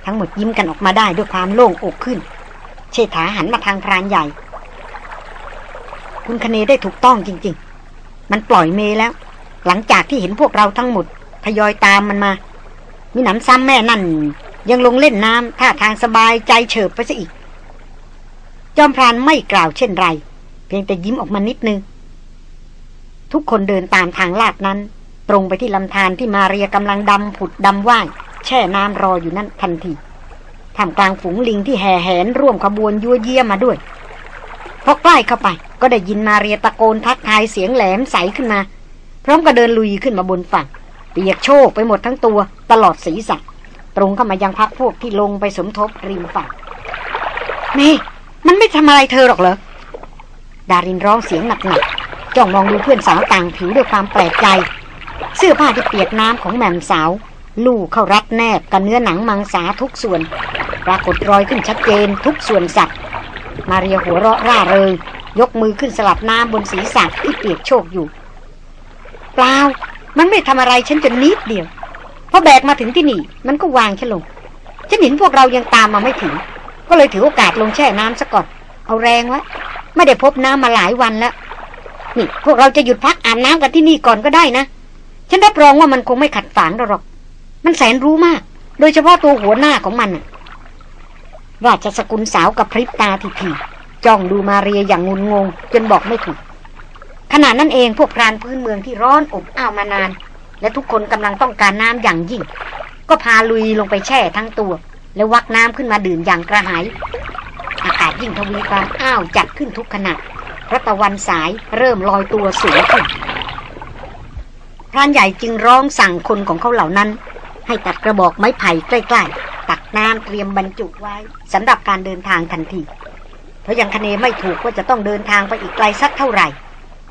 ทั้งหมดยิ้มกันออกมาได้ด้วยความโล่งอกขึ้น เชษฐาหันมาทางพรานใหญ่ คุณคเนได้ถูกต้องจริงๆ มันปล่อยเมแล้ว หลังจากที่เห็นพวกเราทั้งหมดทยอยตามมันมา มีหนำซ้ำแม่นั่น ยังลงเล่นน้ำท่าทางสบายใจเฉิบไปซะอีก จอมพรานไม่กล่าวเช่นไร เพียงแต่ยิ้มออกมานิดนึง ทุกคนเดินตามทางลาดนั้น ตรงไปที่ลำธารที่มาเรียกำลังดำผุดดำว่ายแช่น้ำรออยู่นั่นทันทีท่ามกลางฝูงลิงที่แห่แหนร่วมขบวนยั่วเยี่ยมาด้วย พอใกล้เข้าไป ก็ได้ยินมาเรียตะโกนทักทายเสียงแหลมใสขึ้นมา พร้อมกับเดินลุยขึ้นมาบนฝั่ง เปียกโชกไปหมดทั้งตัวตลอดศีรษะตรงเข้ามายังพักพวกที่ลงไปสมทบริมฝั่งนี่ มันไม่ทำอะไรเธอหรอกเหรอ ดารินร้องเสียงหนักๆจ้องมองดูเพื่อนสาวต่างผิวด้วยความแปลกใจ เสื้อผ้าที่เปียกน้ำของแม่มสาว ลู่เข้ารัดแนบกับเนื้อหนังมังสาทุกส่วน ปรากฏรอยขึ้นชัดเจนทุกส่วนสัตว์ มาเรียหัวเราะร่าเริงยกมือขึ้นสลับน้ำบนศีรษะที่เปียกโชกอยู่เปล่ามันไม่ทำอะไรฉันจนนิดเดียวพอแบกมาถึงที่นี่ มันก็วางฉันลงฉันเห็นพวกเรายังตามมาไม่ถึง ก็เลยถือโอกาสลงแช่น้ำซะก่อนเอาแรงไว้ไม่ได้พบน้ำมาหลายวันแล้วนี่พวกเราจะหยุดพักอาบน้ำกันที่นี่ก่อนก็ได้นะ ฉันรับรองว่ามันคงไม่ขัดฝันเราหรอก มันแสนรู้มาก โดยเฉพาะตัวหัวหน้าของมันน่ะ ราชสกุลสาวกับพริบตาทีทีจ้องดูมาเรียอย่างงุนงง จนบอกไม่ถูกขณะนั้นเองพวกพรานพื้นเมืองที่ร้อนอบอ้าวมานาน และทุกคนกำลังต้องการน้ำอย่างยิ่ง ก็พาลุยลงไปแช่ทั้งตัว แล้ววักน้ำขึ้นมาดื่มอย่างกระหาย อากาศยิ่งทวีความอ้าวจัดขึ้นทุกขณะพระตะวันสายเริ่มลอยตัวสูงขึ้นพรานใหญ่จึงร้องสั่งคนของเขาเหล่านั้น ให้ตัดกระบอกไม้ไผ่ใกล้ๆ ตักน้ำเตรียมบรรจุไว้สำหรับการเดินทางทันที เพราะยังคะเนไม่ถูกว่าจะต้องเดินทางไปอีกไกลสักเท่าไหร่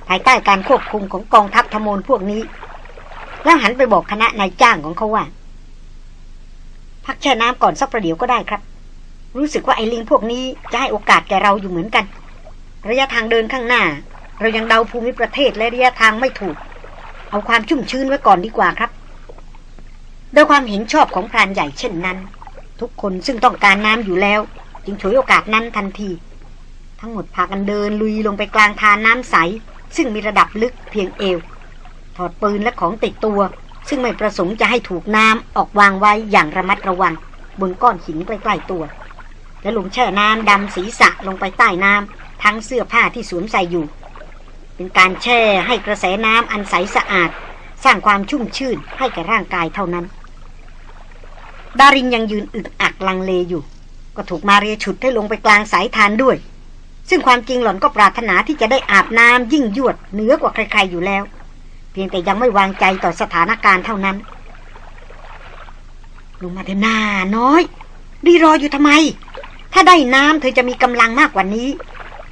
ภายใต้การควบคุมของกองทัพธมลพวกนี้ แล้วหันไปบอกคณะนายจ้างของเขาว่า พักแช่น้ำก่อนสักประเดี๋ยวก็ได้ครับ รู้สึกว่าไอ้ลิงพวกนี้จะให้โอกาสแกเราอยู่เหมือนกัน ระยะทางเดินข้างหน้า เรายังเดาภูมิประเทศและระยะทางไม่ถูก เอาความชุ่มชื้นไว้ก่อนดีกว่าครับ โดยความเห็นชอบของพรานใหญ่เช่นนั้น ทุกคนซึ่งต้องการน้ำอยู่แล้ว จึงฉวยโอกาสนั้นทันที ทั้งหมดพากันเดินลุยลงไปกลางทานน้ำใส ซึ่งมีระดับลึกเพียงเอว ถอดปืนและของติดตัว ซึ่งไม่ประสงค์จะให้ถูกน้ำออกวางไว้อย่างระมัดระวัง บนก้อนหินใกล้ๆตัว และลงแช่น้ำดำศีรษะลงไปใต้น้ำทั้งเสื้อผ้าที่สวมใส่อยู่ เป็นการแช่ให้กระแสน้ำอันใสสะอาด สร้างความชุ่มชื่นให้แก่ร่างกายเท่านั้น ดารินยังยืนอึกอักลังเลอยู่ ก็ถูกมาเรียฉุดให้ลงไปกลางสายทานด้วย ซึ่งความจริงหล่อนก็ปรารถนาที่จะได้อาบน้ำยิ่งยวดเหนือกว่าใครๆอยู่แล้ว เพียงแต่ยังไม่วางใจต่อสถานการณ์เท่านั้นลุงมาเถอะนาน้อย รีรออยู่ทำไม ถ้าได้น้ำเธอจะมีกำลังมากกว่านี้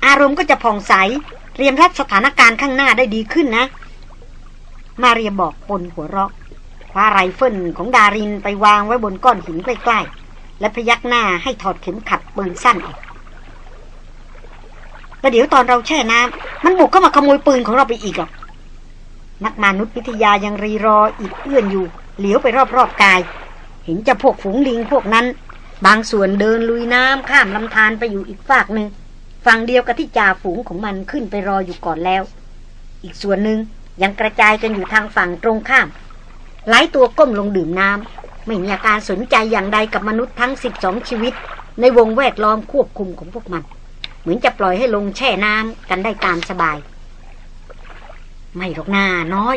อารมณ์ก็จะผ่องใสเตรียมรับสถานการณ์ข้างหน้าได้ดีขึ้นนะ มาเรียบอกปนหัวเราะ คว้าไรเฟิลของดารินไปวางไว้บนก้อนหินใกล้ๆ และพยักหน้าให้ถอดเข็มขัดปืนสั้นออกแล้วเดี๋ยวตอนเราแช่น้ำมันบุกเข้ามาขโมยปืนของเราไปอีกหรอกนักมนุษยวิทยายังรีรออีกเอื้อนอยู่ เหลียวไปรอบๆกาย เห็นจะพวกฝูงลิงพวกนั้น บางส่วนเดินลุยน้ำข้ามลำธารไปอยู่อีกฝากหนึ่งฝั่งเดียวกับที่จ่าฝูงของมันขึ้นไปรออยู่ก่อนแล้ว อีกส่วนหนึ่งยังกระจายกันอยู่ทางฝั่งตรงข้าม หลายตัวก้มลงดื่มน้ำไม่มีอาการสนใจอย่างใดกับมนุษย์ทั้งสิบสองชีวิต ในวงแวดล้อมควบคุมของพวกมัน เหมือนจะปล่อยให้ลงแช่น้ำกันได้ตามสบาย ไม่หรอกนาน้อย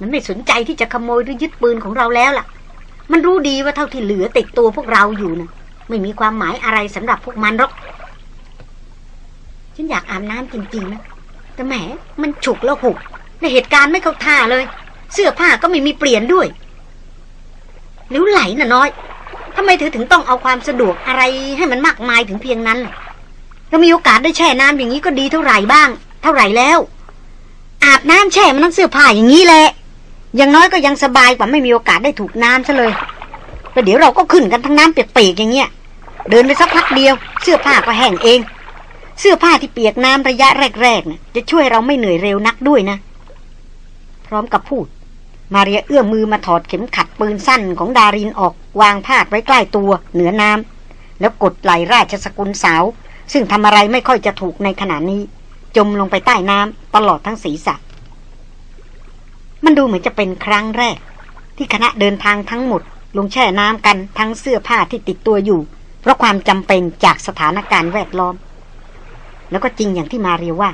มันไม่สนใจที่จะขโมยหรือยึดปืนของเราแล้วล่ะ มันรู้ดีว่าเท่าที่เหลือติดตัวพวกเราอยู่นะไม่มีความหมายอะไรสำหรับพวกมันหรอกฉันอยากอาบน้ำจริงๆนะแต่แหมมันฉุกแล้วหุกในเหตุการณ์ไม่เข้าท่าเลย เสื้อผ้าก็ไม่มีเปลี่ยนด้วยหรือไหลน่ะน้อยทำไมเธอถึงต้องเอาความสะดวกอะไรให้มันมากมายถึงเพียงนั้นเรามีโอกาสได้แช่น้ำอย่างนี้ก็ดีเท่าไหร่บ้าง เท่าไหร่แล้ว อาบน้ำแช่มันต้องเสื้อผ้าอย่างนี้แหละอย่างน้อยก็ยังสบายกว่าไม่มีโอกาสได้ถูกน้ำซะเลยแล้วเดี๋ยวเราก็ขึ้นกันทั้งน้ำเปียกๆอย่างเงี้ย เดินไปสักพักเดียว เสื้อผ้าก็แห้งเอง เสื้อผ้าที่เปียกน้ำระยะแรกๆนะจะช่วยเราไม่เหนื่อยเร็วนักด้วยนะ พร้อมกับพูด มาเรียเอื้อมมือมาถอดเข็มขัดปืนสั้นของดารินออกวางพาดไว้ใกล้ตัวเหนือน้ำแล้วกดไหลราชสกุลสาว ซึ่งทำอะไรไม่ค่อยจะถูกในขณะนี้ จมลงไปใต้น้ำตลอดทั้งศีรษะ มันดูเหมือนจะเป็นครั้งแรก ที่คณะเดินทางทั้งหมด ลงแช่น้ำกันทั้งเสื้อผ้าที่ติดตัวอยู่ เพราะความจำเป็นจากสถานการณ์แวดล้อม แล้วก็จริงอย่างที่มาเรียว่า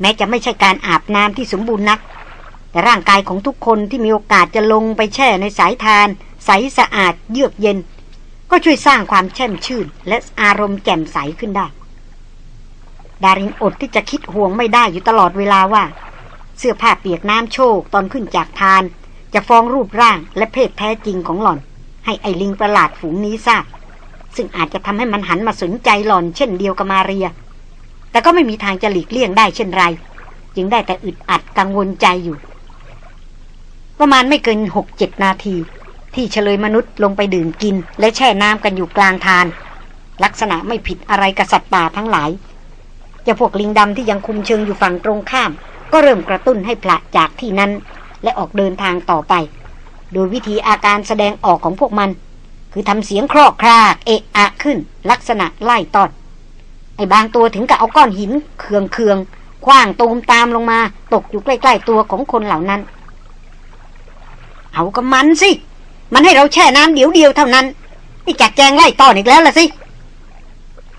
แม้จะไม่ใช่การอาบน้ำที่สมบูรณ์นัก แต่ร่างกายของทุกคนที่มีโอกาสจะลงไปแช่ในสายทาน ใสสะอาดเยือกเย็น ก็ช่วยสร้างความแช่มชื่น และอารมณ์แจ่มใสขึ้นได้ ดารินอดที่จะคิดห่วงไม่ได้อยู่ตลอดเวลาว่า เสื้อผ้าเปียกน้ำโชกตอนขึ้นจากทาน จะฟ้องรูปร่างและเพศแท้จริงของหล่อน ให้ไอลิงประหลาดฝูงนี้ทราบซึ่งอาจจะทำให้มันหันมาสนใจหล่อนเช่นเดียวกับมาเรีย แต่ก็ไม่มีทางจะหลีกเลี่ยงได้เช่นไร จึงได้แต่อึดอัดกังวลใจอยู่ ประมาณไม่เกินหกเจ็ดนาที ที่เฉลยมนุษย์ลงไปดื่มกิน และแช่น้ำกันอยู่กลางทาน ลักษณะไม่ผิดอะไรกับสัตว์ป่าทั้งหลายจ้าพวกลิงดำที่ยังคุมเชิงอยู่ฝั่งตรงข้าม ก็เริ่มกระตุ้นให้พละจากที่นั้น และออกเดินทางต่อไป โดยวิธีอาการแสดงออกของพวกมัน คือทำเสียงครอกครากเอะอะขึ้น ลักษณะไล่ตอดไอ้บางตัวถึงกับเอาก้อนหินเคืองเคืองคว้างตูมตามลงมา ตกอยู่ใกล้ ๆ ตัวของคนเหล่านั้น เอากับมันสิ มันให้เราแช่น้ำเดียวเดียวเท่านั้นนี่จัดแจงไล่ต้อนอีกแล้วล่ะสิ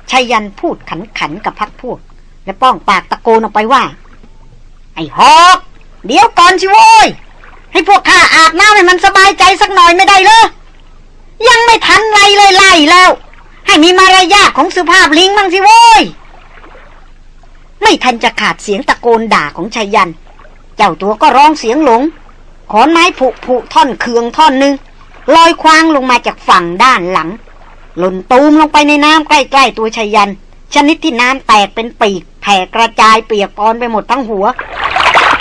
ชายันพูดขันขันกับพักพวก และป้องปากตะโกนออกไปว่า ไอ้ฮอกเดี๋ยวก่อนสิโว้ยให้พวกข้าอาบน้ำให้มันสบายใจสักหน่อยไม่ได้เลยยังไม่ทันไรเลยไล่แล้ว ให้มีมารยาทของสุภาพลิงบ้างสิโว้ยไม่ทันจะขาดเสียงตะโกนด่าของชายัน เจ้าตัวก็ร้องเสียงหลง ขอนไม้ผุผุท่อนเคืองท่อนหนึ่งลอยคว้างลงมาจากฝั่งด้านหลัง หล่นตูมลงไปในน้ำใกล้ๆตัวชายัน ชนิดที่น้ำแตกเป็นปีกแผ่กระจายเปียกปอนไปหมดทั้งหัว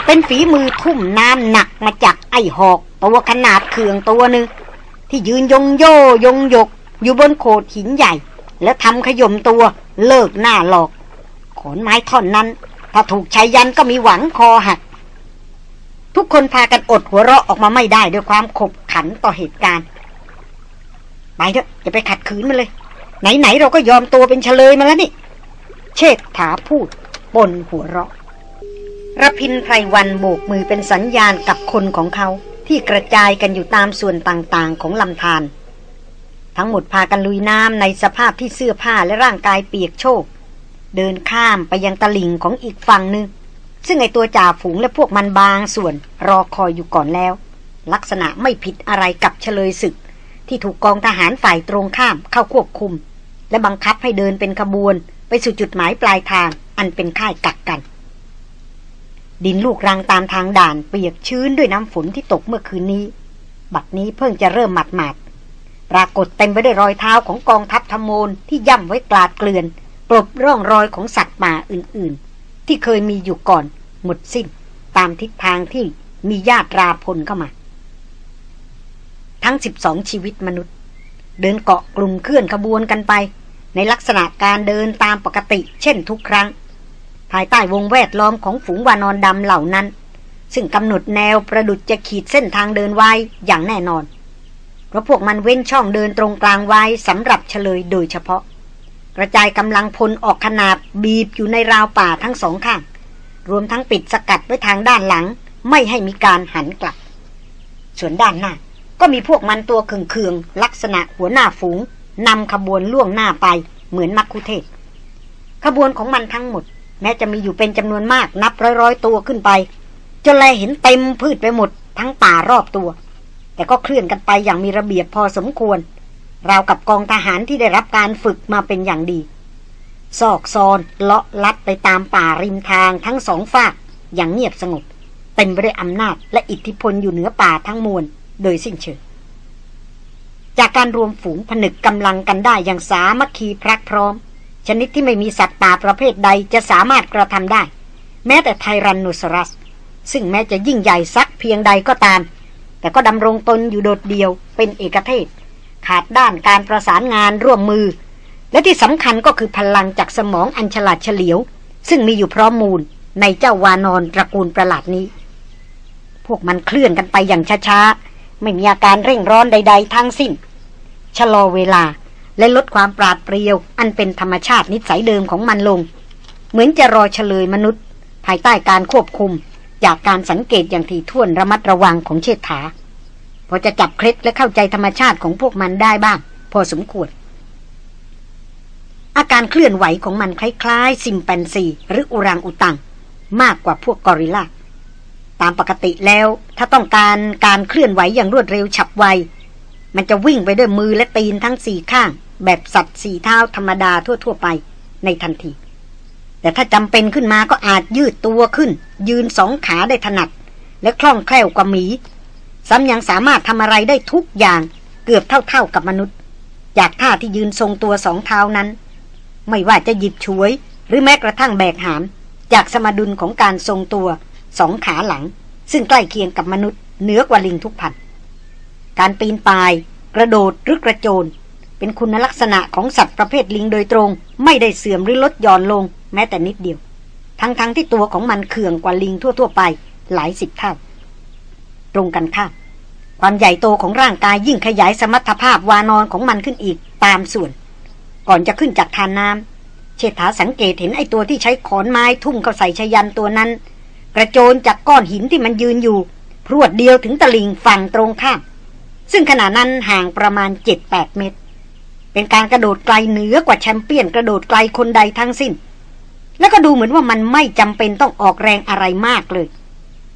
เป็นฝีมือทุ่มน้ำหนักมาจากไอ้หอกตัวขนาดเคืองตัวหนึ่งที่ยืนยงโยยงยก อยู่บนโขดหินใหญ่ แล้วทำขยมตัวเลิกหน้าหลอก ขอนไม้ท่อนนั้น ถ้าถูกชายยันก็มีหวังคอหัก ทุกคนพากันอดหัวเราะออกมาไม่ได้ด้วยความขบขันต่อเหตุการณ์ไปเถอะอย่าไปขัดขืนมันเลย ไหนๆเราก็ยอมตัวเป็นเฉลยมาแล้วนี่ เชษฐาพูดบนหัวเราะระพินไพรวันโบกมือเป็นสัญญาณกับคนของเขาที่กระจายกันอยู่ตามส่วนต่างๆของลำธารทั้งหมดพากันลุยน้ำในสภาพที่เสื้อผ้าและร่างกายเปียกโชก เดินข้ามไปยังตลิ่งของอีกฝั่งหนึ่ง ซึ่งไอตัวจ่าฝูงและพวกมันบางส่วนรอคอยอยู่ก่อนแล้ว ลักษณะไม่ผิดอะไรกับเฉลยศึก ที่ถูกกองทหารฝ่ายตรงข้ามเข้าควบคุม และบังคับให้เดินเป็นขบวน ไปสู่จุดหมายปลายทางอันเป็นค่ายกักกัน ดินลูกรังตามทางด่านเปียกชื้นด้วยน้ำฝนที่ตกเมื่อคืนนี้ บัดนี้เพิ่งจะเริ่มหมาดหมาดปรากฏเต็มไปด้วยรอยเท้าของกองทัพธโมนที่ย่ำไว้กลาดเกลื่อนปลบร่องรอยของสัตว์ป่าอื่น ที่เคยมีอยู่ก่อน หมดสิ้น ตามทิศทางที่มีญาติราพลเข้ามา ทั้งสิบสองชีวิตมนุษย์ เดินเกาะกลุ่มเคลื่อนขบวนกันไป ในลักษณะการเดินตามปกติ เช่นทุกครั้ง ภายใต้วงแวดล้อมของฝูงวานอนดำเหล่านั้น ซึ่งกำหนดแนวประดุจจะขีดเส้นทางเดินไว้อย่างแน่นอนเพราะพวกมันเว้นช่องเดินตรงกลางไว้สำหรับเฉลยโดยเฉพาะ กระจายกำลังพลออกขนาบบีบอยู่ในราวป่าทั้งสองข้าง รวมทั้งปิดสกัดไว้ทางด้านหลัง ไม่ให้มีการหันกลับ ส่วนด้านหน้า ก็มีพวกมันตัวเคืองๆลักษณะหัวหน้าฝูงนำขบวนล่วงหน้าไปเหมือนมักคุเทศ ขบวนของมันทั้งหมด แม้จะมีอยู่เป็นจำนวนมากนับร้อยๆตัวขึ้นไป จนแลเห็นเต็มพืชไปหมดทั้งป่ารอบตัว แต่ก็เคลื่อนกันไปอย่างมีระเบียบพอสมควร ราวกับกองทหารที่ได้รับการฝึกมาเป็นอย่างดี ซอกซอนเลาะลัดไปตามป่าริมทางทั้งสองฝาก อย่างเงียบสงบเต็มไปด้วยอำนาจและอิทธิพลอยู่เหนือป่าทั้งมวลโดยสิ้นเชิงจากการรวมฝูงผนึกกำลังกันได้อย่างสามัคคีพรักพร้อม ชนิดที่ไม่มีสัตว์ป่าประเภทใดจะสามารถกระทำได้ แม้แต่ไทรันโนซอรัส ซึ่งแม้จะยิ่งใหญ่สักเพียงใดก็ตาม แต่ก็ดำรงตนอยู่โดดเดียวเป็นเอกเทศ ขาดด้านการประสานงานร่วมมือ และที่สำคัญก็คือพลังจากสมองอันฉลาดเฉลียว ซึ่งมีอยู่พร้อมมูลในเจ้าวานอนตระกูลประหลาดนี้ พวกมันเคลื่อนกันไปอย่างช้าๆ ไม่มีอาการเร่งร้อนใด ๆทั้งสิ้น ชะลอเวลาและลดความปราดเปรียว อันเป็นธรรมชาตินิสัยเดิมของมันลง เหมือนจะรอเฉลยมนุษย์ ภายใต้การควบคุม จากการสังเกตอย่างถี่ถ้วนระมัดระวังของเชษฐา พอจะจับเคล็ดและเข้าใจธรรมชาติของพวกมันได้บ้าง พอสมควร อาการเคลื่อนไหวของมันคล้ายๆ ซิมแปนซี หรืออุรังอุตัง มากกว่าพวกกอริลลาตามปกติแล้ว ถ้าต้องการการเคลื่อนไหวอย่างรวดเร็วฉับไว มันจะวิ่งไปด้วยมือและตีนทั้งสี่ข้าง แบบสัตว์สี่เท้าธรรมดาทั่ว ๆ ไปในทันที แต่ถ้าจำเป็นขึ้นมาก็อาจยืดตัวขึ้น ยืนสองขาได้ถนัด และคล่องแคล่วกว่าหมี ซ้ำยังสามารถทำอะไรได้ทุกอย่างเกือบเท่าๆกับมนุษย์ จากท่าที่ยืนทรงตัวสองเท้านั้น ไม่ว่าจะหยิบฉวย หรือแม้กระทั่งแบกหาม จากสมดุลของการทรงตัวสองขาหลัง ซึ่งใกล้เคียงกับมนุษย์เหนือกว่าลิงทุกพันการปีนป่าย กระโดดหรือกระโจน เป็นคุณลักษณะของสัตว์ประเภทลิงโดยตรง ไม่ได้เสื่อมหรือลดหย่อนลง แม้แต่นิดเดียว ทั้งๆทที่ตัวของมันเขื่องกว่าลิงทั่วๆไป หลายสิบเท่า ตรงกันข้ามความใหญ่โตของร่างกายยิ่งขยายสมรรถภาพวานอนของมันขึ้นอีกตามส่วน ก่อนจะขึ้นจากทานน้ำเชษฐาสังเกตเห็นไอ้ตัวที่ใช้ขอนไม้ทุ่มเข้าใส่ชยันตัวนั้น กระโจนจากก้อนหินที่มันยืนอยู่ พรวดเดียวถึงตะลิงฝั่งตรงข้าม ซึ่งขณะนั้นห่างประมาณ 7-8 เมตร เป็นการกระโดดไกลเหนือกว่าแชมเปี้ยนกระโดดไกลคนใดทั้งสิ้น แล้วก็ดูเหมือนว่ามันไม่จำเป็นต้องออกแรงอะไรมากเลย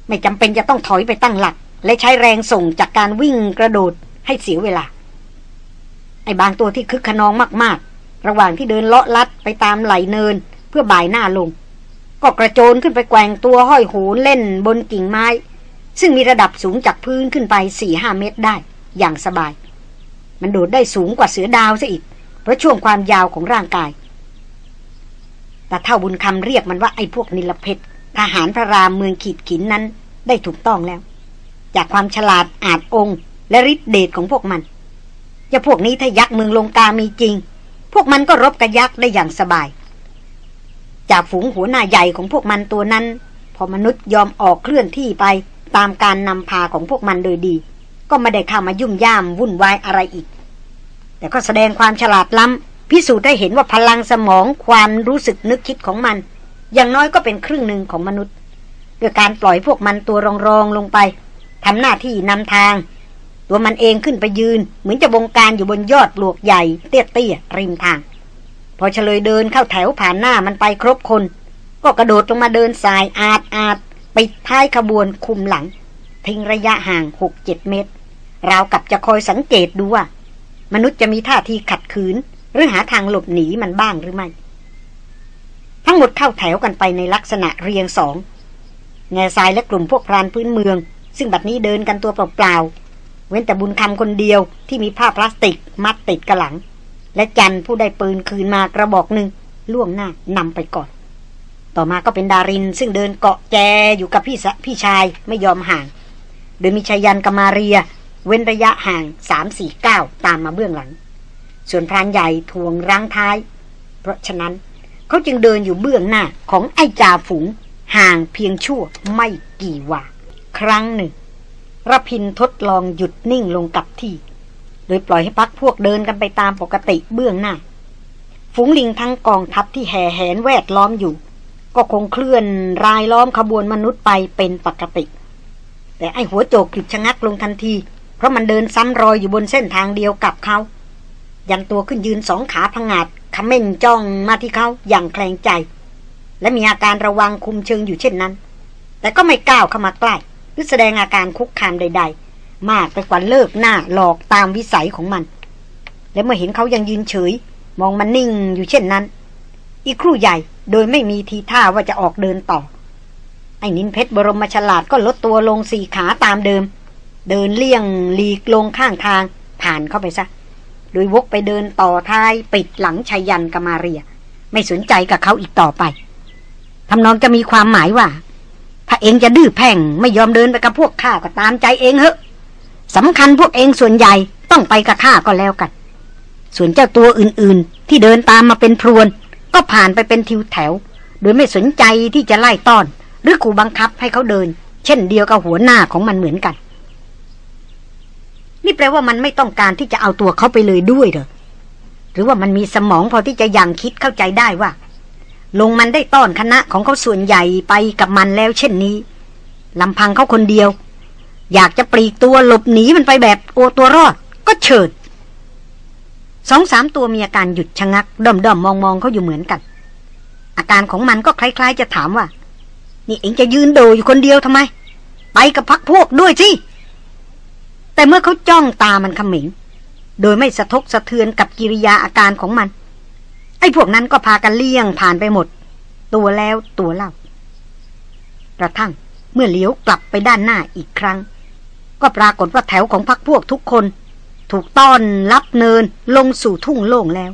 ไม่จำเป็นจะต้องถอยไปตั้งหลัก และใช้แรงส่งจากการวิ่งกระโดดให้เสียเวลา ไอ้บางตัวที่คึกขนองมากๆ ระหว่างที่เดินเลาะลัดไปตามไหลเนินเพื่อบ่ายหน้าลง ก็กระโจนขึ้นไปแกว่งตัวห้อยโหนเล่นบนกิ่งไม้ ซึ่งมีระดับสูงจากพื้นขึ้นไปสี่ห้าเมตรได้ อย่างสบาย มันโดดได้สูงกว่าเสือดาวซะอีก เพราะช่วงความยาวของร่างกาย แต่เท่าบุญคำเรียกมันว่าไอ้พวกนิลเพชรทหารพระรามเมืองขีดขินนั้นได้ถูกต้องแล้ว จากความฉลาดอาจองค์ และฤทธิเดชของพวกมันจะพวกนี้ถ้ายักษ์เมืองลงกามีจริง พวกมันก็รบกับยักษ์ได้อย่างสบาย จากฝูงหัวหน้าใหญ่ของพวกมันตัวนั้น พอมนุษย์ยอมออกเคลื่อนที่ไปตามการนำพาของพวกมันโดยดี ก็ไม่ได้เข้ามายุ่มย่ามวุ่นวายอะไรอีก แต่ก็แสดงความฉลาดล้ำพิสูจน์ได้เห็นว่าพลังสมองความรู้สึกนึกคิดของมัน อย่างน้อยก็เป็นครึ่งหนึ่งของมนุษย์โดยการปล่อยพวกมันตัวรองๆลงไป ทำหน้าที่นำทาง ตัวมันเองขึ้นไปยืน เหมือนจะบงการอยู่บนยอดปลวกใหญ่ เตี้ยเตี้ยริมทาง พอเฉลยเดินเข้าแถวผ่านหน้ามันไปครบคน ก็กระโดดลงมาเดินสายอาดอาดไปท้ายขบวนคุมหลัง ทิ้งระยะห่างหกเจ็ดเมตร ราวกับจะคอยสังเกตดูว่า มนุษย์จะมีท่าทีขัดขืน หรือหาทางหลบหนีมันบ้างหรือไม่ ทั้งหมดเข้าแถวกันไปในลักษณะเรียงสองแง่ทรายและกลุ่มพวกพรานพื้นเมือง ซึ่งบัดนี้เดินกันตัวเปล่าๆเว้นแต่บุญคำคนเดียวที่มีผ้าพลาสติกมัดติดกระหลัง และจันผู้ได้ปืนคืนมากระบอกหนึ่งล่วงหน้านำไปก่อน ต่อมาก็เป็นดารินซึ่งเดินเกาะแจอยู่กับพี่พี่ชายไม่ยอมห่าง โดยมีชายันกมาเรีย เว้นระยะห่างสามสี่เก้าตามมาเบื้องหลัง ส่วนพรานใหญ่ทวงรังท้าย เพราะฉะนั้นเขาจึงเดินอยู่เบื้องหน้าของไอ้จ่าฝูงห่างเพียงชั่วไม่กี่วา ครั้งหนึ่งรพินทดลองหยุดนิ่งลงกับที่ โดยปล่อยให้พักพวกเดินกันไปตามปกติเบื้องหน้า ฝูงลิงทั้งกองทัพที่แห่แหนแวดล้อมอยู่ ก็คงเคลื่อนรายล้อมขบวนมนุษย์ไปเป็นปกติ แต่ไอหัวโจกกลิบชะงักลงทันที เพราะมันเดินซ้ำรอยอยู่บนเส้นทางเดียวกับเขายันตัวขึ้นยืนสองขาพังงาดขม่นจ้องมาที่เขาอย่างแคลงใจ และมีอาการระวังคุมเชิงอยู่เช่นนั้น แต่ก็ไม่ก้าวเข้ามาใกล้ หรือแสดงอาการคุกคามใด ๆ มากไปกว่าเลิกหน้าหลอกตามวิสัยของมัน และเมื่อเห็นเขายังยืนเฉย มองมันนิ่งอยู่เช่นนั้น อีกครู่ใหญ่โดยไม่มีทีท่าว่าจะออกเดินต่อ ไอ้นินเพชรบรมฉลาดก็ลดตัวลงสี่ขาตามเดิม เดินเลี่ยงหลีกลงข้างทาง ผ่านเข้าไปซะ โดยวกไปเดินต่อท้ายปิดหลังชายันกมาเรีย ไม่สนใจกับเขาอีกต่อไปทำนองจะมีความหมายว่าถ้า เองจะดื้อแพ่งไม่ยอมเดินไปกับพวกข้าก็ตามใจเองเหอะสำคัญพวกเองส่วนใหญ่ต้องไปกับข้าก็แล้วกัน ส่วนเจ้าตัวอื่นๆ ที่เดินตามมาเป็นพรวน ก็ผ่านไปเป็นทิวแถว โดยไม่สนใจที่จะไล่ต้อน หรือขู่บังคับให้เขาเดิน เช่นเดียวกับหัวหน้าของมันเหมือนกัน นี่แปลว่ามันไม่ต้องการที่จะเอาตัวเขาไปเลยด้วยเหรอหรือว่ามันมีสมองพอที่จะยังคิดเข้าใจได้ว่า ลงมันได้ต้อนคณะของเขาส่วนใหญ่ไปกับมันแล้วเช่นนี้ลำพังเขาคนเดียว อยากจะปลีกตัวหลบหนีมันไปแบบโอตัวรอด ก็เฉิดสองสามตัวมีอาการหยุดชะงักด้อมด้อมมองมองเขาอยู่เหมือนกัน อาการของมันก็คล้ายๆ จะถามว่า นี่เองจะยืนโดอยู่คนเดียวทำไม ไปกับพักพวกด้วยสิแต่เมื่อเขาจ้องตามันขมิงโดยไม่สะทกสะเทือนกับกิริยาอาการของมัน ไอ้พวกนั้นก็พากันเลี่ยงผ่านไปหมด ตัวแล้วตัวเล่ากระทั่งเมื่อเลี้ยวกลับไปด้านหน้าอีกครั้ง ก็ปรากฏว่าแถวของพักพวกทุกคน ถูกต้อนรับเนินลงสู่ทุ่งโล่งแล้ว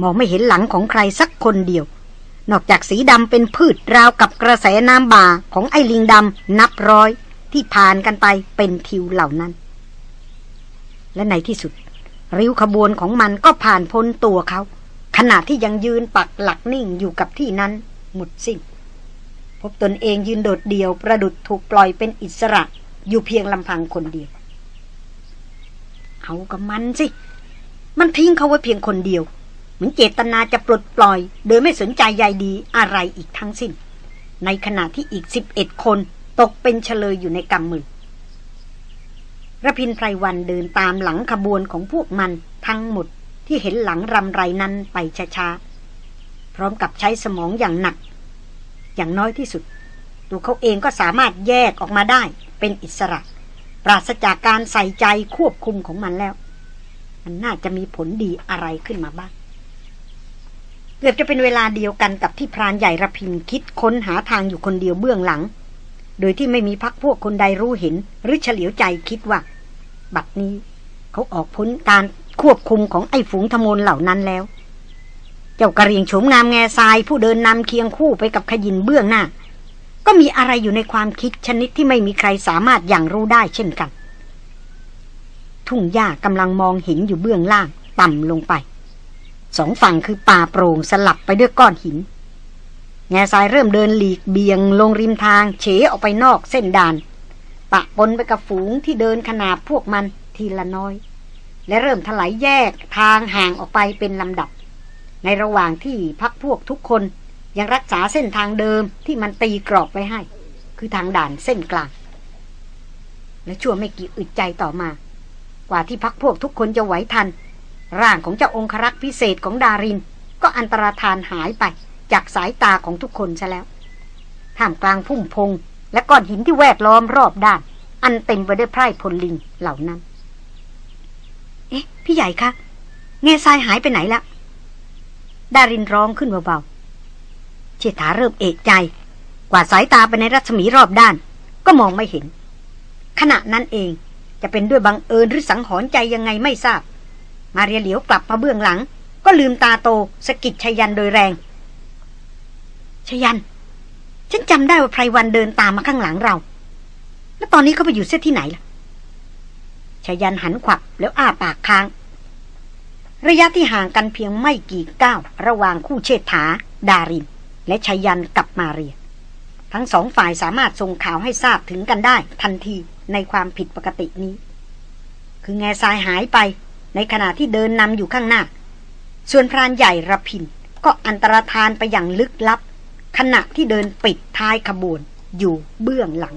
มองไม่เห็นหลังของใครสักคนเดียว นอกจากสีดำเป็นพืชราวกับกระแสน้ำบาของไอ้ลิงดำนับร้อยที่ผ่านกันไปเป็นทิวเหล่านั้น และในที่สุด ริ้วขบวนของมันก็ผ่านพ้นตัวเขา ขณะที่ยังยืนปักหลักนิ่งอยู่กับที่นั้น หมดสิ้น พบตนเองยืนโดดเดี่ยวประดุดถูกปล่อยเป็นอิสระ อยู่เพียงลำพังคนเดียว เอากับมันสิ มันทิ้งเขาไว้เพียงคนเดียว เหมือนเจตนาจะปลดปล่อย โดยไม่สนใจใยดีอะไรอีกทั้งสิ้น ในขณะที่อีกสิบเอ็ดคนตกเป็นเฉลยอยู่ในกำมือระพินไพรวันเดินตามหลังขบวนของพวกมันทั้งหมด ที่เห็นหลังรำไรนั้นไปช้าๆ พร้อมกับใช้สมองอย่างหนัก อย่างน้อยที่สุด ตัวเขาเองก็สามารถแยกออกมาได้เป็นอิสระ ปราศจากการใส่ใจควบคุมของมันแล้ว มันน่าจะมีผลดีอะไรขึ้นมาบ้างเกือบจะเป็นเวลาเดียวกันกับที่พรานใหญ่ระพินคิดค้นหาทางอยู่คนเดียวเบื้องหลัง โดยที่ไม่มีพักพวกคนใดรู้เห็น หรือเฉลียวใจคิดว่า บัดนี้เขาออกพ้นการ ควบคุมของไอ้ฝูงทมนเหล่านั้นแล้ว เจ้ากระเรียงโฉมงามแง่ทรายผู้เดินนำเคียงคู่ไปกับขยินเบื้องหน้า ก็มีอะไรอยู่ในความคิดชนิดที่ไม่มีใครสามารถอย่างรู้ได้เช่นกัน ทุ่งหญ้ากำลังมองเห็นอยู่เบื้องล่างต่ำลงไป สองฝั่งคือป่าโปร่งสลับไปด้วยก้อนหินแง่ทรายเริ่มเดินหลีกเบียงลงริมทางเฉออกไปนอกเส้นดานปะปนไปกับฝูงที่เดินขนาบพวกมันทีละน้อย และเริ่มถลายแยกทางห่างออกไปเป็นลำดับ ในระหว่างที่พักพวกทุกคนยังรักษาเส้นทางเดิมที่มันตีกรอบไว้ให้ คือทางด่านเส้นกลาง และชั่วไม่กี่อึดใจต่อมา กว่าที่พักพวกทุกคนจะไหวทัน ร่างของเจ้าองครักษ์พิเศษของดาริน ก็อันตรธานหายไปจากสายตาของทุกคนซะแล้วท่ามกลางพุ่มพง และก้อนหินที่แวดล้อมรอบด้าน อันเต็มไปด้วยไพร่พลลิงเหล่านั้น เอ๊ะ พี่ใหญ่คะเงซายหายไปไหนละดารินร้องขึ้นเบาๆเชษฐาเริ่มเอกใจ กว่าสายตาไปในรัศมีรอบด้าน ก็มองไม่เห็น ขณะนั้นเองจะเป็นด้วยบังเอิญหรือสังหรณ์ใจยังไงไม่ทราบ มาเรียเหลียวกลับมาเบื้องหลัง ก็ลืมตาโตสกิดชยันโดยแรง ชยัน ฉันจำได้ว่าไพรวันเดินตามมาข้างหลังเรา แล้วตอนนี้เขาไปอยู่เส้นที่ไหนล่ะ ชยันหันขวับแล้วอ้าปากค้าง ระยะที่ห่างกันเพียงไม่กี่ก้าวระหว่างคู่เชษฐา ดาริน และชยันกับมาเรีย ทั้งสองฝ่ายสามารถส่งข่าวให้ทราบถึงกันได้ ทันทีในความผิดปกตินี้ คือแง่ทรายหายไป ในขณะที่เดินนำอยู่ข้างหน้า ส่วนพรานใหญ่ระพิน ก็อันตรธานไปอย่างลึกลับ ขณะที่เดินปิดท้ายขบวนอยู่เบื้องหลัง